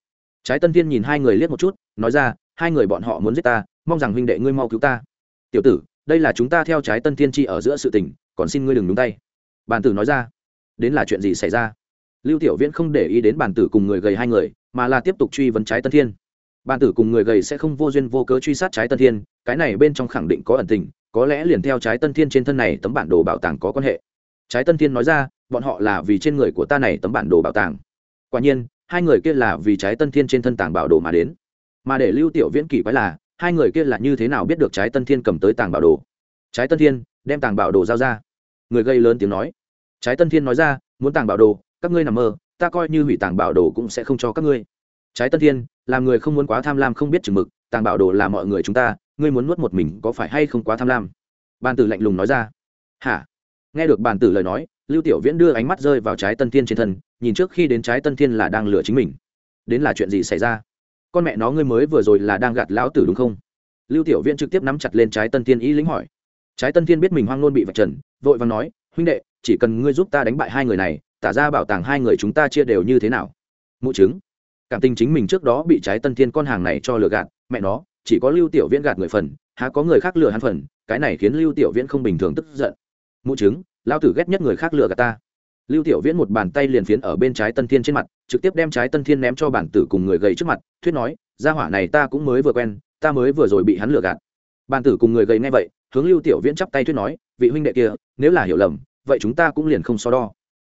Speaker 1: Trái tân thiên nhìn hai người liếc một chút, nói ra, hai người bọn họ muốn giết ta, mong rằng huynh đệ ngươi mau cứu ta. Tiểu tử, đây là chúng ta theo trái tân thiên chi ở giữa sự tình, còn xin ngươi đừng đúng tay. Bàn tử nói ra đến là chuyện gì xảy ra? Lưu tiểu viễn không để ý đến bàn tử cùng người gầy hai người, mà là tiếp tục truy vấn trái tân thiên. Bàn tử cùng người gầy sẽ không vô duyên vô cớ truy sát trái tân thiên, cái này bên trong khẳng định có ẩn tình, có lẽ liền theo trái tân thiên trên thân này tấm bản đồ bảo tàng có quan hệ. Trái tân thiên nói ra, bọn họ là vì trên người của ta này tấm bản đồ bảo tàng. Quả nhiên, hai người kia là vì trái tân thiên trên thân tàng bảo đồ mà đến. Mà để lưu tiểu viễn kỳ quái là, hai người kia là như thế nào biết được trái tân thiên cầm tới tàng bảo đồ? Trái tân thiên đem tàng bảo đồ giao ra. Người gây lớn tiếng nói trái tân thiên nói ra, muốn tàng bảo đồ, các ngươi nằm mơ, ta coi như hủy tàng bảo đồ cũng sẽ không cho các ngươi. Trái tân thiên, làm người không muốn quá tham lam không biết chừng mực, tàng bảo đồ là mọi người chúng ta, ngươi muốn nuốt một mình có phải hay không quá tham lam? Ban tử lạnh lùng nói ra. Hả? Nghe được bàn tử lời nói, lưu tiểu viễn đưa ánh mắt rơi vào trái tân thiên trên thân, nhìn trước khi đến trái tân thiên là đang lừa chính mình. Đến là chuyện gì xảy ra? Con mẹ nó ngươi mới vừa rồi là đang gạt lão tử đúng không? Lưu tiểu viễn trực tiếp nắm chặt lên trái tân thiên ý lính hỏi. Trái tân thiên biết mình hoang nôn bị vạch trần, vội vàng nói, huynh đệ chỉ cần ngươi giúp ta đánh bại hai người này, tả ra bảo tàng hai người chúng ta chia đều như thế nào? Mụ chứng. Cảm tình chính mình trước đó bị trái tân thiên con hàng này cho lừa gạt, mẹ nó, chỉ có lưu tiểu viễn gạt người phần, há có người khác lừa hắn phần, cái này khiến lưu tiểu viễn không bình thường tức giận. Mụ chứng lao tử ghét nhất người khác lừa gạt ta. Lưu tiểu viễn một bàn tay liền phiến ở bên trái tân thiên trên mặt, trực tiếp đem trái tân thiên ném cho bản tử cùng người gầy trước mặt, thuyết nói, gia hỏa này ta cũng mới vừa quen, ta mới vừa rồi bị hắn lừa gạt. Bản tử cùng người gầy nghe vậy, hướng lưu tiểu viễn chắp tay thuyết nói, vị huynh đệ kia, nếu là hiểu lầm vậy chúng ta cũng liền không so đo.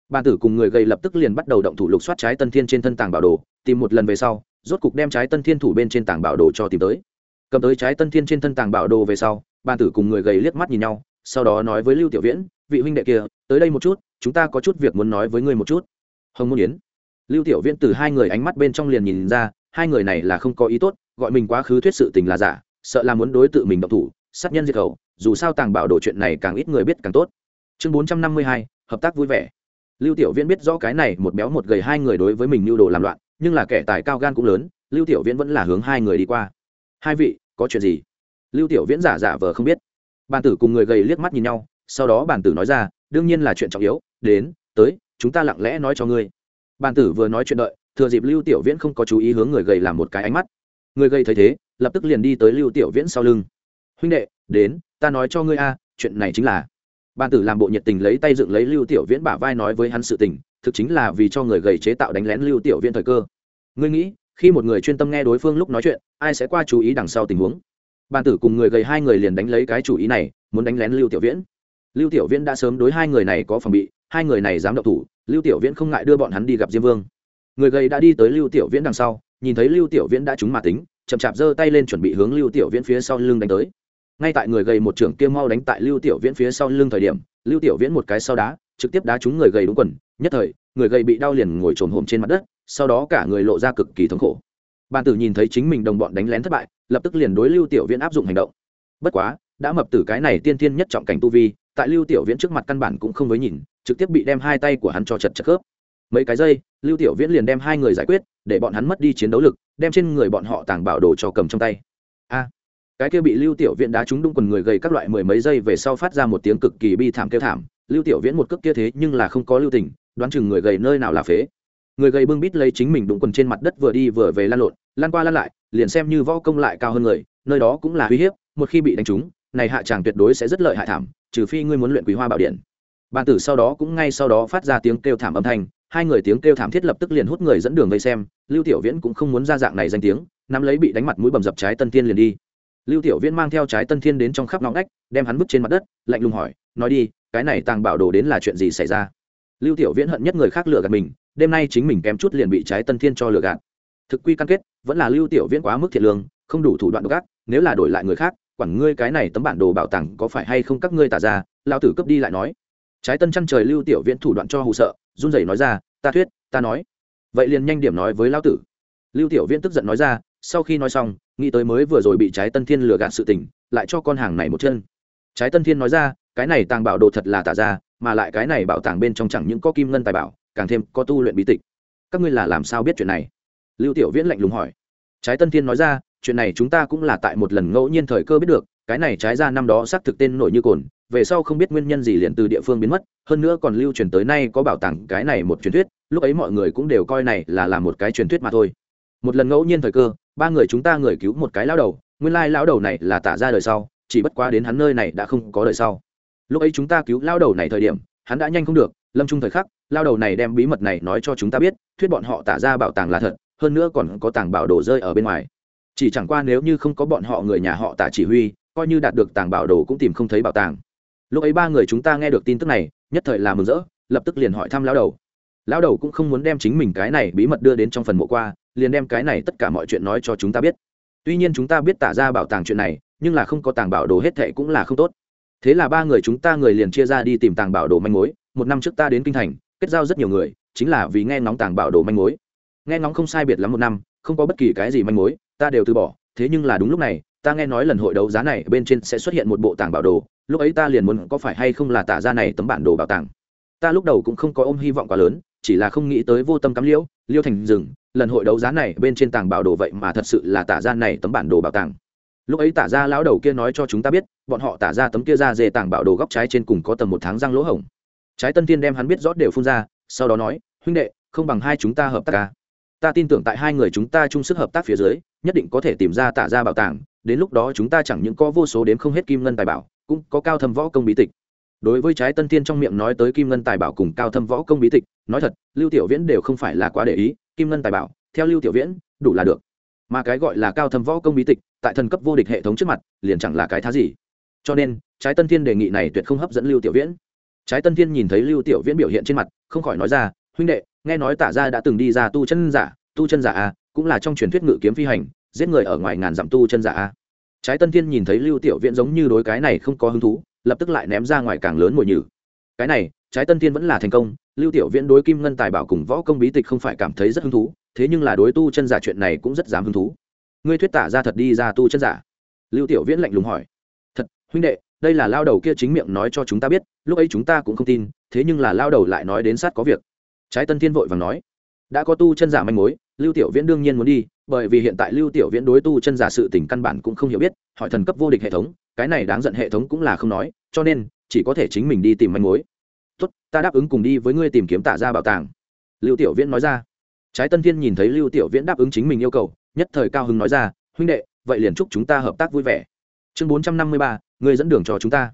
Speaker 1: Bàn tử cùng người gầy lập tức liền bắt đầu động thủ lục soát trái tân thiên trên thân tàng bảo đồ, tìm một lần về sau, rốt cục đem trái tân thiên thủ bên trên tàng bảo đồ cho tìm tới. Cầm tới trái tân thiên trên thân tàng bảo đồ về sau, bàn tử cùng người gầy liếc mắt nhìn nhau, sau đó nói với lưu tiểu viễn, vị huynh đệ kia, tới đây một chút, chúng ta có chút việc muốn nói với ngươi một chút. Hồng môn yến. Lưu tiểu viễn từ hai người ánh mắt bên trong liền nhìn ra, hai người này là không có ý tốt, gọi mình quá khứ thuyết sự tình là giả, sợ là muốn đối tự mình động thủ, sát nhân diệt khẩu, dù sao tàng bảo đồ chuyện này càng ít người biết càng tốt chương bốn trăm năm mươi hai, hợp tác vui vẻ. Lưu tiểu viễn biết rõ cái này một béo một gầy hai người đối với mình nhu đồ làm loạn, nhưng là kẻ tài cao gan cũng lớn, lưu tiểu viễn vẫn là hướng hai người đi qua. Hai vị, có chuyện gì? Lưu tiểu viễn giả giả vờ không biết. Bàn tử cùng người gầy liếc mắt nhìn nhau, sau đó bàn tử nói ra, đương nhiên là chuyện trọng yếu, đến, tới, chúng ta lặng lẽ nói cho ngươi. Bàn tử vừa nói chuyện đợi, thừa dịp lưu tiểu viễn không có chú ý hướng người gầy làm một cái ánh mắt. Người gầy thấy thế, lập tức liền đi tới lưu tiểu viễn sau lưng. Huynh đệ, đến, ta nói cho ngươi a, chuyện này chính là bàn tử làm bộ nhiệt tình lấy tay dựng lấy lưu tiểu viễn bả vai nói với hắn sự tình, thực chính là vì cho người gầy chế tạo đánh lén lưu tiểu viễn thời cơ. Ngươi nghĩ, khi một người chuyên tâm nghe đối phương lúc nói chuyện, ai sẽ qua chú ý đằng sau tình huống? Bàn tử cùng người gầy hai người liền đánh lấy cái chủ ý này, muốn đánh lén lưu tiểu viễn. Lưu tiểu viễn đã sớm đối hai người này có phòng bị, hai người này dám động thủ, lưu tiểu viễn không ngại đưa bọn hắn đi gặp diêm vương. Người gầy đã đi tới lưu tiểu viễn đằng sau, nhìn thấy lưu tiểu viễn đã trúng mà tính, chậm chạp giơ tay lên chuẩn bị hướng lưu tiểu viễn phía sau lưng đánh tới ngay tại người gầy một trưởng kia mau đánh tại lưu tiểu viễn phía sau lưng thời điểm, lưu tiểu viễn một cái sau đá, trực tiếp đá trúng người gầy đúng quần. Nhất thời, người gầy bị đau liền ngồi trồn hổm trên mặt đất, sau đó cả người lộ ra cực kỳ thống khổ. Bàn tử nhìn thấy chính mình đồng bọn đánh lén thất bại, lập tức liền đối lưu tiểu viễn áp dụng hành động. Bất quá, đã mập tử cái này tiên tiên nhất trọng cảnh tu vi, tại lưu tiểu viễn trước mặt căn bản cũng không với nhìn, trực tiếp bị đem hai tay của hắn cho chật chật khớp. Mấy cái giây, lưu tiểu viễn liền đem hai người giải quyết, để bọn hắn mất đi chiến đấu lực, đem trên người bọn họ tàng bảo đồ cho cầm trong tay. A! Cái kia bị lưu tiểu viễn đá trúng đung quần người gầy các loại mười mấy giây về sau phát ra một tiếng cực kỳ bi thảm kêu thảm. Lưu tiểu viễn một cước kia thế nhưng là không có lưu tình, đoán chừng người gầy nơi nào là phế. Người gầy bưng bít lấy chính mình đụng quần trên mặt đất vừa đi vừa về lan lộn lan qua lan lại, liền xem như võ công lại cao hơn người, nơi đó cũng là uy hiếp, một khi bị đánh trúng, này hạ tràng tuyệt đối sẽ rất lợi hại thảm, trừ phi ngươi muốn luyện quý hoa bảo điện. Bàn tử sau đó cũng ngay sau đó phát ra tiếng kêu thảm âm thanh, hai người tiếng kêu thảm thiết lập tức liền hút người dẫn đường vây xem, lưu tiểu viễn cũng không muốn ra dạng này danh tiếng, nắm lấy bị đánh mặt mũi bầm dập trái tân thiên liền đi lưu tiểu viễn mang theo trái tân thiên đến trong khắp ngõ ngách, đem hắn vứt trên mặt đất, lạnh lùng hỏi, nói đi, cái này tàng bảo đồ đến là chuyện gì xảy ra? Lưu tiểu viễn hận nhất người khác lừa gạt mình, đêm nay chính mình kém chút liền bị trái tân thiên cho lừa gạt. Thực quy căn kết, vẫn là lưu tiểu viễn quá mức thiệt lương, không đủ thủ đoạn độc ác, nếu là đổi lại người khác, quản ngươi cái này tấm bản đồ bảo tàng có phải hay không các ngươi tả ra lao tử cấp đi lại nói. Trái tân chăn trời lưu tiểu viễn thủ đoạn cho hù sợ, run rẩy nói ra, ta thuyết, ta nói. Vậy liền nhanh điểm nói với lao tử. Lưu tiểu viễn tức giận nói ra, sau khi nói xong nghĩ tới mới vừa rồi bị trái tân thiên lừa gạt sự tình, lại cho con hàng này một chân. Trái tân thiên nói ra, cái này tàng bảo đồ thật là tả ra, mà lại cái này bảo tàng bên trong chẳng những có kim ngân tài bảo, càng thêm có tu luyện bí tịch. Các ngươi là làm sao biết chuyện này? Lưu tiểu viễn lạnh lùng hỏi. Trái tân thiên nói ra, chuyện này chúng ta cũng là tại một lần ngẫu nhiên thời cơ biết được, cái này trái ra năm đó xác thực tên nổi như cồn, về sau không biết nguyên nhân gì liền từ địa phương biến mất, hơn nữa còn lưu truyền tới nay có bảo tàng cái này một truyền thuyết, lúc ấy mọi người cũng đều coi này là là một cái truyền thuyết mà thôi. Một lần ngẫu nhiên thời cơ ba người chúng ta người cứu một cái lão đầu, nguyên lai lão đầu này là tả ra đời sau, chỉ bất quá đến hắn nơi này đã không có đời sau. Lúc ấy chúng ta cứu lão đầu này thời điểm, hắn đã nhanh không được, lâm trung thời khắc, lão đầu này đem bí mật này nói cho chúng ta biết, thuyết bọn họ tả ra bảo tàng là thật, hơn nữa còn có tàng bảo đồ rơi ở bên ngoài. Chỉ chẳng qua nếu như không có bọn họ người nhà họ tả chỉ huy, coi như đạt được tàng bảo đồ cũng tìm không thấy bảo tàng. Lúc ấy ba người chúng ta nghe được tin tức này, nhất thời là mừng rỡ, lập tức liền hỏi thăm lão đầu. Lão đầu cũng không muốn đem chính mình cái này bí mật đưa đến trong phần mộ qua liền đem cái này tất cả mọi chuyện nói cho chúng ta biết. Tuy nhiên chúng ta biết tả ra bảo tàng chuyện này, nhưng là không có tàng bảo đồ hết thệ cũng là không tốt. Thế là ba người chúng ta người liền chia ra đi tìm tàng bảo đồ manh mối. Một năm trước ta đến kinh thành, kết giao rất nhiều người, chính là vì nghe ngóng tàng bảo đồ manh mối. Nghe ngóng không sai biệt lắm một năm, không có bất kỳ cái gì manh mối, ta đều từ bỏ. Thế nhưng là đúng lúc này, ta nghe nói lần hội đấu giá này bên trên sẽ xuất hiện một bộ tàng bảo đồ, lúc ấy ta liền muốn có phải hay không là tả ra này tấm bản đồ bảo tàng. Ta lúc đầu cũng không có ôm hy vọng quá lớn chỉ là không nghĩ tới vô tâm cắm liễu, liêu thành rừng lần hội đấu giá này bên trên tàng bảo đồ vậy mà thật sự là tả ra này tấm bản đồ bảo tàng. Lúc ấy tả ra lão đầu kia nói cho chúng ta biết, bọn họ tả ra tấm kia ra dề tàng bảo đồ góc trái trên cùng có tầm một tháng răng lỗ hổng. Trái tân tiên đem hắn biết rõ đều phun ra, sau đó nói, huynh đệ, không bằng hai chúng ta hợp tác ca ta tin tưởng tại hai người chúng ta chung sức hợp tác phía dưới, nhất định có thể tìm ra tả ra bảo tàng, đến lúc đó chúng ta chẳng những có vô số đếm không hết kim ngân tài bảo, cũng có cao thâm võ công bí tịch đối với trái tân thiên trong miệng nói tới kim ngân tài bảo cùng cao thâm võ công bí tịch, nói thật, lưu tiểu viễn đều không phải là quá để ý, kim ngân tài bảo, theo lưu tiểu viễn, đủ là được. Mà cái gọi là cao thâm võ công bí tịch, tại thần cấp vô địch hệ thống trước mặt, liền chẳng là cái thá gì. Cho nên, trái tân thiên đề nghị này tuyệt không hấp dẫn lưu tiểu viễn. Trái tân thiên nhìn thấy lưu tiểu viễn biểu hiện trên mặt, không khỏi nói ra, huynh đệ, nghe nói tả ra đã từng đi ra tu chân giả, tu chân giả a, cũng là trong truyền thuyết ngự kiếm phi hành, giết người ở ngoài ngàn dặm tu chân giả a. Trái tân thiên nhìn thấy lưu tiểu viễn giống như đối cái này không có hứng thú lập tức lại ném ra ngoài càng lớn mồi nhử. Cái này, trái tân thiên vẫn là thành công, lưu tiểu viễn đối kim ngân tài bảo cùng võ công bí tịch không phải cảm thấy rất hứng thú, thế nhưng là đối tu chân giả chuyện này cũng rất dám hứng thú. Ngươi thuyết tả ra thật đi ra tu chân giả? Lưu tiểu viễn lạnh lùng hỏi. Thật, huynh đệ, đây là lao đầu kia chính miệng nói cho chúng ta biết, lúc ấy chúng ta cũng không tin, thế nhưng là lao đầu lại nói đến sát có việc. Trái tân thiên vội vàng nói. Đã có tu chân giả manh mối, lưu tiểu viễn đương nhiên muốn đi, bởi vì hiện tại lưu tiểu viễn đối tu chân giả sự tình căn bản cũng không hiểu biết, hỏi thần cấp vô địch hệ thống cái này đáng giận hệ thống cũng là không nói, cho nên, chỉ có thể chính mình đi tìm manh mối. Tốt, ta đáp ứng cùng đi với ngươi tìm kiếm tả ra bảo tàng. Lưu tiểu viễn nói ra. Trái tân thiên nhìn thấy lưu tiểu viễn đáp ứng chính mình yêu cầu, nhất thời cao hưng nói ra, huynh đệ, vậy liền chúc chúng ta hợp tác vui vẻ. Chương bốn trăm năm mươi ba, ngươi dẫn đường cho chúng ta.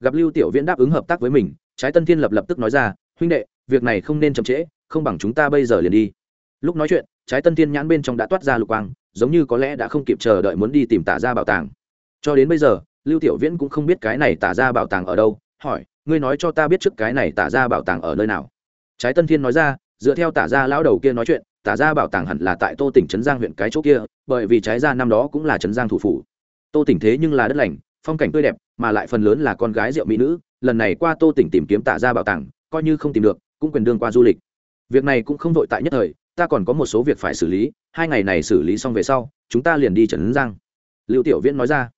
Speaker 1: Gặp lưu tiểu viễn đáp ứng hợp tác với mình, trái tân thiên lập lập tức nói ra, huynh đệ, việc này không nên chậm trễ, không bằng chúng ta bây giờ liền đi. Lúc nói chuyện, trái tân thiên nhãn bên trong đã toát ra lục quang, giống như có lẽ đã không kịp chờ đợi muốn đi tìm tả ra bảo tàng. Cho đến bây giờ lưu tiểu viễn cũng không biết cái này tả ra bảo tàng ở đâu, hỏi, ngươi nói cho ta biết trước cái này tả ra bảo tàng ở nơi nào? Trái tân thiên nói ra, dựa theo tả ra lão đầu kia nói chuyện, tả ra bảo tàng hẳn là tại tô tỉnh trấn giang huyện cái chỗ kia, bởi vì trái ra năm đó cũng là trấn giang thủ phủ. Tô tỉnh thế nhưng là đất lành, phong cảnh tươi đẹp, mà lại phần lớn là con gái rượu mỹ nữ, lần này qua tô tỉnh tìm kiếm tả ra bảo tàng, coi như không tìm được, cũng quyền đương qua du lịch. Việc này cũng không vội tại nhất thời, ta còn có một số việc phải xử lý, hai ngày này xử lý xong về sau, chúng ta liền đi trấn giang. Lưu tiểu viễn nói ra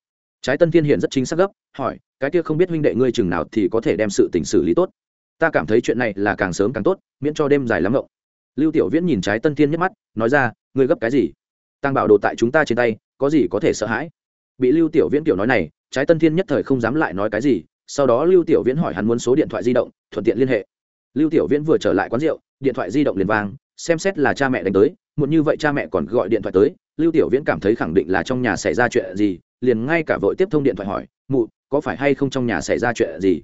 Speaker 1: trái tân thiên hiện rất chính xác gấp, hỏi, cái kia không biết huynh đệ ngươi chừng nào thì có thể đem sự tình xử lý tốt? Ta cảm thấy chuyện này là càng sớm càng tốt, miễn cho đêm dài lắm ngộng. Lưu tiểu viễn nhìn trái tân thiên nhất mắt, nói ra, ngươi gấp cái gì? Tăng bảo đồ tại chúng ta trên tay, có gì có thể sợ hãi? Bị lưu tiểu viễn tiểu nói này, trái tân thiên nhất thời không dám lại nói cái gì, sau đó lưu tiểu viễn hỏi hắn muốn số điện thoại di động, thuận tiện liên hệ. Lưu tiểu viễn vừa trở lại quán rượu, điện thoại di động liền vang, xem xét là cha mẹ đánh tới một như vậy cha mẹ còn gọi điện thoại tới, lưu tiểu viễn cảm thấy khẳng định là trong nhà xảy ra chuyện gì liền ngay cả vội tiếp thông điện thoại hỏi, mụ, có phải hay không trong nhà xảy ra chuyện gì?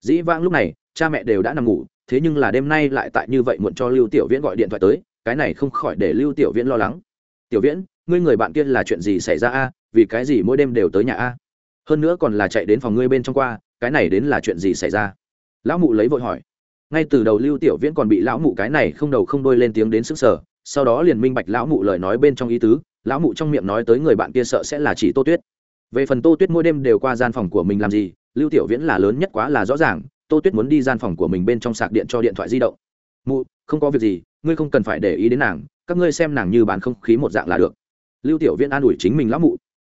Speaker 1: Dĩ vãng lúc này, cha mẹ đều đã nằm ngủ, thế nhưng là đêm nay lại tại như vậy muộn cho lưu tiểu viễn gọi điện thoại tới, cái này không khỏi để lưu tiểu viễn lo lắng. Tiểu viễn, ngươi người bạn kia là chuyện gì xảy ra a? Vì cái gì mỗi đêm đều tới nhà a? Hơn nữa còn là chạy đến phòng ngươi bên trong qua, cái này đến là chuyện gì xảy ra? Lão mụ lấy vội hỏi. Ngay từ đầu lưu tiểu viễn còn bị lão mụ cái này không đầu không đôi lên tiếng đến sức sở sau đó liền minh bạch lão mụ lời nói bên trong ý tứ, lão mụ trong miệng nói tới người bạn kia sợ sẽ là chỉ tô tuyết về phần tô tuyết mỗi đêm đều qua gian phòng của mình làm gì, lưu tiểu viễn là lớn nhất quá là rõ ràng, tô tuyết muốn đi gian phòng của mình bên trong sạc điện cho điện thoại di động. Mụ, không có việc gì, ngươi không cần phải để ý đến nàng, các ngươi xem nàng như bán không khí một dạng là được. Lưu tiểu viễn an ủi chính mình lão mụ.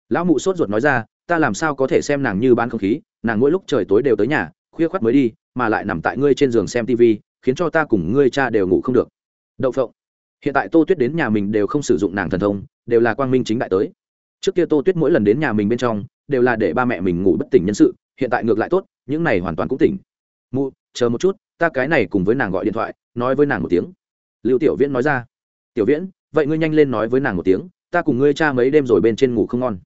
Speaker 1: Lão mụ sốt ruột nói ra, ta làm sao có thể xem nàng như bán không khí, nàng mỗi lúc trời tối đều tới nhà, khuya khoắt mới đi, mà lại nằm tại ngươi trên giường xem tv khiến cho ta cùng ngươi cha đều ngủ không được. Đậu phộng. Hiện tại tô tuyết đến nhà mình đều không sử dụng nàng thần thông, đều là quang minh chính đại tới trước kia tô tuyết mỗi lần đến nhà mình bên trong, đều là để ba mẹ mình ngủ bất tỉnh nhân sự, hiện tại ngược lại tốt, những này hoàn toàn cũng tỉnh. Mụ, chờ một chút, ta cái này cùng với nàng gọi điện thoại, nói với nàng một tiếng. Lưu tiểu viễn nói ra. Tiểu viễn, vậy ngươi nhanh lên nói với nàng một tiếng, ta cùng ngươi cha mấy đêm rồi bên trên ngủ không ngon.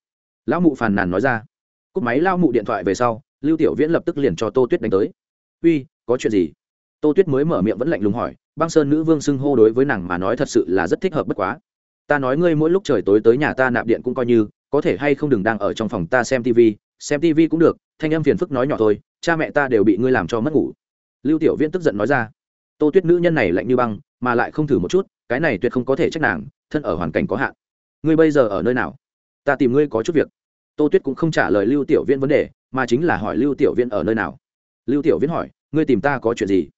Speaker 1: Lão mụ phàn nàn nói ra. Cúp máy lao mụ điện thoại về sau, lưu tiểu viễn lập tức liền cho tô tuyết đánh tới. Uy, có chuyện gì? Tô tuyết mới mở miệng vẫn lạnh lùng hỏi, băng sơn nữ vương xưng hô đối với nàng mà nói thật sự là rất thích hợp bất quá ta nói ngươi mỗi lúc trời tối tới nhà ta nạp điện cũng coi như, có thể hay không đừng đang ở trong phòng ta xem tv xem tv cũng được, thanh âm phiền phức nói nhỏ thôi, cha mẹ ta đều bị ngươi làm cho mất ngủ. Lưu tiểu viễn tức giận nói ra. Tô tuyết nữ nhân này lạnh như băng, mà lại không thử một chút, cái này tuyệt không có thể trách nàng, thân ở hoàn cảnh có hạn. Ngươi bây giờ ở nơi nào? Ta tìm ngươi có chút việc. Tô tuyết cũng không trả lời lưu tiểu viễn vấn đề, mà chính là hỏi lưu tiểu viễn ở nơi nào. Lưu tiểu viễn hỏi, ngươi tìm ta có chuyện gì?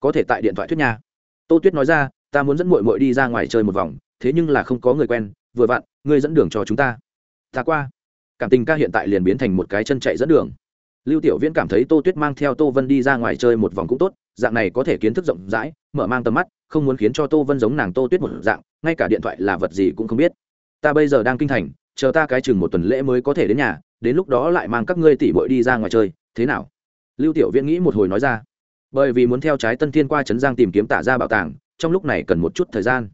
Speaker 1: Có thể tại điện thoại thuyết nha. Tô tuyết nói ra, ta muốn dẫn mội mội đi ra ngoài chơi một vòng thế nhưng là không có người quen, vừa vặn, ngươi dẫn đường cho chúng ta. Ta qua. Cảm tình ca hiện tại liền biến thành một cái chân chạy dẫn đường. Lưu tiểu viễn cảm thấy tô tuyết mang theo tô vân đi ra ngoài chơi một vòng cũng tốt, dạng này có thể kiến thức rộng rãi, mở mang tầm mắt, không muốn khiến cho tô vân giống nàng tô tuyết một dạng, ngay cả điện thoại là vật gì cũng không biết. Ta bây giờ đang kinh thành, chờ ta cái chừng một tuần lễ mới có thể đến nhà, đến lúc đó lại mang các ngươi tỉ bội đi ra ngoài chơi, thế nào? Lưu tiểu viễn nghĩ một hồi nói ra. Bởi vì muốn theo trái tân thiên qua trấn giang tìm kiếm tả ra bảo tàng, trong lúc này cần một chút thời gian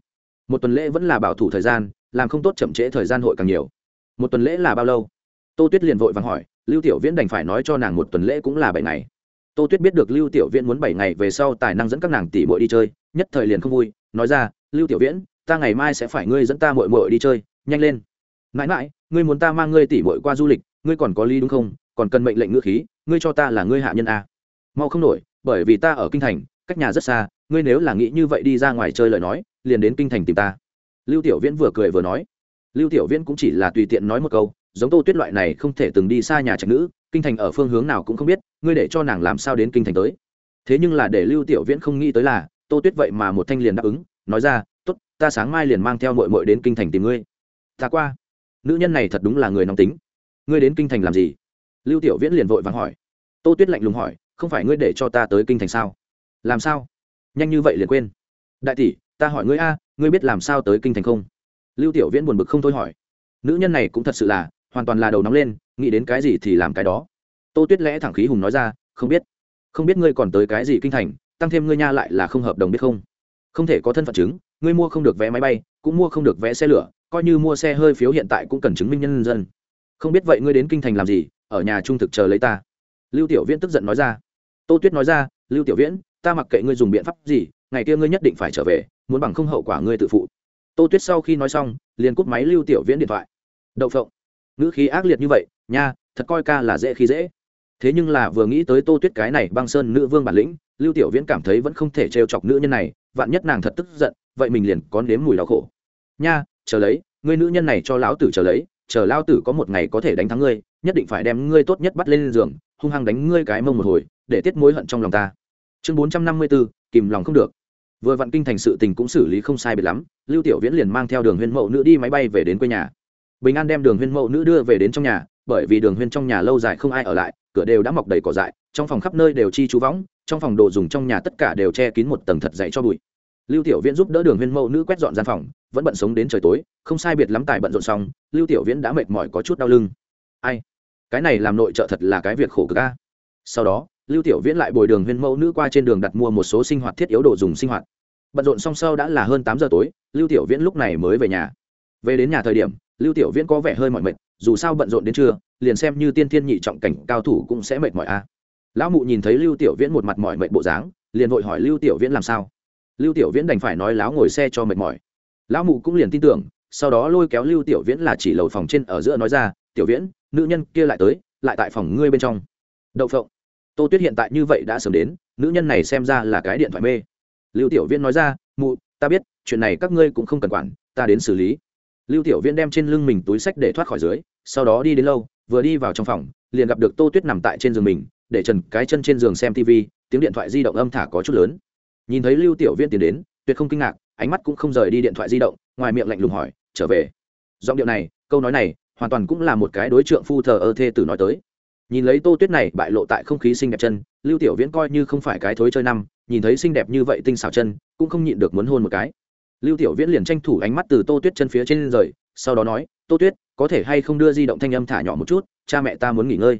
Speaker 1: một tuần lễ vẫn là bảo thủ thời gian, làm không tốt chậm trễ thời gian hội càng nhiều. Một tuần lễ là bao lâu? Tô tuyết liền vội vàng hỏi, lưu tiểu viễn đành phải nói cho nàng một tuần lễ cũng là bảy ngày. Tô tuyết biết được lưu tiểu viễn muốn bảy ngày về sau tài năng dẫn các nàng tỷ muội đi chơi, nhất thời liền không vui, nói ra, lưu tiểu viễn, ta ngày mai sẽ phải ngươi dẫn ta muội muội đi chơi, nhanh lên. Mãi mãi, ngươi muốn ta mang ngươi tỷ muội qua du lịch, ngươi còn có lý đúng không? Còn cần mệnh lệnh ngữ khí, ngươi cho ta là ngươi hạ nhân a. Mau không nổi, bởi vì ta ở kinh thành, cách nhà rất xa, ngươi nếu là nghĩ như vậy đi ra ngoài chơi lời nói liền đến kinh thành tìm ta. Lưu tiểu viễn vừa cười vừa nói. Lưu tiểu viễn cũng chỉ là tùy tiện nói một câu, giống tô tuyết loại này không thể từng đi xa nhà trạch nữ, kinh thành ở phương hướng nào cũng không biết, ngươi để cho nàng làm sao đến kinh thành tới. Thế nhưng là để lưu tiểu viễn không nghĩ tới là, tô tuyết vậy mà một thanh liền đáp ứng, nói ra t ố t ta sáng mai liền mang theo mội mội đến kinh thành tìm ngươi. Ta qua. Nữ nhân này thật đúng là người nóng tính. Ngươi đến kinh thành làm gì? Lưu tiểu viễn liền vội vàng hỏi. Tô tuyết lạnh lùng hỏi, không phải ngươi để cho ta tới kinh thành sao? Làm sao? Nhanh như vậy liền quên. Đại tỷ ta hỏi ngươi a, ngươi biết làm sao tới kinh thành không? Lưu tiểu viễn buồn bực không thôi hỏi. Nữ nhân này cũng thật sự là, hoàn toàn là đầu nóng lên, nghĩ đến cái gì thì làm cái đó. Tô tuyết lẽ thẳng khí hùng nói ra, không biết. Không biết ngươi còn tới cái gì kinh thành, tăng thêm ngươi nha lại là không hợp đồng biết không? Không thể có thân phận chứng, ngươi mua không được vé máy bay, cũng mua không được vé xe lửa, coi như mua xe hơi phiếu hiện tại cũng cần chứng minh nhân dân. Không biết vậy ngươi đến kinh thành làm gì, ở nhà trung thực chờ lấy ta. Lưu tiểu viễn tức giận nói ra. Tô tuyết nói ra, lưu tiểu viễn, ta mặc kệ ngươi dùng biện pháp gì, ngày kia ngươi nhất định phải trở về muốn bằng không hậu quả ngươi tự phụ. Tô tuyết sau khi nói xong, liền cúp máy lưu tiểu viễn điện thoại. Đậu phộng, ngữ khí ác liệt như vậy, nha, thật coi ca là dễ khi dễ. Thế nhưng là vừa nghĩ tới tô tuyết cái này băng sơn nữ vương bản lĩnh, lưu tiểu viễn cảm thấy vẫn không thể trêu chọc nữ nhân này, vạn nhất nàng thật tức giận, vậy mình liền có nếm mùi đau khổ. Nha, chờ lấy, ngươi nữ nhân này cho lão tử chờ lấy, chờ lao tử có một ngày có thể đánh thắng ngươi, nhất định phải đem ngươi tốt nhất bắt lên giường, hung hăng đánh ngươi cái mông một hồi, để tiết mối hận trong lòng ta. Chương bốn trăm năm mươi bốn kìm lòng không được vừa vặn kinh thành sự tình cũng xử lý không sai biệt lắm, lưu tiểu viễn liền mang theo đường huyên mậu nữ đi máy bay về đến quê nhà. Bình an đem đường huyên mậu nữ đưa về đến trong nhà, bởi vì đường huyên trong nhà lâu dài không ai ở lại, cửa đều đã mọc đầy cỏ dại, trong phòng khắp nơi đều chi chú võng, trong phòng đồ dùng trong nhà tất cả đều che kín một tầng thật dày cho bụi. Lưu tiểu viễn giúp đỡ đường huyên mậu nữ quét dọn gian phòng, vẫn bận sống đến trời tối, không sai biệt lắm tài bận rộn xong, lưu tiểu viễn đã mệt mỏi có chút đau lưng. Ai? Cái này làm nội trợ thật là cái việc khổ cực a. Sau đó lưu tiểu viễn lại bồi đường huyên mẫu nữ qua trên đường đặt mua một số sinh hoạt thiết yếu đồ dùng sinh hoạt. Bận rộn xong sau đã là hơn tám giờ tối, lưu tiểu viễn lúc này mới về nhà. Về đến nhà thời điểm, lưu tiểu viễn có vẻ hơi mỏi mệt, dù sao bận rộn đến trưa, liền xem như tiên thiên nhị trọng cảnh cao thủ cũng sẽ mệt mỏi a. Lão mụ nhìn thấy lưu tiểu viễn một mặt mỏi mệt bộ dáng, liền vội hỏi lưu tiểu viễn làm sao. Lưu tiểu viễn đành phải nói láo ngồi xe cho mệt mỏi. Lão mụ cũng liền tin tưởng, sau đó lôi kéo lưu tiểu viễn là chỉ lầu phòng trên ở giữa nói ra, tiểu viễn, nữ nhân kia lại tới, lại tại phòng ngươi bên trong. Đậu phộng tô tuyết hiện tại như vậy đã sớm đến, nữ nhân này xem ra là cái điện thoại mê. Lưu tiểu viễn nói ra, mụ, ta biết, chuyện này các ngươi cũng không cần quản, ta đến xử lý. Lưu tiểu viễn đem trên lưng mình túi sách để thoát khỏi dưới, sau đó đi đến lâu, vừa đi vào trong phòng, liền gặp được tô tuyết nằm tại trên giường mình, để trần cái chân trên giường xem tv tiếng điện thoại di động âm thả có chút lớn. Nhìn thấy lưu tiểu viễn tiến đến tuyệt không kinh ngạc, ánh mắt cũng không rời đi điện thoại di động, ngoài miệng lạnh lùng hỏi, trở về? Giọng điệu này, câu nói này, hoàn toàn cũng là một cái đối tượng phu thờ ơ thê tử nói tới nhìn lấy tô tuyết này bại lộ tại không khí xinh đẹp chân, lưu tiểu viễn coi như không phải cái thối chơi năm, nhìn thấy xinh đẹp như vậy tinh xảo chân, cũng không nhịn được muốn hôn một cái. Lưu tiểu viễn liền tranh thủ ánh mắt từ tô tuyết chân phía trên rời, sau đó nói, tô tuyết, có thể hay không đưa di động thanh âm thả nhỏ một chút, cha mẹ ta muốn nghỉ ngơi.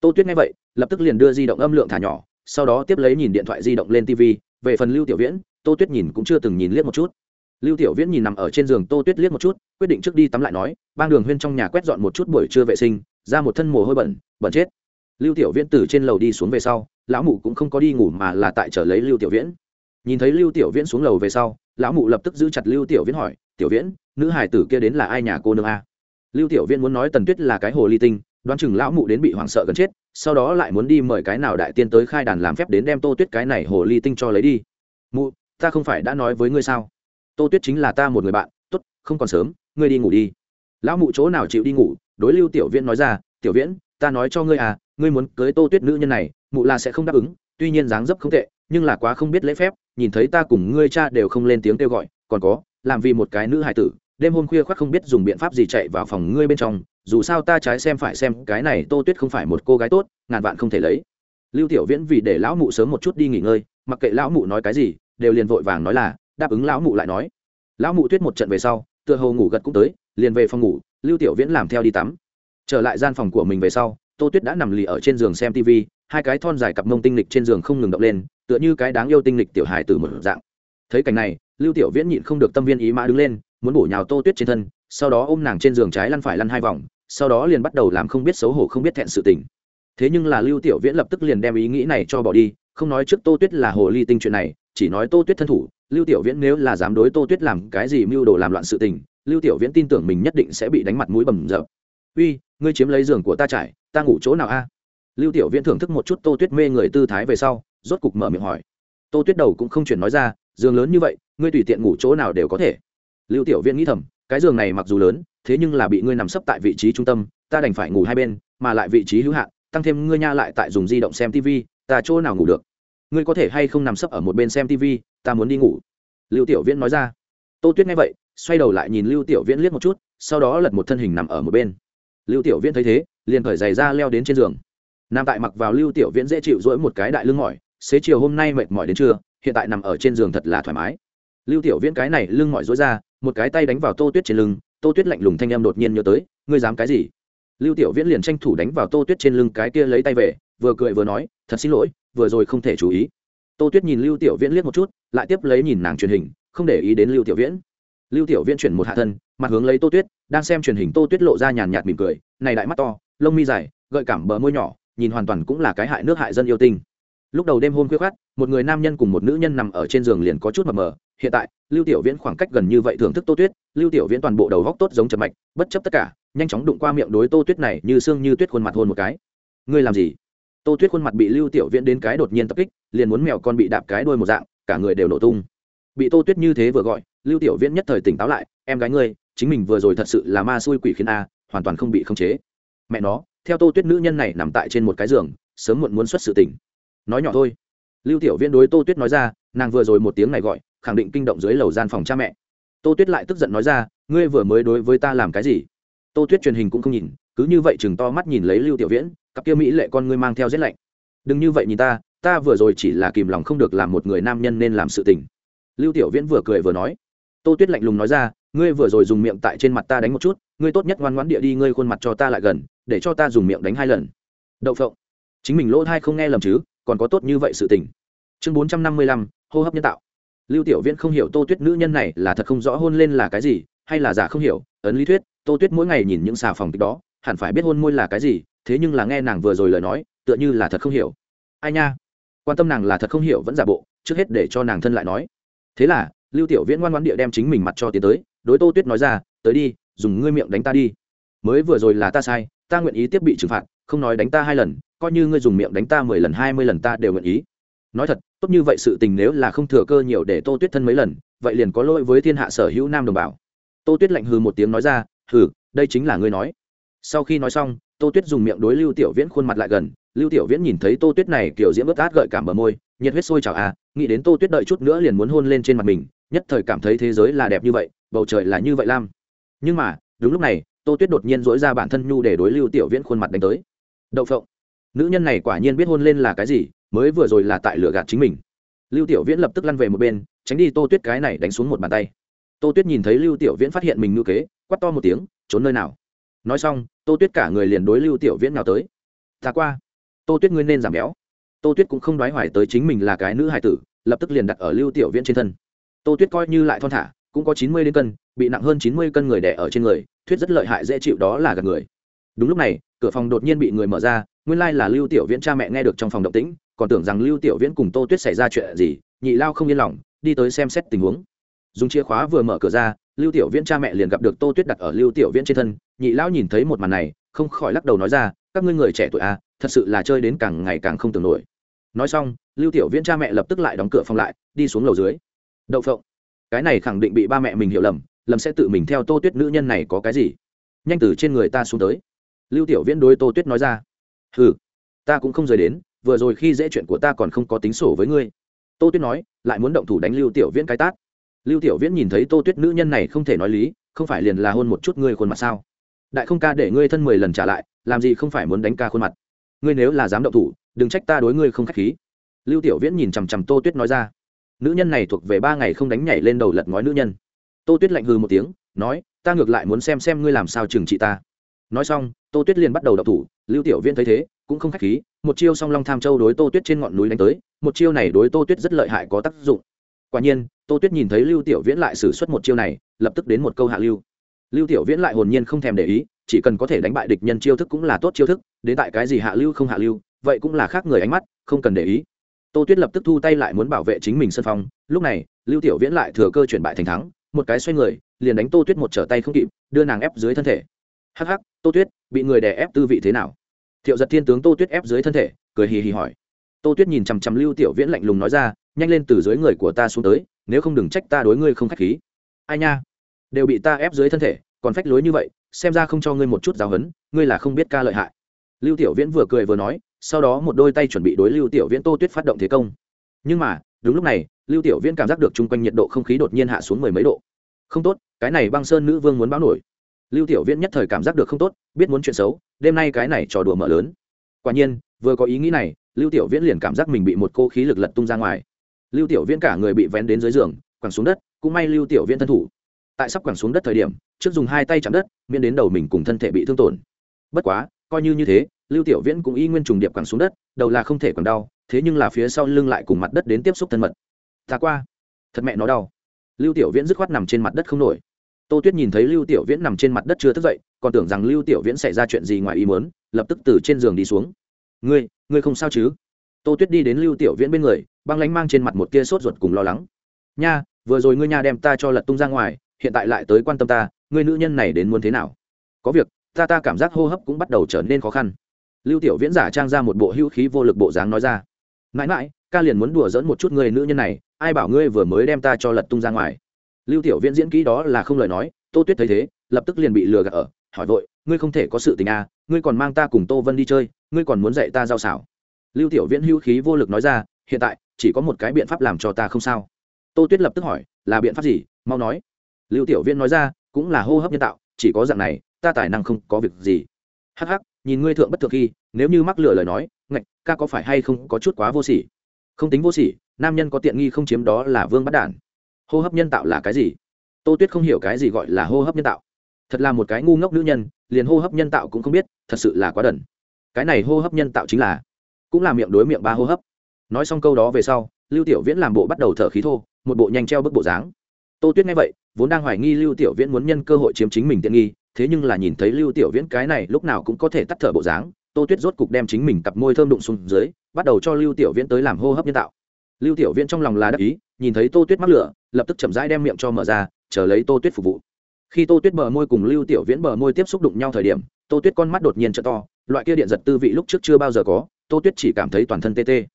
Speaker 1: Tô tuyết nghe vậy, lập tức liền đưa di động âm lượng thả nhỏ, sau đó tiếp lấy nhìn điện thoại di động lên tv về phần lưu tiểu viễn, tô tuyết nhìn cũng chưa từng nhìn liếc một chút lưu tiểu viễn nhìn nằm ở trên giường tô tuyết liếc một chút, quyết định trước đi tắm lại nói, bang đường huyên trong nhà quét dọn một chút buổi trưa vệ sinh, ra một thân mồ hôi bẩn bẩn chết. Lưu tiểu viễn từ trên lầu đi xuống về sau, lão mụ cũng không có đi ngủ mà là tại trở lấy lưu tiểu viễn. Nhìn thấy lưu tiểu viễn xuống lầu về sau, lão mụ lập tức giữ chặt lưu tiểu viễn hỏi, tiểu viễn, nữ hải tử kia đến là ai nhà cô nương a? Lưu tiểu viễn muốn nói tần tuyết là cái hồ ly tinh, đoán chừng lão mụ đến bị hoảng sợ gần chết, sau đó lại muốn đi mời cái nào đại tiên tới khai đàn làm phép đến đem tô tuyết cái này hồ ly tinh cho lấy đi. Mụ, ta không phải đã nói với ngươi sao? Tô tuyết chính là ta một người bạn, tốt, không còn sớm, ngươi đi ngủ đi. Lão mụ chỗ nào chịu đi ngủ, đối lưu tiểu viễn nói ra, tiểu viễn, ta nói cho ngươi à ngươi muốn cưới tô tuyết nữ nhân này, mụ là sẽ không đáp ứng, tuy nhiên dáng dấp không tệ, nhưng là quá không biết lễ phép, nhìn thấy ta cùng ngươi cha đều không lên tiếng kêu gọi, còn có, làm vì một cái nữ hải tử, đêm hôm khuya khoác không biết dùng biện pháp gì chạy vào phòng ngươi bên trong, dù sao ta trái xem phải xem, cái này tô tuyết không phải một cô gái tốt, ngàn vạn không thể lấy. Lưu tiểu viễn vì để lão mụ sớm một chút đi nghỉ ngơi, mặc kệ lão mụ nói cái gì, đều liền vội vàng nói là đáp ứng lão mụ lại nói. Lão mụ tuyết một trận về sau, tựa hồ ngủ gật cũng tới, liền về phòng ngủ, lưu tiểu viễn làm theo đi tắm. Trở lại gian phòng của mình về sau, tô tuyết đã nằm lì ở trên giường xem tv hai cái thon dài cặp mông tinh lịch trên giường không ngừng động lên, tựa như cái đáng yêu tinh lịch tiểu hài từ một dạng. Thấy cảnh này, lưu tiểu viễn nhịn không được tâm viên ý mã đứng lên, muốn bổ nhào tô tuyết trên thân, sau đó ôm nàng trên giường trái lăn phải lăn hai vòng, sau đó liền bắt đầu làm không biết xấu hổ không biết thẹn sự tình. Thế nhưng là lưu tiểu viễn lập tức liền đem ý nghĩ này cho bỏ đi không nói trước tô tuyết là hồ ly tinh chuyện này, chỉ nói tô tuyết thân thủ, lưu tiểu viễn nếu là dám đối tô tuyết làm cái gì mưu đồ làm loạn sự tình, lưu tiểu viễn tin tưởng mình nhất định sẽ bị đánh mặt mũi bầm dập. Uy, ngươi chiếm lấy giường của ta trải, ta ngủ chỗ nào a? Lưu tiểu viễn thưởng thức một chút tô tuyết mê người tư thái về sau, rốt cục mở miệng hỏi. Tô tuyết đầu cũng không chuyển nói ra, giường lớn như vậy, ngươi tùy tiện ngủ chỗ nào đều có thể. Lưu tiểu viễn nghĩ thầm, cái giường này mặc dù lớn, thế nhưng là bị ngươi nằm sấp tại vị trí trung tâm, ta đành phải ngủ hai bên, mà lại vị trí hữu hạn, tăng thêm ngươi nha lại tại dùng di động xem tv ta chỗ nào ngủ được? Ngươi có thể hay không nằm sấp ở một bên xem tv ta muốn đi ngủ. Lưu tiểu viễn nói ra. Tô tuyết nghe vậy, xoay đầu lại nhìn lưu tiểu viễn liếc một chút, sau đó lật một thân hình nằm ở một bên. Lưu tiểu viễn thấy thế, liền khởi giày ra leo đến trên giường. Nam tại mặc vào lưu tiểu viễn dễ chịu dỗi một cái đại lưng mỏi, xế chiều hôm nay mệt mỏi đến trưa, hiện tại nằm ở trên giường thật là thoải mái. Lưu tiểu viễn cái này lưng mỏi dối ra, một cái tay đánh vào tô tuyết trên lưng, tô tuyết lạnh lùng thanh em đột nhiên nhớ tới, ngươi dám cái gì? Lưu tiểu viễn liền tranh thủ đánh vào tô tuyết trên lưng cái kia lấy tay về, vừa cười vừa nói, thật xin lỗi vừa rồi không thể chú ý. Tô tuyết nhìn lưu tiểu viễn liếc một chút, lại tiếp lấy nhìn nàng truyền hình, không để ý đến lưu tiểu viễn. Lưu tiểu viễn chuyển một hạ thân, mặt hướng lấy tô tuyết, đang xem truyền hình tô tuyết lộ ra nhàn nhạt mỉm cười, này đại mắt to, lông mi dài, gợi cảm bờ môi nhỏ, nhìn hoàn toàn cũng là cái hại nước hại dân yêu tinh. Lúc đầu đêm hôm khuya khát một người nam nhân cùng một nữ nhân nằm ở trên giường liền có chút mờ mờ, hiện tại, lưu tiểu viễn khoảng cách gần như vậy thưởng thức tô tuyết, lưu tiểu viễn toàn bộ đầu góc tốt giống chập mạch, bất chấp tất cả, nhanh chóng đụng qua miệng đối tô tuyết này như xương như tuyết khuôn mặt hôn một cái. Ngươi làm gì? Tô tuyết khuôn mặt bị lưu tiểu viễn đến cái đột nhiên tập kích, liền muốn mèo con bị đạp cái đuôi một dạng, cả người đều nổ tung. Bị tô tuyết như thế vừa gọi, lưu tiểu viễn nhất thời tỉnh táo lại, em gái ngươi, chính mình vừa rồi thật sự là ma xui quỷ khiến a, hoàn toàn không bị khống chế. Mẹ nó, theo tô tuyết nữ nhân này nằm tại trên một cái giường, sớm muộn muốn xuất sự tỉnh. Nói nhỏ thôi. Lưu tiểu viễn đối tô tuyết nói ra, nàng vừa rồi một tiếng này gọi, khẳng định kinh động dưới lầu gian phòng cha mẹ. Tô tuyết lại tức giận nói ra, ngươi vừa mới đối với ta làm cái gì? Tô tuyết truyền hình cũng không nhìn, cứ như vậy chừng to mắt nhìn lấy lưu tiểu viễn, cặp kia mỹ lệ con ngươi mang theo rét lạnh. Đừng như vậy nhìn ta ta vừa rồi chỉ là kìm lòng không được làm một người nam nhân nên làm sự tình. Lưu tiểu viễn vừa cười vừa nói. Tô tuyết lạnh lùng nói ra, ngươi vừa rồi dùng miệng tại trên mặt ta đánh một chút, ngươi tốt nhất ngoan ngoãn địa đi, ngươi khuôn mặt cho ta lại gần, để cho ta dùng miệng đánh hai lần. Đậu phộng. Chính mình lỗ thai không nghe lầm chứ, còn có tốt như vậy sự tình. Chương bốn trăm năm mươi lăm, hô hấp nhân tạo. Lưu tiểu viễn không hiểu tô tuyết nữ nhân này là thật không rõ hôn lên là cái gì, hay là giả không hiểu, ấn lý thuyết tô tuyết mỗi ngày nhìn những xà phòng kịch đó, hẳn phải biết hôn môi là cái gì, thế nhưng là nghe nàng vừa rồi lời nói, tựa như là thật không hiểu. Ai nha? Quan tâm nàng là thật không hiểu vẫn giả bộ, trước hết để cho nàng thân lại nói. Thế là, lưu tiểu viễn ngoan ngoãn địa đem chính mình mặt cho tiến tới, đối tô tuyết nói ra, tới đi, dùng ngươi miệng đánh ta đi. Mới vừa rồi là ta sai, ta nguyện ý tiếp bị trừng phạt, không nói đánh ta hai lần, coi như ngươi dùng miệng đánh ta mười lần, hai mươi lần ta đều nguyện ý. Nói thật, tốt như vậy sự tình nếu là không thừa cơ nhiều để tô tuyết thân mấy lần, vậy liền có lỗi với thiên hạ sở hữu nam đồng bào. Tô tuyết lạnh hừ một tiếng nói ra hừ, đây chính là ngươi nói. Sau khi nói xong, tô tuyết dùng miệng đối lưu tiểu viễn khuôn mặt lại gần. Lưu tiểu viễn nhìn thấy tô tuyết này kiểu diễm ướt át gợi cảm bờ môi, nhiệt huyết sôi trào à nghĩ đến tô tuyết đợi chút nữa liền muốn hôn lên trên mặt mình, nhất thời cảm thấy thế giới là đẹp như vậy, bầu trời là như vậy lam. Nhưng mà, đúng lúc này, tô tuyết đột nhiên dối ra bản thân nhu để đối lưu tiểu viễn khuôn mặt đánh tới. Đậu phộng. Nữ nhân này quả nhiên biết hôn lên là cái gì, mới vừa rồi là tại lửa gạt chính mình. Lưu tiểu viễn lập tức lăn về một bên, tránh đi tô tuyết cái này đánh xuống một bàn tay tô tuyết nhìn thấy lưu tiểu viễn phát hiện mình ngữ kế quắt to một tiếng, trốn nơi nào? Nói xong, tô tuyết cả người liền đối lưu tiểu viễn nào tới. Ta qua. Tô tuyết ngươi nên giảm béo. Tô tuyết cũng không đoái hoài tới chính mình là cái nữ hài tử, lập tức liền đặt ở lưu tiểu viễn trên thân. Tô tuyết coi như lại thon thả, cũng có chín mươi đến cân, bị nặng hơn chín mươi cân người đẻ ở trên người, thuyết rất lợi hại dễ chịu đó là gạt người. Đúng lúc này, cửa phòng đột nhiên bị người mở ra, nguyên lai là lưu tiểu viễn cha mẹ nghe được trong phòng động tĩnh, còn tưởng rằng lưu tiểu viễn cùng tô tuyết xảy ra chuyện gì, nhị lao không yên lòng, đi tới xem xét tình huống dùng chìa khóa vừa mở cửa ra lưu tiểu viễn cha mẹ liền gặp được tô tuyết đặt ở lưu tiểu viễn trên thân. Nhị lão nhìn thấy một màn này không khỏi lắc đầu nói ra các ngươi người trẻ tuổi a à, thật sự là chơi đến càng ngày càng không tưởng nổi. Nói xong lưu tiểu viễn cha mẹ lập tức lại đóng cửa phòng lại đi xuống lầu dưới. Đậu phộng. Cái này khẳng định bị ba mẹ mình hiểu lầm lầm sẽ tự mình theo tô tuyết nữ nhân này có cái gì? Nhanh từ trên người ta xuống tới. Lưu tiểu viễn đối tô tuyết nói ra ừ ta cũng không rời đến vừa rồi khi dễ chuyện của ta còn không có tính sổ với ngươi. Tô tuyết nói lại muốn động thủ đánh lưu tiểu viễn cái tát lưu tiểu viễn nhìn thấy tô tuyết nữ nhân này không thể nói lý, không phải liền là hôn một chút ngươi khuôn mặt sao? Đại không ca để ngươi thân mười lần trả lại, làm gì không phải muốn đánh ca khuôn mặt? Ngươi nếu là dám động thủ, đừng trách ta đối ngươi không k h á c h khí. Lưu tiểu viễn nhìn chằm chằm tô tuyết nói ra. Nữ nhân này thuộc về ba ngày không đánh nhảy lên đầu lật ngói nữ nhân. Tô tuyết lạnh hư một tiếng, nói, ta ngược lại muốn xem xem ngươi làm sao trừng trị ta. Nói xong, tô tuyết liền bắt đầu đậu thủ. Lưu tiểu viễn thấy thế, cũng không k h á c h khí. Một chiêu song long tham châu đối tô tuyết trên ngọn núi đánh tới. Một chiêu này đối tô tuyết rất lợi hại có tác dụng quả nhiên, tô tuyết nhìn thấy lưu tiểu viễn lại xử suất một chiêu này, lập tức đến một câu hạ lưu. Lưu tiểu viễn lại hồn nhiên không thèm để ý, chỉ cần có thể đánh bại địch nhân chiêu thức cũng là tốt chiêu thức, đến tại cái gì hạ lưu không hạ lưu, vậy cũng là khác người ánh mắt, không cần để ý. Tô tuyết lập tức thu tay lại muốn bảo vệ chính mình sân phong, lúc này, lưu tiểu viễn lại thừa cơ chuyển bại thành thắng, một cái xoay người, liền đánh tô tuyết một trở tay không kịp, đưa nàng ép dưới thân thể. Hắc hắc, tô tuyết, bị người đè ép tư vị thế nào? Thiệu giật thiên tướng tô tuyết ép dưới thân thể, cười hì hì hỏi. Tô tuyết nhìn chằm chằm lưu tiểu viễn lạnh lùng nói ra nhanh lên từ dưới người của ta xuống tới, nếu không đừng trách ta đối ngươi không k h á c h khí. Ai nha? Đều bị ta ép dưới thân thể, còn phách lối như vậy, xem ra không cho ngươi một chút giáo hấn ngươi là không biết ca lợi hại. Lưu tiểu viễn vừa cười vừa nói, sau đó một đôi tay chuẩn bị đối lưu tiểu viễn tô tuyết phát động thế công. Nhưng mà, đúng lúc này, lưu tiểu viễn cảm giác được chung quanh nhiệt độ không khí đột nhiên hạ xuống mười mấy độ. Không tốt, cái này băng sơn nữ vương muốn báo nổi. Lưu tiểu viễn nhất thời cảm giác được không tốt, biết muốn chuyện xấu, đêm nay cái này trò đùa mở lớn. Quả nhiên, vừa có ý nghĩ này, lưu tiểu viễn liền cảm giác mình bị một cô khí lực lật tung ra ngoài lưu tiểu viễn cả người bị vén đến dưới giường, quẳng xuống đất, cũng may lưu tiểu viễn thân thủ. Tại sắp quẳng xuống đất thời điểm, trước dùng hai tay chạm đất, miễn đến đầu mình cùng thân thể bị thương tổn. Bất quá, coi như như thế, lưu tiểu viễn cũng y nguyên trùng điệp quẳng xuống đất, đầu là không thể còn đau, thế nhưng là phía sau lưng lại cùng mặt đất đến tiếp xúc thân mật. Ta qua. Thật mẹ nó đau. Lưu tiểu viễn dứt khoát nằm trên mặt đất không nổi. Tô tuyết nhìn thấy lưu tiểu viễn nằm trên mặt đất chưa thức dậy, còn tưởng rằng lưu tiểu viễn xảy ra chuyện gì ngoài ý muốn, lập tức từ trên giường đi xuống. Ngươi ngươi không sao chứ? Tô tuyết đi đến lưu tiểu viễn bên người băng lánh mang trên mặt một tia sốt ruột cùng lo lắng. Nha, vừa rồi ngươi nha đem ta cho lật tung ra ngoài, hiện tại lại tới quan tâm ta, ngươi nữ nhân này đến muốn thế nào? Có việc, ta ta cảm giác hô hấp cũng bắt đầu trở nên khó khăn. Lưu tiểu viễn giả trang ra một bộ hữu khí vô lực bộ dáng nói ra. Mãi mãi, ca liền muốn đùa dẫn một chút người nữ nhân này, ai bảo ngươi vừa mới đem ta cho lật tung ra ngoài? Lưu tiểu viễn diễn kỹ đó là không lời nói, tô tuyết thấy thế, lập tức liền bị lừa gạt ở, hỏi vội, ngươi không thể có sự tình à ngươi còn mang ta cùng tô vân đi chơi, ngươi còn muốn dạy ta giao xảo. Lưu tiểu viễn hữu khí vô lực nói ra, hiện tại chỉ có một cái biện pháp làm cho ta không sao. Tô tuyết lập tức hỏi, là biện pháp gì? Mau nói. Lưu tiểu viễn nói ra, cũng là hô hấp nhân tạo, chỉ có dạng này, ta tài năng không có việc gì. Hắc hắc, nhìn ngươi thượng bất thượng khi, nếu như mắc lửa lời nói, ngạch, ca có phải hay không có chút quá vô sỉ? Không tính vô sỉ, nam nhân có tiện nghi không chiếm đó là vương bắt đản. Hô hấp nhân tạo là cái gì? Tô tuyết không hiểu cái gì gọi là hô hấp nhân tạo. Thật là một cái ngu ngốc nữ nhân, liền hô hấp nhân tạo cũng không biết, thật sự là quá đần. Cái này hô hấp nhân tạo chính là, cũng là miệng đối miệng ba hô hấp nói xong câu đó về sau, lưu tiểu viễn làm bộ bắt đầu thở khí thô, một bộ nhanh treo bức bộ dáng. Tô tuyết nghe vậy, vốn đang hoài nghi lưu tiểu viễn muốn nhân cơ hội chiếm chính mình tiện nghi, thế nhưng là nhìn thấy lưu tiểu viễn cái này lúc nào cũng có thể tắt thở bộ dáng, tô tuyết rốt cục đem chính mình cặp môi thơm đụng xuống dưới, bắt đầu cho lưu tiểu viễn tới làm hô hấp nhân tạo. Lưu tiểu viễn trong lòng là đắc ý, nhìn thấy tô tuyết mắc lửa, lập tức chậm rãi đem miệng cho mở ra, chờ lấy tô tuyết phục vụ. Khi tô tuyết bờ môi cùng lưu tiểu viễn bờ môi tiếp xúc đụng nhau thời điểm, tô tuyết con mắt đột nhiên t to, loại kia điện giật tư vị lúc trước chưa bao giờ có, tô tuyết chỉ cảm thấy toàn thân tê tê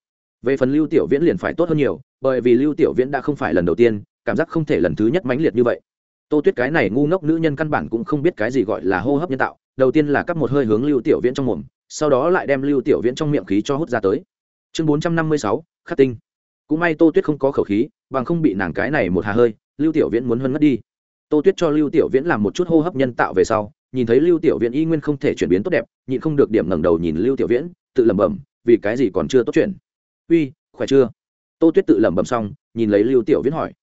Speaker 1: về phần lưu tiểu viễn liền phải tốt hơn nhiều, bởi vì lưu tiểu viễn đã không phải lần đầu tiên, cảm giác không thể lần thứ nhất mãnh liệt như vậy. Tô tuyết cái này ngu ngốc nữ nhân căn bản cũng không biết cái gì gọi là hô hấp nhân tạo, đầu tiên là cắp một hơi hướng lưu tiểu viễn trong mồm, sau đó lại đem lưu tiểu viễn trong miệng khí cho hút ra tới. Chương bốn trăm năm mươi sáu, khắc tinh. Cũng may tô tuyết không có khẩu khí, bằng không bị nàng cái này một hà hơi, lưu tiểu viễn muốn hơn mất đi. Tô tuyết cho lưu tiểu viễn làm một chút hô hấp nhân tạo về sau, nhìn thấy lưu tiểu viễn y nguyên không thể chuyển biến tốt đẹp, nhịn không được điểm ngẩng đầu nhìn lưu tiểu viễn, tự lẩm bẩm, vì cái gì còn chưa tốt chuyện uy, khỏe chưa? Tô tuyết tự lẩm bẩm xong, nhìn lấy lưu tiểu viễn hỏi.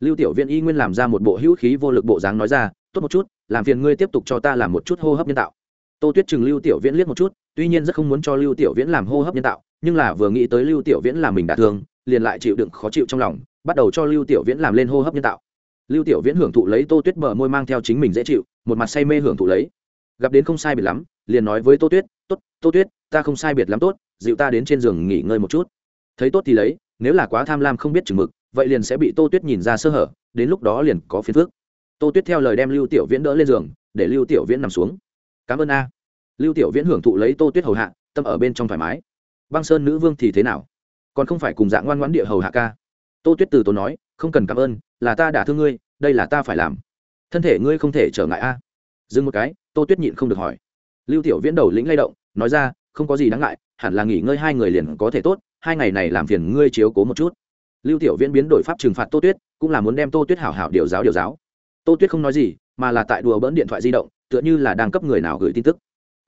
Speaker 1: Lưu tiểu viễn y nguyên làm ra một bộ hữu khí vô lực bộ dáng nói ra, tốt một chút, làm phiền ngươi tiếp tục cho ta làm một chút hô hấp nhân tạo. Tô tuyết chừng lưu tiểu viễn liếc một chút, tuy nhiên rất không muốn cho lưu tiểu viễn làm hô hấp nhân tạo, nhưng là vừa nghĩ tới lưu tiểu viễn làm mình đả thương, liền lại chịu đựng khó chịu trong lòng, bắt đầu cho lưu tiểu viễn làm lên hô hấp nhân tạo. Lưu tiểu viễn hưởng thụ lấy tô tuyết bờ môi mang theo chính mình dễ chịu, một mặt say mê hưởng thụ lấy. Gặp đến không sai biệt lắm, liền nói với tô tuyết, tốt, tô tuyết, ta không sai biệt lắm tốt, dịu ta đến trên giường nghỉ ngơi một chút thấy tốt thì lấy, nếu là quá tham lam không biết chừng mực, vậy liền sẽ bị tô tuyết nhìn ra sơ hở, đến lúc đó liền có phiền phước tô tuyết theo lời đem lưu tiểu viễn đỡ lên giường, để lưu tiểu viễn nằm xuống. Cảm ơn a. Lưu tiểu viễn hưởng thụ lấy tô tuyết hầu hạ, tâm ở bên trong thoải mái. Băng sơn nữ vương thì thế nào? Còn không phải cùng dạng ngoan ngoãn địa hầu hạ ca? Tô tuyết từ tốn nói, không cần cảm ơn, là ta đã thương ngươi, đây là ta phải làm. Thân thể ngươi không thể trở ngại a. Dừng một cái, tô tuyết nhịn không được hỏi. Lưu tiểu viễn đầu lĩnh lay động, nói ra, không có gì đáng ngại, hẳn là nghỉ ngơi hai người liền có thể tốt hai ngày này làm phiền ngươi chiếu cố một chút. Lưu tiểu viễn biến đổi pháp trừng phạt tô tuyết, cũng là muốn đem tô tuyết hảo hảo điều giáo điều giáo. Tô tuyết không nói gì, mà là tại đùa bỡn điện thoại di động, tựa như là đang cấp người nào gửi tin tức.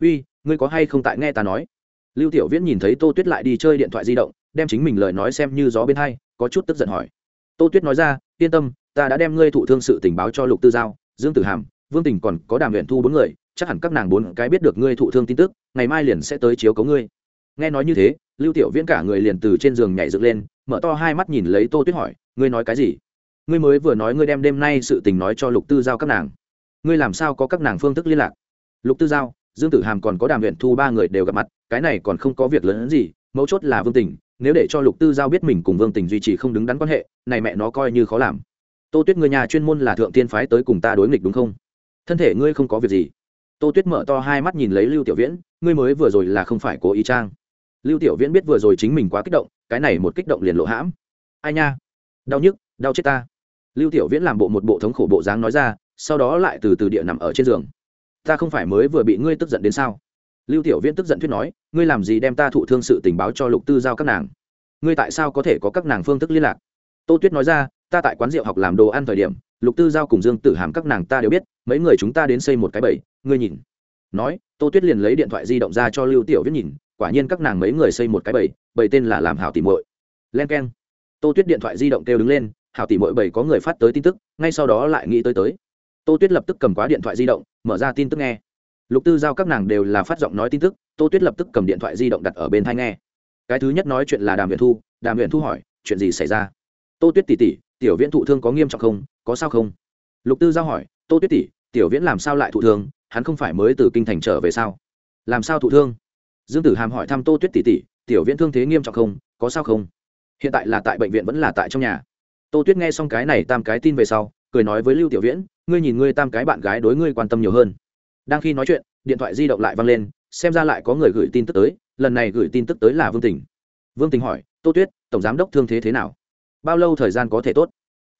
Speaker 1: Uy, ngươi có hay không tại nghe ta nói? Lưu tiểu viễn nhìn thấy tô tuyết lại đi chơi điện thoại di động, đem chính mình lời nói xem như gió bên hai, có chút tức giận hỏi. Tô tuyết nói ra, yên tâm, ta đã đem ngươi thụ thương sự tình báo cho lục tư giao, dương tử hàm, vương tình còn có đàm luyện thu bốn người, chắc hẳn các nàng bốn cái biết được ngươi thụ thương tin tức, ngày mai liền sẽ tới chiếu cấu ngươi. Nghe nói như thế lưu tiểu viễn cả người liền từ trên giường nhảy dựng lên, mở to hai mắt nhìn lấy tô tuyết hỏi, ngươi nói cái gì? Ngươi mới vừa nói ngươi đem đêm nay sự tình nói cho lục tư giao các nàng. Ngươi làm sao có các nàng phương thức liên lạc? Lục tư giao, dương tử hàm còn có đàm huyện thu ba người đều gặp mặt, cái này còn không có việc lớn hơn gì, mấu chốt là vương tình, nếu để cho lục tư giao biết mình cùng vương tình duy trì không đứng đắn quan hệ, này mẹ nó coi như khó làm. Tô tuyết người nhà chuyên môn là thượng tiên phái tới cùng ta đối nghịch đúng không? Thân thể ngươi không có việc gì. Tô tuyết mở to hai mắt nhìn lấy lưu tiểu viễn, ngươi mới vừa rồi là không phải cố ý trang lưu tiểu viễn biết vừa rồi chính mình quá kích động, cái này một kích động liền lộ hãm. Ai nha? Đau nhức, đau chết ta. Lưu tiểu viễn làm bộ một bộ thống khổ bộ dáng nói ra, sau đó lại từ từ địa nằm ở trên giường. Ta không phải mới vừa bị ngươi tức giận đến sao? Lưu tiểu viễn tức giận thuyết nói, ngươi làm gì đem ta thụ thương sự tình báo cho lục tư giao các nàng? Ngươi tại sao có thể có các nàng phương thức liên lạc? Tô tuyết nói ra, ta tại quán rượu học làm đồ ăn thời điểm, lục tư giao cùng dương tử hàm các nàng ta đều biết, mấy người chúng ta đến xây một cái bẫy, ngươi nhìn. Nói, tô tuyết liền lấy điện thoại di động ra cho lưu tiểu viễn nhìn quả nhiên các nàng mấy người xây một cái bầy, bầy tên là làm hảo tỉ muội. Len keng. Tô tuyết điện thoại di động kêu đứng lên hảo tỉ muội bầy có người phát tới tin tức ngay sau đó lại nghĩ tới tới. Tô tuyết lập tức cầm quá điện thoại di động mở ra tin tức nghe. Lục tư giao các nàng đều là phát giọng nói tin tức tô tuyết lập tức cầm điện thoại di động đặt ở bên thai nghe. Cái thứ nhất nói chuyện là đàm viện thu đàm viện thu hỏi chuyện gì xảy ra? Tô tuyết tỉ tỉ tiểu viễn thụ thương có nghiêm trọng không? Có sao không? Lục tư giao hỏi tô tuyết tỉ tiểu viễn làm sao lại thụ thương? Hắn không phải mới từ kinh thành trở về sao? Làm sao thụ thương? Dương tử hàm hỏi thăm tô tuyết tỉ tỉ tiểu viễn thương thế nghiêm trọng không? Có sao không? Hiện tại là tại bệnh viện vẫn là tại trong nhà. Tô tuyết nghe xong cái này tam cái tin về sau, cười nói với lưu tiểu viễn, ngươi nhìn ngươi tam cái bạn gái đối ngươi quan tâm nhiều hơn. Đang khi nói chuyện, điện thoại di động lại văng lên, xem ra lại có người gửi tin tức tới, lần này gửi tin tức tới là vương tình. Vương tình hỏi, tô tuyết, tổng giám đốc thương thế thế nào? Bao lâu thời gian có thể tốt?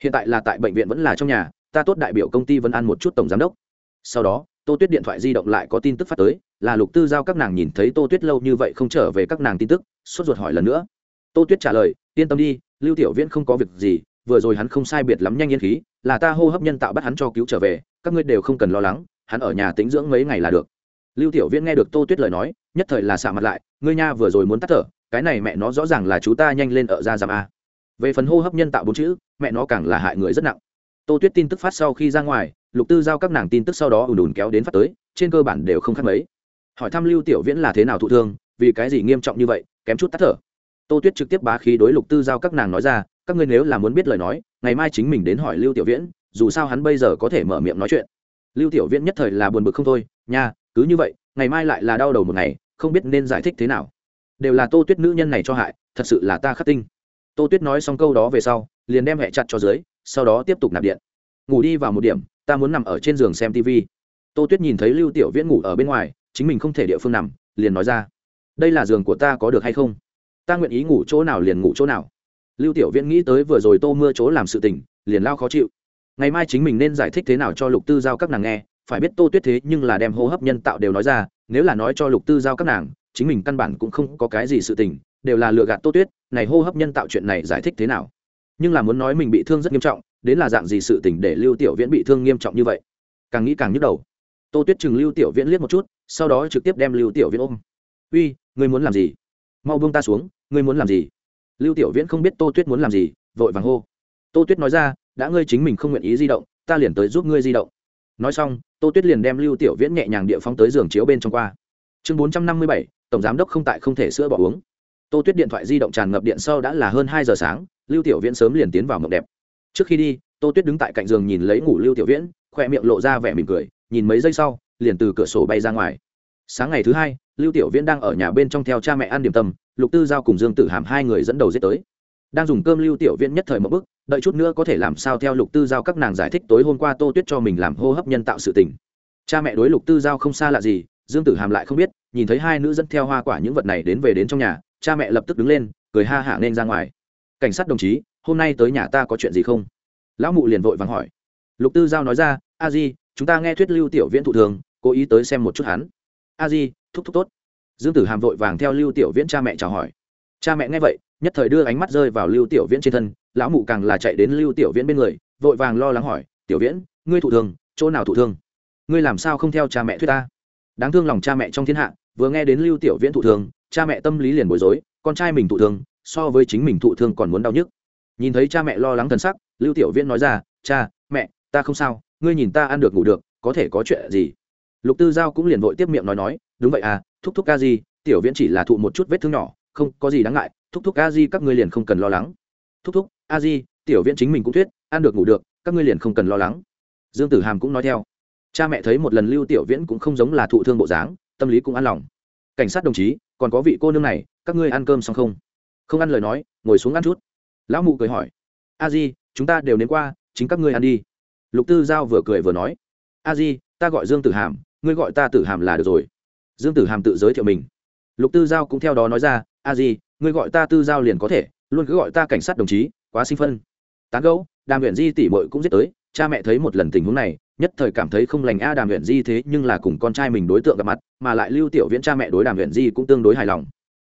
Speaker 1: Hiện tại là tại bệnh viện vẫn là trong nhà, ta tốt đại biểu công ty vẫn ăn một chút tổng giám đốc. Sau đó tô tuyết điện thoại di động lại có tin tức phát tới, là lục tư giao các nàng nhìn thấy tô tuyết lâu như vậy không trở về các nàng tin tức, sốt ruột hỏi lần nữa. Tô tuyết trả lời, yên tâm đi, lưu tiểu viễn không có việc gì, vừa rồi hắn không sai biệt lắm nhanh yên khí, là ta hô hấp nhân tạo bắt hắn cho cứu trở về, các ngươi đều không cần lo lắng, hắn ở nhà tĩnh dưỡng mấy ngày là được. Lưu tiểu viễn nghe được tô tuyết lời nói, nhất thời là xạ mặt lại, ngươi nha, vừa rồi muốn tắt thở, cái này mẹ nó rõ ràng là chú ta nhanh lên ở ra giảm a. Về phần hô hấp nhân tạo bốn chữ, mẹ nó càng là hại người rất nặng tô tuyết tin tức phát sau khi ra ngoài, lục tư giao các nàng tin tức sau đó ùn ùn kéo đến phát tới, trên cơ bản đều không khác mấy. Hỏi thăm lưu tiểu viễn là thế nào thụ thương, vì cái gì nghiêm trọng như vậy, kém chút tắt thở. Tô tuyết trực tiếp bá khí đối lục tư giao các nàng nói ra, các ngươi nếu là muốn biết lời nói, ngày mai chính mình đến hỏi lưu tiểu viễn, dù sao hắn bây giờ có thể mở miệng nói chuyện. Lưu tiểu viễn nhất thời là buồn bực không thôi, nha, cứ như vậy, ngày mai lại là đau đầu một ngày, không biết nên giải thích thế nào. Đều là tô tuyết nữ nhân này cho hại, thật sự là ta khắc tinh. Tô tuyết nói xong câu đó về sau, liền đem hẹ chặt cho dưới sau đó tiếp tục nạp điện. Ngủ đi vào một điểm, ta muốn nằm ở trên giường xem tv tô tuyết nhìn thấy lưu tiểu viễn ngủ ở bên ngoài, chính mình không thể địa phương nằm, liền nói ra, đây là giường của ta có được hay không? Ta nguyện ý ngủ chỗ nào liền ngủ chỗ nào. Lưu tiểu viễn nghĩ tới vừa rồi tô mưa chỗ làm sự tình, liền lao khó chịu. Ngày mai chính mình nên giải thích thế nào cho lục tư giao các nàng nghe, phải biết tô tuyết thế nhưng là đem hô hấp nhân tạo đều nói ra, nếu là nói cho lục tư giao các nàng, chính mình căn bản cũng không có cái gì sự tình, đều là lừa gạt tô tuyết, này hô hấp nhân tạo chuyện này giải thích thế nào? Nhưng là muốn nói mình bị thương rất nghiêm trọng, đến là dạng gì sự tình để lưu tiểu viễn bị thương nghiêm trọng như vậy? Càng nghĩ càng nhức đầu. Tô tuyết chừng lưu tiểu viễn liếc một chút, sau đó trực tiếp đem lưu tiểu viễn ôm. Uy, ngươi muốn làm gì? Mau buông ta xuống, ngươi muốn làm gì? Lưu tiểu viễn không biết tô tuyết muốn làm gì, vội vàng hô. Tô tuyết nói ra, đã ngươi chính mình không nguyện ý di động, ta liền tới giúp ngươi di động. Nói xong, tô tuyết liền đem lưu tiểu viễn nhẹ nhàng địa phóng tới giường chiếu bên trong qua. Chương bốn trăm năm mươi bảy, tổng giám đốc không tại không thể sữa bỏ uống tô tuyết điện thoại di động tràn ngập điện sau đã là hơn hai giờ sáng, lưu tiểu viễn sớm liền tiến vào mộng đẹp. Trước khi đi, tô tuyết đứng tại cạnh giường nhìn lấy ngủ lưu tiểu viễn, khoe miệng lộ ra vẻ mỉm cười, nhìn mấy giây sau, liền từ cửa sổ bay ra ngoài. Sáng ngày thứ hai, lưu tiểu viễn đang ở nhà bên trong theo cha mẹ ăn điểm tâm, lục tư giao cùng dương tử hàm hai người dẫn đầu giết tới. Đang dùng cơm lưu tiểu viễn nhất thời một bức, đợi chút nữa có thể làm sao theo lục tư giao các nàng giải thích tối hôm qua tô tuyết cho mình làm hô hấp nhân tạo sự tình. Cha mẹ đối lục tư giao không xa lạ gì, dương tử hàm lại không biết, nhìn thấy hai nữ dẫn theo hoa quả những vật này đến về đến trong nhà cha mẹ lập tức đứng lên, cười ha hả nên ra ngoài. Cảnh sát đồng chí, hôm nay tới nhà ta có chuyện gì không? Lão mụ liền vội vàng hỏi. Lục tư giao nói ra, a di, chúng ta nghe thuyết lưu tiểu viễn thụ thường, cố ý tới xem một chút hắn. A di, thúc thúc tốt. Dương tử hàm vội vàng theo lưu tiểu viễn cha mẹ chào hỏi. Cha mẹ nghe vậy, nhất thời đưa ánh mắt rơi vào lưu tiểu viễn trên thân, lão mụ càng là chạy đến lưu tiểu viễn bên người, vội vàng lo lắng hỏi, tiểu viễn, ngươi thụ thương chỗ nào thụ thương ngươi làm sao không theo cha mẹ thuyết ta? Đáng thương lòng cha mẹ trong thiên hạ, vừa nghe đến lưu tiểu viễn thụ thương cha mẹ tâm lý liền bối rối, con trai mình thụ thương, so với chính mình thụ thương còn muốn đau nhức. Nhìn thấy cha mẹ lo lắng thần sắc, lưu tiểu viễn nói ra, cha, mẹ, ta không sao, ngươi nhìn ta ăn được ngủ được, có thể có chuyện gì? Lục tư giao cũng liền vội tiếp miệng nói nói, đúng vậy à thúc thúc ca di, tiểu viễn chỉ là thụ một chút vết thương nhỏ, không có gì đáng ngại, thúc thúc a di các ngươi liền không cần lo lắng. Thúc thúc, a di, tiểu viễn chính mình cũng thuyết, ăn được ngủ được, các ngươi liền không cần lo lắng. Dương tử hàm cũng nói theo. Cha mẹ thấy một lần lưu tiểu viễn cũng không giống là thụ thương bộ dáng, tâm lý cũng an lòng. Cảnh sát đồng chí còn có vị cô nương này, các ngươi ăn cơm xong không? Không ăn lời nói, ngồi xuống ăn chút. Lão mụ cười hỏi. A di, chúng ta đều đến qua, chính các ngươi ăn đi. Lục tư giao vừa cười vừa nói. A di, ta gọi dương tử hàm, ngươi gọi ta tử hàm là được rồi. Dương tử hàm tự giới thiệu mình. Lục tư giao cũng theo đó nói ra, a di, ngươi gọi ta tư giao liền có thể, luôn cứ gọi ta cảnh sát đồng chí, quá sinh phân. Tán gẫu, đàm nguyện di tỷ mội cũng giết tới, cha mẹ thấy một lần tình huống này nhất thời cảm thấy không lành a đàm huyện di thế nhưng là cùng con trai mình đối tượng gặp mặt, mà lại lưu tiểu viễn cha mẹ đối đàm huyện di cũng tương đối hài lòng.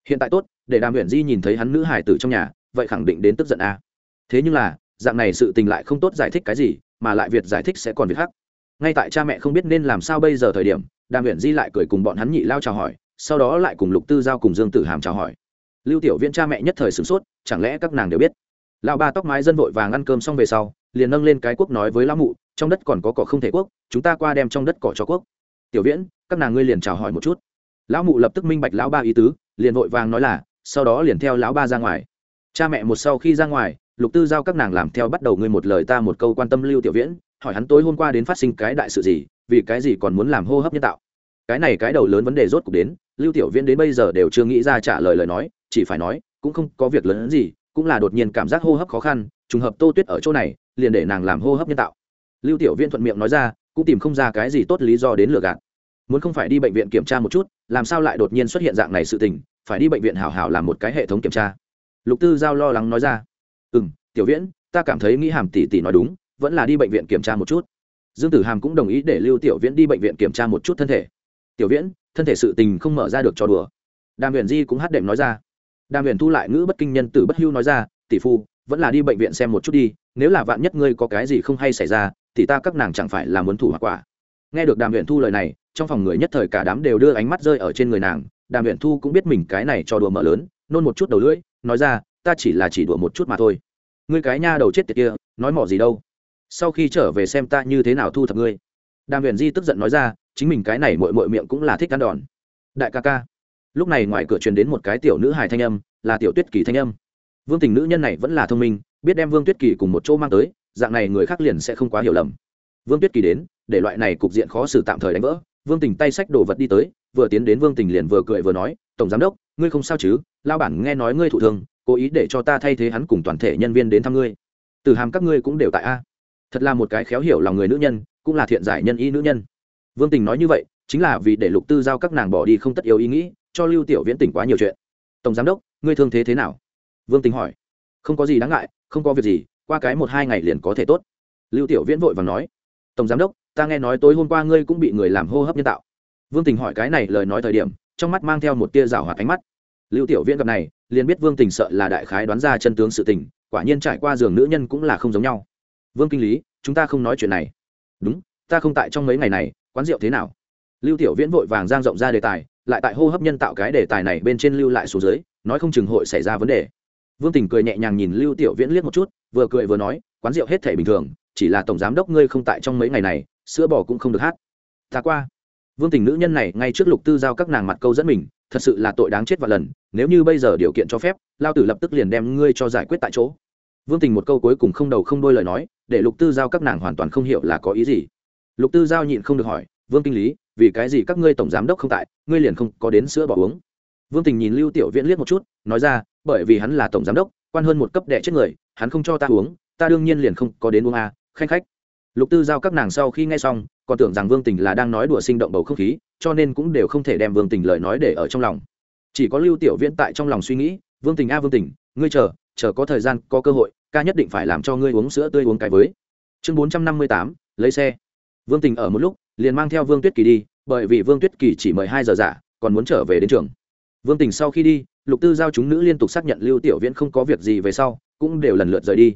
Speaker 1: Hiện tại tốt, để đàm huyện di nhìn thấy hắn nữ hải tử trong nhà, vậy khẳng định đến tức giận a. Thế nhưng là, dạng này sự tình lại không tốt giải thích cái gì, mà lại việc giải thích sẽ còn việc hắc ngay tại cha mẹ không biết nên làm sao bây giờ thời điểm, đàm huyện di lại cười cùng bọn hắn nhị lao chào hỏi, sau đó lại cùng lục tư giao cùng dương tử hàm chào hỏi. Lưu tiểu viễn cha mẹ nhất thời sửng sốt, chẳng lẽ các nàng đều biết? Lão ba tóc mái dân vội vàng ăn cơm xong về sau, liền nâng lên cái quốc nói với lão mụ trong đất còn có cỏ không thể quốc, chúng ta qua đem trong đất cỏ cho quốc. Tiểu viễn, các nàng ngươi liền chào hỏi một chút. Lão mụ lập tức minh bạch lão ba ý tứ, liền vội vàng nói là, sau đó liền theo lão ba ra ngoài. Cha mẹ một sau khi ra ngoài, lục tư giao các nàng làm theo bắt đầu ngươi một lời ta một câu quan tâm lưu tiểu viễn, hỏi hắn tối hôm qua đến phát sinh cái đại sự gì, vì cái gì còn muốn làm hô hấp nhân tạo. Cái này cái đầu lớn vấn đề rốt cuộc đến, lưu tiểu viễn đến bây giờ đều chưa nghĩ ra trả lời lời nói, chỉ phải nói, cũng không có việc lớn gì, cũng là đột nhiên cảm giác hô hấp khó khăn, trùng hợp tô tuyết ở chỗ này, liền để nàng làm hô hấp nhân tạo lưu tiểu viễn thuận miệng nói ra, cũng tìm không ra cái gì tốt lý do đến lừa gạt. Muốn không phải đi bệnh viện kiểm tra một chút, làm sao lại đột nhiên xuất hiện dạng này sự tình, phải đi bệnh viện hảo hảo làm một cái hệ thống kiểm tra. Lục tư giao lo lắng nói ra ừ m tiểu viễn, ta cảm thấy nghĩ hàm tỷ tỷ nói đúng, vẫn là đi bệnh viện kiểm tra một chút. Dương tử hàm cũng đồng ý để lưu tiểu viễn đi bệnh viện kiểm tra một chút thân thể. Tiểu viễn, thân thể sự tình không mở ra được cho đùa. Đàm huyền di cũng hát đệm nói ra. Đàm huyền thu lại ngữ bất kinh nhân tử bất hưu nói ra, tỷ phu, vẫn là đi bệnh viện xem một chút đi, nếu là vạn nhất ngươi có cái gì không hay xảy ra thì ta các nàng chẳng phải là muốn thủ hoặc quả. Nghe được đàm huyền thu lời này, trong phòng người nhất thời cả đám đều đưa ánh mắt rơi ở trên người nàng. Đàm huyền thu cũng biết mình cái này cho đùa mở lớn, nôn một chút đầu lưỡi, nói ra, ta chỉ là chỉ đùa một chút mà thôi. Ngươi cái nha đầu chết tiệt kia, nói mỏ gì đâu? Sau khi trở về xem ta như thế nào thu thập ngươi. Đàm huyền di tức giận nói ra, chính mình cái này mội mội miệng cũng là thích ăn đòn. Đại ca ca. Lúc này ngoài cửa truyền đến một cái tiểu nữ hài thanh âm, là tiểu tuyết kỳ thanh âm. Vương tình nữ nhân này vẫn là thông minh, biết đem vương tuyết kỳ cùng một chỗ mang tới dạng này người khác liền sẽ không quá hiểu lầm. Vương tuyết kỳ đến, để loại này cục diện khó xử tạm thời đánh vỡ, vương tình tay sách đồ vật đi tới, vừa tiến đến vương tình liền vừa cười vừa nói, tổng giám đốc, ngươi không sao chứ? Lao bản nghe nói ngươi thụ thương, cố ý để cho ta thay thế hắn cùng toàn thể nhân viên đến thăm ngươi. Từ hàm các ngươi cũng đều tại a. Thật là một cái khéo hiểu lòng người nữ nhân, cũng là thiện giải nhân y nữ nhân. Vương tình nói như vậy, chính là vì để lục tư giao các nàng bỏ đi không tất yếu ý nghĩ, cho lưu tiểu viễn tỉnh quá nhiều chuyện. Tổng giám đốc, ngươi thương thế thế nào? Vương tình hỏi. Không có gì đáng ngại, không có việc gì qua cái một hai ngày liền có thể tốt. Lưu tiểu viễn vội và nói, tổng giám đốc, ta nghe nói tối hôm qua ngươi cũng bị người làm hô hấp nhân tạo. Vương tình hỏi cái này lời nói thời điểm, trong mắt mang theo một tia rào hoạt ánh mắt. Lưu tiểu viễn gặp này, liền biết vương tình sợ là đại khái đoán ra chân tướng sự tình, quả nhiên trải qua giường nữ nhân cũng là không giống nhau. Vương kinh lý, chúng ta không nói chuyện này. Đúng, ta không tại trong mấy ngày này, quán rượu thế nào? Lưu tiểu viễn vội vàng giang rộng ra đề tài, lại tại hô hấp nhân tạo cái đề tài này bên trên lưu lại xuống dưới, nói không chừng hội xảy ra vấn đề vương tình cười nhẹ nhàng nhìn lưu tiểu viễn liếc một chút, vừa cười vừa nói, quán rượu hết thể bình thường, chỉ là tổng giám đốc ngươi không tại trong mấy ngày này, sữa bò cũng không được hát. Ta qua. Vương tình nữ nhân này ngay trước lục tư giao các nàng mặt câu dẫn mình, thật sự là tội đáng chết và lần, nếu như bây giờ điều kiện cho phép, lao tử lập tức liền đem ngươi cho giải quyết tại chỗ. Vương tình một câu cuối cùng không đầu không đôi lời nói, để lục tư giao các nàng hoàn toàn không hiểu là có ý gì. Lục tư giao nhịn không được hỏi, vương kinh lý, vì cái gì các ngươi tổng giám đốc không tại, ngươi liền không có đến sữa bỏ uống? Vương tình nhìn lưu tiểu viễn liếc một chút nói ra bởi vì hắn là tổng giám đốc quan hơn một cấp đệ chết người hắn không cho ta uống ta đương nhiên liền không có đến uống a à, khanh khách. Lục tư giao các nàng sau khi nghe xong còn tưởng rằng vương tình là đang nói đùa sinh động bầu không khí cho nên cũng đều không thể đem vương tình lời nói để ở trong lòng. Chỉ có lưu tiểu viễn tại trong lòng suy nghĩ vương tình a vương tình ngươi chờ chờ có thời gian có cơ hội ca nhất định phải làm cho ngươi uống sữa tươi uống cái với. Chương bốn trăm năm mươi tám lấy xe. Vương tình ở một lúc liền mang theo vương tuyết kỳ đi bởi vì vương tuyết kỳ chỉ mời hai giờ giả còn muốn trở về đến trường vương tình sau khi đi, lục tư giao chúng nữ liên tục xác nhận lưu tiểu viễn không có việc gì về sau, cũng đều lần lượt rời đi.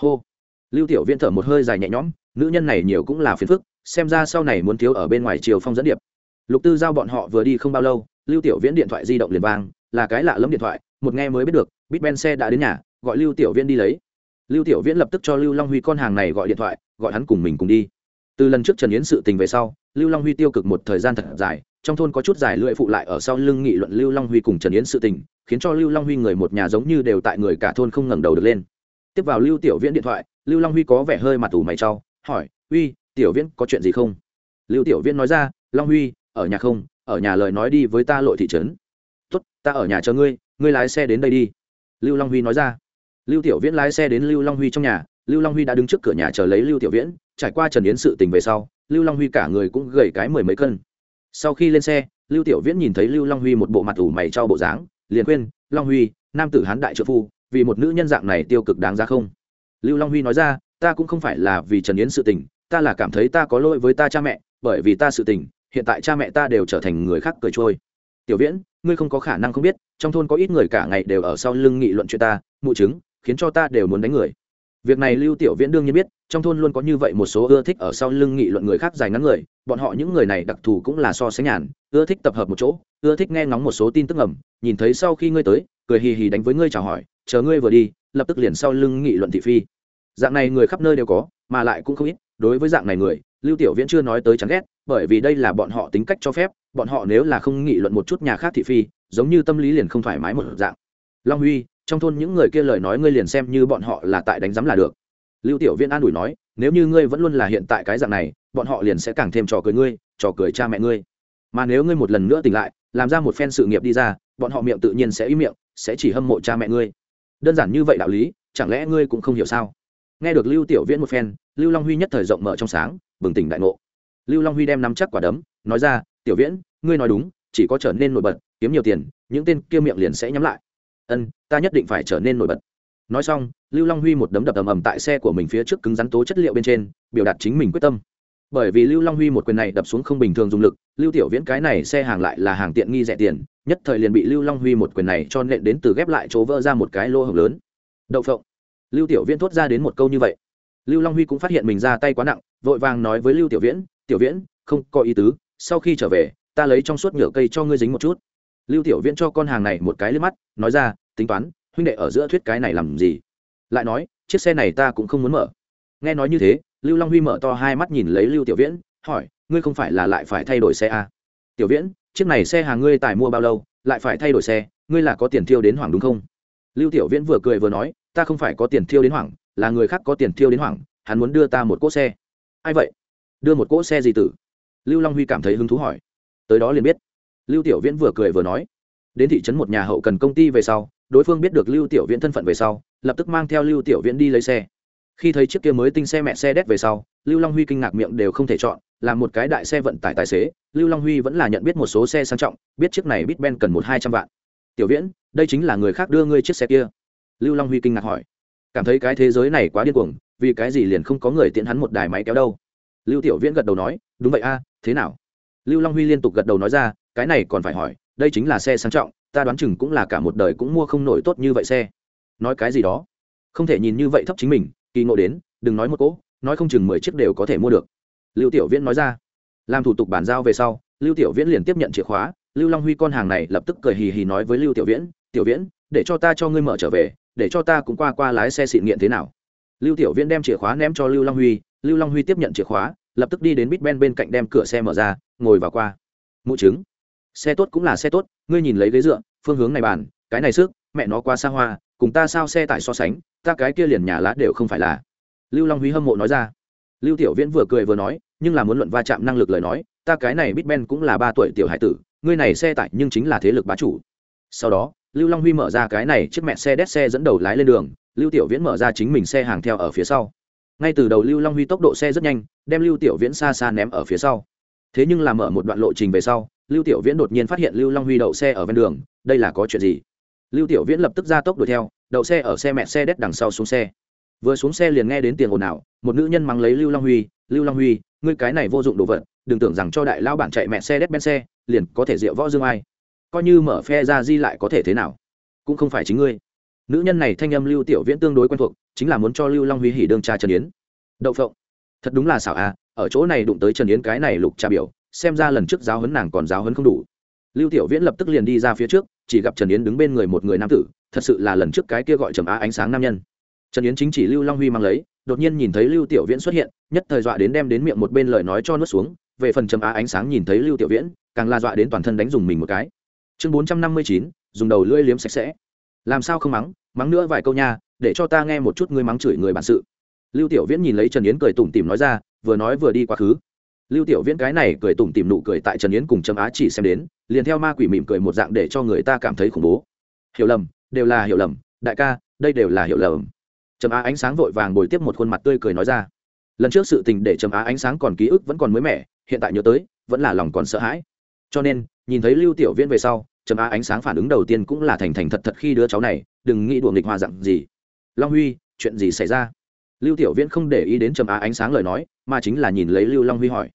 Speaker 1: Hô. Lưu tiểu viễn thở một hơi dài nhẹ nhõm, nữ nhân này nhiều cũng là phiền phức, xem ra sau này muốn thiếu ở bên ngoài chiều phong dẫn điệp. Lục tư giao bọn họ vừa đi không bao lâu, lưu tiểu viễn điện thoại di động liền vang, là cái lạ lẫm điện thoại, một nghe mới biết được bít ben xe đã đến nhà, gọi lưu tiểu viễn đi lấy. Lưu tiểu viễn lập tức cho lưu long huy con hàng này gọi điện thoại, gọi hắn cùng mình cùng đi. Từ lần trước trần yến sự tình về sau, lưu long huy tiêu cực một thời gian thật dài trong thôn có chút giải lưỡi phụ lại ở sau lưng nghị luận lưu long huy cùng trần yến sự tình, khiến cho lưu long huy người một nhà giống như đều tại người cả thôn không ngẩng đầu được lên. Tiếp vào lưu tiểu viễn điện thoại, lưu long huy có vẻ hơi mặt ủ mày trau hỏi huy tiểu viễn có chuyện gì không? Lưu tiểu viễn nói ra, long huy, ở nhà không, ở nhà lời nói đi với ta lội thị trấn. Tốt, ta ở nhà chờ ngươi ngươi lái xe đến đây đi. Lưu long huy nói ra. Lưu tiểu viễn lái xe đến lưu long huy trong nhà, lưu long huy đã đứng trước cửa nhà chờ lấy lưu tiểu viễn, trải qua trần yến sự tình về sau, lưu long huy cả người cũng gầy cái mười mấy cân sau khi lên xe, lưu tiểu viễn nhìn thấy lưu long huy một bộ mặt ủ mày cho bộ dáng, liền khuyên, long huy, nam tử hán đại trợ phu, vì một nữ nhân dạng này tiêu cực đáng ra không? Lưu long huy nói ra, ta cũng không phải là vì trần yến sự tình, ta là cảm thấy ta có lỗi với ta cha mẹ, bởi vì ta sự tình, hiện tại cha mẹ ta đều trở thành người khác cười trôi. Tiểu viễn, ngươi không có khả năng không biết, trong thôn có ít người cả ngày đều ở sau lưng nghị luận chuyện ta, mụ chứng, khiến cho ta đều muốn đánh người. Việc này lưu tiểu viễn đương nhiên biết trong thôn luôn có như vậy một số ưa thích ở sau lưng nghị luận người khác dài ngắn người, bọn họ những người này đặc thù cũng là so sánh nhàn, ưa thích tập hợp một chỗ, ưa thích nghe ngóng một số tin tức ngầm, nhìn thấy sau khi ngươi tới, cười hì hì đánh với ngươi chào hỏi, chờ ngươi vừa đi, lập tức liền sau lưng nghị luận thị phi. Dạng này người khắp nơi đều có, mà lại cũng không ít, đối với dạng này người, lưu tiểu viễn chưa nói tới chán ghét, bởi vì đây là bọn họ tính cách cho phép, bọn họ nếu là không nghị luận một chút nhà khác thị phi, giống như tâm lý liền không thoải mái một dạng. Long huy, trong thôn những người kia lời nói ngươi liền xem như bọn họ là tại đánh giám là được lưu tiểu viễn an ủi nói, nếu như ngươi vẫn luôn là hiện tại cái dạng này, bọn họ liền sẽ càng thêm trò cười ngươi, trò cười cha mẹ ngươi. Mà nếu ngươi một lần nữa tỉnh lại, làm ra một phen sự nghiệp đi ra, bọn họ miệng tự nhiên sẽ ý miệng, sẽ chỉ hâm mộ cha mẹ ngươi. Đơn giản như vậy đạo lý, chẳng lẽ ngươi cũng không hiểu sao? Nghe được lưu tiểu viễn một phen, lưu long huy nhất thời rộng mở trong sáng, bừng tỉnh đại ngộ. Lưu long huy đem nắm chắc quả đấm, nói ra, tiểu viễn, ngươi nói đúng, chỉ có trở nên nổi bật, kiếm nhiều tiền, những tên kia miệng liền sẽ nhắm lại. Ân, ta nhất định phải trở nên nổi bật nói xong, lưu long huy một đấm đập ầm ầm tại xe của mình phía trước cứng rắn tố chất liệu bên trên, biểu đạt chính mình quyết tâm. Bởi vì lưu long huy một quyền này đập xuống không bình thường dùng lực, lưu tiểu viễn cái này xe hàng lại là hàng tiện nghi rẻ tiền, nhất thời liền bị lưu long huy một quyền này cho nện đến từ ghép lại chỗ vỡ ra một cái lô hồng lớn. Đậu phộng. Lưu tiểu viễn thốt ra đến một câu như vậy. Lưu long huy cũng phát hiện mình ra tay quá nặng, vội vàng nói với lưu tiểu viễn tiểu viễn, không có ý tứ, sau khi trở về, ta lấy trong suốt nhựa cây cho ngươi dính một chút. Lưu tiểu viễn cho con hàng này một cái lên mắt, nói ra, tính toán huynh đệ, ở giữa thuyết cái này làm gì? Lại nói, chiếc xe này ta cũng không muốn mở. Nghe nói như thế, lưu long huy mở to hai mắt nhìn lấy lưu tiểu viễn, hỏi, ngươi không phải là lại phải thay đổi xe à? tiểu viễn, chiếc này xe hàng ngươi tài mua bao lâu? Lại phải thay đổi xe, ngươi là có tiền thiêu đến hoảng đúng không? Lưu tiểu viễn vừa cười vừa nói, ta không phải có tiền thiêu đến hoảng, là người khác có tiền thiêu đến hoảng, hắn muốn đưa ta một cỗ xe. Ai vậy? Đưa một cỗ xe gì tử? Lưu long huy cảm thấy hứng thú hỏi. Tới đó liền biết. Lưu tiểu viễn vừa cười vừa nói đến thị trấn một nhà hậu cần công ty về sau, đối phương biết được lưu tiểu viễn thân phận về sau, lập tức mang theo lưu tiểu viễn đi lấy xe. Khi thấy chiếc kia mới tinh xe mẹ xe đét về sau, lưu long huy kinh ngạc miệng đều không thể chọn, là một cái đại xe vận tải tài xế, lưu long huy vẫn là nhận biết một số xe sang trọng, biết chiếc này bít ben cần một hai trăm vạn. Tiểu viễn, đây chính là người khác đưa ngươi chiếc xe kia. Lưu long huy kinh ngạc hỏi. Cảm thấy cái thế giới này quá điên cuồng, vì cái gì liền không có người tiện hắn một đài máy kéo đâu? Lưu tiểu viễn gật đầu nói, đúng vậy a, thế nào? Lưu long huy liên tục gật đầu nói ra, cái này còn phải hỏi đây chính là xe sang trọng, ta đoán chừng cũng là cả một đời cũng mua không nổi tốt như vậy xe. Nói cái gì đó? Không thể nhìn như vậy thấp chính mình, kỳ ngộ đến, đừng nói một cỗ, nói không chừng mười chiếc đều có thể mua được. Lưu tiểu viễn nói ra. Làm thủ tục bàn giao về sau, lưu tiểu viễn liền tiếp nhận chìa khóa, lưu long huy con hàng này lập tức cười hì hì nói với lưu tiểu viễn tiểu viễn, để cho ta cho ngươi mở trở về, để cho ta cũng qua qua lái xe xịn nghiện thế nào? Lưu tiểu viễn đem chìa khóa ném cho lưu long huy, lưu long huy tiếp nhận chìa khóa, lập tức đi đến bít ben bên cạnh đem cửa xe mở ra, ngồi vào qua. Mụ chứng xe tốt cũng là xe tốt, ngươi nhìn lấy ghế dựa, phương hướng này bàn, cái này sức mẹ nó qua xa hoa, cùng ta sao xe tải so sánh, ta cái kia liền nhà lá đều không phải là. Lưu long huy hâm mộ nói ra. Lưu tiểu viễn vừa cười vừa nói, nhưng là muốn luận va chạm năng lực lời nói, ta cái này bít ben cũng là ba tuổi tiểu hải tử, ngươi này xe tải nhưng chính là thế lực bá chủ. Sau đó, lưu long huy mở ra cái này chiếc mẹ xe đét xe dẫn đầu lái lên đường, lưu tiểu viễn mở ra chính mình xe hàng theo ở phía sau. Ngay từ đầu lưu long huy tốc độ xe rất nhanh, đem lưu tiểu viễn xa xa ném ở phía sau. Thế nhưng là mở một đoạn lộ trình về sau lưu tiểu viễn đột nhiên phát hiện lưu long huy đậu xe ở ven đường, đây là có chuyện gì? Lưu tiểu viễn lập tức ra tốc đuổi theo, đậu xe ở xe mẹ xe đét đằng sau xuống xe. Vừa xuống xe liền nghe đến tiền ồn ào, một nữ nhân mắng lấy lưu long huy, lưu long huy, ngươi cái này vô dụng đồ vật, đừng tưởng rằng cho đại lao bản chạy mẹ xe đét bên xe, liền có thể rượu võ dương ai. Coi như mở phe ra di lại có thể thế nào? Cũng không phải chính ngươi. Nữ nhân này thanh âm lưu tiểu viễn tương đối quen thuộc, chính là muốn cho lưu long huy hỉ đương cha trần yến. Đậu phộng, thật đúng là xảo à ở chỗ này đụng tới trần yến cái này lục trà biểu xem ra lần trước giáo hấn nàng còn giáo hấn không đủ. Lưu tiểu viễn lập tức liền đi ra phía trước, chỉ gặp trần yến đứng bên người một người nam tử, thật sự là lần trước cái kia gọi trầm á ánh sáng nam nhân. Trần yến chính chỉ lưu long huy mang lấy, đột nhiên nhìn thấy lưu tiểu viễn xuất hiện, nhất thời dọa đến đem đến miệng một bên lời nói cho nuốt xuống, về phần trầm á ánh sáng nhìn thấy lưu tiểu viễn, càng la dọa đến toàn thân đánh dùng mình một cái. Chương bốn trăm năm mươi chín, dùng đầu lưỡi liếm sạch sẽ. Làm sao không mắng mắng nữa vài câu nha, để cho ta nghe một chút ngươi mắng chửi người bản sự. Lưu tiểu viễn nhìn lấy trần yến cười tủm tỉm nói ra, vừa nói vừa đi quá khứ lưu tiểu viễn cái này cười tủm tỉm nụ cười tại trần yến cùng trầm á chỉ xem đến, liền theo ma quỷ mỉm cười một dạng để cho người ta cảm thấy khủng bố. Hiểu lầm, đều là hiểu lầm, đại ca, đây đều là hiểu lầm. Trầm á ánh sáng vội vàng bồi tiếp một khuôn mặt tươi cười nói ra. Lần trước sự tình để trầm á ánh sáng còn ký ức vẫn còn mới mẻ, hiện tại nhớ tới, vẫn là lòng còn sợ hãi. Cho nên, nhìn thấy lưu tiểu viễn về sau trầm á ánh sáng phản ứng đầu tiên cũng là thành thành thật thật khi đứa cháu này, đừng nghĩ đùa nghịch hòa dặn gì. Long huy, chuyện gì xảy ra? Lưu tiểu viễn không để ý đến trầm á ánh sáng lời nói, mà chính là nhìn lấy lưu long huy hỏi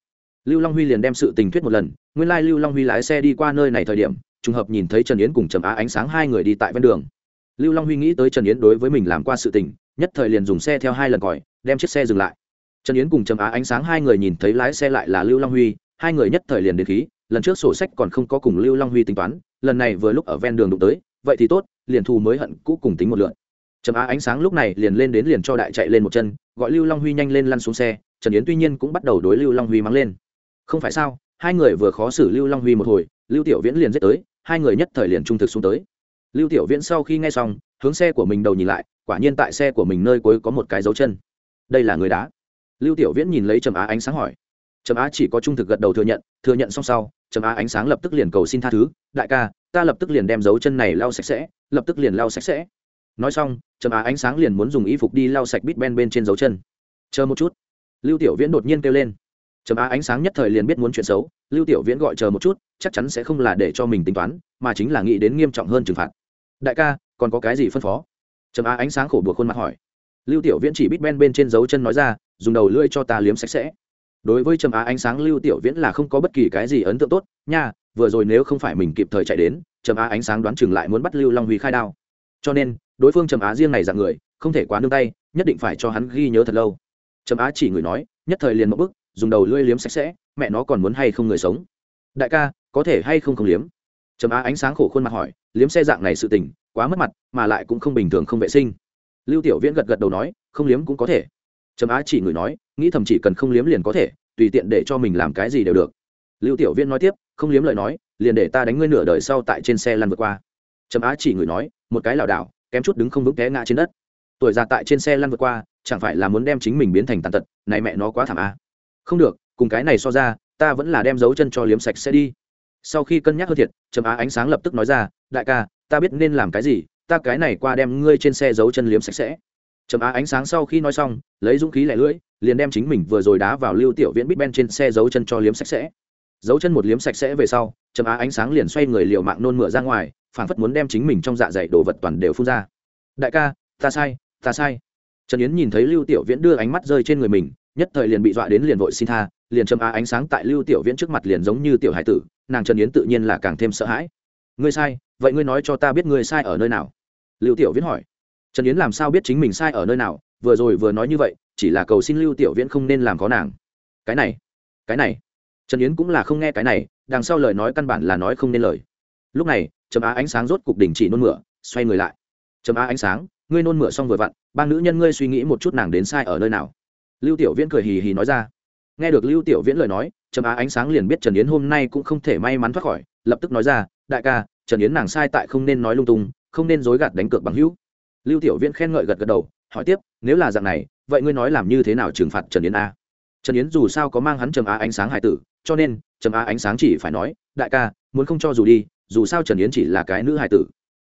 Speaker 1: lưu long huy liền đem sự tình thuyết một lần, nguyên lai lưu long huy lái xe đi qua nơi này thời điểm, trùng hợp nhìn thấy trần yến cùng trầm á ánh sáng hai người đi tại ven đường. Lưu long huy nghĩ tới trần yến đối với mình làm qua sự tình, nhất thời liền dùng xe theo hai lần còi, đem chiếc xe dừng lại. Trần yến cùng trầm á ánh sáng hai người nhìn thấy lái xe lại là lưu long huy, hai người nhất thời liền đến khí, lần trước sổ sách còn không có cùng lưu long huy tính toán, lần này vừa lúc ở ven đường đụng tới, vậy thì tốt, liền thù mới hận cũ cùng tính một lượn. Trầm á ánh sáng lúc này liền lên đến liền cho đại chạy lên một chân, gọi lưu long huy nhanh lên lăn xuống xe, trần yến tuy nhiên cũng bắt đầu đối lưu long huy mắng lên không phải sao, hai người vừa khó xử lưu long huy một hồi, lưu tiểu viễn liền giết tới, hai người nhất thời liền trung thực xuống tới. Lưu tiểu viễn sau khi nghe xong, hướng xe của mình đầu nhìn lại, quả nhiên tại xe của mình nơi cuối có một cái dấu chân. Đây là người đá. Lưu tiểu viễn nhìn lấy trầm á ánh sáng hỏi. Trầm á chỉ có trung thực gật đầu thừa nhận thừa nhận xong sau, trầm á ánh sáng lập tức liền cầu xin tha thứ, đại ca, ta lập tức liền đem dấu chân này lau sạch sẽ, lập tức liền lau sạch sẽ. Nói xong, trầm á ánh sáng liền muốn dùng y phục đi lau sạch bít ben bên trên dấu chân. Chờ một chút. Lưu tiểu viễn đột nhiên kêu lên trầm á ánh sáng nhất thời liền biết muốn chuyện xấu, lưu tiểu viễn gọi chờ một chút, chắc chắn sẽ không là để cho mình tính toán, mà chính là nghĩ đến nghiêm trọng hơn trừng phạt. Đại ca, còn có cái gì phân phó? Trầm á ánh sáng khổ buộc khuôn mặt hỏi. Lưu tiểu viễn chỉ bít ben bên trên dấu chân nói ra, dùng đầu lưỡi cho ta liếm sạch sẽ. Đối với trầm á ánh sáng, lưu tiểu viễn là không có bất kỳ cái gì ấn tượng tốt, nha, vừa rồi nếu không phải mình kịp thời chạy đến, trầm á ánh sáng đoán chừng lại muốn bắt lưu long huy khai đao. Cho nên, đối phương trầm á riêng này dạng người, không thể quá nương tay, nhất định phải cho hắn ghi nhớ thật lâu. Trầm á chỉ người nói, nhất thời liền một bức dùng đầu lưỡi liếm sạch sẽ, mẹ nó còn muốn hay không người sống. Đại ca, có thể hay không không liếm? Trầm á ánh sáng khổ khuôn mặt hỏi, liếm xe dạng này sự tình, quá mất mặt, mà lại cũng không bình thường không vệ sinh. Lưu tiểu viễn gật gật đầu nói, không liếm cũng có thể. Trầm á chỉ người nói, nghĩ thầm chỉ cần không liếm liền có thể, tùy tiện để cho mình làm cái gì đều được. Lưu tiểu viễn nói tiếp, không liếm lời nói, liền để ta đánh ngươi nửa đời sau tại trên xe lăn vượt qua. Trầm á chỉ người nói, một cái lảo đảo, kém chút đứng không vững té ngã trên đất. Tuổi già tại trên xe lăn vượt qua, chẳng phải là muốn đem chính mình biến thành tàn tật, này mẹ nó quá thảm á không được, cùng cái này so ra, ta vẫn là đem dấu chân cho liếm sạch sẽ đi. Sau khi cân nhắc hơn thiệt, trầm á ánh sáng lập tức nói ra, đại ca, ta biết nên làm cái gì, ta cái này qua đem ngươi trên xe dấu chân liếm sạch sẽ. Trầm á ánh sáng sau khi nói xong, lấy dũng khí lẻ lưỡi, liền đem chính mình vừa rồi đá vào lưu tiểu viễn bít ben trên xe dấu chân cho liếm sạch sẽ. Dấu chân một liếm sạch sẽ về sau, trầm á ánh sáng liền xoay người liều mạng nôn mửa ra ngoài phản phất muốn đem chính mình trong dạ dày đồ vật toàn đều phun ra. Đại ca, ta sai ta sai. Trần yến nhìn thấy lưu tiểu viễn đưa ánh mắt rơi trên người mình nhất thời liền bị dọa đến liền vội xin tha, liền châm á ánh sáng tại lưu tiểu viễn trước mặt liền giống như tiểu hải tử, nàng trần yến tự nhiên là càng thêm sợ hãi. Ngươi sai, vậy ngươi nói cho ta biết ngươi sai ở nơi nào? Lưu tiểu viễn hỏi. Trần yến làm sao biết chính mình sai ở nơi nào, vừa rồi vừa nói như vậy, chỉ là cầu xin lưu tiểu viễn không nên làm có nàng. Cái này cái này. Trần yến cũng là không nghe cái này, đằng sau lời nói căn bản là nói không nên lời. Lúc này trầm á ánh sáng rốt cục đình chỉ nôn mửa, xoay người lại. Trầm á ánh sáng, ngươi nôn mửa xong vừa vặn, ba nữ nhân ngươi suy nghĩ một chút nàng đến sai ở nơi nào? Lưu tiểu viễn cười hì hì nói ra. Nghe được lưu tiểu viễn lời nói, trầm á ánh sáng liền biết trần yến hôm nay cũng không thể may mắn thoát khỏi, lập tức nói ra, đại ca, trần yến nàng sai tại không nên nói lung tung, không nên dối gạt đánh cược bằng hữu. Lưu tiểu viễn khen ngợi gật gật đầu, hỏi tiếp, nếu là dạng này, vậy ngươi nói làm như thế nào trừng phạt trần yến a? Trần yến dù sao có mang hắn trầm á ánh sáng hải tử, cho nên trầm á ánh sáng chỉ phải nói, đại ca, muốn không cho dù đi, dù sao trần yến chỉ là cái nữ hải tử.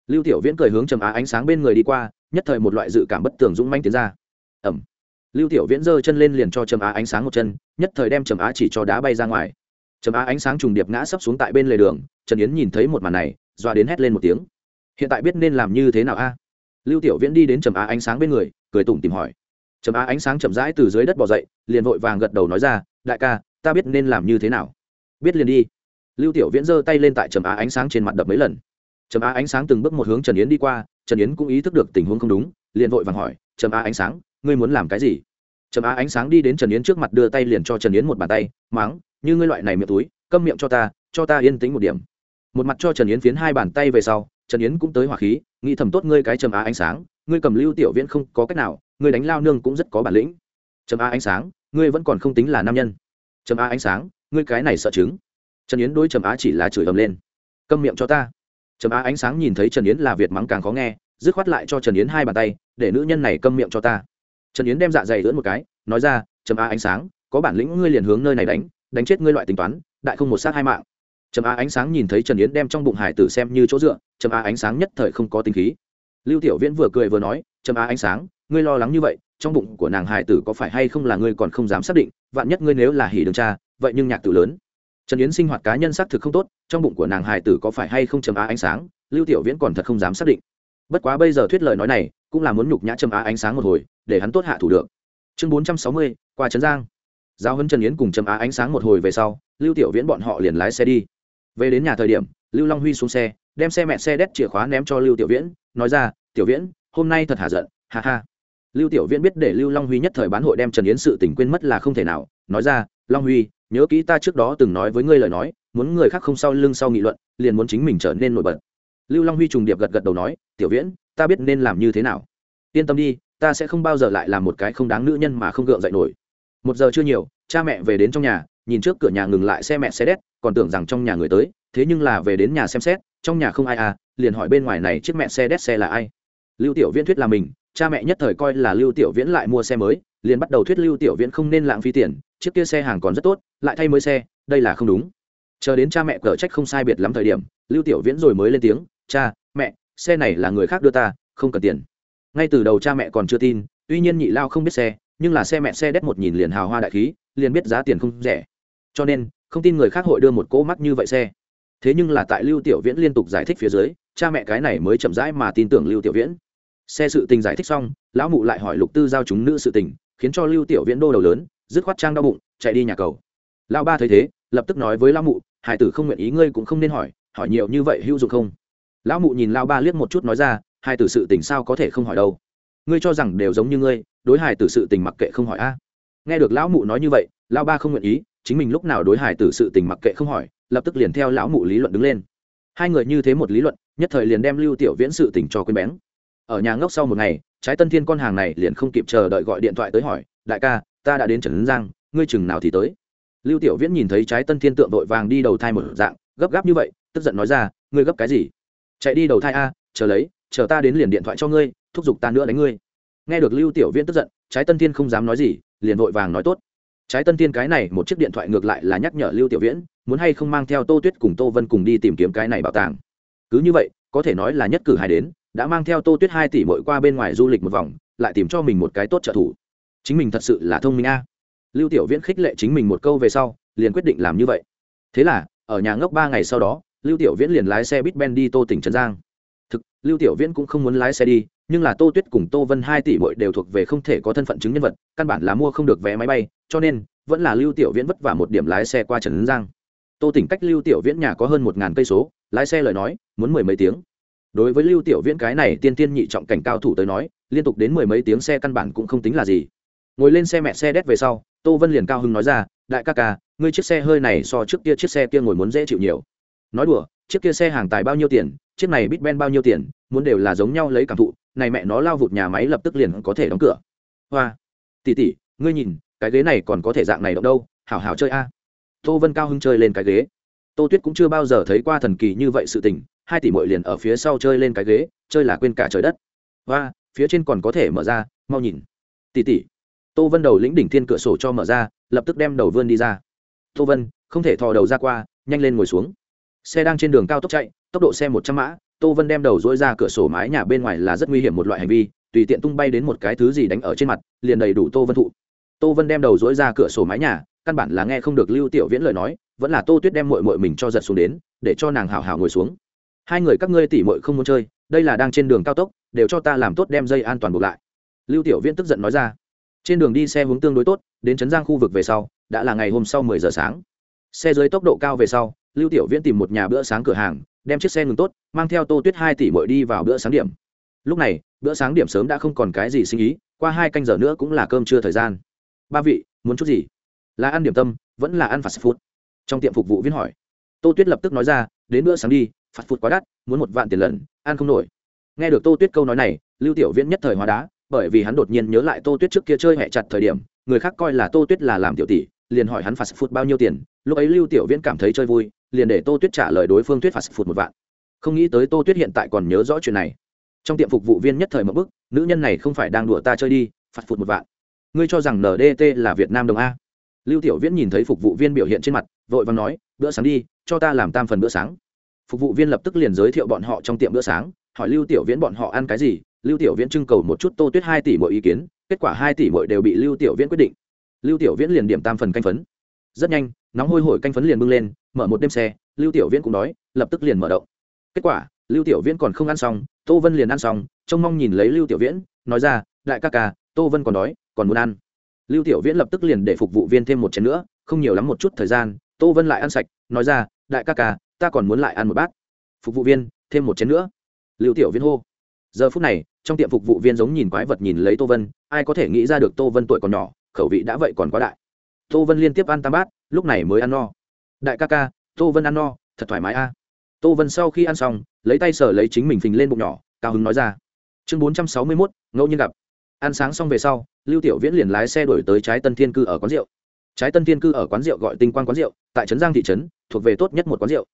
Speaker 1: Lưu tiểu viễn cười hướng trầm á ánh sáng bên người đi qua, nhất thời một loại dự cảm bất tường dũng manh tiến ra. Ẩm lưu tiểu viễn giơ chân lên liền cho trầm á ánh sáng một chân, nhất thời đem trầm á chỉ cho đá bay ra ngoài. Trầm á ánh sáng trùng điệp ngã sấp xuống tại bên lề đường, trần yến nhìn thấy một màn này, doa đến hét lên một tiếng. Hiện tại biết nên làm như thế nào a? Lưu tiểu viễn đi đến trầm á ánh sáng bên người, cười tủm tìm hỏi. Trầm á ánh sáng chậm rãi từ dưới đất bỏ dậy, liền vội vàng gật đầu nói ra, đại ca, ta biết nên làm như thế nào. Biết liền đi. Lưu tiểu viễn giơ tay lên tại trầm á ánh sáng trên mặt đập mấy lần. Trầm á ánh sáng từng bước một hướng trần yến đi qua, trần yến cũng ý thức được tình huống không đúng, liền vội vàng hỏi, trầm á ánh sáng ngươi muốn làm cái gì? Trầm á ánh sáng đi đến trần yến trước mặt đưa tay liền cho trần yến một bàn tay, máng, như ngươi loại này miệng túi, câm miệng cho ta cho ta yên tĩnh một điểm. Một mặt cho trần yến phiến hai bàn tay về sau, trần yến cũng tới hỏa khí, nghĩ thầm tốt ngươi cái trầm á ánh sáng, ngươi cầm lưu tiểu viễn không có cách nào, ngươi đánh lao nương cũng rất có bản lĩnh. Trầm á ánh sáng, ngươi vẫn còn không tính là nam nhân. Trầm á ánh sáng, ngươi cái này sợ chứng. Trần yến đối trầm á chỉ là chửi ầm lên. Câm miệng cho ta. Trầm á ánh sáng nhìn thấy trần yến là việt mắng càng khó nghe, dứt khoát lại cho trần yến hai bàn tay, để nữ nhân này câm miệng cho ta trần yến đem dạ dày lưỡn một cái, nói ra, trầm A ánh sáng, có bản lĩnh ngươi liền hướng nơi này đánh đánh chết ngươi loại tính toán, đại không một sát hai mạng. Trầm A ánh sáng nhìn thấy trần yến đem trong bụng hải tử xem như chỗ dựa, trầm A ánh sáng nhất thời không có tính khí. Lưu tiểu viễn vừa cười vừa nói, trầm A ánh sáng, ngươi lo lắng như vậy, trong bụng của nàng hải tử có phải hay không là ngươi còn không dám xác định, vạn nhất ngươi nếu là hỉ đường cha, vậy nhưng nhạc tử lớn. Trần yến sinh hoạt cá nhân xác thực không tốt, trong bụng của nàng hải tử có phải hay không trầm A ánh sáng, lưu tiểu viễn còn thật không dám xác định bất quá bây giờ thuyết lời nói này, cũng là muốn nhục nhã trầm á ánh sáng một hồi, để hắn tốt hạ thủ được. Chương bốn trăm sáu mươi, qua trấn giang. Giao hân trần yến cùng trầm á ánh sáng một hồi về sau, lưu tiểu viễn bọn họ liền lái xe đi. Về đến nhà thời điểm, lưu long huy xuống xe, đem xe mẹ xe đét chìa khóa ném cho lưu tiểu viễn, nói ra, tiểu viễn, hôm nay thật hả giận, ha ha. Lưu tiểu viễn biết để lưu long huy nhất thời bán hội đem trần yến sự tình quên mất là không thể nào, nói ra, long huy, nhớ kỹ ta trước đó từng nói với ngươi lời nói, muốn người khác không sau lưng sau nghị luận, liền muốn chính mình trở nên nổi bật lưu long huy trùng điệp gật gật đầu nói, tiểu viễn, ta biết nên làm như thế nào. Yên tâm đi, ta sẽ không bao giờ lại làm một cái không đáng nữ nhân mà không gượng dậy nổi. Một giờ chưa nhiều, cha mẹ về đến trong nhà, nhìn trước cửa nhà ngừng lại xe mẹ xe đét, còn tưởng rằng trong nhà người tới, thế nhưng là về đến nhà xem xét, trong nhà không ai à liền hỏi bên ngoài này chiếc mẹ xe đét xe là ai. Lưu tiểu viễn thuyết là mình, cha mẹ nhất thời coi là lưu tiểu viễn lại mua xe mới, liền bắt đầu thuyết lưu tiểu viễn không nên lãng phí tiền, chiếc kia xe hàng còn rất tốt, lại thay mới xe, đây là không đúng. Chờ đến cha mẹ cở trách không sai biệt lắm thời điểm, lưu tiểu viễn rồi mới lên tiếng cha, mẹ, xe này là người khác đưa ta, không cần tiền. Ngay từ đầu cha mẹ còn chưa tin, tuy nhiên nhị lao không biết xe, nhưng là xe mẹ xe đét một nhìn liền hào hoa đại khí, liền biết giá tiền không rẻ. Cho nên, không tin người khác hội đưa một cỗ mắt như vậy xe. Thế nhưng là tại lưu tiểu viễn liên tục giải thích phía dưới, cha mẹ cái này mới chậm rãi mà tin tưởng lưu tiểu viễn. Xe sự tình giải thích xong, lão mụ lại hỏi lục tư giao chúng nữ sự tình, khiến cho lưu tiểu viễn đô đầu lớn, dứt khoát trang đau bụng, chạy đi nhà cầu. Lão ba thấy thế, lập tức nói với lão mụ, hải tử không nguyện ý, ngươi cũng không nên hỏi hỏi nhiều như vậy hữu dụng không? Lão mụ nhìn lão ba liếc một chút nói ra, hai từ sự tình sao có thể không hỏi đâu? Ngươi cho rằng đều giống như ngươi, đối hải từ sự tình mặc kệ không hỏi a? Nghe được lão mụ nói như vậy, lão ba không nguyện ý, chính mình lúc nào đối hải từ sự tình mặc kệ không hỏi, lập tức liền theo lão mụ lý luận đứng lên. Hai người như thế một lý luận, nhất thời liền đem lưu tiểu viễn sự tình cho quên bén. Ở nhà ngốc sau một ngày, trái tân thiên con hàng này liền không kịp chờ đợi gọi điện thoại tới hỏi, đại ca, ta đã đến trần giang, ngươi chừng nào thì tới? Lưu tiểu viễn nhìn thấy trái tân thiên tượng vội vàng đi đầu thai một dạng, gấp gáp như vậy, tức giận nói ra, ngươi gấp cái gì? Chạy đi đầu thai a, chờ lấy, chờ ta đến liền điện thoại cho ngươi, thúc giục ta nữa đánh ngươi. Nghe được lưu tiểu viễn tức giận, trái tân thiên không dám nói gì, liền vội vàng nói tốt. Trái tân thiên cái này, một chiếc điện thoại ngược lại là nhắc nhở lưu tiểu viễn, muốn hay không mang theo tô tuyết cùng tô vân cùng đi tìm kiếm cái này bảo tàng. Cứ như vậy, có thể nói là nhất cử hai đến, đã mang theo tô tuyết hai tỷ mỗi qua bên ngoài du lịch một vòng, lại tìm cho mình một cái tốt trợ thủ. Chính mình thật sự là thông minh a. Lưu tiểu viễn khích lệ chính mình một câu về sau, liền quyết định làm như vậy. Thế là, ở nhà ngốc ba ngày sau đó lưu tiểu viễn liền lái xe bít ben đi tô tỉnh trần giang. Thực, lưu tiểu viễn cũng không muốn lái xe đi, nhưng là tô tuyết cùng tô vân hai tỷ muội đều thuộc về không thể có thân phận chứng nhân vật, căn bản là mua không được vé máy bay, cho nên, vẫn là lưu tiểu viễn vất vả một điểm lái xe qua trần giang. Tô tỉnh cách lưu tiểu viễn nhà có hơn một ngàn cây số, lái xe lời nói, muốn mười mấy tiếng. Đối với lưu tiểu viễn cái này tiên tiên nhị trọng cảnh cao thủ tới nói, liên tục đến mười mấy tiếng xe căn bản cũng không tính là gì. Ngồi lên xe mẹ xe đét về sau, tô vân liền cao hưng nói ra, đại ca ca, ngươi chiếc xe hơi này so trước kia chiếc xe kia ngồi muốn dễ chịu nhiều nói đùa, chiếc kia xe hàng tài bao nhiêu tiền, chiếc này bít ben bao nhiêu tiền, muốn đều là giống nhau lấy cảm thụ, này mẹ nó lao vụt nhà máy lập tức liền có thể đóng cửa. Hoa, tỷ tỷ, ngươi nhìn, cái ghế này còn có thể dạng này động đâu, hảo hảo chơi a. Tô vân cao hưng chơi lên cái ghế. Tô tuyết cũng chưa bao giờ thấy qua thần kỳ như vậy sự tình, hai tỷ mội liền ở phía sau chơi lên cái ghế, chơi là quên cả trời đất. Hoa, phía trên còn có thể mở ra, mau nhìn. Tỷ tỷ. Tô vân đầu lĩnh đỉnh thiên cửa sổ cho mở ra, lập tức đem đầu vươn đi ra. Tô vân, không thể thò đầu ra qua, nhanh lên ngồi xuống xe đang trên đường cao tốc chạy, tốc độ xe một trăm mã, tô vân đem đầu dỗi ra cửa sổ mái nhà bên ngoài là rất nguy hiểm một loại hành vi, tùy tiện tung bay đến một cái thứ gì đánh ở trên mặt, liền đầy đủ tô vân thụ. Tô vân đem đầu dỗi ra cửa sổ mái nhà, căn bản là nghe không được lưu tiểu viễn lời nói, vẫn là tô tuyết đem mội mội mình cho giật xuống đến, để cho nàng hào hào ngồi xuống. Hai người các ngươi tỉ mội không muốn chơi, đây là đang trên đường cao tốc, đều cho ta làm tốt đem dây an toàn buộc lại. Lưu tiểu viễn tức giận nói ra. Trên đường đi xe hướng tương đối tốt, đến trấn giang khu vực về sau, đã là ngày hôm sau mười giờ sáng. Xe dưới tốc độ cao về sau lưu tiểu viễn tìm một nhà bữa sáng cửa hàng, đem chiếc xe ngừng tốt, mang theo tô tuyết hai tỷ mội đi vào bữa sáng điểm. Lúc này, bữa sáng điểm sớm đã không còn cái gì sinh ý qua hai canh giờ nữa cũng là cơm trưa thời gian. Ba vị, muốn chút gì? Là ăn điểm tâm, vẫn là ăn fast food. Trong tiệm phục vụ viên hỏi. Tô tuyết lập tức nói ra, đến bữa sáng đi fast food quá đắt, muốn một vạn tiền lần, ăn không nổi. Nghe được tô tuyết câu nói này, lưu tiểu viễn nhất thời hóa đá, bởi vì hắn đột nhiên nhớ lại tô tuyết trước kia chơi hẹ chặt thời điểm, người khác coi là tô tuyết là làm tiểu tỷ, liền hỏi hắn phạt food bao nhiêu tiền, lúc ấy lưu tiểu viễn cảm thấy chơi vui liền để tô tuyết trả lời đối phương tuyết phạt phụt một vạn. Không nghĩ tới tô tuyết hiện tại còn nhớ rõ chuyện này. Trong tiệm phục vụ viên nhất thời một bức, nữ nhân này không phải đang đùa ta chơi đi, phạt phụt một vạn. Ngươi cho rằng ndt là việt nam đồng a? Lưu tiểu viễn nhìn thấy phục vụ viên biểu hiện trên mặt, vội vàng nói, bữa sáng đi, cho ta làm tam phần bữa sáng. Phục vụ viên lập tức liền giới thiệu bọn họ trong tiệm bữa sáng, hỏi lưu tiểu viễn bọn họ ăn cái gì. Lưu tiểu viễn trưng cầu một chút tô tuyết hai tỷ mỗi ý kiến, kết quả hai tỷ mỗi đều bị lưu tiểu viễn quyết định. Lưu tiểu viễn liền điểm tam phần canh phấn. Rất nhanh, nóng hôi hổi canh phấn liền bưng lên mở một đêm xe, lưu tiểu viễn cũng đói, lập tức liền mở động. Kết quả, lưu tiểu viễn còn không ăn xong, tô vân liền ăn xong, trông mong nhìn lấy lưu tiểu viễn, nói ra, đại ca ca, tô vân còn đói, còn muốn ăn. Lưu tiểu viễn lập tức liền để phục vụ viên thêm một chén nữa, không nhiều lắm một chút thời gian, tô vân lại ăn sạch, nói ra, đại ca ca, ta còn muốn lại ăn một bát. Phục vụ viên, thêm một chén nữa. Lưu tiểu viễn hô. Giờ phút này, trong tiệm phục vụ viên giống nhìn quái vật nhìn lấy tô vân, ai có thể nghĩ ra được tô vân tuổi còn nhỏ, khẩu vị đã vậy còn quá đại. Tô vân liên tiếp ăn tam bát, lúc này mới ăn no đại ca ca, tô vân ăn no, thật thoải mái a. Tô vân sau khi ăn xong, lấy tay sờ lấy chính mình phình lên bụng nhỏ, cao hứng nói ra. Chương bốn trăm sáu mươi mốt, ngẫu nhiên gặp. Ăn sáng xong về sau, lưu tiểu viễn liền lái xe đổi tới trái tân thiên cư ở quán rượu. Trái tân thiên cư ở quán rượu gọi tinh quang quán rượu, tại trấn giang thị trấn, thuộc về tốt nhất một quán rượu.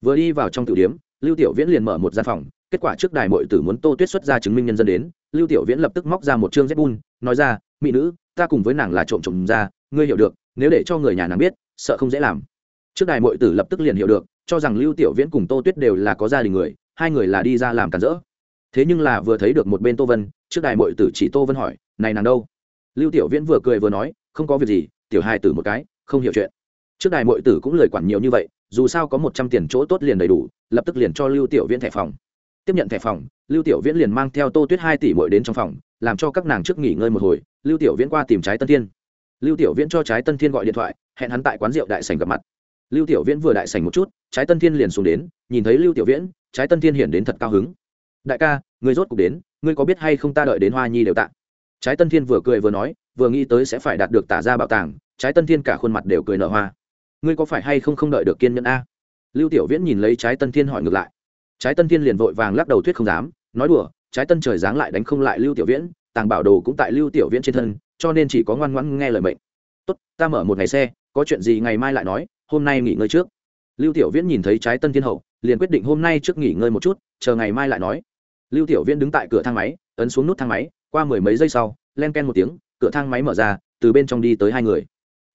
Speaker 1: Vừa đi vào trong tử điếm lưu tiểu viễn liền mở một gian phòng, kết quả trước đài mội tử muốn tô tuyết xuất ra chứng minh nhân dân đến, lưu tiểu viễn lập tức móc ra một chương zbun nói ra, mỹ nữ, ta cùng với nàng là trộm trộm ra, ngươi hiểu được, nếu để cho người nhà nàng biết, sợ không dễ làm trước đài mọi tử lập tức liền hiểu được, cho rằng lưu tiểu viễn cùng tô tuyết đều là có gia đình người, hai người là đi ra làm cản rỡ. Thế nhưng là vừa thấy được một bên tô vân, trước đài mọi tử chỉ tô vân hỏi, này nàng đâu? Lưu tiểu viễn vừa cười vừa nói, không có việc gì, tiểu hai tử một cái, không hiểu chuyện. Trước đài mọi tử cũng lời quản nhiều như vậy, dù sao có một trăm tiền chỗ tốt liền đầy đủ, lập tức liền cho lưu tiểu viễn thẻ phòng. Tiếp nhận thẻ phòng, lưu tiểu viễn liền mang theo tô tuyết hai tỷ mội đến trong phòng, làm cho các nàng trước nghỉ ngơi một hồi, lưu tiểu viễn qua tìm trái tân thiên. Lưu tiểu viễn cho trái tân thiên gọi điện thoại, hẹn hắn tại quán rượu đại sành gặp mặt lưu tiểu viễn vừa đại sành một chút, trái tân thiên liền xuống đến, nhìn thấy lưu tiểu viễn, trái tân thiên hiển đến thật cao hứng. Đại ca, người rốt cuộc đến, ngươi có biết hay không ta đợi đến hoa nhi đều tạ? Trái tân thiên vừa cười vừa nói, vừa nghĩ tới sẽ phải đạt được tả ra bảo tàng, trái tân thiên cả khuôn mặt đều cười nở hoa. Ngươi có phải hay không không đợi được kiên nhẫn a? Lưu tiểu viễn nhìn lấy trái tân thiên hỏi ngược lại. Trái tân thiên liền vội vàng lắc đầu thuyết không dám, nói đùa, trái tân trời giáng lại đánh không lại lưu tiểu viễn, tàng bảo đồ cũng tại lưu tiểu viễn trên thân, cho nên chỉ có ngoan ngoãn nghe lời mệnh. Tốt, ta mở một ngày xe, có chuyện gì ngày mai lại nói hôm nay nghỉ ngơi trước. Lưu tiểu viễn nhìn thấy trái tân thiên hậu, liền quyết định hôm nay trước nghỉ ngơi một chút, chờ ngày mai lại nói. Lưu tiểu viễn đứng tại cửa thang máy, ấn xuống nút thang máy, qua mười mấy giây sau, len ken một tiếng, cửa thang máy mở ra, từ bên trong đi tới hai người.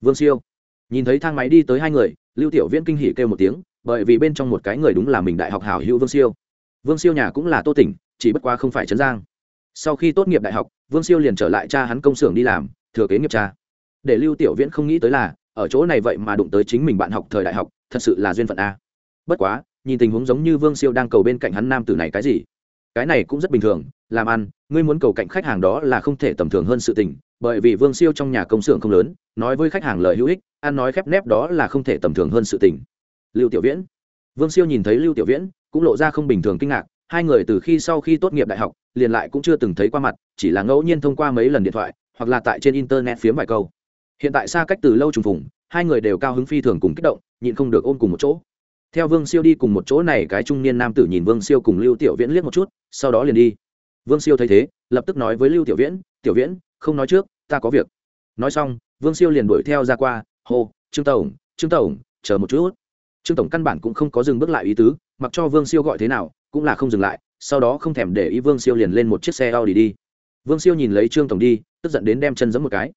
Speaker 1: Vương siêu. Nhìn thấy thang máy đi tới hai người, lưu tiểu viễn kinh hỉ kêu một tiếng, bởi vì bên trong một cái người đúng là mình đại học hảo hữu vương siêu. Vương siêu nhà cũng là tô tỉnh, chỉ bất quá không phải trấn giang. Sau khi tốt nghiệp đại học, vương siêu liền trở lại cha hắn công xưởng đi làm, thừa kế nghiệp cha. Để lưu tiểu viễn không nghĩ tới là ở chỗ này vậy mà đụng tới chính mình bạn học thời đại học, thật sự là duyên phận a. Bất quá, nhìn tình huống giống như vương siêu đang cầu bên cạnh hắn nam tử này cái gì? Cái này cũng rất bình thường, làm ăn, ngươi muốn cầu cạnh khách hàng đó là không thể tầm thường hơn sự tình, bởi vì vương siêu trong nhà công xưởng không lớn, nói với khách hàng lời hữu ích, ăn nói khép nép đó là không thể tầm thường hơn sự tình. Lưu tiểu viễn. Vương siêu nhìn thấy lưu tiểu viễn, cũng lộ ra không bình thường kinh ngạc, hai người từ khi sau khi tốt nghiệp đại học, liền lại cũng chưa từng thấy qua mặt, chỉ là ngẫu nhiên thông qua mấy lần điện thoại, hoặc là tại trên internet phiếm vài câu hiện tại xa cách từ lâu trùng phùng, hai người đều cao hứng phi thường cùng kích động, nhịn không được ôm cùng một chỗ. Theo vương siêu đi cùng một chỗ này, cái trung niên nam tử nhìn vương siêu cùng lưu tiểu viễn liếc một chút, sau đó liền đi. Vương siêu thấy thế, lập tức nói với lưu tiểu viễn tiểu viễn, không nói trước, ta có việc. Nói xong, vương siêu liền đuổi theo ra qua, hô, trương tổng trương tổng, chờ một chút. Trương tổng căn bản cũng không có dừng bước lại ý tứ, mặc cho vương siêu gọi thế nào, cũng là không dừng lại, sau đó không thèm để ý vương siêu liền lên một chiếc xe a u đi. Vương siêu nhìn lấy trương tổng đi, tức giận đến đem chân giẫm một cái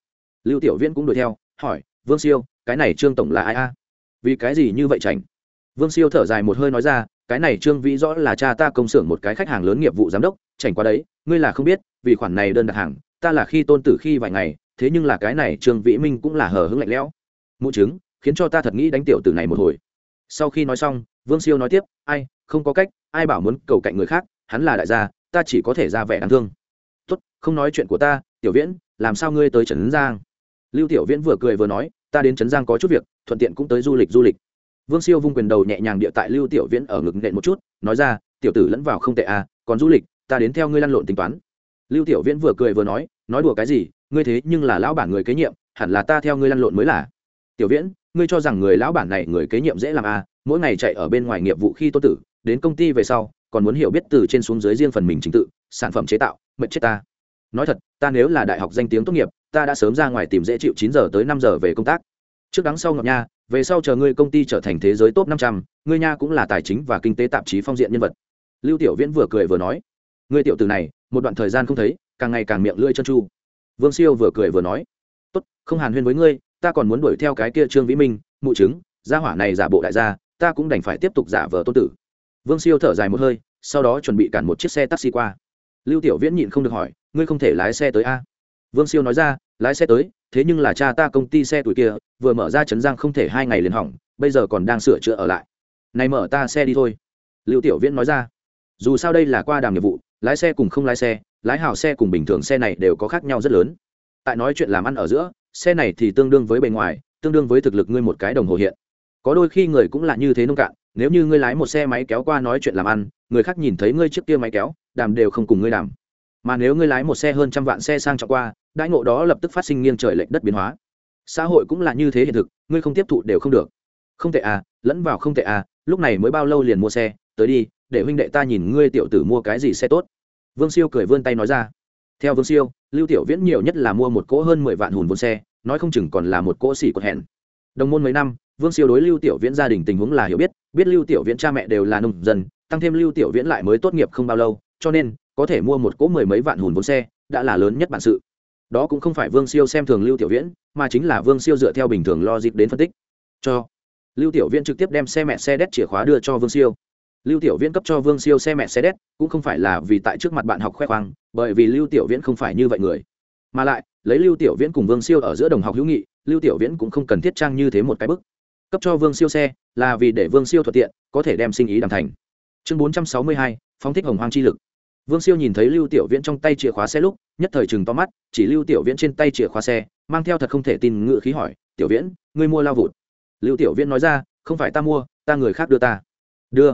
Speaker 1: lưu tiểu viễn cũng đuổi theo, hỏi, vương siêu, cái này trương tổng là ai a? Vì cái gì như vậy tránh vương siêu thở dài một hơi nói ra, cái này trương vĩ rõ là cha ta công xưởng một cái khách hàng lớn nghiệp vụ giám đốc, chảnh qua đấy, ngươi là không biết, vì khoản này đơn đặt hàng, ta là khi tôn tử khi vài ngày, thế nhưng là cái này trương vĩ minh cũng là hờ hững lạnh lẽo. Mụ chứng, khiến cho ta thật nghĩ đánh tiểu tử này một hồi. Sau khi nói xong, vương siêu nói tiếp, ai, không có cách, ai bảo muốn cầu cạnh người khác, hắn là đại gia, ta chỉ có thể ra vẻ đáng thương. Tốt, không nói chuyện của ta, tiểu viễn, làm sao ngươi tới trần giang? Lưu tiểu viễn vừa cười vừa nói, ta đến trấn giang có chút việc, thuận tiện cũng tới du lịch du lịch. Vương siêu vung quyền đầu nhẹ nhàng địa tại lưu tiểu viễn ở ngực nện một chút, nói ra, tiểu tử lẫn vào không tệ à còn du lịch, ta đến theo ngươi lăn lộn tính toán. Lưu tiểu viễn vừa cười vừa nói nói đùa cái gì, ngươi thế nhưng là lão bản người kế nhiệm, hẳn là ta theo ngươi lăn lộn mới là. Tiểu viễn, ngươi cho rằng người lão bản này người kế nhiệm dễ làm à mỗi ngày chạy ở bên ngoài nghiệp vụ khi tô tử, đến công ty về sau, còn muốn hiểu biết từ trên xuống dưới riêng phần mình trình tự, sản phẩm chế tạo, mệnh chết ta nói thật, ta nếu là đại học danh tiếng tốt nghiệp, ta đã sớm ra ngoài tìm dễ chịu chín giờ tới năm giờ về công tác. Trước đắng sau ngọc nha, về sau chờ ngươi công ty trở thành thế giới top năm trăm, ngươi nha cũng là tài chính và kinh tế tạp chí phong diện nhân vật. Lưu tiểu viễn vừa cười vừa nói, ngươi tiểu từ này, một đoạn thời gian không thấy, càng ngày càng miệng lưỡi chân chu vương siêu vừa cười vừa nói, tốt, không hàn huyên với ngươi, ta còn muốn đuổi theo cái kia trương vĩ minh, mụ chứng, gia hỏa này giả bộ đại gia, ta cũng đành phải tiếp tục giả vờ tôn tử. Vương siêu thở dài một hơi, sau đó chuẩn bị cản một chiếc xe taxi qua lưu tiểu viễn nhịn không được hỏi, ngươi không thể lái xe tới a? Vương siêu nói ra, lái xe tới, thế nhưng là cha ta công ty xe tuổi kia, vừa mở ra chấn giang không thể hai ngày liền hỏng, bây giờ còn đang sửa chữa ở lại. Này mở ta xe đi thôi. Lưu tiểu viễn nói ra, dù sao đây là qua đàm nghiệp vụ, lái xe cùng không lái xe, lái hào xe cùng bình thường xe này đều có khác nhau rất lớn. Tại nói chuyện làm ăn ở giữa, xe này thì tương đương với bề ngoài, tương đương với thực lực ngươi một cái đồng hồ hiện có đôi khi người cũng là như thế nông cạn, nếu như ngươi lái một xe máy kéo qua nói chuyện làm ăn, người khác nhìn thấy ngươi trước kia máy kéo, đàm đều không cùng ngươi đàm. Mà nếu ngươi lái một xe hơn trăm vạn xe sang trọng qua, đãi ngộ đó lập tức phát sinh nghiêng trời lệch đất biến hóa. Xã hội cũng là như thế hiện thực, ngươi không tiếp thụ đều không được. Không tệ à lẫn vào không tệ à lúc này mới bao lâu liền mua xe, tới đi, để huynh đệ ta nhìn ngươi tiểu tử mua cái gì xe tốt. Vương siêu cười vươn tay nói ra. Theo vương siêu, lưu tiểu viễn nhiều nhất là mua một cỗ hơn mười vạn hùn vốn xe, nói không chừng còn là một cỗ xỉ cột hẹn. Đồng môn mấy năm vương siêu đối lưu tiểu viễn gia đình tình huống là hiểu biết biết lưu tiểu viễn cha mẹ đều là nông dân, tăng thêm lưu tiểu viễn lại mới tốt nghiệp không bao lâu, cho nên, có thể mua một cỗ mười mấy vạn hùn vốn xe, đã là lớn nhất bản sự. Đó cũng không phải vương siêu xem thường lưu tiểu viễn, mà chính là vương siêu dựa theo bình thường logic đến phân tích. Cho lưu tiểu viễn trực tiếp đem xe mẹ xe đét chìa khóa đưa cho vương siêu. Lưu tiểu viễn cấp cho vương siêu xe mẹ xe đét, cũng không phải là vì tại trước mặt bạn học khoe khoang, bởi vì lưu tiểu viễn không phải như vậy người. Mà lại, lấy lưu tiểu viễn cùng vương siêu ở giữa đồng học hữu nghị, lưu tiểu viễn cũng không cần thiết trang như thế một cái bức cấp cho vương siêu xe, là vì để vương siêu thuận tiện, có thể đem sinh ý đàm thành. Chương bốn trăm sáu mươi hai, phóng thích hồng hoang chi lực. Vương siêu nhìn thấy lưu tiểu viễn trong tay chìa khóa xe lúc, nhất thời chừng to mắt, chỉ lưu tiểu viễn trên tay chìa khóa xe, mang theo thật không thể tin ngự khí hỏi, tiểu viễn, ngươi mua lao vụt? Lưu tiểu viễn nói ra, không phải ta mua, ta người khác đưa ta. Đưa?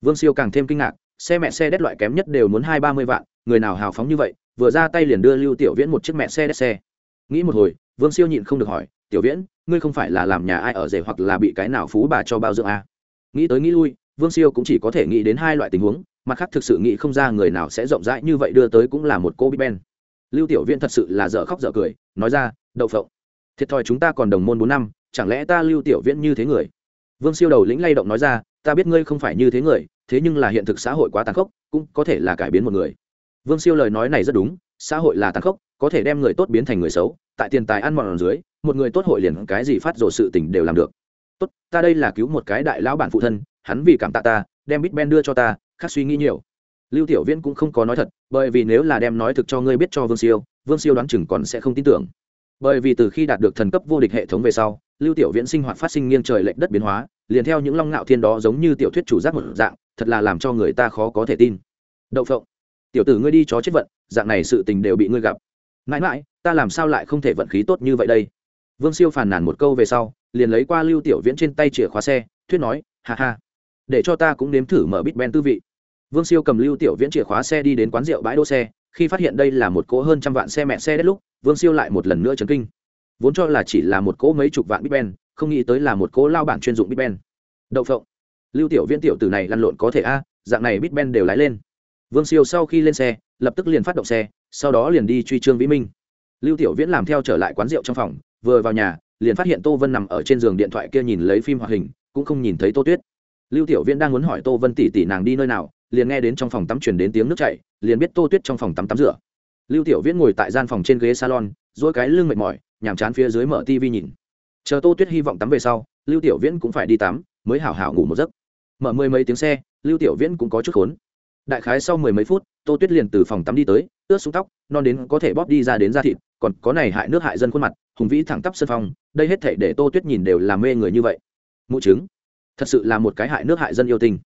Speaker 1: Vương siêu càng thêm kinh ngạc, xe mẹ xe đét loại kém nhất đều muốn hai ba mươi vạn, người nào hào phóng như vậy, vừa ra tay liền đưa lưu tiểu viễn một chiếc mẹ xe đét xe. Nghĩ một hồi, vương siêu nhịn không được hỏi tiểu viễn, ngươi không phải là làm nhà ai ở rể hoặc là bị cái nào phú bà cho bao dưỡng à? nghĩ tới nghĩ lui, vương siêu cũng chỉ có thể nghĩ đến hai loại tình huống, mặt khác thực sự nghĩ không ra người nào sẽ rộng rãi như vậy đưa tới cũng là một cô big ben lưu tiểu viễn thật sự là dở khóc dở cười, nói ra, đậu phộng, thiệt thòi chúng ta còn đồng môn bốn năm, chẳng lẽ ta lưu tiểu viễn như thế người? Vương siêu đầu lĩnh lay động nói ra, ta biết ngươi không phải như thế người, thế nhưng là hiện thực xã hội quá tàn khốc, cũng có thể là cải biến một người. Vương siêu lời nói này rất đúng, xã hội là tàn khốc có thể đem người tốt biến thành người xấu, tại tiền tài ăn mòn dưới, một người tốt hội liền cái gì phát rồ sự tình đều làm được. Tốt, ta đây là cứu một cái đại lão bản phụ thân, hắn vì cảm tạ ta, đem bít ben đưa cho ta, khác suy nghĩ nhiều. Lưu tiểu viễn cũng không có nói thật, bởi vì nếu là đem nói thực cho ngươi biết cho vương siêu vương siêu đoán chừng còn sẽ không tin tưởng. Bởi vì từ khi đạt được thần cấp vô địch hệ thống về sau, lưu tiểu viễn sinh hoạt phát sinh nghiêng trời lệch đất biến hóa, liền theo những long ngạo thiên đó giống như tiểu thuyết chủ giác một dạng, thật là làm cho người ta khó có thể tin. Đậu phộng, tiểu tử ngươi đi chó chết vận, dạng này sự tình đều bị ngươi gặp mãi mãi, ta làm sao lại không thể vận khí tốt như vậy đây? Vương siêu phàn nàn một câu về sau, liền lấy qua lưu tiểu viễn trên tay chìa khóa xe, thuyết nói, ha ha, để cho ta cũng nếm thử mở bít ben tư vị. Vương siêu cầm lưu tiểu viễn chìa khóa xe đi đến quán rượu bãi đỗ xe, khi phát hiện đây là một cỗ hơn trăm vạn xe mẹ xe đất lúc, vương siêu lại một lần nữa chấn kinh. Vốn cho là chỉ là một cỗ mấy chục vạn bít ben, không nghĩ tới là một cỗ lao bản chuyên dụng bít ben. Đậu phộng. Lưu tiểu viễn tiểu tử này lăn lộn có thể a, dạng này bít ben đều lái lên. Vương siêu sau khi lên xe, lập tức liền phát động xe sau đó liền đi truy trương vĩ minh. Lưu tiểu viễn làm theo trở lại quán rượu trong phòng, vừa vào nhà, liền phát hiện tô vân nằm ở trên giường điện thoại kia nhìn lấy phim hoạt hình, cũng không nhìn thấy tô tuyết. Lưu tiểu viễn đang muốn hỏi tô vân tỷ tỷ nàng đi nơi nào, liền nghe đến trong phòng tắm chuyển đến tiếng nước chảy, liền biết tô tuyết trong phòng tắm tắm rửa. Lưu tiểu viễn ngồi tại gian phòng trên ghế salon dỗi cái lưng mệt mỏi, nhàm chán phía dưới mở tv nhìn. Chờ tô tuyết hy vọng tắm về sau, lưu tiểu viễn cũng phải đi tắm, mới hảo hảo ngủ một giấc. Mở mười mấy tiếng xe, lưu tiểu viễn cũng có chút khốn. Đại khái sau mười mấy phút, tô tuyết liền từ phòng tắm đi tới ướt xuống tóc, non đến có thể bóp đi ra đến da thịt, còn có này hại nước hại dân khuôn mặt, hùng vĩ thẳng tắp sân phong, đây hết thể để tô tuyết nhìn đều làm mê người như vậy. Mụ chứng thật sự là một cái hại nước hại dân yêu tình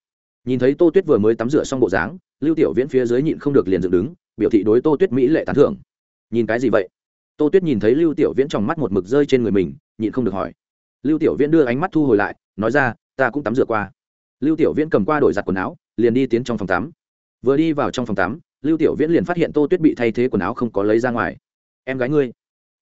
Speaker 1: nhìn thấy tô tuyết vừa mới tắm rửa xong bộ dáng, lưu tiểu viễn phía dưới nhịn không được liền dựng đứng, biểu thị đối tô tuyết mỹ lệ tán thưởng. Nhìn cái gì vậy? Tô tuyết nhìn thấy lưu tiểu viễn trong mắt một mực rơi trên người mình, nhịn không được hỏi. Lưu tiểu viễn đưa ánh mắt thu hồi lại, nói ra, ta cũng tắm rửa qua. Lưu tiểu viễn cầm qua đổi giặt quần áo, liền đi tiến trong phòng tắm. Vừa đi vào trong phòng tắm lưu tiểu viễn liền phát hiện tô tuyết bị thay thế quần áo không có lấy ra ngoài. Em gái ngươi,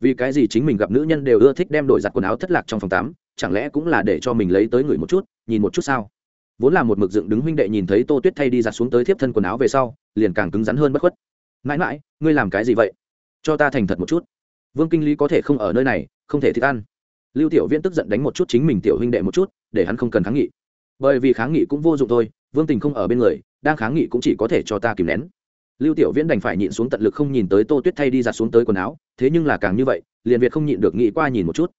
Speaker 1: vì cái gì chính mình gặp nữ nhân đều ưa thích đem đổi giặt quần áo thất lạc trong phòng tắm, chẳng lẽ cũng là để cho mình lấy tới người một chút, nhìn một chút sao? Vốn là một mực dựng đứng huynh đệ nhìn thấy tô tuyết thay đi giặt xuống tới thiếp thân quần áo về sau, liền càng cứng rắn hơn bất khuất. Mãi mãi, ngươi làm cái gì vậy? Cho ta thành thật một chút. Vương kinh lý có thể không ở nơi này, không thể thích ăn. Lưu tiểu viễn tức giận đánh một chút chính mình tiểu huynh đệ một chút, để hắn không cần kháng nghị. Bởi vì kháng nghị cũng vô dụng thôi, vương tình không ở bên người, đang kháng nghị cũng chỉ có thể cho ta kìm nén lưu tiểu viễn đành phải nhịn xuống tận lực không nhìn tới tô tuyết thay đi giặt xuống tới quần áo, thế nhưng là càng như vậy, liền việt không nhịn được nghĩ qua nhìn một chút.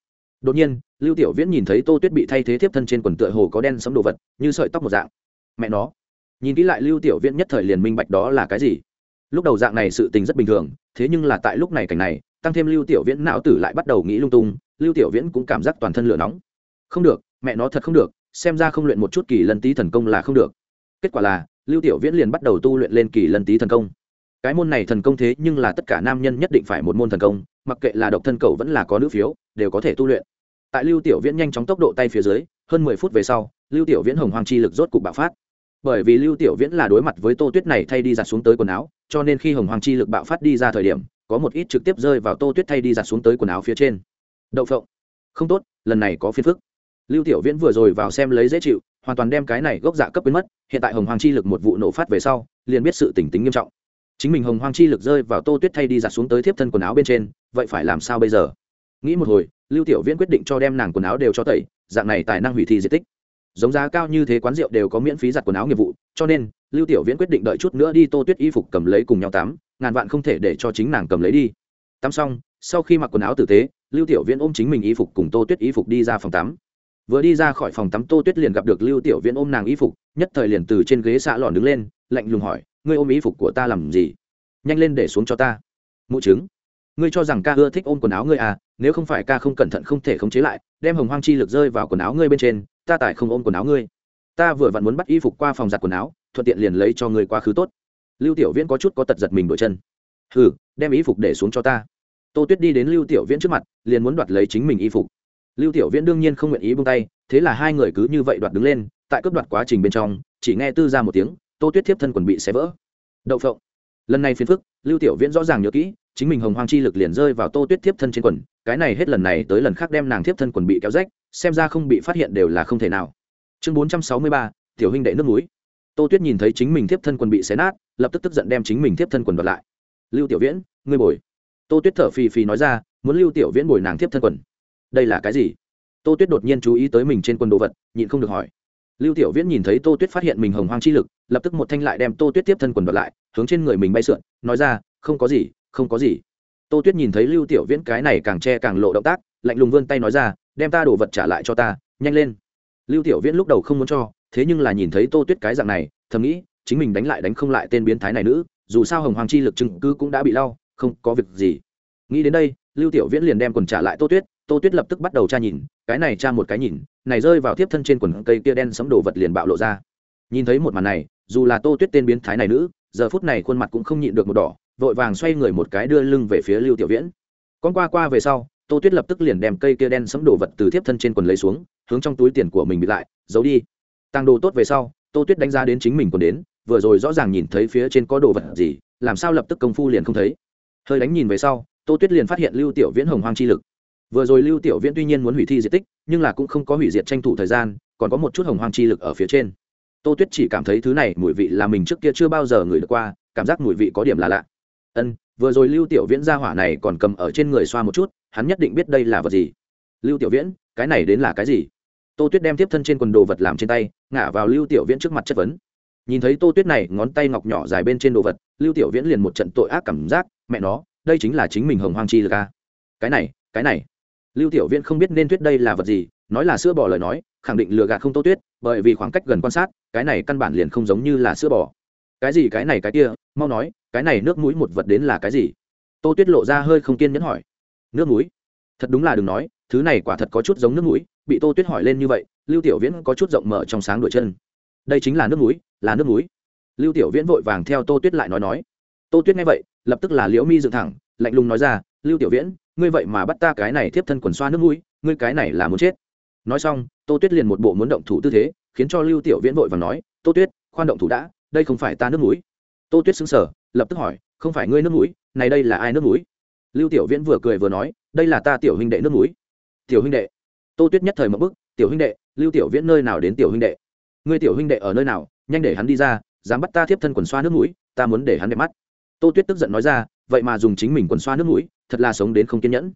Speaker 1: Đột nhiên, lưu tiểu viễn nhìn thấy tô tuyết bị thay thế tiếp thân trên quần tựa hồ có đen sấm đồ vật, như sợi tóc một dạng. Mẹ nó. Nhìn kỹ lại lưu tiểu viễn nhất thời liền minh bạch đó là cái gì. Lúc đầu dạng này sự tình rất bình thường, thế nhưng là tại lúc này cảnh này, tăng thêm lưu tiểu viễn não tử lại bắt đầu nghĩ lung tung, lưu tiểu viễn cũng cảm giác toàn thân lửa nóng. Không được, mẹ nó thật không được, xem ra không luyện một chút kỳ lần tý thần công là không được. Kết quả là lưu tiểu viễn liền bắt đầu tu luyện lên kỳ lân tý thần công. Cái môn này thần công thế nhưng là tất cả nam nhân nhất định phải một môn thần công, mặc kệ là độc thân cầu vẫn là có nữ phiếu, đều có thể tu luyện. Tại lưu tiểu viễn nhanh chóng tốc độ tay phía dưới, hơn mười phút về sau, lưu tiểu viễn hồng hoàng chi lực rốt cục bạo phát. Bởi vì lưu tiểu viễn là đối mặt với tô tuyết này thay đi giặt xuống tới quần áo, cho nên khi hồng hoàng chi lực bạo phát đi ra thời điểm, có một ít trực tiếp rơi vào tô tuyết thay đi giặt xuống tới quần áo phía trên. Đậu phộng. Không tốt, lần này có phiền phức. Lưu tiểu viễn vừa rồi vào xem lấy dễ chịu hoàn toàn đem cái này gốc dạ cấp biến mất, hiện tại hồng hoàng chi lực một vụ nổ phát về sau, liền biết sự tỉnh tính nghiêm trọng. Chính mình hồng hoàng chi lực rơi vào tô tuyết thay đi giặt xuống tới thiếp thân quần áo bên trên, vậy phải làm sao bây giờ? Nghĩ một hồi, lưu tiểu viễn quyết định cho đem nàng quần áo đều cho tẩy, dạng này tài năng hủy thi di tích. Giống giá cao như thế quán rượu đều có miễn phí giặt quần áo nghiệp vụ, cho nên, lưu tiểu viễn quyết định đợi chút nữa đi tô tuyết y phục cầm lấy cùng nhau tắm, ngàn vạn không thể để cho chính nàng cầm lấy đi. Tắm xong, sau khi mặc quần áo tử tế, lưu tiểu viễn ôm chính mình y phục cùng tô tuyết y phục đi ra phòng tắm vừa đi ra khỏi phòng tắm tô tuyết liền gặp được lưu tiểu viễn ôm nàng y phục, nhất thời liền từ trên ghế xạ lòn đứng lên, lạnh lùng hỏi, ngươi ôm y phục của ta làm gì? Nhanh lên để xuống cho ta. Mụ chứng, ngươi cho rằng ca ưa thích ôm quần áo ngươi à nếu không phải ca không cẩn thận không thể khống chế lại, đem hồng hoang chi lực rơi vào quần áo ngươi bên trên, ta tại không ôm quần áo ngươi. Ta vừa vặn muốn bắt y phục qua phòng giặt quần áo, thuận tiện liền lấy cho ngươi quá khứ tốt. Lưu tiểu viễn có chút có tật giật mình đổi chân. Hừ, đem y phục để xuống cho ta. Tô tuyết đi đến lưu tiểu viễn trước mặt, liền muốn đoạt lấy chính mình y phục lưu tiểu viễn đương nhiên không nguyện ý buông tay, thế là hai người cứ như vậy đoạt đứng lên, tại cấp đoạt quá trình bên trong, chỉ nghe tư ra một tiếng, tô tuyết thiếp thân quần bị xé vỡ. Đậu phộng. Lần này phiền phức, lưu tiểu viễn rõ ràng nhớ kỹ, chính mình hồng hoang chi lực liền rơi vào tô tuyết thiếp thân trên quần, cái này hết lần này tới lần khác đem nàng thiếp thân quần bị kéo rách, xem ra không bị phát hiện đều là không thể nào. Chương bốn trăm sáu mươi ba, tiểu huynh đệ nước núi. Tô tuyết nhìn thấy chính mình thiếp thân quần bị xé nát, lập tức tức giận đem chính mình thiếp thân quần đoạt lại. Lưu tiểu viễn, ngươi bồi. Tô tuyết thở phì phì nói ra, muốn lưu tiểu viễn bồi nàng thiếp thân quần đây là cái gì? Tô tuyết đột nhiên chú ý tới mình trên quần đồ vật, nhịn không được hỏi. Lưu tiểu viễn nhìn thấy tô tuyết phát hiện mình hồng hoang chi lực, lập tức một thanh lại đem tô tuyết tiếp thân quần đoạt lại, hướng trên người mình bay sượn, nói ra, không có gì, không có gì. Tô tuyết nhìn thấy lưu tiểu viễn cái này càng che càng lộ động tác, lạnh lùng vươn tay nói ra, đem ta đồ vật trả lại cho ta, nhanh lên. Lưu tiểu viễn lúc đầu không muốn cho, thế nhưng là nhìn thấy tô tuyết cái dạng này, thầm nghĩ, chính mình đánh lại đánh không lại tên biến thái này nữ, dù sao hồng hoàng chi lực chứng cứ cũng đã bị lau, không có việc gì. Nghĩ đến đây, lưu tiểu viễn liền đem quần trả lại tô tuyết tô tuyết lập tức bắt đầu tra nhìn, cái này tra một cái nhìn, này rơi vào tiếp thân trên quần cây kia đen sấm đồ vật liền bạo lộ ra. Nhìn thấy một màn này, dù là tô tuyết tên biến thái này nữ, giờ phút này khuôn mặt cũng không nhịn được một đỏ, vội vàng xoay người một cái đưa lưng về phía lưu tiểu viễn. Con qua qua về sau, tô tuyết lập tức liền đem cây kia đen sấm đồ vật từ tiếp thân trên quần lấy xuống, hướng trong túi tiền của mình bị lại, giấu đi. Tăng đồ tốt về sau, tô tuyết đánh giá đến chính mình còn đến, vừa rồi rõ ràng nhìn thấy phía trên có đồ vật gì, làm sao lập tức công phu liền không thấy. Hơi đánh nhìn về sau, tô tuyết liền phát hiện lưu tiểu viễn hồng hoang chi lực vừa rồi lưu tiểu viễn tuy nhiên muốn hủy thi diện tích, nhưng là cũng không có hủy diệt tranh thủ thời gian, còn có một chút hồng hoang chi lực ở phía trên. Tô tuyết chỉ cảm thấy thứ này mùi vị là mình trước kia chưa bao giờ ngửi được qua, cảm giác mùi vị có điểm là lạ. Ân, vừa rồi lưu tiểu viễn ra hỏa này còn cầm ở trên người xoa một chút, hắn nhất định biết đây là vật gì. Lưu tiểu viễn, cái này đến là cái gì? Tô tuyết đem tiếp thân trên quần đồ vật làm trên tay, ngả vào lưu tiểu viễn trước mặt chất vấn. Nhìn thấy tô tuyết này, ngón tay ngọc nhỏ dài bên trên đồ vật, lưu tiểu viễn liền một trận tội ác cảm giác, mẹ nó, đây chính là chính mình hồng hoang chi lực a. Cái này cái này lưu tiểu viễn không biết nên tuyết đây là vật gì, nói là sữa bò lời nói, khẳng định lừa gạt không tô tuyết bởi vì khoảng cách gần quan sát, cái này căn bản liền không giống như là sữa bò. Cái gì cái này cái kia, mau nói, cái này nước mũi một vật đến là cái gì? Tô tuyết lộ ra hơi không kiên nhẫn hỏi. Nước mũi thật đúng là đừng nói, thứ này quả thật có chút giống nước mũi bị tô tuyết hỏi lên như vậy, lưu tiểu viễn có chút rộng mở trong sáng đội chân. Đây chính là nước mũi là nước mũi lưu tiểu viễn vội vàng theo tô tuyết lại nói nói. Tô tuyết nghe vậy, lập tức là liễu mi dựng thẳng, lạnh lùng nói ra, lưu tiểu viễn ngươi vậy mà bắt ta cái này tiếp thân quần xoa nước mũi, ngươi cái này là muốn chết. Nói xong, tô tuyết liền một bộ muốn động thủ tư thế, khiến cho lưu tiểu viễn vội vàng nói, tô tuyết, khoan động thủ đã, đây không phải ta nước mũi. Tô tuyết xứng sở lập tức hỏi, không phải ngươi nước mũi, này đây là ai nước mũi? Lưu tiểu viễn vừa cười vừa nói, đây là ta tiểu huynh đệ nước mũi. Tiểu huynh đệ? Tô tuyết nhất thời một bức, tiểu huynh đệ, lưu tiểu viễn nơi nào đến tiểu huynh đệ? Ngươi tiểu huynh đệ ở nơi nào? Nhanh để hắn đi ra, dám bắt ta tiếp thân quần xoa nước mũi, ta muốn để hắn đẹp mắt. Tô tuyết tức giận nói ra vậy mà dùng chính mình quần xoa nước mũi thật là sống đến không kiên nhẫn.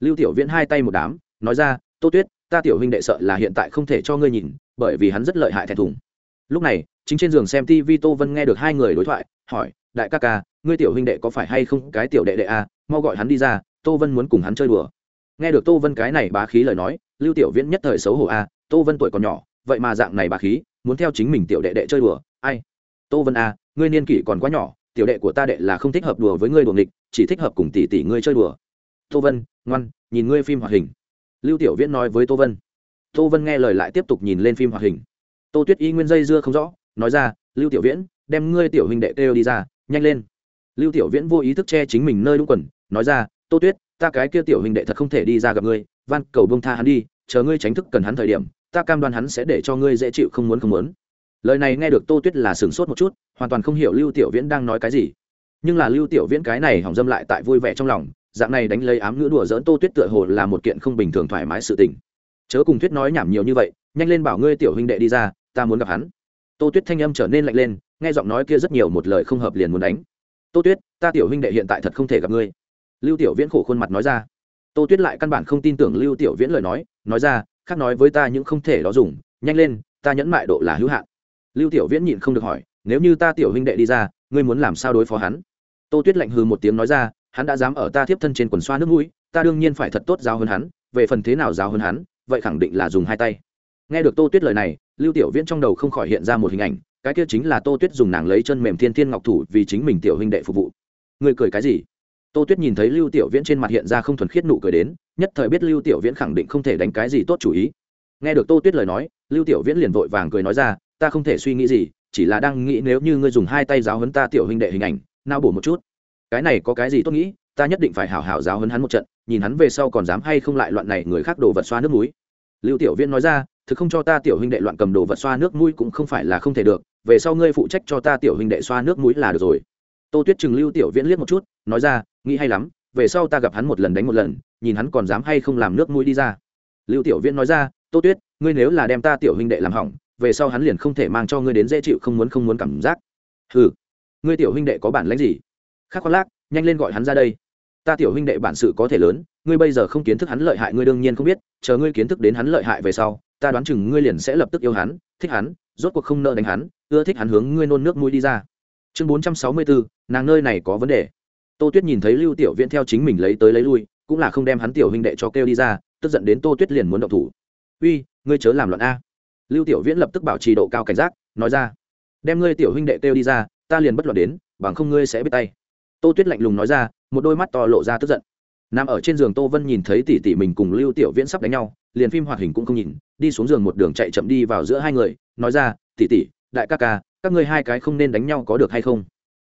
Speaker 1: Lưu tiểu viễn hai tay một đám nói ra tô tuyết ta tiểu huynh đệ sợ là hiện tại không thể cho ngươi nhìn bởi vì hắn rất lợi hại thẹn thùng. Lúc này chính trên giường xem tv tô vân nghe được hai người đối thoại hỏi đại ca ca ngươi tiểu huynh đệ có phải hay không cái tiểu đệ đệ à, mau gọi hắn đi ra tô vân muốn cùng hắn chơi đùa. Nghe được tô vân cái này bá khí lời nói lưu tiểu viễn nhất thời xấu hổ a tô vân tuổi còn nhỏ vậy mà dạng này bá khí muốn theo chính mình tiểu đệ đệ chơi đùa ai? Tô vân a ngươi niên kỷ còn quá nhỏ tiểu đệ của ta đệ là không thích hợp đùa với ngươi đùa nghịch, chỉ thích hợp cùng tỷ tỷ ngươi chơi đùa. Tô vân, ngoan, nhìn ngươi phim hoạt hình. Lưu tiểu viễn nói với tô vân. Tô vân nghe lời lại tiếp tục nhìn lên phim hoạt hình. Tô tuyết y nguyên dây dưa không rõ, nói ra, lưu tiểu viễn, đem ngươi tiểu huynh đệ kêu đi ra, nhanh lên. Lưu tiểu viễn vô ý thức che chính mình nơi đúng quần, nói ra, tô tuyết, ta cái kia tiểu huynh đệ thật không thể đi ra gặp ngươi, van cầu bông tha hắn đi, chờ ngươi tránh thức cần hắn thời điểm, ta cam đoan hắn sẽ để cho ngươi dễ chịu không muốn không muốn lời này nghe được tô tuyết là sửng sốt một chút, hoàn toàn không hiểu lưu tiểu viễn đang nói cái gì. Nhưng là lưu tiểu viễn cái này hỏng dâm lại tại vui vẻ trong lòng, dạng này đánh lấy ám ngữ đùa dỡn tô tuyết tựa hồ là một kiện không bình thường thoải mái sự tình. Chớ cùng tuyết nói nhảm nhiều như vậy, nhanh lên bảo ngươi tiểu huynh đệ đi ra, ta muốn gặp hắn. Tô tuyết thanh âm trở nên lạnh lên, nghe giọng nói kia rất nhiều một lời không hợp liền muốn đánh. Tô tuyết, ta tiểu huynh đệ hiện tại thật không thể gặp ngươi. Lưu tiểu viễn khổ khuôn mặt nói ra. Tô tuyết lại căn bản không tin tưởng lưu tiểu viễn lời nói nói ra, khác nói với ta những không thể đó dùng, nhanh lên, ta nhẫn mại độ là hữu hạn lưu tiểu viễn nhịn không được hỏi, nếu như ta tiểu huynh đệ đi ra, ngươi muốn làm sao đối phó hắn? Tô tuyết lạnh hừ một tiếng nói ra, hắn đã dám ở ta tiếp thân trên quần xoa nước mũi, ta đương nhiên phải thật tốt giáo hơn hắn, về phần thế nào giáo hơn hắn, vậy khẳng định là dùng hai tay. Nghe được tô tuyết lời này, lưu tiểu viễn trong đầu không khỏi hiện ra một hình ảnh, cái kia chính là tô tuyết dùng nàng lấy chân mềm thiên thiên ngọc thủ vì chính mình tiểu huynh đệ phục vụ. Người cười cái gì? Tô tuyết nhìn thấy lưu tiểu viễn trên mặt hiện ra không thuần khiết nụ cười đến, nhất thời biết lưu tiểu viễn khẳng định không thể đánh cái gì tốt chủ ý. Nghe được tô tuyết lời nói, lưu tiểu viễn liền vội vàng cười nói ra ta không thể suy nghĩ gì, chỉ là đang nghĩ nếu như ngươi dùng hai tay giáo hấn ta tiểu huynh đệ hình ảnh, nao bổ một chút. Cái này có cái gì tốt nghĩ, ta nhất định phải hảo hảo giáo hấn hắn một trận, nhìn hắn về sau còn dám hay không lại loạn này người khác đồ vật xoa nước mũi. Lưu tiểu viễn nói ra, thực không cho ta tiểu huynh đệ loạn cầm đồ vật xoa nước mũi cũng không phải là không thể được, về sau ngươi phụ trách cho ta tiểu huynh đệ xoa nước mũi là được rồi. Tô tuyết chừng lưu tiểu viễn liếc một chút, nói ra, nghĩ hay lắm, về sau ta gặp hắn một lần đánh một lần, nhìn hắn còn dám hay không làm nước mũi đi ra. Lưu tiểu viễn nói ra, tô tuyết, ngươi nếu là đem ta tiểu huynh đệ làm hỏng về sau hắn liền không thể mang cho ngươi đến dễ chịu, không muốn không muốn cảm giác. Ừ ngươi tiểu huynh đệ có bản lãnh gì? Khác khoác lác, nhanh lên gọi hắn ra đây. Ta tiểu huynh đệ bản sự có thể lớn, ngươi bây giờ không kiến thức hắn lợi hại, ngươi đương nhiên không biết, chờ ngươi kiến thức đến hắn lợi hại về sau, ta đoán chừng ngươi liền sẽ lập tức yêu hắn, thích hắn, rốt cuộc không nợ đánh hắn, ưa thích hắn hướng ngươi nôn nước mũi đi ra. Chương bốn trăm sáu mươi bốn nàng nơi này có vấn đề. Tô tuyết nhìn thấy lưu tiểu viễn theo chính mình lấy tới lấy lui, cũng là không đem hắn tiểu huynh đệ cho kêu đi ra, tức giận đến tô tuyết liền muốn động thủ. Uy, ngươi chớ làm loạn a lưu tiểu viễn lập tức bảo trì độ cao cảnh giác, nói ra, đem ngươi tiểu huynh đệ kêu đi ra, ta liền bất loạn đến, bằng không ngươi sẽ biết tay. Tô tuyết lạnh lùng nói ra, một đôi mắt to lộ ra tức giận. Nằm ở trên giường tô vân nhìn thấy tỷ tỷ mình cùng lưu tiểu viễn sắp đánh nhau, liền phim hoạt hình cũng không nhìn, đi xuống giường một đường chạy chậm đi vào giữa hai người, nói ra, tỷ tỷ, đại ca ca, các ngươi hai cái không nên đánh nhau có được hay không?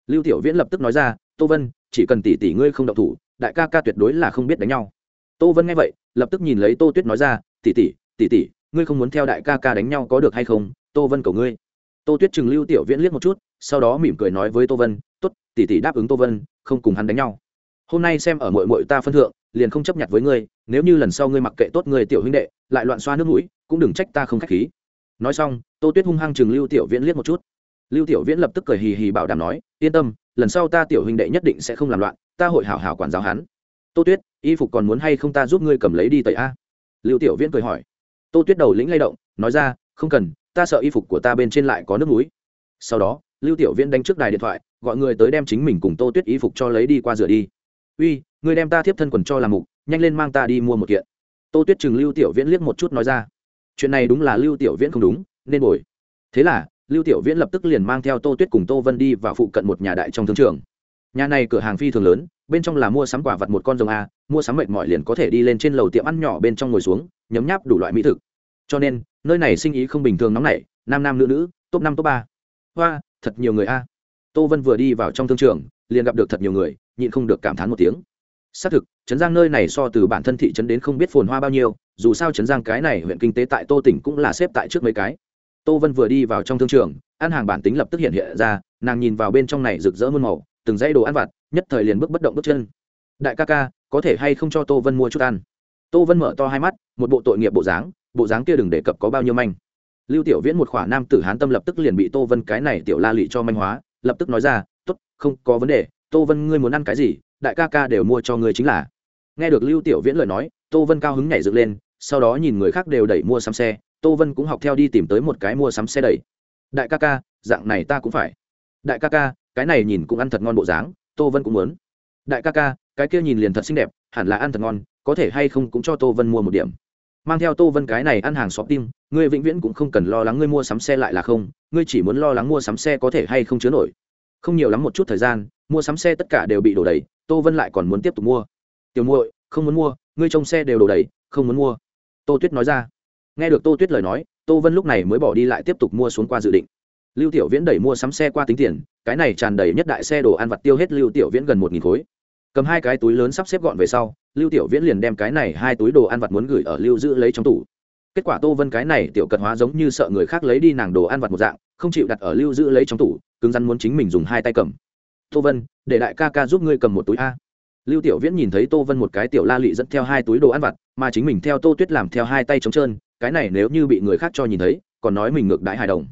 Speaker 1: Lưu tiểu viễn lập tức nói ra, tô vân, chỉ cần tỷ tỷ ngươi không động thủ, đại ca ca tuyệt đối là không biết đánh nhau. Tô vân nghe vậy, lập tức nhìn lấy tô tuyết nói ra, tỷ tỷ tỷ tỷ ngươi không muốn theo đại ca ca đánh nhau có được hay không? Tô vân cầu ngươi. Tô tuyết chừng lưu tiểu viễn liếc một chút, sau đó mỉm cười nói với tô vân t ố t tỷ tỷ đáp ứng tô vân, không cùng hắn đánh nhau. Hôm nay xem ở mội mội ta phân thượng, liền không chấp nhận với ngươi, nếu như lần sau ngươi mặc kệ tốt người tiểu huynh đệ, lại loạn xoa nước mũi, cũng đừng trách ta không k h á c h khí. Nói xong, tô tuyết hung hăng chừng lưu tiểu viễn liếc một chút. Lưu tiểu viễn lập tức cười hì hì bảo đảm nói, yên tâm, lần sau ta tiểu huynh đệ nhất định sẽ không làm loạn, ta hội hảo hảo quản giáo hắn. Tô tuyết, y phục còn muốn hay không ta giúp ngươi cầm lấy đi tẩy a? Lưu tiểu viễn cười hỏi tô tuyết đầu lĩnh lay động, nói ra, không cần, ta sợ y phục của ta bên trên lại có nước núi sau đó, lưu tiểu viễn đánh trước đài điện thoại, gọi người tới đem chính mình cùng tô tuyết y phục cho lấy đi qua rửa đi. Uy, người đem ta thiếp thân quần cho làm mục, nhanh lên mang ta đi mua một kiện. Tô tuyết chừng lưu tiểu viễn liếc một chút nói ra. Chuyện này đúng là lưu tiểu viễn không đúng, nên bồi. Thế là, lưu tiểu viễn lập tức liền mang theo tô tuyết cùng tô vân đi vào phụ cận một nhà đại trong thương trường. Nhà này cửa hàng phi thường lớn bên trong là mua sắm quả vật một con rồng a, mua sắm mệt mỏi liền có thể đi lên trên lầu tiệm ăn nhỏ bên trong ngồi xuống, nhấm nháp đủ loại mỹ thực. Cho nên, nơi này sinh ý không bình thường nóng nảy, nam nam nữ nữ, top năm, top ba. Hoa, thật nhiều người a. Tô vân vừa đi vào trong thương trường, liền gặp được thật nhiều người, nhịn không được cảm thán một tiếng. Xác thực, trấn giang nơi này so từ bản thân thị trấn đến không biết phồn hoa bao nhiêu, dù sao trấn giang cái này huyện kinh tế tại tô tỉnh cũng là xếp tại trước mấy cái. Tô vân vừa đi vào trong thương trường, ăn hàng bản tính lập tức hiện hiện ra, nàng nhìn vào bên trong này rực rỡ muôn màu từng dãy đồ ăn vặt, nhất thời liền bước bất động bước chân. Đại ca ca, có thể hay không cho tô vân mua chút ăn? Tô vân mở to hai mắt, một bộ tội nghiệp bộ dáng bộ dáng kia đừng đề cập có bao nhiêu manh. Lưu tiểu viễn một khỏa nam tử hán tâm lập tức liền bị tô vân cái này tiểu la lị cho manh hóa, lập tức nói ra t ố t không có vấn đề, tô vân ngươi muốn ăn cái gì, đại ca ca đều mua cho ngươi chính là. Nghe được lưu tiểu viễn lời nói, tô vân cao hứng nhảy dựng lên, sau đó nhìn người khác đều đẩy mua sắm xe, tô vân cũng học theo đi tìm tới một cái mua sắm xe đẩy. Đại ca ca, dạng này ta cũng phải. Đại ca ca cái này nhìn cũng ăn thật ngon bộ dáng, tô vân cũng muốn. Đại ca ca, cái kia nhìn liền thật xinh đẹp, hẳn là ăn thật ngon, có thể hay không cũng cho tô vân mua một điểm. Mang theo tô vân cái này ăn hàng xóm tim ngươi vĩnh viễn cũng không cần lo lắng ngươi mua sắm xe lại là không, ngươi chỉ muốn lo lắng mua sắm xe có thể hay không chứa nổi. Không nhiều lắm một chút thời gian, mua sắm xe tất cả đều bị đổ đầy, tô vân lại còn muốn tiếp tục mua. Tiểu muội, không muốn mua, ngươi trông xe đều đổ đầy, không muốn mua. Tô tuyết nói ra. Nghe được tô tuyết lời nói, tô vân lúc này mới bỏ đi lại tiếp tục mua xuống qua dự định lưu tiểu viễn đẩy mua sắm xe qua tính tiền, cái này tràn đầy nhất đại xe đồ ăn vặt tiêu hết lưu tiểu viễn gần một nghìn khối. Cầm hai cái túi lớn sắp xếp gọn về sau, lưu tiểu viễn liền đem cái này hai túi đồ ăn vặt muốn gửi ở lưu giữ lấy trong tủ. Kết quả tô vân cái này tiểu cận hóa giống như sợ người khác lấy đi nàng đồ ăn vặt một dạng, không chịu đặt ở lưu giữ lấy trong tủ, cứng rắn muốn chính mình dùng hai tay cầm. Tô vân, để đại ca ca giúp ngươi cầm một túi a. Lưu tiểu viễn nhìn thấy tô vân một cái tiểu la lị dẫn theo hai túi đồ ăn vặt, mà chính mình theo tô tuyết làm theo hai tay trống trơn, cái này nếu như bị người khác cho nhìn thấy, còn nói mình ngược đãi hài đồng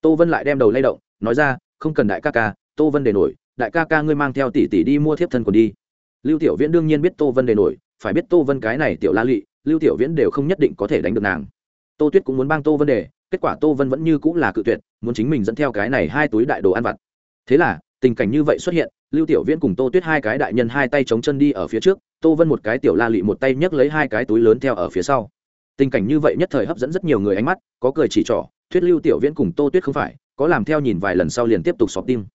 Speaker 1: tô vân lại đem đầu lay động, nói ra, không cần đại ca ca, tô vân để nổi, đại ca ca ngươi mang theo tỷ tỷ đi mua thiếp thân còn đi. Lưu tiểu viễn đương nhiên biết tô vân để nổi, phải biết tô vân cái này tiểu la lị, lưu tiểu viễn đều không nhất định có thể đánh được nàng. Tô tuyết cũng muốn bang tô vân đề kết quả tô vân vẫn như cũng là cự tuyệt, muốn chính mình dẫn theo cái này hai túi đại đồ ăn vặt. Thế là, tình cảnh như vậy xuất hiện, lưu tiểu viễn cùng tô tuyết hai cái đại nhân hai tay chống chân đi ở phía trước, tô vân một cái tiểu la lị một tay nhấc lấy hai cái túi lớn theo ở phía sau tình cảnh như vậy nhất thời hấp dẫn rất nhiều người ánh mắt, có cười chỉ trỏ, thuyết lưu tiểu viễn cùng tô tuyết không phải, có làm theo nhìn vài lần sau liền tiếp tục xóp tim.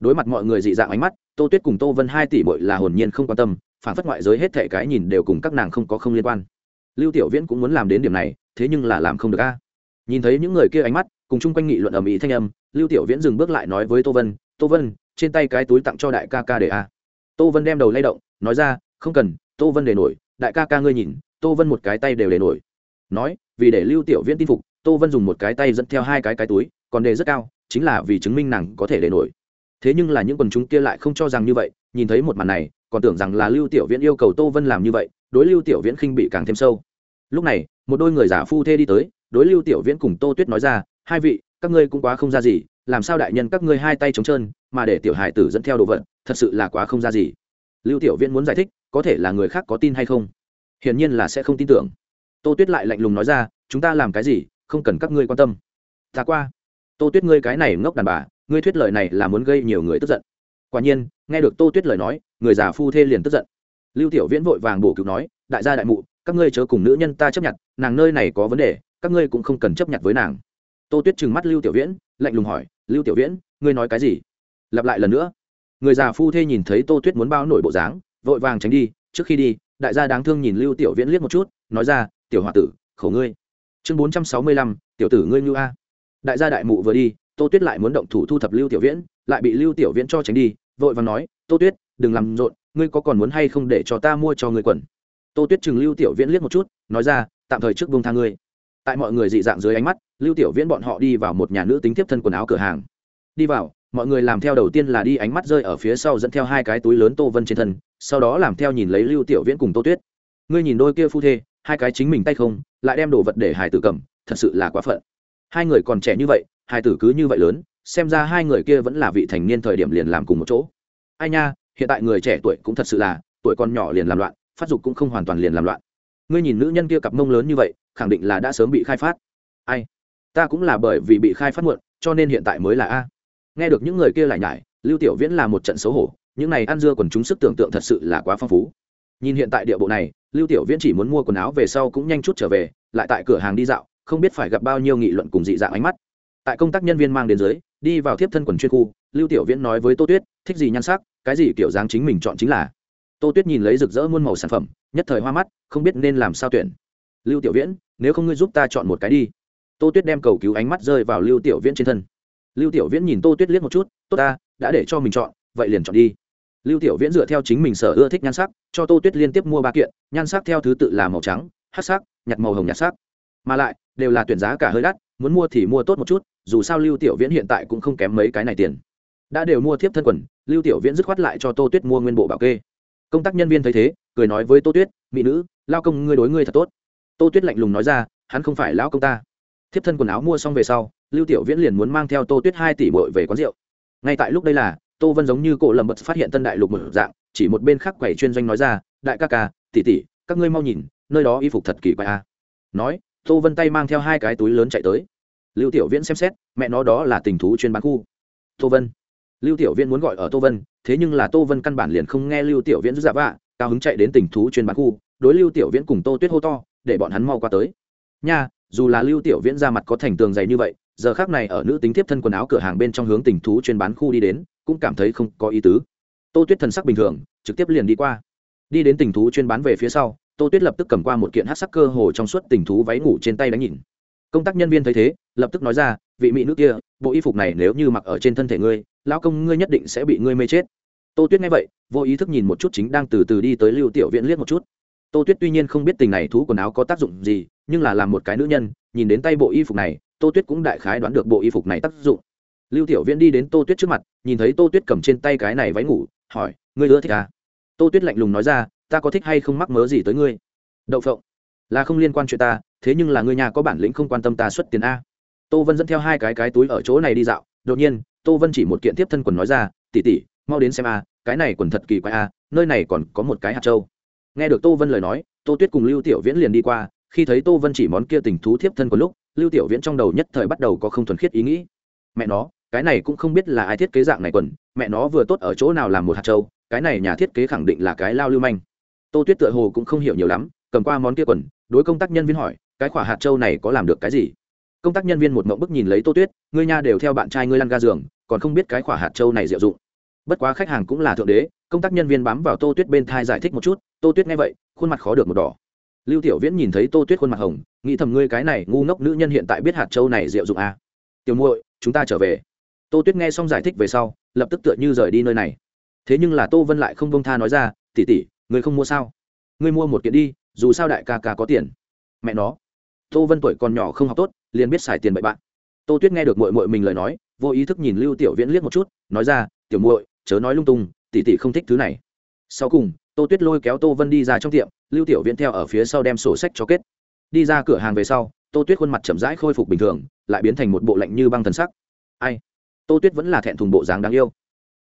Speaker 1: Đối mặt mọi người dị dạng ánh mắt, tô tuyết cùng tô vân hai tỷ bội là hồn nhiên không quan tâm, phản phất ngoại giới hết thể cái nhìn đều cùng các nàng không có không liên quan. Lưu tiểu viễn cũng muốn làm đến điểm này, thế nhưng là làm không được a. Nhìn thấy những người kia ánh mắt, cùng chung quanh nghị luận ầm ĩ thanh âm, lưu tiểu viễn dừng bước lại nói với tô vân tô vân, trên tay cái túi tặng cho đại ca ca để a. Tô vân đem đầu lay động, nói ra, không cần, tô vân để nổi, đại ca ca ngươi nhìn, tô vân một cái tay đều để nổi nói, vì để lưu tiểu viễn tin phục, tô vân dùng một cái tay dẫn theo hai cái cái túi, còn đề rất cao, chính là vì chứng minh nàng có thể để nổi. Thế nhưng là những quần chúng kia lại không cho rằng như vậy, nhìn thấy một màn này, còn tưởng rằng là lưu tiểu viễn yêu cầu tô vân làm như vậy, đối lưu tiểu viễn khinh bị càng thêm sâu. Lúc này, một đôi người giả phu thê đi tới, đối lưu tiểu viễn cùng tô tuyết nói ra, hai vị, các ngươi cũng quá không ra gì, làm sao đại nhân các ngươi hai tay trống trơn, mà để tiểu hài tử dẫn theo đồ vật, thật sự là quá không ra gì. Lưu tiểu viễn muốn giải thích, có thể là người khác có tin hay không? Hiển nhiên là sẽ không tin tưởng tô tuyết lại lạnh lùng nói ra, chúng ta làm cái gì, không cần các ngươi quan tâm. Ta qua. Tô tuyết ngươi cái này ngốc đàn bà, ngươi thuyết lời này là muốn gây nhiều người tức giận. Quả nhiên, nghe được tô tuyết lời nói, người già phu thê liền tức giận. Lưu tiểu viễn vội vàng bổ cứu nói, đại gia đại mụ, các ngươi chớ cùng nữ nhân ta chấp nhận, nàng nơi này có vấn đề, các ngươi cũng không cần chấp nhận với nàng. Tô tuyết trừng mắt lưu tiểu viễn, lạnh lùng hỏi, lưu tiểu viễn, ngươi nói cái gì? Lặp lại lần nữa. Người già phu thê nhìn thấy tô tuyết muốn bao nổi bộ dáng, vội vàng tránh đi, trước khi đi, đại gia đáng thương nhìn lưu tiểu viễn liếc một chút, nói ra tiểu h o a tử, khổ ngươi. Chương bốn trăm sáu mươi lăm, tiểu tử ngươi như a. Đại gia đại mụ vừa đi, tô tuyết lại muốn động thủ thu thập lưu tiểu viễn, lại bị lưu tiểu viễn cho tránh đi, vội và nói, tô tuyết, đừng làm rộn, ngươi có còn muốn hay không để cho ta mua cho ngươi quần? Tô tuyết chừng lưu tiểu viễn liếc một chút, nói ra, tạm thời trước buông tha ngươi. Tại mọi người dị dạng dưới ánh mắt, lưu tiểu viễn bọn họ đi vào một nhà nữ tính tiếp thân quần áo cửa hàng. Đi vào, mọi người làm theo đầu tiên là đi ánh mắt rơi ở phía sau dẫn theo hai cái túi lớn tô vân trên thân, sau đó làm theo nhìn lấy lưu tiểu viễn cùng tô tuyết. Ngươi nhìn đôi kia phu thê hai cái chính mình tay không, lại đem đồ vật để hải tử cầm, thật sự là quá phận. Hai người còn trẻ như vậy, hải tử cứ như vậy lớn, xem ra hai người kia vẫn là vị thành niên thời điểm liền làm cùng một chỗ. Ai nha, hiện tại người trẻ tuổi cũng thật sự là, tuổi còn nhỏ liền làm loạn, phát dục cũng không hoàn toàn liền làm loạn. Ngươi nhìn nữ nhân kia cặp mông lớn như vậy, khẳng định là đã sớm bị khai phát. Ai? Ta cũng là bởi vì bị khai phát muộn, cho nên hiện tại mới là a. Nghe được những người kia lại nhải, lưu tiểu viễn là một trận xấu hổ, những này ăn dưa còn chúng sức tưởng tượng thật sự là quá phong phú. Nhìn hiện tại địa bộ này lưu tiểu viễn chỉ muốn mua quần áo về sau cũng nhanh chút trở về, lại tại cửa hàng đi dạo, không biết phải gặp bao nhiêu nghị luận cùng dị dạng ánh mắt. Tại công tác nhân viên mang đến dưới, đi vào tiếp thân quần chuyên khu, lưu tiểu viễn nói với tô tuyết, thích gì nhan sắc, cái gì kiểu dáng chính mình chọn chính là. Tô tuyết nhìn lấy rực rỡ muôn màu sản phẩm, nhất thời hoa mắt, không biết nên làm sao tuyển. Lưu tiểu viễn, nếu không ngươi giúp ta chọn một cái đi. Tô tuyết đem cầu cứu ánh mắt rơi vào lưu tiểu viễn trên thân. Lưu tiểu viễn nhìn tô tuyết liếc một chút, tốt ta, đã để cho mình chọn, vậy liền chọn đi lưu tiểu viễn dựa theo chính mình sở ưa thích nhan sắc, cho tô tuyết liên tiếp mua ba kiện, nhan sắc theo thứ tự là màu trắng hát sắc nhặt màu hồng nhạt sắc. Mà lại, đều là tuyển giá cả hơi đắt, muốn mua thì mua tốt một chút, dù sao lưu tiểu viễn hiện tại cũng không kém mấy cái này tiền. Đã đều mua thiếp thân quần, lưu tiểu viễn dứt khoát lại cho tô tuyết mua nguyên bộ bảo kê. Công tác nhân viên thấy thế, cười nói với tô tuyết, mỹ nữ, lao công ngươi đối ngươi thật tốt. Tô tuyết lạnh lùng nói ra, hắn không phải lão công ta. Thiếp thân quần áo mua xong về sau, lưu tiểu viễn liền muốn mang theo tô tuyết hai tỷ bội về quán rượu. Ngay tại lúc đây là tô vân giống như cổ lầm bật phát hiện tân đại lục một dạng, chỉ một bên khác quầy chuyên doanh nói ra, đại ca ca, tỷ tỷ, các ngươi mau nhìn, nơi đó y phục thật kỳ quái a. Nói, tô vân tay mang theo hai cái túi lớn chạy tới. Lưu tiểu viễn xem xét, mẹ nó đó là tình thú chuyên bán khu. Tô vân. Lưu tiểu viễn muốn gọi ở tô vân, thế nhưng là tô vân căn bản liền không nghe lưu tiểu viễn rút dạ vạ, cao hứng chạy đến tình thú chuyên bán khu, đối lưu tiểu viễn cùng tô tuyết hô to, để bọn hắn mau qua tới. Nha, dù là lưu tiểu viễn ra mặt có thành tường dày như vậy, giờ khác này ở nữ tính tiếp thân quần áo cửa hàng bên trong hướng tình thú chuyên bán khu đi đến cũng cảm thấy không có ý tứ. Tô tuyết thần sắc bình thường, trực tiếp liền đi qua. Đi đến tình thú chuyên bán về phía sau, tô tuyết lập tức cầm qua một kiện hát sắc cơ hồ trong suốt tình thú váy ngủ trên tay đánh nhìn. Công tác nhân viên thấy thế, lập tức nói ra, vị mỹ nữ kia, bộ y phục này nếu như mặc ở trên thân thể ngươi, lão công ngươi nhất định sẽ bị ngươi mê chết. Tô tuyết nghe vậy, vô ý thức nhìn một chút chính đang từ từ đi tới lưu tiểu viện liếc một chút. Tô tuyết tuy nhiên không biết tình này thú quần áo có tác dụng gì, nhưng là làm một cái nữ nhân, nhìn đến tay bộ y phục này, tô tuyết cũng đại khái đoán được bộ y phục này tác dụng lưu tiểu viễn đi đến tô tuyết trước mặt, nhìn thấy tô tuyết cầm trên tay cái này váy ngủ, hỏi, ngươi ưa thích à? tô tuyết lạnh lùng nói ra, ta có thích hay không mắc mớ gì tới ngươi? Đậu phộng. Là không liên quan chuyện ta, thế nhưng là ngươi nhà có bản lĩnh không quan tâm ta xuất tiền a. Tô vân dẫn theo hai cái cái túi ở chỗ này đi dạo. Đột nhiên, tô vân chỉ một kiện tiếp thân quần nói ra tỉ tỉ mau đến xem a, cái này quần thật kỳ quái a, nơi này còn có một cái hạt trâu nghe được tô vân lời nói, tô tuyết cùng lưu tiểu viễn liền đi qua. Khi thấy tô vân chỉ món kia tình thú thiếp thân quần lúc, lưu tiểu viễn trong đầu nhất thời bắt đầu có không thuần khiết ý nghĩ. Mẹ nó cái này cũng không biết là ai thiết kế dạng này quần, mẹ nó vừa tốt ở chỗ nào làm một hạt trâu, cái này nhà thiết kế khẳng định là cái lao lưu manh. Tô tuyết tựa hồ cũng không hiểu nhiều lắm, cầm qua món kia quần, đối công tác nhân viên hỏi, cái khỏa hạt trâu này có làm được cái gì? Công tác nhân viên một mộng bức nhìn lấy tô tuyết, ngươi nha đều theo bạn trai ngươi lăn ga giường, còn không biết cái khỏa hạt trâu này diệu dụng. Bất quá khách hàng cũng là thượng đế, công tác nhân viên bám vào tô tuyết bên thai giải thích một chút, tô tuyết nghe vậy, khuôn mặt khó được một đỏ. Lưu tiểu viễn nhìn thấy tô tuyết khuôn mặt hồng, nghĩ thầm ngươi cái này ngu ngốc nữ nhân hiện tại biết hạt trâu này diệu dụng à. tiểu muội, chúng ta trở về tô tuyết nghe xong giải thích về sau, lập tức tựa như rời đi nơi này. Thế nhưng là tô vân lại không bông tha nói ra tỉ tỉ người không mua sao? Người mua một kiện đi, dù sao đại ca ca có tiền. Mẹ nó. Tô vân tuổi còn nhỏ không học tốt, liền biết xài tiền bậy bạn tô tuyết nghe được mội mội mình lời nói, vô ý thức nhìn lưu tiểu viễn liếc một chút, nói ra, tiểu muội, chớ nói lung tung tỉ tỉ không thích thứ này. Sau cùng, tô tuyết lôi kéo tô vân đi ra trong tiệm, lưu tiểu viễn theo ở phía sau đem sổ sách cho kết. Đi ra cửa hàng về sau, tô tuyết khuôn mặt chậm rãi khôi phục bình thường, lại biến thành một bộ lạnh như băng thần sắc. Ai? Tô tuyết vẫn là thẹn thùng bộ dáng đáng yêu.